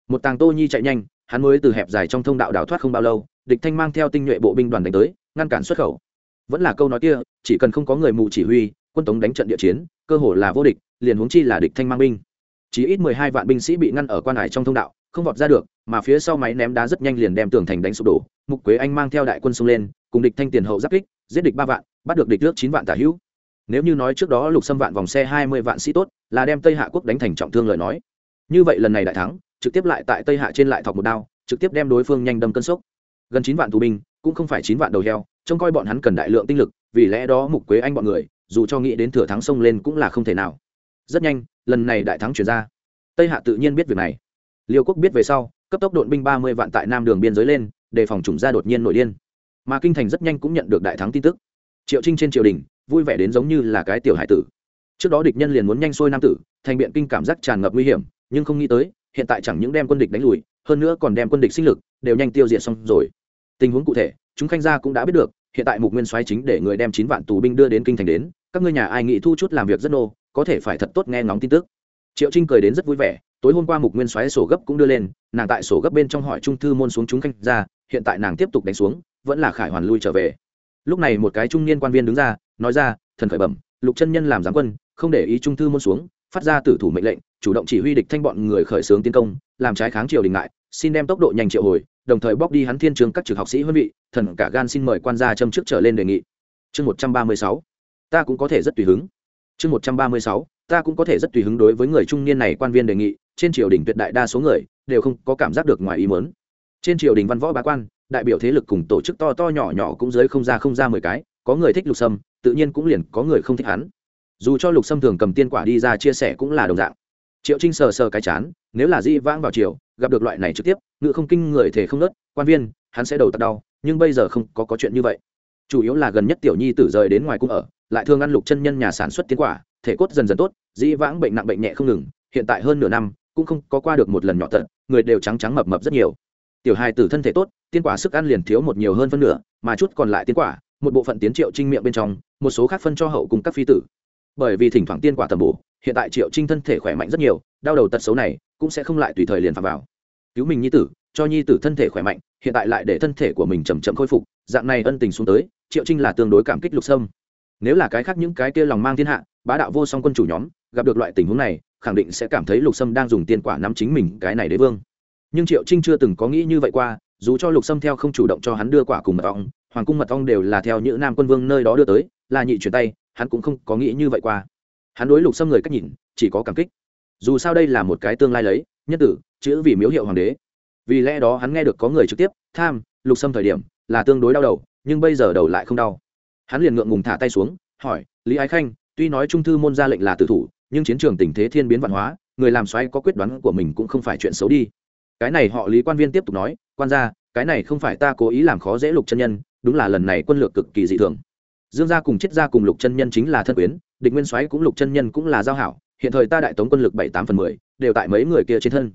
Một tàng tô nhi chạy nhanh, hắn mới từ hẹp dài trong thông đạo đào thoát không bao lâu, địch thanh mang theo tinh nhuệ bộ binh đoàn đánh tới, ngăn cản xuất khẩu. Vẫn là câu nói kia, chỉ cần không có người mù chỉ huy, quân tống đánh trận địa chiến, cơ hồ là vô địch, liền huống chi là địch thanh mang binh. Chỉ ít mười hai vạn binh sĩ bị ngăn ở quan hải trong thông đạo không vọt ra được, mà phía sau máy ném đá rất nhanh liền đem tường thành đánh sụp đổ. Mục quế anh mang theo đại quân xông lên, cùng địch thanh tiền hậu giáp kích, giết địch ba vạn, bắt được địch nước chín vạn tả hữu. Nếu như nói trước đó lục xâm vạn vòng xe hai mươi vạn sĩ tốt, là đem tây hạ quốc đánh thành trọng thương lời nói. Như vậy lần này đại thắng, trực tiếp lại tại tây hạ trên lại thọc một đao, trực tiếp đem đối phương nhanh đâm cân sốc. Gần chín vạn tù binh, cũng không phải chín vạn đầu heo, trông coi bọn hắn cần đại lượng tinh lực, vì lẽ đó mục quế anh bọn người, dù cho nghĩ đến thừa thắng sông lên cũng là không thể nào. Rất nhanh, lần này đại thắng chuyển ra. Tây hạ tự nhiên biết việc này liêu quốc biết về sau, cấp tốc đội binh ba mươi vạn tại nam đường biên giới lên đề phòng chủng ra đột nhiên nổi điên. Mà kinh thành rất nhanh cũng nhận được đại thắng tin tức. Triệu trinh trên triều đình, vui vẻ đến giống như là cái tiểu hải tử. Trước đó địch nhân liền muốn nhanh xuôi nam tử, thành biện kinh cảm giác tràn ngập nguy hiểm, nhưng không nghĩ tới, hiện tại chẳng những đem quân địch đánh lùi, hơn nữa còn đem quân địch sinh lực, đều nhanh tiêu diệt xong rồi. Tình huống cụ thể, chúng khanh gia cũng đã biết được, hiện tại mục nguyên soái chính để người đem chín vạn tù binh đưa đến kinh thành đến, các ngươi nhà ai nghĩ thu chút làm việc rất nô, có thể phải thật tốt nghe ngóng tin tức. Triệu trinh cười đến rất vui vẻ tối hôm qua mục nguyên xoáy sổ gấp cũng đưa lên, nàng tại sổ gấp bên trong hỏi trung thư môn xuống chúng khanh ra, hiện tại nàng tiếp tục đánh xuống, vẫn là khải hoàn lui trở về. Lúc này một cái trung niên quan viên đứng ra, nói ra, thần khởi bẩm, lục chân nhân làm giám quân, không để ý trung thư môn xuống, phát ra tử thủ mệnh lệnh, chủ động chỉ huy địch thanh bọn người khởi xướng tiến công, làm trái kháng triều đình ngại, xin đem tốc độ nhanh triệu hồi, đồng thời bóc đi hắn thiên trường các trực học sĩ huân vị, thần cả gan xin mời quan gia châm chức trở lên đề nghị. Chương một trăm ba mươi sáu, ta cũng có thể rất tùy hứng. Chương một trăm ba mươi sáu, ta cũng có thể rất tùy hứng đối với người trung niên này quan viên đề nghị trên triều đình tuyệt đại đa số người đều không có cảm giác được ngoài ý mớn trên triều đình văn võ bá quan, đại biểu thế lực cùng tổ chức to to nhỏ nhỏ cũng dưới không ra không ra mười cái, có người thích lục sâm, tự nhiên cũng liền có người không thích hắn. Dù cho lục sâm thường cầm tiên quả đi ra chia sẻ cũng là đồng dạng. Triệu trinh sờ sờ cái chán, nếu là di vãng vào triều, gặp được loại này trực tiếp, ngự không kinh người thể không nớt, quan viên, hắn sẽ đầu tắt đau, nhưng bây giờ không có có chuyện như vậy. Chủ yếu là gần nhất tiểu nhi tử rời đến ngoài cung ở, lại thường ăn lục chân nhân nhà sản xuất tiến quả, thể cốt dần dần tốt, dĩ vãng bệnh nặng bệnh nhẹ không ngừng, hiện tại hơn nửa năm cũng không có qua được một lần nhỏ tận, người đều trắng trắng mập mập rất nhiều. Tiểu hài tử thân thể tốt, tiên quả sức ăn liền thiếu một nhiều hơn phân nửa, mà chút còn lại tiên quả, một bộ phận tiến triệu trinh miệng bên trong, một số khác phân cho hậu cùng các phi tử. Bởi vì thỉnh thoảng tiên quả tầm bổ, hiện tại triệu trinh thân thể khỏe mạnh rất nhiều, đau đầu tật xấu này, cũng sẽ không lại tùy thời liền phạm vào. Cứu mình nhi tử, cho nhi tử thân thể khỏe mạnh, hiện tại lại để thân thể của mình chầm chậm khôi phục, dạng này ân tình xuống tới, triệu trinh là tương đối cảm kích lục sâm. Nếu là cái khác những cái kia lòng mang thiên hạ, bá đạo vô song quân chủ nhóm, gặp được loại tình huống này khẳng định sẽ cảm thấy lục sâm đang dùng tiền quả nắm chính mình cái này đế vương. Nhưng triệu trinh chưa từng có nghĩ như vậy qua, dù cho lục sâm theo không chủ động cho hắn đưa quả cùng mật ong, hoàng cung mật ong đều là theo những nam quân vương nơi đó đưa tới, là nhị chuyển tay, hắn cũng không có nghĩ như vậy qua. Hắn đối lục sâm người cách nhìn, chỉ có cảm kích. Dù sao đây là một cái tương lai lấy, nhất tử, chữ vì miếu hiệu hoàng đế. Vì lẽ đó hắn nghe được có người trực tiếp, tham, lục sâm thời điểm, là tương đối đau đầu, nhưng bây giờ đầu lại không đau. Hắn liền ngượng ngùng thả tay xuống, hỏi, lý ái khanh, tuy nói trung thư môn ra lệnh là tử thủ nhưng chiến trường tình thế thiên biến văn hóa, người làm xoáy có quyết đoán của mình cũng không phải chuyện xấu đi. Cái này họ lý quan viên tiếp tục nói, quan gia, cái này không phải ta cố ý làm khó dễ lục chân nhân, đúng là lần này quân lược cực kỳ dị thường. Dương gia cùng chết gia cùng lục chân nhân chính là thân quyến, địch nguyên soái cũng lục chân nhân cũng là giao hảo, hiện thời ta đại tống quân lực bảy tám phần mười, đều tại mấy người kia trên thân.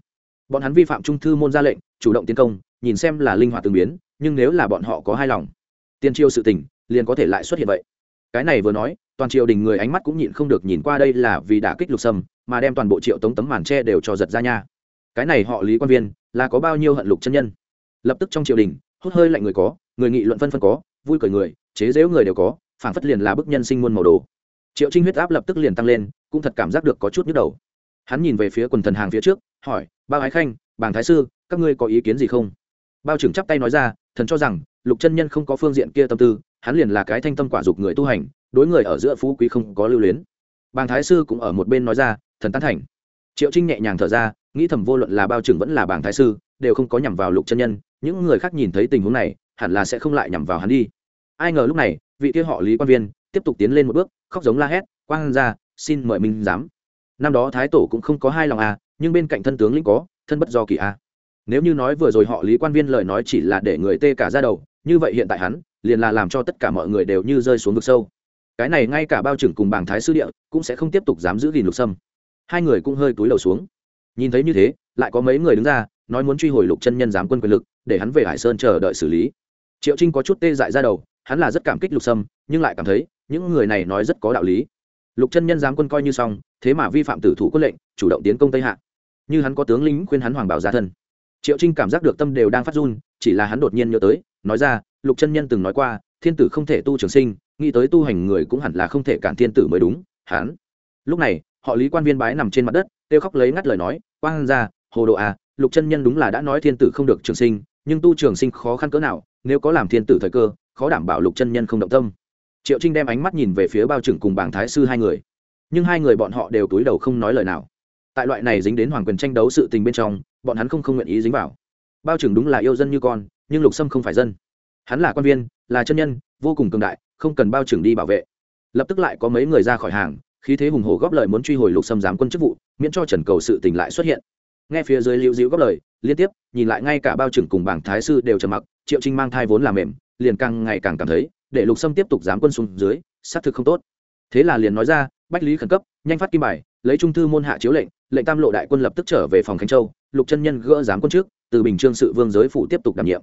Bọn hắn vi phạm trung thư môn ra lệnh, chủ động tiến công, nhìn xem là linh hoạt tương biến, nhưng nếu là bọn họ có hai lòng tiên triêu sự tình, liền có thể lại xuất hiện vậy. Cái này vừa nói toàn triều đình người ánh mắt cũng nhịn không được nhìn qua đây là vì đã kích lục sâm, mà đem toàn bộ triệu tống tấm màn tre đều cho giật ra nha. Cái này họ lý quan viên, là có bao nhiêu hận lục chân nhân? Lập tức trong triều đình, hút hơi lạnh người có, người nghị luận phân phân có, vui cười người, chế giễu người đều có phản phất liền là bức nhân sinh muôn màu đồ. Triệu trinh huyết áp lập tức liền tăng lên, cũng thật cảm giác được có chút nhức đầu. Hắn nhìn về phía quần thần hàng phía trước, hỏi, bao ái khanh, bàng thái sư, các ngươi có ý kiến gì không? Bao trưởng chắp tay nói ra, thần cho rằng, lục chân nhân không có phương diện kia tâm tư, hắn liền là cái thanh tâm quả dục người tu hành đối người ở giữa phú quý không có lưu luyến. Bàng thái sư cũng ở một bên nói ra, thần tán thành. Triệu trinh nhẹ nhàng thở ra, nghĩ thầm vô luận là bao trưởng vẫn là bàng thái sư, đều không có nhằm vào lục chân nhân, những người khác nhìn thấy tình huống này, hẳn là sẽ không lại nhằm vào hắn đi. Ai ngờ lúc này, vị kia họ lý quan viên tiếp tục tiến lên một bước, khóc giống la hét, quang ra xin mời minh giám. Năm đó thái tổ cũng không có hai lòng à nhưng bên cạnh thân tướng lĩnh có, thân bất do kỳ a nếu như nói vừa rồi họ lý quan viên lời nói chỉ là để người tê cả ra đầu, như vậy hiện tại hắn, liền là làm cho tất cả mọi người đều như rơi xuống vực sâu cái này ngay cả bao trưởng cùng bảng thái sư địa cũng sẽ không tiếp tục dám giữ gìn lục sâm. Hai người cũng hơi túi đầu xuống. Nhìn thấy như thế, lại có mấy người đứng ra, nói muốn truy hồi lục chân nhân giám quân quyền lực, để hắn về hải sơn chờ đợi xử lý. Triệu trinh có chút tê dại ra đầu, hắn là rất cảm kích lục sâm, nhưng lại cảm thấy, những người này nói rất có đạo lý. Lục chân nhân giám quân coi như xong, thế mà vi phạm tử thủ quân lệnh, chủ động tiến công tây hạ. Như hắn có tướng lính khuyên hắn hoàng bảo gia thân. Triệu trinh cảm giác được tâm đều đang phát run, chỉ là hắn đột nhiên nhớ tới, nói ra, lục chân nhân từng nói qua, thiên tử không thể tu trường sinh nghĩ tới tu hành người cũng hẳn là không thể cản thiên tử mới đúng, hắn. Lúc này, họ lý quan viên bái nằm trên mặt đất, kêu khóc lấy ngắt lời nói, quang ra hồ độ à lục chân nhân đúng là đã nói thiên tử không được trường sinh, nhưng tu trường sinh khó khăn cỡ nào, nếu có làm thiên tử thời cơ, khó đảm bảo lục chân nhân không động tâm. Triệu trinh đem ánh mắt nhìn về phía bao trưởng cùng bảng thái sư hai người. Nhưng hai người bọn họ đều túi đầu không nói lời nào. Tại loại này dính đến hoàng quyền tranh đấu sự tình bên trong, bọn hắn không không nguyện ý dính vào. Bao trưởng đúng là yêu dân như con, nhưng lục sâm không phải dân. Hắn là quan viên, là chân nhân, vô cùng cường đại không cần bao trưởng đi bảo vệ. Lập tức lại có mấy người ra khỏi hàng, khí thế hùng hồ góp lời muốn truy hồi lục sâm giám quân chức vụ, miễn cho trần cầu sự tình lại xuất hiện. Nghe phía dưới lưu diễu góp lời, liên tiếp, nhìn lại ngay cả bao trưởng cùng bảng thái sư đều trầm mặc, triệu trinh mang thai vốn làm mềm, liền càng ngày càng cảm thấy, để lục sâm tiếp tục giám quân xuống dưới, xác thực không tốt. Thế là liền nói ra, bách lý khẩn cấp, nhanh phát kim bài, lấy trung thư môn hạ chiếu lệnh lệnh tam lộ đại quân lập tức trở về phòng khánh châu, lục chân nhân gỡ giám quân trước, từ bình trương sự vương giới phủ tiếp tục đảm nhiệm.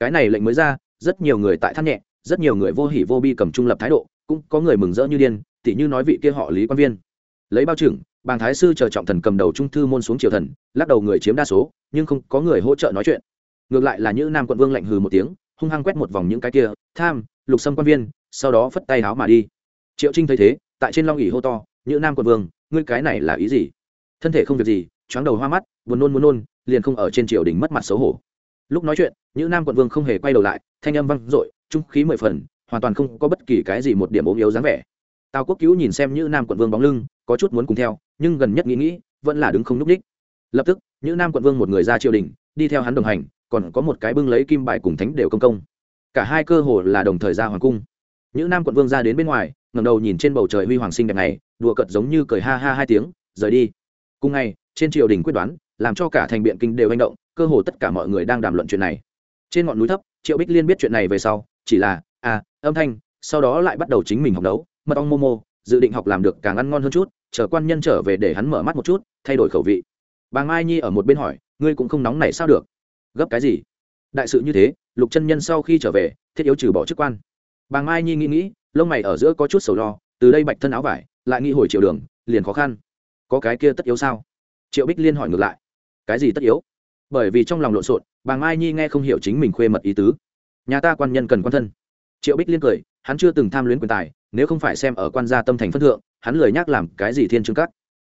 Cái này lệnh mới ra, rất nhiều người tại thắt nhẹ rất nhiều người vô hỉ vô bi cầm trung lập thái độ, cũng có người mừng rỡ như điên, tỉ như nói vị kia họ lý quan viên. Lấy bao trưởng, bàng thái sư chờ trọng thần cầm đầu trung thư môn xuống triều thần, lắc đầu người chiếm đa số, nhưng không có người hỗ trợ nói chuyện. Ngược lại là như nam quận vương lạnh hừ một tiếng, hung hăng quét một vòng những cái kia, tham, lục xâm quan viên, sau đó phất tay háo mà đi. Triệu trinh thấy thế, tại trên long ỉ hô to như nam quận vương, ngươi cái này là ý gì? Thân thể không việc gì, choáng đầu hoa mắt, buồn nôn muốn nôn, liền không ở trên triều đình mất mặt xấu hổ. Lúc nói chuyện như nam quận vương không hề quay đầu lại, thanh âm vang dội trung khí mười phần, hoàn toàn không có bất kỳ cái gì một điểm ốm yếu dáng vẻ. Tào quốc cứu nhìn xem như nam quận vương bóng lưng, có chút muốn cùng theo, nhưng gần nhất nghĩ nghĩ, vẫn là đứng không n ú c ních lập tức như nam quận vương một người ra triều đình, đi theo hắn đồng hành, còn có một cái bưng lấy kim bài cùng thánh đều công công. Cả hai cơ hồ là đồng thời ra hoàng cung. Những nam quận vương ra đến bên ngoài ngầm đầu nhìn trên bầu trời huy hoàng sinh đẹp này, đùa cợt giống như cười ha ha hai tiếng, rời đi. Cùng ngày, trên triều đình quyết đoán, làm cho cả thành biện kinh đều hành động, cơ hồ tất cả mọi người đang đàm luận chuyện này. Trên ngọn núi thấp, triệu bích liên biết chuyện này về sau chỉ là à âm thanh, sau đó lại bắt đầu chính mình học đấu, mật ong momo, dự định học làm được càng ăn ngon hơn chút, chờ quan nhân trở về để hắn mở mắt một chút, thay đổi khẩu vị. Bà mai nhi ở một bên hỏi, ngươi cũng không nóng này sao được? Gấp cái gì? Đại sự như thế, lục chân nhân sau khi trở về, thiết yếu trừ bỏ chức quan. Bà mai nhi nghĩ nghĩ, lông mày ở giữa có chút sầu lo, từ đây bạch thân áo vải, lại nghĩ hồi triệu đường, liền khó khăn. Có cái kia tất yếu sao? Triệu bích liên hỏi ngược lại. Cái gì tất yếu? Bởi vì trong lòng lộn xộn, bà mai nhi nghe không hiểu chính mình khuê mật ý tứ nhà ta quan nhân cần quan thân. Triệu bích liên cười, hắn chưa từng tham luyến quyền tài, nếu không phải xem ở quan gia tâm thành phân thượng, hắn lười nhắc làm cái gì thiên trương cắt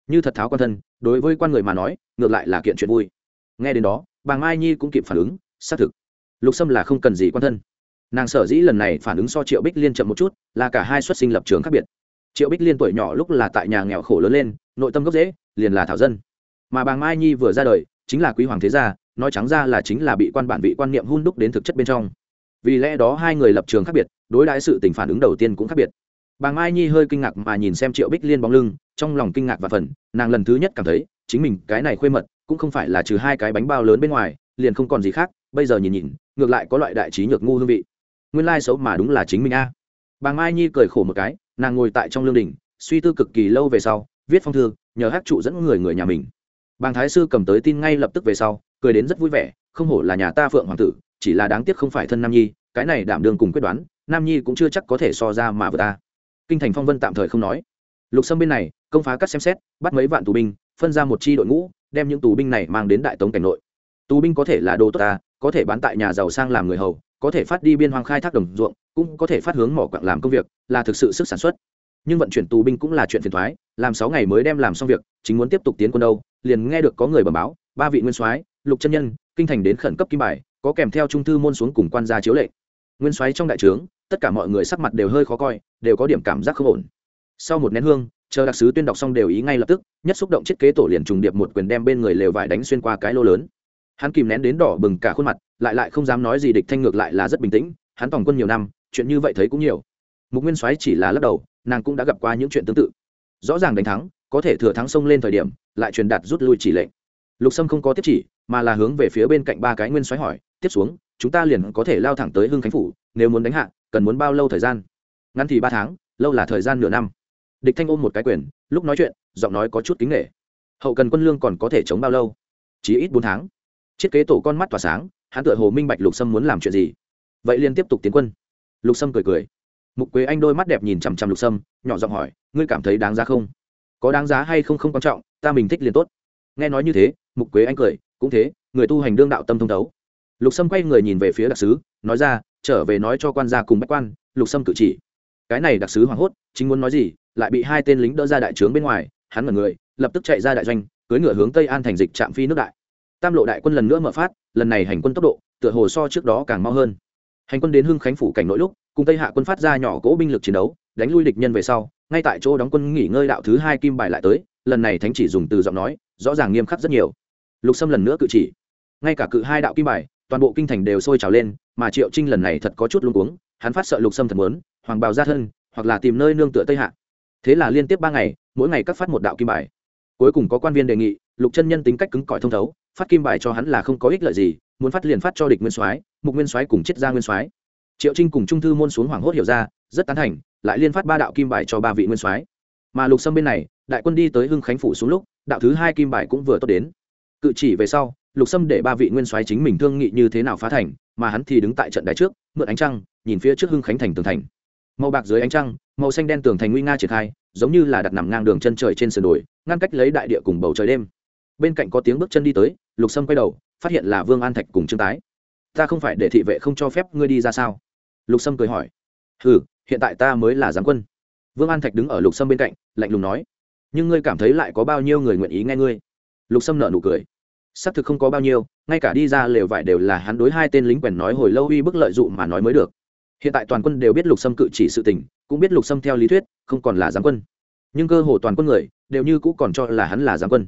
như thật tháo quan thân, đối với quan người mà nói, ngược lại là kiện chuyện vui. Nghe đến đó bà mai nhi cũng kịp phản ứng, xác thực. Lục sâm là không cần gì quan thân. Nàng sở dĩ lần này phản ứng so triệu bích liên chậm một chút, là cả hai xuất sinh lập trường khác biệt. Triệu bích liên tuổi nhỏ lúc là tại nhà nghèo khổ lớn lên, nội tâm gốc dễ liền là thảo dân. Mà bà mai nhi vừa ra đời, chính là quý hoàng thế gia, nói trắng ra là chính là bị quan bản vị quan niệm hun đúc đến thực chất bên trong vì lẽ đó hai người lập trường khác biệt, đối đãi sự tình phản ứng đầu tiên cũng khác biệt. Bà mai nhi hơi kinh ngạc mà nhìn xem triệu bích liên bóng lưng, trong lòng kinh ngạc và phần nàng lần thứ nhất cảm thấy, chính mình cái này khuê mật, cũng không phải là trừ hai cái bánh bao lớn bên ngoài, liền không còn gì khác, bây giờ nhìn nhìn, ngược lại có loại đại trí nhược ngu hương vị. Nguyên lai xấu mà đúng là chính mình a. Bà mai nhi cười khổ một cái, nàng ngồi tại trong lương đình suy tư cực kỳ lâu về sau, viết phong thư, nhờ hát trụ dẫn người người nhà mình. Bàng thái sư cầm tới tin ngay lập tức về sau, cười đến rất vui vẻ, không hổ là nhà ta phượng hoàng tử chỉ là đáng tiếc không phải thân nam nhi, cái này đảm đương cùng quyết đoán, nam nhi cũng chưa chắc có thể so ra mà vừa ta. Kinh thành phong vân tạm thời không nói. Lục sâm bên này, công phá cắt xem xét, bắt mấy vạn tù binh, phân ra một chi đội ngũ, đem những tù binh này mang đến đại tống cảnh nội. Tù binh có thể là đồ tốt ta, có thể bán tại nhà giàu sang làm người hầu, có thể phát đi biên hoang khai thác đồng ruộng, cũng có thể phát hướng mỏ quặng làm công việc, là thực sự sức sản xuất. Nhưng vận chuyển tù binh cũng là chuyện phiền thoái làm sáu ngày mới đem làm xong việc, chính muốn tiếp tục tiến quân đâu, liền nghe được có người bẩm báo, ba vị nguyên soái, lục chân nhân, kinh thành đến khẩn cấp kim bài có kèm theo trung thư môn xuống cùng quan gia chiếu lệ. Nguyên soái trong đại trướng, tất cả mọi người sắc mặt đều hơi khó coi, đều có điểm cảm giác không ổn. Sau một nén hương, chờ đặc sứ tuyên đọc xong đều ý ngay lập tức, nhất xúc động thiết kế tổ liền trùng điệp một quyền đem bên người lều vải đánh xuyên qua cái lô lớn. Hắn kìm nén đến đỏ bừng cả khuôn mặt, lại lại không dám nói gì địch thanh ngược lại là rất bình tĩnh, hắn tổng quân nhiều năm, chuyện như vậy thấy cũng nhiều. Mục nguyên soái chỉ là lắc đầu, nàng cũng đã gặp qua những chuyện tương tự. Rõ ràng đánh thắng, có thể thừa thắng xông lên thời điểm, lại truyền đạt rút lui chỉ lệnh. Lục sâm không có tiếp chỉ, mà là hướng về phía bên cạnh ba cái nguyên soái hỏi tiếp xuống, chúng ta liền có thể lao thẳng tới hưng khánh phủ, nếu muốn đánh hạ, cần muốn bao lâu thời gian? Ngắn thì ba tháng, lâu là thời gian nửa năm. Địch thanh ôm một cái quyền, lúc nói chuyện, giọng nói có chút kính nghệ hậu cần quân lương còn có thể chống bao lâu? Chỉ ít bốn tháng. Chiết kế tổ con mắt tỏa sáng, hắn tựa hồ minh bạch lục sâm muốn làm chuyện gì. Vậy liền tiếp tục tiến quân. Lục sâm cười cười. Mục quế anh đôi mắt đẹp nhìn chằm chằm lục sâm, nhỏ giọng hỏi, ngươi cảm thấy đáng giá không? Có đáng giá hay không không quan trọng, ta mình thích liền tốt. Nghe nói như thế, mục quế anh cười, cũng thế, người tu hành đương đạo tâm thông thấu lục sâm quay người nhìn về phía đặc sứ, nói ra, trở về nói cho quan gia cùng bách quan, lục sâm cử chỉ. Cái này đặc sứ hoảng hốt, chính muốn nói gì, lại bị hai tên lính đỡ ra đại trướng bên ngoài, hắn ngẩn người, lập tức chạy ra đại doanh cưới ngựa hướng tây an thành dịch trạm phi nước đại. Tam lộ đại quân lần nữa mở phát, lần này hành quân tốc độ, tựa hồ so trước đó càng mau hơn. Hành quân đến hưng khánh phủ cảnh nội lúc, cùng tây hạ quân phát ra nhỏ cỗ binh lực chiến đấu, đánh lui địch nhân về sau, ngay tại chỗ đóng quân nghỉ ngơi đạo thứ hai kim bài lại tới, lần này thánh chỉ dùng từ giọng nói, rõ ràng nghiêm khắc rất nhiều. Lục sâm lần nữa cự chỉ. Ngay cả cự hai đạo kim bài toàn bộ kinh thành đều sôi trào lên, mà triệu trinh lần này thật có chút luống cuống, hắn phát sợ lục sâm thật muốn, hoàng bào ra thân, hoặc là tìm nơi nương tựa tây hạ. Thế là liên tiếp ba ngày, mỗi ngày các phát một đạo kim bài. Cuối cùng có quan viên đề nghị, lục chân nhân tính cách cứng cỏi thông thấu, phát kim bài cho hắn là không có ích lợi gì, muốn phát liền phát cho địch nguyên soái, mục nguyên soái cùng chết ra nguyên soái. Triệu trinh cùng trung thư môn xuống hoảng hốt hiểu ra, rất tán thành, lại liên phát ba đạo kim bài cho ba vị nguyên soái. Mà lục sâm bên này, đại quân đi tới hưng khánh phủ xuống lúc, đạo thứ hai kim bài cũng vừa tốt đến. Cự chỉ về sau lục sâm để ba vị nguyên soái chính mình thương nghị như thế nào phá thành, mà hắn thì đứng tại trận đài trước, mượn ánh trăng, nhìn phía trước hưng khánh thành tường thành. Màu bạc dưới ánh trăng, màu xanh đen tường thành nguy nga triển khai, giống như là đặt nằm ngang đường chân trời trên sườn đồi, ngăn cách lấy đại địa cùng bầu trời đêm. Bên cạnh có tiếng bước chân đi tới, lục sâm quay đầu, phát hiện là vương an thạch cùng trương tái. Ta không phải để thị vệ không cho phép ngươi đi ra sao? Lục sâm cười hỏi. Ừ hiện tại ta mới là giám quân. Vương an thạch đứng ở lục sâm bên cạnh, lạnh lùng nói. Nhưng ngươi cảm thấy lại có bao nhiêu người nguyện ý nghe ngươi? Lục sâm nợ nụ cười xác thực không có bao nhiêu, ngay cả đi ra lều vải đều là hắn đối hai tên lính quèn nói hồi lâu uy bức lợi dụng mà nói mới được. Hiện tại toàn quân đều biết lục sâm cự chỉ sự tình, cũng biết lục sâm theo lý thuyết, không còn là giám quân. Nhưng cơ hồ toàn quân người, đều như cũng còn cho là hắn là giám quân.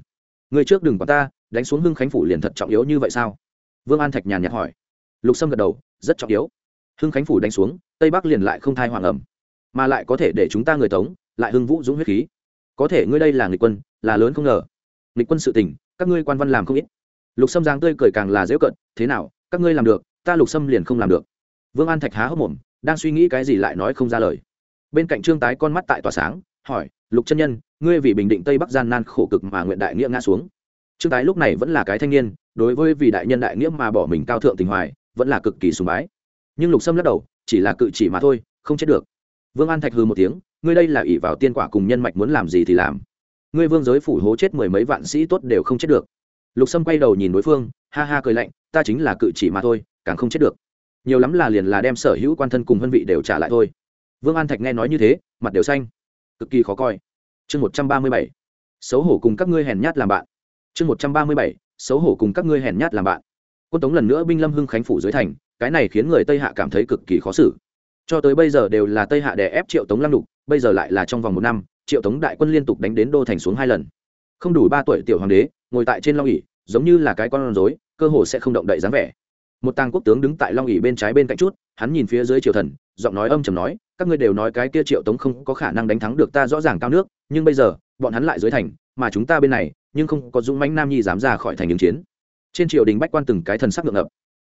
Người trước đừng có ta, đánh xuống hưng khánh phủ liền thật trọng yếu như vậy sao? Vương an thạch nhàn nhạt hỏi. Lục sâm gật đầu, rất trọng yếu. Hưng khánh phủ đánh xuống, tây bắc liền lại không thai hoàng ẩm. Mà lại có thể để chúng ta người tống, lại hưng vũ dũng huyết khí. Có thể ngươi đây là nghịch quân, là lớn không ngờ. Nghịch quân sự tình, các ngươi quan văn làm không ít lục sâm giang tươi cười càng là dễ cận thế nào, các ngươi làm được, ta lục sâm liền không làm được. Vương an thạch há hốc mồm, đang suy nghĩ cái gì lại nói không ra lời. Bên cạnh trương tái con mắt tại tòa sáng, hỏi, lục chân nhân, ngươi vì bình định tây bắc gian nan khổ cực mà nguyện đại nghĩa ngã xuống? Trương tái lúc này vẫn là cái thanh niên, đối với vì đại nhân đại nghĩa mà bỏ mình cao thượng tình hoài, vẫn là cực kỳ sùng bái. Nhưng lục sâm lắc đầu, chỉ là cự chỉ mà thôi, không chết được. Vương an thạch hư một tiếng, ngươi đây là ỷ vào tiên quả cùng nhân mạch muốn làm gì thì làm. Ngươi vương giới phủ hố chết mười mấy vạn sĩ tốt đều không chết được lục sâm quay đầu nhìn đối phương, ha ha cười lạnh, ta chính là cự chỉ mà thôi, càng không chết được. Nhiều lắm là liền là đem sở hữu quan thân cùng hân vị đều trả lại thôi. Vương an thạch nghe nói như thế, mặt đều xanh. Cực kỳ khó coi. Chương một trăm ba mươi bảy. Xấu hổ cùng các ngươi hèn nhát làm bạn. Chương một trăm ba mươi bảy. Xấu hổ cùng các ngươi hèn nhát làm bạn. Quân tống lần nữa binh lâm hưng khánh phủ dưới thành, cái này khiến người tây hạ cảm thấy cực kỳ khó xử. Cho tới bây giờ đều là tây hạ đè ép triệu tống lăng lục bây giờ lại là trong vòng một năm, triệu tống đại quân liên tục đánh đến đô thành xuống hai lần. Không đủ ba tuổi tiểu hoàng đế ngồi tại trên long ỉ giống như là cái con rối, cơ hồ sẽ không động đậy dáng vẻ. Một tàng quốc tướng đứng tại long ỉ bên trái bên cạnh chút, hắn nhìn phía dưới triều thần, giọng nói âm chầm nói, các ngươi đều nói cái kia triệu tống không có khả năng đánh thắng được ta rõ ràng cao nước, nhưng bây giờ, bọn hắn lại dưới thành, mà chúng ta bên này, nhưng không có dũng mãnh nam nhi dám ra khỏi thành ứng chiến. Trên triều đình bách quan từng cái thần sắc ngượng ngập.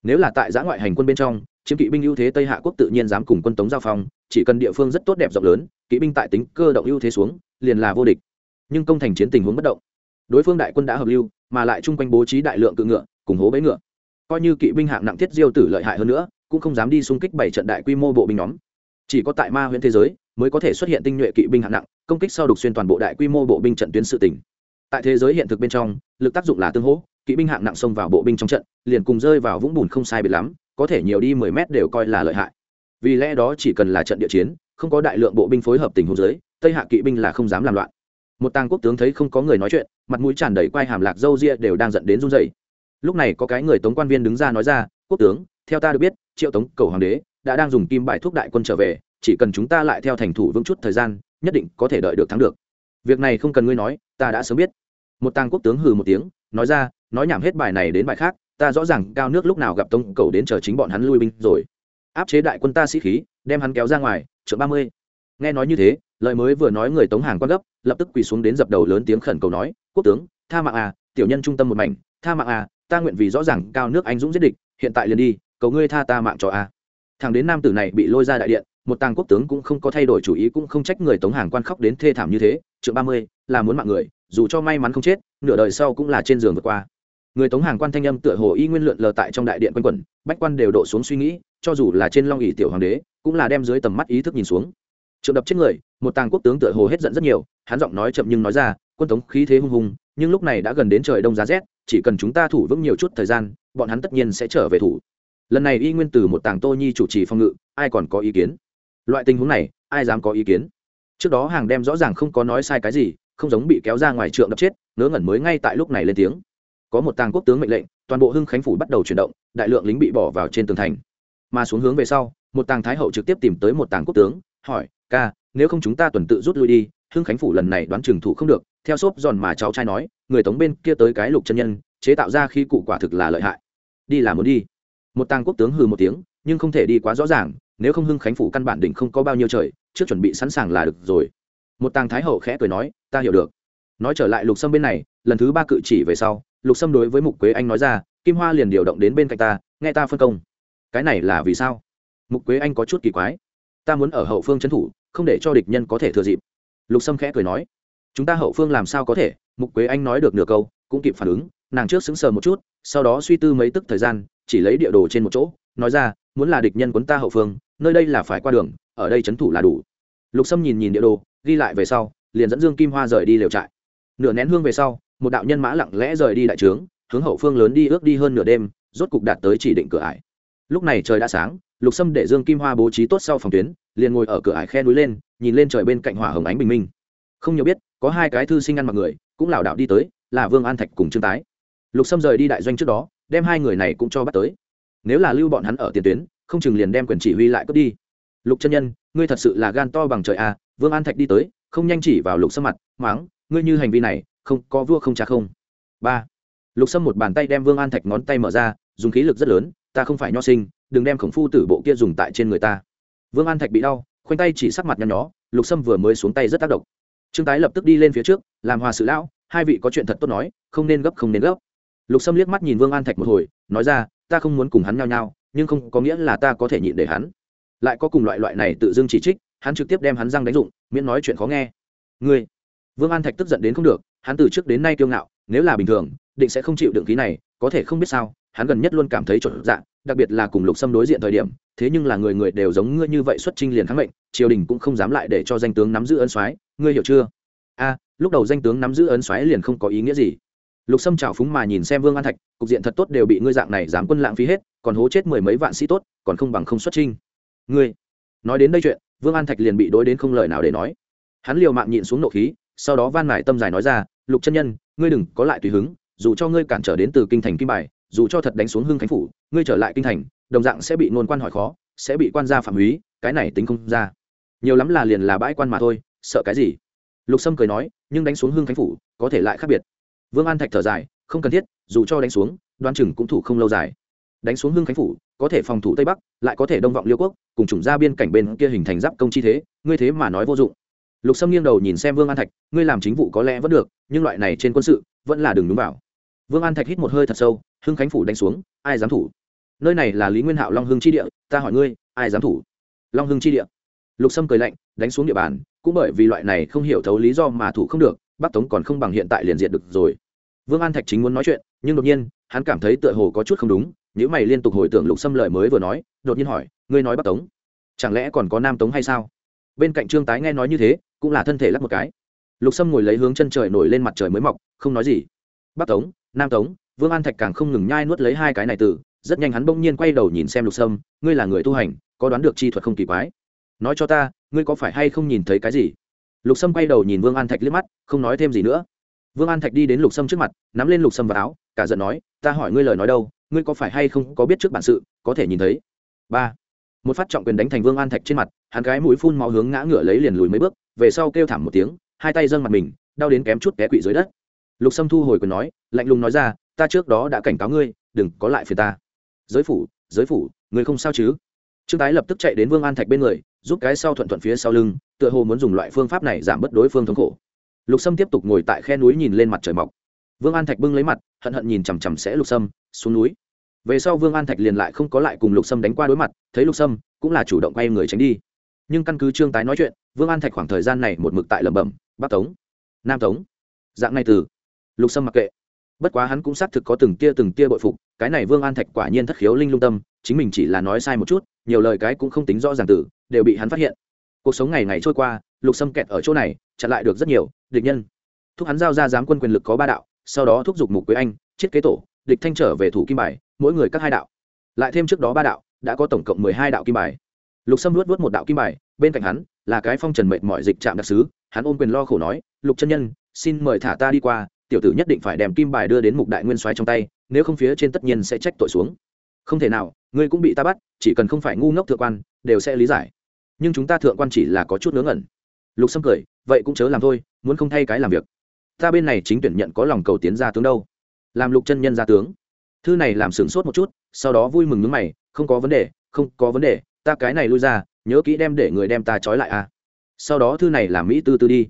Nếu là tại giã ngoại hành quân bên trong, chiếm kỵ binh ưu thế tây hạ quốc tự nhiên dám cùng quân tống giao phong, chỉ cần địa phương rất tốt đẹp rộng lớn, kỵ binh tại tính cơ động ưu thế xuống, liền là vô địch. Nhưng công thành chiến tình huống bất động đối phương đại quân đã hợp lưu, mà lại chung quanh bố trí đại lượng cự ngựa, cùng hố bẫy ngựa. Coi như kỵ binh hạng nặng thiết diêu tử lợi hại hơn nữa, cũng không dám đi xung kích bảy trận đại quy mô bộ binh nhóm. Chỉ có tại ma huyện thế giới, mới có thể xuất hiện tinh nhuệ kỵ binh hạng nặng, công kích sau đục xuyên toàn bộ đại quy mô bộ binh trận tuyến sự tỉnh tại thế giới hiện thực bên trong, lực tác dụng là tương hỗ, kỵ binh hạng nặng xông vào bộ binh trong trận, liền cùng rơi vào vũng bùn không sai biệt lắm, có thể nhiều đi mười mét đều coi là lợi hại. Vì lẽ đó chỉ cần là trận địa chiến, không có đại lượng bộ binh phối hợp tình huống giới tây hạ kỵ binh là không dám làm loạn một tàng quốc tướng thấy không có người nói chuyện, mặt mũi tràn đầy quai hàm lạc dâu ria đều đang dẫn đến run dậy lúc này có cái người tống quan viên đứng ra nói ra, quốc tướng, theo ta được biết, triệu tống, cầu hoàng đế, đã đang dùng kim bài thuốc đại quân trở về, chỉ cần chúng ta lại theo thành thủ vững chút thời gian, nhất định có thể đợi được thắng được. Việc này không cần ngươi nói, ta đã sớm biết. Một tàng quốc tướng hừ một tiếng, nói ra, nói nhảm hết bài này đến bài khác, ta rõ ràng cao nước lúc nào gặp tông cầu đến chờ chính bọn hắn lui binh rồi. Áp chế đại quân ta sĩ khí, đem hắn kéo ra ngoài chợ ba mươi. Nghe nói như thế lời mới vừa nói người tống hàng quan gấp, lập tức quỳ xuống đến dập đầu lớn tiếng khẩn cầu nói, quốc tướng, tha mạng à tiểu nhân trung tâm một mảnh, tha mạng à ta nguyện vì rõ ràng cao nước anh dũng giết địch, hiện tại liền đi, cầu ngươi tha ta mạng cho a à. thằng đến nam tử này bị lôi ra đại điện, một tàng quốc tướng cũng không có thay đổi chủ ý, cũng không trách người tống hàng quan khóc đến thê thảm như thế, trượng ba mươi, là muốn mạng người, dù cho may mắn không chết, nửa đời sau cũng là trên giường vượt qua người tống hàng quan thanh âm tựa hồ y nguyên lượn lờ tại trong đại điện quanh quẩn, bách quan đều độ xuống suy nghĩ, cho dù là trên long ỉ tiểu hoàng đế, cũng là đem dưới tầm mắt ý thức nhìn xuống trượng đập chết người, một tàng quốc tướng tựa hồ hết giận rất nhiều, hắn giọng nói chậm nhưng nói ra, quân tống khí thế hung hùng, nhưng lúc này đã gần đến trời đông giá rét, chỉ cần chúng ta thủ vững nhiều chút thời gian, bọn hắn tất nhiên sẽ trở về thủ. Lần này y nguyên từ một tàng tô nhi chủ trì phòng ngự, ai còn có ý kiến? Loại tình huống này, ai dám có ý kiến? Trước đó hàng đem rõ ràng không có nói sai cái gì, không giống bị kéo ra ngoài trượng đập chết, ngớ ngẩn mới ngay tại lúc này lên tiếng. Có một tàng quốc tướng mệnh lệnh, toàn bộ hưng khánh phủ bắt đầu chuyển động, đại lượng lính bị bỏ vào trên tường thành. Mà xuống hướng về sau, một tàng thái hậu trực tiếp tìm tới một tàng quốc tướng hỏi, ca, nếu không chúng ta tuần tự rút lui đi, hưng khánh phủ lần này đoán trừng thủ không được. Theo xốp giòn mà cháu trai nói, người tống bên kia tới cái lục chân nhân, chế tạo ra khi cụ quả thực là lợi hại. Đi là muốn đi. Một tàng quốc tướng hừ một tiếng, nhưng không thể đi quá rõ ràng, nếu không hưng khánh phủ căn bản đỉnh không có bao nhiêu trời, trước chuẩn bị sẵn sàng là được rồi. Một tàng thái hậu khẽ cười nói, ta hiểu được. Nói trở lại lục sâm bên này, lần thứ ba cự chỉ về sau, lục sâm đối với mục quế anh nói ra, kim hoa liền điều động đến bên cạnh ta, nghe ta phân công. Cái này là vì sao? Mục quế anh có chút kỳ quái ta muốn ở hậu phương trấn thủ, không để cho địch nhân có thể thừa dịp. Lục sâm khẽ cười nói, chúng ta hậu phương làm sao có thể? Mục quế anh nói được nửa câu, cũng kịp phản ứng, nàng trước sững sờ một chút, sau đó suy tư mấy tức thời gian, chỉ lấy địa đồ trên một chỗ, nói ra, muốn là địch nhân quấn ta hậu phương, nơi đây là phải qua đường, ở đây trấn thủ là đủ. Lục sâm nhìn nhìn địa đồ, ghi lại về sau, liền dẫn dương kim hoa rời đi lều trại. Nửa nén hương về sau, một đạo nhân mã lặng lẽ rời đi đại trướng, hướng hậu phương lớn đi ước đi hơn nửa đêm, rốt cục đạt tới chỉ định cửa ải lúc này trời đã sáng, lục sâm để dương kim hoa bố trí tốt sau phòng tuyến, liền ngồi ở cửa ải khe núi lên, nhìn lên trời bên cạnh hỏa hồng ánh bình minh. Không nhiều biết, có hai cái thư sinh ăn mặc người, cũng lảo đạo đi tới, là vương an thạch cùng trương tái. Lục sâm rời đi đại doanh trước đó, đem hai người này cũng cho bắt tới. Nếu là lưu bọn hắn ở tiền tuyến, không chừng liền đem quyền chỉ huy lại cướp đi. Lục chân nhân, ngươi thật sự là gan to bằng trời à vương an thạch đi tới, không nhanh chỉ vào lục sâm mặt máng ngươi như hành vi này, không, có vua không cha không. Ba. Lục sâm một bàn tay đem vương an thạch ngón tay mở ra, dùng khí lực rất lớn ta không phải nho sinh, đừng đem khổng phu tử bộ kia dùng tại trên người ta. Vương an thạch bị đau, khoanh tay chỉ sắc mặt nhăn nhó, lục sâm vừa mới xuống tay rất tác động. Trương tái lập tức đi lên phía trước, làm hòa sự lão, hai vị có chuyện thật tốt nói, không nên gấp, không nên gấp. Lục sâm liếc mắt nhìn vương an thạch một hồi, nói ra, ta không muốn cùng hắn nhao nhao, nhưng không có nghĩa là ta có thể nhịn để hắn. Lại có cùng loại loại này tự dưng chỉ trích, hắn trực tiếp đem hắn răng đánh dụng miễn nói chuyện khó nghe. Ngươi. Vương an thạch tức giận đến không được, hắn từ trước đến nay kiêu ngạo, nếu là bình thường, định sẽ không chịu đựng khí này, có thể không biết sao hắn gần nhất luôn cảm thấy trộn dạng đặc biệt là cùng lục xâm đối diện thời điểm, thế nhưng là người người đều giống ngươi như vậy xuất trinh liền kháng mệnh, triều đình cũng không dám lại để cho danh tướng nắm giữ ân soái, ngươi hiểu chưa? A, lúc đầu danh tướng nắm giữ ân soái liền không có ý nghĩa gì. Lục sâm trào phúng mà nhìn xem vương an thạch, cục diện thật tốt đều bị ngươi dạng này dám quân lãng phí hết, còn hố chết mười mấy vạn sĩ tốt, còn không bằng không xuất trinh ngươi, nói đến đây chuyện, vương an thạch liền bị đối đến không lời nào để nói. Hắn liều mạng nhịn xuống nộ khí, sau đó van mải tâm dài nói ra, lục chân nhân, ngươi đừng có lại tùy hứng, dù cho ngươi cản trở đến từ kinh thành kim bài dù cho thật đánh xuống hưng khánh phủ, ngươi trở lại kinh thành, đồng dạng sẽ bị nôn quan hỏi khó, sẽ bị quan gia phạm húy, cái này tính không ra. Nhiều lắm là liền là bãi quan mà thôi, sợ cái gì? Lục sâm cười nói, nhưng đánh xuống hưng khánh phủ, có thể lại khác biệt. Vương an thạch thở dài, không cần thiết, dù cho đánh xuống, đoan chừng cũng thủ không lâu dài. Đánh xuống hưng khánh phủ, có thể phòng thủ tây bắc, lại có thể đông vọng liêu quốc, cùng chủng ra biên cảnh bên kia hình thành giáp công chi thế, ngươi thế mà nói vô dụng. Lục sâm nghiêng đầu nhìn xem vương an thạch, ngươi làm chính vụ có lẽ vẫn được, nhưng loại này trên quân sự, vẫn là đừng đúng vào. Vương an thạch hít một hơi thật sâu hưng khánh phủ đánh xuống, ai dám thủ? Nơi này là lý nguyên hạo long hưng chi địa, ta hỏi ngươi, ai dám thủ? Long hưng chi địa. Lục sâm cười lạnh, đánh xuống địa bàn, cũng bởi vì loại này không hiểu thấu lý do mà thủ không được, bắc tống còn không bằng hiện tại liền diện được rồi. Vương an thạch chính muốn nói chuyện, nhưng đột nhiên, hắn cảm thấy tựa hồ có chút không đúng nếu mày liên tục hồi tưởng lục sâm lời mới vừa nói, đột nhiên hỏi, ngươi nói bắc tống, chẳng lẽ còn có nam tống hay sao? Bên cạnh trương tái nghe nói như thế, cũng là thân thể lắc một cái. Lục sâm ngồi lấy hướng chân trời nổi lên mặt trời mới mọc, không nói gì. Bắc tống, nam tống vương an thạch càng không ngừng nhai nuốt lấy hai cái này từ, rất nhanh hắn bỗng nhiên quay đầu nhìn xem lục sâm, ngươi là người tu hành, có đoán được chi thuật không kỳ quái. Nói cho ta, ngươi có phải hay không nhìn thấy cái gì? Lục sâm quay đầu nhìn vương an thạch liếc mắt, không nói thêm gì nữa. Vương an thạch đi đến lục sâm trước mặt, nắm lên lục sâm vào áo, cả giận nói, ta hỏi ngươi lời nói đâu, ngươi có phải hay không có biết trước bản sự, có thể nhìn thấy? Ba. Một phát trọng quyền đánh thành vương an thạch trên mặt, hắn gái mũi phun máu hướng ngã ngửa lấy liền lùi mấy bước, về sau kêu thảm một tiếng, hai tay dâng mặt mình, đau đến kém chút té quỵ dưới đất. Lục sâm thu hồi quyền nói, lạnh lùng nói ra ta trước đó đã cảnh cáo ngươi, đừng có lại phiền ta. Giới phủ giới phủ, ngươi không sao chứ? Trương tái lập tức chạy đến vương an thạch bên người, giúp cái sau thuận thuận phía sau lưng, tựa hồ muốn dùng loại phương pháp này giảm bớt đối phương thống khổ. Lục sâm tiếp tục ngồi tại khe núi nhìn lên mặt trời mọc. Vương an thạch bưng lấy mặt, hận hận nhìn chằm chằm sẽ lục sâm, xuống núi. Về sau vương an thạch liền lại không có lại cùng lục sâm đánh qua đối mặt, thấy lục sâm, cũng là chủ động quay người tránh đi. Nhưng căn cứ trương tái nói chuyện, vương an thạch khoảng thời gian này một mực tại lẩm bẩm, bắc tống, nam tống. Dạng này từ, lục sâm mặc kệ bất quá hắn cũng xác thực có từng tia từng tia bội phục, cái này vương an thạch quả nhiên thất khiếu linh lung tâm, chính mình chỉ là nói sai một chút, nhiều lời cái cũng không tính rõ ràng tử đều bị hắn phát hiện. Cuộc sống ngày ngày trôi qua, lục sâm kẹt ở chỗ này, chặn lại được rất nhiều, địch nhân. Thúc hắn giao ra giám quân quyền lực có ba đạo, sau đó thúc giục mục quế anh, chiết kế tổ, địch thanh trở về thủ kim bài, mỗi người các hai đạo. Lại thêm trước đó ba đạo, đã có tổng cộng mười hai đạo kim bài. Lục sâm luốt vớt một đạo kim bài, bên cạnh hắn, là cái phong trần mệnh mọi dịch trạm đặc sứ, hắn ôm quyền lo khổ nói, lục chân nhân, xin mời thả ta đi qua tiểu tử nhất định phải đem kim bài đưa đến mục đại nguyên soái trong tay, nếu không phía trên tất nhiên sẽ trách tội xuống. Không thể nào, ngươi cũng bị ta bắt, chỉ cần không phải ngu ngốc thượng quan, đều sẽ lý giải. Nhưng chúng ta thượng quan chỉ là có chút ngớ ngẩn. Lục sâm cười, vậy cũng chớ làm thôi, muốn không thay cái làm việc. Ta bên này chính tuyển nhận có lòng cầu tiến ra tướng đâu. Làm lục chân nhân ra tướng. Thư này làm sửng sốt một chút, sau đó vui mừng nước mày, không có vấn đề, không có vấn đề, ta cái này lui ra, nhớ kỹ đem để người đem ta trói lại à. Sau đó thư này làm mỹ tư tư đi.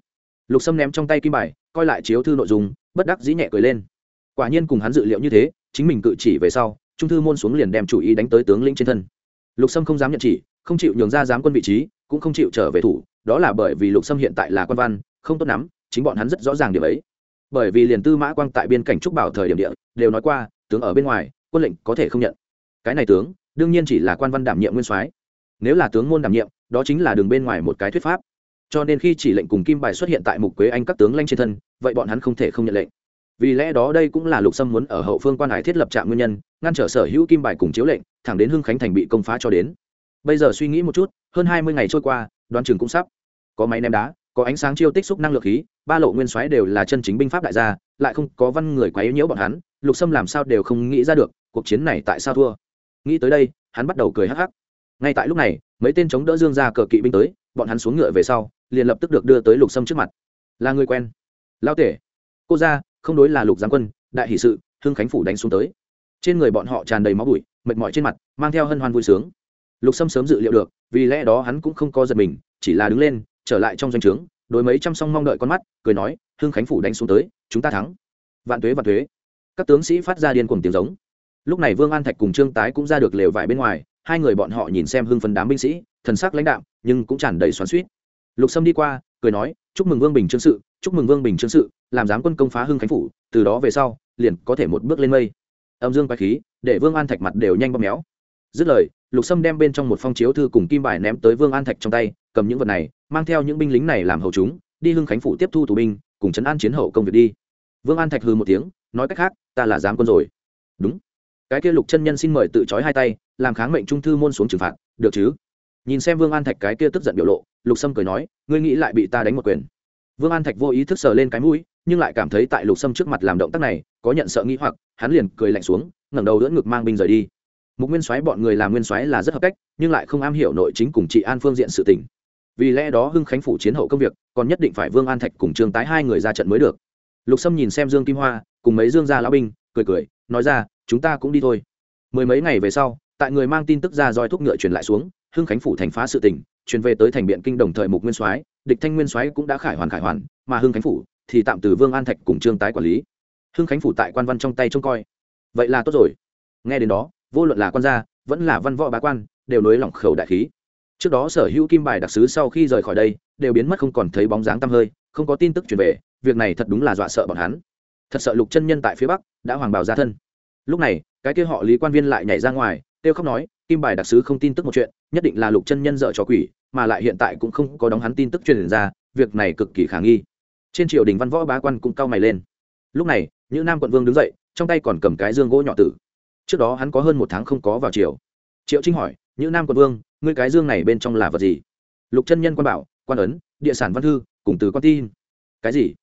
Lục sâm ném trong tay kim bài coi lại chiếu thư nội dung, bất đắc dĩ nhẹ cười lên. Quả nhiên cùng hắn dự liệu như thế, chính mình cự chỉ về sau, trung thư môn xuống liền đem chủ ý đánh tới tướng lĩnh trên thân. Lục sâm không dám nhận chỉ, không chịu nhường ra giám quân vị trí, cũng không chịu trở về thủ, đó là bởi vì lục sâm hiện tại là quan văn, không tốt lắm, chính bọn hắn rất rõ ràng điểm ấy. Bởi vì liền tư mã quang tại biên cảnh trúc bảo thời điểm địa, đều nói qua, tướng ở bên ngoài, quân lệnh có thể không nhận. Cái này tướng, đương nhiên chỉ là quan văn đảm nhiệm nguyên soái. Nếu là tướng môn đảm nhiệm, đó chính là đường bên ngoài một cái thuyết pháp cho nên khi chỉ lệnh cùng kim bài xuất hiện tại mục quế anh các tướng lanh trên thân, vậy bọn hắn không thể không nhận lệnh. Vì lẽ đó đây cũng là lục sâm muốn ở hậu phương quan hải thiết lập trạm nguyên nhân, ngăn trở sở hữu kim bài cùng chiếu lệnh, thẳng đến hưng khánh thành bị công phá cho đến. Bây giờ suy nghĩ một chút, hơn hai mươi ngày trôi qua đoàn trường cũng sắp. Có máy ném đá, có ánh sáng chiêu tích xúc năng lượng khí, ba lộ nguyên soái đều là chân chính binh pháp đại gia, lại không có văn người quá yếu nhiễu bọn hắn, lục sâm làm sao đều không nghĩ ra được, cuộc chiến này tại sao thua. Nghĩ tới đây, hắn bắt đầu cười hắc hắc. Ngay tại lúc này, mấy tên chống đỡ dương ra cờ kỵ binh tới, bọn hắn xuống ngựa về sau liền lập tức được đưa tới lục sâm trước mặt. Là người quen. Lao tể. Cô ra, không đối là lục giáng quân, đại hỷ sự, hưng khánh phủ đánh xuống tới. Trên người bọn họ tràn đầy máu bụi, mệt mỏi trên mặt, mang theo hân hoan vui sướng. Lục sâm sớm dự liệu được, vì lẽ đó hắn cũng không có giật mình, chỉ là đứng lên, trở lại trong doanh trướng, đối mấy trăm song mong đợi con mắt, cười nói, hưng khánh phủ đánh xuống tới, chúng ta thắng. Vạn thuế vạn thuế các tướng sĩ phát ra điên cuồng tiếng giống. Lúc này vương an thạch cùng trương tái cũng ra được lều vải bên ngoài, hai người bọn họ nhìn xem hưng phấn đám binh sĩ, thần sắc lãnh đạm, nhưng cũng tràn đầy xoắn suýt lục sâm đi qua, cười nói, chúc mừng vương bình trương sự, chúc mừng vương bình trương sự, làm giám quân công phá hưng khánh phủ, từ đó về sau, liền có thể một bước lên mây. Âm dương quái khí, để vương an thạch mặt đều nhanh bóp méo. Dứt lời, lục sâm đem bên trong một phong chiếu thư cùng kim bài ném tới vương an thạch trong tay, cầm những vật này, mang theo những binh lính này làm hậu chúng, đi hưng khánh phủ tiếp thu tù binh, cùng chấn an chiến hậu công việc đi. Vương an thạch hư một tiếng, nói cách khác, ta là giám quân rồi. Đúng. Cái kia lục chân nhân xin mời tự trói hai tay, làm kháng mệnh trung thư môn xuống trừng phạt, được chứ? Nhìn xem vương an thạch cái kia tức giận biểu lộ, lục sâm cười nói, ngươi nghĩ lại bị ta đánh một quyền. Vương an thạch vô ý thức sờ lên cái mũi, nhưng lại cảm thấy tại lục sâm trước mặt làm động tác này, có nhận sợ nghĩ hoặc, hắn liền cười lạnh xuống, ngẩng đầu đỡ ngực mang binh rời đi. Mục nguyên soái bọn người làm nguyên soái là rất hợp cách, nhưng lại không am hiểu nội chính cùng trị an phương diện sự tỉnh vì lẽ đó hưng khánh phủ chiến hậu công việc, còn nhất định phải vương an thạch cùng trương tái hai người ra trận mới được. Lục sâm nhìn xem dương kim hoa, cùng mấy dương gia lão binh, cười cười, nói ra, chúng ta cũng đi thôi. Mười mấy ngày về sau tại người mang tin tức ra roi thúc ngựa truyền lại xuống hưng khánh phủ thành phá sự tình, truyền về tới thành biện kinh đồng thời mục nguyên soái địch thanh nguyên soái cũng đã khải hoàn khải hoàn mà hưng khánh phủ thì tạm từ vương an thạch cùng trương tái quản lý. Hưng khánh phủ tại quan văn trong tay trông coi. Vậy là tốt rồi. Nghe đến đó vô luận là quan gia vẫn là văn võ bá quan đều nối lỏng khẩu đại khí. Trước đó sở hữu kim bài đặc sứ sau khi rời khỏi đây đều biến mất không còn thấy bóng dáng tăm hơi không có tin tức truyền về việc này thật đúng là dọa sợ bọn hắn. Thật sợ lục chân nhân tại phía bắc đã hoàng bào ra thân. Lúc này cái kia họ lý quan viên lại nhảy ra ngoài kêu khóc nói, kim bài đặc sứ không tin tức một chuyện, nhất định là lục chân nhân dợ cho quỷ, mà lại hiện tại cũng không có đóng hắn tin tức truyền ra, việc này cực kỳ khả nghi. Trên triều đình văn võ bá quan cũng cau mày lên. Lúc này những nam quận vương đứng dậy, trong tay còn cầm cái dương gỗ nhỏ tử. Trước đó hắn có hơn một tháng không có vào triều. Triệu trinh hỏi những nam quận vương, ngươi cái dương này bên trong là vật gì? Lục chân nhân quan bảo, quan ấn, địa sản văn thư, cùng từ con tin. Cái gì?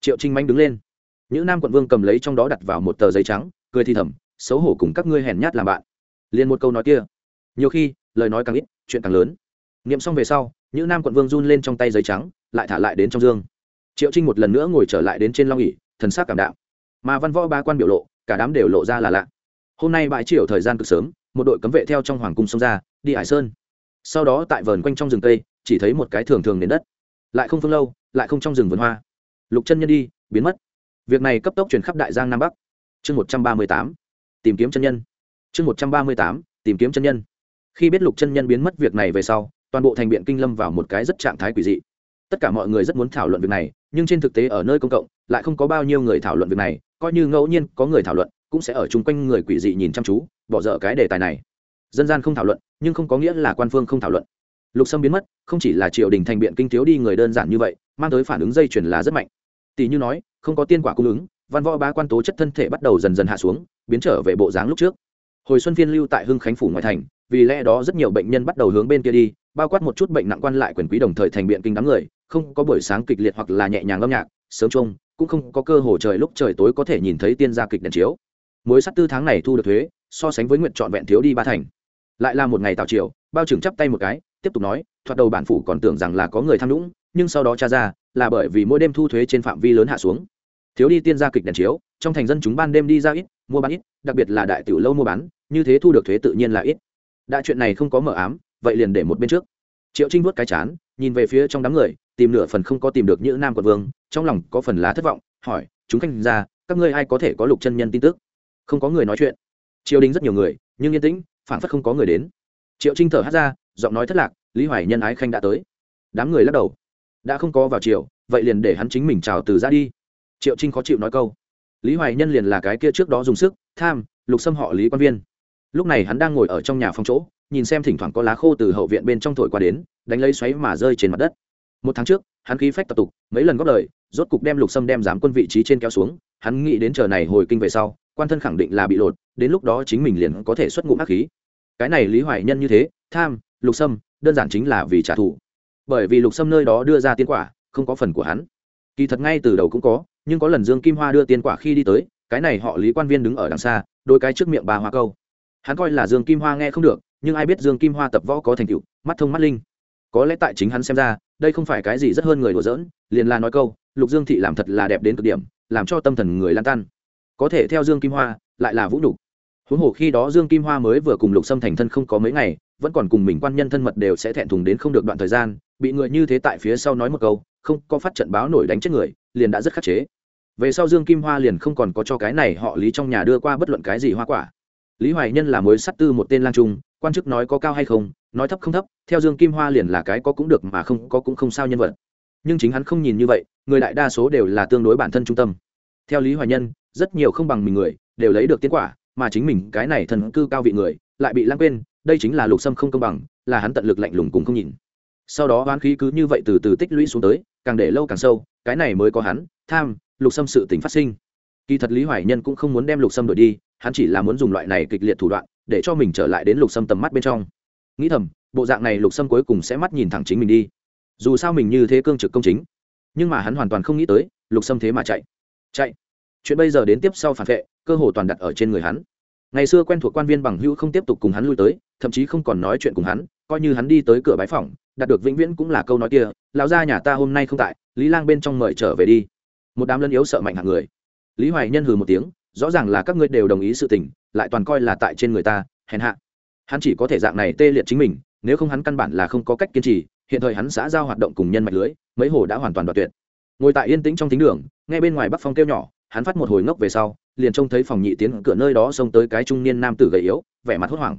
Triệu trinh manh đứng lên. Những nam quận vương cầm lấy trong đó đặt vào một tờ giấy trắng, cười thi thầm, xấu hổ cùng các ngươi hèn nhát làm bạn liền một câu nói kia. Nhiều khi, lời nói càng ít, chuyện càng lớn. Nghiệm xong về sau những nam quận vương run lên trong tay giấy trắng, lại thả lại đến trong dương. Triệu trinh một lần nữa ngồi trở lại đến trên long ỉ thần sắc cảm đạo mà văn võ ba quan biểu lộ, cả đám đều lộ ra là lạ. Hôm nay bãi chiều thời gian cực sớm, một đội cấm vệ theo trong hoàng cung xông ra, đi hải sơn. Sau đó tại vườn quanh trong rừng tây chỉ thấy một cái thường thường đến đất. Lại không phương lâu, lại không trong rừng vườn hoa. Lục chân nhân đi, biến mất. Việc này cấp tốc truyền khắp đại giang nam bắc. Chương một trăm ba mươi tám. Tìm kiếm chân nhân chương một trăm ba mươi tám, tìm kiếm chân nhân. Khi biết lục chân nhân biến mất việc này về sau, toàn bộ thành biện kinh lâm vào một cái rất trạng thái quỷ dị. Tất cả mọi người rất muốn thảo luận việc này, nhưng trên thực tế ở nơi công cộng, lại không có bao nhiêu người thảo luận việc này, coi như ngẫu nhiên có người thảo luận, cũng sẽ ở chung quanh người quỷ dị nhìn chăm chú, bỏ dở cái đề tài này. Dân gian không thảo luận, nhưng không có nghĩa là quan phương không thảo luận. Lục sâm biến mất, không chỉ là triều đình thành biện kinh thiếu đi người đơn giản như vậy, mang tới phản ứng dây chuyển là rất mạnh. Tỷ như nói, không có tiên quả cung ứng, văn võ bá quan tố chất thân thể bắt đầu dần dần hạ xuống, biến trở về bộ dáng lúc trước hồi xuân phiên lưu tại hưng khánh phủ ngoại thành, vì lẽ đó rất nhiều bệnh nhân bắt đầu hướng bên kia đi, bao quát một chút bệnh nặng quan lại quyền quý đồng thời thành biện kinh đám người, không có buổi sáng kịch liệt hoặc là nhẹ nhàng âm nhạc, sớm chung, cũng không có cơ hồ trời lúc trời tối có thể nhìn thấy tiên gia kịch đèn chiếu. Mối sắt tư tháng này thu được thuế, so sánh với nguyện trọn vẹn thiếu đi ba thành. Lại là một ngày tạo triều, bao trưởng chắp tay một cái, tiếp tục nói, thoạt đầu bản phủ còn tưởng rằng là có người tham nhũng, nhưng sau đó tra ra, là bởi vì mỗi đêm thu thuế trên phạm vi lớn hạ xuống. Thiếu đi tiên gia kịch đèn chiếu, trong thành dân chúng ban đêm đi ra ít, mua bán ít, đặc biệt là đại tiểu lâu mua bán như thế thu được thuế tự nhiên là ít. Đã chuyện này không có mở ám, vậy liền để một bên trước. Triệu trinh vuốt cái chán, nhìn về phía trong đám người, tìm nửa phần không có tìm được những nam quận vương, trong lòng có phần lá thất vọng, hỏi, chúng khanh ra các ngươi ai có thể có lục chân nhân tin tức? Không có người nói chuyện. Triều đình rất nhiều người, nhưng yên tĩnh phản phất không có người đến. Triệu trinh thở hát ra, giọng nói thất lạc, lý hoài nhân ái khanh đã tới. Đám người lắc đầu. Đã không có vào triều, vậy liền để hắn chính mình chào từ ra đi. Triệu trinh khó chịu nói câu. Lý hoài nhân liền là cái kia trước đó dùng sức, tham, lục xâm họ lý quan viên lúc này hắn đang ngồi ở trong nhà phòng chỗ, nhìn xem thỉnh thoảng có lá khô từ hậu viện bên trong thổi qua đến, đánh lấy xoáy mà rơi trên mặt đất. Một tháng trước, hắn khí phách tập tục, mấy lần góp lời, rốt cục đem lục sâm đem giám quân vị trí trên kéo xuống, hắn nghĩ đến chờ này hồi kinh về sau, quan thân khẳng định là bị lột, đến lúc đó chính mình liền có thể xuất ngụm ác khí. Cái này lý hoài nhân như thế, tham, lục sâm, đơn giản chính là vì trả thù. Bởi vì lục sâm nơi đó đưa ra tiên quả, không có phần của hắn. Kỳ thật ngay từ đầu cũng có, nhưng có lần dương kim hoa đưa tiên quả khi đi tới, cái này họ lý quan viên đứng ở đằng xa, đôi cái trước miệng bà hoa câu hắn coi là dương kim hoa nghe không được, nhưng ai biết dương kim hoa tập võ có thành tựu, mắt thông mắt linh. Có lẽ tại chính hắn xem ra, đây không phải cái gì rất hơn người đùa giỡn, liền là nói câu, lục dương thị làm thật là đẹp đến cực điểm, làm cho tâm thần người lan tan có thể theo dương kim hoa, lại là vũ nhục. Huống hồ khi đó dương kim hoa mới vừa cùng lục sâm thành thân không có mấy ngày, vẫn còn cùng mình quan nhân thân mật đều sẽ thẹn thùng đến không được đoạn thời gian, bị người như thế tại phía sau nói một câu, không có phát trận báo nổi đánh chết người, liền đã rất khắc chế. Về sau dương kim hoa liền không còn có cho cái này họ lý trong nhà đưa qua bất luận cái gì hoa quả lý hoài nhân là mối sắt tư một tên lang trung, quan chức nói có cao hay không, nói thấp không thấp, theo dương kim hoa liền là cái có cũng được mà không có cũng không sao nhân vật. Nhưng chính hắn không nhìn như vậy, người đại đa số đều là tương đối bản thân trung tâm. Theo lý hoài nhân, rất nhiều không bằng mình người, đều lấy được tiến quả, mà chính mình cái này thần cư cao vị người, lại bị lãng quên, đây chính là lục sâm không công bằng, là hắn tận lực lạnh lùng cùng không nhìn. Sau đó oán khí cứ như vậy từ từ tích lũy xuống tới, càng để lâu càng sâu, cái này mới có hắn, tham, lục sâm sự tình phát sinh. Kỳ thật lý hoài nhân cũng không muốn đem lục sâm đổi đi hắn chỉ là muốn dùng loại này kịch liệt thủ đoạn để cho mình trở lại đến lục sâm tầm mắt bên trong. Nghĩ thầm, bộ dạng này lục sâm cuối cùng sẽ mắt nhìn thẳng chính mình đi. Dù sao mình như thế cương trực công chính, nhưng mà hắn hoàn toàn không nghĩ tới, lục sâm thế mà chạy. Chạy. Chuyện bây giờ đến tiếp sau phản vệ, cơ hồ toàn đặt ở trên người hắn. Ngày xưa quen thuộc quan viên bằng hữu không tiếp tục cùng hắn lui tới, thậm chí không còn nói chuyện cùng hắn, coi như hắn đi tới cửa bái phòng đạt được vĩnh viễn cũng là câu nói kia, lão gia nhà ta hôm nay không tại, lý lang bên trong mời trở về đi. Một đám lân yếu sợ mạnh hạng người. Lý hoài nhân hừ một tiếng rõ ràng là các ngươi đều đồng ý sự tình, lại toàn coi là tại trên người ta, hèn hạ. Hắn chỉ có thể dạng này tê liệt chính mình, nếu không hắn căn bản là không có cách kiên trì, hiện thời hắn xã giao hoạt động cùng nhân mạch lưới, mấy hồ đã hoàn toàn đoạt tuyệt. Ngồi tại yên tĩnh trong thính đường ngay bên ngoài bắc phong kêu nhỏ, hắn phát một hồi ngốc về sau, liền trông thấy phòng nhị tiến cửa nơi đó xông tới cái trung niên nam tử gầy yếu, vẻ mặt hốt hoảng.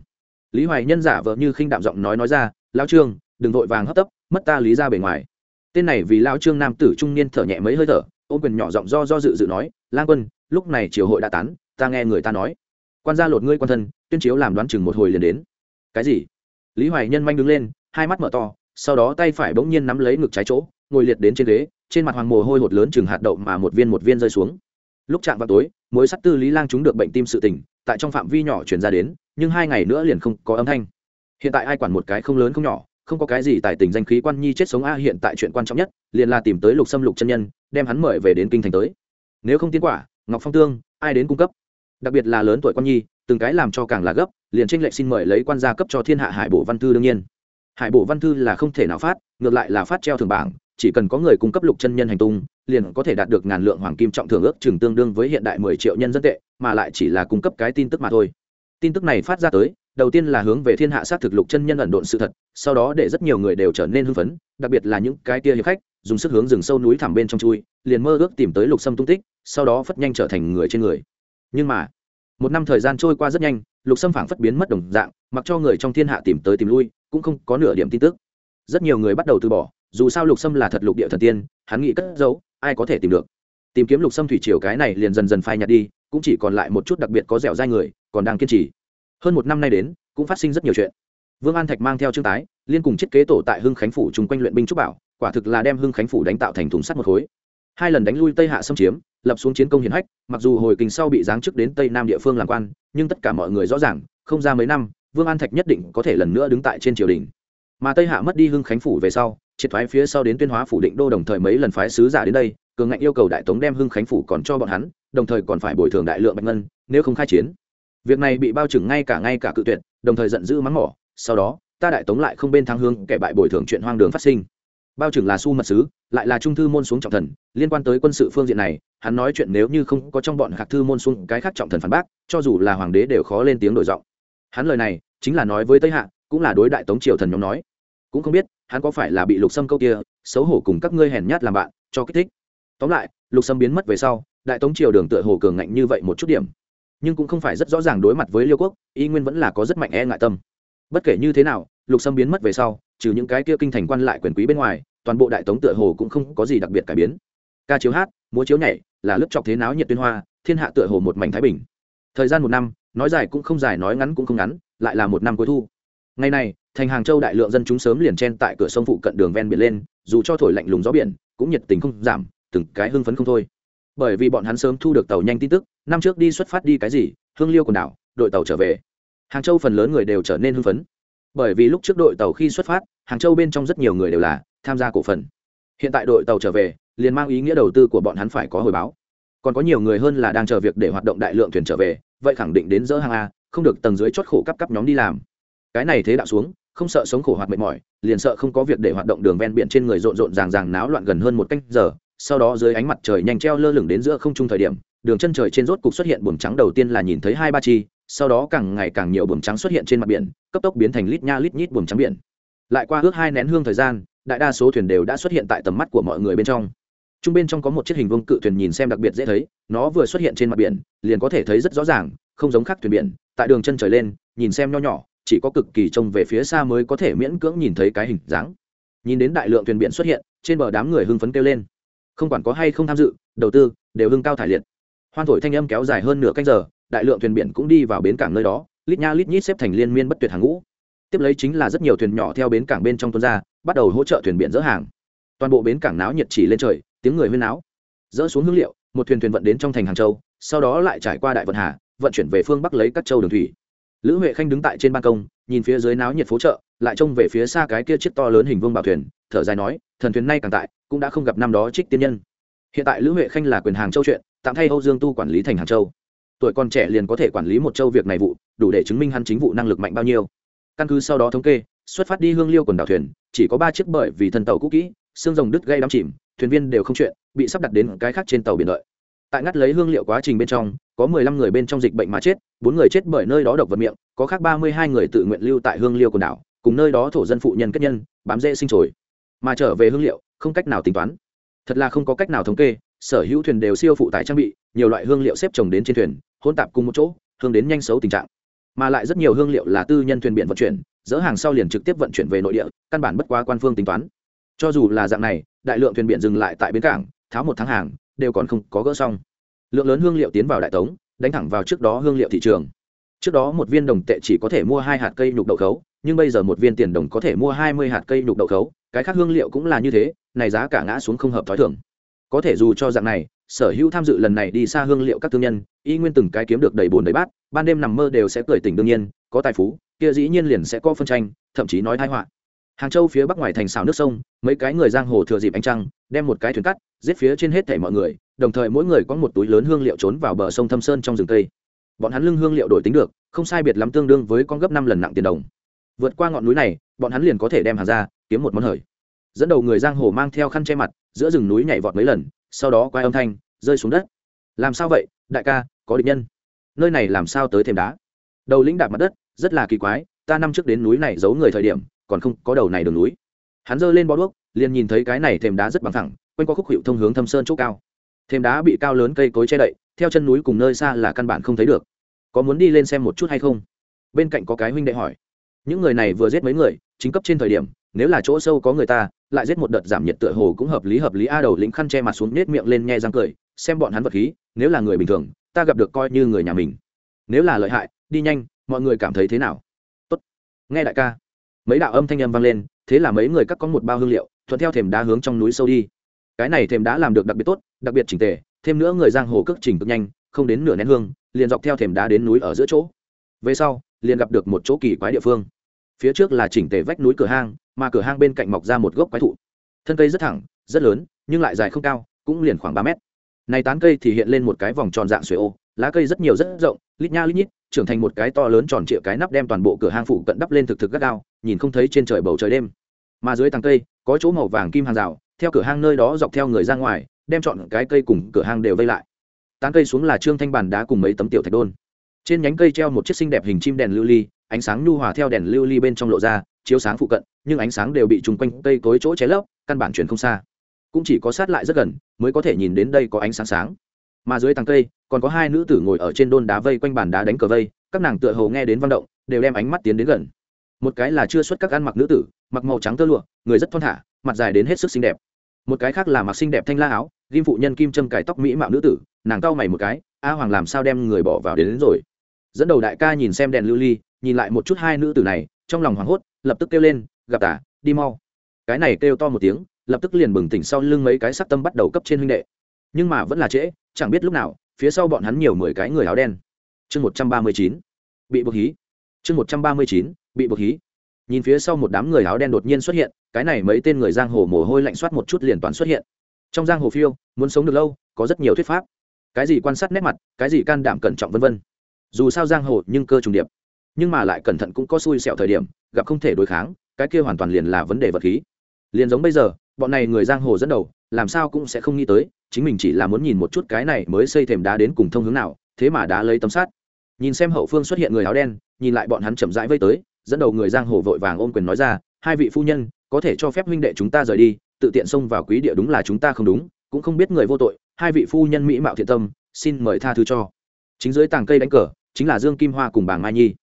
Lý hoài nhân giả vờ như khinh đạm giọng nói nói ra lao trương, đừng vội vàng hấp tấp, mất ta lý ra bề ngoài. Tên này vì lao trương nam tử trung niên thở nhẹ mấy hơi thở, ôm quyền nhỏ giọng do do dự dự nói lang quân, lúc này triều hội đã tán, ta nghe người ta nói. Quan gia lột ngươi quan thân, tuyên chiếu làm đoán chừng một hồi liền đến. Cái gì? Lý hoài nhân manh đứng lên, hai mắt mở to, sau đó tay phải bỗng nhiên nắm lấy ngực trái chỗ, ngồi liệt đến trên ghế, trên mặt hoàng mồ hôi hột lớn chừng hạt đậu mà một viên một viên rơi xuống. Lúc chạm vào tối, mối sắt tư lý lang chúng được bệnh tim sự tỉnh tại trong phạm vi nhỏ chuyển ra đến, nhưng hai ngày nữa liền không có âm thanh. Hiện tại ai quản một cái không lớn không nhỏ, không có cái gì tài tình danh khí quan nhi chết sống a, hiện tại chuyện quan trọng nhất, liền là tìm tới lục xâm lục chân nhân, đem hắn mời về đến kinh thành tới nếu không tiến quả, ngọc phong tương, ai đến cung cấp? Đặc biệt là lớn tuổi quan nhi, từng cái làm cho càng là gấp, liền tranh lệch xin mời lấy quan gia cấp cho thiên hạ hải bộ văn thư đương nhiên. Hải bộ văn thư là không thể nào phát, ngược lại là phát treo thường bảng, chỉ cần có người cung cấp lục chân nhân hành tung, liền có thể đạt được ngàn lượng hoàng kim trọng thưởng ước chừng tương đương với hiện đại mười triệu nhân dân tệ, mà lại chỉ là cung cấp cái tin tức mà thôi. Tin tức này phát ra tới, đầu tiên là hướng về thiên hạ sát thực lục chân nhân ẩn độn sự thật, sau đó để rất nhiều người đều trở nên hưng phấn, đặc biệt là những cái tia hiệp khách dùng sức hướng rừng sâu núi thẳm bên trong chui, liền mơ ước tìm tới lục sâm tung tích, sau đó phất nhanh trở thành người trên người. Nhưng mà, một năm thời gian trôi qua rất nhanh, lục sâm phảng phất biến mất đồng dạng, mặc cho người trong thiên hạ tìm tới tìm lui, cũng không có nửa điểm tin tức. Rất nhiều người bắt đầu từ bỏ, dù sao lục sâm là thật lục địa thần tiên, hắn nghĩ cất giấu, ai có thể tìm được. Tìm kiếm lục sâm thủy triều cái này liền dần dần phai nhạt đi, cũng chỉ còn lại một chút đặc biệt có dẻo dai người, còn đang kiên trì. Hơn một năm nay đến, cũng phát sinh rất nhiều chuyện. Vương an thạch mang theo trương tái, liên cùng thiết kế tổ tại hưng khánh phủ chung quanh luyện binh trúc bảo quả thực là đem hưng khánh phủ đánh tạo thành thùng sắt một khối. Hai lần đánh lui tây hạ xâm chiếm, lập xuống chiến công hiển hách, mặc dù hồi kinh sau bị giáng chức đến tây nam địa phương làm quan, nhưng tất cả mọi người rõ ràng, không ra mấy năm, vương an thạch nhất định có thể lần nữa đứng tại trên triều đình. Mà tây hạ mất đi hưng khánh phủ về sau, triệt thoái phía sau đến tuyên hóa phủ định đô đồng thời mấy lần phái sứ giả đến đây, cường ngạnh yêu cầu đại tống đem hưng khánh phủ còn cho bọn hắn, đồng thời còn phải bồi thường đại lượng bạch ngân, nếu không khai chiến. Việc này bị bao trừng ngay cả ngay cả cự tuyệt, đồng thời giận dữ mắng mỏ, sau đó, ta đại tống lại không bên thắng hương kẻ bại bồi thường chuyện hoang đường phát sinh bao trưởng là su mật sứ, lại là trung thư môn xuống trọng thần, liên quan tới quân sự phương diện này, hắn nói chuyện nếu như không có trong bọn hạc thư môn xuống cái khác trọng thần phản bác, cho dù là hoàng đế đều khó lên tiếng đổi giọng. Hắn lời này chính là nói với tây hạ, cũng là đối đại tống triều thần nhóm nói. Cũng không biết, hắn có phải là bị lục sâm câu kia, xấu hổ cùng các ngươi hèn nhát làm bạn, cho kích thích. Tóm lại, lục sâm biến mất về sau, đại tống triều đường tựa hồ cường ngạnh như vậy một chút điểm. Nhưng cũng không phải rất rõ ràng đối mặt với liêu quốc, y nguyên vẫn là có rất mạnh e ngại tâm. Bất kể như thế nào, lục sâm biến mất về sau trừ những cái kia kinh thành quan lại quyền quý bên ngoài, toàn bộ đại tống tựa hồ cũng không có gì đặc biệt cải biến. Ca chiếu hát, múa chiếu nhảy, là lớp chọc thế náo nhiệt tuyên hoa, thiên hạ tựa hồ một mảnh thái bình. Thời gian một năm, nói dài cũng không dài, nói ngắn cũng không ngắn, lại là một năm cuối thu. Ngày này, thành hàng châu đại lượng dân chúng sớm liền chen tại cửa sông phụ cận đường ven biển lên, dù cho thổi lạnh lùng gió biển, cũng nhiệt tình không giảm, từng cái hưng phấn không thôi. Bởi vì bọn hắn sớm thu được tàu nhanh tin tức, năm trước đi xuất phát đi cái gì, hương liêu quần đảo, đội tàu trở về. Hàng châu phần lớn người đều trở nên hưng phấn bởi vì lúc trước đội tàu khi xuất phát, hàng châu bên trong rất nhiều người đều là tham gia cổ phần. Hiện tại đội tàu trở về, liền mang ý nghĩa đầu tư của bọn hắn phải có hồi báo. Còn có nhiều người hơn là đang chờ việc để hoạt động đại lượng thuyền trở về, vậy khẳng định đến dỡ hàng a, không được tầng dưới chót khổ cắp cắp nhóm đi làm. Cái này thế đạo xuống, không sợ sống khổ hoạt mệt mỏi, liền sợ không có việc để hoạt động đường ven biển trên người rộn rộn ràng ràng náo loạn gần hơn một canh giờ, sau đó dưới ánh mặt trời nhanh treo lơ lửng đến giữa không trung thời điểm, đường chân trời trên rốt cục xuất hiện buồn trắng đầu tiên là nhìn thấy hai ba chi sau đó càng ngày càng nhiều bùm trắng xuất hiện trên mặt biển, cấp tốc biến thành lít nha lít nhít bùm trắng biển. Lại qua ước hai nén hương thời gian, đại đa số thuyền đều đã xuất hiện tại tầm mắt của mọi người bên trong. Trung bên trong có một chiếc hình vương cự thuyền nhìn xem đặc biệt dễ thấy, nó vừa xuất hiện trên mặt biển, liền có thể thấy rất rõ ràng, không giống khác thuyền biển, tại đường chân trời lên, nhìn xem nho nhỏ, chỉ có cực kỳ trông về phía xa mới có thể miễn cưỡng nhìn thấy cái hình dáng. Nhìn đến đại lượng thuyền biển xuất hiện, trên bờ đám người hưng phấn kêu lên. Không quản có hay không tham dự, đầu tư, đều hưng cao thải liệt. Hoan thổi thanh âm kéo dài hơn nửa canh giờ đại lượng thuyền biển cũng đi vào bến cảng nơi đó, lít nha lít nhít xếp thành liên miên bất tuyệt hàng ngũ. Tiếp lấy chính là rất nhiều thuyền nhỏ theo bến cảng bên trong tuôn ra, bắt đầu hỗ trợ thuyền biển dỡ hàng. Toàn bộ bến cảng náo nhiệt chỉ lên trời, tiếng người huyên náo. Dỡ xuống hương liệu, một thuyền thuyền vận đến trong thành hàng châu, sau đó lại trải qua đại vận hà, vận chuyển về phương bắc lấy các châu đường thủy. Lữ huệ khanh đứng tại trên ban công, nhìn phía dưới náo nhiệt phố chợ, lại trông về phía xa cái kia chiếc to lớn hình vương bảo thuyền, thở dài nói, thần thuyền nay càng tại, cũng đã không gặp năm đó trích tiên nhân. Hiện tại lữ huệ khanh là quyền hàng châu chuyện, tạm thay âu dương tu quản lý thành hàng châu tuổi còn trẻ liền có thể quản lý một châu việc này vụ, đủ để chứng minh hắn chính vụ năng lực mạnh bao nhiêu. Căn cứ sau đó thống kê, xuất phát đi hương liêu quần đảo thuyền, chỉ có ba chiếc bởi vì thân tàu cũ kỹ, xương rồng đứt gây đắm chìm, thuyền viên đều không chuyện, bị sắp đặt đến cái khác trên tàu biển lợi tại ngắt lấy hương liệu quá trình bên trong, có mười lăm người bên trong dịch bệnh mà chết, bốn người chết bởi nơi đó độc vật miệng, có khác ba mươi hai người tự nguyện lưu tại hương liêu quần đảo, cùng nơi đó thổ dân phụ nhân kết nhân, bám dễ sinh trồi. Mà trở về hương liệu không cách nào tính toán. Thật là không có cách nào thống kê sở hữu thuyền đều siêu phụ tải trang bị, nhiều loại hương liệu xếp trồng đến trên thuyền hôn tạp cùng một chỗ hướng đến nhanh xấu tình trạng. Mà lại rất nhiều hương liệu là tư nhân thuyền biển vận chuyển, dỡ hàng sau liền trực tiếp vận chuyển về nội địa, căn bản bất quá quan phương tính toán. Cho dù là dạng này, đại lượng thuyền biển dừng lại tại bến cảng, tháo một tháng hàng, đều còn không có gỡ xong. Lượng lớn hương liệu tiến vào đại tống, đánh thẳng vào trước đó hương liệu thị trường. Trước đó một viên đồng tệ chỉ có thể mua hai hạt cây nhục đậu khấu, nhưng bây giờ một viên tiền đồng có thể mua hai mươi hạt cây nhục đậu khấu, cái khác hương liệu cũng là như thế, này giá cả ngã xuống không hợp t h ó i thưởng có thể dù cho dạng này, sở hữu tham dự lần này đi xa hương liệu các thương nhân, y nguyên từng cái kiếm được đầy bồn đầy bát, ban đêm nằm mơ đều sẽ cười tỉnh đương nhiên, có tài phú, kia dĩ nhiên liền sẽ có phân tranh, thậm chí nói thái họa. Hàng châu phía bắc ngoài thành xào nước sông, mấy cái người giang hồ thừa dịp ánh trăng, đem một cái thuyền cắt, giết phía trên hết thảy mọi người, đồng thời mỗi người có một túi lớn hương liệu trốn vào bờ sông thâm sơn trong rừng cây. Bọn hắn lưng hương liệu đổi tính được, không sai biệt lắm tương đương với con gấp năm lần nặng tiền đồng. Vượt qua ngọn núi này, bọn hắn liền có thể đem hàng ra, kiếm một món hời dẫn đầu người giang hồ mang theo khăn che mặt, giữa rừng núi nhảy vọt mấy lần, sau đó quay âm thanh, rơi xuống đất. Làm sao vậy, đại ca, có địch nhân. Nơi này làm sao tới thềm đá? Đầu lĩnh đạp mặt đất, rất là kỳ quái, ta năm trước đến núi này giấu người thời điểm, còn không có đầu này đường núi. Hắn giơ lên bó đuốc, liền nhìn thấy cái này thềm đá rất bằng thẳng, quanh qua khúc hiệu thông hướng thâm sơn chỗ cao. Thềm đá bị cao lớn cây cối che đậy, theo chân núi cùng nơi xa là căn bản không thấy được. Có muốn đi lên xem một chút hay không? Bên cạnh có cái huynh đệ hỏi. Những người này vừa giết mấy người chính cấp trên thời điểm, nếu là chỗ sâu có người ta, lại giết một đợt giảm nhiệt tựa hồ cũng hợp lý hợp lý. A đầu lĩnh khăn che mặt xuống nết miệng lên, nhe răng cười, xem bọn hắn vật khí, nếu là người bình thường, ta gặp được coi như người nhà mình. Nếu là lợi hại, đi nhanh, mọi người cảm thấy thế nào? Tốt. Nghe đại ca. Mấy đạo âm thanh âm vang lên, thế là mấy người cắt có một bao hương liệu, thuận theo thềm đá hướng trong núi sâu đi. Cái này thềm đá làm được đặc biệt tốt, đặc biệt chỉnh tề, thêm nữa người giang hồ cước chỉnh cực nhanh, không đến nửa nén hương, liền dọc theo thềm đá đến núi ở giữa chỗ. Về sau, liền gặp được một chỗ kỳ quái địa phương phía trước là chỉnh tề vách núi cửa hang, mà cửa hang bên cạnh mọc ra một gốc quái thụ. Thân cây rất thẳng, rất lớn, nhưng lại dài không cao, cũng liền khoảng ba mét. Này tán cây thì hiện lên một cái vòng tròn dạng xuế ô, lá cây rất nhiều rất rộng, lít nha lít nhít, trưởng thành một cái to lớn tròn trịa cái nắp đem toàn bộ cửa hang phụ cận đắp lên thực thực gắt gao, nhìn không thấy trên trời bầu trời đêm. Mà dưới tàng cây, có chỗ màu vàng kim hàng rào, theo cửa hang nơi đó dọc theo người ra ngoài, đem chọn cái cây cùng cửa hang đều vây lại. Tán cây xuống là trương thanh bàn đá cùng mấy tấm tiểu thạch đôn. Trên nhánh cây treo một chiếc xinh đẹp hình chim đèn lưu ly ánh sáng nhu hòa theo đèn lưu ly bên trong lộ ra chiếu sáng phụ cận nhưng ánh sáng đều bị chung quanh cây cối chỗ cháy lấp căn bản chuyển không xa. Cũng chỉ có sát lại rất gần mới có thể nhìn đến đây có ánh sáng sáng. Mà dưới tàng cây còn có hai nữ tử ngồi ở trên đôn đá vây quanh bàn đá đánh cờ vây các nàng tựa hồ nghe đến văn động đều đem ánh mắt tiến đến gần. Một cái là chưa xuất các ăn mặc nữ tử mặc màu trắng tơ lụa người rất thon thả mặt dài đến hết sức xinh đẹp. Một cái khác là mặc xinh đẹp thanh la áo ghim phụ nhân kim châm cài tóc mỹ mạo nữ tử nàng cau mày một cái a hoàng làm sao đem người bỏ vào đến, đến rồi? Dẫn đầu đại ca nhìn xem đèn lưu ly nhìn lại một chút hai nữ tử này, trong lòng hoảng hốt, lập tức kêu lên, gặp tả, đi mau. Cái này kêu to một tiếng, lập tức liền bừng tỉnh sau lưng mấy cái sắc tâm bắt đầu cấp trên huynh đệ. Nhưng mà vẫn là trễ, chẳng biết lúc nào, phía sau bọn hắn nhiều mười cái người áo đen. Chương một trăm ba mươi chín, bị buộc hí. Chương một trăm ba mươi chín, bị buộc hí. Nhìn phía sau một đám người áo đen đột nhiên xuất hiện, cái này mấy tên người giang hồ mồ hôi lạnh soát một chút liền toàn xuất hiện. Trong giang hồ phiêu, muốn sống được lâu, có rất nhiều thuyết pháp. Cái gì quan sát nét mặt, cái gì can đảm cẩn trọng vân vân. Dù sao giang hồ nhưng cơ trùng điệp nhưng mà lại cẩn thận cũng có xui xẹo thời điểm, gặp không thể đối kháng, cái kia hoàn toàn liền là vấn đề vật khí. Liền giống bây giờ, bọn này người giang hồ dẫn đầu, làm sao cũng sẽ không nghĩ tới, chính mình chỉ là muốn nhìn một chút cái này mới xây thềm đá đến cùng thông hướng nào, thế mà đã lấy tấm sát nhìn xem hậu phương xuất hiện người áo đen, nhìn lại bọn hắn chậm rãi vây tới, dẫn đầu người giang hồ vội vàng ôm quyền nói ra, hai vị phu nhân, có thể cho phép huynh đệ chúng ta rời đi, tự tiện xông vào quý địa đúng là chúng ta không đúng, cũng không biết người vô tội, hai vị phu nhân mỹ mạo thiện tâm, xin mời tha thứ cho. Chính dưới tàng cây đánh cờ, chính là dương kim hoa cùng bảng mai nhi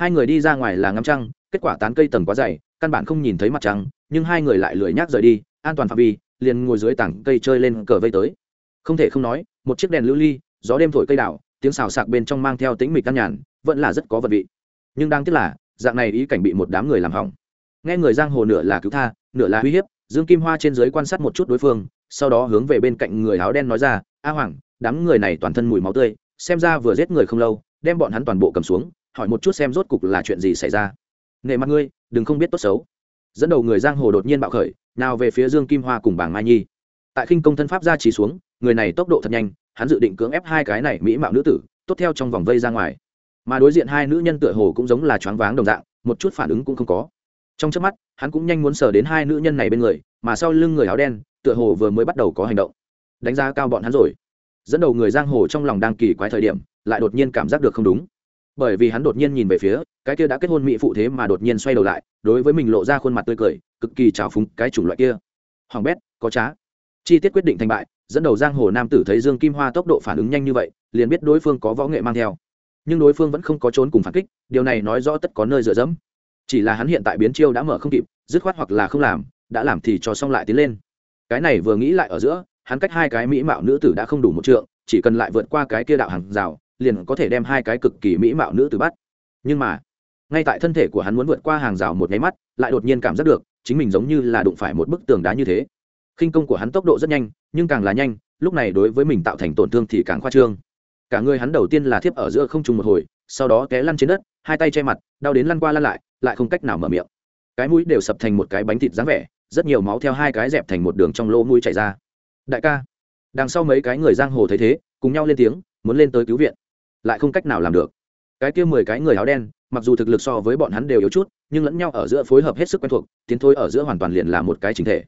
hai người đi ra ngoài là ngắm trăng, kết quả tán cây tầng quá dày, căn bản không nhìn thấy mặt trăng, nhưng hai người lại lười nhác rời đi, an toàn phạm vi, liền ngồi dưới tảng cây chơi lên cờ vây tới. Không thể không nói, một chiếc đèn lưu ly, gió đêm thổi cây đảo tiếng xào sạc bên trong mang theo tính mịch căn nhàn, vẫn là rất có vật vị. Nhưng đang tiếc là, dạng này ý cảnh bị một đám người làm hỏng. Nghe người giang hồ nửa là cứu tha, nửa là uy hiếp, dương kim hoa trên dưới quan sát một chút đối phương, sau đó hướng về bên cạnh người áo đen nói ra, a hoàng, đám người này toàn thân mùi máu tươi, xem ra vừa giết người không lâu, đem bọn hắn toàn bộ cầm xuống hỏi một chút xem rốt cục là chuyện gì xảy ra. Nề mặt ngươi, đừng không biết tốt xấu. Dẫn đầu người giang hồ đột nhiên bạo khởi, nào về phía dương kim hoa cùng bảng mai nhi. Tại khinh công thân pháp ra chỉ xuống, người này tốc độ thật nhanh, hắn dự định cưỡng ép hai cái này mỹ mạo nữ tử, tốt theo trong vòng vây ra ngoài. Mà đối diện hai nữ nhân tựa hồ cũng giống là choáng váng đồng dạng, một chút phản ứng cũng không có. Trong trước mắt, hắn cũng nhanh muốn sờ đến hai nữ nhân này bên người, mà sau lưng người áo đen, tựa hồ vừa mới bắt đầu có hành động. Đánh giá cao bọn hắn rồi. Dẫn đầu người giang hồ trong lòng đang kỳ quái thời điểm, lại đột nhiên cảm giác được không đúng bởi vì hắn đột nhiên nhìn về phía, cái kia đã kết hôn mỹ phụ thế mà đột nhiên xoay đầu lại, đối với mình lộ ra khuôn mặt tươi cười, cực kỳ trào phúng cái chủng loại kia. Hoàng bét, có trá. Chi tiết quyết định thành bại, dẫn đầu giang hồ nam tử thấy dương kim hoa tốc độ phản ứng nhanh như vậy, liền biết đối phương có võ nghệ mang theo. Nhưng đối phương vẫn không có trốn cùng phản kích, điều này nói rõ tất có nơi dựa dẫm. Chỉ là hắn hiện tại biến chiêu đã mở không kịp, dứt khoát hoặc là không làm, đã làm thì cho xong lại tiến lên. Cái này vừa nghĩ lại ở giữa, hắn cách hai cái mỹ mạo nữ tử đã không đủ một trượng, chỉ cần lại vượt qua cái kia đạo hàng rào liền có thể đem hai cái cực kỳ mỹ mạo nữ từ bắt. Nhưng mà, ngay tại thân thể của hắn muốn vượt qua hàng rào một nháy mắt, lại đột nhiên cảm giác được, chính mình giống như là đụng phải một bức tường đá như thế. Khinh công của hắn tốc độ rất nhanh, nhưng càng là nhanh, lúc này đối với mình tạo thành tổn thương thì càng khoa trương. Cả người hắn đầu tiên là thiếp ở giữa không trùng một hồi, sau đó té lăn trên đất, hai tay che mặt, đau đến lăn qua lăn lại lại không cách nào mở miệng. Cái mũi đều sập thành một cái bánh thịt dáng vẻ, rất nhiều máu theo hai cái dẹp thành một đường trong lỗ mũi chảy ra. Đại ca, đằng sau mấy cái người giang hồ thấy thế, cùng nhau lên tiếng, muốn lên tới cứu viện lại không cách nào làm được. Cái kia mười cái người áo đen, mặc dù thực lực so với bọn hắn đều yếu chút, nhưng lẫn nhau ở giữa phối hợp hết sức quen thuộc, tiến thôi ở giữa hoàn toàn liền là một cái chính thể.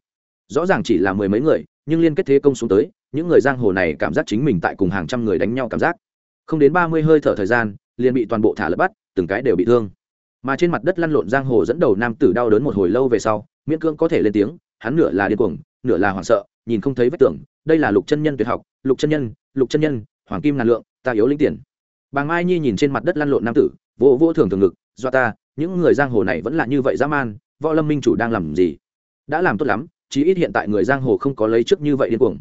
Rõ ràng chỉ là mười mấy người, nhưng liên kết thế công xuống tới, những người giang hồ này cảm giác chính mình tại cùng hàng trăm người đánh nhau cảm giác. Không đến ba mươi hơi thở thời gian, liền bị toàn bộ thả lật bắt, từng cái đều bị thương. Mà trên mặt đất lăn lộn giang hồ dẫn đầu nam tử đau đớn một hồi lâu về sau, miễn cưỡng có thể lên tiếng, hắn nửa là điên cuồng, nửa là hoảng sợ, nhìn không thấy vết tưởng, đây là lục chân nhân tuyệt học, lục chân nhân, lục chân nhân, hoàng kim ngàn lượng, ta yếu linh tiền bà mai nhi nhìn trên mặt đất lăn lộn nam tử vô vô thường thường ngực do ta, những người giang hồ này vẫn là như vậy dã man, võ lâm minh chủ đang làm gì? Đã làm tốt lắm, chí ít hiện tại người giang hồ không có lấy trước như vậy điên cuồng.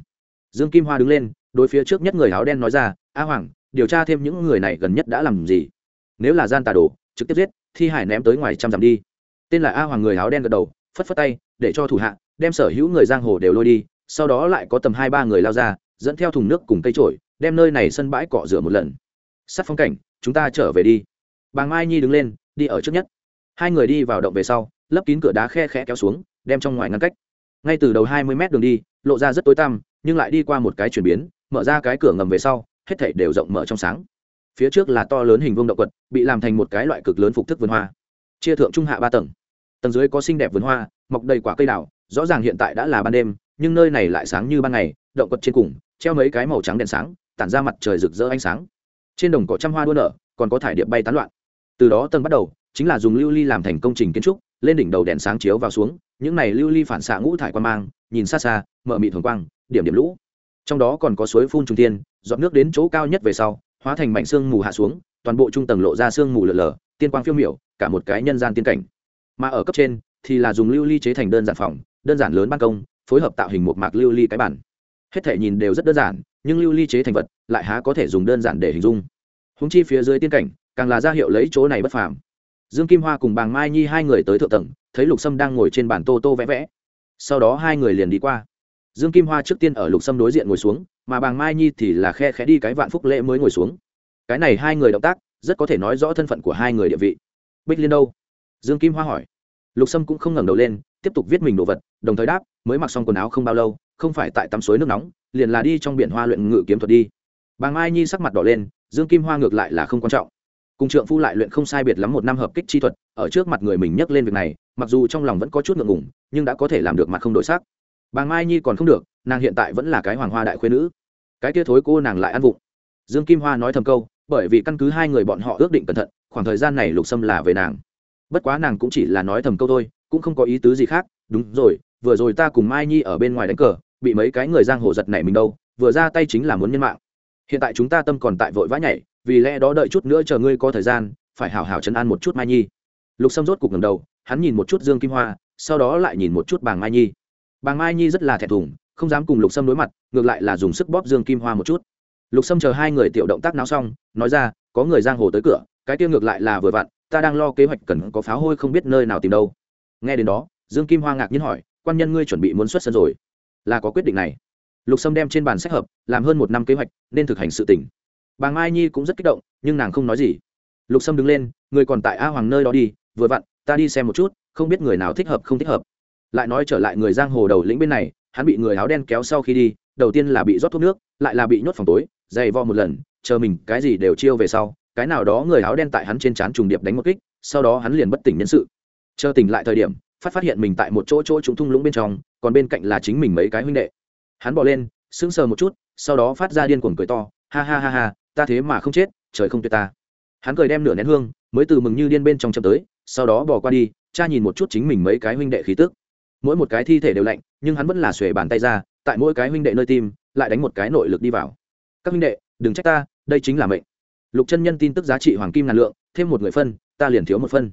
Dương kim hoa đứng lên, đối phía trước nhất người áo đen nói ra, a hoàng, điều tra thêm những người này gần nhất đã làm gì? Nếu là gian tà đồ, trực tiếp giết, thi hải ném tới ngoài trăm dặm đi. Tên là a hoàng người áo đen gật đầu, phất phất tay, để cho thủ hạ, đem sở hữu người giang hồ đều lôi đi, sau đó lại có tầm hai ba người lao ra, dẫn theo thùng nước cùng cây trổi, đem nơi này sân bãi cọ rửa một lần sắt phong cảnh, chúng ta trở về đi. Bà mai nhi đứng lên, đi ở trước nhất. Hai người đi vào động về sau, lấp kín cửa đá khe khẽ kéo xuống, đem trong ngoài ngăn cách. Ngay từ đầu hai mươi mét đường đi, lộ ra rất tối tăm, nhưng lại đi qua một cái chuyển biến, mở ra cái cửa ngầm về sau, hết thảy đều rộng mở trong sáng. Phía trước là to lớn hình vuông động quật, bị làm thành một cái loại cực lớn phục thức vườn hoa. Chia thượng trung hạ ba tầng. Tầng dưới có xinh đẹp vườn hoa, mọc đầy quả cây đào, rõ ràng hiện tại đã là ban đêm, nhưng nơi này lại sáng như ban ngày, động quật trên cùng, treo mấy cái màu trắng đèn sáng, tản ra mặt trời rực rỡ ánh sáng trên đồng cỏ trăm hoa đua nở, còn có thải điệp bay tán loạn. Từ đó tầng bắt đầu, chính là dùng lưu ly làm thành công trình kiến trúc, lên đỉnh đầu đèn sáng chiếu vào xuống, những này lưu ly phản xạ ngũ thải quan mang, nhìn xa xa mở mị thường quang, điểm điểm lũ. Trong đó còn có suối phun trung tiên dọn nước đến chỗ cao nhất về sau, hóa thành mảnh xương mù hạ xuống, toàn bộ trung tầng lộ ra sương mù lở lở, tiên quang phiêu miểu, cả một cái nhân gian tiên cảnh. Mà ở cấp trên, thì là dùng lưu ly chế thành đơn giản phòng, đơn giản lớn ban công, phối hợp tạo hình một mạc lưu ly cái bản hết thể nhìn đều rất đơn giản nhưng lưu ly chế thành vật, lại há có thể dùng đơn giản để hình dung. Húng chi phía dưới tiên cảnh, càng là ra hiệu lấy chỗ này bất phàm. Dương kim hoa cùng bàng mai nhi hai người tới thượng tầng, thấy lục sâm đang ngồi trên bàn tô tô vẽ vẽ. Sau đó hai người liền đi qua. Dương kim hoa trước tiên ở lục sâm đối diện ngồi xuống, mà bàng mai nhi thì là khe khẽ đi cái vạn phúc lễ mới ngồi xuống. Cái này hai người động tác, rất có thể nói rõ thân phận của hai người địa vị. Bích liên đâu? Dương kim hoa hỏi. Lục sâm cũng không ngẩng đầu lên, tiếp tục viết mình đồ vật, đồng thời đáp, mới mặc xong quần áo không bao lâu, không phải tại tắm suối nước nóng liền là đi trong biển hoa luyện ngự kiếm thuật đi. Bà mai nhi sắc mặt đỏ lên, dương kim hoa ngược lại là không quan trọng. Cùng trượng phu lại luyện không sai biệt lắm một năm hợp kích chi thuật, ở trước mặt người mình nhắc lên việc này, mặc dù trong lòng vẫn có chút ngượng ngùng, nhưng đã có thể làm được mặt không đổi sắc. Bà mai nhi còn không được, nàng hiện tại vẫn là cái hoàng hoa đại khuyên nữ. Cái kia thối cô nàng lại ăn vụng. Dương kim hoa nói thầm câu, bởi vì căn cứ hai người bọn họ ước định cẩn thận, khoảng thời gian này lục xâm là về nàng. Bất quá nàng cũng chỉ là nói thầm câu thôi, cũng không có ý tứ gì khác. Đúng rồi, vừa rồi ta cùng mai nhi ở bên ngoài đánh cờ bị mấy cái người giang hồ giật này mình đâu, vừa ra tay chính là muốn nhân mạng. Hiện tại chúng ta tâm còn tại vội vã nhảy, vì lẽ đó đợi chút nữa chờ ngươi có thời gian, phải hào hào chấn an một chút mai nhi. Lục sâm rốt cục ngầm đầu, hắn nhìn một chút dương kim hoa, sau đó lại nhìn một chút bàng mai nhi. Bàng mai nhi rất là thẹn thùng, không dám cùng lục sâm đối mặt, ngược lại là dùng sức bóp dương kim hoa một chút. Lục sâm chờ hai người tiểu động tác náo xong, nói ra, có người giang hồ tới cửa, cái kia ngược lại là vừa vặn, ta đang lo kế hoạch cần có pháo hôi không biết nơi nào tìm đâu. Nghe đến đó, dương kim hoa ngạc nhiên hỏi, quan nhân ngươi chuẩn bị muốn xuất sân rồi? Là có quyết định này. Lục sâm đem trên bàn sách hợp, làm hơn một năm kế hoạch, nên thực hành sự tỉnh bà mai nhi cũng rất kích động, nhưng nàng không nói gì. Lục sâm đứng lên, người còn tại a hoàng nơi đó đi, vừa vặn, ta đi xem một chút, không biết người nào thích hợp, không thích hợp. Lại nói trở lại người giang hồ đầu lĩnh bên này, hắn bị người áo đen kéo sau khi đi, đầu tiên là bị rót thuốc nước, lại là bị nhốt phòng tối, dày vo một lần, chờ mình cái gì đều chiêu về sau, cái nào đó người áo đen tại hắn trên trán trùng điệp đánh một kích, sau đó hắn liền bất tỉnh nhân sự. Chờ tỉnh lại thời điểm phát phát hiện mình tại một chỗ chỗ trúng thung lũng bên trong, còn bên cạnh là chính mình mấy cái huynh đệ. Hắn bỏ lên, sững sờ một chút, sau đó phát ra điên cuồng cười to, ha ha ha ha, ta thế mà không chết, trời không tuyệt ta. Hắn cười đem nửa nén hương, mới từ mừng như điên bên trong chậm tới, sau đó bỏ qua đi, cha nhìn một chút chính mình mấy cái huynh đệ khí tức. Mỗi một cái thi thể đều lạnh, nhưng hắn vẫn là xuề bàn tay ra, tại mỗi cái huynh đệ nơi tim, lại đánh một cái nội lực đi vào. Các huynh đệ, đừng trách ta, đây chính là mệnh. Lục chân nhân tin tức giá trị hoàng kim ngàn lượng, thêm một người phân, ta liền thiếu một phân.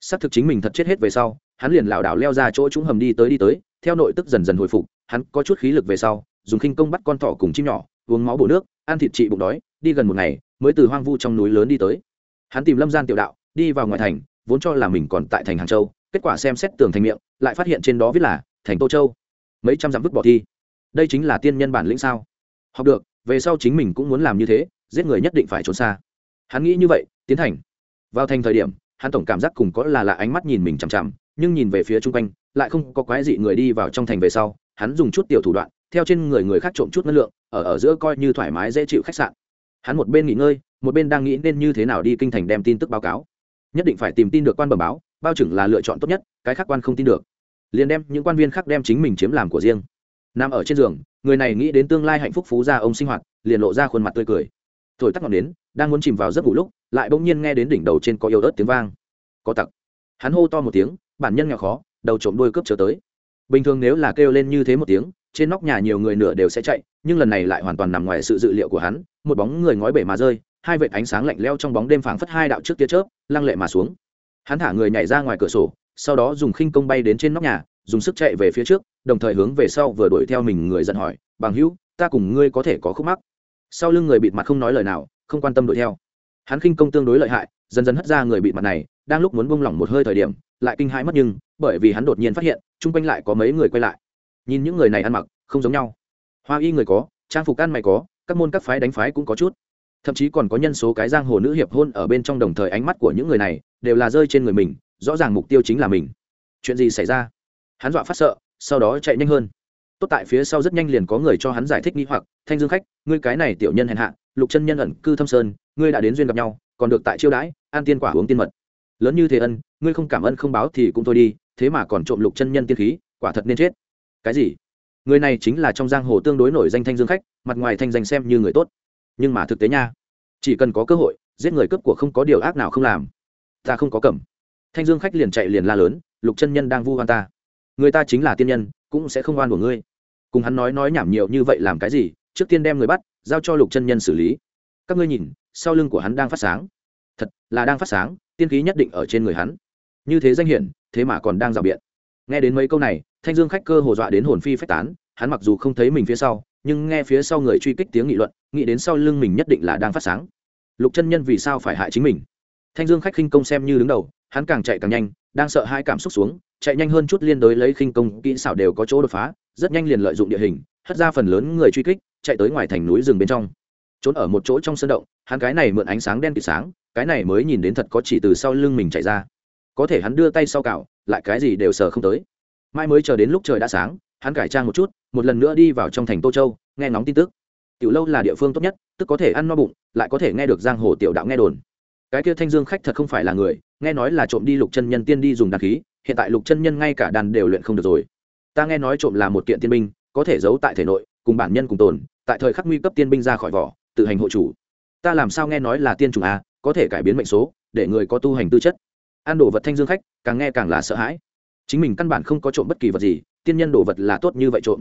Xác thực chính mình thật chết hết về sau hắn liền lảo đảo leo ra chỗ chúng hầm đi tới đi tới, theo nội tức dần dần hồi phục, hắn có chút khí lực về sau, dùng khinh công bắt con thỏ cùng chim nhỏ, uống máu bổ nước, ăn thịt trị bụng đói, đi gần một ngày, mới từ hoang vu trong núi lớn đi tới. Hắn tìm lâm gian tiểu đạo, đi vào ngoài thành, vốn cho là mình còn tại thành hàng châu, kết quả xem xét tường thành miệng, lại phát hiện trên đó viết là thành tô châu. Mấy trăm dặm vứt bỏ thi. Đây chính là tiên nhân bản lĩnh sao? Học được, về sau chính mình cũng muốn làm như thế, giết người nhất định phải trốn xa. Hắn nghĩ như vậy, tiến thành. Vào thành thời điểm, hắn tổng cảm giác cùng có là lạ ánh mắt nhìn mình chằm chằm nhưng nhìn về phía chung quanh, lại không có quái dị người đi vào trong thành về sau, hắn dùng chút tiểu thủ đoạn, theo trên người người khác trộm chút năng lượng, ở ở giữa coi như thoải mái dễ chịu khách sạn. Hắn một bên nghỉ ngơi, một bên đang nghĩ nên như thế nào đi kinh thành đem tin tức báo cáo. Nhất định phải tìm tin được quan bẩm báo, bao chừng là lựa chọn tốt nhất, cái khác quan không tin được. Liền đem những quan viên khác đem chính mình chiếm làm của riêng. Nằm ở trên giường, người này nghĩ đến tương lai hạnh phúc phú gia ông sinh hoạt, liền lộ ra khuôn mặt tươi cười. Thổi tắt ngọn đến đang muốn chìm vào giấc ngủ lúc, lại bỗng nhiên nghe đến đỉnh đầu trên có yêu ớt tiếng vang. Có tặc. Hắn hô to một tiếng bản nhân nghèo khó, đầu trộm đôi cướp trở tới. Bình thường nếu là kêu lên như thế một tiếng, trên nóc nhà nhiều người nửa đều sẽ chạy, nhưng lần này lại hoàn toàn nằm ngoài sự dự liệu của hắn, một bóng người ngói bể mà rơi, hai vệt ánh sáng lạnh leo trong bóng đêm phảng phất hai đạo trước tia chớp, lăng lệ mà xuống. Hắn thả người nhảy ra ngoài cửa sổ, sau đó dùng khinh công bay đến trên nóc nhà, dùng sức chạy về phía trước, đồng thời hướng về sau vừa đuổi theo mình người giận hỏi, bằng hữu, ta cùng ngươi có thể có khúc mắc? Sau lưng người bịt mặt không nói lời nào, không quan tâm đuổi theo. Hắn khinh công tương đối lợi hại dần dần hất ra người bị mặt này, đang lúc muốn bông lỏng một hơi thời điểm, lại kinh hãi mất nhưng, bởi vì hắn đột nhiên phát hiện, chung quanh lại có mấy người quay lại. Nhìn những người này ăn mặc, không giống nhau. Hoa y người có, trang phục ăn mày có, các môn các phái đánh phái cũng có chút. Thậm chí còn có nhân số cái giang hồ nữ hiệp hôn ở bên trong đồng thời ánh mắt của những người này đều là rơi trên người mình, rõ ràng mục tiêu chính là mình. Chuyện gì xảy ra? Hắn dọa phát sợ, sau đó chạy nhanh hơn. Tốt tại phía sau rất nhanh liền có người cho hắn giải thích nghi hoặc, thanh dương khách, ngươi cái này tiểu nhân hèn hạ, lục chân nhân ẩn cư thâm sơn, ngươi đã đến duyên gặp nhau, còn được tại chiêu đãi an tiên quả uống tiên mật. Lớn như thế ân, ngươi không cảm ơn không báo thì cũng thôi đi, thế mà còn trộm lục chân nhân tiên khí, quả thật nên chết. Cái gì? Người này chính là trong giang hồ tương đối nổi danh thanh dương khách, mặt ngoài thanh danh xem như người tốt. Nhưng mà thực tế nha, chỉ cần có cơ hội, giết người cướp của không có điều ác nào không làm. Ta không có cẩm thanh dương khách liền chạy liền la lớn, lục chân nhân đang vu oan ta. Người ta chính là tiên nhân, cũng sẽ không oan của ngươi. Cùng hắn nói nói nhảm nhiều như vậy làm cái gì, trước tiên đem người bắt, giao cho lục chân nhân xử lý. Các ngươi nhìn, sau lưng của hắn đang phát sáng thật là đang phát sáng, tiên khí nhất định ở trên người hắn. Như thế danh hiển, thế mà còn đang rào biện. Nghe đến mấy câu này, thanh dương khách cơ hồ dọa đến hồn phi phách tán, hắn mặc dù không thấy mình phía sau, nhưng nghe phía sau người truy kích tiếng nghị luận, nghĩ đến sau lưng mình nhất định là đang phát sáng. Lục chân nhân vì sao phải hại chính mình? Thanh dương khách khinh công xem như đứng đầu, hắn càng chạy càng nhanh, đang sợ hai cảm xúc xuống, chạy nhanh hơn chút liên đối lấy khinh công, kỹ xảo đều có chỗ đột phá, rất nhanh liền lợi dụng địa hình, hất ra phần lớn người truy kích, chạy tới ngoài thành núi rừng bên trong. Trốn ở một chỗ trong sân động, hắn cái này mượn ánh sáng đen kịp sáng cái này mới nhìn đến thật có chỉ từ sau lưng mình chạy ra. Có thể hắn đưa tay sau cào, lại cái gì đều sờ không tới. Mai mới chờ đến lúc trời đã sáng, hắn cải trang một chút, một lần nữa đi vào trong thành tô châu, nghe ngóng tin tức. Tiểu lâu là địa phương tốt nhất, tức có thể ăn no bụng, lại có thể nghe được giang hồ tiểu đạo nghe đồn. Cái kia thanh dương khách thật không phải là người, nghe nói là trộm đi lục chân nhân tiên đi dùng đàn khí, hiện tại lục chân nhân ngay cả đàn đều luyện không được rồi. Ta nghe nói trộm là một kiện tiên binh, có thể giấu tại thể nội, cùng bản nhân cùng tồn, tại thời khắc nguy cấp tiên binh ra khỏi vỏ, tự hành hộ chủ. Ta làm sao nghe nói là tiên trùng a có thể cải biến mệnh số, để người có tu hành tư chất. Ăn đồ vật thanh dương khách, càng nghe càng là sợ hãi. Chính mình căn bản không có trộm bất kỳ vật gì, tiên nhân đồ vật là tốt như vậy trộm.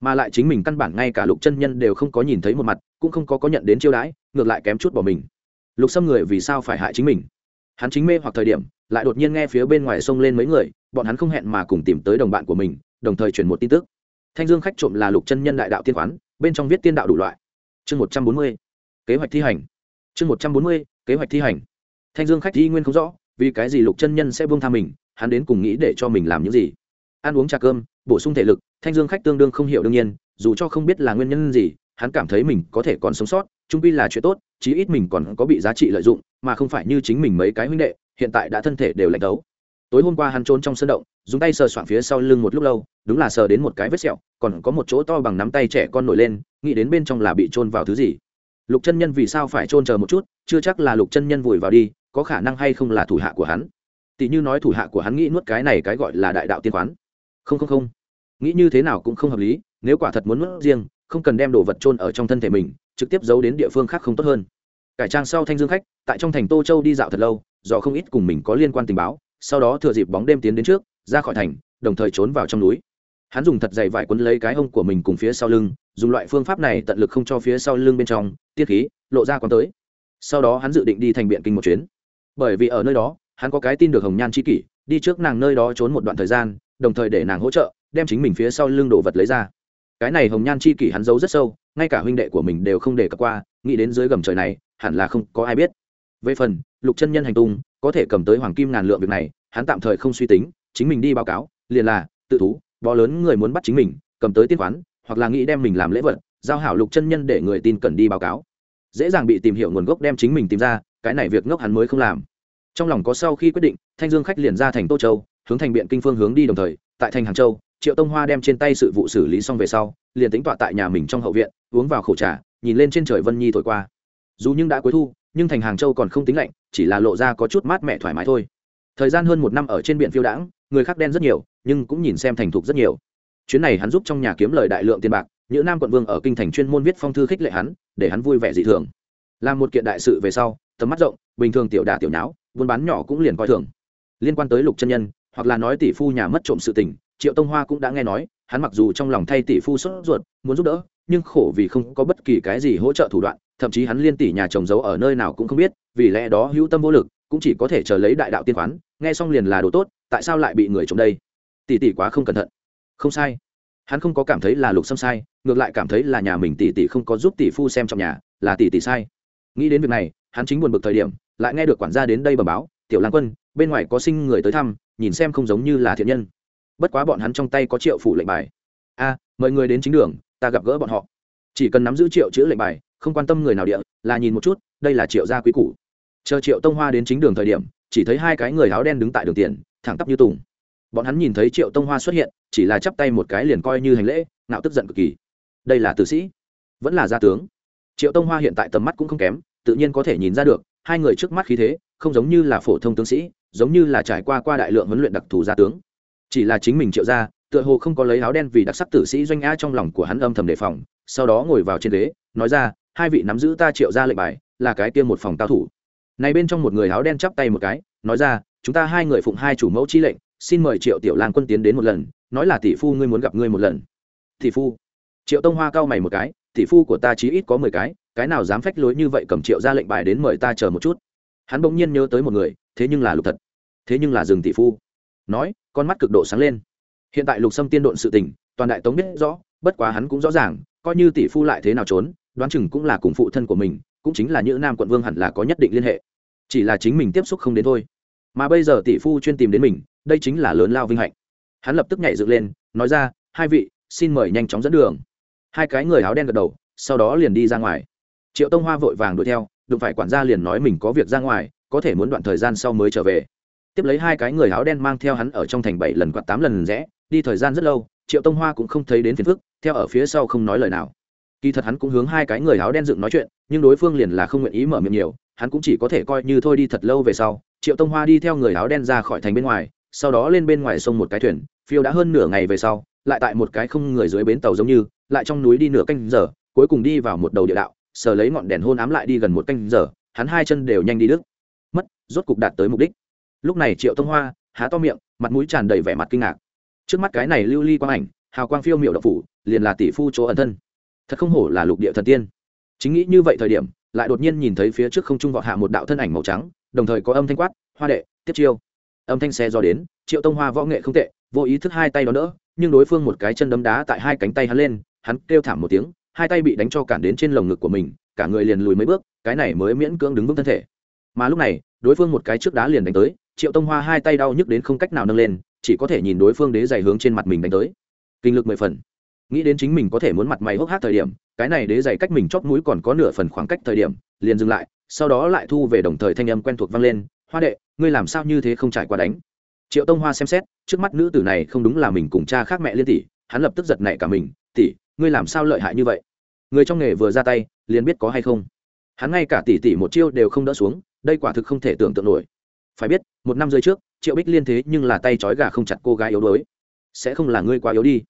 Mà lại chính mình căn bản ngay cả lục chân nhân đều không có nhìn thấy một mặt, cũng không có có nhận đến chiêu đãi, ngược lại kém chút bỏ mình. Lục xâm người vì sao phải hại chính mình? Hắn chính mê hoặc thời điểm, lại đột nhiên nghe phía bên ngoài sông lên mấy người, bọn hắn không hẹn mà cùng tìm tới đồng bạn của mình, đồng thời truyền một tin tức. Thanh dương khách trộm là lục chân nhân đại đạo tiên khoán, bên trong viết tiên đạo đủ loại. Chương một trăm bốn mươi, kế hoạch thi hành. Chương một trăm bốn mươi kế hoạch thi hành. Thanh dương khách y nguyên không rõ, vì cái gì lục chân nhân sẽ buông tha mình, hắn đến cùng nghĩ để cho mình làm những gì? Ăn uống, trà cơm, bổ sung thể lực, thanh dương khách tương đương không hiểu đương nhiên, dù cho không biết là nguyên nhân gì, hắn cảm thấy mình có thể còn sống sót, trung pi là chuyện tốt, chí ít mình còn có bị giá trị lợi dụng, mà không phải như chính mình mấy cái huynh đệ, hiện tại đã thân thể đều lạnh đấu tối hôm qua hắn trốn trong sân động, dùng tay sờ soạng phía sau lưng một lúc lâu, đúng là sờ đến một cái vết sẹo, còn có một chỗ to bằng nắm tay trẻ con nổi lên, nghĩ đến bên trong là bị trôn vào thứ gì lục chân nhân vì sao phải trôn chờ một chút, chưa chắc là lục chân nhân vùi vào đi, có khả năng hay không là thủ hạ của hắn. Tỷ như nói thủ hạ của hắn nghĩ nuốt cái này cái gọi là đại đạo tiên quán. Không không không. Nghĩ như thế nào cũng không hợp lý, nếu quả thật muốn nuốt riêng, không cần đem đồ vật trôn ở trong thân thể mình, trực tiếp giấu đến địa phương khác không tốt hơn. Cải trang sau thanh dương khách, tại trong thành tô châu đi dạo thật lâu, do không ít cùng mình có liên quan tình báo, sau đó thừa dịp bóng đêm tiến đến trước, ra khỏi thành, đồng thời trốn vào trong núi. Hắn dùng thật dày vải quấn lấy cái hông của mình cùng phía sau lưng dùng loại phương pháp này tận lực không cho phía sau lưng bên trong, tiết khí, lộ ra còn tới. Sau đó hắn dự định đi thành biện kinh một chuyến. Bởi vì ở nơi đó, hắn có cái tin được hồng nhan c h i kỷ, đi trước nàng nơi đó trốn một đoạn thời gian, đồng thời để nàng hỗ trợ, đem chính mình phía sau lưng đồ vật lấy ra. Cái này hồng nhan c h i kỷ hắn giấu rất sâu, ngay cả huynh đệ của mình đều không để cập qua, nghĩ đến dưới gầm trời này, hẳn là không có ai biết. Về phần, lục chân nhân hành tung, có thể cầm tới hoàng kim ngàn lượng việc này, hắn tạm thời không suy tính, chính mình đi báo cáo, liền là, tự thú, bó lớn người muốn bắt chính mình, cầm tới tiên khoán hoặc là nghĩ đem mình làm lễ vật, giao hảo lục chân nhân để người tin cần đi báo cáo. Dễ dàng bị tìm hiểu nguồn gốc đem chính mình tìm ra, cái này việc ngốc hắn mới không làm. Trong lòng có sau khi quyết định, thanh dương khách liền ra thành tô châu, hướng thành biện kinh phương hướng đi đồng thời, tại thành hàng châu, triệu tông hoa đem trên tay sự vụ xử lý xong về sau, liền tính tọa tại nhà mình trong hậu viện, uống vào khẩu trà, nhìn lên trên trời vân nhi thổi qua. Dù nhưng đã cuối thu, nhưng thành hàng châu còn không tính lạnh, chỉ là lộ ra có chút mát mẻ thoải mái thôi. Thời gian hơn một năm ở trên biển phiêu đãng, người khác đen rất nhiều, nhưng cũng nhìn xem thành thục rất nhiều chuyến này hắn giúp trong nhà kiếm lời đại lượng tiền bạc, nhữ nam quận vương ở kinh thành chuyên môn viết phong thư khích lệ hắn, để hắn vui vẻ dị thường. Làm một kiện đại sự về sau, tầm mắt rộng, bình thường tiểu đà tiểu nháo, buôn bán nhỏ cũng liền coi thường. Liên quan tới lục chân nhân, hoặc là nói tỷ phu nhà mất trộm sự tình, triệu tông hoa cũng đã nghe nói, hắn mặc dù trong lòng thay tỷ phu sốt ruột, muốn giúp đỡ, nhưng khổ vì không có bất kỳ cái gì hỗ trợ thủ đoạn, thậm chí hắn liên tỷ nhà chồng giấu ở nơi nào cũng không biết, vì lẽ đó hữu tâm vô lực, cũng chỉ có thể chờ lấy đại đạo tiên khoán, nghe xong liền là đồ tốt, tại sao lại bị người trộm đây? Tỷ tỷ quá không cẩn thận không sai. Hắn không có cảm thấy là lục xâm sai, ngược lại cảm thấy là nhà mình tỷ tỷ không có giúp tỷ phu xem trong nhà, là tỷ tỷ sai. Nghĩ đến việc này, hắn chính buồn bực thời điểm, lại nghe được quản gia đến đây bẩm báo, tiểu lan quân, bên ngoài có sinh người tới thăm, nhìn xem không giống như là thiện nhân. Bất quá bọn hắn trong tay có triệu phủ lệnh bài. A, mời người đến chính đường, ta gặp gỡ bọn họ. Chỉ cần nắm giữ triệu chữ lệnh bài, không quan tâm người nào địa, là nhìn một chút, đây là triệu gia quý cũ chờ triệu tông hoa đến chính đường thời điểm, chỉ thấy hai cái người áo đen đứng tại đường tiền, thẳng tắp như tùng bọn hắn nhìn thấy triệu tông hoa xuất hiện, chỉ là chắp tay một cái liền coi như hành lễ, ngạo tức giận cực kỳ. Đây là tử sĩ? Vẫn là gia tướng. Triệu tông hoa hiện tại tầm mắt cũng không kém, tự nhiên có thể nhìn ra được, hai người trước mắt khí thế, không giống như là phổ thông tướng sĩ, giống như là trải qua qua đại lượng huấn luyện đặc thù gia tướng. Chỉ là chính mình triệu gia, tựa hồ không có lấy áo đen vì đặc sắc tử sĩ doanh a trong lòng của hắn âm thầm đề phòng, sau đó ngồi vào trên ghế, nói ra, hai vị nắm giữ ta triệu ra lệnh bài, là cái kia một phòng cao thủ. Này bên trong một người áo đen chắp tay một cái, nói ra, chúng ta hai người phụng hai chủ mẫu chi lệnh xin mời triệu tiểu lang quân tiến đến một lần, nói là tỷ phu ngươi muốn gặp ngươi một lần. Tỷ phu. Triệu tông hoa cao mày một cái, tỷ phu của ta chí ít có mười cái cái nào dám phách lối như vậy cầm triệu ra lệnh bài đến mời ta chờ một chút. Hắn bỗng nhiên nhớ tới một người, thế nhưng là lục thật. Thế nhưng là rừng tỷ phu. Nói, con mắt cực độ sáng lên. Hiện tại lục sâm tiên độn sự tình, toàn đại tống biết rõ, bất quá hắn cũng rõ ràng, coi như tỷ phu lại thế nào trốn, đoán chừng cũng là cùng phụ thân của mình, cũng chính là những nam quận vương hẳn là có nhất định liên hệ. Chỉ là chính mình tiếp xúc không đến thôi. Mà bây giờ tỷ phu chuyên tìm đến mình đây chính là lớn lao vinh hạnh. Hắn lập tức nhảy dựng lên, nói ra, hai vị, xin mời nhanh chóng dẫn đường. Hai cái người áo đen gật đầu, sau đó liền đi ra ngoài. Triệu tông hoa vội vàng đuổi theo, đụng phải quản gia liền nói mình có việc ra ngoài, có thể muốn đoạn thời gian sau mới trở về. Tiếp lấy hai cái người áo đen mang theo hắn ở trong thành bảy lần quạt tám lần rẽ, đi thời gian rất lâu, triệu tông hoa cũng không thấy đến phiền phức, theo ở phía sau không nói lời nào. Kỳ thật hắn cũng hướng hai cái người áo đen dựng nói chuyện, nhưng đối phương liền là không nguyện ý mở miệng nhiều, hắn cũng chỉ có thể coi như thôi đi thật lâu về sau. Triệu tông hoa đi theo người áo đen ra khỏi thành bên ngoài sau đó lên bên ngoài sông một cái thuyền, phiêu đã hơn nửa ngày về sau, lại tại một cái không người dưới bến tàu giống như, lại trong núi đi nửa canh giờ, cuối cùng đi vào một đầu địa đạo, sờ lấy ngọn đèn hôn ám lại đi gần một canh giờ, hắn hai chân đều nhanh đi đứt. Mất, rốt cục đạt tới mục đích. Lúc này triệu tông hoa há to miệng, mặt mũi tràn đầy vẻ mặt kinh ngạc. Trước mắt cái này lưu ly quang ảnh, hào quang phiêu miệu đậu phủ, liền là tỷ phu chỗ ẩn thân. Thật không hổ là lục địa thần tiên. Chính nghĩ như vậy thời điểm, lại đột nhiên nhìn thấy phía trước không trung vọt hạ một đạo thân ảnh màu trắng, đồng thời có âm thanh quát, hoa đệ, tiếp chiêu âm thanh xe do đến, triệu tông hoa võ nghệ không tệ, vô ý thức hai tay đó nữa nhưng đối phương một cái chân đấm đá tại hai cánh tay hắn lên, hắn kêu thảm một tiếng, hai tay bị đánh cho cản đến trên lồng ngực của mình, cả người liền lùi mấy bước, cái này mới miễn cưỡng đứng vững thân thể. Mà lúc này, đối phương một cái trước đá liền đánh tới, triệu tông hoa hai tay đau nhức đến không cách nào nâng lên, chỉ có thể nhìn đối phương đế dày hướng trên mặt mình đánh tới. Kinh lực mười phần. Nghĩ đến chính mình có thể muốn mặt mày hốc hát thời điểm, cái này đế dày cách mình chót mũi còn có nửa phần khoảng cách thời điểm, liền dừng lại, sau đó lại thu về đồng thời thanh âm quen thuộc vang lên hoa đệ, ngươi làm sao như thế không trải qua đánh? Triệu tông hoa xem xét, trước mắt nữ tử này không đúng là mình cùng cha khác mẹ liên tỷ, hắn lập tức giật nảy cả mình, tỷ, ngươi làm sao lợi hại như vậy? Người trong nghề vừa ra tay, liền biết có hay không. Hắn ngay cả tỷ tỷ một chiêu đều không đỡ xuống, đây quả thực không thể tưởng tượng nổi. Phải biết, một năm rưỡi trước, triệu bích liên thế nhưng là tay trói gà không chặt cô gái yếu đuối. Sẽ không là ngươi quá yếu đi.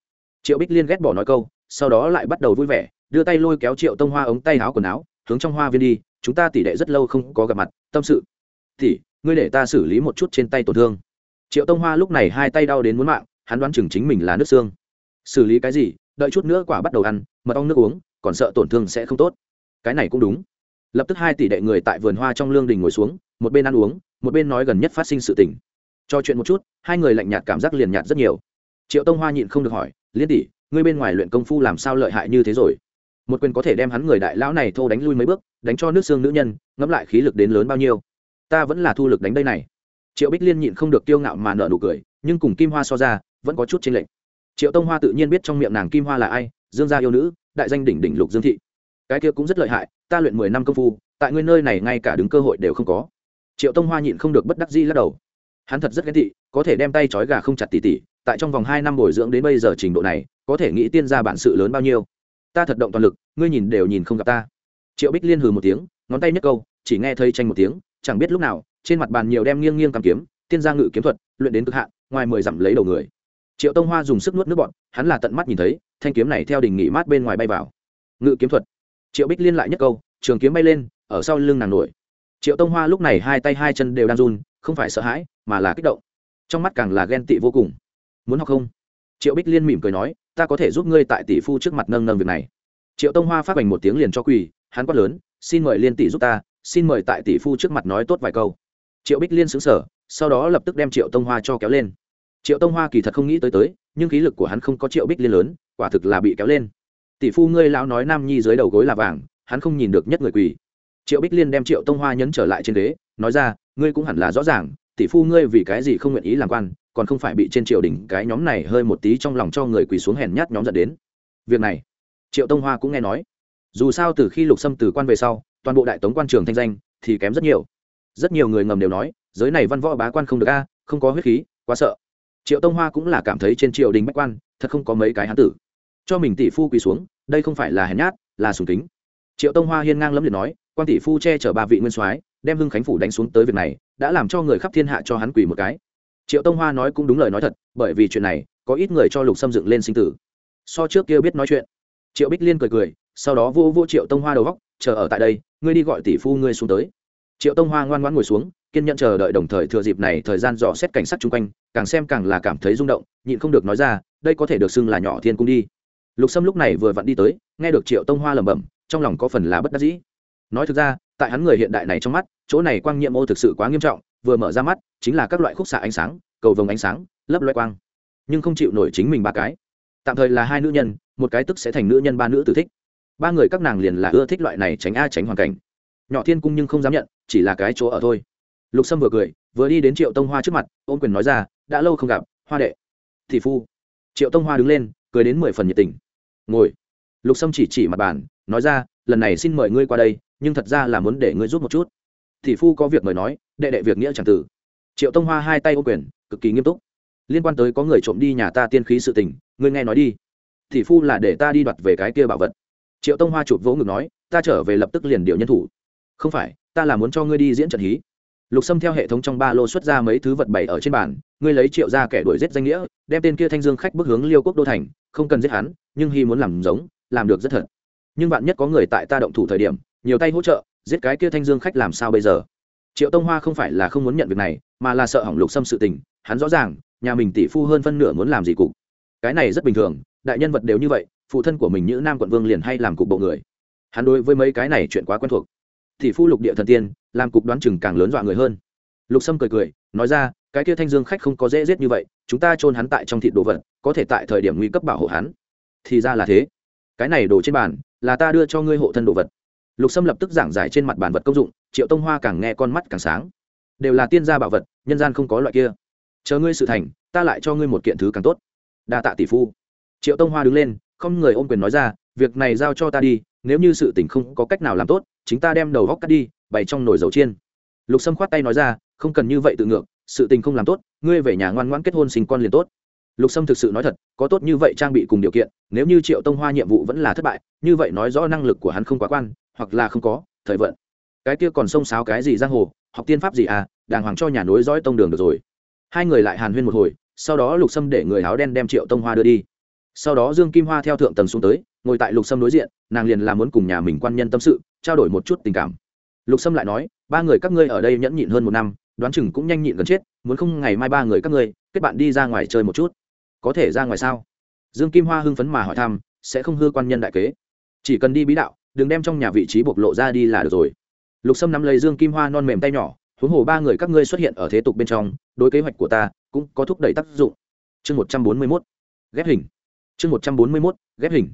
Triệu bích liên ghét bỏ nói câu, sau đó lại bắt đầu vui vẻ, đưa tay lôi kéo triệu tông hoa ống tay áo quần áo, hướng trong hoa viên đi, chúng ta tỷ đệ rất lâu không có gặp mặt, tâm sự. Tỷ ngươi để ta xử lý một chút trên tay tổn thương. Triệu tông hoa lúc này hai tay đau đến muốn mạng, hắn đoán chừng chính mình là nước xương. Xử lý cái gì? Đợi chút nữa quả bắt đầu ăn, mật ong nước uống, còn sợ tổn thương sẽ không tốt. Cái này cũng đúng. Lập tức hai tỷ đệ người tại vườn hoa trong lương đình ngồi xuống, một bên ăn uống, một bên nói gần nhất phát sinh sự tình. Cho chuyện một chút, hai người lạnh nhạt cảm giác liền nhạt rất nhiều. Triệu tông hoa nhịn không được hỏi, liên tỷ, ngươi bên ngoài luyện công phu làm sao lợi hại như thế rồi? Một quyền có thể đem hắn người đại lão này thô đánh lui mấy bước, đánh cho nước xương nữ nhân, ngẫm lại khí lực đến lớn bao nhiêu ta vẫn là thu lực đánh đây này. Triệu bích liên nhịn không được kiêu ngạo mà nợ nụ cười, nhưng cùng kim hoa so ra, vẫn có chút chênh lệch. Triệu tông hoa tự nhiên biết trong miệng nàng kim hoa là ai, dương gia yêu nữ, đại danh đỉnh đỉnh lục dương thị. Cái kia cũng rất lợi hại, ta luyện mười năm công phu, tại ngươi nơi này ngay cả đứng cơ hội đều không có. Triệu tông hoa nhịn không được bất đắc di lắc đầu. Hắn thật rất ghét thị có thể đem tay trói gà không chặt tỉ tỉ, tại trong vòng hai năm bồi dưỡng đến bây giờ trình độ này, có thể nghĩ tiên ra bản sự lớn bao nhiêu. Ta thật động toàn lực, ngươi nhìn đều nhìn không gặp ta. Triệu bích liên hừ một tiếng, ngón tay nhấc câu, chỉ nghe thấy tranh một tiếng chẳng biết lúc nào, trên mặt bàn nhiều đem nghiêng nghiêng cầm kiếm, tiên gia ngự kiếm thuật, luyện đến cực hạn, ngoài mười dặm lấy đầu người. Triệu tông hoa dùng sức nuốt nước bọn hắn là tận mắt nhìn thấy, thanh kiếm này theo đình nghỉ mát bên ngoài bay vào. Ngự kiếm thuật. Triệu bích liên lại nhất câu, trường kiếm bay lên, ở sau lưng nàng nổi. Triệu tông hoa lúc này hai tay hai chân đều đang run, không phải sợ hãi, mà là kích động. Trong mắt càng là ghen tị vô cùng. Muốn học không? Triệu bích liên mỉm cười nói, ta có thể giúp ngươi tại tỷ phu trước mặt nâng nâng việc này. Triệu tông hoa phát hành một tiếng liền cho quỳ, hắn quát lớn, xin mời liên tỷ giúp ta xin mời tại tỷ phu trước mặt nói tốt vài câu. Triệu bích liên xứng sở sau đó lập tức đem triệu tông hoa cho kéo lên. Triệu tông hoa kỳ thật không nghĩ tới tới nhưng khí lực của hắn không có triệu bích liên lớn quả thực là bị kéo lên. Tỷ phu ngươi lão nói nam nhi dưới đầu gối là vàng hắn không nhìn được nhất người quỳ. Triệu bích liên đem triệu tông hoa nhấn trở lại trên đế, nói ra ngươi cũng hẳn là rõ ràng tỷ phu ngươi vì cái gì không nguyện ý làm quan còn không phải bị trên triều đình cái nhóm này hơi một tí trong lòng cho người quỳ xuống hèn nhát nhóm dẫn đến. Việc này triệu tông hoa cũng nghe nói. Dù sao từ khi lục xâm từ quan về sau toàn bộ đại tống quan trường thanh danh thì kém rất nhiều. Rất nhiều người ngầm đều nói, giới này văn võ bá quan không được a, không có huyết khí, quá sợ. Triệu tông hoa cũng là cảm thấy trên triều đình bách quan, thật không có mấy cái hán tử. Cho mình tỷ phu quỳ xuống, đây không phải là hèn nhát, là sùng kính. Triệu tông hoa hiên ngang lẫm liệt nói, quan tỷ phu che chở ba vị nguyên soái, đem hưng khánh phủ đánh xuống tới việc này, đã làm cho người khắp thiên hạ cho hắn quỳ một cái. Triệu tông hoa nói cũng đúng lời nói thật, bởi vì chuyện này, có ít người cho lục xâm dựng lên sinh tử. So trước kia biết nói chuyện. Triệu bích liên cười cười, sau đó vô vô triệu tông hoa đầu góc, chờ ở tại đây ngươi đi gọi tỷ phu ngươi xuống tới. Triệu tông hoa ngoan ngoãn ngồi xuống, kiên nhận chờ đợi đồng thời thừa dịp này thời gian dò xét cảnh sát chung quanh, càng xem càng là cảm thấy rung động, nhịn không được nói ra, đây có thể được xưng là nhỏ thiên cung đi. Lục sâm lúc này vừa vặn đi tới, nghe được triệu tông hoa lẩm bẩm, trong lòng có phần là bất đắc dĩ. Nói thực ra, tại hắn người hiện đại này trong mắt, chỗ này quang nhiệm ô thực sự quá nghiêm trọng, vừa mở ra mắt, chính là các loại khúc xạ ánh sáng, cầu vồng ánh sáng, lấp loe quang. Nhưng không chịu nổi chính mình ba cái. Tạm thời là hai nữ nhân, một cái tức sẽ thành nữ nhân ba nữ tử thích ba người các nàng liền là ưa thích loại này tránh a tránh hoàn cảnh. Nhỏ thiên cung nhưng không dám nhận, chỉ là cái chỗ ở thôi. Lục sâm vừa cười, vừa đi đến triệu tông hoa trước mặt ôm quyền nói ra, đã lâu không gặp, hoa đệ. Thị phu. Triệu tông hoa đứng lên, cười đến mười phần nhiệt tình. Ngồi. Lục sâm chỉ chỉ mặt bàn, nói ra, lần này xin mời ngươi qua đây, nhưng thật ra là muốn để ngươi giúp một chút. Thị phu có việc mời nói, đệ đệ việc nghĩa c h ẳ n g tử triệu tông hoa hai tay ô quyền, cực kỳ nghiêm túc. Liên quan tới có người trộm đi nhà ta tiên khí sự tình, ngươi nghe nói đi. Thị phu là để ta đi đoạt về cái kia bảo vật triệu tông hoa chụp vỗ ngực nói, ta trở về lập tức liền điệu nhân thủ. Không phải, ta là muốn cho ngươi đi diễn trận hí. Lục sâm theo hệ thống trong ba lô xuất ra mấy thứ vật bày ở trên bàn, ngươi lấy triệu ra kẻ đuổi giết danh nghĩa, đem tên kia thanh dương khách bước hướng liêu quốc đô thành, không cần giết hắn, nhưng hy muốn làm giống, làm được rất thật. Nhưng bạn nhất có người tại ta động thủ thời điểm, nhiều tay hỗ trợ, giết cái kia thanh dương khách làm sao bây giờ? Triệu tông hoa không phải là không muốn nhận việc này, mà là sợ hỏng lục xâm sự tình, hắn rõ ràng, nhà mình tỷ phu hơn phân nửa muốn làm gì cục. Cái này rất bình thường, đại nhân vật đều như vậy phụ thân của mình như nam quận vương liền hay làm cục bộ người. Hắn đối với mấy cái này chuyện quá quen thuộc. Thì phu lục địa thần tiên, làm cục đoán chừng càng lớn dọa người hơn. Lục sâm cười cười, nói ra, cái kia thanh dương khách không có dễ giết như vậy, chúng ta chôn hắn tại trong thịt đồ vật, có thể tại thời điểm nguy cấp bảo hộ hắn. Thì ra là thế. Cái này đồ trên bàn, là ta đưa cho ngươi hộ thân đồ vật. Lục sâm lập tức giảng giải trên mặt bàn vật công dụng, triệu tông hoa càng nghe con mắt càng sáng. Đều là tiên gia bảo vật, nhân gian không có loại kia. Chờ ngươi sự thành, ta lại cho ngươi một kiện thứ càng tốt. Đa tạ tỷ phu. Triệu tông hoa đứng lên không người ôm quyền nói ra, việc này giao cho ta đi, nếu như sự tình không có cách nào làm tốt, chính ta đem đầu góc cắt đi, bày trong nồi dầu chiên. Lục sâm khoát tay nói ra, không cần như vậy tự ngược, sự tình không làm tốt, ngươi về nhà ngoan ngoãn kết hôn sinh con liền tốt. Lục sâm thực sự nói thật, có tốt như vậy trang bị cùng điều kiện, nếu như triệu tông hoa nhiệm vụ vẫn là thất bại, như vậy nói rõ năng lực của hắn không quá quan, hoặc là không có, thời vận. Cái kia còn xông xáo cái gì giang hồ, học tiên pháp gì à đàng hoàng cho nhà nối dõi tông đường được rồi. Hai người lại hàn huyên một hồi, sau đó lục sâm để người áo đen đem triệu tông hoa đưa đi sau đó dương kim hoa theo thượng tầng xuống tới, ngồi tại lục sâm đối diện, nàng liền là muốn cùng nhà mình quan nhân tâm sự, trao đổi một chút tình cảm. Lục sâm lại nói, ba người các ngươi ở đây nhẫn nhịn hơn một năm, đoán chừng cũng nhanh nhịn gần chết, muốn không ngày mai ba người các ngươi, kết bạn đi ra ngoài chơi một chút. Có thể ra ngoài sao? Dương kim hoa hưng phấn mà hỏi thăm, sẽ không hư quan nhân đại kế? Chỉ cần đi bí đạo, đừng đem trong nhà vị trí bộc lộ ra đi là được rồi. Lục sâm nắm lấy dương kim hoa non mềm tay nhỏ, huống hồ ba người các ngươi xuất hiện ở thế tục bên trong, đối kế hoạch của ta cũng có thúc đẩy tác dụng. Chương một trăm bốn mươi mốt, ghép hình chương một trăm bốn mươi mốt, ghép hình.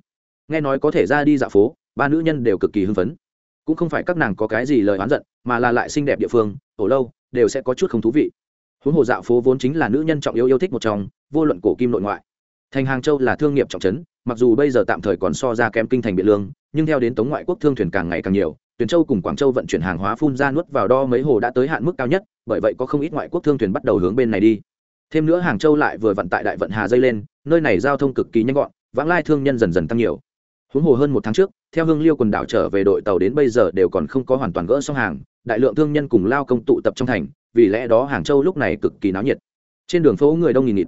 Nghe nói có thể ra đi dạo phố, ba nữ nhân đều cực kỳ hưng phấn. Cũng không phải các nàng có cái gì lời oán giận, mà là lại xinh đẹp địa phương, ổ lâu, đều sẽ có chút không thú vị. Huống hồ dạo phố vốn chính là nữ nhân trọng yêu yêu thích một trong, vô luận cổ kim nội ngoại. Thành hàng châu là thương nghiệp trọng trấn, mặc dù bây giờ tạm thời còn so ra kém kinh thành biện lương, nhưng theo đến tống ngoại quốc thương thuyền càng ngày càng nhiều tuyển châu cùng quảng châu vận chuyển hàng hóa phun ra nuốt vào đo mấy hồ đã tới hạn mức cao nhất, bởi vậy có không ít ngoại quốc thương thuyền bắt đầu hướng bên này đi. Thêm nữa hàng châu lại vừa vận tại đại vận hà dây lên nơi này giao thông cực kỳ nhanh gọn, vãng lai thương nhân dần dần tăng nhiều. Huống hồ hơn một tháng trước, theo hương liêu quần đảo trở về đội tàu đến bây giờ đều còn không có hoàn toàn gỡ xong hàng, đại lượng thương nhân cùng lao công tụ tập trong thành, vì lẽ đó hàng châu lúc này cực kỳ náo nhiệt. Trên đường phố người đông nghìn nghịt.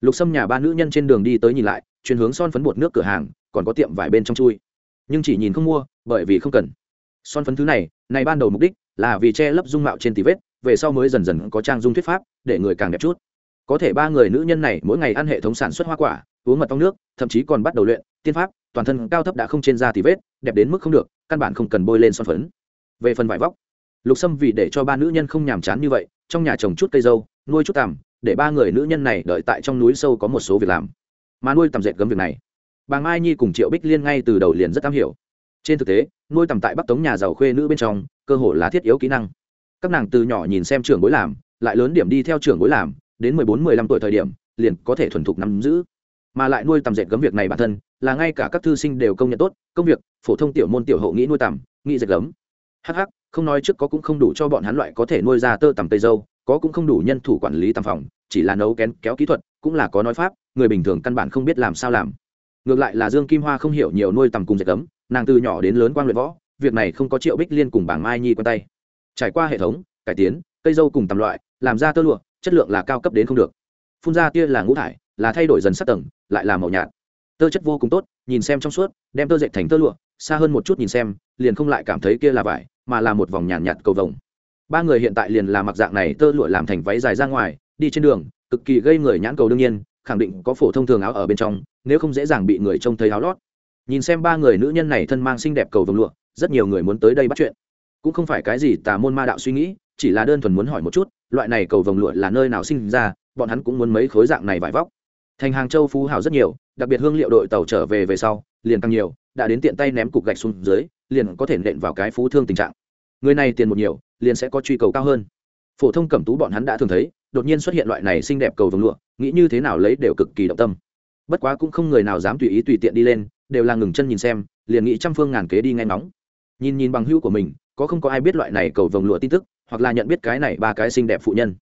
Lục xâm nhà ba nữ nhân trên đường đi tới nhìn lại chuyển hướng son phấn bột nước cửa hàng, còn có tiệm vải bên trong chui. Nhưng chỉ nhìn không mua, bởi vì không cần. Son phấn thứ này này ban đầu mục đích là vì che lấp dung mạo trên tí vết, về sau mới dần dần có trang dung thuyết pháp, để người càng đẹp chút có thể ba người nữ nhân này mỗi ngày ăn hệ thống sản xuất hoa quả, uống mật ong nước, thậm chí còn bắt đầu luyện, tiên pháp, toàn thân cao thấp đã không trên da thì vết, đẹp đến mức không được, căn bản không cần bôi lên son phấn. Về phần vải vóc, lục sâm vì để cho ba nữ nhân không nhàm chán như vậy, trong nhà trồng chút cây dâu, nuôi chút tằm, để ba người nữ nhân này đợi tại trong núi sâu có một số việc làm. Mà nuôi tầm dệt gấm việc này, bà mai nhi cùng triệu bích liên ngay từ đầu liền rất am hiểu. Trên thực tế, nuôi tầm tại bắc tống nhà giàu khuê nữ bên trong, cơ hội là thiết yếu kỹ năng. Các nàng từ nhỏ nhìn xem trưởng bối làm, lại lớn điểm đi theo trưởng bối làm đến mười bốn, mười lăm tuổi thời điểm, liền có thể thuần thục nắm giữ. Mà lại nuôi tầm dệt gấm việc này bản thân, là ngay cả các thư sinh đều công nhận tốt, công việc, phổ thông tiểu môn tiểu hậu nghĩ nuôi tầm, nghĩ dệt gấm. Hh không nói trước có cũng không đủ cho bọn hắn loại có thể nuôi ra tơ tầm tây dâu, có cũng không đủ nhân thủ quản lý tầm phòng, chỉ là nấu kén, kéo kỹ thuật, cũng là có nói pháp, người bình thường căn bản không biết làm sao làm. Ngược lại là dương kim hoa không hiểu nhiều nuôi tầm cùng dệt gấm, nàng từ nhỏ đến lớn quan luyện võ, việc này không có triệu bích liên cùng bảng mai nhi quen tay. Trải qua hệ thống, cải tiến, cây dâu cùng tầm loại, làm ra tơ lụa chất lượng là cao cấp đến không được. Phun ra tia là ngũ thải là thay đổi dần sắc tầng lại là màu nhạt. Tơ chất vô cùng tốt nhìn xem trong suốt đem tơ dệt thành tơ lụa xa hơn một chút nhìn xem liền không lại cảm thấy kia là vải mà là một vòng nhàn nhạt, nhạt cầu vồng. Ba người hiện tại liền là mặc dạng này tơ lụa làm thành váy dài ra ngoài đi trên đường cực kỳ gây người nhãn cầu đương nhiên khẳng định có phổ thông thường áo ở bên trong nếu không dễ dàng bị người trông thấy áo lót. Nhìn xem ba người nữ nhân này thân mang xinh đẹp cầu vồng lụa rất nhiều người muốn tới đây bắt chuyện. Cũng không phải cái gì tà môn ma đạo suy nghĩ chỉ là đơn thuần muốn hỏi một chút, loại này cầu vồng lụa là nơi nào sinh ra, bọn hắn cũng muốn mấy khối dạng này vải vóc. Thành hàng châu phú hào rất nhiều, đặc biệt hương liệu đội tàu trở về về sau, liền càng nhiều, đã đến tiện tay ném cục gạch xuống dưới, liền có thể nện vào cái phú thương tình trạng. Người này tiền một nhiều, liền sẽ có truy cầu cao hơn. Phổ thông cẩm tú bọn hắn đã thường thấy, đột nhiên xuất hiện loại này xinh đẹp cầu vồng lụa, nghĩ như thế nào lấy đều cực kỳ động tâm. Bất quá cũng không người nào dám tùy ý tùy tiện đi lên, đều là ngừng chân nhìn xem, liền nghĩ trăm phương ngàn kế đi ngay nóng nhìn nhìn bằng hữu của mình, có không có ai biết loại này cầu vồng lụa tin tức hoặc là nhận biết cái này ba cái xinh đẹp phụ nhân.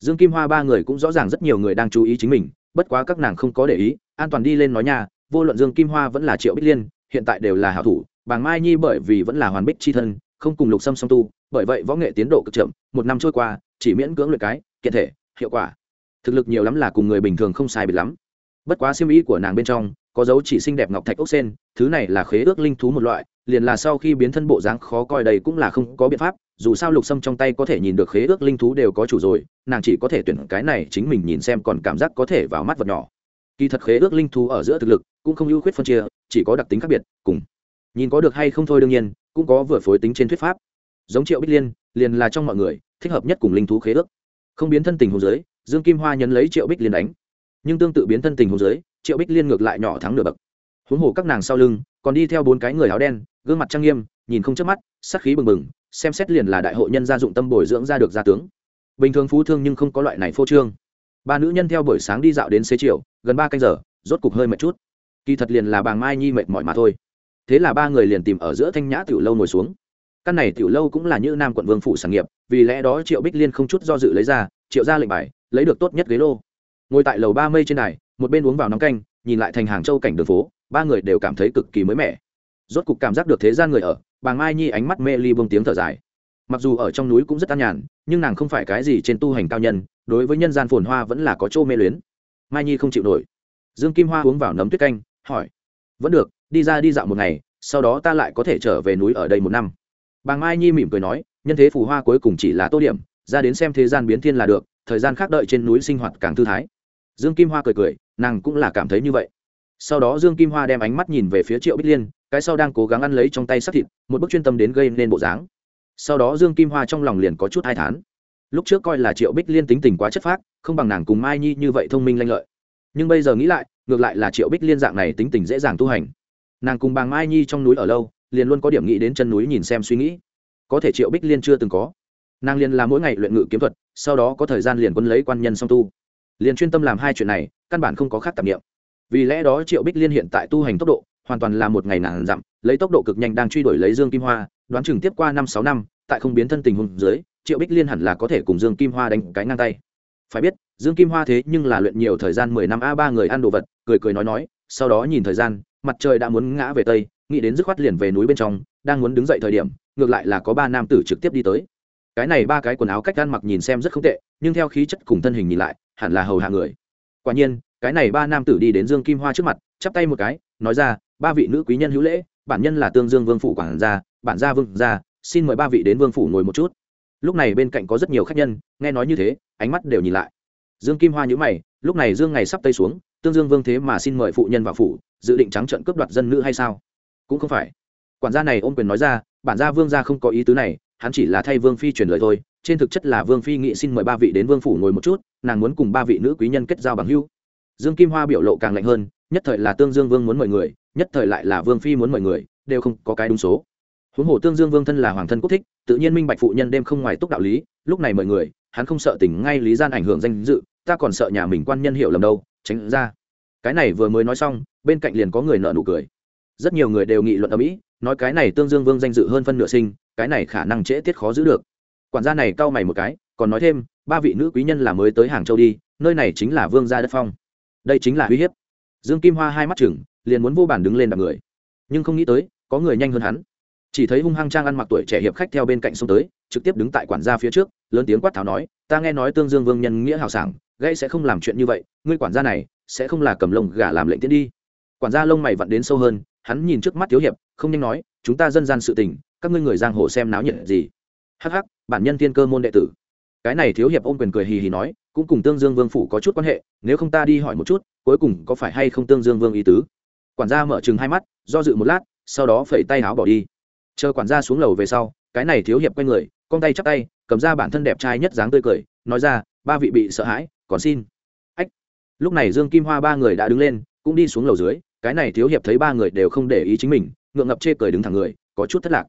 Dương kim hoa ba người cũng rõ ràng rất nhiều người đang chú ý chính mình, bất quá các nàng không có để ý, an toàn đi lên nói nhà vô luận dương kim hoa vẫn là triệu bích liên, hiện tại đều là hảo thủ, bàng mai nhi bởi vì vẫn là hoàn bích c h i thân, không cùng lục sâm song tu, bởi vậy võ nghệ tiến độ cực chậm, một năm trôi qua, chỉ miễn cưỡng luyện cái, kiện thể, hiệu quả. Thực lực nhiều lắm là cùng người bình thường không sai bịt lắm. Bất quá siêu ý của nàng bên trong, có dấu chỉ xinh đẹp ngọc thạch ốc sen, thứ này là khế ước linh thú một loại, liền là sau khi biến thân bộ dáng khó coi đây cũng là không có biện pháp dù sao lục sâm trong tay có thể nhìn được khế ước linh thú đều có chủ rồi nàng chỉ có thể tuyển cái này chính mình nhìn xem còn cảm giác có thể vào mắt vật nhỏ. Kỳ thật khế ước linh thú ở giữa thực lực cũng không ưu khuyết phân chia chỉ có đặc tính khác biệt cùng nhìn có được hay không thôi đương nhiên cũng có vừa phối tính trên thuyết pháp. Giống triệu bích liên liền là trong mọi người thích hợp nhất cùng linh thú khế ước. Không biến thân tình hồ giới, dương kim hoa nhấn lấy triệu bích liên đánh. Nhưng tương tự biến thân tình hồ giới, triệu bích liên ngược lại nhỏ thắng nửa bậc. Huống hồ các nàng sau lưng còn đi theo bốn cái người áo đen gương mặt trang nghiêm nhìn không chớp mắt sắc khí bừng bừng xem xét liền là đại hội nhân gia dụng tâm bồi dưỡng ra được gia tướng. Bình thường phú thương nhưng không có loại này phô trương. Ba nữ nhân theo buổi sáng đi dạo đến xế chiều, gần ba canh giờ, rốt cục hơi mệt chút. Kỳ thật liền là bàng mai nhi mệt mỏi mà thôi. Thế là ba người liền tìm ở giữa thanh nhã tiểu lâu ngồi xuống. Căn này tiểu lâu cũng là như nam quận vương phủ sản nghiệp, vì lẽ đó triệu bích liên không chút do dự lấy ra, triệu ra lệnh bài, lấy được tốt nhất ghế lô. Ngồi tại lầu ba mây trên này một bên uống vào nóng canh, nhìn lại thành hàng châu cảnh đường phố, ba người đều cảm thấy cực kỳ mới mẻ. Rốt cục cảm giác được thế gian người ở bàng mai nhi ánh mắt mê ly bông tiếng thở dài. Mặc dù ở trong núi cũng rất an nhàn, nhưng nàng không phải cái gì trên tu hành cao nhân, đối với nhân gian phồn hoa vẫn là có chỗ mê luyến. Mai nhi không chịu nổi. Dương kim hoa uống vào nấm tuyết canh, hỏi, vẫn được, đi ra đi dạo một ngày, sau đó ta lại có thể trở về núi ở đây một năm. Bà mai nhi mỉm cười nói, nhân thế phù hoa cuối cùng chỉ là tô điểm, ra đến xem thế gian biến thiên là được, thời gian khác đợi trên núi sinh hoạt càng thư thái. Dương kim hoa cười cười, nàng cũng là cảm thấy như vậy. Sau đó dương kim hoa đem ánh mắt nhìn về phía triệu bích liên cái sau đang cố gắng ăn lấy trong tay sắc thịt, một bức chuyên tâm đến gây nên bộ dáng. Sau đó dương kim hoa trong lòng liền có chút hai thán. Lúc trước coi là triệu bích liên tính tình quá chất phác, không bằng nàng cùng mai nhi như vậy thông minh lanh lợi. Nhưng bây giờ nghĩ lại, ngược lại là triệu bích liên dạng này tính tình dễ dàng tu hành. Nàng cùng bàng mai nhi trong núi ở lâu, liền luôn có điểm nghĩ đến chân núi nhìn xem suy nghĩ. Có thể triệu bích liên chưa từng có. Nàng liền làm mỗi ngày luyện ngự kiếm thuật, sau đó có thời gian liền quân lấy quan nhân song tu. Liền chuyên tâm làm hai chuyện này, căn bản không có khác tạp nghiệm vì lẽ đó triệu bích liên hiện tại tu hành tốc độ hoàn toàn là một ngày nàng dặm, lấy tốc độ cực nhanh đang truy đuổi lấy dương kim hoa, đoán chừng tiếp qua năm sáu năm, tại không biến thân tình huống dưới, triệu bích liên hẳn là có thể cùng dương kim hoa đánh cái ngang tay. Phải biết, dương kim hoa thế nhưng là luyện nhiều thời gian mười năm a ba người ăn đồ vật, cười cười nói nói, sau đó nhìn thời gian, mặt trời đã muốn ngã về tây, nghĩ đến dứt khoát liền về núi bên trong, đang muốn đứng dậy thời điểm, ngược lại là có ba nam tử trực tiếp đi tới. Cái này ba cái quần áo cách ăn mặc nhìn xem rất không tệ, nhưng theo khí chất cùng thân hình nhìn lại, hẳn là hầu hạ người. Quả nhiên, cái này ba nam tử đi đến dương kim hoa trước mặt, chắp tay một cái, nói ra ba vị nữ quý nhân hữu lễ, bản nhân là tương dương vương phủ quản gia, bản gia vương gia, xin mời ba vị đến vương phủ ngồi một chút. Lúc này bên cạnh có rất nhiều khách nhân, nghe nói như thế, ánh mắt đều nhìn lại. Dương kim hoa nhữ mày, lúc này dương ngày sắp tây xuống, tương dương vương thế mà xin mời phụ nhân vào phủ, dự định trắng trận cướp đoạt dân nữ hay sao? Cũng không phải. Quản gia này ôm quyền nói ra, bản gia vương gia không có ý tứ này, hắn chỉ là thay vương phi truyền lời thôi, trên thực chất là vương phi nghị xin mời ba vị đến vương phủ ngồi một chút, nàng muốn cùng ba vị nữ quý nhân kết giao bằng hưu dương kim hoa biểu lộ càng lạnh hơn, nhất thời là tương dương vương muốn mời người nhất thời lại là vương phi muốn mời người, đều không có cái đúng số. Huống hồ tương dương vương thân là hoàng thân quốc thích, tự nhiên minh bạch phụ nhân đêm không ngoài túc đạo lý, lúc này mời người, hắn không sợ tình ngay lý gian ảnh hưởng danh dự, ta còn sợ nhà mình quan nhân hiểu lầm đâu, tránh ra. Cái này vừa mới nói xong, bên cạnh liền có người nợ nụ cười. Rất nhiều người đều nghị luận ở mỹ nói cái này tương dương vương danh dự hơn phân nửa sinh, cái này khả năng trễ tiết khó giữ được. Quản gia này cau mày một cái, còn nói thêm, ba vị nữ quý nhân là mới tới hàng châu đi, nơi này chính là vương gia đất phong. Đây chính là uy hiếp. Dương kim hoa hai mắt chừng liền muốn vô bản đứng lên đạp người. Nhưng không nghĩ tới, có người nhanh hơn hắn. Chỉ thấy hung hăng trang ăn mặc tuổi trẻ hiệp khách theo bên cạnh sông tới, trực tiếp đứng tại quản gia phía trước, lớn tiếng quát tháo nói, ta nghe nói tương dương vương nhân nghĩa hào sảng gây sẽ không làm chuyện như vậy, ngươi quản gia này, sẽ không là cầm lồng gà làm lệnh tiến đi. Quản gia lông mày vặn đến sâu hơn, hắn nhìn trước mắt thiếu hiệp, không nhanh nói, chúng ta dân gian sự tình, các ngươi người giang hồ xem náo nhiệt gì? Hắc hắc, bản nhân thiên cơ môn đệ tử. Cái này thiếu hiệp ôm quyền cười hì hì nói, cũng cùng tương dương vương phủ có chút quan hệ, nếu không ta đi hỏi một chút, cuối cùng có phải hay không tương dương vương ý tứ? Quản gia mở chừng hai mắt, do dự một lát, sau đó phẩy tay áo bỏ đi. Chờ quản gia xuống lầu về sau, cái này thiếu hiệp q u a n người con tay chắp tay, cầm ra bản thân đẹp trai nhất dáng tươi cười, nói ra, ba vị bị sợ hãi, còn xin. Ách. Lúc này dương kim hoa ba người đã đứng lên, cũng đi xuống lầu dưới, cái này thiếu hiệp thấy ba người đều không để ý chính mình, ngượng ngập chê cười đứng thẳng người, có chút thất lạc.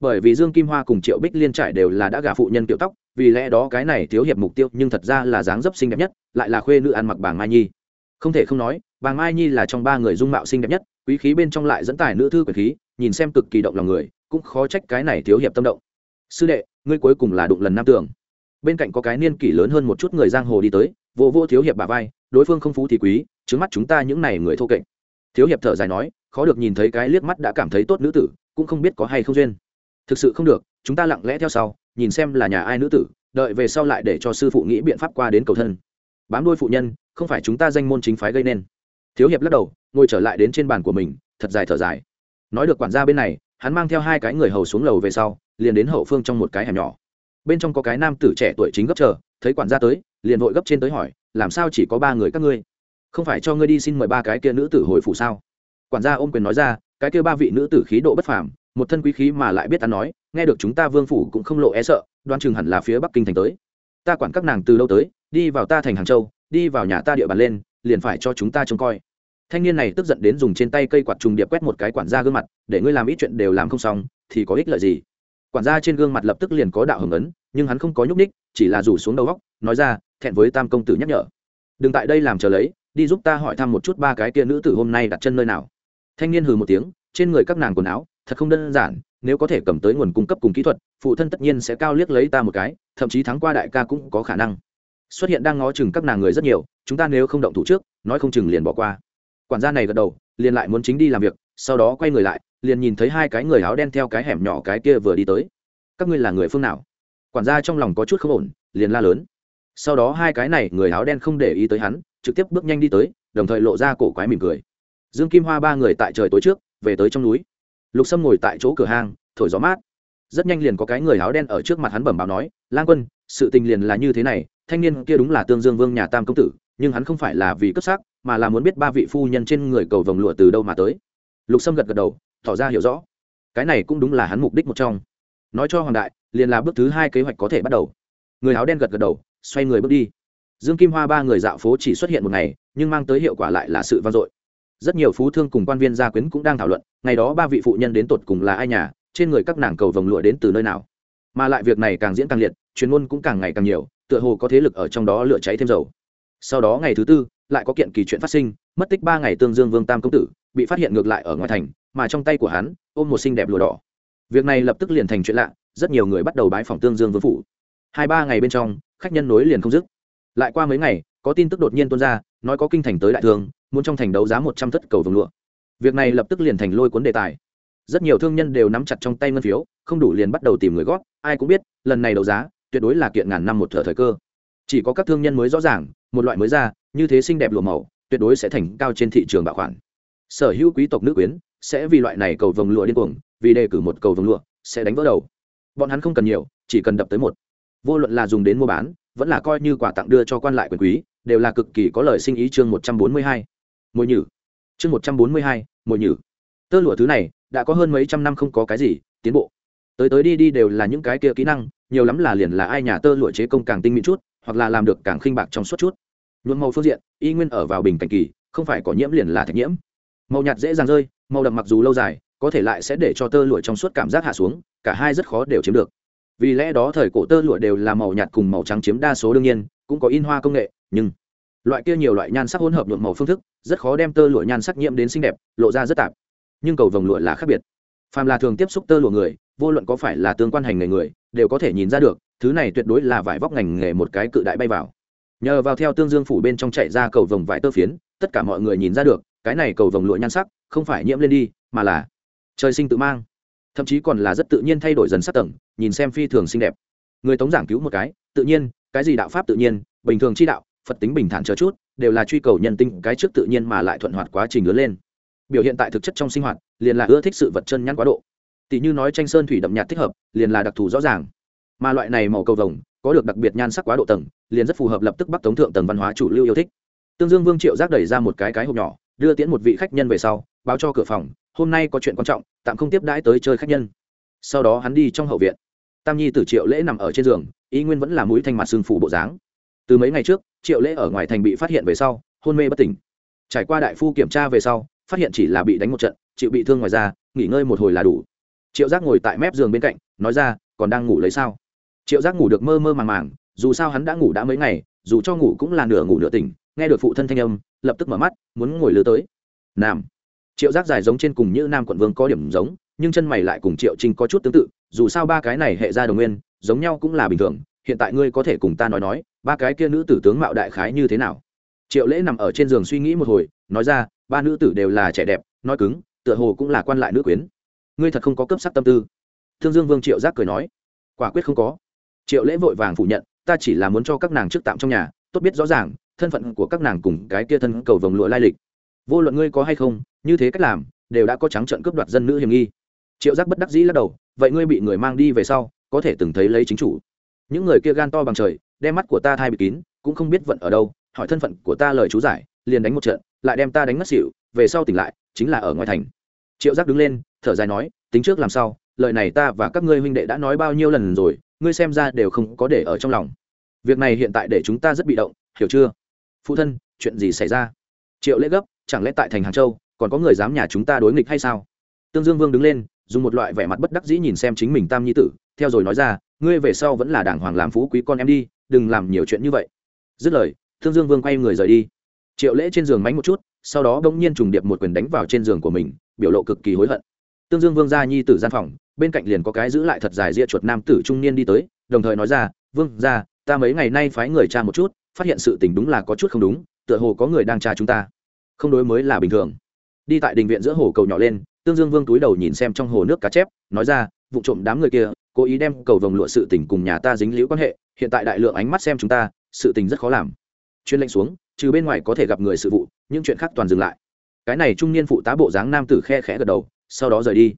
Bởi vì dương kim hoa cùng triệu bích liên trải đều là đã gả phụ nhân kiểu tóc, vì lẽ đó cái này thiếu hiệp mục tiêu nhưng thật ra là dáng dấp xinh đẹp nhất, lại là khuê nữ ăn mặc bàng mai nhi. Không thể không nói bà mai nhi là trong ba người dung mạo xinh đẹp nhất, quý khí bên trong lại dẫn tài nữ thư quyền khí, nhìn xem cực kỳ động lòng người, cũng khó trách cái này thiếu hiệp tâm động. Sư đệ, ngươi cuối cùng là đụng lần nam tưởng bên cạnh có cái niên kỷ lớn hơn một chút người giang hồ đi tới, vô vô thiếu hiệp bà vai, đối phương không phú thì quý trước mắt chúng ta những này người thô kệch. Thiếu hiệp thở dài nói, khó được nhìn thấy cái liếc mắt đã cảm thấy tốt nữ tử, cũng không biết có hay không duyên. Thực sự không được, chúng ta lặng lẽ theo sau, nhìn xem là nhà ai nữ tử, đợi về sau lại để cho sư phụ nghĩ biện pháp qua đến cầu thân. Bám đôi phụ nhân, không phải chúng ta danh môn chính phái gây nên thiếu hiệp lắc đầu, ngồi trở lại đến trên bàn của mình, thật dài thở dài. Nói được quản gia bên này, hắn mang theo hai cái người hầu xuống lầu về sau, liền đến hậu phương trong một cái hẻm nhỏ. Bên trong có cái nam tử trẻ tuổi chính gấp chờ, thấy quản gia tới, liền vội gấp trên tới hỏi, làm sao chỉ có ba người các ngươi? Không phải cho ngươi đi xin mời ba cái kia nữ tử hồi phủ sao? Quản gia ôm quyền nói ra, cái kia ba vị nữ tử khí độ bất phàm, một thân quý khí mà lại biết ta nói, nghe được chúng ta vương phủ cũng không lộ e sợ đoan chừng hẳn là phía bắc kinh thành tới. Ta quản các nàng từ lâu tới, đi vào ta thành hàng châu, đi vào nhà ta địa bàn lên liền phải cho chúng ta trông coi. Thanh niên này tức giận đến dùng trên tay cây quạt trùng điệp quét một cái quản gia gương mặt, để ngươi làm ít chuyện đều làm không xong, thì có ích lợi gì? Quản gia trên gương mặt lập tức liền có đạo hưởng ấn nhưng hắn không có nhúc ních chỉ là rủ xuống đầu góc nói ra, thẹn với tam công tử nhắc nhở. Đừng tại đây làm chờ lấy, đi giúp ta hỏi thăm một chút ba cái kia nữ tử hôm nay đặt chân nơi nào. Thanh niên hừ một tiếng, trên người các nàng quần áo, thật không đơn giản, nếu có thể cầm tới nguồn cung cấp cùng kỹ thuật, phụ thân tất nhiên sẽ cao liếc lấy ta một cái, thậm chí thắng qua đại ca cũng có khả năng xuất hiện đang ngó chừng các nàng người rất nhiều, chúng ta nếu không động thủ trước, nói không chừng liền bỏ qua. Quản gia này gật đầu, liền lại muốn chính đi làm việc, sau đó quay người lại, liền nhìn thấy hai cái người áo đen theo cái hẻm nhỏ cái kia vừa đi tới. Các ngươi là người phương nào? Quản gia trong lòng có chút không ổn, liền la lớn. Sau đó hai cái này người áo đen không để ý tới hắn, trực tiếp bước nhanh đi tới, đồng thời lộ ra cổ quái mỉm cười. Dương kim hoa ba người tại trời tối trước, về tới trong núi. Lục sâm ngồi tại chỗ cửa hang, thổi gió mát. Rất nhanh liền có cái người áo đen ở trước mặt hắn bẩm báo nói, lang quân sự tình liền là như thế này, thanh niên kia đúng là tương dương vương nhà tam công tử, nhưng hắn không phải là vì cấp sắc mà là muốn biết ba vị phu nhân trên người cầu vồng lụa từ đâu mà tới. Lục sâm gật gật đầu, tỏ ra hiểu rõ. Cái này cũng đúng là hắn mục đích một trong. Nói cho hoàng đại, liền là bước thứ hai kế hoạch có thể bắt đầu. Người áo đen gật gật đầu, xoay người bước đi. Dương kim hoa ba người dạo phố chỉ xuất hiện một ngày, nhưng mang tới hiệu quả lại là sự vang dội. Rất nhiều phú thương cùng quan viên gia quyến cũng đang thảo luận, ngày đó ba vị phụ nhân đến tột cùng là ai nhà, trên người các nàng cầu vồng lụa đến từ nơi nào. Mà lại việc này càng diễn càng liệt chuyên môn cũng càng ngày càng nhiều, tựa hồ có thế lực ở trong đó lửa cháy thêm dầu. Sau đó ngày thứ tư, lại có kiện kỳ chuyện phát sinh, mất tích ba ngày tương dương vương tam công tử, bị phát hiện ngược lại ở ngoài thành, mà trong tay của hắn, ôm một xinh đẹp lụa đỏ. Việc này lập tức liền thành chuyện lạ, rất nhiều người bắt đầu bái phòng tương dương vương phủ. Hai ba ngày bên trong, khách nhân nối liền không dứt. Lại qua mấy ngày, có tin tức đột nhiên tuôn ra, nói có kinh thành tới đại thương, muốn trong thành đấu giá một trăm thất cầu vồng lụa. Việc này lập tức liền thành lôi cuốn đề tài. Rất nhiều thương nhân đều nắm chặt trong tay ngân phiếu, không đủ liền bắt đầu tìm người góp. ai cũng biết, lần này đấu giá tuyệt đối là kiện ngàn năm một thở thời cơ. Chỉ có các thương nhân mới rõ ràng, một loại mới ra, như thế xinh đẹp lụa màu, tuyệt đối sẽ thành cao trên thị trường bảo khoản sở hữu quý tộc nữ quyến sẽ vì loại này cầu vồng lụa điên cuồng, vì đề cử một cầu vồng lụa, sẽ đánh vỡ đầu. Bọn hắn không cần nhiều, chỉ cần đập tới một. Vô luận là dùng đến mua bán, vẫn là coi như quà tặng đưa cho quan lại quyền quý, đều là cực kỳ có lời sinh ý chương một trăm bốn mươi hai. Mồi nhử. Chương một trăm bốn mươi hai mồi nhử. Tơ lụa thứ này, đã có hơn mấy trăm năm không có cái gì, tiến bộ. Tới tới đi đi đều là những cái kia kỹ năng nhiều lắm là liền là ai nhà tơ lụa chế công càng tinh mỹ chút, hoặc là làm được càng khinh bạc trong suốt chút. Nhuộm màu phương diện, y nguyên ở vào bình cảnh kỳ, không phải có nhiễm liền là thạch nhiễm. Màu nhạt dễ dàng rơi, màu đậm mặc dù lâu dài, có thể lại sẽ để cho tơ lụa trong suốt cảm giác hạ xuống, cả hai rất khó đều chiếm được. Vì lẽ đó thời cổ tơ lụa đều là màu nhạt cùng màu trắng chiếm đa số đương nhiên, cũng có in hoa công nghệ, nhưng loại kia nhiều loại nhan sắc hỗn hợp nhuộm màu phương thức, rất khó đem tơ lụa nhan sắc nhiễm đến xinh đẹp, lộ ra rất tạp. Nhưng cầu vồng lụa là khác biệt. Phàm là thường tiếp xúc tơ lụa người, vô luận có phải là tương quan hành nghề người đều có thể nhìn ra được, thứ này tuyệt đối là vải vóc ngành nghề một cái cự đại bay vào. Nhờ vào theo tương dương phủ bên trong chạy ra cầu vồng vải tơ phiến, tất cả mọi người nhìn ra được, cái này cầu vồng lụa nhan sắc, không phải nhiễm lên đi, mà là trời sinh tự mang. Thậm chí còn là rất tự nhiên thay đổi dần sắc tầng, nhìn xem phi thường xinh đẹp. Người tống giảng cứu một cái, tự nhiên, cái gì đạo pháp tự nhiên, bình thường chi đạo, phật tính bình thản chờ chút, đều là truy cầu nhân tinh cái trước tự nhiên mà lại thuận hoạt quá trình lớn lên. Biểu hiện tại thực chất trong sinh hoạt, liền là ưa thích sự vật chân nhắn quá độ tỷ như nói tranh sơn thủy đậm nhạt thích hợp, liền là đặc thù rõ ràng. Mà loại này màu cầu vồng, có được đặc biệt nhan sắc quá độ tầng, liền rất phù hợp lập tức bắc tống thượng tầng văn hóa chủ lưu yêu thích. Tương dương vương triệu giác đẩy ra một cái cái hộp nhỏ, đưa tiễn một vị khách nhân về sau, báo cho cửa phòng, hôm nay có chuyện quan trọng, tạm không tiếp đãi tới chơi khách nhân. Sau đó hắn đi trong hậu viện. Tam nhi tử triệu lễ nằm ở trên giường, ý nguyên vẫn là mũi thanh mặt xương phủ bộ dáng. Từ mấy ngày trước, triệu lễ ở ngoài thành bị phát hiện về sau, hôn mê bất tỉnh. Trải qua đại phu kiểm tra về sau, phát hiện chỉ là bị đánh một trận, chịu bị thương ngoài ra nghỉ ngơi một hồi là đủ triệu giác ngồi tại mép giường bên cạnh, nói ra, còn đang ngủ lấy sao? Triệu giác ngủ được mơ mơ màng màng, dù sao hắn đã ngủ đã mấy ngày, dù cho ngủ cũng là nửa ngủ nửa tỉnh, nghe được phụ thân thanh âm, lập tức mở mắt, muốn ngồi lừa tới. Nam. Triệu giác dài giống trên cùng như nam quận vương có điểm giống, nhưng chân mày lại cùng triệu trinh có chút tương tự, dù sao ba cái này hệ ra đồng nguyên, giống nhau cũng là bình thường, hiện tại ngươi có thể cùng ta nói nói, ba cái kia nữ tử tướng mạo đại khái như thế nào? Triệu lễ nằm ở trên giường suy nghĩ một hồi, nói ra, ba nữ tử đều là trẻ đẹp, nói cứng, tựa hồ cũng là quan lại nữ quyến ngươi thật không có cấp sắc tâm tư. Thương dương vương triệu giác cười nói, quả quyết không có. Triệu lễ vội vàng phủ nhận, ta chỉ là muốn cho các nàng trước tạm trong nhà, tốt biết rõ ràng, thân phận của các nàng cùng cái kia thân cầu vồng lụa lai lịch. Vô luận ngươi có hay không, như thế cách làm, đều đã có trắng trận cướp đoạt dân nữ hiểm nghi. Triệu giác bất đắc dĩ lắc đầu, vậy ngươi bị người mang đi về sau, có thể từng thấy lấy chính chủ. Những người kia gan to bằng trời, đem mắt của ta thai bị kín, cũng không biết vận ở đâu, hỏi thân phận của ta lời chú giải, liền đánh một trận, lại đem ta đánh mất xỉu, về sau tỉnh lại, chính là ở ngoài thành. Triệu giác đứng lên thở dài nói, tính trước làm sao, lời này ta và các ngươi huynh đệ đã nói bao nhiêu lần rồi, ngươi xem ra đều không có để ở trong lòng. Việc này hiện tại để chúng ta rất bị động, hiểu chưa? Phụ thân, chuyện gì xảy ra? Triệu lễ gấp, chẳng lẽ tại thành hàng châu, còn có người dám nhà chúng ta đối nghịch hay sao? Tương dương vương đứng lên, dùng một loại vẻ mặt bất đắc dĩ nhìn xem chính mình tam nhi tử, theo rồi nói ra, ngươi về sau vẫn là đảng hoàng làm phú quý con em đi, đừng làm nhiều chuyện như vậy. Dứt lời, tương dương vương quay người rời đi. Triệu lễ trên giường mánh một chút, sau đó bỗng nhiên trùng điệp một quyền đánh vào trên giường của mình, biểu lộ cực kỳ hối hận tương dương vương gia nhi tử gian phòng, bên cạnh liền có cái giữ lại thật dài ria chuột nam tử trung niên đi tới, đồng thời nói ra, vương gia, ta mấy ngày nay phái người tra một chút, phát hiện sự tình đúng là có chút không đúng, tựa hồ có người đang tra chúng ta. Không đối mới là bình thường. Đi tại đình viện giữa hồ cầu nhỏ lên, tương dương vương túi đầu nhìn xem trong hồ nước cá chép, nói ra, vụ trộm đám người kia, cố ý đem cầu vồng lụa sự tình cùng nhà ta dính liễu quan hệ, hiện tại đại lượng ánh mắt xem chúng ta, sự tình rất khó làm. Chuyên lệnh xuống, trừ bên ngoài có thể gặp người sự vụ, những chuyện khác toàn dừng lại. Cái này trung niên phụ tá bộ dáng nam tử khe khẽ gật đầu sau đó rời đi.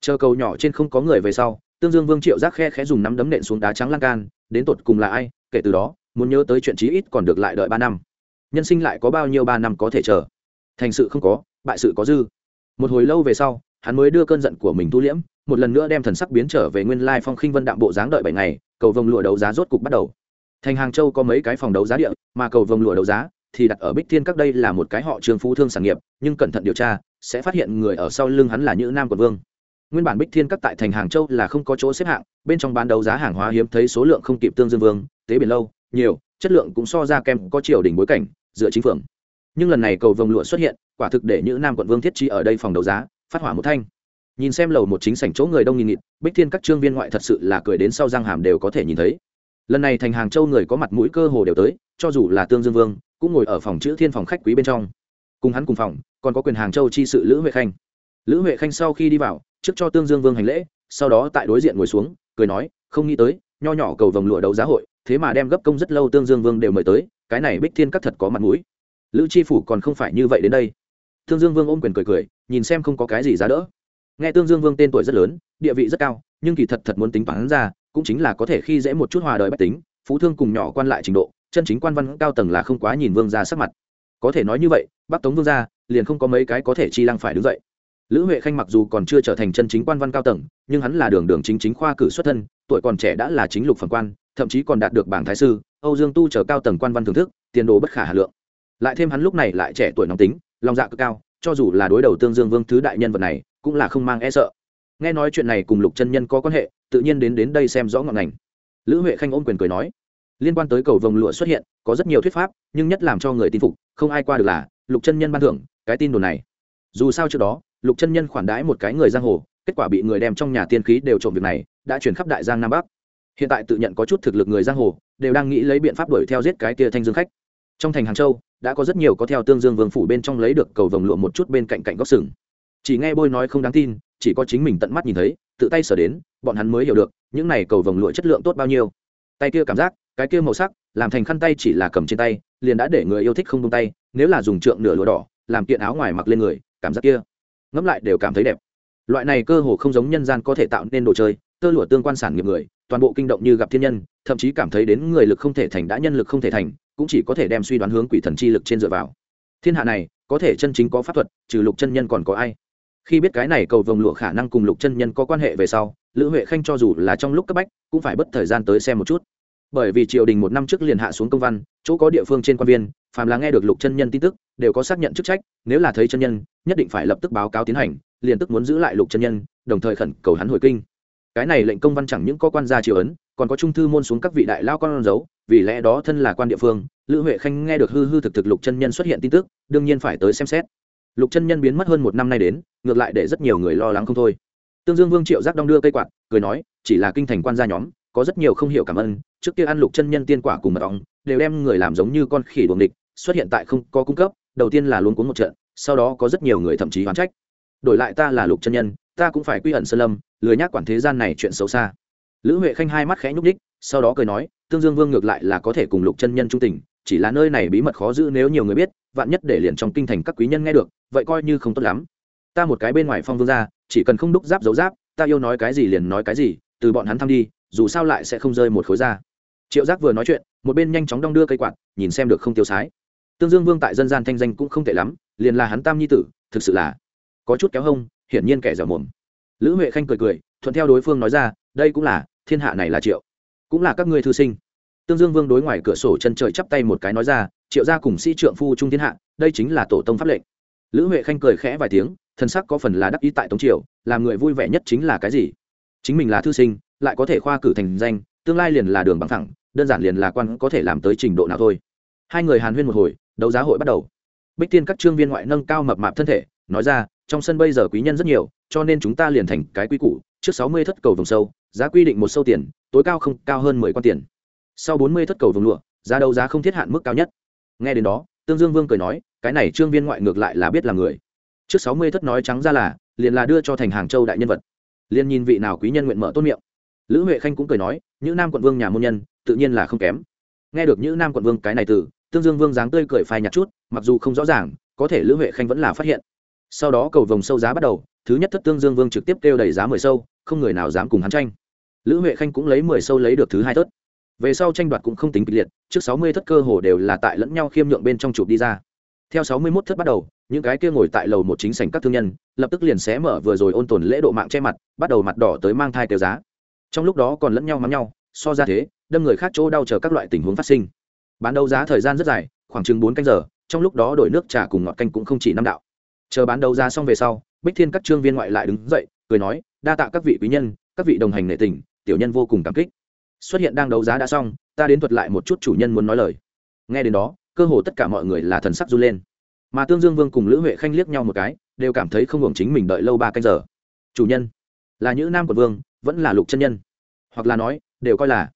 Chờ cầu nhỏ trên không có người về sau, tương dương vương triệu giác khe khẽ dùng nắm đấm nện xuống đá trắng lan can, đến tột cùng là ai, kể từ đó, muốn nhớ tới chuyện chí ít còn được lại đợi ba năm. Nhân sinh lại có bao nhiêu ba năm có thể chờ? Thành sự không có, bại sự có dư. Một hồi lâu về sau, hắn mới đưa cơn giận của mình thu liễm, một lần nữa đem thần sắc biến trở về nguyên lai phong khinh vân đạm bộ dáng đợi bảy ngày, cầu vồng lụa đấu giá rốt cục bắt đầu. Thành hàng châu có mấy cái phòng đấu giá địa, mà cầu vồng lụa đấu giá thì đặt ở bích thiên các đây là một cái họ trường phú thương sản nghiệp, nhưng cẩn thận điều tra sẽ phát hiện người ở sau lưng hắn là như nam quận vương. Nguyên bản bích thiên các tại thành hàng châu là không có chỗ xếp hạng, bên trong bán đấu giá hàng hóa hiếm thấy số lượng không kịp tương dương vương, tế biển lâu, nhiều, chất lượng cũng so ra kem có triều đỉnh bối cảnh, dựa chính phường nhưng lần này cầu vồng lụa xuất hiện, quả thực để những nam quận vương thiết trí ở đây phòng đấu giá, phát hỏa một thanh. Nhìn xem lầu một chính sảnh chỗ người đông nghìn nghịt, bích thiên các trương viên ngoại thật sự là cười đến sau răng hàm đều có thể nhìn thấy. Lần này thành hàng châu người có mặt mũi cơ hồ đều tới, cho dù là tương dương vương, cũng ngồi ở phòng chữ thiên phòng khách quý bên trong cùng hắn cùng phòng, còn có quyền hàng châu chi sự lữ huệ khanh. Lữ huệ khanh sau khi đi vào, trước cho tương dương vương hành lễ, sau đó tại đối diện ngồi xuống, cười nói, không nghĩ tới, nho nhỏ cầu vồng lụa đấu giá hội, thế mà đem gấp công rất lâu tương dương vương đều mời tới, cái này bích thiên các thật có mặt mũi. Lữ chi phủ còn không phải như vậy đến đây. Tương dương vương ôm quyền cười cười, nhìn xem không có cái gì giá đỡ. Nghe tương dương vương tên tuổi rất lớn, địa vị rất cao, nhưng kỳ thật thật muốn tính toán ra, cũng chính là có thể khi dễ một chút hòa đời bách tính, phú thương cùng nhỏ quan lại trình độ, chân chính quan văn cao tầng là không quá nhìn vương ra sắc mặt có thể nói như vậy, bắc tống vương gia liền không có mấy cái có thể chi lăng phải đứng dậy. Lữ huệ khanh mặc dù còn chưa trở thành chân chính quan văn cao tầng, nhưng hắn là đường đường chính chính khoa cử xuất thân, tuổi còn trẻ đã là chính lục phần quan, thậm chí còn đạt được bảng thái sư, âu dương tu trở cao tầng quan văn thưởng thức, tiền đồ bất khả hà lượng. Lại thêm hắn lúc này lại trẻ tuổi nóng tính, lòng dạ cực cao, cho dù là đối đầu tương dương vương thứ đại nhân vật này, cũng là không mang e sợ. Nghe nói chuyện này cùng lục chân nhân có quan hệ, tự nhiên đến đến đây xem rõ ngọn ngành. Lữ huệ khanh ôm quyền cười nói liên quan tới cầu vồng lụa xuất hiện, có rất nhiều thuyết pháp, nhưng nhất làm cho người tin phục, không ai qua được là lục chân nhân ban thưởng, cái tin đồn này. Dù sao trước đó, lục chân nhân khoản đãi một cái người giang hồ, kết quả bị người đem trong nhà tiên khí đều trộm việc này, đã chuyển khắp đại giang nam bắc. Hiện tại tự nhận có chút thực lực người giang hồ, đều đang nghĩ lấy biện pháp đuổi theo giết cái kia thanh dương khách. Trong thành hàng châu, đã có rất nhiều có theo tương dương vương phủ bên trong lấy được cầu vồng lụa một chút bên cạnh cạnh góc sừng. Chỉ nghe bôi nói không đáng tin, chỉ có chính mình tận mắt nhìn thấy, tự tay sở đến, bọn hắn mới hiểu được, những này cầu vồng lụa chất lượng tốt bao nhiêu. Tay kia cảm giác cái kia màu sắc, làm thành khăn tay chỉ là cầm trên tay, liền đã để người yêu thích không tung tay, nếu là dùng trượng nửa lụa đỏ, làm kiện áo ngoài mặc lên người, cảm giác kia, ngẫm lại đều cảm thấy đẹp. Loại này cơ hồ không giống nhân gian có thể tạo nên đồ chơi, tơ lụa tương quan sản nghiệp người, toàn bộ kinh động như gặp thiên nhân, thậm chí cảm thấy đến người lực không thể thành đã nhân lực không thể thành, cũng chỉ có thể đem suy đoán hướng quỷ thần chi lực trên dựa vào. Thiên hạ này, có thể chân chính có pháp thuật, trừ lục chân nhân còn có ai? Khi biết cái này cầu vồng lụa khả năng cùng lục chân nhân có quan hệ về sau, lữ huệ khanh cho dù là trong lúc cấp bách, cũng phải bất thời gian tới xem một chút bởi vì triều đình một năm trước liền hạ xuống công văn, chỗ có địa phương trên quan viên, phàm là nghe được lục chân nhân tin tức, đều có xác nhận chức trách, nếu là thấy chân nhân, nhất định phải lập tức báo cáo tiến hành, liền tức muốn giữ lại lục chân nhân, đồng thời khẩn cầu hắn hồi kinh. Cái này lệnh công văn chẳng những có quan gia triều ấn, còn có trung thư môn xuống các vị đại lao con dấu, vì lẽ đó thân là quan địa phương, lữ huệ khanh nghe được hư hư thực thực lục chân nhân xuất hiện tin tức, đương nhiên phải tới xem xét. Lục chân nhân biến mất hơn một năm nay đến, ngược lại để rất nhiều người lo lắng không thôi. Tương dương vương triệu giác đong đưa cây quạt, cười nói, chỉ là kinh thành quan gia nhóm, có rất nhiều không hiểu cảm ơn trước kia ăn lục chân nhân tiên quả cùng mật ong, đều đem người làm giống như con khỉ đuồng địch, xuất hiện tại không có cung cấp, đầu tiên là luôn cuốn một trận, sau đó có rất nhiều người thậm chí hoán trách. Đổi lại ta là lục chân nhân, ta cũng phải quy ẩn sơn lâm, lười nhác quản thế gian này chuyện xấu xa. Lữ huệ khanh hai mắt khẽ nhúc ních sau đó cười nói, tương dương vương ngược lại là có thể cùng lục chân nhân trung tình, chỉ là nơi này bí mật khó giữ nếu nhiều người biết, vạn nhất để liền trong kinh thành các quý nhân nghe được, vậy coi như không tốt lắm. Ta một cái bên ngoài phong vương ra chỉ cần không đúc giáp dấu giáp, ta yêu nói cái gì liền nói cái gì, từ bọn hắn thăm đi dù sao lại sẽ không rơi một khối ra. Triệu giác vừa nói chuyện, một bên nhanh chóng đong đưa cây quạt, nhìn xem được không tiêu sái. Tương dương vương tại dân gian thanh danh cũng không tệ lắm, liền là hắn tam nhi tử, thực sự là có chút kéo hông, hiển nhiên kẻ dẻo mồm. Lữ huệ khanh cười cười, thuận theo đối phương nói ra, đây cũng là, thiên hạ này là triệu, cũng là các ngươi thư sinh. Tương dương vương đối ngoài cửa sổ chân trời chắp tay một cái nói ra, triệu gia cùng sĩ trượng phu trung thiên hạ, đây chính là tổ tông pháp lệnh. Lữ huệ khanh cười khẽ vài tiếng, thân sắc có phần là đắc ý tại tống triều, làm người vui vẻ nhất chính là cái gì? Chính mình là thư sinh lại có thể khoa cử thành danh, tương lai liền là đường bằng thẳng, đơn giản liền là quan có thể làm tới trình độ nào thôi. Hai người hàn huyên một hồi, đấu giá hội bắt đầu. Bích tiên các trương viên ngoại nâng cao mập mạp thân thể, nói ra, trong sân bây giờ quý nhân rất nhiều, cho nên chúng ta liền thành cái quý củ, trước sáu mươi thất cầu vùng sâu, giá quy định một sâu tiền, tối cao không, cao hơn mười con tiền. Sau bốn mươi thất cầu vùng lụa, giá đấu giá không thiết hạn mức cao nhất. Nghe đến đó, tương dương vương cười nói, cái này trương viên ngoại ngược lại là biết là người. Trước sáu mươi thất nói trắng ra là, liền là đưa cho thành hàng châu đại nhân vật. Liền nhìn vị nào quý nhân nguyện mở tốt miệng lữ huệ khanh cũng cười nói những nam quận vương nhà môn nhân, tự nhiên là không kém. Nghe được những nam quận vương cái này từ, tương dương vương dáng tươi cười phai nhạt chút, mặc dù không rõ ràng, có thể lữ huệ khanh vẫn là phát hiện. Sau đó cầu vồng sâu giá bắt đầu, thứ nhất thất tương dương vương trực tiếp kêu đẩy giá mười sâu, không người nào dám cùng hắn tranh. Lữ huệ khanh cũng lấy mười sâu lấy được thứ hai thất. Về sau tranh đoạt cũng không tính kịch liệt, trước sáu mươi thất cơ hồ đều là tại lẫn nhau khiêm nhượng bên trong chụp đi ra. Theo sáu mươi 61 thất bắt đầu, những cái kia ngồi tại lầu một chính sảnh các thương nhân, lập tức liền xé mở vừa rồi ôn tồn lễ độ mạng che mặt, bắt đầu mặt đỏ tới mang thai kêu giá trong lúc đó còn lẫn nhau mắng nhau, so ra thế, đâm người khác chỗ đau chờ các loại tình huống phát sinh. Bán đấu giá thời gian rất dài, khoảng chừng bốn canh giờ, trong lúc đó đổi nước trà cùng ngọt canh cũng không chỉ năm đạo. Chờ bán đấu giá xong về sau, bích thiên các trương viên ngoại lại đứng dậy, cười nói, đa tạ các vị quý nhân, các vị đồng hành nệ tình, tiểu nhân vô cùng cảm kích. Xuất hiện đang đấu giá đã xong, ta đến thuật lại một chút chủ nhân muốn nói lời. Nghe đến đó, cơ hồ tất cả mọi người là thần sắc run lên. Mà tương dương vương cùng lữ huệ khanh liếc nhau một cái, đều cảm thấy không hưởng chính mình đợi lâu ba canh giờ. Chủ nhân, là những nam của vương vẫn là lục chân nhân. Hoặc là nói, đều coi là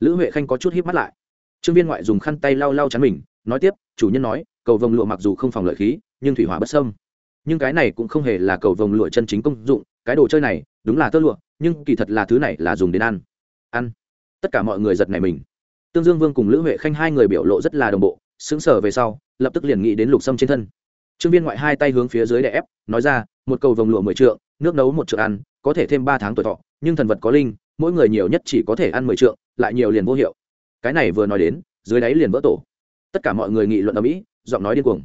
lữ huệ khanh có chút híp mắt lại. Trương viên ngoại dùng khăn tay lau lau chắn mình, nói tiếp, chủ nhân nói, cầu vồng lụa mặc dù không phòng lợi khí, nhưng thủy hỏa bất sâm nhưng cái này cũng không hề là cầu vồng lụa chân chính công dụng, cái đồ chơi này, đúng là tơ lụa, nhưng kỳ thật là thứ này là dùng đến ăn. Ăn. Tất cả mọi người giật này mình. Tương dương vương cùng lữ huệ khanh hai người biểu lộ rất là đồng bộ, sững sờ về sau, lập tức liền nghĩ đến lục sâm trên thân. Trương viên ngoại hai tay hướng phía dưới đè ép, nói ra, một cầu vồng lụa mười trượng, nước nấu một trượng ăn, có thể thêm ba tháng tuổi thọ nhưng thần vật có linh, mỗi người nhiều nhất chỉ có thể ăn mười trượng, lại nhiều liền vô hiệu. Cái này vừa nói đến, dưới đáy liền vỡ tổ. Tất cả mọi người nghị luận ở mỹ, giọng nói điên cuồng.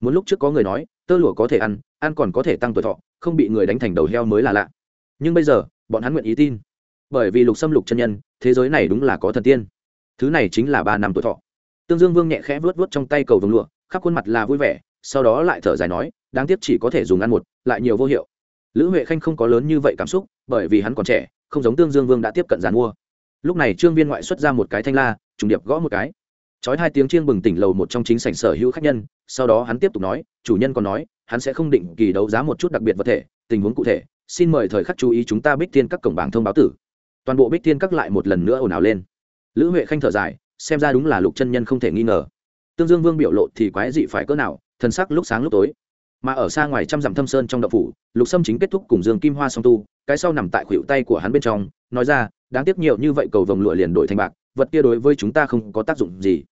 Muốn lúc trước có người nói, tơ lụa có thể ăn ăn còn có thể tăng tuổi thọ, không bị người đánh thành đầu heo mới là lạ. Nhưng bây giờ, bọn hắn nguyện ý tin. Bởi vì lục xâm lục chân nhân, thế giới này đúng là có thần tiên. Thứ này chính là ba năm tuổi thọ. Tương dương vương nhẹ khẽ vớt vớt trong tay cầu vồng lụa, khắp khuôn mặt là vui vẻ, sau đó lại thở dài nói, đáng tiếc chỉ có thể dùng ăn một, lại nhiều vô hiệu lữ huệ khanh không có lớn như vậy cảm xúc, bởi vì hắn còn trẻ, không giống tương dương vương đã tiếp cận giàn mua. Lúc này trương viên ngoại xuất ra một cái thanh la, trùng điệp gõ một cái. Chói hai tiếng chiêng bừng tỉnh lầu một trong chính sảnh sở hữu khách nhân, sau đó hắn tiếp tục nói, chủ nhân còn nói, hắn sẽ không định kỳ đấu giá một chút đặc biệt vật thể, tình huống cụ thể, xin mời thời khắc chú ý chúng ta bích tiên các cổng bảng thông báo tử. Toàn bộ bích tiên các lại một lần nữa ồn ào lên. Lữ huệ khanh thở dài, xem ra đúng là lục chân nhân không thể nghi ngờ. Tương dương vương biểu lộ thì quái dị phải cỡ nào thân sắc lúc sáng lúc tối mà ở xa ngoài trăm dặm thâm sơn trong đậu phủ, lục sâm chính kết thúc cùng dương kim hoa song tu, cái sau nằm tại khuỷu tay của hắn bên trong, nói ra, đáng tiếc nhiều như vậy cầu vồng lụa liền đổi thành bạc, vật kia đối với chúng ta không có tác dụng gì,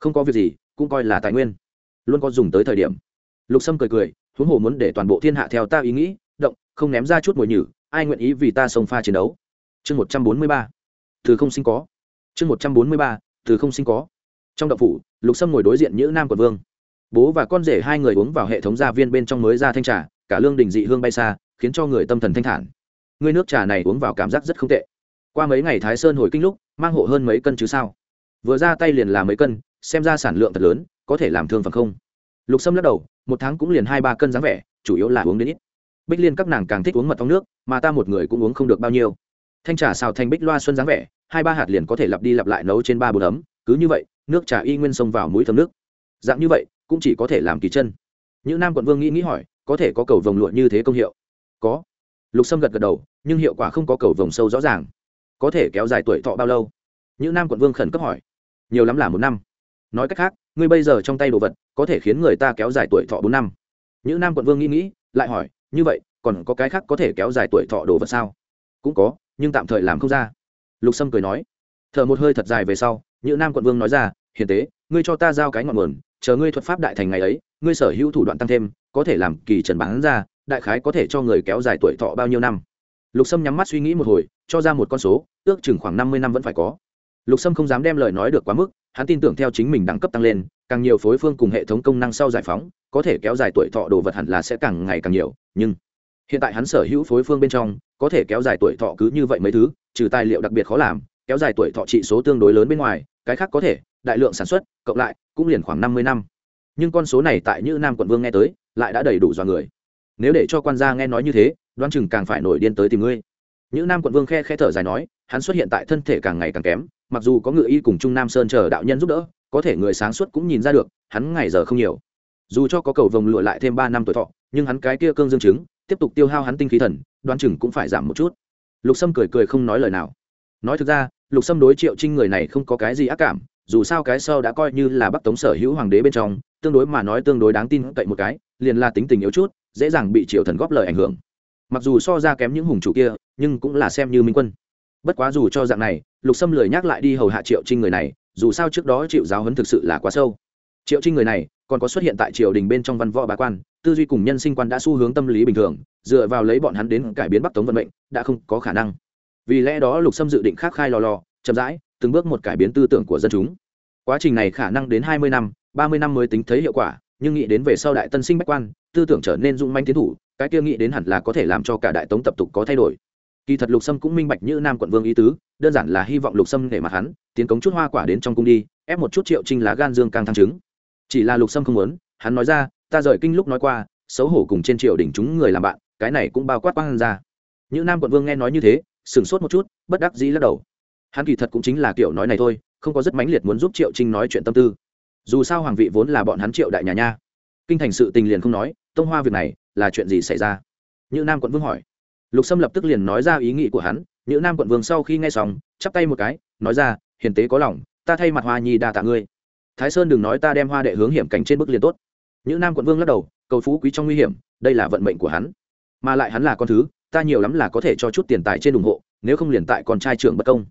không có việc gì, cũng coi là tài nguyên. Luôn có dùng tới thời điểm. Lục sâm cười cười, huống hồ muốn để toàn bộ thiên hạ theo ta ý nghĩ, động, không ném ra chút mồi nhử, ai nguyện ý vì ta sông pha chiến đấu? Chương một trăm bốn mươi ba. Từ không sinh có. Chương một trăm bốn mươi ba, từ không sinh có. Trong đậu phủ, lục sâm ngồi đối diện nhữ nam quận vương bố và con rể hai người uống vào hệ thống gia viên bên trong mới ra thanh trà, cả lương đình dị hương bay xa, khiến cho người tâm thần thanh thản. Ngươi nước trà này uống vào cảm giác rất không tệ. Qua mấy ngày thái sơn hồi kinh lúc, mang hộ hơn mấy cân chứ sao? Vừa ra tay liền là mấy cân, xem ra sản lượng thật lớn, có thể làm thương phần không? Lục sâm lắc đầu, một tháng cũng liền hai ba cân dáng vẻ, chủ yếu là uống đến ít. Bích liên các nàng càng thích uống mật ong nước, mà ta một người cũng uống không được bao nhiêu. Thanh trà xào thành bích loa xuân dáng vẻ, hai ba hạt liền có thể lặp đi lặp lại nấu trên ba bồn ấm, cứ như vậy, nước trà y nguyên xông vào mũi thấm nước. Dạng như vậy cũng chỉ có thể làm kỳ chân. Những nam quận vương nghĩ nghĩ hỏi, có thể có cầu vồng lụa như thế công hiệu? Có. Lục sâm gật gật đầu, nhưng hiệu quả không có cầu vồng sâu rõ ràng. Có thể kéo dài tuổi thọ bao lâu? Những nam quận vương khẩn cấp hỏi. Nhiều lắm là một năm. Nói cách khác, ngươi bây giờ trong tay đồ vật, có thể khiến người ta kéo dài tuổi thọ bốn năm. Những nam quận vương nghĩ nghĩ, lại hỏi, như vậy, còn có cái khác có thể kéo dài tuổi thọ đồ vật sao? Cũng có, nhưng tạm thời làm không ra. Lục sâm cười nói. Thở một hơi thật dài về sau, những nam quận vương nói ra, hiền tế, ngươi cho ta giao cái ngọn nguồn chờ ngươi thuật pháp đại thành ngày ấy, ngươi sở hữu thủ đoạn tăng thêm, có thể làm kỳ trần bán ra, đại khái có thể cho người kéo dài tuổi thọ bao nhiêu năm. Lục sâm nhắm mắt suy nghĩ một hồi, cho ra một con số, ước chừng khoảng năm mươi năm vẫn phải có. Lục sâm không dám đem lời nói được quá mức, hắn tin tưởng theo chính mình đẳng cấp tăng lên, càng nhiều phối phương cùng hệ thống công năng sau giải phóng, có thể kéo dài tuổi thọ đồ vật hẳn là sẽ càng ngày càng nhiều, nhưng hiện tại hắn sở hữu phối phương bên trong, có thể kéo dài tuổi thọ cứ như vậy mấy thứ, trừ tài liệu đặc biệt khó làm, kéo dài tuổi thọ trị số tương đối lớn bên ngoài, cái khác có thể đại lượng sản xuất, cộng lại, cũng liền khoảng năm mươi năm. Nhưng con số này tại như nam quận vương nghe tới, lại đã đầy đủ do người. Nếu để cho quan gia nghe nói như thế đoan chừng càng phải nổi điên tới tìm ngươi. Như nam quận vương khe khe thở dài nói, hắn xuất hiện tại thân thể càng ngày càng kém, mặc dù có ngự y cùng trung nam sơn chờ đạo nhân giúp đỡ, có thể người sáng suốt cũng nhìn ra được, hắn ngày giờ không nhiều. Dù cho có cầu vồng lụa lại thêm ba năm tuổi thọ, nhưng hắn cái kia cương dương chứng, tiếp tục tiêu hao hắn tinh khí thần Đoan chừng cũng phải giảm một chút. Lục sâm cười cười không nói lời nào. Nói thực ra, lục sâm đối triệu trinh người này không có cái gì ác cảm dù sao cái sau đã coi như là bắc tống sở hữu hoàng đế bên trong, tương đối mà nói tương đối đáng tin cậy một cái, liền là tính tình yếu chút, dễ dàng bị triệu thần góp lời ảnh hưởng. Mặc dù so ra kém những hùng chủ kia, nhưng cũng là xem như minh quân. Bất quá dù cho dạng này, lục sâm lười nhắc lại đi hầu hạ triệu trinh người này, dù sao trước đó chịu giáo hấn thực sự là quá sâu. Triệu trinh người này, còn có xuất hiện tại triều đình bên trong văn võ bá quan, tư duy cùng nhân sinh quan đã xu hướng tâm lý bình thường, dựa vào lấy bọn hắn đến cải biến bắc tống vận mệnh, đã không có khả năng. Vì lẽ đó lục sâm dự định khắc khai lò lò, chậm rãi từng bước một cải biến tư tưởng của dân chúng. Quá trình này khả năng đến hai mươi năm, ba mươi năm mới tính thấy hiệu quả, nhưng nghĩ đến về sau đại tân sinh bách quan, tư tưởng trở nên dung manh tiến thủ, cái kia nghĩ đến hẳn là có thể làm cho cả đại tống tập tục có thay đổi. Kỳ thật lục sâm cũng minh bạch như nam quận vương ý tứ, đơn giản là hy vọng lục sâm để mặt hắn, tiến cống chút hoa quả đến trong cung đi, ép một chút triệu trinh lá gan dương càng thăng chứng chỉ là lục sâm không muốn, hắn nói ra, ta rời kinh lúc nói qua, xấu hổ cùng trên triều đỉnh chúng người làm bạn, cái này cũng bao quát quang ra như nam quận vương nghe nói như thế, sửng sốt một chút, bất đắc dĩ lắc đầu hắn kỳ thật cũng chính là kiểu nói này thôi, không có rất mãnh liệt muốn giúp triệu trinh nói chuyện tâm tư. Dù sao hoàng vị vốn là bọn hắn triệu đại nhà nha. Kinh thành sự tình liền không nói, tông hoa việc này là chuyện gì xảy ra? Như nam quận vương hỏi. Lục sâm lập tức liền nói ra ý nghĩ của hắn như nam quận vương sau khi nghe xong, chắp tay một cái, nói ra, hiền tế có lòng, ta thay mặt hoa nhi đa tạ ngươi. Thái sơn đừng nói ta đem hoa đệ hướng hiểm cảnh trên bức liền tốt. Như nam quận vương lắc đầu, cầu phú quý trong nguy hiểm, đây là vận mệnh của hắn. Mà lại hắn là con thứ, ta nhiều lắm là có thể cho chút tiền tài trên ủng hộ, nếu không liền tại con trai trưởng bất công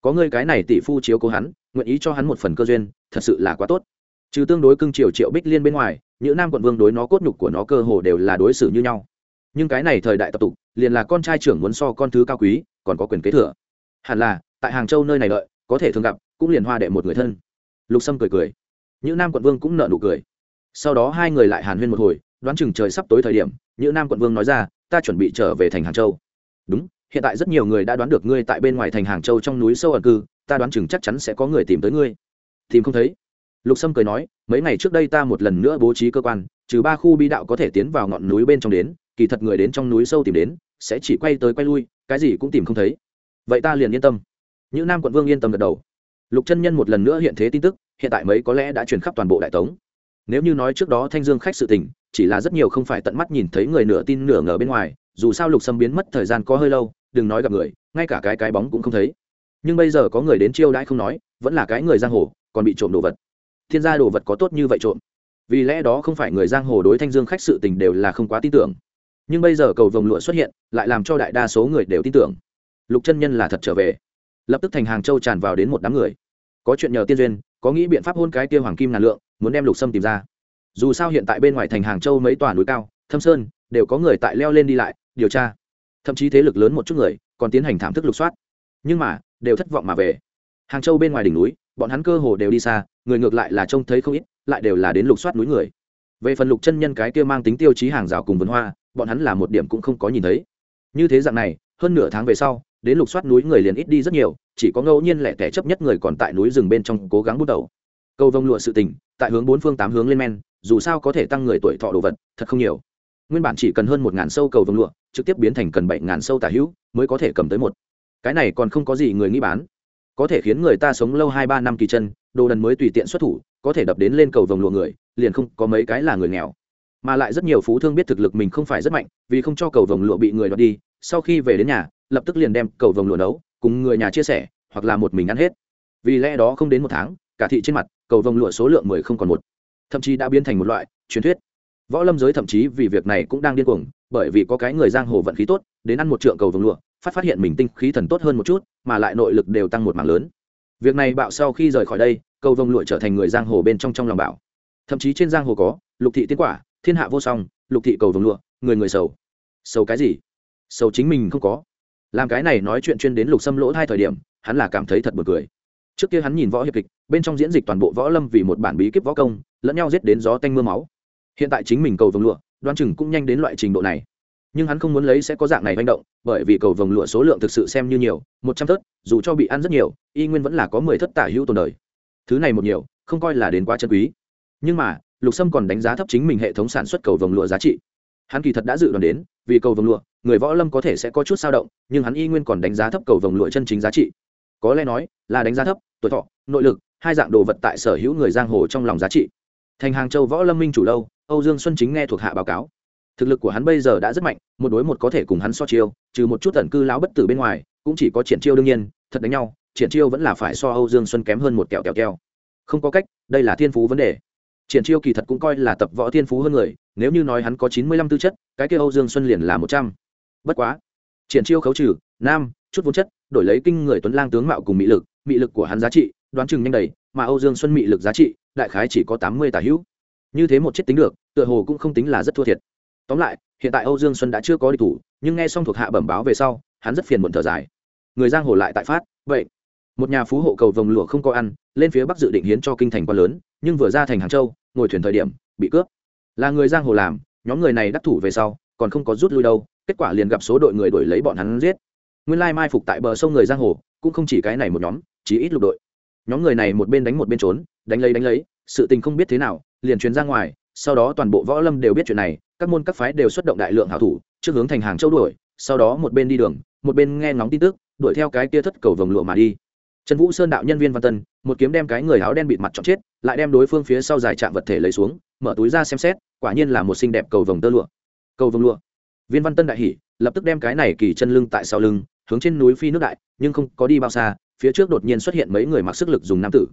có ngươi cái này tỷ phu chiếu cố hắn, nguyện ý cho hắn một phần cơ duyên, thật sự là quá tốt. Trừ tương đối cưng triều triệu bích liên bên ngoài, những nam quận vương đối nó cốt nhục của nó cơ hồ đều là đối xử như nhau. Nhưng cái này thời đại tập tục, liền là con trai trưởng muốn so con thứ cao quý, còn có quyền kế thừa. Hẳn là, tại hàng châu nơi này đợi, có thể thường gặp, cũng liền hoa đệ một người thân. Lục sâm cười cười. Những nam quận vương cũng nợ nụ cười. Sau đó hai người lại hàn huyên một hồi, đoán chừng trời sắp tối thời điểm, những nam quận vương nói ra, ta chuẩn bị trở về thành hàng châu. Đúng hiện tại rất nhiều người đã đoán được ngươi tại bên ngoài thành hàng châu trong núi sâu ẩn cư, ta đoán chừng chắc chắn sẽ có người tìm tới ngươi. Tìm không thấy. Lục sâm cười nói, mấy ngày trước đây ta một lần nữa bố trí cơ quan, trừ ba khu bi đạo có thể tiến vào ngọn núi bên trong đến, kỳ thật người đến trong núi sâu tìm đến, sẽ chỉ quay tới quay lui, cái gì cũng tìm không thấy. Vậy ta liền yên tâm. Những nam quận vương yên tâm gật đầu. Lục chân nhân một lần nữa hiện thế tin tức, hiện tại mấy có lẽ đã truyền khắp toàn bộ đại tống. Nếu như nói trước đó thanh dương khách sự tình, chỉ là rất nhiều không phải tận mắt nhìn thấy người nửa tin nửa ngờ bên ngoài dù sao lục sâm biến mất thời gian có hơi lâu, đừng nói gặp người, ngay cả cái cái bóng cũng không thấy. Nhưng bây giờ có người đến chiêu đãi không nói, vẫn là cái người giang hồ, còn bị trộm đồ vật. Thiên gia đồ vật có tốt như vậy trộm. Vì lẽ đó không phải người giang hồ đối thanh dương khách sự tình đều là không quá tin tưởng. Nhưng bây giờ cầu vồng lụa xuất hiện, lại làm cho đại đa số người đều tin tưởng. Lục chân nhân là thật trở về. Lập tức thành hàng châu tràn vào đến một đám người. Có chuyện nhờ tiên duyên, có nghĩ biện pháp hôn cái kia hoàng kim ngàn lượng, muốn đem lục sâm tìm ra. Dù sao hiện tại bên ngoài thành hàng châu mấy tòa núi cao, thâm sơn đều có người tại leo lên đi lại, điều tra. Thậm chí thế lực lớn một chút người còn tiến hành thảm thức lục soát. Nhưng mà, đều thất vọng mà về. Hàng châu bên ngoài đỉnh núi, bọn hắn cơ hồ đều đi xa, người ngược lại là trông thấy không ít, lại đều là đến lục soát núi người. Về phần lục chân nhân cái kia mang tính tiêu chí hàng rào cùng vườn hoa, bọn hắn là một điểm cũng không có nhìn thấy. Như thế dạng này, hơn nửa tháng về sau, đến lục soát núi người liền ít đi rất nhiều, chỉ có ngẫu nhiên lẻ tẻ chấp nhất người còn tại núi rừng bên trong cố gắng bút đầu. Câu vông lụa sự tình, tại hướng bốn phương tám hướng lên men, dù sao có thể tăng người tuổi thọ đồ vật, thật không nhiều nguyên bản chỉ cần hơn một ngàn sâu cầu vồng lụa, trực tiếp biến thành cần bảy ngàn sâu tả hữu, mới có thể cầm tới một. Cái này còn không có gì người nghĩ bán. Có thể khiến người ta sống lâu hai ba năm kỳ chân, đồ đần mới tùy tiện xuất thủ, có thể đập đến lên cầu vồng lụa người, liền không có mấy cái là người nghèo. Mà lại rất nhiều phú thương biết thực lực mình không phải rất mạnh, vì không cho cầu vồng lụa bị người đoạt đi, sau khi về đến nhà, lập tức liền đem cầu vồng lụa nấu, cùng người nhà chia sẻ, hoặc là một mình ăn hết. Vì lẽ đó không đến một tháng, cả thị trên mặt, cầu vồng lụa số lượng mười không còn một. Thậm chí đã biến thành một loại truyền thuyết võ lâm giới thậm chí vì việc này cũng đang điên cuồng, bởi vì có cái người giang hồ vận khí tốt, đến ăn một trượng cầu vồng lụa, phát phát hiện mình tinh khí thần tốt hơn một chút, mà lại nội lực đều tăng một mảng lớn. Việc này bạo sau khi rời khỏi đây, cầu vồng lụa trở thành người giang hồ bên trong trong lòng bảo thậm chí trên giang hồ có, lục thị tiên quả, thiên hạ vô song, lục thị cầu vồng lụa, người người sầu. Sầu cái gì? Sầu chính mình không có. Làm cái này nói chuyện chuyên đến lục xâm lỗ hai thời điểm, hắn là cảm thấy thật buồn cười. Trước kia hắn nhìn võ hiệp kịch, bên trong diễn dịch toàn bộ võ lâm vì một bản bí kíp võ công, lẫn nhau giết đến gió tanh mưa máu hiện tại chính mình cầu vồng lụa đoan chừng cũng nhanh đến loại trình độ này. Nhưng hắn không muốn lấy sẽ có dạng này manh động, bởi vì cầu vồng lụa số lượng thực sự xem như nhiều, một trăm thớt, dù cho bị ăn rất nhiều, y nguyên vẫn là có mười thất tả hữu tồn đời. Thứ này một nhiều, không coi là đến quá chân quý. Nhưng mà, lục sâm còn đánh giá thấp chính mình hệ thống sản xuất cầu vồng lụa giá trị. Hắn kỳ thật đã dự đoán đến, vì cầu vồng lụa, người võ lâm có thể sẽ có chút sao động, nhưng hắn y nguyên còn đánh giá thấp cầu vồng lụa chân chính giá trị. Có lẽ nói là đánh giá thấp, tuổi thọ, nội lực, hai dạng đồ vật tại sở hữu người giang hồ trong lòng giá trị thành hàng châu võ lâm minh chủ lâu, âu dương xuân chính nghe thuộc hạ báo cáo. Thực lực của hắn bây giờ đã rất mạnh, một đối một có thể cùng hắn so chiêu, trừ một chút tận cư lão bất tử bên ngoài, cũng chỉ có triển chiêu đương nhiên, thật đánh nhau, triển chiêu vẫn là phải so âu dương xuân kém hơn một kẹo kẹo keo. Không có cách, đây là thiên phú vấn đề. Triển chiêu kỳ thật cũng coi là tập võ thiên phú hơn người, nếu như nói hắn có chín mươi lăm tư chất, cái kia âu dương xuân liền là một trăm. Bất quá, triển chiêu khấu trừ, nam, chút vốn chất, đổi lấy kinh người tuấn lang tướng mạo cùng mỹ lực mỹ lực của hắn giá trị đoán chừng nhanh đầy, mà âu dương xuân mị lực giá trị, đại khái chỉ có tám mươi tà hữu. Như thế một chết tính được, tựa hồ cũng không tính là rất thua thiệt. Tóm lại, hiện tại âu dương xuân đã chưa có địch thủ, nhưng nghe xong thuộc hạ bẩm báo về sau, hắn rất phiền muộn thở dài. Người giang hồ lại tại phát, vậy, một nhà phú hộ cầu vồng lụa không có ăn, lên phía bắc dự định hiến cho kinh thành quá lớn, nhưng vừa ra thành hàng châu, ngồi thuyền thời điểm, bị cướp. Là người giang hồ làm, nhóm người này đắc thủ về sau, còn không có rút lui đâu, kết quả liền gặp số đội người đuổi lấy bọn hắn giết. Nguyên lai mai phục tại bờ sông người giang hồ, cũng không chỉ cái này một nhóm chỉ ít lục đội nhóm người này một bên đánh một bên trốn, đánh lấy đánh lấy, sự tình không biết thế nào, liền truyền ra ngoài, sau đó toàn bộ võ lâm đều biết chuyện này, các môn các phái đều xuất động đại lượng hảo thủ, trước hướng thành hàng châu đuổi, sau đó một bên đi đường, một bên nghe ngóng tin tức, đuổi theo cái kia thất cầu vồng lụa mà đi. Trần vũ sơn đạo nhân viên văn tân, một kiếm đem cái người áo đen bịt mặt chọc chết, lại đem đối phương phía sau dài chạm vật thể lấy xuống, mở túi ra xem xét, quả nhiên là một xinh đẹp cầu vồng tơ lụa. Cầu vồng lụa. Viên văn tân đại hỉ, lập tức đem cái này kỳ chân lưng tại sau lưng, hướng trên núi phi nước đại, nhưng không có đi bao xa phía trước đột nhiên xuất hiện mấy người mặc sức lực dùng nam tử.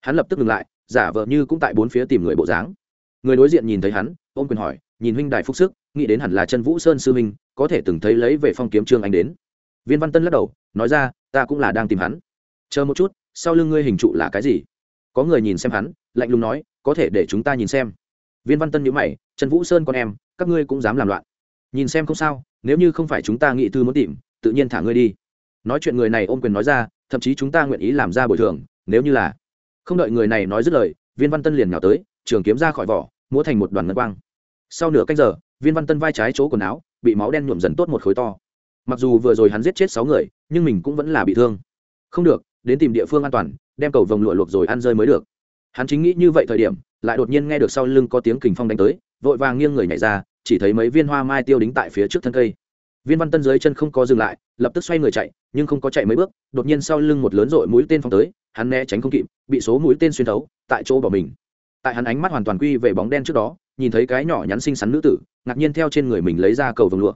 Hắn lập tức ngừng lại, giả vờ như cũng tại bốn phía tìm người bộ dáng. Người đối diện nhìn thấy hắn, ôm quyền hỏi, nhìn huynh đại phúc sức, nghĩ đến hẳn là chân vũ sơn sư huynh, có thể từng thấy lấy về phong kiếm trương anh đến. Viên văn tân lắc đầu, nói ra, ta cũng là đang tìm hắn. Chờ một chút, sau lưng ngươi hình trụ là cái gì? Có người nhìn xem hắn, lạnh lùng nói, có thể để chúng ta nhìn xem. Viên văn tân nhữ mày trần vũ sơn con em, các ngươi cũng dám làm loạn. Nhìn xem không sao, nếu như không phải chúng ta nghĩ tư muốn tìm, tự nhiên thả ngươi đi. Nói chuyện người này ôm quyền nói ra thậm chí chúng ta nguyện ý làm ra bồi thường, nếu như là. Không đợi người này nói dứt lời, viên văn tân liền nhào tới, trường kiếm ra khỏi vỏ, múa thành một đoàn ngân quang. Sau nửa cách giờ, viên văn tân vai trái chỗ quần áo, bị máu đen nhuộm dần tốt một khối to. Mặc dù vừa rồi hắn giết chết sáu người, nhưng mình cũng vẫn là bị thương. Không được, đến tìm địa phương an toàn, đem cầu vồng lụa luộc rồi ăn rơi mới được. Hắn chính nghĩ như vậy thời điểm, lại đột nhiên nghe được sau lưng có tiếng kình phong đánh tới, vội vàng nghiêng người nhảy ra, chỉ thấy mấy viên hoa mai tiêu đính tại phía trước thân cây. Viên văn tân dưới chân không có dừng lại lập tức xoay người chạy, nhưng không có chạy mấy bước, đột nhiên sau lưng một lớn rội mũi tên phong tới, hắn né tránh không kịp, bị số mũi tên xuyên thấu, tại chỗ bỏ mình. Tại hắn ánh mắt hoàn toàn quy về bóng đen trước đó, nhìn thấy cái nhỏ nhắn xinh xắn nữ tử, ngạc nhiên theo trên người mình lấy ra cầu vồng lụa.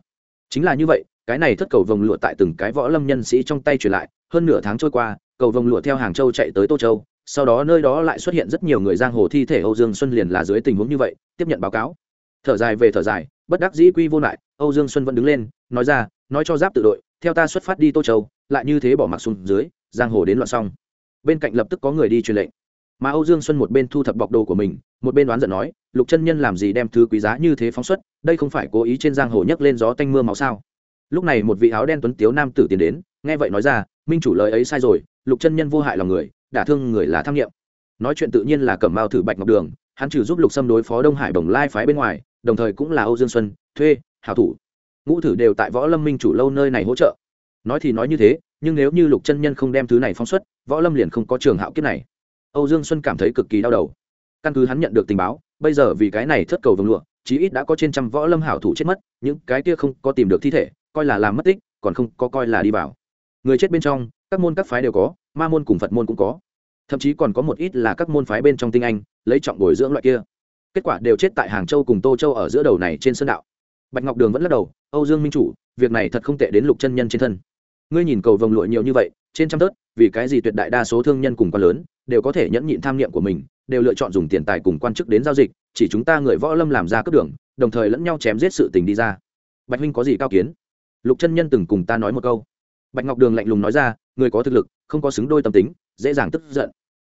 Chính là như vậy, cái này thất cầu vồng lụa tại từng cái võ lâm nhân sĩ trong tay truyền lại, hơn nửa tháng trôi qua, cầu vồng lụa theo hàng châu chạy tới tô châu, sau đó nơi đó lại xuất hiện rất nhiều người giang hồ thi thể âu dương xuân liền là dưới tình huống như vậy, tiếp nhận báo cáo. Thở dài về thở dài, bất đắc dĩ quy vô lại, âu dương xuân vẫn đứng lên, nói ra, nói cho giáp tự đội theo ta xuất phát đi tô châu, lại như thế bỏ mặc xuống dưới, giang hồ đến loạn xong. Bên cạnh lập tức có người đi truyền lệnh. Mà âu dương xuân một bên thu thập bọc đồ của mình, một bên đoán giận nói, lục chân nhân làm gì đem thứ quý giá như thế phóng xuất, đây không phải cố ý trên giang hồ nhấc lên gió tanh mưa máu sao? Lúc này một vị áo đen tuấn tiếu nam tử tiến đến, nghe vậy nói ra, minh chủ lời ấy sai rồi, lục chân nhân vô hại lòng người, đả thương người là tham nghiệm. Nói chuyện tự nhiên là cẩm mao thử bạch ngọc đường, hắn trừ giúp lục xâm đối phó đông hải bồng lai phái bên ngoài, đồng thời cũng là âu dương xuân, thuê, hảo thủ ngũ thử đều tại võ lâm minh chủ lâu nơi này hỗ trợ. Nói thì nói như thế, nhưng nếu như lục chân nhân không đem thứ này phóng xuất, võ lâm liền không có trường hạo kiếp này. Âu dương xuân cảm thấy cực kỳ đau đầu. Căn cứ hắn nhận được tình báo, bây giờ vì cái này thất cầu vồng lụa, chí ít đã có trên trăm võ lâm hảo thủ chết mất, những cái kia không có tìm được thi thể, coi là làm mất tích, còn không có coi là đi vào. Người chết bên trong, các môn các phái đều có, ma môn cùng phật môn cũng có. Thậm chí còn có một ít là các môn phái bên trong tinh anh, lấy trọng bồi dưỡng loại kia. Kết quả đều chết tại hàng châu cùng tô châu ở giữa đầu này trên sơn đạo bạch ngọc đường vẫn lắc đầu, âu dương minh chủ, việc này thật không tệ đến lục chân nhân trên thân. Ngươi nhìn cầu vồng lụa nhiều như vậy, trên trăm tớt, vì cái gì tuyệt đại đa số thương nhân cùng quan lớn đều có thể nhẫn nhịn tham niệm của mình, đều lựa chọn dùng tiền tài cùng quan chức đến giao dịch, chỉ chúng ta người võ lâm làm ra cướp đường, đồng thời lẫn nhau chém giết sự tình đi ra. Bạch huynh có gì cao kiến? Lục chân nhân từng cùng ta nói một câu. Bạch ngọc đường lạnh lùng nói ra, người có thực lực, không có xứng đôi tâm tính, dễ dàng tức giận.